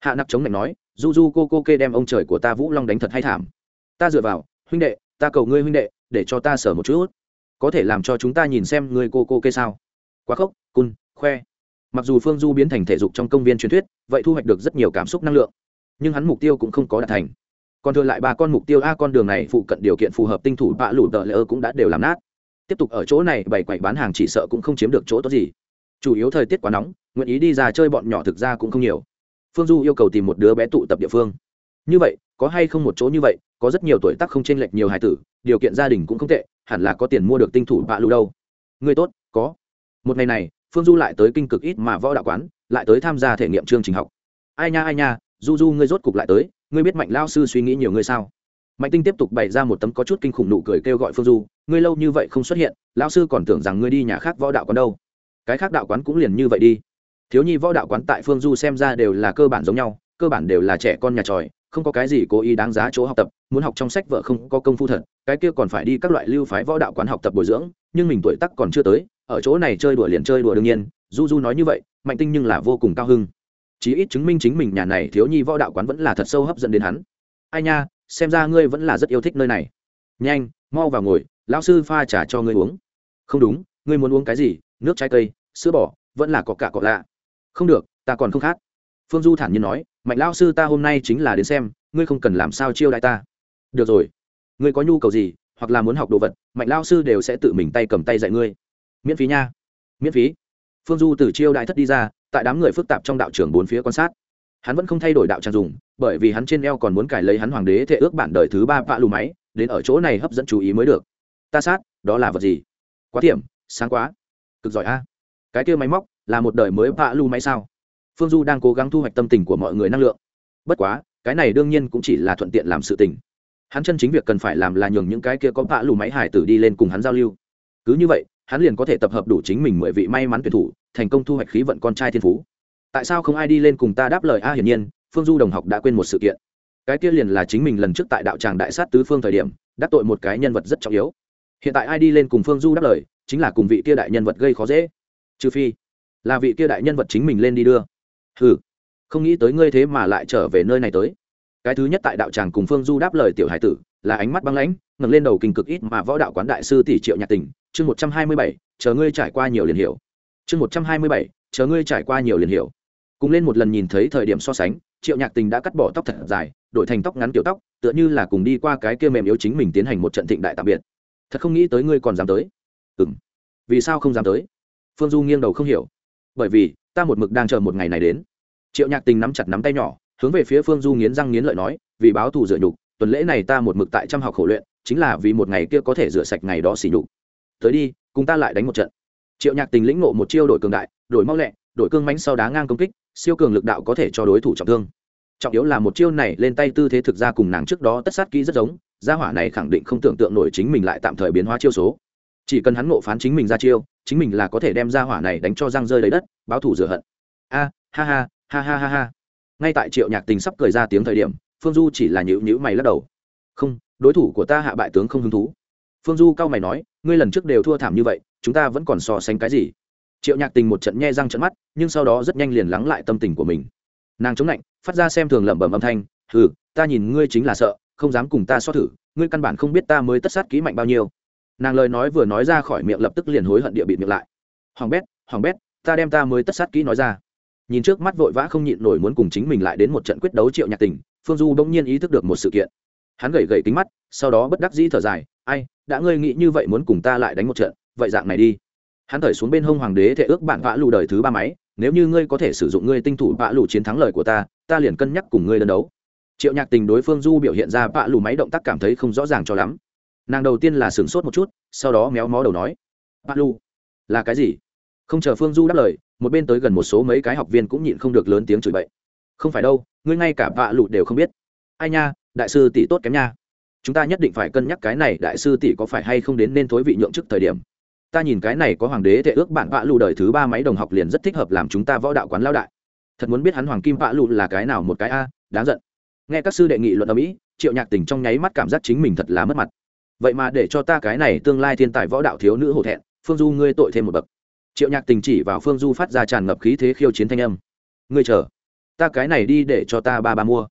Hạ nặc chống lạnh nói du du cô cô kê đem ông trời của ta vũ long đánh thật hay thảm. Ta dựa vào, huynh đệ, ta cầu ngươi huynh đệ, để cho ta sở một chút. Có thể làm cho chúng ta nhìn xem người cô cô kê sao. Quá khốc, cun, khoe. Mặc dù phương du biến thành thể dục trong công viên truyền thuyết, vậy thu hoạch được rất nhiều cảm xúc năng lượng nhưng hắn mục tiêu cũng không có đạt thành. Còn thừa lại ba con mục tiêu a, con đường này phụ cận điều kiện phù hợp tinh thủ bạ lủ tợ lỡ cũng đã đều làm nát. Tiếp tục ở chỗ này bày quậy bán hàng chỉ sợ cũng không chiếm được chỗ tốt gì. Chủ yếu thời tiết quá nóng, nguyện ý đi ra chơi bọn nhỏ thực ra cũng không nhiều. Phương du yêu cầu tìm một đứa bé tụ tập địa phương. Như vậy, có hay không một chỗ như vậy, có rất nhiều tuổi tác không chênh lệch nhiều hài tử, điều kiện gia đình cũng không tệ, hẳn là có tiền mua được tinh thủ bạ lù đâu. Người tốt, có. Một ngày này, phương du lại tới kinh cực ít mà võ đạo quán, lại tới tham gia thể nghiệm chương trình học. Ai nha ai nha du du ngươi rốt cục lại tới, ngươi biết mạnh lao sư suy nghĩ nhiều ngươi sao? Mạnh tinh tiếp tục bày ra một tấm có chút kinh khủng nụ cười kêu gọi phương du, ngươi lâu như vậy không xuất hiện lao sư còn tưởng rằng ngươi đi nhà khác võ đạo quán đâu. Cái khác đạo quán cũng liền như vậy đi. Thiếu nhi võ đạo quán tại phương du xem ra đều là cơ bản giống nhau, cơ bản đều là trẻ con nhà tròi, không có cái gì cố ý đáng giá chỗ học tập, muốn học trong sách vợ không có công phu thật, cái kia còn phải đi các loại lưu phái võ đạo quán học tập bồi dưỡng, nhưng mình tuổi tắc còn chưa tới, ở chỗ này chơi đùa liền chơi đùa đương nhiên, du du nói như vậy, mạnh tinh nhưng là vô cùng cao hưng chí ít chứng minh chính mình nhà này thiếu nhi võ đạo quán vẫn là thật sâu hấp dẫn đến hắn. Ai nha, xem ra ngươi vẫn là rất yêu thích nơi này. Nhanh, mau vào ngồi, lão sư pha trà cho ngươi uống. Không đúng, ngươi muốn uống cái gì? Nước trái cây, sữa bò, vẫn là có cả cọ lạ. Không được, ta còn không khát phương du thản nhiên nói, mạnh lão sư ta hôm nay chính là đến xem, ngươi không cần làm sao chiêu đại ta. Được rồi. Ngươi có nhu cầu gì, hoặc là muốn học đồ vật, mạnh lão sư đều sẽ tự mình tay cầm tay dạy ngươi. Miễn phí nha. Miễn phí. Phương du từ chiêu đại thất đi ra tại đám người phức tạp trong đạo trường bốn phía quan sát. Hắn vẫn không thay đổi đạo trang dùng, bởi vì hắn trên eo còn muốn cải lấy hắn hoàng đế thệ ước bản đời thứ ba vạ lù máy, đến ở chỗ này hấp dẫn chú ý mới được. Ta sát, đó là vật gì? Quá tiệm, sáng quá. Cực giỏi a. Cái kia máy móc, là một đời mới vạ lù máy sao? Phương du đang cố gắng thu hoạch tâm tình của mọi người năng lượng. Bất quá, cái này đương nhiên cũng chỉ là thuận tiện làm sự tình. Hắn chân chính việc cần phải làm là nhường những cái kia có vạ lù máy hải tử đi lên cùng hắn giao lưu. Cứ như vậy, hắn liền có thể tập hợp đủ chính mình mười vị may mắn tuyển thủ thành công thu hoạch khí vận con trai thiên phú. Tại sao không ai đi lên cùng ta đáp lời? A, hiển nhiên, phương du đồng học đã quên một sự kiện. Cái kia liền là chính mình lần trước tại đạo tràng đại sát tứ phương thời điểm, đắc tội một cái nhân vật rất trọng yếu. Hiện tại ai đi lên cùng phương du đáp lời, chính là cùng vị kia đại nhân vật gây khó dễ. Trừ phi, là vị kia đại nhân vật chính mình lên đi đưa. Ừ không nghĩ tới ngươi thế mà lại trở về nơi này tới. Cái thứ nhất tại đạo tràng cùng phương du đáp lời tiểu hải tử, là ánh mắt băng lãnh, ngẩng lên đầu kinh cực ít mà võ đạo quán đại sư tỷ triệu nhạc tình, chương một trăm hai mươi bảy, chờ ngươi trải qua nhiều liền hiểu chương một trăm hai mươi bảy, chờ ngươi trải qua nhiều liền hiểu. Cùng lên một lần nhìn thấy thời điểm so sánh, triệu nhạc tình đã cắt bỏ tóc thật dài, đổi thành tóc ngắn kiểu tóc, tựa như là cùng đi qua cái kia mềm yếu chính mình tiến hành một trận thịnh đại tạm biệt. Thật không nghĩ tới ngươi còn dám tới. Ừ m vì sao không dám tới? Phương du nghiêng đầu không hiểu. Bởi vì, ta một mực đang chờ một ngày này đến. Triệu nhạc tình nắm chặt nắm tay nhỏ, hướng về phía phương du nghiến răng nghiến lợi nói, vì báo thù rửa nhục, tuần lễ này ta một mực tại trăm học khổ luyện, chính là vì một ngày kia có thể rửa sạch ngày đó xỉ nhục. Tới đi, cùng ta lại đánh một trận triệu nhạc tình lĩnh ngộ một chiêu đổi cường đại, đổi mau lẹ, đổi cương mánh sau đá ngang công kích, siêu cường lực đạo có thể cho đối thủ trọng thương. Trọng yếu là một chiêu này lên tay tư thế thực ra cùng nàng trước đó tất sát kỹ rất giống, gia hỏa này khẳng định không tưởng tượng nổi chính mình lại tạm thời biến hóa chiêu số. Chỉ cần hắn ngộ phán chính mình ra chiêu, chính mình là có thể đem gia hỏa này đánh cho răng rơi lấy đất, báo thủ rửa hận. A, ha ha ha ha ha ha. Ngay tại triệu nhạc tình sắp cười ra tiếng thời điểm, phương du chỉ là nhữ nhữ mày lắc đầu. Không, đối thủ của ta hạ bại tướng không hứng thú. Phương du cao mày nói, ngươi lần trước đều thua thảm như vậy chúng ta vẫn còn so sánh cái gì? Triệu nhạc tình một trận nhe răng trận mắt, nhưng sau đó rất nhanh liền lắng lại tâm tình của mình. Nàng chống lạnh, phát ra xem thường lẩm bẩm âm thanh ừ ta nhìn ngươi chính là sợ, không dám cùng ta so thử, ngươi căn bản không biết ta mới tất sát kỹ mạnh bao nhiêu. Nàng lời nói vừa nói ra khỏi miệng lập tức liền hối hận địa bị miệng lại. Hoàng bét hoàng bét, ta đem ta mới tất sát kỹ nói ra. Nhìn trước mắt vội vã không nhịn nổi muốn cùng chính mình lại đến một trận quyết đấu triệu nhạc tình, phương du bỗng nhiên ý thức được một sự kiện. Hắn gẩy gẩy kính mắt, sau đó bất đắc dĩ thở dài, ai, đã ngươi nghĩ như vậy muốn cùng ta lại đánh một trận? Vậy dạng này đi. Hắn thởi xuống bên hông hoàng đế thể ước bạn vã lù đời thứ ba máy, nếu như ngươi có thể sử dụng ngươi tinh thủ vã lù chiến thắng lời của ta ta liền cân nhắc cùng ngươi đơn đấu. Triệu nhạc tình đối phương du biểu hiện ra vã lù máy động tác cảm thấy không rõ ràng cho lắm. Nàng đầu tiên là sửng sốt một chút, sau đó méo mó đầu nói, vã lù, là cái gì? Không chờ phương du đáp lời, một bên tới gần một số mấy cái học viên cũng nhịn không được lớn tiếng chửi bậy. Không phải đâu, ngươi ngay cả vạ lụ đều không biết. Ai nha, đại sư tỷ tốt kém nha. Chúng ta nhất định phải cân nhắc cái này đại sư tỷ có phải hay không đến nên thối vị nhượng chức thời điểm ta nhìn cái này có hoàng đế tệ ước bản vạ lụ đời thứ ba máy đồng học liền rất thích hợp làm chúng ta võ đạo quán lao đại. Thật muốn biết hắn hoàng kim vạ lụ là cái nào một cái a, đáng giận. Nghe các sư đệ nghị luận ở mỹ, triệu nhạc tình trong nháy mắt cảm giác chính mình thật là mất mặt. Vậy mà để cho ta cái này tương lai thiên tài võ đạo thiếu nữ hổ thẹn, phương du ngươi tội thêm một bậc. Triệu nhạc tình chỉ vào phương du phát ra tràn ngập khí thế khiêu chiến thanh âm. Ngươi chờ, ta cái này đi để cho ta ba ba mua.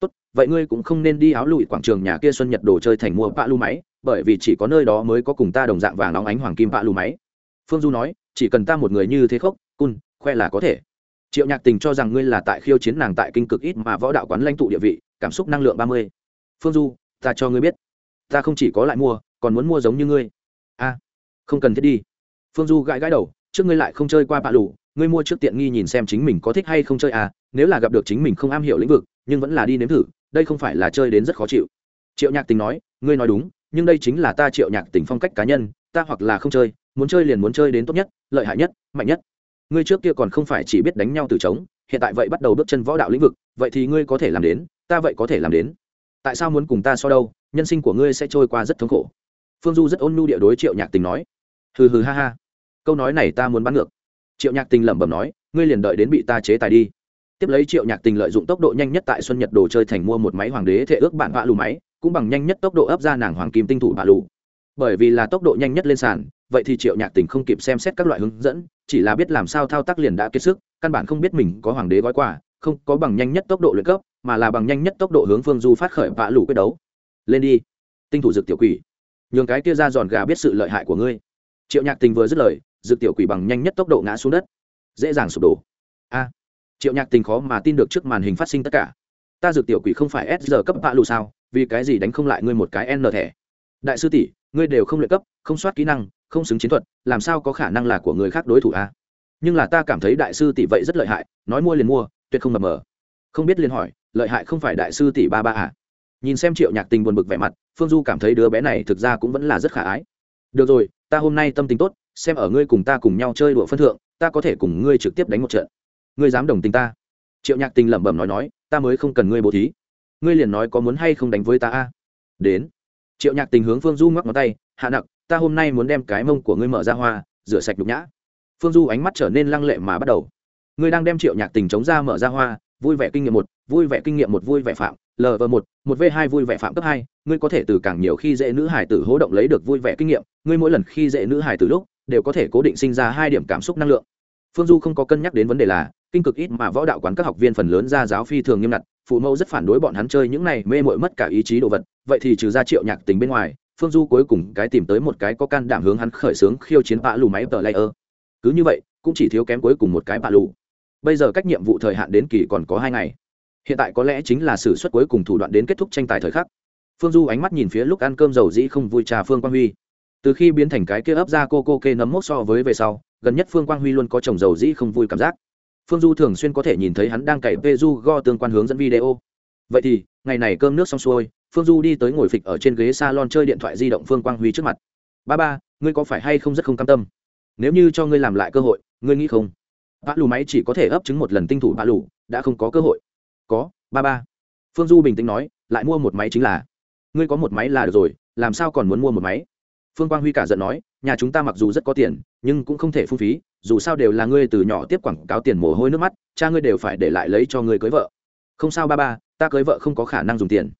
Tốt, vậy ngươi cũng không nên đi áo lụi quảng trường nhà kia xuân nhật đồ chơi thành mua bạ lu máy bởi vì chỉ có nơi đó mới có cùng ta đồng dạng vàng óng ánh hoàng kim bạ lù máy. Phương du nói, chỉ cần ta một người như thế khốc, cun, khoe là có thể. Triệu nhạc tình cho rằng ngươi là tại khiêu chiến nàng tại kinh cực ít mà võ đạo quán lãnh tụ địa vị, cảm xúc năng lượng ba mươi. Phương du, ta cho ngươi biết, ta không chỉ có lại mua, còn muốn mua giống như ngươi. A, không cần thiết đi. Phương du gãi gãi đầu, trước ngươi lại không chơi qua bạ lù, ngươi mua trước tiện nghi nhìn xem chính mình có thích hay không chơi à nếu là gặp được chính mình không am hiểu lĩnh vực, nhưng vẫn là đi nếm thử, đây không phải là chơi đến rất khó chịu. Triệu nhạc tình nói, ngươi nói đúng nhưng đây chính là ta triệu nhạc tình phong cách cá nhân, ta hoặc là không chơi, muốn chơi liền muốn chơi đến tốt nhất, lợi hại nhất, mạnh nhất. Ngươi trước kia còn không phải chỉ biết đánh nhau từ trống, hiện tại vậy bắt đầu bước chân võ đạo lĩnh vực, vậy thì ngươi có thể làm đến, ta vậy có thể làm đến. Tại sao muốn cùng ta so đâu, nhân sinh của ngươi sẽ trôi qua rất thống khổ. Phương du rất ôn nhu địa đối triệu nhạc tình nói. Hừ hừ ha ha. Câu nói này ta muốn bắn ngược. Triệu nhạc tình lẩm bẩm nói, ngươi liền đợi đến bị ta chế tài đi. Tiếp lấy triệu nhạc tình lợi dụng tốc độ nhanh nhất tại xuân nhật đồ chơi thành mua một máy hoàng đế thể ước bản vạ lù máy cũng bằng nhanh nhất tốc độ ấp ra nàng hoàng kim tinh thủ bạ lụ, bởi vì là tốc độ nhanh nhất lên sàn vậy thì triệu nhạc tình không kịp xem xét các loại hướng dẫn chỉ là biết làm sao thao tác liền đã kiệt sức căn bản không biết mình có hoàng đế gói quà không có bằng nhanh nhất tốc độ luyện cấp mà là bằng nhanh nhất tốc độ hướng phương du phát khởi vạ lụ quyết đấu. Lên đi tinh thủ dực tiểu quỷ. Nhường cái kia ra giòn gà biết sự lợi hại của ngươi. Triệu nhạc tình vừa dứt lời dực tiểu quỷ bằng nhanh nhất tốc độ ngã xuống đất. Dễ dàng sụp đổ. A. Triệu nhạc tình khó mà tin được trước màn hình phát sinh tất cả. Ta dược tiểu quỷ không phải s giờ cấp vạ lù sao? Vì cái gì đánh không lại ngươi một cái n thẻ? Đại sư tỷ, ngươi đều không luyện cấp, không soát kỹ năng, không xứng chiến thuật, làm sao có khả năng là của người khác đối thủ a nhưng là ta cảm thấy đại sư tỷ vậy rất lợi hại, nói mua liền mua, tuyệt không mập mờ. Không biết liền hỏi, lợi hại không phải đại sư tỷ ba ba à? Nhìn xem triệu nhạc tình buồn bực vẻ mặt, phương du cảm thấy đứa bé này thực ra cũng vẫn là rất khả ái. Được rồi, ta hôm nay tâm tình tốt, xem ở ngươi cùng ta cùng nhau chơi đùa phân thượng, ta có thể cùng ngươi trực tiếp đánh một trận. Ngươi dám đồng tình ta? Triệu nhạc tình lẩm bẩm nói nói, ta mới không cần ngươi bố thí ngươi liền nói có muốn hay không đánh với ta a? Đến. Triệu nhạc tình hướng phương du ngoắc ngón tay, hạ nặc, ta hôm nay muốn đem cái mông của ngươi mở ra hoa, rửa sạch nhục nhã. Phương du ánh mắt trở nên lăng lệ mà bắt đầu. Ngươi đang đem triệu nhạc tình chống ra mở ra hoa, vui vẻ kinh nghiệm một, vui vẻ kinh nghiệm một, vui vẻ phạm lv một một v hai vui vẻ phạm cấp hai, ngươi có thể từ càng nhiều khi dễ nữ hải tử hố động lấy được vui vẻ kinh nghiệm, ngươi mỗi lần khi dễ nữ hải tử lúc, đều có thể cố định sinh ra hai điểm cảm xúc năng lượng phương du không có cân nhắc đến vấn đề là, kinh cực ít mà võ đạo quán các học viên phần lớn ra giáo phi thường nghiêm ngặt, phụ mẫu rất phản đối bọn hắn chơi những này mê mội mất cả ý chí đồ vật, vậy thì trừ ra triệu nhạc tính bên ngoài, phương du cuối cùng cái tìm tới một cái có can đảm hướng hắn khởi xướng khiêu chiến bạ lù máy tờ layer cứ như vậy, cũng chỉ thiếu kém cuối cùng một cái bạ lù. Bây giờ cách nhiệm vụ thời hạn đến kỳ còn có hai ngày. Hiện tại có lẽ chính là sự xuất cuối cùng thủ đoạn đến kết thúc tranh tài thời khắc. Phương du ánh mắt nhìn phía lúc ăn cơm dầu dĩ không vui trà phương quang huy. Từ khi biến thành cái kia ấp ra cô cô kê nấm mốc so với về sau gần nhất phương quang huy luôn có chồng dầu dĩ không vui cảm giác. Phương du thường xuyên có thể nhìn thấy hắn đang cày pê du go tương quan hướng dẫn video. Vậy thì, ngày này cơm nước xong xuôi, phương du đi tới ngồi phịch ở trên ghế s a lon chơi điện thoại di động phương quang huy trước mặt. Ba ba, ngươi có phải hay không rất không cam tâm? Nếu như cho ngươi làm lại cơ hội, ngươi nghĩ không? Bã lù máy chỉ có thể ấp trứng một lần tinh thủ bã lù, đã không có cơ hội. Có, ba ba. Phương du bình tĩnh nói, lại mua một máy chính là. Ngươi có một máy là được rồi, làm sao còn muốn mua một máy? Phương quang huy cả giận nói, nhà chúng ta mặc dù rất có tiền, nhưng cũng không thể phung phí, dù sao đều là ngươi từ nhỏ tiếp quảng cáo tiền mồ hôi nước mắt, cha ngươi đều phải để lại lấy cho ngươi cưới vợ. Không sao ba ba, ta cưới vợ không có khả năng dùng tiền.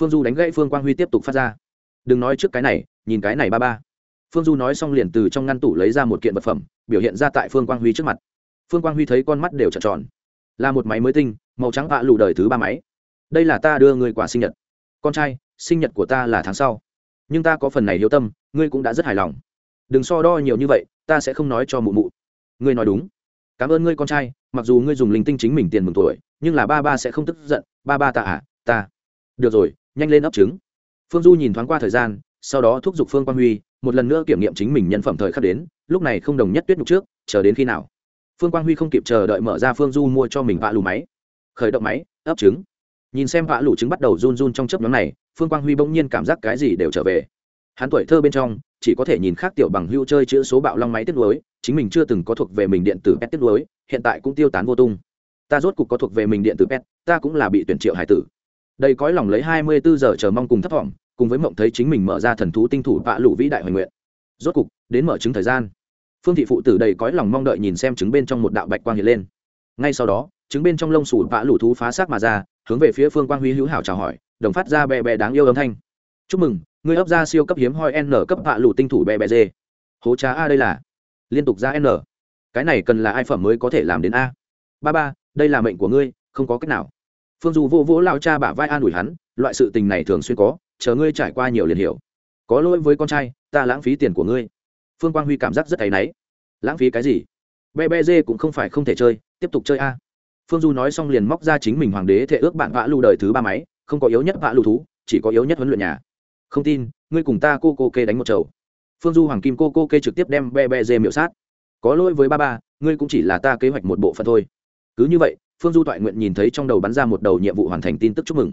Phương du đánh gãy phương quang huy tiếp tục phát ra. Đừng nói trước cái này, nhìn cái này ba ba. Phương du nói xong liền từ trong ngăn tủ lấy ra một kiện vật phẩm, biểu hiện ra tại phương quang huy trước mặt. Phương quang huy thấy con mắt đều trợn tròn. Là một máy mới tinh, màu trắng vạ lù đời thứ ba máy. Đây là ta đưa người quả sinh nhật. Con trai, sinh nhật của ta là tháng sau. Nhưng ta có phần này hiếu tâm ngươi cũng đã rất hài lòng. Đừng so đo nhiều như vậy, ta sẽ không nói cho mụ mụ. Ngươi nói đúng. Cảm ơn ngươi con trai, mặc dù ngươi dùng linh tinh chính mình tiền mừng tuổi, nhưng là ba ba sẽ không tức giận. Ba ba ta à ta. Được rồi, nhanh lên ấp trứng. Phương du nhìn thoáng qua thời gian, sau đó thúc giục phương quang huy, một lần nữa kiểm nghiệm chính mình nhân phẩm thời khắc đến, lúc này không đồng nhất tuyết nhục trước, chờ đến khi nào? Phương quang huy không kịp chờ đợi mở ra phương du mua cho mình vạ lù máy. Khởi động máy, ấp trứng. Nhìn xem vạ lù trứng bắt đầu run run trong chớp nhóm này, phương quang huy bỗng nhiên cảm giác cái gì đều trở về hắn tuổi thơ bên trong, chỉ có thể nhìn khác tiểu bằng hưu chơi chữ số bạo long máy tiết lối, chính mình chưa từng có thuộc về mình điện tử pet tiết lối, hiện tại cũng tiêu tán vô tung. Ta rốt cục có thuộc về mình điện tử pet, ta cũng là bị tuyển triệu hải tử. Đây cõi lòng lấy hai mươi bốn giờ chờ mong cùng thấp thỏm cùng với mộng thấy chính mình mở ra thần thú tinh thủ vạ lụ vĩ đại hoành nguyện. Rốt cục, đến mở chứng thời gian. Phương thị phụ tử đầy cõi lòng mong đợi nhìn xem trứng bên trong một đạo bạch quang hiện lên. Ngay sau đó, trứng bên trong lông sủ vạ lụ thú phá xác mà ra, hướng về phía phương quang huy hữu hảo chào hỏi, đồng phát ra bè bè đáng yêu âm thanh. Chúc mừng Ngươi ấp ra siêu cấp hiếm hoi n cấp vạ lụ tinh thủ bè bè dê. Hố trá a đây là. Liên tục ra n. Cái này cần là ai phẩm mới có thể làm đến a? Ba ba, đây là mệnh của ngươi, không có cách nào. Phương dù vô vỗ lao cha bả vai an ủi hắn, loại sự tình này thường xuyên có, chờ ngươi trải qua nhiều liền hiểu. Có lỗi với con trai, ta lãng phí tiền của ngươi. Phương quang huy cảm giác rất áy náy. Lãng phí cái gì? Be be dê cũng không phải không thể chơi, tiếp tục chơi a. Phương du nói xong liền móc ra chính mình hoàng đế thể ước bạn vã lưu đời thứ ba máy, không có yếu nhất vã lưu thú, chỉ có yếu nhất huấn luyện nhà không tin, ngươi cùng ta cô cô kê đánh một chầu. Phương du hoàng kim cô cô kê trực tiếp đem be be dê miệu sát. Có lỗi với ba ba, ngươi cũng chỉ là ta kế hoạch một bộ phận thôi. Cứ như vậy, phương du toại nguyện nhìn thấy trong đầu bắn ra một đầu nhiệm vụ hoàn thành tin tức chúc mừng.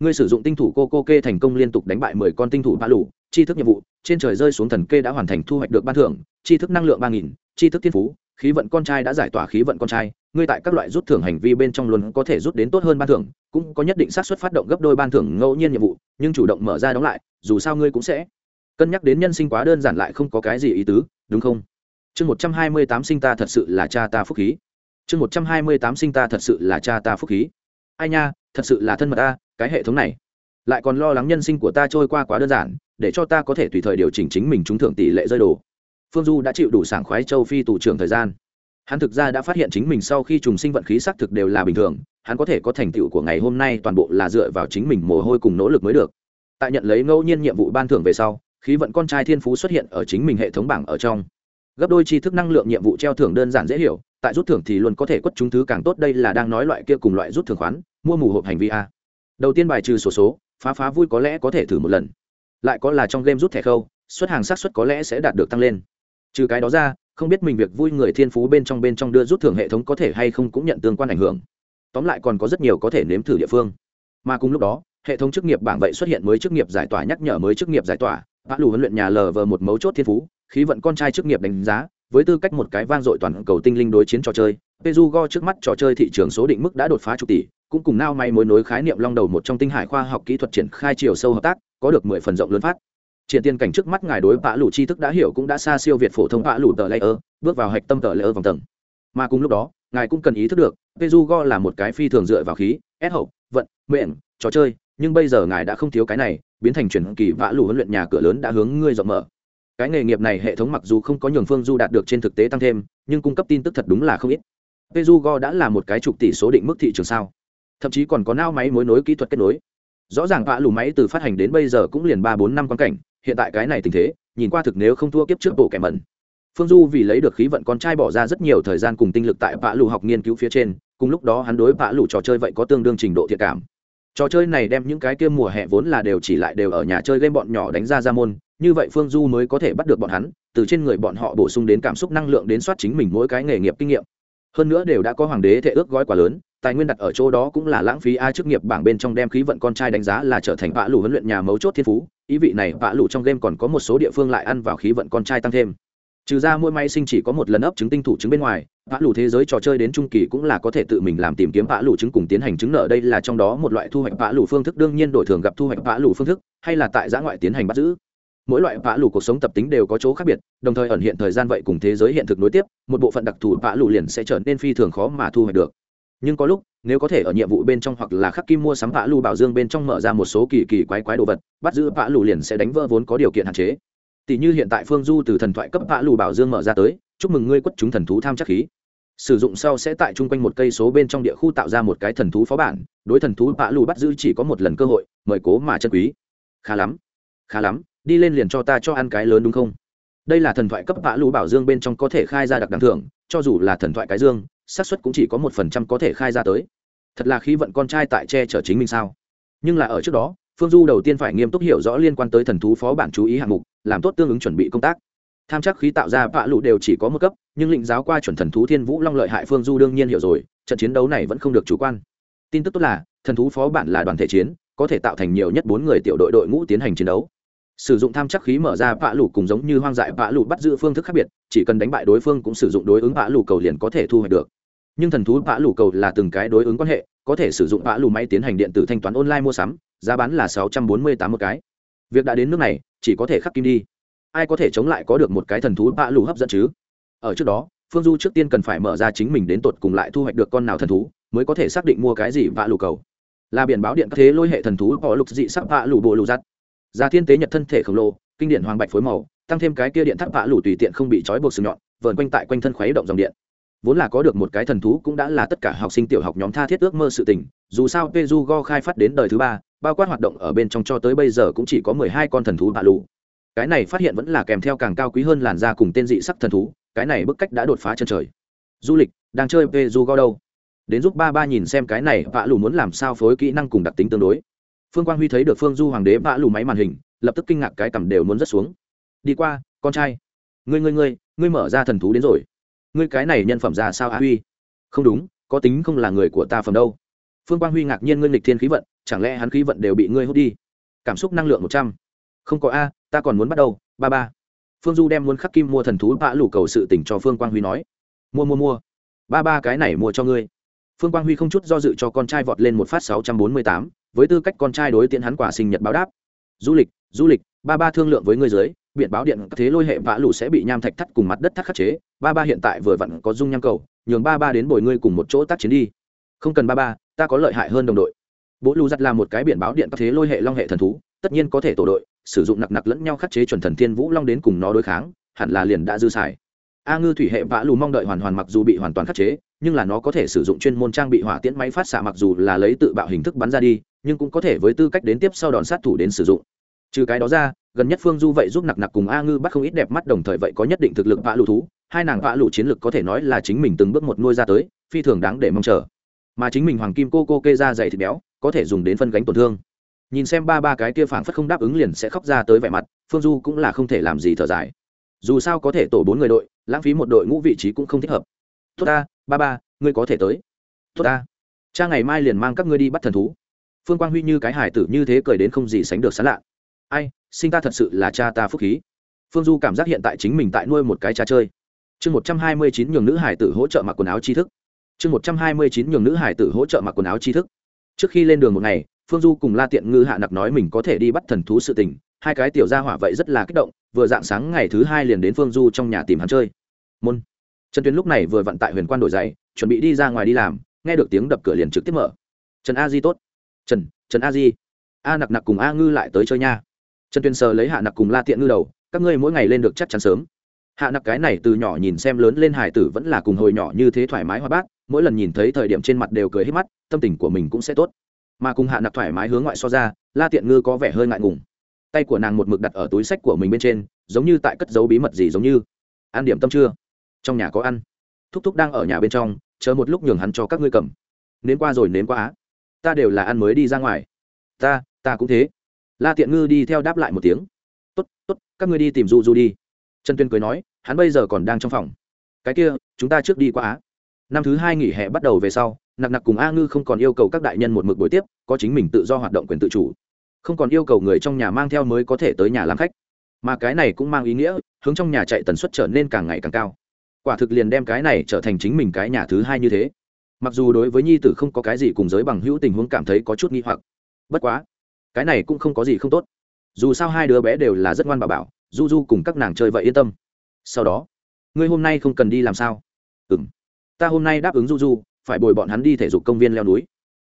Ngươi sử dụng tinh thủ cô cô kê thành công liên tục đánh bại mười con tinh thủ ba lũ, chi thức nhiệm vụ, trên trời rơi xuống thần kê đã hoàn thành thu hoạch được ban thưởng, chi thức năng lượng ba nghìn, chi thức thiên phú, khí vận con trai đã giải tỏa khí vận con trai ngươi tại các loại rút thưởng hành vi bên trong luôn có thể rút đến tốt hơn ban thưởng, cũng có nhất định xác suất phát động gấp đôi ban thưởng ngẫu nhiên nhiệm vụ, nhưng chủ động mở ra đóng lại, dù sao ngươi cũng sẽ cân nhắc đến nhân sinh quá đơn giản lại không có cái gì ý tứ, đúng không? Chương một trăm hai mươi tám sinh ta thật sự là cha ta phúc khí. Chương một trăm hai mươi tám sinh ta thật sự là cha ta phúc khí. Ai nha, thật sự là thân mật ta, cái hệ thống này. Lại còn lo lắng nhân sinh của ta trôi qua quá đơn giản, để cho ta có thể tùy thời điều chỉnh chính mình trúng thưởng tỷ lệ rơi đồ. Phương du đã chịu đủ sảng khoái châu phi tù trưởng thời gian hắn thực ra đã phát hiện chính mình sau khi trùng sinh vận khí xác thực đều là bình thường hắn có thể có thành tựu của ngày hôm nay toàn bộ là dựa vào chính mình mồ hôi cùng nỗ lực mới được. Tại nhận lấy ngẫu nhiên nhiệm vụ ban thưởng về sau khí vận con trai thiên phú xuất hiện ở chính mình hệ thống bảng ở trong. Gấp đôi tri thức năng lượng nhiệm vụ treo thưởng đơn giản dễ hiểu tại rút thưởng thì luôn có thể quất chúng thứ càng tốt đây là đang nói loại kia cùng loại rút thưởng khoán mua mù hộp hành vi a. Đầu tiên bài trừ sổ số, số phá phá vui có lẽ có thể thử một lần. Lại có là trong game rút thẻ khâu xuất hàng xác suất có lẽ sẽ đạt được tăng lên. Trừ cái đó ra không biết mình việc vui người thiên phú bên trong bên trong đưa rút thưởng hệ thống có thể hay không cũng nhận tương quan ảnh hưởng. Tóm lại còn có rất nhiều có thể nếm thử địa phương. Mà cùng lúc đó, hệ thống chức nghiệp bảng vậy xuất hiện mới chức nghiệp giải tỏa nhắc nhở mới chức nghiệp giải tỏa. Bã lù huấn luyện nhà lờ vờ một mấu chốt thiên phú, khí vận con trai chức nghiệp đánh giá, với tư cách một cái vang dội toàn cầu tinh linh đối chiến trò chơi, Pejugo trước mắt trò chơi thị trường số định mức đã đột phá chục tỷ, cũng cùng nao may mối nối khái niệm long đầu một trong tinh hải khoa học kỹ thuật triển khai chiều sâu hợp tác, có được mười phần rộng lớn phát triển tiên cảnh trước mắt ngài đối vạ lũ tri thức đã hiểu cũng đã xa siêu việt phổ thông vạ lũ tờ layer, bước vào hạch tâm tờ layer vòng tầng. Mà cùng lúc đó, ngài cũng cần ý thức được, Pejugo là một cái phi thường dựa vào khí ép hậu vận, mệnh, trò chơi, nhưng bây giờ ngài đã không thiếu cái này, biến thành chuyển kỳ vạ lũ huấn luyện nhà cửa lớn đã hướng ngươi rộng mở. Cái nghề nghiệp này hệ thống mặc dù không có nhường phương du đạt được trên thực tế tăng thêm, nhưng cung cấp tin tức thật đúng là không ít. Pejugo đã là một cái chục tỷ số định mức thị trường sao. Thậm chí còn có nao máy mối nối kỹ thuật kết nối. Rõ ràng vạ lù máy từ phát hành đến bây giờ cũng liền ba bốn năm quan cảnh hiện tại cái này tình thế, nhìn qua thực nếu không thua kiếp trước bộ kẻ mẩn. Phương du vì lấy được khí vận con trai bỏ ra rất nhiều thời gian cùng tinh lực tại vạ lù học nghiên cứu phía trên, cùng lúc đó hắn đối vạ lù trò chơi vậy có tương đương trình độ thiệt cảm. Trò chơi này đem những cái kia mùa hè vốn là đều chỉ lại đều ở nhà chơi game bọn nhỏ đánh ra ra môn, như vậy phương du mới có thể bắt được bọn hắn, từ trên người bọn họ bổ sung đến cảm xúc năng lượng đến soát chính mình mỗi cái nghề nghiệp kinh nghiệm. Hơn nữa đều đã có hoàng đế thể ước gói quá lớn, tài nguyên đặt ở chỗ đó cũng là lãng phí, ai chức nghiệp bảng bên trong đem khí vận con trai đánh giá là trở thành vạ lù huấn luyện nhà mấu chốt thiên phú ý vị này, vạ lù trong game còn có một số địa phương lại ăn vào khí vận con trai tăng thêm. Trừ ra mỗi máy sinh chỉ có một lần ấp chứng tinh thủ chứng bên ngoài, vạ lù thế giới trò chơi đến trung kỳ cũng là có thể tự mình làm tìm kiếm vạ lù chứng cùng tiến hành chứng nợ. Đây là trong đó một loại thu hoạch vạ lù phương thức, đương nhiên đổi thường gặp thu hoạch vạ lù phương thức, hay là tại giã ngoại tiến hành bắt giữ. Mỗi loại vạ lù cuộc sống tập tính đều có chỗ khác biệt, đồng thời ẩn hiện thời gian vậy cùng thế giới hiện thực nối tiếp, một bộ phận đặc thù vạ lù liền sẽ trở nên phi thường khó mà thu hoạch được nhưng có lúc, nếu có thể ở nhiệm vụ bên trong hoặc là khắc kim mua sắm vã lù bảo dương bên trong mở ra một số kỳ kỳ quái quái đồ vật, bắt giữ vã lù liền sẽ đánh vỡ vốn có điều kiện hạn chế. Tỷ như hiện tại phương du từ thần thoại cấp vã lù bảo dương mở ra tới, chúc mừng ngươi quất chúng thần thú tham chắc khí. Sử dụng sau sẽ tại chung quanh một cây số bên trong địa khu tạo ra một cái thần thú phó bản, đối thần thú vã lù bắt giữ chỉ có một lần cơ hội, mời cố mà chân quý. Khá lắm khá lắm, đi lên liền cho ta cho ăn cái lớn đúng không? Đây là thần thoại cấp vã lù bảo dương bên trong có thể khai ra đặc đẳng thưởng, cho dù là thần thoại cái dương xác suất cũng chỉ có một phần trăm có thể khai ra tới. Thật là khí vận con trai tại che chở chính mình sao? Nhưng là ở trước đó, phương du đầu tiên phải nghiêm túc hiểu rõ liên quan tới thần thú phó bản chú ý hạng mục, làm tốt tương ứng chuẩn bị công tác. Tham chắc khí tạo ra vạ lụ đều chỉ có một cấp, nhưng lĩnh giáo qua chuẩn thần thú thiên vũ long lợi hại phương du đương nhiên hiểu rồi, trận chiến đấu này vẫn không được chủ quan. Tin tức tốt là, thần thú phó bản là đoàn thể chiến, có thể tạo thành nhiều nhất bốn người tiểu đội đội ngũ tiến hành chiến đấu sử dụng tham chắc khí mở ra vạ lụ cùng giống như hoang dại vạ lụ bắt giữ phương thức khác biệt, chỉ cần đánh bại đối phương cũng sử dụng đối ứng vạ lụ cầu liền có thể thu hoạch được. Nhưng thần thú vạ lụ cầu là từng cái đối ứng quan hệ, có thể sử dụng vạ lụ máy tiến hành điện tử thanh toán online mua sắm, giá bán là sáu trăm bốn mươi tám một cái. Việc đã đến nước này, chỉ có thể khắc kim đi. Ai có thể chống lại có được một cái thần thú vạ lụ hấp dẫn chứ? Ở trước đó, phương du trước tiên cần phải mở ra chính mình đến tột cùng lại thu hoạch được con nào thần thú, mới có thể xác định mua cái gì vạ lụ cầu. Là biển báo điện các thế lôi hệ thần thú bỏ lục dị sắc vạ lụ bộ lụ giặt. Già thiên tế nhật thân thể khổng lồ, kinh điển hoàng bạch phối màu, tăng thêm cái kia điện tháp vạ lũ tùy tiện không bị trói buộc sừng nhọn, vờn quanh tại quanh thân khuấy động dòng điện. Vốn là có được một cái thần thú cũng đã là tất cả học sinh tiểu học nhóm tha thiết ước mơ sự tình, dù sao peju go khai phát đến đời thứ ba, bao quát hoạt động ở bên trong cho tới bây giờ cũng chỉ có mười hai con thần thú vạ lũ cái này phát hiện vẫn là kèm theo càng cao quý hơn làn da cùng tên dị sắc thần thú, cái này bức cách đã đột phá chân trời. Du lịch, đang chơi peju go đâu? Đến giúp ba ba nhìn xem cái này vạ lũ muốn làm sao phối kỹ năng cùng đặc tính tương đối phương quang huy thấy được phương du hoàng đế bạ lù máy màn hình, lập tức kinh ngạc cái cầm đều muốn rớt xuống. Đi qua, con trai. Ngươi ngươi ngươi ngươi mở ra thần thú đến rồi. Ngươi cái này nhân phẩm ra sao á? Huy. Không đúng, có tính không là người của ta phẩm đâu. Phương quang huy ngạc nhiên ngươi lịch thiên khí vận, chẳng lẽ hắn khí vận đều bị ngươi hút đi? Cảm xúc năng lượng một trăm. Không có a, ta còn muốn bắt đầu, ba ba. Phương du đem muốn khắc kim mua thần thú bạ lù cầu sự tỉnh cho phương quang huy nói. Mua mua mua. Ba ba cái này mua cho ngươi. Phương quang huy không chút do dự cho con trai vọt lên một phát sáu trăm bốn mươi tám với tư cách con trai đối tiện hắn quả sinh nhật báo đáp. Du lịch du lịch, ba ba thương lượng với ngươi dưới biện báo điện thế lôi hệ vã lũ sẽ bị nham thạch thắt cùng mặt đất thắt khắc chế, ba ba hiện tại vừa vặn có dung nham cầu, nhường ba ba đến bồi ngươi cùng một chỗ tác chiến đi. Không cần ba ba, ta có lợi hại hơn đồng đội. Bố lù giặt là một cái biển báo điện các thế lôi hệ long hệ thần thú, tất nhiên có thể tổ đội, sử dụng nặc nặc lẫn nhau khắc chế chuẩn thần thiên vũ long đến cùng nó đối kháng, hẳn là liền đã dư xài. A ngư thủy hệ vã lù mong đợi hoàn hoàn mặc dù bị hoàn toàn khắc chế, nhưng là nó có thể sử dụng chuyên môn trang bị hỏa tiễn máy phát xạ mặc dù là lấy tự bạo hình thức bắn ra đi nhưng cũng có thể với tư cách đến tiếp sau đòn sát thủ đến sử dụng. Trừ cái đó ra, gần nhất phương du vậy giúp nặc nặc cùng a ngư bắt không ít đẹp mắt đồng thời vậy có nhất định thực lực vạ lù thú, hai nàng vạ lù chiến lực có thể nói là chính mình từng bước một nuôi ra tới, phi thường đáng để mong chờ. Mà chính mình hoàng kim cô cô kê ra dày thịt béo, có thể dùng đến phân gánh tổn thương. Nhìn xem ba ba cái kia phảng phất không đáp ứng liền sẽ khóc ra tới vẻ mặt, phương du cũng là không thể làm gì thở dài. Dù sao có thể tổ bốn người đội, lãng phí một đội ngũ vị trí cũng không thích hợp. Tốt ta, ba ba, ngươi có thể tới. Tốt ta. Cha ngày mai liền mang các ngươi đi bắt thần thú phương quang huy như cái hải tử như thế cười đến không gì sánh được sán lạ. Ai, sinh ta thật sự là cha ta phúc khí. Phương du cảm giác hiện tại chính mình tại nuôi một cái trà chơi. Chương một trăm hai mươi chín nhường nữ hải tử hỗ trợ mặc quần áo tri thức. Chương một trăm hai mươi chín nhường nữ hải tử hỗ trợ mặc quần áo tri thức. Trước khi lên đường một ngày, phương du cùng la tiện ngư hạ nặc nói mình có thể đi bắt thần thú sự tình. Hai cái tiểu gia hỏa vậy rất là kích động, vừa dạng sáng ngày thứ hai liền đến phương du trong nhà tìm hắn chơi. Môn. Trần tuyến lúc này vừa vặn tại huyền quan đổi giày, chuẩn bị đi ra ngoài đi làm, nghe được tiếng đập cửa liền trực tiếp mở. Trần a di tốt trần trần a di. A nặc nặc cùng a ngư lại tới chơi nha. Trần tuyên sờ lấy hạ nặc cùng la tiện ngư đầu, các ngươi mỗi ngày lên được chắc chắn sớm. Hạ nặc cái này từ nhỏ nhìn xem lớn lên hải tử vẫn là cùng hồi nhỏ như thế thoải mái hoa bát, mỗi lần nhìn thấy thời điểm trên mặt đều cười hết mắt, tâm tình của mình cũng sẽ tốt. Mà cùng hạ nặc thoải mái hướng ngoại so ra, la tiện ngư có vẻ hơi ngại ngùng. Tay của nàng một mực đặt ở túi sách của mình bên trên, giống như tại cất dấu bí mật gì giống như. Ăn điểm tâm chưa? Trong nhà có ăn. Thúc thúc đang ở nhà bên trong, chờ một lúc nhường hắn cho các ngươi cầm. Nếm qua rồi nếm qua á ta đều là ăn mới đi ra ngoài. Ta ta cũng thế. La tiện ngư đi theo đáp lại một tiếng. Tốt tốt, các ngươi đi tìm du du đi. Trần tuyên cười nói, hắn bây giờ còn đang trong phòng. Cái kia, chúng ta trước đi qua á. Năm thứ hai nghỉ hè bắt đầu về sau, nặc nặc cùng a ngư không còn yêu cầu các đại nhân một mực buổi tiếp, có chính mình tự do hoạt động quyền tự chủ. Không còn yêu cầu người trong nhà mang theo mới có thể tới nhà làm khách. Mà cái này cũng mang ý nghĩa, hướng trong nhà chạy tần suất trở nên càng ngày càng cao. Quả thực liền đem cái này trở thành chính mình cái nhà thứ hai như thế mặc dù đối với nhi tử không có cái gì cùng giới bằng hữu tình huống cảm thấy có chút nghi hoặc, bất quá, cái này cũng không có gì không tốt. Dù sao hai đứa bé đều là rất ngoan bà bảo, du du cùng các nàng chơi vậy yên tâm. Sau đó, ngươi hôm nay không cần đi làm sao? Ừ m ta hôm nay đáp ứng du du, phải bồi bọn hắn đi thể dục công viên leo núi.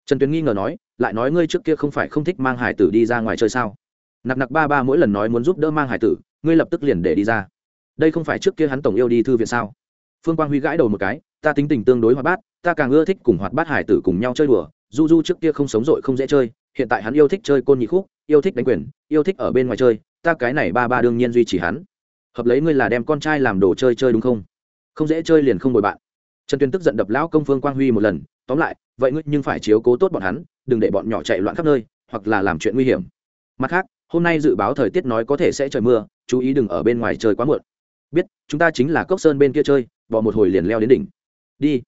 Trần tuyến nghi ngờ nói, lại nói ngươi trước kia không phải không thích mang hải tử đi ra ngoài chơi sao? Nặc nặc ba ba mỗi lần nói muốn giúp đỡ mang hải tử, ngươi lập tức liền để đi ra. Đây không phải trước kia hắn tổng yêu đi thư viện sao? Phương quang huy gãi đầu một cái ta tính tình tương đối hoạt bát, ta càng ưa thích cùng hoạt bát hải tử cùng nhau chơi đùa du du trước kia không sống dội không dễ chơi, hiện tại hắn yêu thích chơi côn nhị khúc, yêu thích đánh quyền, yêu thích ở bên ngoài chơi, ta cái này ba ba đương nhiên duy trì hắn. Hợp lấy ngươi là đem con trai làm đồ chơi chơi đúng không? Không dễ chơi liền không bồi bạn. Trần tuyên tức giận đập lão công phương quang huy một lần, tóm lại, vậy ngươi nhưng phải chiếu cố tốt bọn hắn, đừng để bọn nhỏ chạy loạn khắp nơi, hoặc là làm chuyện nguy hiểm. Mặt khác, hôm nay dự báo thời tiết nói có thể sẽ trời mưa, chú ý đừng ở bên ngoài chơi quá muộn. Biết, chúng ta chính là cốc sơn bên kia chơi, bỏ một hồi liền leo đến đỉnh đi.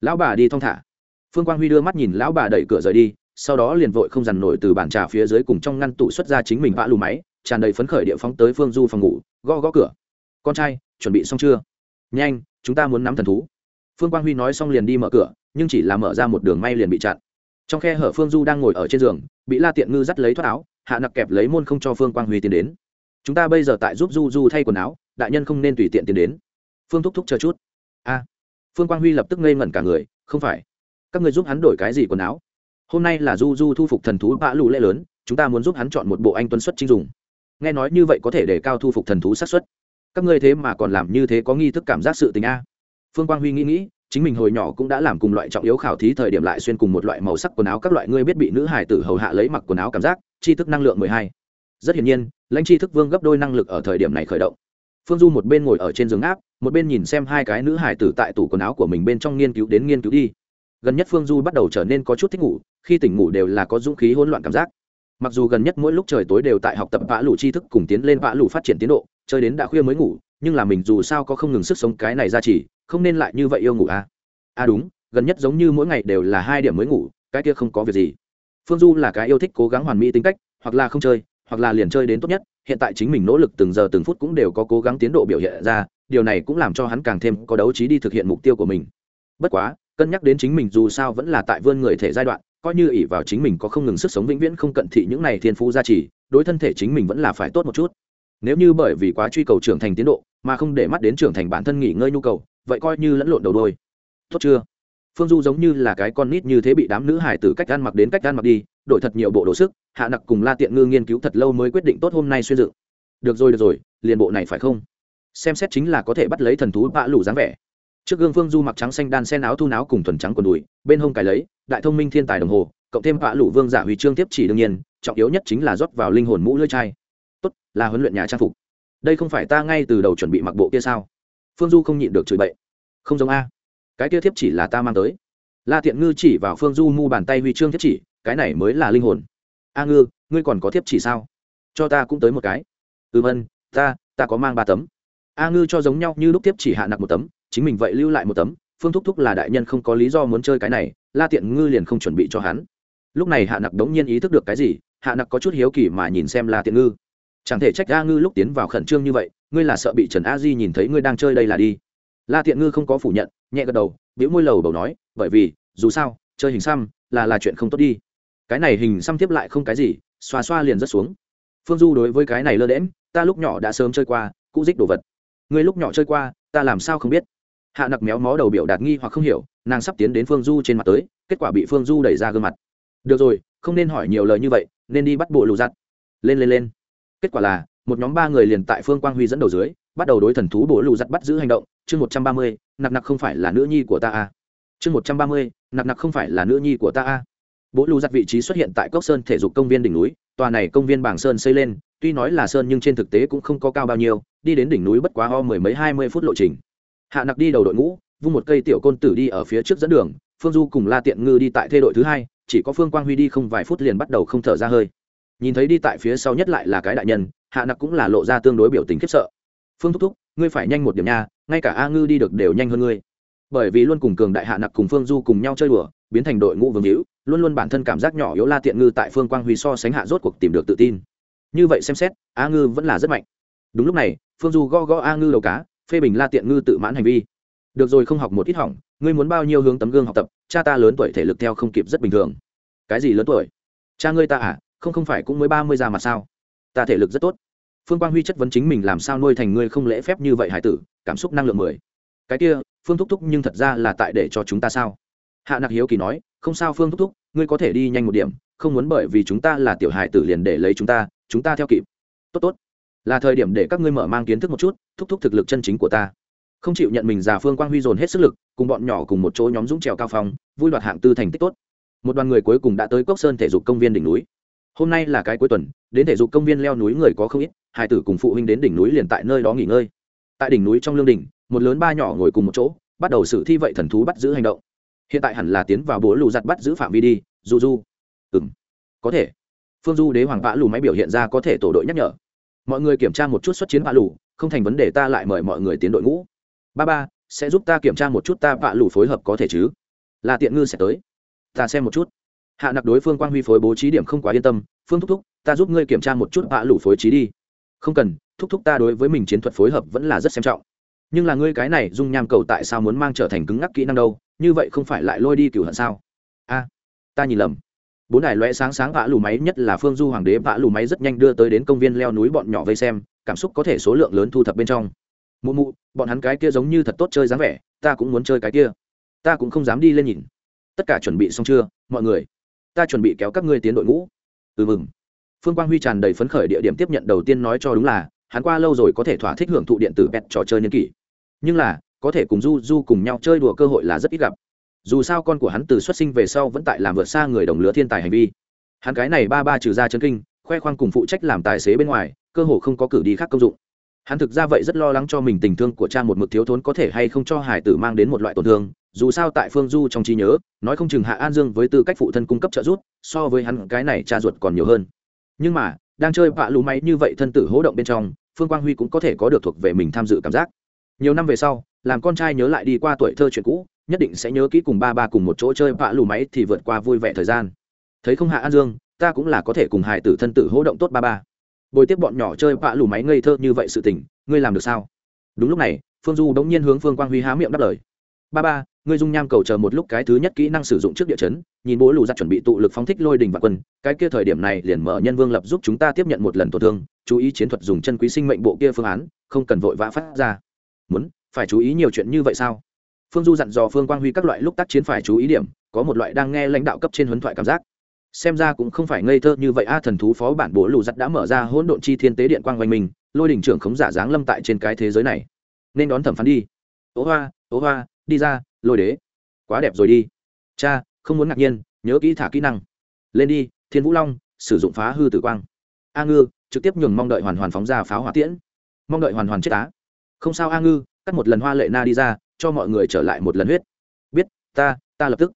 Lão bà đi thong thả. Phương quang huy đưa mắt nhìn lão bà đẩy cửa rời đi, sau đó liền vội không dằn nổi từ bàn trà phía dưới cùng trong ngăn tủ xuất ra chính mình vã lù máy, tràn đầy phấn khởi địa phóng tới phương du phòng ngủ, gõ gõ cửa. Con trai, chuẩn bị xong chưa? Nhanh, chúng ta muốn nắm thần thú. Phương quang huy nói xong liền đi mở cửa, nhưng chỉ là mở ra một đường may liền bị chặn. Trong khe hở phương du đang ngồi ở trên giường, bị la tiện ngư dắt lấy thoát áo, hạ nặc kẹp lấy môn không cho phương quang huy tiến đến. Chúng ta bây giờ tại giúp du du thay quần áo, đại nhân không nên tùy tiện tiến đến. Phương thúc thúc chờ chút. A phương quang huy lập tức ngây ngẩn cả người, không phải, các người giúp hắn đổi cái gì quần áo? Hôm nay là du du thu phục thần thú bạ lụ lễ lớn, chúng ta muốn giúp hắn chọn một bộ anh tuấn xuất trinh dùng. Nghe nói như vậy có thể để cao thu phục thần thú sát xuất các ngươi thế mà còn làm như thế có nghi thức cảm giác sự tình a. Phương quang huy nghĩ nghĩ, chính mình hồi nhỏ cũng đã làm cùng loại trọng yếu khảo thí thời điểm lại xuyên cùng một loại màu sắc quần áo các loại, ngươi biết bị nữ hải tử hầu hạ lấy mặc quần áo cảm giác, tri thức năng lượng mười hai. Rất hiển nhiên, lãnh tri thức vương gấp đôi năng lực ở thời điểm này khởi động phương du một bên ngồi ở trên giường áp, một bên nhìn xem hai cái nữ hải tử tại tủ quần áo của mình bên trong nghiên cứu đến nghiên cứu đi. Gần nhất phương du bắt đầu trở nên có chút thích ngủ, khi tỉnh ngủ đều là có dũng khí hỗn loạn cảm giác. Mặc dù gần nhất mỗi lúc trời tối đều tại học tập vã lũ tri thức cùng tiến lên vã lũ phát triển tiến độ, chơi đến đã khuya mới ngủ, nhưng là mình dù sao có không ngừng sức sống cái này ra chỉ, không nên lại như vậy yêu ngủ à? À đúng, gần nhất giống như mỗi ngày đều là hai điểm mới ngủ, cái kia không có việc gì. Phương du là cái yêu thích cố gắng hoàn mỹ tính cách, hoặc là không chơi hoặc là liền chơi đến tốt nhất, hiện tại chính mình nỗ lực từng giờ từng phút cũng đều có cố gắng tiến độ biểu hiện ra, điều này cũng làm cho hắn càng thêm có đấu trí đi thực hiện mục tiêu của mình. Bất quá, cân nhắc đến chính mình dù sao vẫn là tại vươn người thể giai đoạn, coi như ỷ vào chính mình có không ngừng sức sống vĩnh viễn không cận thị những này thiên phú gia trì, đối thân thể chính mình vẫn là phải tốt một chút. Nếu như bởi vì quá truy cầu trưởng thành tiến độ, mà không để mắt đến trưởng thành bản thân nghỉ ngơi nhu cầu, vậy coi như lẫn lộn đầu đôi. Tốt chưa? Phương du giống như là cái con nít như thế bị đám nữ hải tử cách ăn mặc đến cách ăn mặc đi đổi thật nhiều bộ đồ sức, hạ nặc cùng la tiện ngư nghiên cứu thật lâu mới quyết định tốt hôm nay xuyên dựng. Được rồi được rồi, liền bộ này phải không? Xem xét chính là có thể bắt lấy thần thú bạ lủ dáng vẻ. Trước gương phương du mặc trắng xanh đan sen áo thu náo cùng thuần trắng quần đùi, bên hông cài lấy, đại thông minh thiên tài đồng hồ, cộng thêm bạ lủ vương giả huy chương tiếp chỉ đương nhiên, trọng yếu nhất chính là rót vào linh hồn mũ lưỡi chai. Tốt, là huấn luyện nhà trang phục. Đây không phải ta ngay từ đầu chuẩn bị mặc bộ kia sao? Phương du không nhịn được chửi bậy. Không giống a. Cái kia thiếp chỉ là ta mang tới. La tiện ngư chỉ vào phương du mu bàn tay huy chương thiếp chỉ cái này mới là linh hồn. A ngư, ngươi còn có thiếp chỉ sao? Cho ta cũng tới một cái. Ừ vân ta ta có mang ba tấm. A ngư cho giống nhau như lúc tiếp chỉ hạ nặc một tấm, chính mình vậy lưu lại một tấm. Phương thúc thúc là đại nhân không có lý do muốn chơi cái này, la tiện ngư liền không chuẩn bị cho hắn. Lúc này hạ nặc đống nhiên ý thức được cái gì, hạ nặc có chút hiếu kỳ mà nhìn xem la tiện ngư. Chẳng thể trách a ngư lúc tiến vào khẩn trương như vậy, ngươi là sợ bị trần a di nhìn thấy ngươi đang chơi đây là đi. La tiện ngư không có phủ nhận, nhẹ gật đầu biểu môi lầu bầu nói, bởi vì, dù sao, chơi hình xăm là là chuyện không tốt đi cái này hình xăm tiếp lại không cái gì, xoa xoa liền rất xuống. Phương du đối với cái này lơ đễm ta lúc nhỏ đã sớm chơi qua, cũ dích đồ vật. Ngươi lúc nhỏ chơi qua, ta làm sao không biết? Hạ nặc méo mó đầu biểu đạt nghi hoặc không hiểu, nàng sắp tiến đến phương du trên mặt tới, kết quả bị phương du đẩy ra gương mặt. Được rồi, không nên hỏi nhiều lời như vậy, nên đi bắt bộ lù giặt. Lên lên lên. Kết quả là, một nhóm ba người liền tại phương quang huy dẫn đầu dưới, bắt đầu đối thần thú bộ lù giặt bắt giữ hành động. Chương một trăm ba mươi, nặc nặc không phải là nữ nhi của ta a chương một trăm ba mươi, nặc nặc không phải là nữ nhi của ta a Bố lù giặt vị trí xuất hiện tại cốc sơn thể dục công viên đỉnh núi, tòa này công viên bảng sơn xây lên, tuy nói là sơn nhưng trên thực tế cũng không có cao bao nhiêu, đi đến đỉnh núi bất quá ho mười mấy hai mươi phút lộ trình. Hạ nặc đi đầu đội ngũ, vung một cây tiểu côn tử đi ở phía trước dẫn đường, phương du cùng la tiện ngư đi tại thê đội thứ hai, chỉ có phương quang huy đi không vài phút liền bắt đầu không thở ra hơi. Nhìn thấy đi tại phía sau nhất lại là cái đại nhân, hạ nặc cũng là lộ ra tương đối biểu tình khiếp sợ. Phương thúc thúc, ngươi phải nhanh một điểm nha, ngay cả a ngư đi được đều nhanh hơn ngươi. Bởi vì luôn cùng cường đại hạ nặc cùng phương du cùng nhau chơi đùa biến thành đội ngũ vương hữu, luôn luôn bản thân cảm giác nhỏ yếu la tiện ngư tại phương quang huy so sánh hạ rốt cuộc tìm được tự tin. Như vậy xem xét, a ngư vẫn là rất mạnh. Đúng lúc này, phương du go go a ngư đầu cá, phê bình la tiện ngư tự mãn hành vi. Được rồi không học một ít hỏng, ngươi muốn bao nhiêu hướng tấm gương học tập, cha ta lớn tuổi thể lực theo không kịp rất bình thường. Cái gì lớn tuổi? Cha ngươi ta à không không phải cũng mới ba mươi ra mà sao? Ta thể lực rất tốt. Phương quang huy chất vấn chính mình làm sao nuôi thành ngươi không lễ phép như vậy hải tử, cảm xúc năng lượng mười. Cái kia, phương thúc thúc nhưng thật ra là tại để cho chúng ta sao? Hạ nặc hiếu kỳ nói, không sao phương thúc thúc, ngươi có thể đi nhanh một điểm, không muốn bởi vì chúng ta là tiểu hải tử liền để lấy chúng ta chúng ta theo kịp. Tốt tốt. Là thời điểm để các ngươi mở mang kiến thức một chút, thúc thúc thực lực chân chính của ta. Không chịu nhận mình già phương quang huy dồn hết sức lực, cùng bọn nhỏ cùng một chỗ nhóm dũng trèo cao phong, vui đoạt hạng tư thành tích tốt. Một đoàn người cuối cùng đã tới cốc sơn thể dục công viên đỉnh núi. Hôm nay là cái cuối tuần, đến thể dục công viên leo núi người có không ít hải tử cùng phụ huynh đến đỉnh núi liền tại nơi đó nghỉ ngơi. Tại đỉnh núi trong lương đỉnh, một lớn ba nhỏ ngồi cùng một chỗ, bắt đầu xử thi vậy thần thú bắt giữ hành động hiện tại hẳn là tiến vào bố lù giặt bắt giữ phạm vi đi du du ừ m có thể. Phương du đế hoàng vã lù máy biểu hiện ra có thể tổ đội nhắc nhở. Mọi người kiểm tra một chút xuất chiến vã lù, không thành vấn đề ta lại mời mọi người tiến đội ngũ. Ba ba, sẽ giúp ta kiểm tra một chút ta vã lù phối hợp có thể chứ? Là tiện ngư sẽ tới. Ta xem một chút. Hạ nặc đối phương quan huy phối bố trí điểm không quá yên tâm, phương thúc thúc, ta giúp ngươi kiểm tra một chút vã lù phối trí đi. Không cần, thúc thúc ta đối với mình chiến thuật phối hợp vẫn là rất xem trọng. Nhưng là ngươi cái này dung nham cầu tại sao muốn mang trở thành cứng ngắc kỹ năng đâu? Như vậy không phải lại lôi đi cửu hận sao? A, ta nhìn lầm. Bốn đài lóe sáng sáng vã lù máy, nhất là phương du hoàng đế vã lù máy rất nhanh đưa tới đến công viên leo núi bọn nhỏ vây xem, cảm xúc có thể số lượng lớn thu thập bên trong. Mụ mụ, bọn hắn cái kia giống như thật tốt chơi dáng vẻ, ta cũng muốn chơi cái kia. Ta cũng không dám đi lên nhìn. Tất cả chuẩn bị xong chưa, mọi người? Ta chuẩn bị kéo các ngươi tiến đội ngũ. Ừ mừng. Phương quang huy tràn đầy phấn khởi địa điểm tiếp nhận đầu tiên nói cho đúng là, hắn qua lâu rồi có thể thỏa thích hưởng thụ điện tử pet trò chơi niên kỷ. Nhưng là có thể cùng du du cùng nhau chơi đùa cơ hội là rất ít gặp. Dù sao con của hắn từ xuất sinh về sau vẫn tại làm vượt xa người đồng lứa thiên tài hành vi. Hắn cái này ba ba trừ ra chân kinh, khoe khoang cùng phụ trách làm tài xế bên ngoài, cơ hồ không có cử đi khác công dụng. Hắn thực ra vậy rất lo lắng cho mình tình thương của cha một mực thiếu thốn có thể hay không cho hải tử mang đến một loại tổn thương, dù sao tại phương du trong trí nhớ, nói không chừng hạ an dương với tư cách phụ thân cung cấp trợ giúp, so với hắn cái này cha ruột còn nhiều hơn. Nhưng mà, đang chơi vạ lũ máy như vậy thân tử hố động bên trong, phương quang huy cũng có thể có được thuộc về mình tham dự cảm giác nhiều năm về sau, làm con trai nhớ lại đi qua tuổi thơ chuyện cũ, nhất định sẽ nhớ kỹ cùng ba ba cùng một chỗ chơi vạ lù máy thì vượt qua vui vẻ thời gian. Thấy không hạ an dương, ta cũng là có thể cùng hải tử thân tử hỗ động tốt ba ba. Bồi tiếp bọn nhỏ chơi vạ lù máy ngây thơ như vậy sự tình, ngươi làm được sao? Đúng lúc này, phương du đống nhiên hướng phương quang huy há miệng đáp lời. Ba ba, ngươi dung nham cầu chờ một lúc cái thứ nhất kỹ năng sử dụng trước địa chấn, nhìn bố lù giặt chuẩn bị tụ lực phóng thích lôi đình và quân, cái kia thời điểm này liền mở nhân vương lập giúp chúng ta tiếp nhận một lần tổn thương, chú ý chiến thuật dùng chân quý sinh mệnh bộ kia phương án, không cần vội vã phát ra muốn, phải chú ý nhiều chuyện như vậy sao? Phương du dặn dò phương quang huy các loại lúc tác chiến phải chú ý điểm, có một loại đang nghe lãnh đạo cấp trên huấn thoại cảm giác. Xem ra cũng không phải ngây thơ như vậy. A, thần thú phó bản bố lù giặt đã mở ra hỗn độn chi thiên tế điện quang quanh mình, lôi đỉnh trưởng khống giả giáng lâm tại trên cái thế giới này. Nên đón thẩm phán đi. Ố hoa ố hoa, đi ra, lôi đế. Quá đẹp rồi đi. Cha, không muốn ngạc nhiên, nhớ kỹ thả kỹ năng. Lên đi, thiên vũ long, sử dụng phá hư tử quang. A ngư, trực tiếp nhường mong đợi hoàn hoàn phóng ra pháo hỏa tiễn. Mong đợi hoàn hoàn chết á không sao a ngư, cắt một lần hoa lệ na đi ra, cho mọi người trở lại một lần huyết. Biết, ta ta lập tức.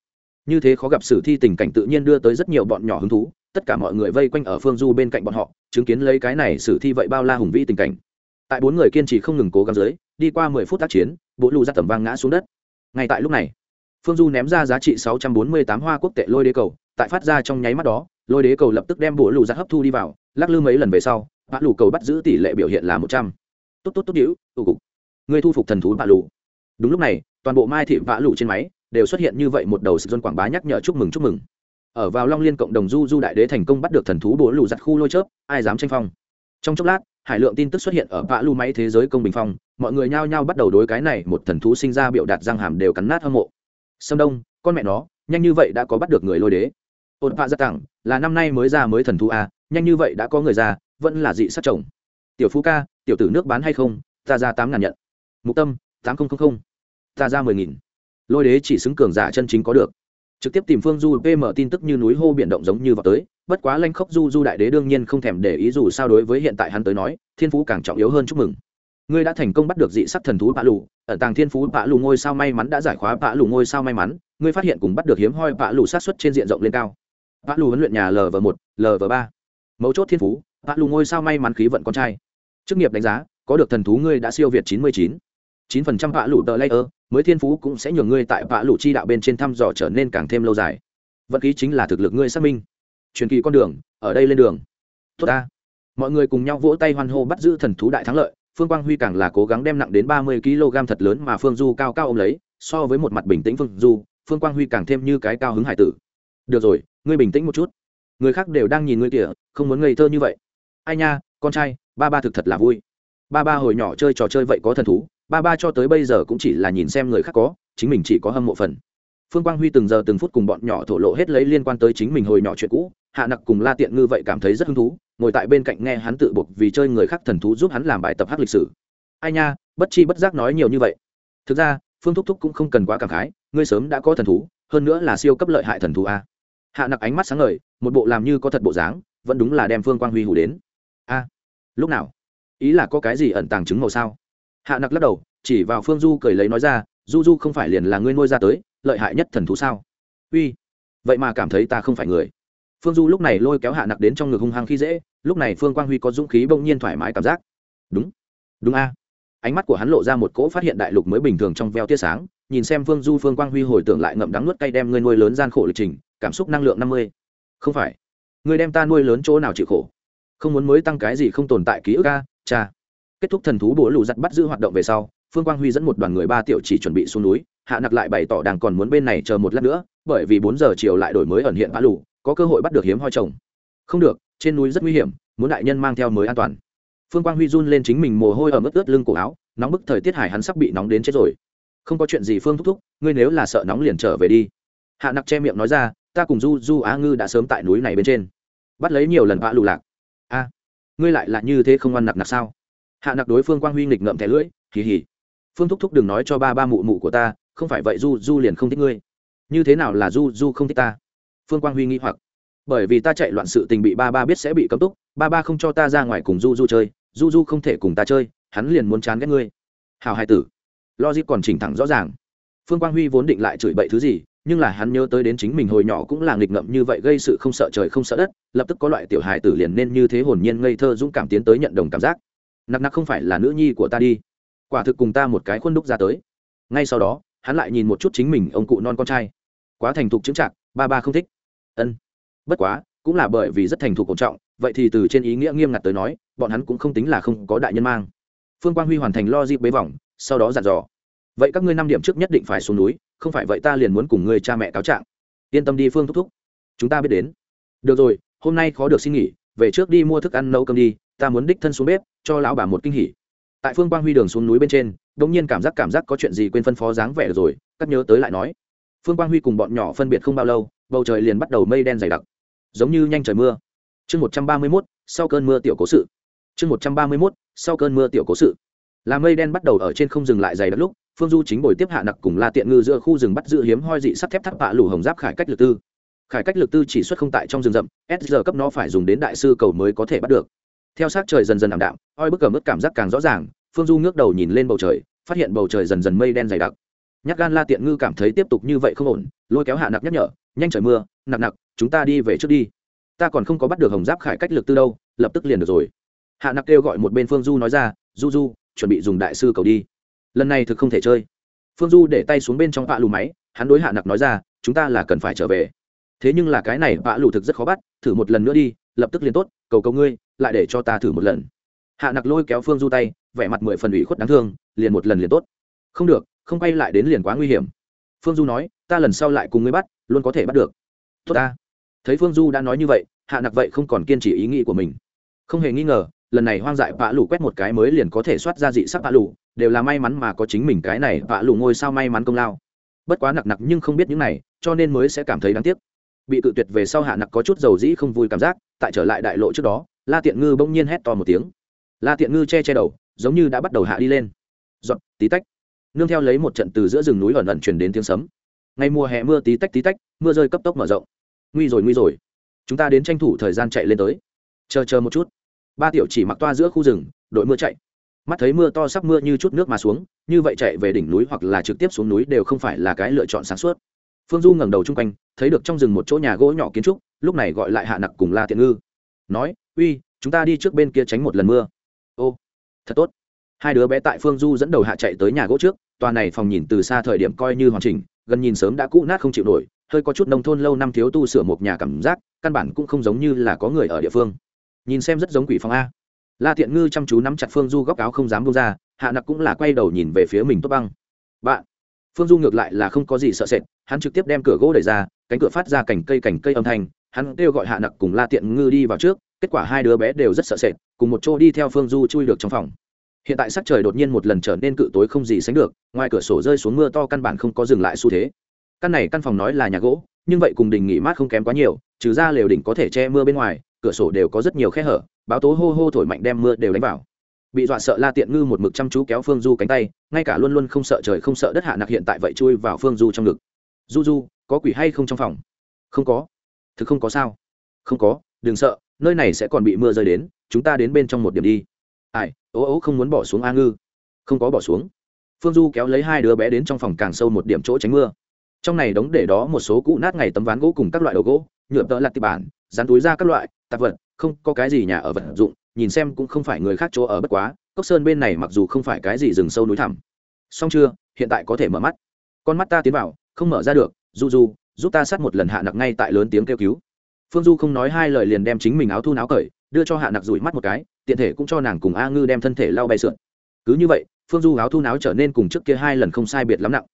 Như thế khó gặp sử thi tình cảnh tự nhiên đưa tới rất nhiều bọn nhỏ hứng thú, tất cả mọi người vây quanh ở phương du bên cạnh bọn họ, chứng kiến lấy cái này sử thi vậy bao la hùng vĩ tình cảnh. Tại bốn người kiên trì không ngừng cố gắng dưới, đi qua mười phút tác chiến, bộ lù ra tầm vang ngã xuống đất. Ngay tại lúc này, phương du ném ra giá trị sáu trăm bốn mươi tám hoa quốc tệ lôi đế cầu, tại phát ra trong nháy mắt đó, lôi đế cầu lập tức đem bộ lù ra hấp thu đi vào, lắc lư mấy lần về sau bã lù cầu bắt giữ tỷ lệ biểu hiện là một trăm tốt tốt tốt đĩu tụ cục. Người thu phục thần thú vạ lụ. đúng lúc này, toàn bộ mai thị vạ lụ trên máy đều xuất hiện như vậy một đầu sự dân quảng bá nhắc nhở chúc mừng chúc mừng. Ở vào long liên cộng đồng du du đại đế thành công bắt được thần thú bố lù giặt khu lôi chớp, ai dám tranh phong? Trong chốc lát, hải lượng tin tức xuất hiện ở vạ lu máy thế giới công bình phong, mọi người nhao nhao bắt đầu đối cái này một thần thú sinh ra biểu đạt răng hàm đều cắn nát hâm mộ. Sâm đông, con mẹ nó, nhanh như vậy đã có bắt được người lôi đế. Ôn vạ rất tặng, là năm nay mới ra mới thần thú a nhanh như vậy đã có người ra, vẫn là dị sát chồng tiểu phú ca, tiểu tử nước bán hay không, ta ra tám ngàn nhận. Mục tâm, tám nghìn ta ra mười nghìn. Lôi đế chỉ xứng cường giả chân chính có được. Trực tiếp tìm phương du pm tin tức như núi hô biển động giống như vào tới, bất quá lanh khốc du du đại đế đương nhiên không thèm để ý dù sao đối với hiện tại hắn tới nói, thiên phú càng trọng yếu hơn chúc mừng. Ngươi đã thành công bắt được dị sắc thần thú bạ lù ở tàng thiên phú bạ lù ngôi sao may mắn đã giải khóa bạ lù ngôi sao may mắn, ngươi phát hiện cùng bắt được hiếm hoi bạ lù sát xuất trên diện rộng lên cao. Bạ lù huấn luyện nhà lv một lv ba. Mấu chốt thiên phú, bạ lù ngôi sao may mắn khí vận con trai chức nghiệp đánh giá, có được thần thú ngươi đã siêu việt chín mươi chín. chín phần trăm vạ lụ tờ layer, mới thiên phú cũng sẽ nhường ngươi tại vạ lụ chi đạo bên trên thăm dò trở nên càng thêm lâu dài. Vận khí chính là thực lực ngươi xác minh. Truyền kỳ con đường, ở đây lên đường. Tốt ta. Mọi người cùng nhau vỗ tay hoan hô bắt giữ thần thú đại thắng lợi, phương quang huy càng là cố gắng đem nặng đến ba mươi kg thật lớn mà phương du cao cao ôm lấy, so với một mặt bình tĩnh phương du, phương quang huy càng thêm như cái cao hứng hải tử. Được rồi, ngươi bình tĩnh một chút. Người khác đều đang nhìn ngươi kìa, không muốn ngây thơ như vậy. Ai nha, con trai ba ba thực thật là vui. Ba ba hồi nhỏ chơi trò chơi vậy có thần thú, ba ba cho tới bây giờ cũng chỉ là nhìn xem người khác có, chính mình chỉ có hâm mộ phần. Phương quang huy từng giờ từng phút cùng bọn nhỏ thổ lộ hết lấy liên quan tới chính mình hồi nhỏ chuyện cũ, hạ nặc cùng la tiện ngư vậy cảm thấy rất hứng thú, ngồi tại bên cạnh nghe hắn tự buộc vì chơi người khác thần thú giúp hắn làm bài tập hát lịch sử. Ai nha, bất chi bất giác nói nhiều như vậy. Thực ra, phương thúc thúc cũng không cần quá cảm khái, ngươi sớm đã có thần thú, hơn nữa là siêu cấp lợi hại thần thú a. Hạ nặc ánh mắt sáng ngời, một bộ làm như có thật bộ dáng, vẫn đúng là đem phương quang huy hủ đến. A lúc nào? Ý là có cái gì ẩn tàng chứng màu sao? Hạ nặc lắc đầu, chỉ vào phương du cười lấy nói ra, du du không phải liền là ngươi nuôi ra tới, lợi hại nhất thần thú sao? Uy, vậy mà cảm thấy ta không phải người. Phương du lúc này lôi kéo hạ nặc đến trong ngực hung hăng khi dễ, lúc này phương quang huy có dũng khí bỗng nhiên thoải mái cảm giác. Đúng đúng a. Ánh mắt của hắn lộ ra một cỗ phát hiện đại lục mới bình thường trong veo tia sáng, nhìn xem phương du, phương quang huy hồi tưởng lại ngậm đắng nuốt cay đem ngươi nuôi lớn gian khổ lịch trình, cảm xúc năng lượng năm mươi. Không phải, ngươi đem ta nuôi lớn chỗ nào chịu khổ? Không muốn mới tăng cái gì không tồn tại ký ức a, cha. Kết thúc thần thú bố lù giặt bắt giữ hoạt động về sau, phương quang huy dẫn một đoàn người ba tiểu chỉ chuẩn bị xuống núi, hạ nặc lại bày tỏ đang còn muốn bên này chờ một lát nữa, bởi vì bốn giờ chiều lại đổi mới ẩn hiện bã lù có cơ hội bắt được hiếm hoi chồng. Không được, trên núi rất nguy hiểm, muốn đại nhân mang theo mới an toàn. Phương quang huy run lên chính mình mồ hôi ở mức ướt lưng cổ áo, nóng bức thời tiết hải hắn sắp bị nóng đến chết rồi. Không có chuyện gì phương thúc thúc, ngươi nếu là sợ nóng liền trở về đi. Hạ nặc che miệng nói ra, ta cùng du du á ngư đã sớm tại núi này bên trên. Bắt lấy nhiều lần vã lù lạc ngươi lại là như thế không ăn nặc nặc sao? Hạ nặc đối phương quang huy nghịch ngậm thẻ lưỡi, hì hì. Phương thúc thúc đừng nói cho ba ba mụ mụ của ta, không phải vậy du du liền không thích ngươi. Như thế nào là du du không thích ta? Phương quang huy nghĩ hoặc. Bởi vì ta chạy loạn sự tình bị ba ba biết sẽ bị cấm túc, ba ba không cho ta ra ngoài cùng du du chơi, du du không thể cùng ta chơi, hắn liền muốn chán ghét ngươi. Hào hai tử. Logic còn chỉnh thẳng rõ ràng. Phương quang huy vốn định lại chửi bậy thứ gì nhưng là hắn nhớ tới đến chính mình hồi nhỏ cũng là nghịch ngợm như vậy gây sự không sợ trời không sợ đất, lập tức có loại tiểu hài tử liền nên như thế hồn nhiên ngây thơ dũng cảm tiến tới nhận đồng cảm giác. Nặc nặc không phải là nữ nhi của ta đi. Quả thực cùng ta một cái khuôn đúc ra tới. Ngay sau đó, hắn lại nhìn một chút chính mình, ông cụ non con trai. Quá thành thục chứng chạc ba ba không thích. Ân. Bất quá, cũng là bởi vì rất thành thục cổ trọng, vậy thì từ trên ý nghĩa nghiêm ngặt tới nói, bọn hắn cũng không tính là không có đại nhân mang. Phương quang huy hoàn thành lo dịp bế vòng sau đó dặn dò vậy các ngươi năm điểm trước nhất định phải xuống núi, không phải vậy ta liền muốn cùng người cha mẹ cáo trạng. Yên tâm đi phương thúc thúc. Chúng ta biết đến. Được rồi, hôm nay khó được xin nghỉ, về trước đi mua thức ăn nấu cơm đi, ta muốn đích thân xuống bếp, cho lão bà một kinh hỉ. Tại phương quang huy đường xuống núi bên trên đ ỗ n g nhiên cảm giác cảm giác có chuyện gì quên phân phó dáng vẻ rồi, cắt nhớ tới lại nói. Phương quang huy cùng bọn nhỏ phân biệt không bao lâu, bầu trời liền bắt đầu mây đen dày đặc. Giống như nhanh trời mưa. Chương một trăm ba mươi mốt, sau cơn mưa tiểu cố sự. Chương một trăm ba mươi mốt, sau cơn mưa tiểu cố sự. Là mây đen bắt đầu ở trên không dừng lại dày đặc lúc phương du chính bồi tiếp hạ nặc cùng la tiện ngư giữa khu rừng bắt giữ hiếm hoi dị sắt thép tháp bạ lủ hồng giáp khải cách lực tư. Khải cách lực tư chỉ xuất không tại trong rừng rậm, s giờ cấp nó phải dùng đến đại sư cầu mới có thể bắt được. Theo sát trời dần dần ảm đạm, oi bức cờ mất cảm giác càng rõ ràng, phương du ngước đầu nhìn lên bầu trời, phát hiện bầu trời dần dần mây đen dày đặc. Nhắc gan la tiện ngư cảm thấy tiếp tục như vậy không ổn, lôi kéo hạ nặc nhắc nhở, nhanh trời mưa, nặc nặc, chúng ta đi về trước đi. Ta còn không có bắt được hồng giáp khải cách lực tư đâu, lập tức liền được rồi. Hạ nặc kêu gọi một bên phương du nói ra, du du, chuẩn bị dùng đại sư cầu đi lần này thực không thể chơi. Phương du để tay xuống bên trong vạ lù máy, hắn đối hạ nặc nói ra, chúng ta là cần phải trở về. Thế nhưng là cái này vạ lù thực rất khó bắt, thử một lần nữa đi, lập tức liền tốt, cầu cầu ngươi, lại để cho ta thử một lần. Hạ nặc lôi kéo phương du tay, vẻ mặt mười phần ủy khuất đáng thương, liền một lần liền tốt. Không được, không quay lại đến liền quá nguy hiểm. Phương du nói, ta lần sau lại cùng ngươi bắt, luôn có thể bắt được. Tốt ta. Thấy phương du đã nói như vậy, hạ nặc vậy không còn kiên trì ý nghĩ của mình. Không hề nghi ngờ lần này hoang dại vạ lù quét một cái mới liền có thể soát ra dị sắc vạ lù, đều là may mắn mà có chính mình cái này vạ lù ngôi sao may mắn công lao. Bất quá nặc nặc nhưng không biết những này, cho nên mới sẽ cảm thấy đáng tiếc. Bị cự tuyệt về sau hạ nặc có chút dầu dĩ không vui cảm giác, tại trở lại đại lộ trước đó, la tiện ngư bỗng nhiên hét to một tiếng. La tiện ngư che che đầu, giống như đã bắt đầu hạ đi lên. Giọt, tí tách. Nương theo lấy một trận từ giữa rừng núi ẩn ẩn truyền đến tiếng sấm. Ngày mùa hè mưa tí tách tí tách, mưa rơi cấp tốc mở rộng. Nguy rồi nguy rồi. Chúng ta đến tranh thủ thời gian chạy lên tới. Chờ chờ một chút ba tiểu chỉ mặc toa giữa khu rừng, đội mưa chạy. Mắt thấy mưa to sắp mưa như chút nước mà xuống, như vậy chạy về đỉnh núi hoặc là trực tiếp xuống núi đều không phải là cái lựa chọn sáng suốt. Phương du ngẩng đầu chung quanh, thấy được trong rừng một chỗ nhà gỗ nhỏ kiến trúc, lúc này gọi lại hạ nặc cùng la tiện ngư. Nói, uy, chúng ta đi trước bên kia tránh một lần mưa. Ô, thật tốt. Hai đứa bé tại phương du dẫn đầu hạ chạy tới nhà gỗ trước, tòa này phòng nhìn từ xa thời điểm coi như hoàn chỉnh, gần nhìn sớm đã cũ nát không chịu nổi, hơi có chút nông thôn lâu năm thiếu tu sửa một nhà cảm giác, căn bản cũng không giống như là có người ở địa phương nhìn xem rất giống quỷ phòng a. La tiện ngư chăm chú nắm chặt phương du góc áo không dám bông ra, hạ nặc cũng là quay đầu nhìn về phía mình tốt băng. Bạn. Phương du ngược lại là không có gì sợ sệt, hắn trực tiếp đem cửa gỗ đẩy ra, cánh cửa phát ra cành cây cành cây âm thanh, hắn kêu gọi hạ nặc cùng la tiện ngư đi vào trước, kết quả hai đứa bé đều rất sợ sệt, cùng một chỗ đi theo phương du chui được trong phòng. Hiện tại sắc trời đột nhiên một lần trở nên cự tối không gì sánh được, ngoài cửa sổ rơi xuống mưa to căn bản không có dừng lại xu thế. Căn này căn phòng nói là nhà gỗ, nhưng vậy cùng đình nghỉ mát không kém quá nhiều, trừ ra lều đỉnh có thể che mưa bên ngoài cửa sổ đều có rất nhiều khe hở, báo tố hô hô thổi mạnh đem mưa đều đánh vào. Bị dọa sợ la tiện ngư một mực chăm chú kéo phương du cánh tay, ngay cả luôn luôn không sợ trời không sợ đất hạ nặc hiện tại vậy chui vào phương du trong ngực. Du du, có quỷ hay không trong phòng? Không có. Thực không có sao. Không có, đừng sợ, nơi này sẽ còn bị mưa rơi đến, chúng ta đến bên trong một điểm đi. Ai ố ố không muốn bỏ xuống a ngư. Không có bỏ xuống. Phương du kéo lấy hai đứa bé đến trong phòng càng sâu một điểm chỗ tránh mưa. Trong này đóng để đó một số cũ nát ngày tấm ván gỗ cùng các loại đầu gỗ, nhựa tợ lặt tịch bản, dán túi ra các loại tạp vật, không có cái gì nhà ở vật dụng, nhìn xem cũng không phải người khác chỗ ở bất quá, cốc sơn bên này mặc dù không phải cái gì rừng sâu núi thẳm. Xong chưa? Hiện tại có thể mở mắt. Con mắt ta tiến vào, không mở ra được du du giúp ta sát một lần hạ nặc ngay tại lớn tiếng kêu cứu. Phương du không nói hai lời liền đem chính mình áo thu áo cởi, đưa cho hạ nặc rủi mắt một cái, tiện thể cũng cho nàng cùng a ngư đem thân thể lau bay sượn. Cứ như vậy, phương du áo thu áo trở nên cùng trước kia hai lần không sai biệt lắm nặng.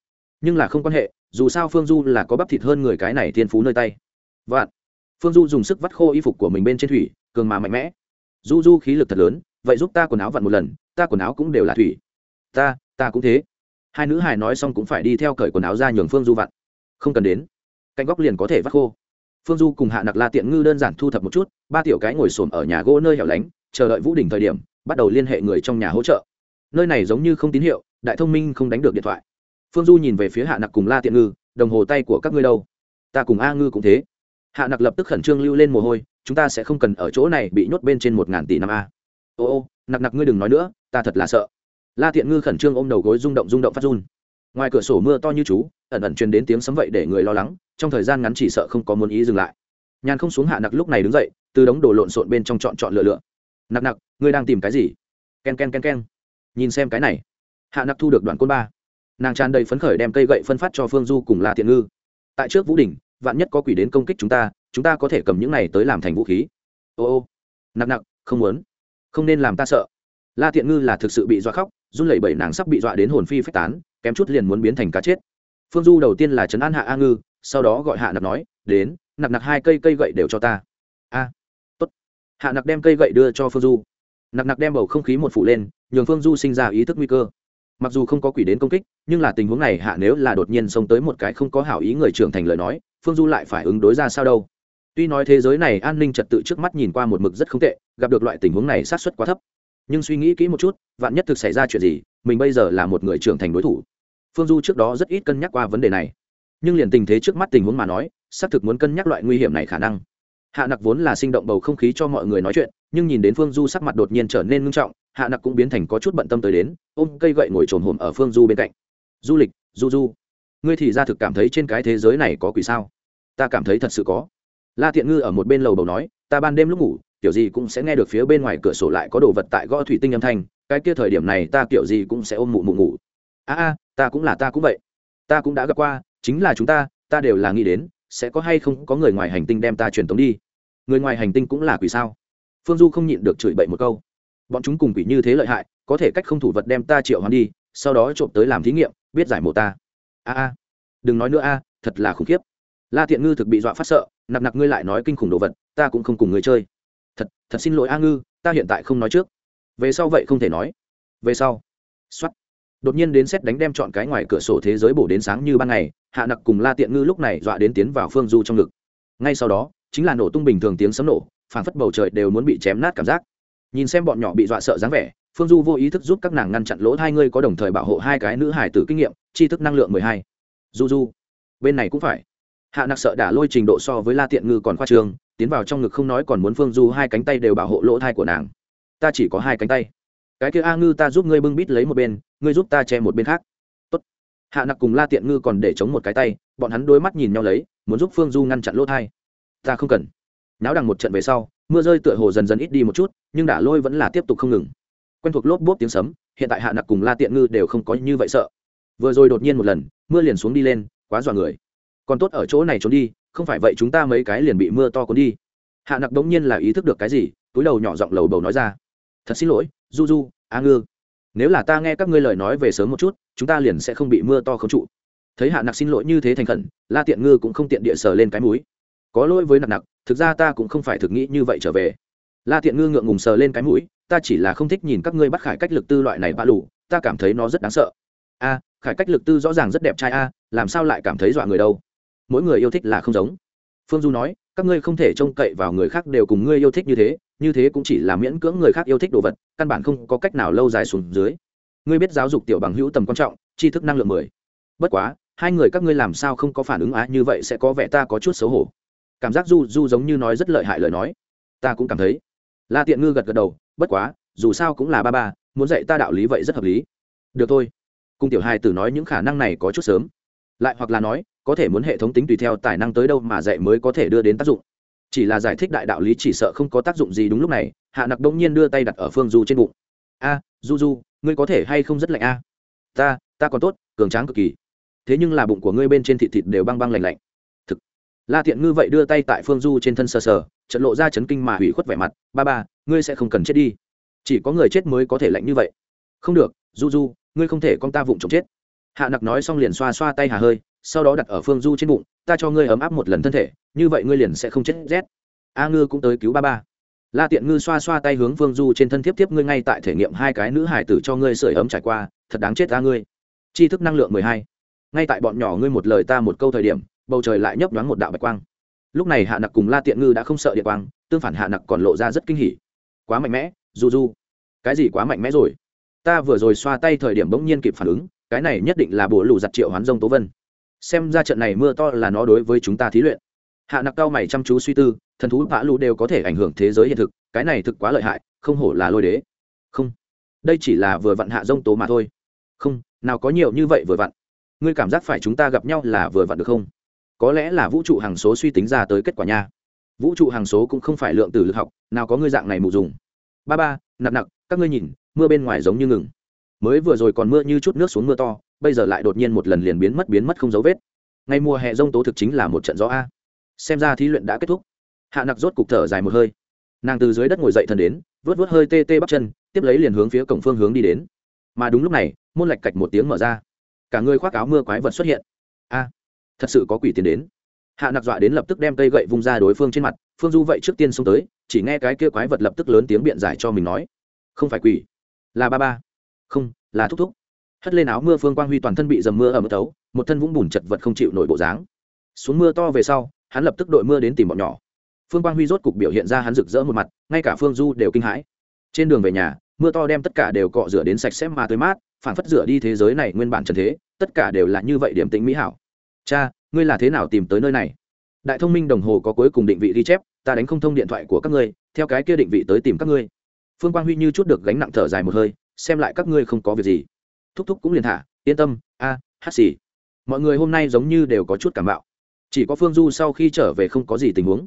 Nhưng là không quan hệ, dù sao phương du là có bắp thịt hơn người cái này thiên phú nơi tay. Vạn phương du dùng sức vắt khô y phục của mình bên trên thủy, cường mà mạnh mẽ. Du du khí lực thật lớn, vậy giúp ta quần áo vặn một lần, ta quần áo cũng đều là thủy. Ta ta cũng thế. Hai nữ hài nói xong cũng phải đi theo cởi quần áo ra nhường phương du vặn. Không cần đến. Cạnh góc liền có thể vắt khô. Phương du cùng hạ nặc la tiện ngư đơn giản thu thập một chút, ba tiểu cái ngồi xổm ở nhà gỗ nơi hẻo lánh, chờ đợi vũ đình thời điểm, bắt đầu liên hệ người trong nhà hỗ trợ. Nơi này giống như không tín hiệu, đại thông minh không đánh được điện thoại. Phương du nhìn về phía hạ nặc cùng la tiện ngư, đồng hồ tay của các ngươi đâu? Ta cùng a ngư cũng thế hạ nặc lập tức khẩn trương lưu lên mồ hôi, chúng ta sẽ không cần ở chỗ này bị nhốt bên trên một ngàn tỷ năm a. Ô ô, nặc nặc ngươi đừng nói nữa, ta thật là sợ. La tiện ngư khẩn trương ôm đầu gối rung động rung động phát run. Ngoài cửa sổ mưa to như chú, ẩn ẩn truyền đến tiếng sấm vậy để người lo lắng, trong thời gian ngắn chỉ sợ không có muốn ý dừng lại. Nhàn không xuống hạ nặc lúc này đứng dậy, từ đống đồ lộn xộn bên trong chọn chọn lựa lựa. Nặc nặc, ngươi đang tìm cái gì? K e n k e n k e n k e n nhìn xem cái này. Hạ nặc thu được đoạn côn ba. Nàng tràn đầy phấn khởi đem cây gậy phân phát cho phương du cùng la thiện ngư. Tại trước vũ đình vạn nhất có quỷ đến công kích chúng ta chúng ta có thể cầm những này tới làm thành vũ khí. Ô ô nặc nặc không muốn, không nên làm ta sợ. La thiện ngư là thực sự bị dọa khóc, run lẩy bẩy nàng sắp bị dọa đến hồn phi phách tán, kém chút liền muốn biến thành cá chết. Phương du đầu tiên là trấn an hạ a ngư, sau đó gọi hạ nặc nói, đến, nặc nặc hai cây cây gậy đều cho ta. A, tốt. Hạ nặc đem cây gậy đưa cho phương du. Nặc nặc đem bầu không khí một phụ lên, nhường phương du sinh ra ý thức nguy cơ. Mặc dù không có quỷ đến công kích, nhưng là tình huống này hạ nếu là đột nhiên xông tới một cái không có hảo ý người trưởng thành lời nói phương du lại phải ứng đối ra sao đâu. Tuy nói thế giới này an ninh trật tự trước mắt nhìn qua một mực rất không tệ, gặp được loại tình huống này sát xuất quá thấp. Nhưng suy nghĩ kỹ một chút, vạn nhất thực xảy ra chuyện gì, mình bây giờ là một người trưởng thành đối thủ. Phương du trước đó rất ít cân nhắc qua vấn đề này. Nhưng liền tình thế trước mắt tình huống mà nói, xác thực muốn cân nhắc loại nguy hiểm này khả năng. Hạ nặc vốn là sinh động bầu không khí cho mọi người nói chuyện, nhưng nhìn đến phương du sắc mặt đột nhiên trở nên ngưng trọng, hạ nặc cũng biến thành có chút bận tâm tới đến, ôm cây gậy ngồi trồn hồm ở phương du bên cạnh. Du lịch, du du, ngươi thì ra thực cảm thấy trên cái thế giới này có quỷ sao? Ta cảm thấy thật sự có. La thiện ngư ở một bên lầu bầu nói, ta ban đêm lúc ngủ, kiểu gì cũng sẽ nghe được phía bên ngoài cửa sổ lại có đồ vật tại gõ thủy tinh âm thanh, cái kia thời điểm này ta kiểu gì cũng sẽ ôm mụ mụ ngủ. A a, ta cũng là ta cũng vậy. Ta cũng đã gặp qua, chính là chúng ta ta đều là nghĩ đến, sẽ có hay không có người ngoài hành tinh đem ta truyền tống đi. Người ngoài hành tinh cũng là quỷ sao? Phương du không nhịn được chửi bậy một câu. Bọn chúng cùng quỷ như thế lợi hại, có thể cách không thủ vật đem ta triệu hoán đi, sau đó trộm tới làm thí nghiệm, biết giải mộ ta. A a, đừng nói nữa a, thật là khủng khiếp la thiện ngư thực bị dọa phát sợ, nặc nặc ngươi lại nói kinh khủng đồ vật, ta cũng không cùng người chơi. Thật thật xin lỗi a ngư, ta hiện tại không nói trước. Về sau vậy không thể nói. Về sau. X đột nhiên đến xét đánh đem chọn cái ngoài cửa sổ thế giới bổ đến sáng như ban ngày, hạ nặc cùng la tiện ngư lúc này dọa đến tiến vào phương du trong ngực. Ngay sau đó, chính là nổ tung bình thường tiếng sấm nổ, phảng phất bầu trời đều muốn bị chém nát cảm giác. Nhìn xem bọn nhỏ bị dọa sợ dáng vẻ, phương du vô ý thức giúp các nàng ngăn chặn lỗ hai ngươi có đồng thời bảo hộ hai cái nữ hải tử kinh nghiệm, tri thức năng lượng mười hai. Du du bên này cũng phải hạ nặc sợ đả lôi trình độ so với la tiện ngư còn khoa trương, tiến vào trong ngực không nói còn muốn phương du hai cánh tay đều bảo hộ lỗ thai của nàng. Ta chỉ có hai cánh tay. Cái kia a ngư ta giúp ngươi bưng bít lấy một bên, ngươi giúp ta che một bên khác. Tốt. hạ nặc cùng la tiện ngư còn để chống một cái tay, bọn hắn đôi mắt nhìn nhau lấy, muốn giúp phương du ngăn chặn lỗ thai. Ta không cần. Náo đằng một trận về sau, mưa rơi tựa hồ dần dần ít đi một chút, nhưng đả lôi vẫn là tiếp tục không ngừng. Quen thuộc lốp bốp tiếng sấm, hiện tại hạ nặc cùng la tiện ngư đều không có như vậy sợ. Vừa rồi đột nhiên một lần, mưa liền xuống đi lên, quá dọa người còn tốt ở chỗ này trốn đi, không phải vậy chúng ta mấy cái liền bị mưa to cuốn đi. Hạ nặc đống nhiên là ý thức được cái gì, túi đầu nhỏ giọng lầu bầu nói ra. Thật xin lỗi, du du, a ngư. Nếu là ta nghe các ngươi lời nói về sớm một chút, chúng ta liền sẽ không bị mưa to khống trụ. Thấy hạ nặc xin lỗi như thế thành khẩn, la tiện ngư cũng không tiện địa sờ lên cái múi có lỗi với nặc nặc, thực ra ta cũng không phải thực nghĩ như vậy trở về. La tiện ngư ngượng ngùng sờ lên cái mũi, ta chỉ là không thích nhìn các ngươi bắt khải cách lực tư loại này bạ lủ ta cảm thấy nó rất đáng sợ. A, khải cách lực tư rõ ràng rất đẹp trai a, làm sao lại cảm thấy dọa người đâu? Mỗi người yêu thích là không giống. Phương du nói, các ngươi không thể trông cậy vào người khác đều cùng ngươi yêu thích như thế như thế cũng chỉ là miễn cưỡng người khác yêu thích đồ vật, căn bản không có cách nào lâu dài xuống dưới. Ngươi biết giáo dục tiểu bằng hữu tầm quan trọng, tri thức năng lượng mười. Bất quá, hai người các ngươi làm sao không có phản ứng á, như vậy sẽ có vẻ ta có chút xấu hổ. Cảm giác du du giống như nói rất lợi hại lời nói. Ta cũng cảm thấy. La tiện ngư gật gật đầu, bất quá, dù sao cũng là ba ba, muốn dạy ta đạo lý vậy rất hợp lý. Được thôi. Cung tiểu hai tử nói những khả năng này có chút sớm. Lại hoặc là nói có thể muốn hệ thống tính tùy theo tài năng tới đâu mà dạy mới có thể đưa đến tác dụng. Chỉ là giải thích đại đạo lý chỉ sợ không có tác dụng gì đúng lúc này, hạ nặc đông nhiên đưa tay đặt ở phương du trên bụng. A, du du, ngươi có thể hay không rất lạnh a? Ta ta còn tốt, cường tráng cực kỳ. Thế nhưng là bụng của ngươi bên trên thịt thịt đều băng băng lạnh lạnh. Thực. La thiện ngư vậy đưa tay tại phương du trên thân sờ sờ trận lộ ra chấn kinh mà hủy khuất vẻ mặt. Ba ba, ngươi sẽ không cần chết đi. Chỉ có người chết mới có thể lạnh như vậy. Không được, du du, ngươi không thể con ta vụng trộm chết. Hạ nặc nói xong liền xoa xoa tay hà hơi sau đó đặt ở phương du trên bụng, ta cho ngươi ấm áp một lần thân thể, như vậy ngươi liền sẽ không chết rét. A ngư cũng tới cứu ba ba. La tiện ngư xoa xoa tay hướng phương du trên thân thiếp tiếp ngươi ngay tại thể nghiệm hai cái nữ hải tử cho ngươi sưởi ấm trải qua, thật đáng chết a ngươi tri thức năng lượng mười hai. Ngay tại bọn nhỏ ngươi một lời ta một câu thời điểm, bầu trời lại nhấp nhoáng một đạo bạch quang. Lúc này hạ nặc cùng la tiện ngư đã không sợ điện quang, tương phản hạ nặc còn lộ ra rất kinh hỉ. Quá mạnh mẽ, du du. Cái gì quá mạnh mẽ rồi? Ta vừa rồi xoa tay thời điểm bỗng nhiên kịp phản ứng, cái này nhất định là bộ lù giặt triệu hoán rông tố vân xem ra trận này mưa to là nó đối với chúng ta thí luyện. Hạ nặc cao mày chăm chú suy tư, thần thú vã lũ đều có thể ảnh hưởng thế giới hiện thực, cái này thực quá lợi hại, không hổ là lôi đế. Không, đây chỉ là vừa vặn hạ dông tố mà thôi. Không, nào có nhiều như vậy vừa vặn. Ngươi cảm giác phải chúng ta gặp nhau là vừa vặn được không? Có lẽ là vũ trụ hàng số suy tính ra tới kết quả nha. Vũ trụ hàng số cũng không phải lượng tử lực học, nào có ngươi dạng này mù dùng. Ba ba nặng nặng các ngươi nhìn, mưa bên ngoài giống như ngừng. Mới vừa rồi còn mưa như chút nước xuống mưa to bây giờ lại đột nhiên một lần liền biến mất biến mất không dấu vết. Ngay mùa hè rông tố thực chính là một trận gió a. Xem ra thí luyện đã kết thúc. Hạ nặc rốt cục thở dài một hơi. Nàng từ dưới đất ngồi dậy thần đến, vớt vớt hơi tê tê bắp chân, tiếp lấy liền hướng phía cổng phương hướng đi đến. Mà đúng lúc này, môn lạch cạch một tiếng mở ra. Cả người khoác áo mưa quái vật xuất hiện. A, thật sự có quỷ tiến đến. Hạ nặc dọa đến lập tức đem cây gậy vung ra đối phương trên mặt. Phương du vậy trước tiên xông tới, chỉ nghe cái kia quái vật lập tức lớn tiếng biện giải cho mình nói. Không phải quỷ, là ba ba. Không, là thúc thúc hất lên áo mưa phương quang huy toàn thân bị dầm mưa ở mức tấu một thân vũng bùn chật vật không chịu nổi bộ dáng. Xuống mưa to về sau, hắn lập tức đội mưa đến tìm bọn nhỏ. Phương quang huy rốt cục biểu hiện ra hắn rực rỡ một mặt, ngay cả phương du đều kinh hãi. Trên đường về nhà, mưa to đem tất cả đều cọ rửa đến sạch sẽ mà tươi mát, phản phất rửa đi thế giới này nguyên bản trần thế, tất cả đều là như vậy điểm tính mỹ hảo. Cha, ngươi là thế nào tìm tới nơi này? Đại thông minh đồng hồ có cuối cùng định vị ghi chép, ta đánh không thông điện thoại của các ngươi, theo cái kia định vị tới tìm các ngươi. Phương quang huy như chút được gánh nặng thở dài một hơi, xem lại các ngươi không có việc gì thúc thúc cũng liền thả, yên tâm, a, hát xì. Mọi người hôm nay giống như đều có chút cảm bạo. Chỉ có phương du sau khi trở về không có gì tình huống.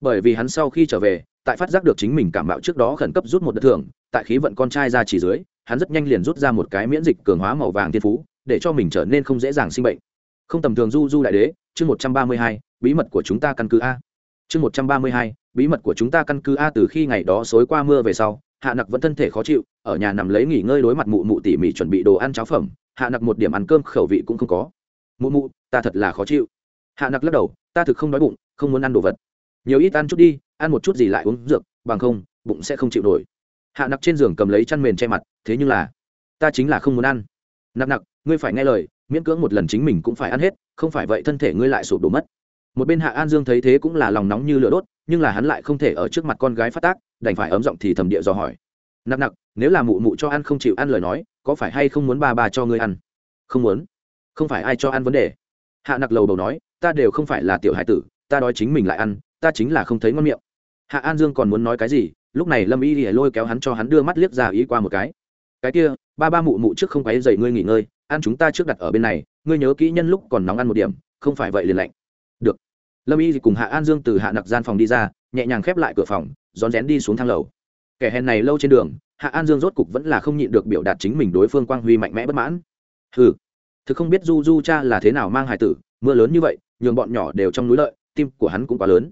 Bởi vì hắn sau khi trở về, tại phát giác được chính mình cảm bạo trước đó khẩn cấp rút một đợt thưởng, tại khí vận con trai ra chỉ dưới, hắn rất nhanh liền rút ra một cái miễn dịch cường hóa màu vàng thiên phú, để cho mình trở nên không dễ dàng sinh bệnh. Không tầm thường du du đại đế, chương một trăm ba mươi hai, bí mật của chúng ta căn cứ a. Chương một trăm ba mươi hai, bí mật của chúng ta căn cứ a từ khi ngày đó xối qua mưa về sau hạ nặc vẫn thân thể khó chịu, ở nhà nằm lấy nghỉ ngơi đối mặt mụ mụ tỉ mỉ chuẩn bị đồ ăn cháo phẩm, hạ nặc một điểm ăn cơm khẩu vị cũng không có. Mụ mụ, ta thật là khó chịu. Hạ nặc lắc đầu, ta thực không đói bụng, không muốn ăn đồ vật. Nhiều ít ăn chút đi, ăn một chút gì lại uống dược, bằng không, bụng sẽ không chịu nổi. Hạ nặc trên giường cầm lấy chăn mền che mặt, thế nhưng là, ta chính là không muốn ăn. Nặc nặc, ngươi phải nghe lời, miễn cưỡng một lần chính mình cũng phải ăn hết, không phải vậy thân thể ngươi lại sụp đổ mất. Một bên hạ an dương thấy thế cũng là lòng nóng như lửa đốt nhưng là hắn lại không thể ở trước mặt con gái phát tác, đành phải ấm giọng thì thầm địa dò hỏi. Nặc nặc, nếu là mụ mụ cho ăn không chịu ăn lời nói, có phải hay không muốn ba bà cho ngươi ăn? Không muốn. Không phải ai cho ăn vấn đề. Hạ nặc lầu đầu nói, ta đều không phải là tiểu hải tử, ta đói chính mình lại ăn, ta chính là không thấy ngon miệng. Hạ an dương còn muốn nói cái gì, lúc này lâm y lìa lôi kéo hắn cho hắn đưa mắt liếc ra ý qua một cái. Cái kia, ba ba mụ mụ trước không quáy dậy ngươi nghỉ ngơi, ăn chúng ta trước đặt ở bên này, ngươi nhớ kỹ nhân lúc còn nóng ăn một điểm, không phải vậy liền lạnh. Được lâm y cùng hạ an dương từ hạ nặc gian phòng đi ra, nhẹ nhàng khép lại cửa phòng, rón rén đi xuống thang lầu. Kẻ hèn này lâu trên đường, hạ an dương rốt cục vẫn là không nhịn được biểu đạt chính mình đối phương quang huy mạnh mẽ bất mãn. Ừ thực không biết du du cha là thế nào mang hải tử, mưa lớn như vậy, nhường bọn nhỏ đều trong núi lợi, tim của hắn cũng quá lớn.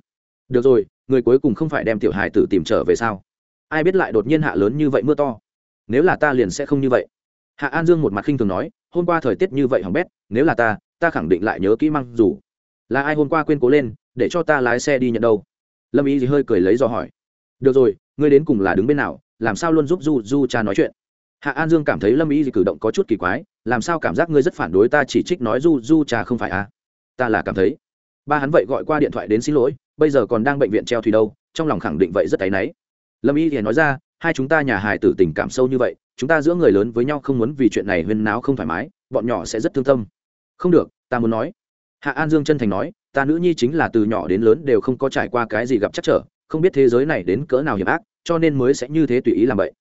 Được rồi, người cuối cùng không phải đem tiểu hải tử tìm trở về sao? Ai biết lại đột nhiên hạ lớn như vậy mưa to? Nếu là ta liền sẽ không như vậy. Hạ an dương một mặt khinh thường nói, hôm qua thời tiết như vậy hỏng bét, nếu là ta ta khẳng định lại nhớ kỹ măng dù là ai hôm qua quên cố lên, để cho ta lái xe đi nhận đâu? Lâm ý gì hơi cười lấy dò hỏi. Được rồi, ngươi đến cùng là đứng bên nào, làm sao luôn giúp du du cha nói chuyện? Hạ an dương cảm thấy lâm ý gì cử động có chút kỳ quái, làm sao cảm giác ngươi rất phản đối ta chỉ trích nói du du cha không phải à? Ta là cảm thấy, ba hắn vậy gọi qua điện thoại đến xin lỗi, bây giờ còn đang bệnh viện treo thủy đâu, trong lòng khẳng định vậy rất áy náy. Lâm y thì nói ra, hai chúng ta nhà hài tử tình cảm sâu như vậy, chúng ta giữa người lớn với nhau không muốn vì chuyện này huyên náo không thoải mái, bọn nhỏ sẽ rất thương tâm. Không được, ta muốn nói hạ an dương chân thành nói, ta nữ nhi chính là từ nhỏ đến lớn đều không có trải qua cái gì gặp chắc trở, không biết thế giới này đến cỡ nào hiểm ác, cho nên mới sẽ như thế tùy ý làm vậy.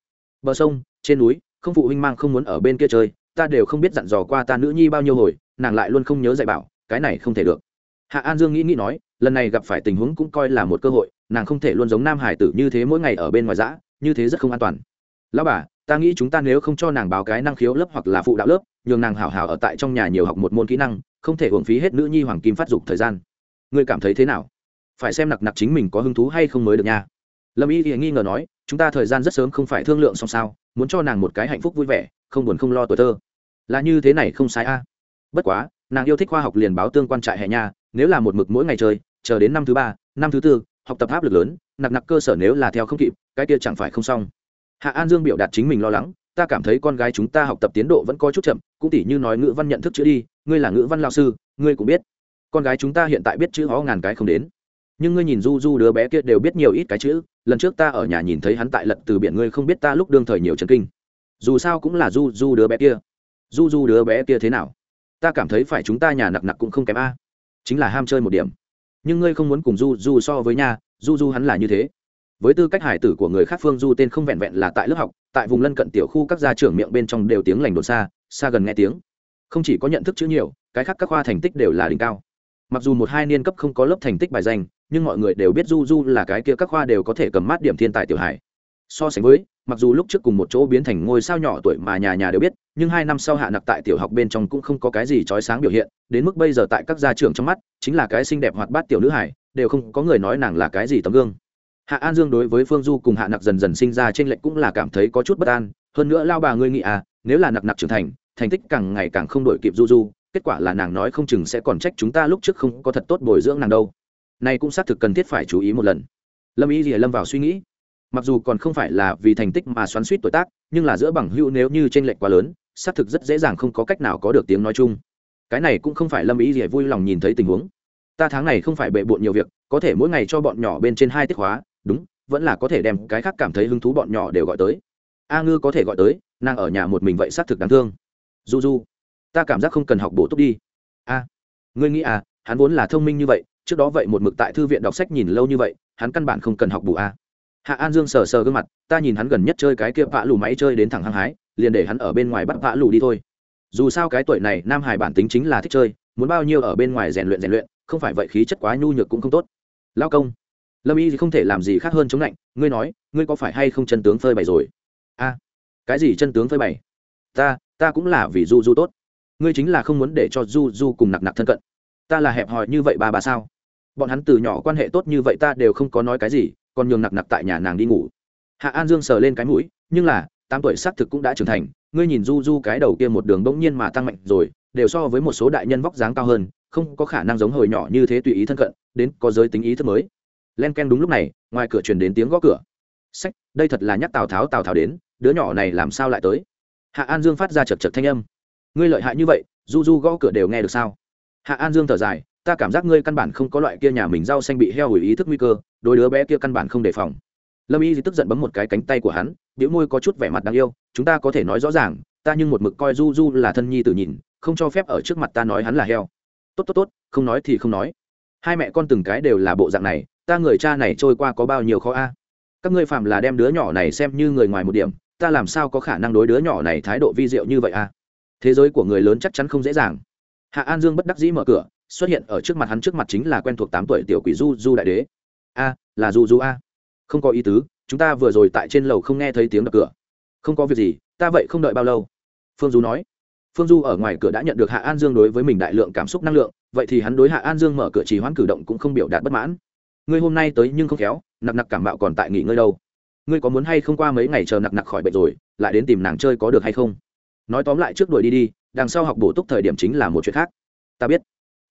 Bờ sông, trên núi, không phụ huynh mang không muốn ở bên kia chơi, ta đều không biết dặn dò qua ta nữ nhi bao nhiêu hồi, nàng lại luôn không nhớ dạy bảo, cái này không thể được. Hạ an dương nghĩ nghĩ nói, lần này gặp phải tình huống cũng coi là một cơ hội, nàng không thể luôn giống nam hải tử như thế mỗi ngày ở bên ngoài giã như thế rất không an toàn. Lão bà, ta nghĩ chúng ta nếu không cho nàng báo cái năng khiếu lớp hoặc là phụ đạo lớp nhường nàng hảo hảo ở tại trong nhà nhiều học một môn kỹ năng, không thể hưởng phí hết nữ nhi hoàng kim phát dục thời gian. Ngươi cảm thấy thế nào? Phải xem nặc nặc chính mình có hứng thú hay không mới được nha. Lâm y thì nghi ngờ nói, chúng ta thời gian rất sớm không phải thương lượng xong sao, muốn cho nàng một cái hạnh phúc vui vẻ, không buồn không lo tuổi thơ. Là như thế này không sai a. Bất quá, nàng yêu thích khoa học liền báo tương quan trại hè nha, nếu là một mực mỗi ngày chơi, chờ đến năm thứ ba, năm thứ tư, học tập áp lực lớn, nặc nặc cơ sở nếu là theo không kịp, cái kia chẳng phải không xong. Hạ an dương biểu đạt chính mình lo lắng ta cảm thấy con gái chúng ta học tập tiến độ vẫn có chút chậm, cũng tỉ như nói ngữ văn nhận thức chữ đi, ngươi là ngữ văn lao sư, ngươi cũng biết. Con gái chúng ta hiện tại biết chữ hó ngàn cái không đến. Nhưng ngươi nhìn du du đứa bé kia đều biết nhiều ít cái chữ, lần trước ta ở nhà nhìn thấy hắn tại lật từ biển ngươi không biết ta lúc đương thời nhiều trần kinh. Dù sao cũng là du du đứa bé kia. Du du đứa bé kia thế nào? Ta cảm thấy phải chúng ta nhà nặc nặc cũng không kém a. Chính là ham chơi một điểm. Nhưng ngươi không muốn cùng du du so với nhà du du hắn là như thế với tư cách hải tử của người khác phương du tên không vẹn vẹn là tại lớp học, tại vùng lân cận tiểu khu các gia trưởng miệng bên trong đều tiếng lành đồn xa xa gần nghe tiếng. Không chỉ có nhận thức chữ nhiều, cái khác các khoa thành tích đều là đỉnh cao. Mặc dù một hai niên cấp không có lớp thành tích bài danh, nhưng mọi người đều biết du du là cái kia các khoa đều có thể cầm mát điểm thiên tài tiểu hải so sánh với, mặc dù lúc trước cùng một chỗ biến thành ngôi sao nhỏ tuổi mà nhà nhà đều biết, nhưng hai năm sau hạ nặc tại tiểu học bên trong cũng không có cái gì trói sáng biểu hiện, đến mức bây giờ tại các gia trưởng trong mắt, chính là cái xinh đẹp hoạt bát tiểu nữ hải đều không có người nói nàng là cái gì tấm gương hạ an dương đối với phương du cùng hạ nặc dần dần sinh ra trên lệnh cũng là cảm thấy có chút bất an. Hơn nữa lao bà ngươi nghĩ à nếu là nặc nặc trưởng thành thành tích càng ngày càng không đổi kịp du du, kết quả là nàng nói không chừng sẽ còn trách chúng ta lúc trước không có thật tốt bồi dưỡng nàng đâu. Nay cũng xác thực cần thiết phải chú ý một lần. Lâm ý rìa lâm vào suy nghĩ. Mặc dù còn không phải là vì thành tích mà xoắn suýt tuổi tác, nhưng là giữa bằng hữu nếu như t r ê n lệch quá lớn, xác thực rất dễ dàng không có cách nào có được tiếng nói chung. Cái này cũng không phải lâm ý rìa vui lòng nhìn thấy tình huống. Ta tháng này không phải bệ bộn nhiều việc, có thể mỗi ngày cho bọn nhỏ bên trên hai tiết hóa đúng, vẫn là có thể đem cái khác cảm thấy hứng thú bọn nhỏ đều gọi tới. A ngư có thể gọi tới, nàng ở nhà một mình vậy xác thực đáng thương. Du du ta cảm giác không cần học bổ túc đi. A, ngươi nghĩ à hắn vốn là thông minh như vậy, trước đó vậy một mực tại thư viện đọc sách nhìn lâu như vậy, hắn căn bản không cần học bù a. Hạ an dương sờ sờ gương mặt, ta nhìn hắn gần nhất chơi cái kia vạ lù máy chơi đến thẳng hăng hái, liền để hắn ở bên ngoài bắt vạ lù đi thôi. Dù sao cái tuổi này, nam hải bản tính chính là thích chơi, muốn bao nhiêu ở bên ngoài rèn luyện rèn luyện, không phải vậy khí chất quá nhu nhược cũng không tốt. Lao công lâm y thì không thể làm gì khác hơn chống lạnh, ngươi nói, ngươi có phải hay không chân tướng phơi bày rồi? A, cái gì chân tướng phơi bày? Ta ta cũng là vì du du tốt. Ngươi chính là không muốn để cho du du cùng nặc nặc thân cận. Ta là hẹp hòi như vậy bà bà sao? Bọn hắn từ nhỏ quan hệ tốt như vậy ta đều không có nói cái gì, còn nhường nặc nặc tại nhà nàng đi ngủ. Hạ an dương sờ lên cái mũi, nhưng là, tám tuổi xác thực cũng đã trưởng thành, ngươi nhìn du du cái đầu kia một đường bỗng nhiên mà tăng mạnh rồi, đều so với một số đại nhân vóc dáng cao hơn, không có khả năng giống hồi nhỏ như thế tùy ý thân cận, đến có giới tính ý thức mới len ken đúng lúc này, ngoài cửa truyền đến tiếng gõ cửa. Sách, đây thật là nhắc tào tháo tào tháo đến, đứa nhỏ này làm sao lại tới? Hạ an dương phát ra chật chật thanh âm. Ngươi lợi hại như vậy, du du gõ cửa đều nghe được sao? Hạ an dương thở dài, ta cảm giác ngươi căn bản không có loại kia nhà mình rau xanh bị heo hủy ý thức nguy cơ đôi đứa bé kia căn bản không đề phòng. Lâm y tức giận bấm một cái cánh tay của hắn, biểu môi có chút vẻ mặt đáng yêu, chúng ta có thể nói rõ ràng, ta nhưng một mực coi du du là thân nhi tự nhìn, không cho phép ở trước mặt ta nói hắn là heo. Tốt tốt tốt, không nói thì không nói. Hai mẹ con từng cái đều là bộ dạng này ta người cha này trôi qua có bao nhiêu khó a? Các ngươi phạm là đem đứa nhỏ này xem như người ngoài một điểm, ta làm sao có khả năng đối đứa nhỏ này thái độ vi diệu như vậy a? Thế giới của người lớn chắc chắn không dễ dàng. Hạ an dương bất đắc dĩ mở cửa, xuất hiện ở trước mặt hắn trước mặt chính là quen thuộc tám tuổi tiểu quỷ du du đại đế. A, là du du a? Không có ý tứ, chúng ta vừa rồi tại trên lầu không nghe thấy tiếng đập cửa. Không có việc gì, ta vậy không đợi bao lâu. Phương du nói. Phương du ở ngoài cửa đã nhận được hạ an dương đối với mình đại lượng cảm xúc năng lượng, vậy thì hắn đối hạ an dương mở cửa trì hoãn cử động cũng không biểu đạt bất mãn ngươi hôm nay tới nhưng không khéo, nặc nặc cảm mạo còn tại nghỉ ngơi đâu. Ngươi có muốn hay không qua mấy ngày chờ nặc nặc khỏi bệnh rồi, lại đến tìm nàng chơi có được hay không? Nói tóm lại trước đuổi đi đi, đằng sau học bổ túc thời điểm chính là một chuyện khác. Ta biết.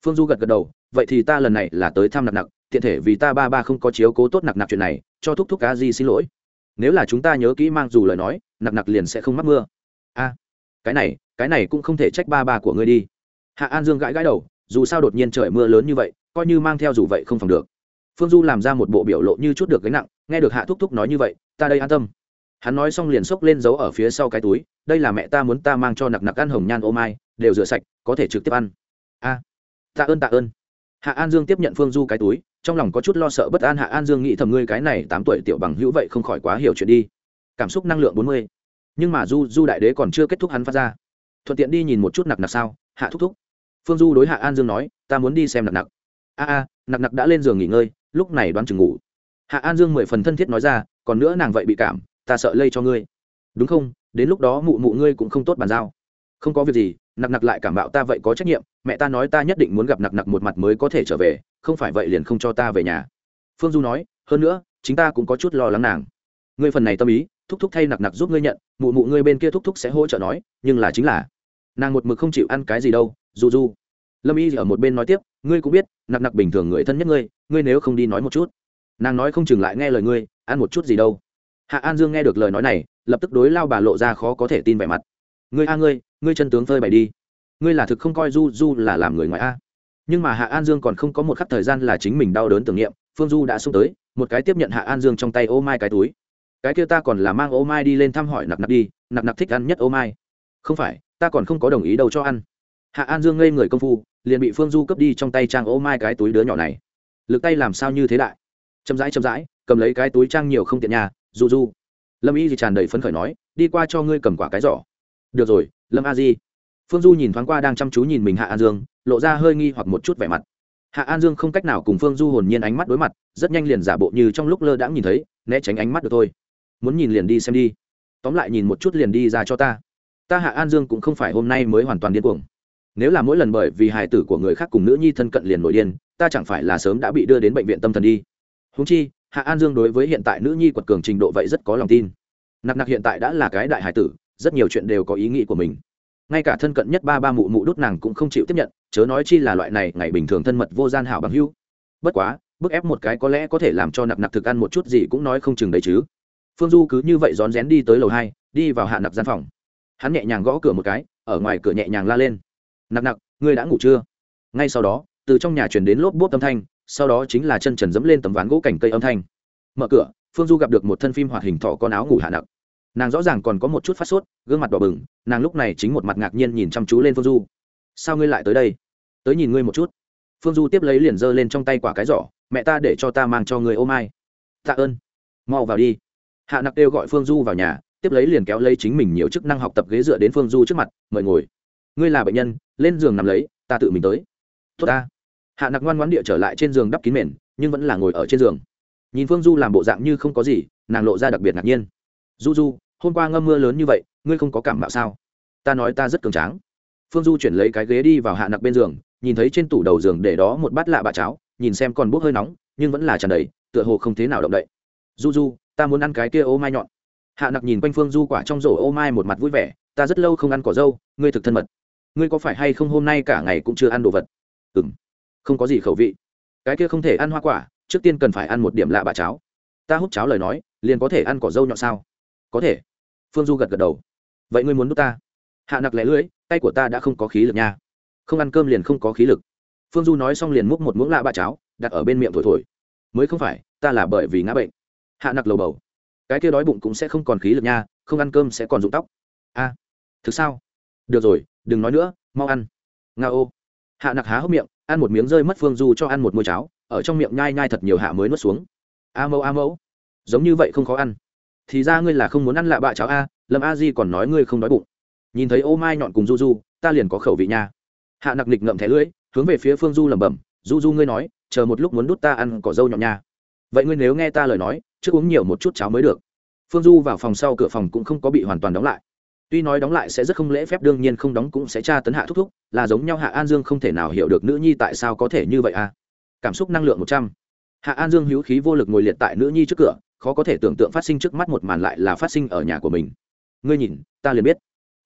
Phương du gật gật đầu, vậy thì ta lần này là tới thăm nặc nặc, tiện thể vì ta ba ba không có chiếu cố tốt nặc nặc chuyện này, cho thúc thúc cá di xin lỗi. Nếu là chúng ta nhớ kỹ mang dù lời nói, nặc nặc liền sẽ không mắc mưa. A, cái này cái này cũng không thể trách ba ba của ngươi đi. Hạ an dương gãi gãi đầu, dù sao đột nhiên trời mưa lớn như vậy, coi như mang theo dù vậy không phòng được phương du làm ra một bộ biểu lộ như chút được gánh nặng, nghe được hạ thúc thúc nói như vậy, ta đây an tâm. Hắn nói xong liền xốc lên giấu ở phía sau cái túi, đây là mẹ ta muốn ta mang cho nặc nặc ăn hồng nhan ô mai, đều rửa sạch, có thể trực tiếp ăn. A, tạ ơn tạ ơn. Hạ an dương tiếp nhận phương du cái túi, trong lòng có chút lo sợ bất an hạ an dương nghĩ thầm ngươi cái này tám tuổi tiểu bằng hữu vậy không khỏi quá hiểu chuyện đi. Cảm xúc năng lượng bốn mươi. Nhưng mà du du đại đế còn chưa kết thúc hắn phát ra. Thuận tiện đi nhìn một chút nặc nặc sao, hạ thúc thúc. Phương du đối hạ an dương nói, ta muốn đi xem nặc nặc a a, nặc nặc đã lên giường nghỉ ngơi, lúc này đoán chừng ngủ. Hạ an dương mười phần thân thiết nói ra, còn nữa nàng vậy bị cảm, ta sợ lây cho ngươi. Đúng không? Đến lúc đó mụ mụ ngươi cũng không tốt bàn giao. Không có việc gì, nặc nặc lại cảm bạo ta vậy có trách nhiệm, mẹ ta nói ta nhất định muốn gặp nặc nặc một mặt mới có thể trở về, không phải vậy liền không cho ta về nhà. Phương du nói, hơn nữa, chính ta cũng có chút lo lắng nàng. Ngươi phần này tâm ý, thúc thúc thay nặc nặc giúp ngươi nhận, mụ mụ ngươi bên kia thúc thúc sẽ hỗ trợ nói, nhưng là chính là, nàng một mực không chịu ăn cái gì đâu du du lâm y ở một bên nói tiếp, ngươi cũng biết, nặc nặc bình thường người thân nhất ngươi ngươi nếu không đi nói một chút. Nàng nói không chừng lại nghe lời ngươi, ăn một chút gì đâu? Hạ an dương nghe được lời nói này, lập tức đối lao bà lộ ra khó có thể tin vẻ mặt. Ngươi a ngươi ngươi chân tướng phơi bày đi. Ngươi là thực không coi du du là làm người ngoài a. Nhưng mà hạ an dương còn không có một khắc thời gian là chính mình đau đớn tưởng niệm, phương du đã xông tới, một cái tiếp nhận hạ an dương trong tay ô mai cái túi. Cái kia ta còn là mang ô mai đi lên thăm hỏi nặc nặc đi, nặc nặc thích ăn nhất ô mai. Không phải, ta còn không có đồng ý đâu cho ăn. Hạ an dương ngây người công phu liền bị phương du cướp đi trong tay trang ô mai cái túi đứa nhỏ này. Lực tay làm sao như thế đại? Chậm rãi chậm rãi, cầm lấy cái túi trang nhiều không tiện nhà du du lâm y thì tràn đầy phấn khởi nói, đi qua cho ngươi cầm quả cái giỏ. Được rồi, lâm a di. Phương du nhìn thoáng qua đang chăm chú nhìn mình hạ an dương, lộ ra hơi nghi hoặc một chút vẻ mặt. Hạ an dương không cách nào cùng phương du hồn nhiên ánh mắt đối mặt, rất nhanh liền giả bộ như trong lúc lơ đãng nhìn thấy, né tránh ánh mắt được thôi. Muốn nhìn liền đi xem đi. Tóm lại nhìn một chút liền đi ra cho ta. Ta hạ an dương cũng không phải hôm nay mới hoàn toàn điên cuồng nếu là mỗi lần bởi vì hài tử của người khác cùng nữ nhi thân cận liền nổi điên, ta chẳng phải là sớm đã bị đưa đến bệnh viện tâm thần đi. Húng chi, hạ an dương đối với hiện tại nữ nhi quật cường trình độ vậy rất có lòng tin. Nặc nặc hiện tại đã là cái đại hài tử, rất nhiều chuyện đều có ý nghĩ của mình. Ngay cả thân cận nhất ba ba mụ mụ đút nàng cũng không chịu tiếp nhận, chớ nói chi là loại này, ngày bình thường thân mật vô gian hảo bằng hưu bất quá, bức ép một cái có lẽ có thể làm cho nặc nặc thực ăn một chút gì cũng nói không chừng đấy chứ. Phương du cứ như vậy rón rén đi tới lầu hai, đi vào hạ nặc gian phòng. Hắn nhẹ nhàng gõ cửa một cái, ở ngoài cửa nhẹ nhàng la lên nặc nặc ngươi đã ngủ chưa? Ngay sau đó, từ trong nhà truyền đến lốp bốp âm thanh, sau đó chính là chân trần dẫm lên tấm ván gỗ cành cây âm thanh. Mở cửa, phương du gặp được một thân phim hoạt hình thọ con áo ngủ hạ nặc nàng rõ ràng còn có một chút phát sốt, gương mặt đỏ bừng, nàng lúc này chính một mặt ngạc nhiên nhìn chăm chú lên phương du. Sao ngươi lại tới đây? Tới nhìn ngươi một chút. Phương du tiếp lấy liền giơ lên trong tay quả cái giỏ, mẹ ta để cho ta mang cho người ô mai. Tạ ơn. Mau vào đi. Hạ nặc kêu gọi phương du vào nhà, tiếp lấy liền kéo lấy chính mình nhiều chức năng học tập ghế dựa đến phương du trước mặt, mời ngồi. Ngươi là bệnh nhân lên giường nằm lấy, ta tự mình tới. Tốt ta. Hạ nặc ngoan ngoãn địa trở lại trên giường đắp kín mền, nhưng vẫn là ngồi ở trên giường. Nhìn phương du làm bộ dạng như không có gì, nàng lộ ra đặc biệt ngạc nhiên. Du du, hôm qua ngâm mưa lớn như vậy, ngươi không có cảm mạo sao? Ta nói ta rất cường tráng. Phương du chuyển lấy cái ghế đi vào hạ nặc bên giường, nhìn thấy trên tủ đầu giường để đó một bát lạ bạ cháo, nhìn xem còn bốc hơi nóng, nhưng vẫn là tràn đầy, tựa hồ không thế nào động đậy. Du du, ta muốn ăn cái kia ô mai nhọn. Hạ nặc nhìn quanh phương du quả trong rổ ô mai một mặt vui vẻ, ta rất lâu không ăn cỏ dâu, ngươi thực thân mật ngươi có phải hay không hôm nay cả ngày cũng chưa ăn đồ vật? Ừ m không có gì khẩu vị. Cái kia không thể ăn hoa quả, trước tiên cần phải ăn một điểm lạ bà cháo. Ta hút cháo lời nói, liền có thể ăn cỏ dâu nhọn sao? Có thể. Phương du gật gật đầu. Vậy ngươi muốn đút ta? Hạ nặc lẻ lưới tay của ta đã không có khí lực nha. Không ăn cơm liền không có khí lực. Phương du nói xong liền múc một muỗng lạ bà cháo, đặt ở bên miệng thổi thổi. Mới không phải, ta là bởi vì ngã bệnh. Hạ nặc lầu bầu. Cái kia đói bụng cũng sẽ không còn khí lực nha, không ăn cơm sẽ còn rụng tóc. A, thực sao? Được rồi, đừng nói nữa, mau ăn. Nga ô. Hạ nặc há hốc miệng, ăn một miếng rơi mất phương du cho ăn một môi cháo, ở trong miệng nhai nhai thật nhiều hạ mới nuốt xuống. A mẫu a mẫu. Giống như vậy không khó ăn. Thì ra ngươi là không muốn ăn lạ bạ cháo a, lâm a di còn nói ngươi không đói bụng. Nhìn thấy ô mai nhọn cùng du du, ta liền có khẩu vị nha. Hạ nặc nịch ngậm thẻ lưỡi, hướng về phía phương du lẩm bẩm, du du ngươi nói, chờ một lúc muốn đút ta ăn cỏ dâu nhọn nha. Vậy ngươi nếu nghe ta lời nói, trước uống nhiều một chút cháo mới được. Phương du vào phòng sau cửa phòng cũng không có bị hoàn toàn đóng lại tuy nói đóng lại sẽ rất không lễ phép, đương nhiên không đóng cũng sẽ tra tấn hạ thúc thúc, là giống nhau hạ an dương không thể nào hiểu được nữ nhi tại sao có thể như vậy à. Cảm xúc năng lượng một trăm. Hạ an dương hữu khí vô lực ngồi liệt tại nữ nhi trước cửa, khó có thể tưởng tượng phát sinh trước mắt một màn lại là phát sinh ở nhà của mình. Ngươi nhìn, ta liền biết.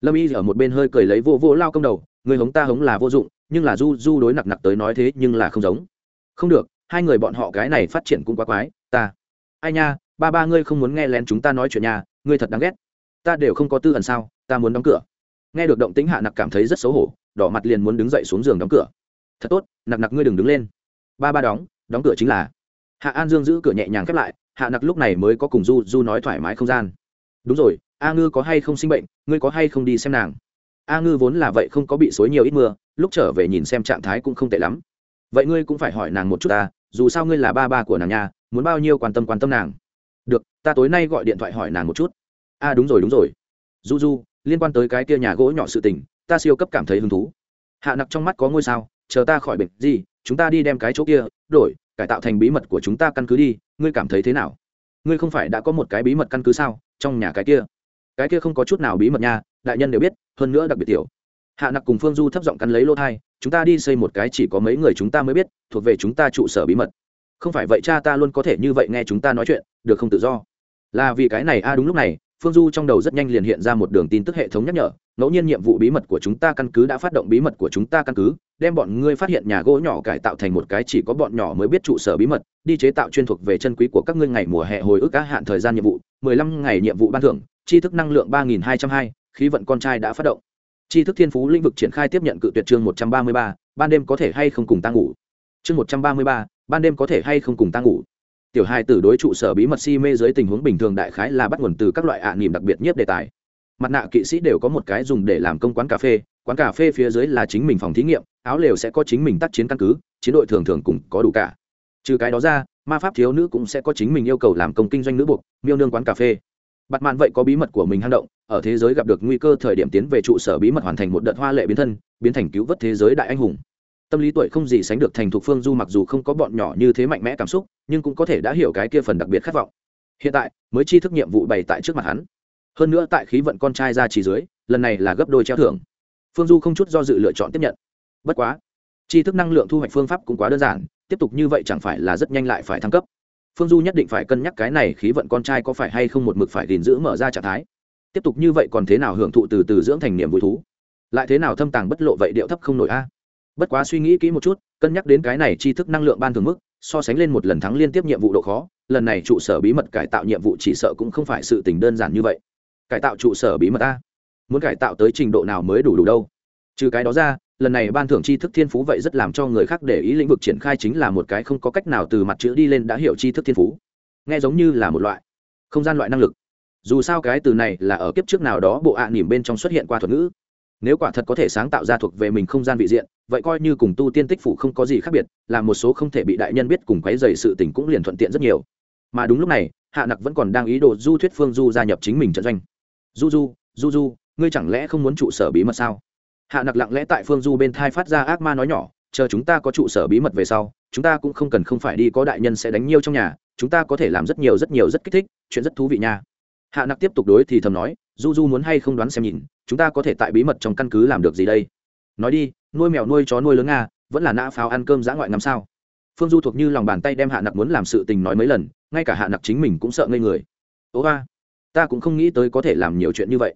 Lâm y ở một bên hơi cười lấy vô vô lao công đầu người hống ta hống là vô dụng, nhưng là du du đối nặc nặc tới nói thế nhưng là không giống. Không được, hai người bọn họ cái này phát triển cũng quá quái, ta. Ai nha, ba ba ngươi không muốn nghe lén chúng ta nói chuyện nhà, ngươi thật đáng ghét ta đều không có tư ẩn sao, ta muốn đóng cửa. Nghe được động tính hạ nặc cảm thấy rất xấu hổ, đỏ mặt liền muốn đứng dậy xuống giường đóng cửa. Thật tốt, nặc nặc ngươi đừng đứng lên. Ba ba đóng đóng cửa chính là. Hạ an dương giữ cửa nhẹ nhàng khép lại, hạ nặc lúc này mới có cùng du du nói thoải mái không gian. Đúng rồi, a ngư có hay không sinh bệnh, ngươi có hay không đi xem nàng? A ngư vốn là vậy không có bị xối nhiều ít mưa, lúc trở về nhìn xem trạng thái cũng không tệ lắm. Vậy ngươi cũng phải hỏi nàng một chút ta, dù sao ngươi là ba ba của nàng nhà, muốn bao nhiêu quan tâm quan tâm nàng? Được, ta tối nay gọi điện thoại hỏi nàng một chút a đúng rồi đúng rồi. Du du liên quan tới cái kia nhà gỗ nhỏ sự tình, ta siêu cấp cảm thấy hứng thú. Hạ nặc trong mắt có ngôi sao, chờ ta khỏi bệnh gì, chúng ta đi đem cái chỗ kia, đổi, cải tạo thành bí mật của chúng ta căn cứ đi, ngươi cảm thấy thế nào? Ngươi không phải đã có một cái bí mật căn cứ sao, trong nhà cái kia? Cái kia không có chút nào bí mật nha, đại nhân đều biết, hơn nữa đặc biệt tiểu. Hạ nặc cùng phương du thấp giọng cắn lấy lô thai chúng ta đi xây một cái chỉ có mấy người chúng ta mới biết, thuộc về chúng ta trụ sở bí mật. Không phải vậy cha ta luôn có thể như vậy nghe chúng ta nói chuyện, được không tự do? Là vì cái này a đúng lúc này phương du trong đầu rất nhanh liền hiện ra một đường tin tức hệ thống nhắc nhở, ngẫu nhiên nhiệm vụ bí mật của chúng ta căn cứ đã phát động bí mật của chúng ta căn cứ, đem bọn ngươi phát hiện nhà gỗ nhỏ cải tạo thành một cái chỉ có bọn nhỏ mới biết trụ sở bí mật, đi chế tạo chuyên thuộc về chân quý của các ngươi ngày mùa hè hồi ức các hạn thời gian nhiệm vụ, mười lăm ngày nhiệm vụ ban thưởng, tri thức năng lượng ba nghìn hai trăm hai, khí vận con trai đã phát động. Tri thức thiên phú lĩnh vực triển khai tiếp nhận cự tuyệt chương một trăm ba mươi ba, ban đêm có thể hay không cùng ta ngủ? Chương một trăm ba mươi ba, ban đêm có thể hay không cùng ta ngủ? Tiểu hai tử đối trụ sở bí mật si mê dưới tình huống bình thường đại khái là bắt nguồn từ các loại ạ à nỉm đặc biệt nhất đề tài. Mặt nạ kỵ sĩ đều có một cái dùng để làm công quán cà phê, quán cà phê phía dưới là chính mình phòng thí nghiệm, áo lều sẽ có chính mình tác chiến căn cứ, chiến đội thường thường cùng có đủ cả. Trừ cái đó ra, ma pháp thiếu nữ cũng sẽ có chính mình yêu cầu làm công kinh doanh nữ buộc, miêu nương quán cà phê. Bặt mạn vậy có bí mật của mình hang động, ở thế giới gặp được nguy cơ thời điểm tiến về trụ sở bí mật hoàn thành một đợt hoa lệ biến thân, biến thành cứu vớt thế giới đại anh hùng tâm lý tuổi không gì sánh được thành thục phương du mặc dù không có bọn nhỏ như thế mạnh mẽ cảm xúc, nhưng cũng có thể đã hiểu cái kia phần đặc biệt khát vọng. Hiện tại, mới chi thức nhiệm vụ bày tại trước mặt hắn. Hơn nữa tại khí vận con trai ra chỉ dưới, lần này là gấp đôi treo thưởng. Phương du không chút do dự lựa chọn tiếp nhận. Bất quá chi thức năng lượng thu hoạch phương pháp cũng quá đơn giản, tiếp tục như vậy chẳng phải là rất nhanh lại phải thăng cấp. Phương du nhất định phải cân nhắc cái này khí vận con trai có phải hay không một mực phải gìn giữ mở ra trạng thái. Tiếp tục như vậy còn thế nào hưởng thụ từ từ dưỡng thành niềm vui thú? Lại thế nào thâm tàng bất lộ vậy điệu thấp không nổi a? Bất quá suy nghĩ kỹ một chút, cân nhắc đến cái này tri thức năng lượng ban thường mức, so sánh lên một lần thắng liên tiếp nhiệm vụ độ khó, lần này trụ sở bí mật cải tạo nhiệm vụ chỉ sợ cũng không phải sự tình đơn giản như vậy. Cải tạo trụ sở bí mật ta muốn cải tạo tới trình độ nào mới đủ đủ đâu? Trừ cái đó ra, lần này ban thưởng tri thức thiên phú vậy rất làm cho người khác để ý lĩnh vực triển khai chính là một cái không có cách nào từ mặt chữ đi lên đã hiểu tri thức thiên phú. Nghe giống như là một loại không gian loại năng lực. Dù sao cái từ này là ở kiếp trước nào đó bộ ạ à nỉm bên trong xuất hiện qua thuật ngữ nếu quả thật có thể sáng tạo ra thuộc về mình không gian vị diện, vậy coi như cùng tu tiên tích phủ không có gì khác biệt, là một số không thể bị đại nhân biết cùng quấy dày sự tình cũng liền thuận tiện rất nhiều. Mà đúng lúc này, hạ nặc vẫn còn đang ý đồ du thuyết phương du gia nhập chính mình trận doanh. Du du du du, ngươi chẳng lẽ không muốn trụ sở bí mật sao? Hạ nặc lặng lẽ tại phương du bên thai phát ra ác ma nói nhỏ, chờ chúng ta có trụ sở bí mật về sau, chúng ta cũng không cần không phải đi, có đại nhân sẽ đánh nhiêu trong nhà, chúng ta có thể làm rất nhiều rất nhiều rất kích thích, chuyện rất thú vị nha hạ nặc tiếp tục đối thì thầm nói, du du muốn hay không đoán xem nhìn, chúng ta có thể tại bí mật trong căn cứ làm được gì đây? Nói đi, nuôi mèo nuôi chó nuôi lớn nga, vẫn là nã pháo ăn cơm dã ngoại ngắm sao? Phương du thuộc như lòng bàn tay đem hạ nặc muốn làm sự tình nói mấy lần, ngay cả hạ nặc chính mình cũng sợ ngây người. Ố ba, ta cũng không nghĩ tới có thể làm nhiều chuyện như vậy.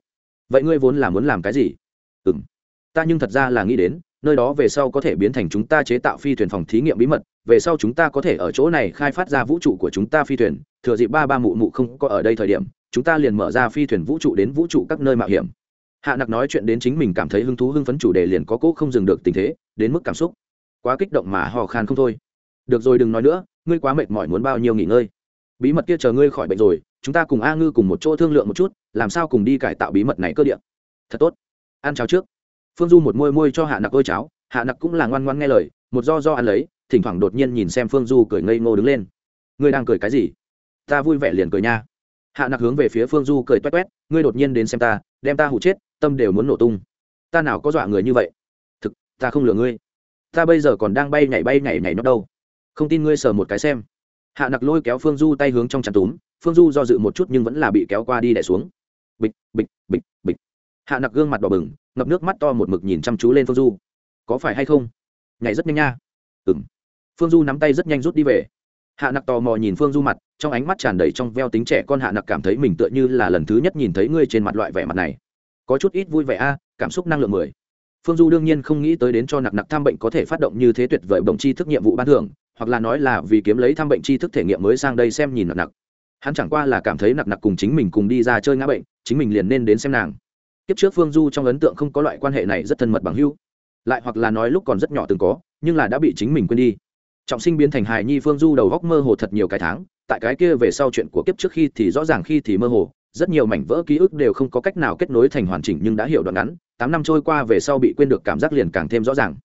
Vậy ngươi vốn là muốn làm cái gì? Ừ m ta nhưng thật ra là nghĩ đến, nơi đó về sau có thể biến thành chúng ta chế tạo phi thuyền phòng thí nghiệm bí mật, về sau chúng ta có thể ở chỗ này khai phát ra vũ trụ của chúng ta phi thuyền, thừa dịp ba ba mụ mụ không có ở đây thời điểm chúng ta liền mở ra phi thuyền vũ trụ đến vũ trụ các nơi mạo hiểm. Hạ nặc nói chuyện đến chính mình cảm thấy hứng thú hưng phấn chủ đề liền có cỗ không dừng được tình thế, đến mức cảm xúc. Quá kích động mà hò khan không thôi. Được rồi đừng nói nữa, ngươi quá mệt mỏi muốn bao nhiêu nghỉ ngơi. Bí mật kia chờ ngươi khỏi bệnh rồi, chúng ta cùng a ngư cùng một chỗ thương lượng một chút, làm sao cùng đi cải tạo bí mật này cơ điện thật tốt. Ăn cháo trước. Phương du một môi môi cho hạ nặc ơi cháo, hạ nặc cũng là ngoan ngoan nghe lời, một do do ăn lấy, thỉnh thoảng đột nhiên nhìn xem phương du cười ngây ngô đứng lên. Ngươi đang cười cái gì? Ta vui vẻ liền cười nha hạ nặc hướng về phía phương du cười toét toét, ngươi đột nhiên đến xem ta, đem ta hụ chết, tâm đều muốn nổ tung. Ta nào có dọa người như vậy? Thực, ta không lừa ngươi. Ta bây giờ còn đang bay nhảy bay nhảy nhảy nó đâu? Không tin ngươi sờ một cái xem. Hạ nặc lôi kéo phương du tay hướng trong chăn túm, phương du do dự một chút nhưng vẫn là bị kéo qua đi đẻ xuống. Bịch bịch bịch bịch. Hạ nặc gương mặt đỏ bừng, ngập nước mắt to một mực nhìn chăm chú lên phương du. Có phải hay không? Nhảy rất nhanh nha. Ừ m phương du nắm tay rất nhanh rút đi về. Hạ nặc tò mò nhìn phương du mặt trong ánh mắt tràn đầy trong veo tính trẻ con hạ nặc cảm thấy mình tựa như là lần thứ nhất nhìn thấy ngươi trên mặt loại vẻ mặt này. Có chút ít vui vẻ a, cảm xúc năng lượng mười. Phương du đương nhiên không nghĩ tới đến cho nặc nặc tham bệnh có thể phát động như thế tuyệt vời đồng chi thức nhiệm vụ ban thưởng, hoặc là nói là vì kiếm lấy tham bệnh chi thức thể nghiệm mới sang đây xem nhìn nặc nặc. Hắn chẳng qua là cảm thấy nặc nặc cùng chính mình cùng đi ra chơi ngã bệnh, chính mình liền nên đến xem nàng. Kiếp trước phương du trong ấn tượng không có loại quan hệ này rất thân mật bằng hữu. Lại hoặc là nói lúc còn rất nhỏ từng có, nhưng là đã bị chính mình quên đi. Trọng sinh biến thành hài nhi phương du đầu góc mơ hồ thật nhiều cái tháng tại cái kia về sau chuyện của kiếp trước khi thì rõ ràng khi thì mơ hồ, rất nhiều mảnh vỡ ký ức đều không có cách nào kết nối thành hoàn chỉnh nhưng đã hiểu đoạn ngắn, tám năm trôi qua về sau bị quên được cảm giác liền càng thêm rõ ràng.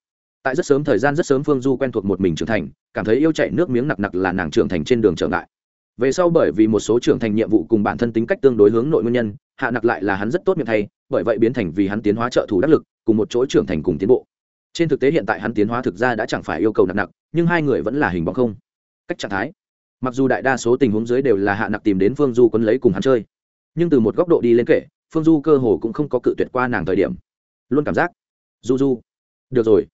Tại rất sớm thời gian rất sớm phương du quen thuộc một mình trưởng thành, cảm thấy yêu chạy nước miếng nặc nặc là nàng trưởng thành trên đường trở ngại. Về sau bởi vì một số trưởng thành nhiệm vụ cùng bản thân tính cách tương đối hướng nội nguyên nhân, hạ nặc lại là hắn rất tốt miệng thay, bởi vậy biến thành vì hắn tiến hóa trợ thủ đắc lực, cùng một chỗ trưởng thành cùng tiến bộ. Trên thực tế hiện tại hắn tiến hóa thực ra đã chẳng phải yêu cầu nặng nặng nhưng hai người vẫn là hình bóng không. Cách trạng thái mặc dù đại đa số tình huống dưới đều là hạ nặc tìm đến phương du quấn lấy cùng hắn chơi, nhưng từ một góc độ đi lên kể, phương du cơ hồ cũng không có cự tuyệt qua nàng thời điểm. Luôn cảm giác, du du, được rồi,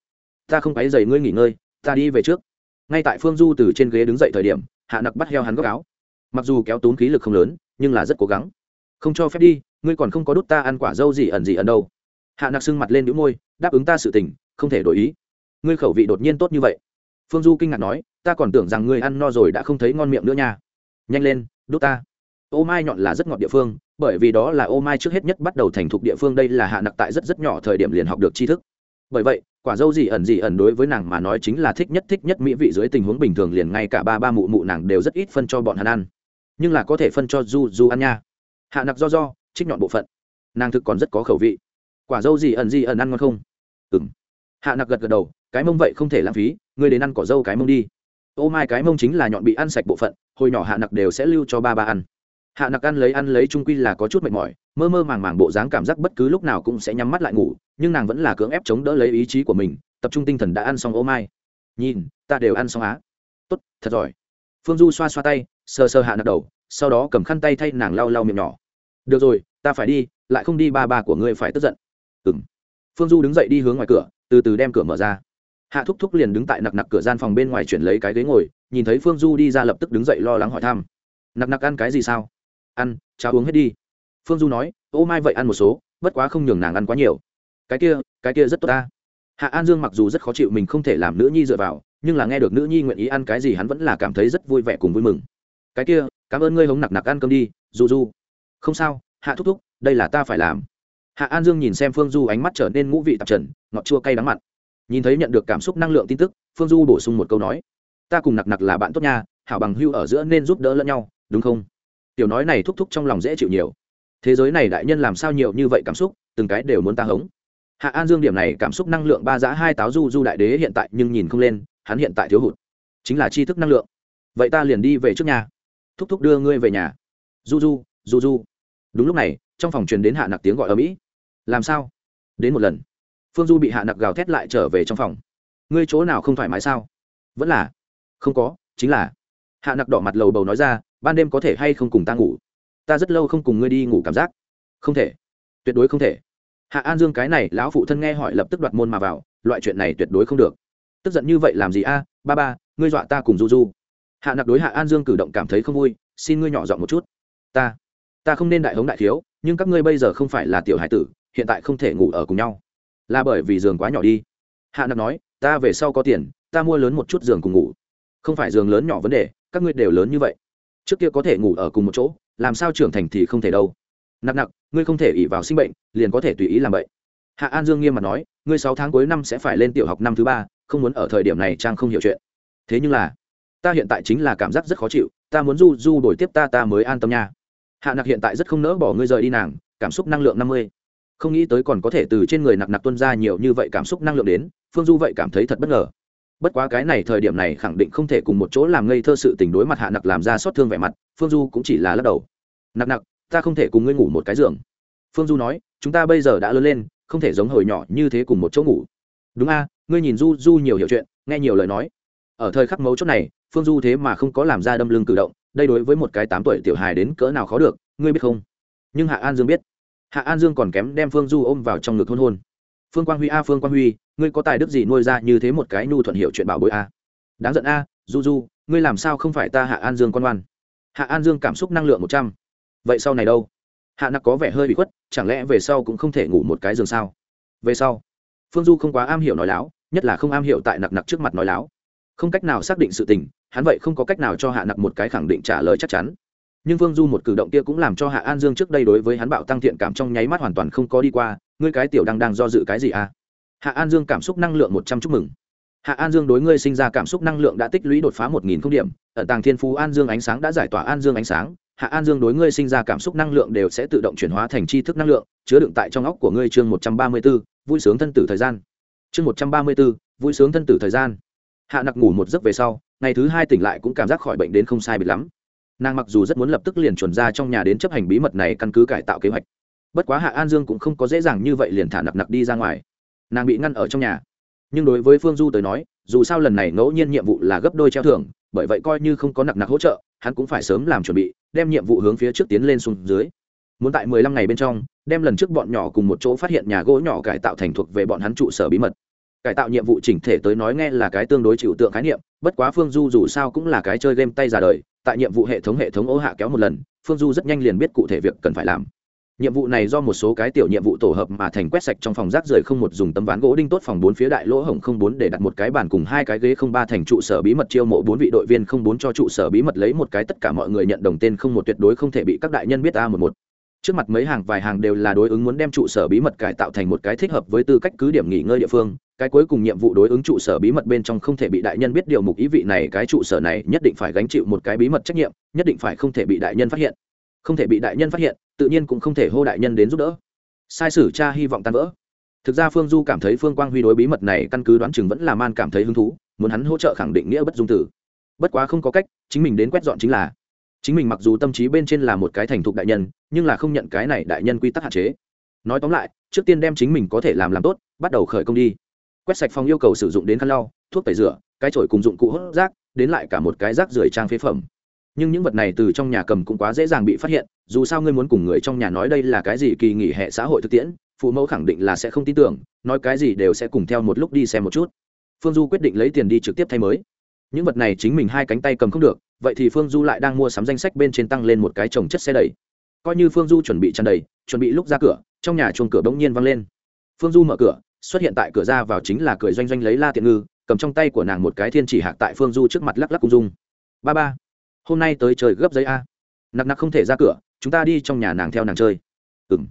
ta không quấy dày ngươi nghỉ ngơi, ta đi về trước. Ngay tại phương du từ trên ghế đứng dậy thời điểm, hạ nặc bắt heo hắn góc áo. Mặc dù kéo tốn khí lực không lớn, nhưng là rất cố gắng. Không cho phép đi, ngươi còn không có đút ta ăn quả dâu gì ẩn gì ẩn đâu. Hạ nặc sưng mặt lên đĩu môi, đáp ứng ta sự tình, không thể đổi ý. Ngươi khẩu vị đột nhiên tốt như vậy phương du kinh ngạc nói, ta còn tưởng rằng ngươi ăn no rồi đã không thấy ngon miệng nữa nha. Nhanh lên đốt ta. Ô mai nhọn là rất ngọt địa phương, bởi vì đó là ô mai trước hết nhất bắt đầu thành thục địa phương, đây là hạ nặc tại rất rất nhỏ thời điểm liền học được tri thức. Bởi vậy, quả dâu gì ẩn gì ẩn đối với nàng mà nói chính là thích nhất thích nhất mỹ vị dưới tình huống bình thường liền ngay cả ba ba mụ mụ nàng đều rất ít phân cho bọn hắn ăn. Nhưng là có thể phân cho du du ăn nha. Hạ nặc do do, trích nhọn bộ phận. Nàng thực còn rất có khẩu vị. Quả dâu gì ẩn gì ẩn ăn ngon không? Ừng hạ nặc gật gật đầu, cái mông vậy không thể lãng phí ngươi đến ăn cỏ dâu cái mông đi. Ô mai cái mông chính là nhọn bị ăn sạch bộ phận, hồi nhỏ hạ nặc đều sẽ lưu cho ba ba ăn. Hạ nặc ăn lấy ăn lấy trung quy là có chút mệt mỏi, mơ mơ màng màng bộ dáng cảm giác bất cứ lúc nào cũng sẽ nhắm mắt lại ngủ, nhưng nàng vẫn là cưỡng ép chống đỡ lấy ý chí của mình, tập trung tinh thần đã ăn xong ô mai. Nhìn, ta đều ăn xong á. Tốt, thật giỏi. Phương du xoa xoa tay, sờ sờ hạ nặc đầu, sau đó cầm khăn tay thay nàng lau lau miệng nhỏ. Được rồi, ta phải đi, lại không đi ba ba của ngươi phải tức giận. Ừng phương du đứng dậy đi hướng ngoài cửa, từ từ đem cửa mở ra hạ thúc thúc liền đứng tại nặc nặc cửa gian phòng bên ngoài chuyển lấy cái ghế ngồi, nhìn thấy phương du đi ra lập tức đứng dậy lo lắng hỏi thăm. Nặc nặc ăn cái gì sao? Ăn, cháo uống hết đi. Phương du nói, ô mai vậy ăn một số, bất quá không nhường nàng ăn quá nhiều. Cái kia cái kia rất tốt ta. Hạ an dương mặc dù rất khó chịu mình không thể làm nữ nhi dựa vào, nhưng là nghe được nữ nhi nguyện ý ăn cái gì hắn vẫn là cảm thấy rất vui vẻ cùng vui mừng. Cái kia, cảm ơn ngươi hống nặc nặc ăn cơm đi, du du. Không sao, hạ thúc thúc, đây là ta phải làm. Hạ an dương nhìn xem phương du ánh mắt trở nên ngũ vị tạp trần, ngọt chua cay đắng mặn nhìn thấy nhận được cảm xúc năng lượng tin tức, phương du bổ sung một câu nói. Ta cùng nặc nặc là bạn tốt nha, hảo bằng hưu ở giữa nên giúp đỡ lẫn nhau, đúng không? Tiểu nói này thúc thúc trong lòng dễ chịu nhiều. Thế giới này đại nhân làm sao nhiều như vậy cảm xúc, từng cái đều muốn ta hống. Hạ an dương điểm này cảm xúc năng lượng ba giã hai táo du du đại đế hiện tại nhưng nhìn không lên, hắn hiện tại thiếu hụt. Chính là tri thức năng lượng. Vậy ta liền đi về trước nhà. Thúc thúc đưa ngươi về nhà. Du du du du. Đúng lúc này, trong phòng truyền đến hạ nặc tiếng gọi ở mỹ làm sao? Đến một lần phương du bị hạ nặc gào thét lại trở về trong phòng. Ngươi chỗ nào không thoải mái sao? Vẫn là, không có, chính là. Hạ nặc đỏ mặt lầu bầu nói ra, ban đêm có thể hay không cùng ta ngủ? Ta rất lâu không cùng ngươi đi ngủ cảm giác. Không thể. Tuyệt đối không thể. Hạ an dương cái này, lão phụ thân nghe hỏi lập tức đoạt môn mà vào, loại chuyện này tuyệt đối không được. Tức giận như vậy làm gì a? Ba ba, ngươi dọa ta cùng du du. Hạ nặc đối hạ an dương cử động cảm thấy không vui, xin ngươi nhỏ giọng một chút. Ta ta không nên đại hống đại thiếu, nhưng các ngươi bây giờ không phải là tiểu hải tử, hiện tại không thể ngủ ở cùng nhau là bởi vì giường quá nhỏ đi. Hạ nặc nói, ta về sau có tiền, ta mua lớn một chút giường cùng ngủ. Không phải giường lớn nhỏ vấn đề, các ngươi đều lớn như vậy. Trước kia có thể ngủ ở cùng một chỗ, làm sao trưởng thành thì không thể đâu. Nặc nặc, ngươi không thể ỉ vào sinh bệnh, liền có thể tùy ý làm vậy hạ an dương nghiêm mặt nói, ngươi sáu tháng cuối năm sẽ phải lên tiểu học năm thứ ba, không muốn ở thời điểm này trang không hiểu chuyện. Thế nhưng là, ta hiện tại chính là cảm giác rất khó chịu, ta muốn du du đổi tiếp ta ta mới an tâm nha. Hạ nặc hiện tại rất không nỡ bỏ ngươi rời đi nàng, cảm xúc năng lượng năm mươi không nghĩ tới còn có thể từ trên người nặc nặc tuân ra nhiều như vậy cảm xúc năng lượng đến, phương du vậy cảm thấy thật bất ngờ. Bất quá cái này thời điểm này khẳng định không thể cùng một chỗ làm ngây thơ sự tình đối mặt hạ nặc làm ra xót thương vẻ mặt, phương du cũng chỉ là lắc đầu. Nặc nặc, ta không thể cùng ngươi ngủ một cái giường. Phương du nói, chúng ta bây giờ đã lớn lên, không thể giống hồi nhỏ như thế cùng một chỗ ngủ. Đúng a, ngươi nhìn du du nhiều hiểu chuyện, nghe nhiều lời nói. Ở thời khắc mấu chốt này, phương du thế mà không có làm ra đâm lưng cử động, đây đối với một cái tám tuổi tiểu hài đến cỡ nào khó được, ngươi biết không? Nhưng hạ an dương biết hạ an dương còn kém đem phương du ôm vào trong ngực hôn hôn. Phương quang huy, a, phương quang huy, ngươi có tài đức gì nuôi ra như thế một cái nhu thuận hiệu chuyện bảo bối a? Đáng giận a, du du, ngươi làm sao không phải ta hạ an dương con ngoan? Hạ an dương cảm xúc năng lượng một trăm. Vậy sau này đâu? Hạ nặc có vẻ hơi bị khuất, chẳng lẽ về sau cũng không thể ngủ một cái giường sao? Về sau, phương du không quá am hiểu nói láo, nhất là không am hiểu tại nặc nặc trước mặt nói láo. Không cách nào xác định sự tình, hắn vậy không có cách nào cho hạ nặc một cái khẳng định trả lời chắc chắn nhưng Vương du một cử động kia cũng làm cho hạ an dương trước đây đối với hắn bạo tăng thiện cảm trong nháy mắt hoàn toàn không có đi qua, ngươi cái tiểu đang đang do dự cái gì à? Hạ an dương cảm xúc năng lượng một trăm chúc mừng. Hạ an dương đối ngươi sinh ra cảm xúc năng lượng đã tích lũy đột phá một nghìn không điểm, ẩn tàng thiên phú an dương ánh sáng đã giải tỏa an dương ánh sáng, hạ an dương đối ngươi sinh ra cảm xúc năng lượng đều sẽ tự động chuyển hóa thành tri thức năng lượng, chứa đựng tại trong óc của ngươi chương một trăm ba mươi b ố vui sướng thân tử thời gian. Chương một trăm ba mươi b ố vui sướng thân tử thời gian. Hạ nặc ngủ một giấc về sau, ngày thứ hai tỉnh lại cũng cảm giác khỏi bệnh đến không sai biệt lắm nàng mặc dù rất muốn lập tức liền chuẩn ra trong nhà đến chấp hành bí mật này căn cứ cải tạo kế hoạch. Bất quá hạ an dương cũng không có dễ dàng như vậy liền thả nặc nặc đi ra ngoài. Nàng bị ngăn ở trong nhà. Nhưng đối với phương du tới nói, dù sao lần này ngẫu nhiên nhiệm vụ là gấp đôi treo thưởng, bởi vậy coi như không có nặc nặc hỗ trợ, hắn cũng phải sớm làm chuẩn bị, đem nhiệm vụ hướng phía trước tiến lên xuống dưới. Muốn tại mười lăm ngày bên trong, đem lần trước bọn nhỏ cùng một chỗ phát hiện nhà gỗ nhỏ cải tạo thành thuộc về bọn hắn trụ sở bí mật. Cải tạo nhiệm vụ chỉnh thể tới nói nghe là cái tương đối chịu tượng khái niệm, bất quá phương du dù sao cũng là cái chơi game tay ra đời tại nhiệm vụ hệ thống hệ thống ô hạ kéo một lần, phương du rất nhanh liền biết cụ thể việc cần phải làm. Nhiệm vụ này do một số cái tiểu nhiệm vụ tổ hợp mà thành quét sạch trong phòng rác rưởi không một dùng tấm ván gỗ đinh tốt phòng bốn phía đại lỗ hổng không bốn để đặt một cái bàn cùng hai cái ghế không ba thành trụ sở bí mật chiêu mộ bốn vị đội viên không bốn cho trụ sở bí mật lấy một cái tất cả mọi người nhận đồng tên không một tuyệt đối không thể bị các đại nhân biết a một một trước mặt mấy hàng vài hàng đều là đối ứng muốn đem trụ sở bí mật cải tạo thành một cái thích hợp với tư cách cứ điểm nghỉ ngơi địa phương. Cái cuối cùng nhiệm vụ đối ứng trụ sở bí mật bên trong không thể bị đại nhân biết điều mục ý vị này, cái trụ sở này nhất định phải gánh chịu một cái bí mật trách nhiệm, nhất định phải không thể bị đại nhân phát hiện. Không thể bị đại nhân phát hiện, tự nhiên cũng không thể hô đại nhân đến giúp đỡ. Sai sử cha hy vọng tan vỡ. Thực ra phương du cảm thấy phương quang huy đối bí mật này căn cứ đoán chừng vẫn là man cảm thấy hứng thú, muốn hắn hỗ trợ khẳng định nghĩa bất dung tử. Bất quá không có cách, chính mình đến quét dọn chính là chính mình mặc dù tâm trí bên trên là một cái thành thục đại nhân, nhưng là không nhận cái này đại nhân quy tắc hạn chế. Nói tóm lại, trước tiên đem chính mình có thể làm làm tốt, bắt đầu khởi công đi. Quét sạch phòng yêu cầu sử dụng đến khăn lau, thuốc tẩy rửa, cái chổi cùng dụng cụ hốt rác, đến lại cả một cái rác rưởi trang phế phẩm. Nhưng những vật này từ trong nhà cầm cũng quá dễ dàng bị phát hiện, dù sao ngươi muốn cùng người trong nhà nói đây là cái gì kỳ nghỉ hệ xã hội thực tiễn, phụ mẫu khẳng định là sẽ không tin tưởng, nói cái gì đều sẽ cùng theo một lúc đi xem một chút. Phương du quyết định lấy tiền đi trực tiếp thay mới những vật này chính mình hai cánh tay cầm không được, vậy thì phương du lại đang mua sắm danh sách bên trên tăng lên một cái trồng chất xe đẩy. Coi như phương du chuẩn bị tràn đầy, chuẩn bị lúc ra cửa, trong nhà chuồng cửa bỗng nhiên văng lên. Phương du mở cửa, xuất hiện tại cửa ra vào chính là cười doanh doanh lấy la tiện ngư, cầm trong tay của nàng một cái thiên chỉ hạc tại phương du trước mặt lắc lắc cung dung. Ba ba, hôm nay tới trời gấp giấy a. Nặc nặc không thể ra cửa, chúng ta đi trong nhà nàng theo nàng chơi. Ừ m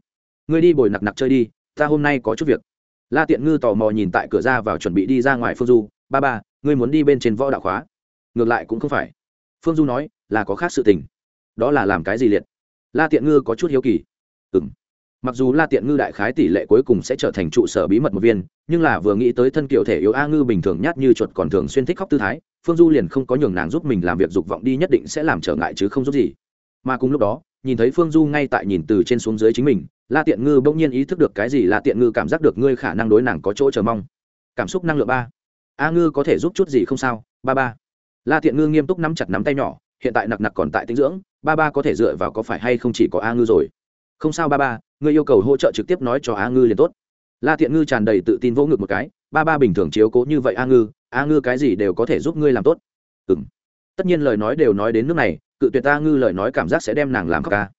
ngươi đi bồi nặc nặc chơi đi, ta hôm nay có chút việc. La tiện ngư tò mò nhìn tại cửa ra vào chuẩn bị đi ra ngoài phương du. Ba ba ngươi muốn đi bên trên võ đạo khóa. Ngược lại cũng không phải. Phương du nói, là có khác sự tình. Đó là làm cái gì liệt? La tiện ngư có chút hiếu kỳ. Ừng mặc dù la tiện ngư đại khái tỷ lệ cuối cùng sẽ trở thành trụ sở bí mật một viên, nhưng là vừa nghĩ tới thân kiểu thể yếu a ngư bình thường nhát như chuột còn thường xuyên thích khóc tư thái, phương du liền không có nhường nàng giúp mình làm việc dục vọng đi nhất định sẽ làm trở ngại chứ không giúp gì. Mà cùng lúc đó, nhìn thấy phương du ngay tại nhìn từ trên xuống dưới chính mình, la tiện ngư bỗng nhiên ý thức được cái gì, la tiện ngư cảm giác được ngươi khả năng đối nàng có chỗ chờ mong. Cảm xúc năng lượng ba a ngư có thể giúp chút gì không sao, ba ba. La tiện ngư nghiêm túc nắm chặt nắm tay nhỏ, hiện tại nặc nặc còn tại tinh dưỡng, ba ba có thể dựa vào có phải hay không chỉ có a ngư rồi. Không sao ba ba ngươi yêu cầu hỗ trợ trực tiếp nói cho a ngư liền tốt. La tiện ngư tràn đầy tự tin vỗ ngực một cái, ba ba bình thường chiếu cố như vậy a ngư a ngư cái gì đều có thể giúp ngươi làm tốt. Ừ m tất nhiên lời nói đều nói đến nước này, cự tuyệt a ngư lời nói cảm giác sẽ đem nàng làm khóc ca.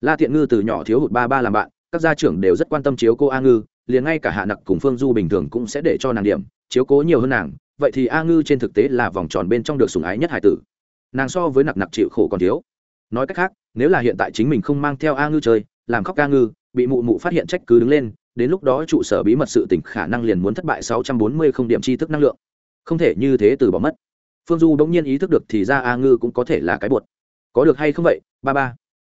La tiện ngư từ nhỏ thiếu hụt ba ba làm bạn, các gia trưởng đều rất quan tâm chiếu cô a ngư, liền ngay cả hạ nặc cùng phương du bình thường cũng sẽ để cho nàng điểm chiếu cố nhiều hơn nàng, vậy thì a ngư trên thực tế là vòng tròn bên trong được sùng ái nhất hải tử. Nàng so với nặc nặc chịu khổ còn thiếu. Nói cách khác, nếu là hiện tại chính mình không mang theo a ngư chơi, làm khóc a ngư, bị mụ mụ phát hiện trách cứ đứng lên, đến lúc đó trụ sở bí mật sự tỉnh khả năng liền muốn thất bại sáu trăm bốn mươi không điểm tri thức năng lượng. Không thể như thế từ bỏ mất. Phương du bỗng nhiên ý thức được thì ra a ngư cũng có thể là cái bột. Có được hay không vậy, ba ba?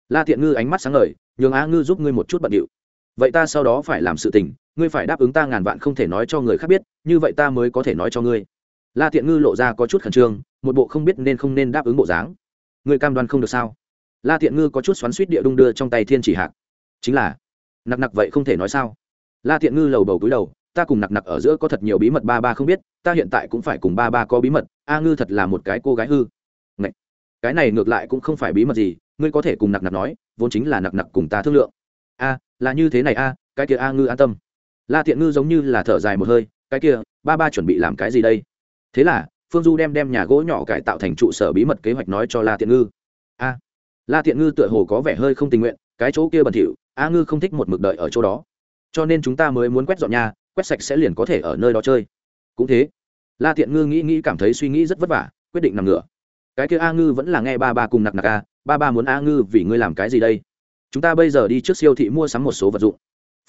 La tiện ngư ánh mắt sáng ngời, nhường a ngư giúp ngươi một chút bận điệu. Vậy ta sau đó phải làm sự tình, ngươi phải đáp ứng ta ngàn vạn không thể nói cho người khác biết như vậy ta mới có thể nói cho ngươi. La tiện ngư lộ ra có chút khẩn trương, một bộ không biết nên không nên đáp ứng bộ dáng. Ngươi cam đoan không được sao? La tiện ngư có chút xoắn suýt địa đung đưa trong tay thiên chỉ hạc. Chính là, nặc nặc vậy không thể nói sao? La tiện ngư lầu bầu cúi đầu, ta cùng nặc nặc ở giữa có thật nhiều bí mật ba ba không biết, ta hiện tại cũng phải cùng ba ba có bí mật, a ngư thật là một cái cô gái hư. Ngậy! cái này ngược lại cũng không phải bí mật gì, ngươi có thể cùng nặc nặc nói, vốn chính là nặc nặc cùng ta thương lượng. A, là như thế này a, cái kia a ngư an tâm. La tiện ngư giống như là thở dài một hơi cái kia, ba ba chuẩn bị làm cái gì đây? Thế là, phương du đem đem nhà gỗ nhỏ cải tạo thành trụ sở bí mật kế hoạch nói cho la tiện ngư. A, la tiện ngư tựa hồ có vẻ hơi không tình nguyện, cái chỗ kia bẩn thỉu, a ngư không thích một mực đợi ở chỗ đó. Cho nên chúng ta mới muốn quét dọn nhà, quét sạch sẽ liền có thể ở nơi đó chơi. Cũng thế, la tiện ngư nghĩ nghĩ cảm thấy suy nghĩ rất vất vả, quyết định nằm ngửa. Cái kia a ngư vẫn là nghe ba ba cùng nặc nặc a, ba ba muốn a ngư vì ngươi làm cái gì đây? Chúng ta bây giờ đi trước siêu thị mua sắm một số vật dụng.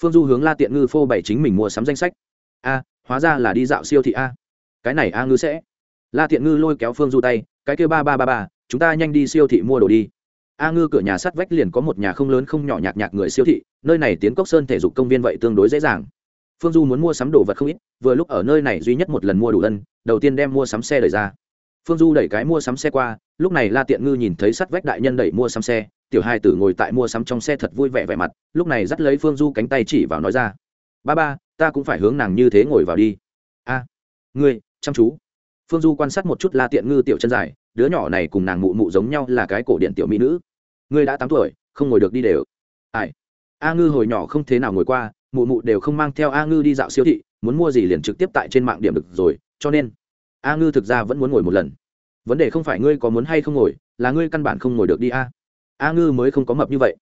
Phương du hướng la tiện ngư phô bày chính mình mua sắm danh sách. A hóa ra là đi dạo siêu thị a. Cái này a ngư sẽ. La tiện ngư lôi kéo phương du tay, cái kia ba ba ba ba, chúng ta nhanh đi siêu thị mua đồ đi. A ngư cửa nhà sắt vách liền có một nhà không lớn không nhỏ nhạc nhạc người siêu thị, nơi này tiến cốc sơn thể dục công viên vậy tương đối dễ dàng. Phương du muốn mua sắm đồ vật không ít, vừa lúc ở nơi này duy nhất một lần mua đủ lân đầu tiên đem mua sắm xe đẩy ra. Phương du đẩy cái mua sắm xe qua, lúc này la tiện ngư nhìn thấy sắt vách đại nhân đẩy mua sắm xe, tiểu hai tử ngồi tại mua sắm trong xe thật vui vẻ vẻ mặt, lúc này dắt lấy phương du cánh tay chỉ vào nói ra. Ba ba ta cũng phải hướng nàng như thế ngồi vào đi. A, ngươi, chăm chú. Phương du quan sát một chút la tiện ngư tiểu chân dài, đứa nhỏ này cùng nàng mụ mụ giống nhau là cái cổ điện tiểu mỹ nữ. Ngươi đã tám tuổi, không ngồi được đi đều. Ai? A ngư hồi nhỏ không thế nào ngồi qua, mụ mụ đều không mang theo a ngư đi dạo siêu thị, muốn mua gì liền trực tiếp tại trên mạng điểm được rồi, cho nên a ngư thực ra vẫn muốn ngồi một lần. Vấn đề không phải ngươi có muốn hay không ngồi, là ngươi căn bản không ngồi được đi a. A ngư mới không có mập như vậy.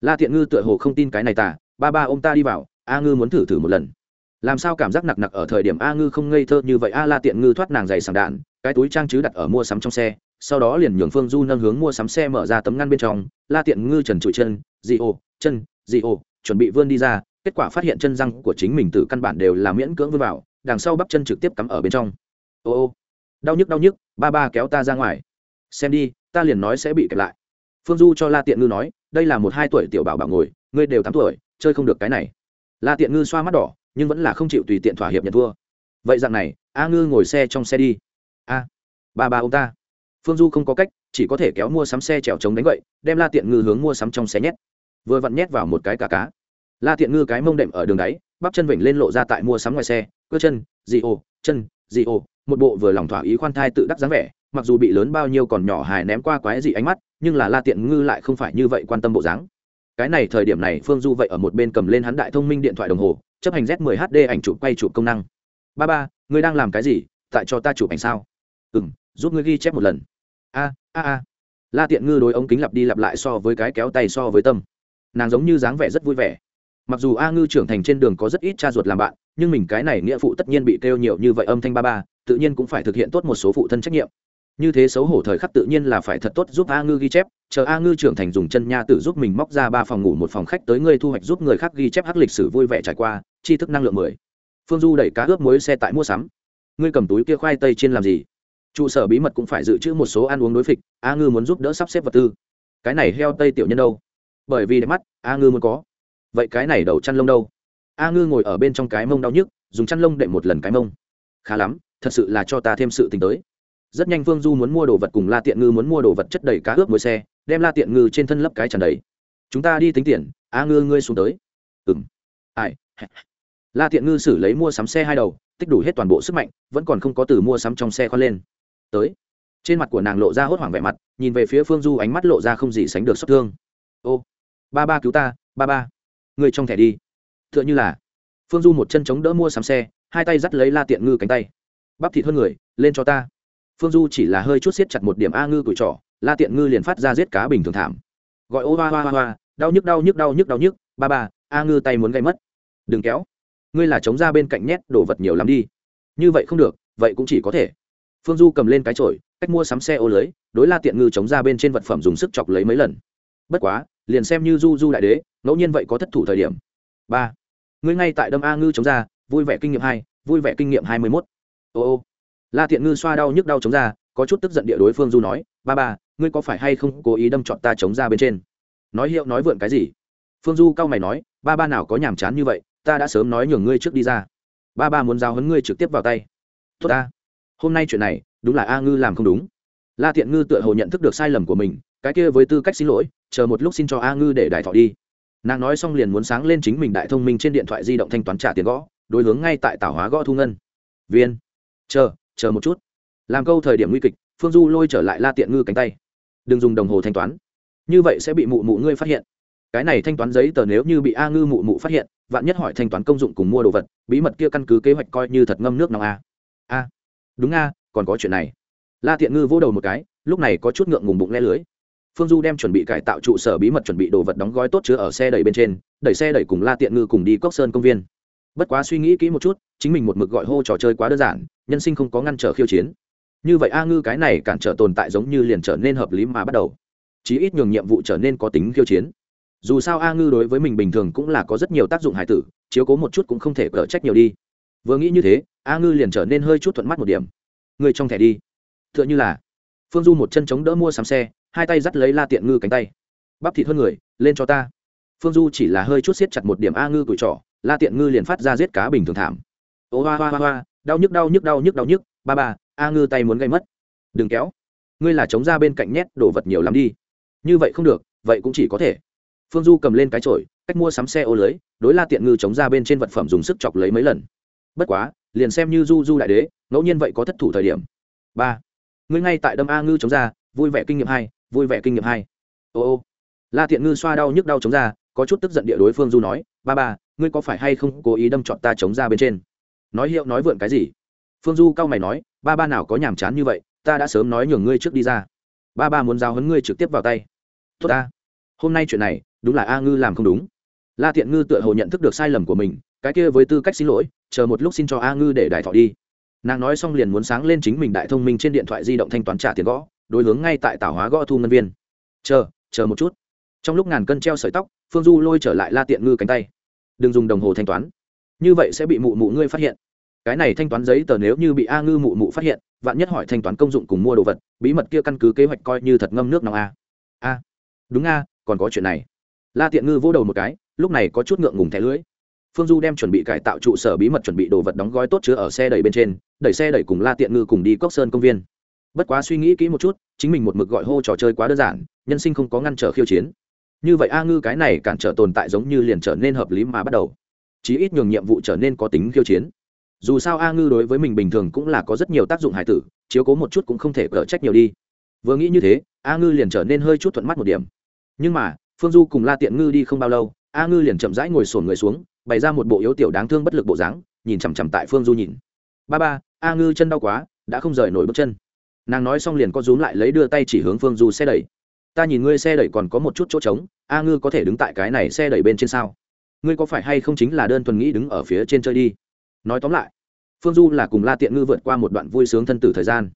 La tiện ngư tựa hồ không tin cái này tả ba ba ô m ta đi vào, a ngư muốn thử thử một lần làm sao cảm giác nặc nặc ở thời điểm a ngư không ngây thơ như vậy? A la tiện ngư thoát nàng giày sàng đạn, cái túi trang chứ đặt ở mua sắm trong xe, sau đó liền nhường phương du nâng hướng mua sắm xe mở ra tấm ngăn bên trong. La tiện ngư trần trụi chân, dị ô chân, dị ô chuẩn bị vươn đi ra, kết quả phát hiện chân răng của chính mình từ căn bản đều là miễn cưỡng vươn vào, đằng sau bắp chân trực tiếp cắm ở bên trong. Ô ô, đau nhức đau nhức, ba ba kéo ta ra ngoài. Xem đi, ta liền nói sẽ bị kẹp lại. Phương du cho la tiện ngư nói, đây là một hai tuổi tiểu bảo bảo ngồi, ngươi đều tám tuổi, chơi không được cái này. La tiện ngư xoa mắt đỏ nhưng vẫn là không chịu tùy tiện thỏa hiệp nhận thua. Vậy dạng này, a ngư ngồi xe trong xe đi. A, ba ba ông ta. Phương du không có cách, chỉ có thể kéo mua sắm xe trèo trống đánh vậy đem la tiện ngư hướng mua sắm trong xe nhét. Vừa vặn nhét vào một cái cả cá. La tiện ngư cái mông đệm ở đường đáy, bắp chân vịnh lên lộ ra tại mua sắm ngoài xe, cơ chân, dị ô, chân, dị ô, một bộ vừa lòng thỏa ý khoan thai tự đắc dáng vẻ, mặc dù bị lớn bao nhiêu còn nhỏ hài ném qua quái dị ánh mắt, nhưng là la tiện ngư lại không phải như vậy quan tâm bộ dáng. Cái này thời điểm này phương du vậy ở một bên cầm lên hắn đại thông minh điện thoại đồng hồ chấp hành z 10 hd ảnh chụp quay chụp công năng. Ba ba, ngươi đang làm cái gì? Tại cho ta chụp ảnh sao? Ừ m giúp ngươi ghi chép một lần. A a a. La tiện ngư đối ống kính lặp đi lặp lại so với cái kéo tay so với tâm. Nàng giống như dáng vẻ rất vui vẻ. Mặc dù a ngư trưởng thành trên đường có rất ít cha ruột làm bạn, nhưng mình cái này nghĩa phụ tất nhiên bị kêu nhiều như vậy âm thanh ba ba, tự nhiên cũng phải thực hiện tốt một số phụ thân trách nhiệm như thế xấu hổ thời khắc tự nhiên là phải thật tốt giúp a ngư ghi chép, chờ a ngư trưởng thành dùng chân nha tự giúp mình móc ra ba phòng ngủ một phòng khách tới ngươi thu hoạch giúp người khác ghi chép hắc lịch sử vui vẻ trải qua, tri thức năng lượng mười. Phương du đẩy cá ướp muối xe tại mua sắm. Ngươi cầm túi kia khoai tây trên làm gì? Trụ sở bí mật cũng phải dự trữ một số ăn uống đối phịch, a ngư muốn giúp đỡ sắp xếp vật tư. Cái này heo tây tiểu nhân đâu? Bởi vì đẹp mắt, a ngư muốn có. Vậy cái này đầu chăn lông đâu? A ngư ngồi ở bên trong cái mông đau nhức, dùng chăn lông đệm một lần cái mông. Khá lắm, thật sự là cho ta thêm sự tình tới rất nhanh phương du muốn mua đồ vật cùng la tiện ngư muốn mua đồ vật chất đầy cá ướp mỗi xe, đem la tiện ngư trên thân lấp cái tràn đầy. Chúng ta đi tính tiền, a ngư, ngươi xuống tới. Ừng ai? La tiện ngư xử lấy mua sắm xe hai đầu, tích đủ hết toàn bộ sức mạnh, vẫn còn không có từ mua sắm trong xe khoan lên. Tới. Trên mặt của nàng lộ ra hốt hoảng vẻ mặt, nhìn về phía phương du ánh mắt lộ ra không gì sánh được xót thương. Ô, ba ba cứu ta, ba ba. Người trong thẻ đi. T h ư ợ n h ư là phương du một chân chống đỡ mua sắm xe, hai tay dắt lấy la tiện ngư cánh tay. Bắp thịt hơn người, lên cho ta phương du chỉ là hơi chút siết chặt một điểm a ngư cùi trỏ la tiện ngư liền phát ra giết cá bình thường thảm. Gọi ô hoa hoa hoa hoa đau nhức đau nhức đau nhức đau nhức, ba ba, a ngư tay muốn gây mất. Đừng kéo. Ngươi là chống ra bên cạnh nhét đồ vật nhiều lắm đi. Như vậy không được, vậy cũng chỉ có thể. Phương du cầm lên cái chổi, cách mua sắm xe ô lưới, đối la tiện ngư chống ra bên trên vật phẩm dùng sức chọc lấy mấy lần. Bất quá, liền xem như du du đại đế, ngẫu nhiên vậy có thất thủ thời điểm. Ba, ngươi ngay tại đâm a ngư chống ra, vui vẻ kinh nghiệm hai, vui vẻ kinh nghiệm hai mươi mốt. Ô ô la tiện ngư xoa đau nhức đau chống ra, có chút tức giận địa đối phương du nói, ba ba, ngươi có phải hay không cố ý đâm chọn ta chống ra bên trên? Nói hiệu nói vượn cái gì? Phương du cao mày nói, ba ba nào có nhàm chán như vậy, ta đã sớm nói nhường ngươi trước đi ra. Ba ba muốn giao hấn ngươi trực tiếp vào tay. Tốt ta. Hôm nay chuyện này, đúng là a ngư làm không đúng. La tiện ngư tựa hồ nhận thức được sai lầm của mình, cái kia với tư cách xin lỗi, chờ một lúc xin cho a ngư để đại thọ đi. Nàng nói xong liền muốn sáng lên chính mình đại thông minh trên điện thoại di động thanh toán trả tiền gõ, đối hướng ngay tại tảo hóa gõ thu ngân. Viên, chờ chờ một chút. Làm câu thời điểm nguy kịch, phương du lôi trở lại la tiện ngư cánh tay. Đừng dùng đồng hồ thanh toán. Như vậy sẽ bị mụ mụ ngươi phát hiện. Cái này thanh toán giấy tờ nếu như bị a ngư mụ mụ phát hiện, vạn nhất hỏi thanh toán công dụng cùng mua đồ vật, bí mật kia căn cứ kế hoạch coi như thật ngâm nước nóng a. A. Đúng a, còn có chuyện này. La Tiện ngư vỗ đầu một cái, lúc này có chút ngượng ngùng bụng le lưới. Phương du đem chuẩn bị cải tạo trụ sở bí mật chuẩn bị đồ vật đóng gói tốt chứa ở xe đẩy bên trên, đẩy xe đẩy cùng la tiện ngư cùng đi cốc sơn công viên bất quá suy nghĩ kỹ một chút, chính mình một mực gọi hô trò chơi quá đơn giản, nhân sinh không có ngăn trở khiêu chiến. Như vậy a ngư cái này cản trở tồn tại giống như liền trở nên hợp lý mà bắt đầu. Chí ít nhường nhiệm vụ trở nên có tính khiêu chiến. Dù sao a ngư đối với mình bình thường cũng là có rất nhiều tác dụng hải tử, chiếu cố một chút cũng không thể cở trách nhiều đi. Vừa nghĩ như thế, a ngư liền trở nên hơi chút thuận mắt một điểm. Người trong thẻ đi. T h ư ợ n h ư là phương du một chân chống đỡ mua sắm xe, hai tay dắt lấy la tiện ngư cánh tay. Bắp thịt hơn người, lên cho ta. Phương du chỉ là hơi chút siết chặt một điểm a ngư cùi trỏ la tiện ngư liền phát ra giết cá bình thường thảm. Ô, hoa hoa hoa hoa, đau nhức đau nhức đau nhức đau nhức. Ba ba, a ngư tay muốn gây mất. Đừng kéo. Ngươi là chống ra bên cạnh nhét đồ vật nhiều lắm đi. Như vậy không được, vậy cũng chỉ có thể. Phương du cầm lên cái chổi, cách mua sắm xe ô lưới, đối la tiện ngư chống ra bên trên vật phẩm dùng sức chọc lấy mấy lần. Bất quá, liền xem như du du đại đế, ngẫu nhiên vậy có thất thủ thời điểm. Ba, ngươi ngay tại đâm a ngư chống ra, vui vẻ kinh nghiệm hai, vui vẻ kinh nghiệm hai. Ô ô. La Tiện ngư xoa đau nhức đau chống ra, có chút tức giận địa đối phương du nói, ba ba ngươi có phải hay không cố ý đâm chọn ta chống ra bên trên? Nói hiệu nói vượn cái gì? Phương du cao mày nói, ba ba nào có nhàm chán như vậy, ta đã sớm nói nhường ngươi trước đi ra. Ba ba muốn giao hấn ngươi trực tiếp vào tay. Tốt ta. Hôm nay chuyện này, đúng là a ngư làm không đúng. La thiện ngư tựa hồ nhận thức được sai lầm của mình, cái kia với tư cách xin lỗi, chờ một lúc xin cho a ngư để đại thọ đi. Nàng nói xong liền muốn sáng lên chính mình đại thông minh trên điện thoại di động thanh toán trả tiền gõ, đối hướng ngay tại tảo hóa gõ thu ngân viên. Chờ chờ một chút. Trong lúc ngàn cân treo sợi tóc, phương du lôi trở lại la tiện ngư cánh tay đừng dùng đồng hồ thanh toán. Như vậy sẽ bị mụ mụ ngươi phát hiện. Cái này thanh toán giấy tờ nếu như bị a ngư mụ mụ phát hiện, vạn nhất hỏi thanh toán công dụng cùng mua đồ vật, bí mật kia căn cứ kế hoạch coi như thật ngâm nước nóng a. A. Đúng a, còn có chuyện này. La tiện ngư vỗ đầu một cái, lúc này có chút ngượng ngùng thẻ lưỡi phương du đem chuẩn bị cải tạo trụ sở bí mật chuẩn bị đồ vật đóng gói tốt chứa ở xe đẩy bên trên, đẩy xe đẩy cùng la tiện ngư cùng đi cốc sơn công viên. Bất quá suy nghĩ kỹ một chút, chính mình một mực gọi hô trò chơi quá đơn giản, nhân sinh không có ngăn trở khiêu chiến như vậy a ngư cái này cản trở tồn tại giống như liền trở nên hợp lý mà bắt đầu. Chí ít nhường nhiệm vụ trở nên có tính khiêu chiến. Dù sao a ngư đối với mình bình thường cũng là có rất nhiều tác dụng hải tử, chiếu cố một chút cũng không thể cở trách nhiều đi. Vừa nghĩ như thế, a ngư liền trở nên hơi chút thuận mắt một điểm. Nhưng mà, phương du cùng la tiện ngư đi không bao lâu, a ngư liền chậm rãi ngồi sổn người xuống, bày ra một bộ yếu tiểu đáng thương bất lực bộ dáng, nhìn chằm chằm tại phương du nhìn. Ba ba, a ngư chân đau quá, đã không rời nổi bước chân. Nàng nói xong liền có rúm lại lấy đưa tay chỉ hướng phương du xe đẩy ta nhìn ngươi xe đẩy còn có một chút chỗ trống, a ngư có thể đứng tại cái này xe đẩy bên trên sao? Ngươi có phải hay không chính là đơn thuần nghĩ đứng ở phía trên chơi đi? Nói tóm lại, phương du là cùng la tiện ngư vượt qua một đoạn vui sướng thân tử thời gian.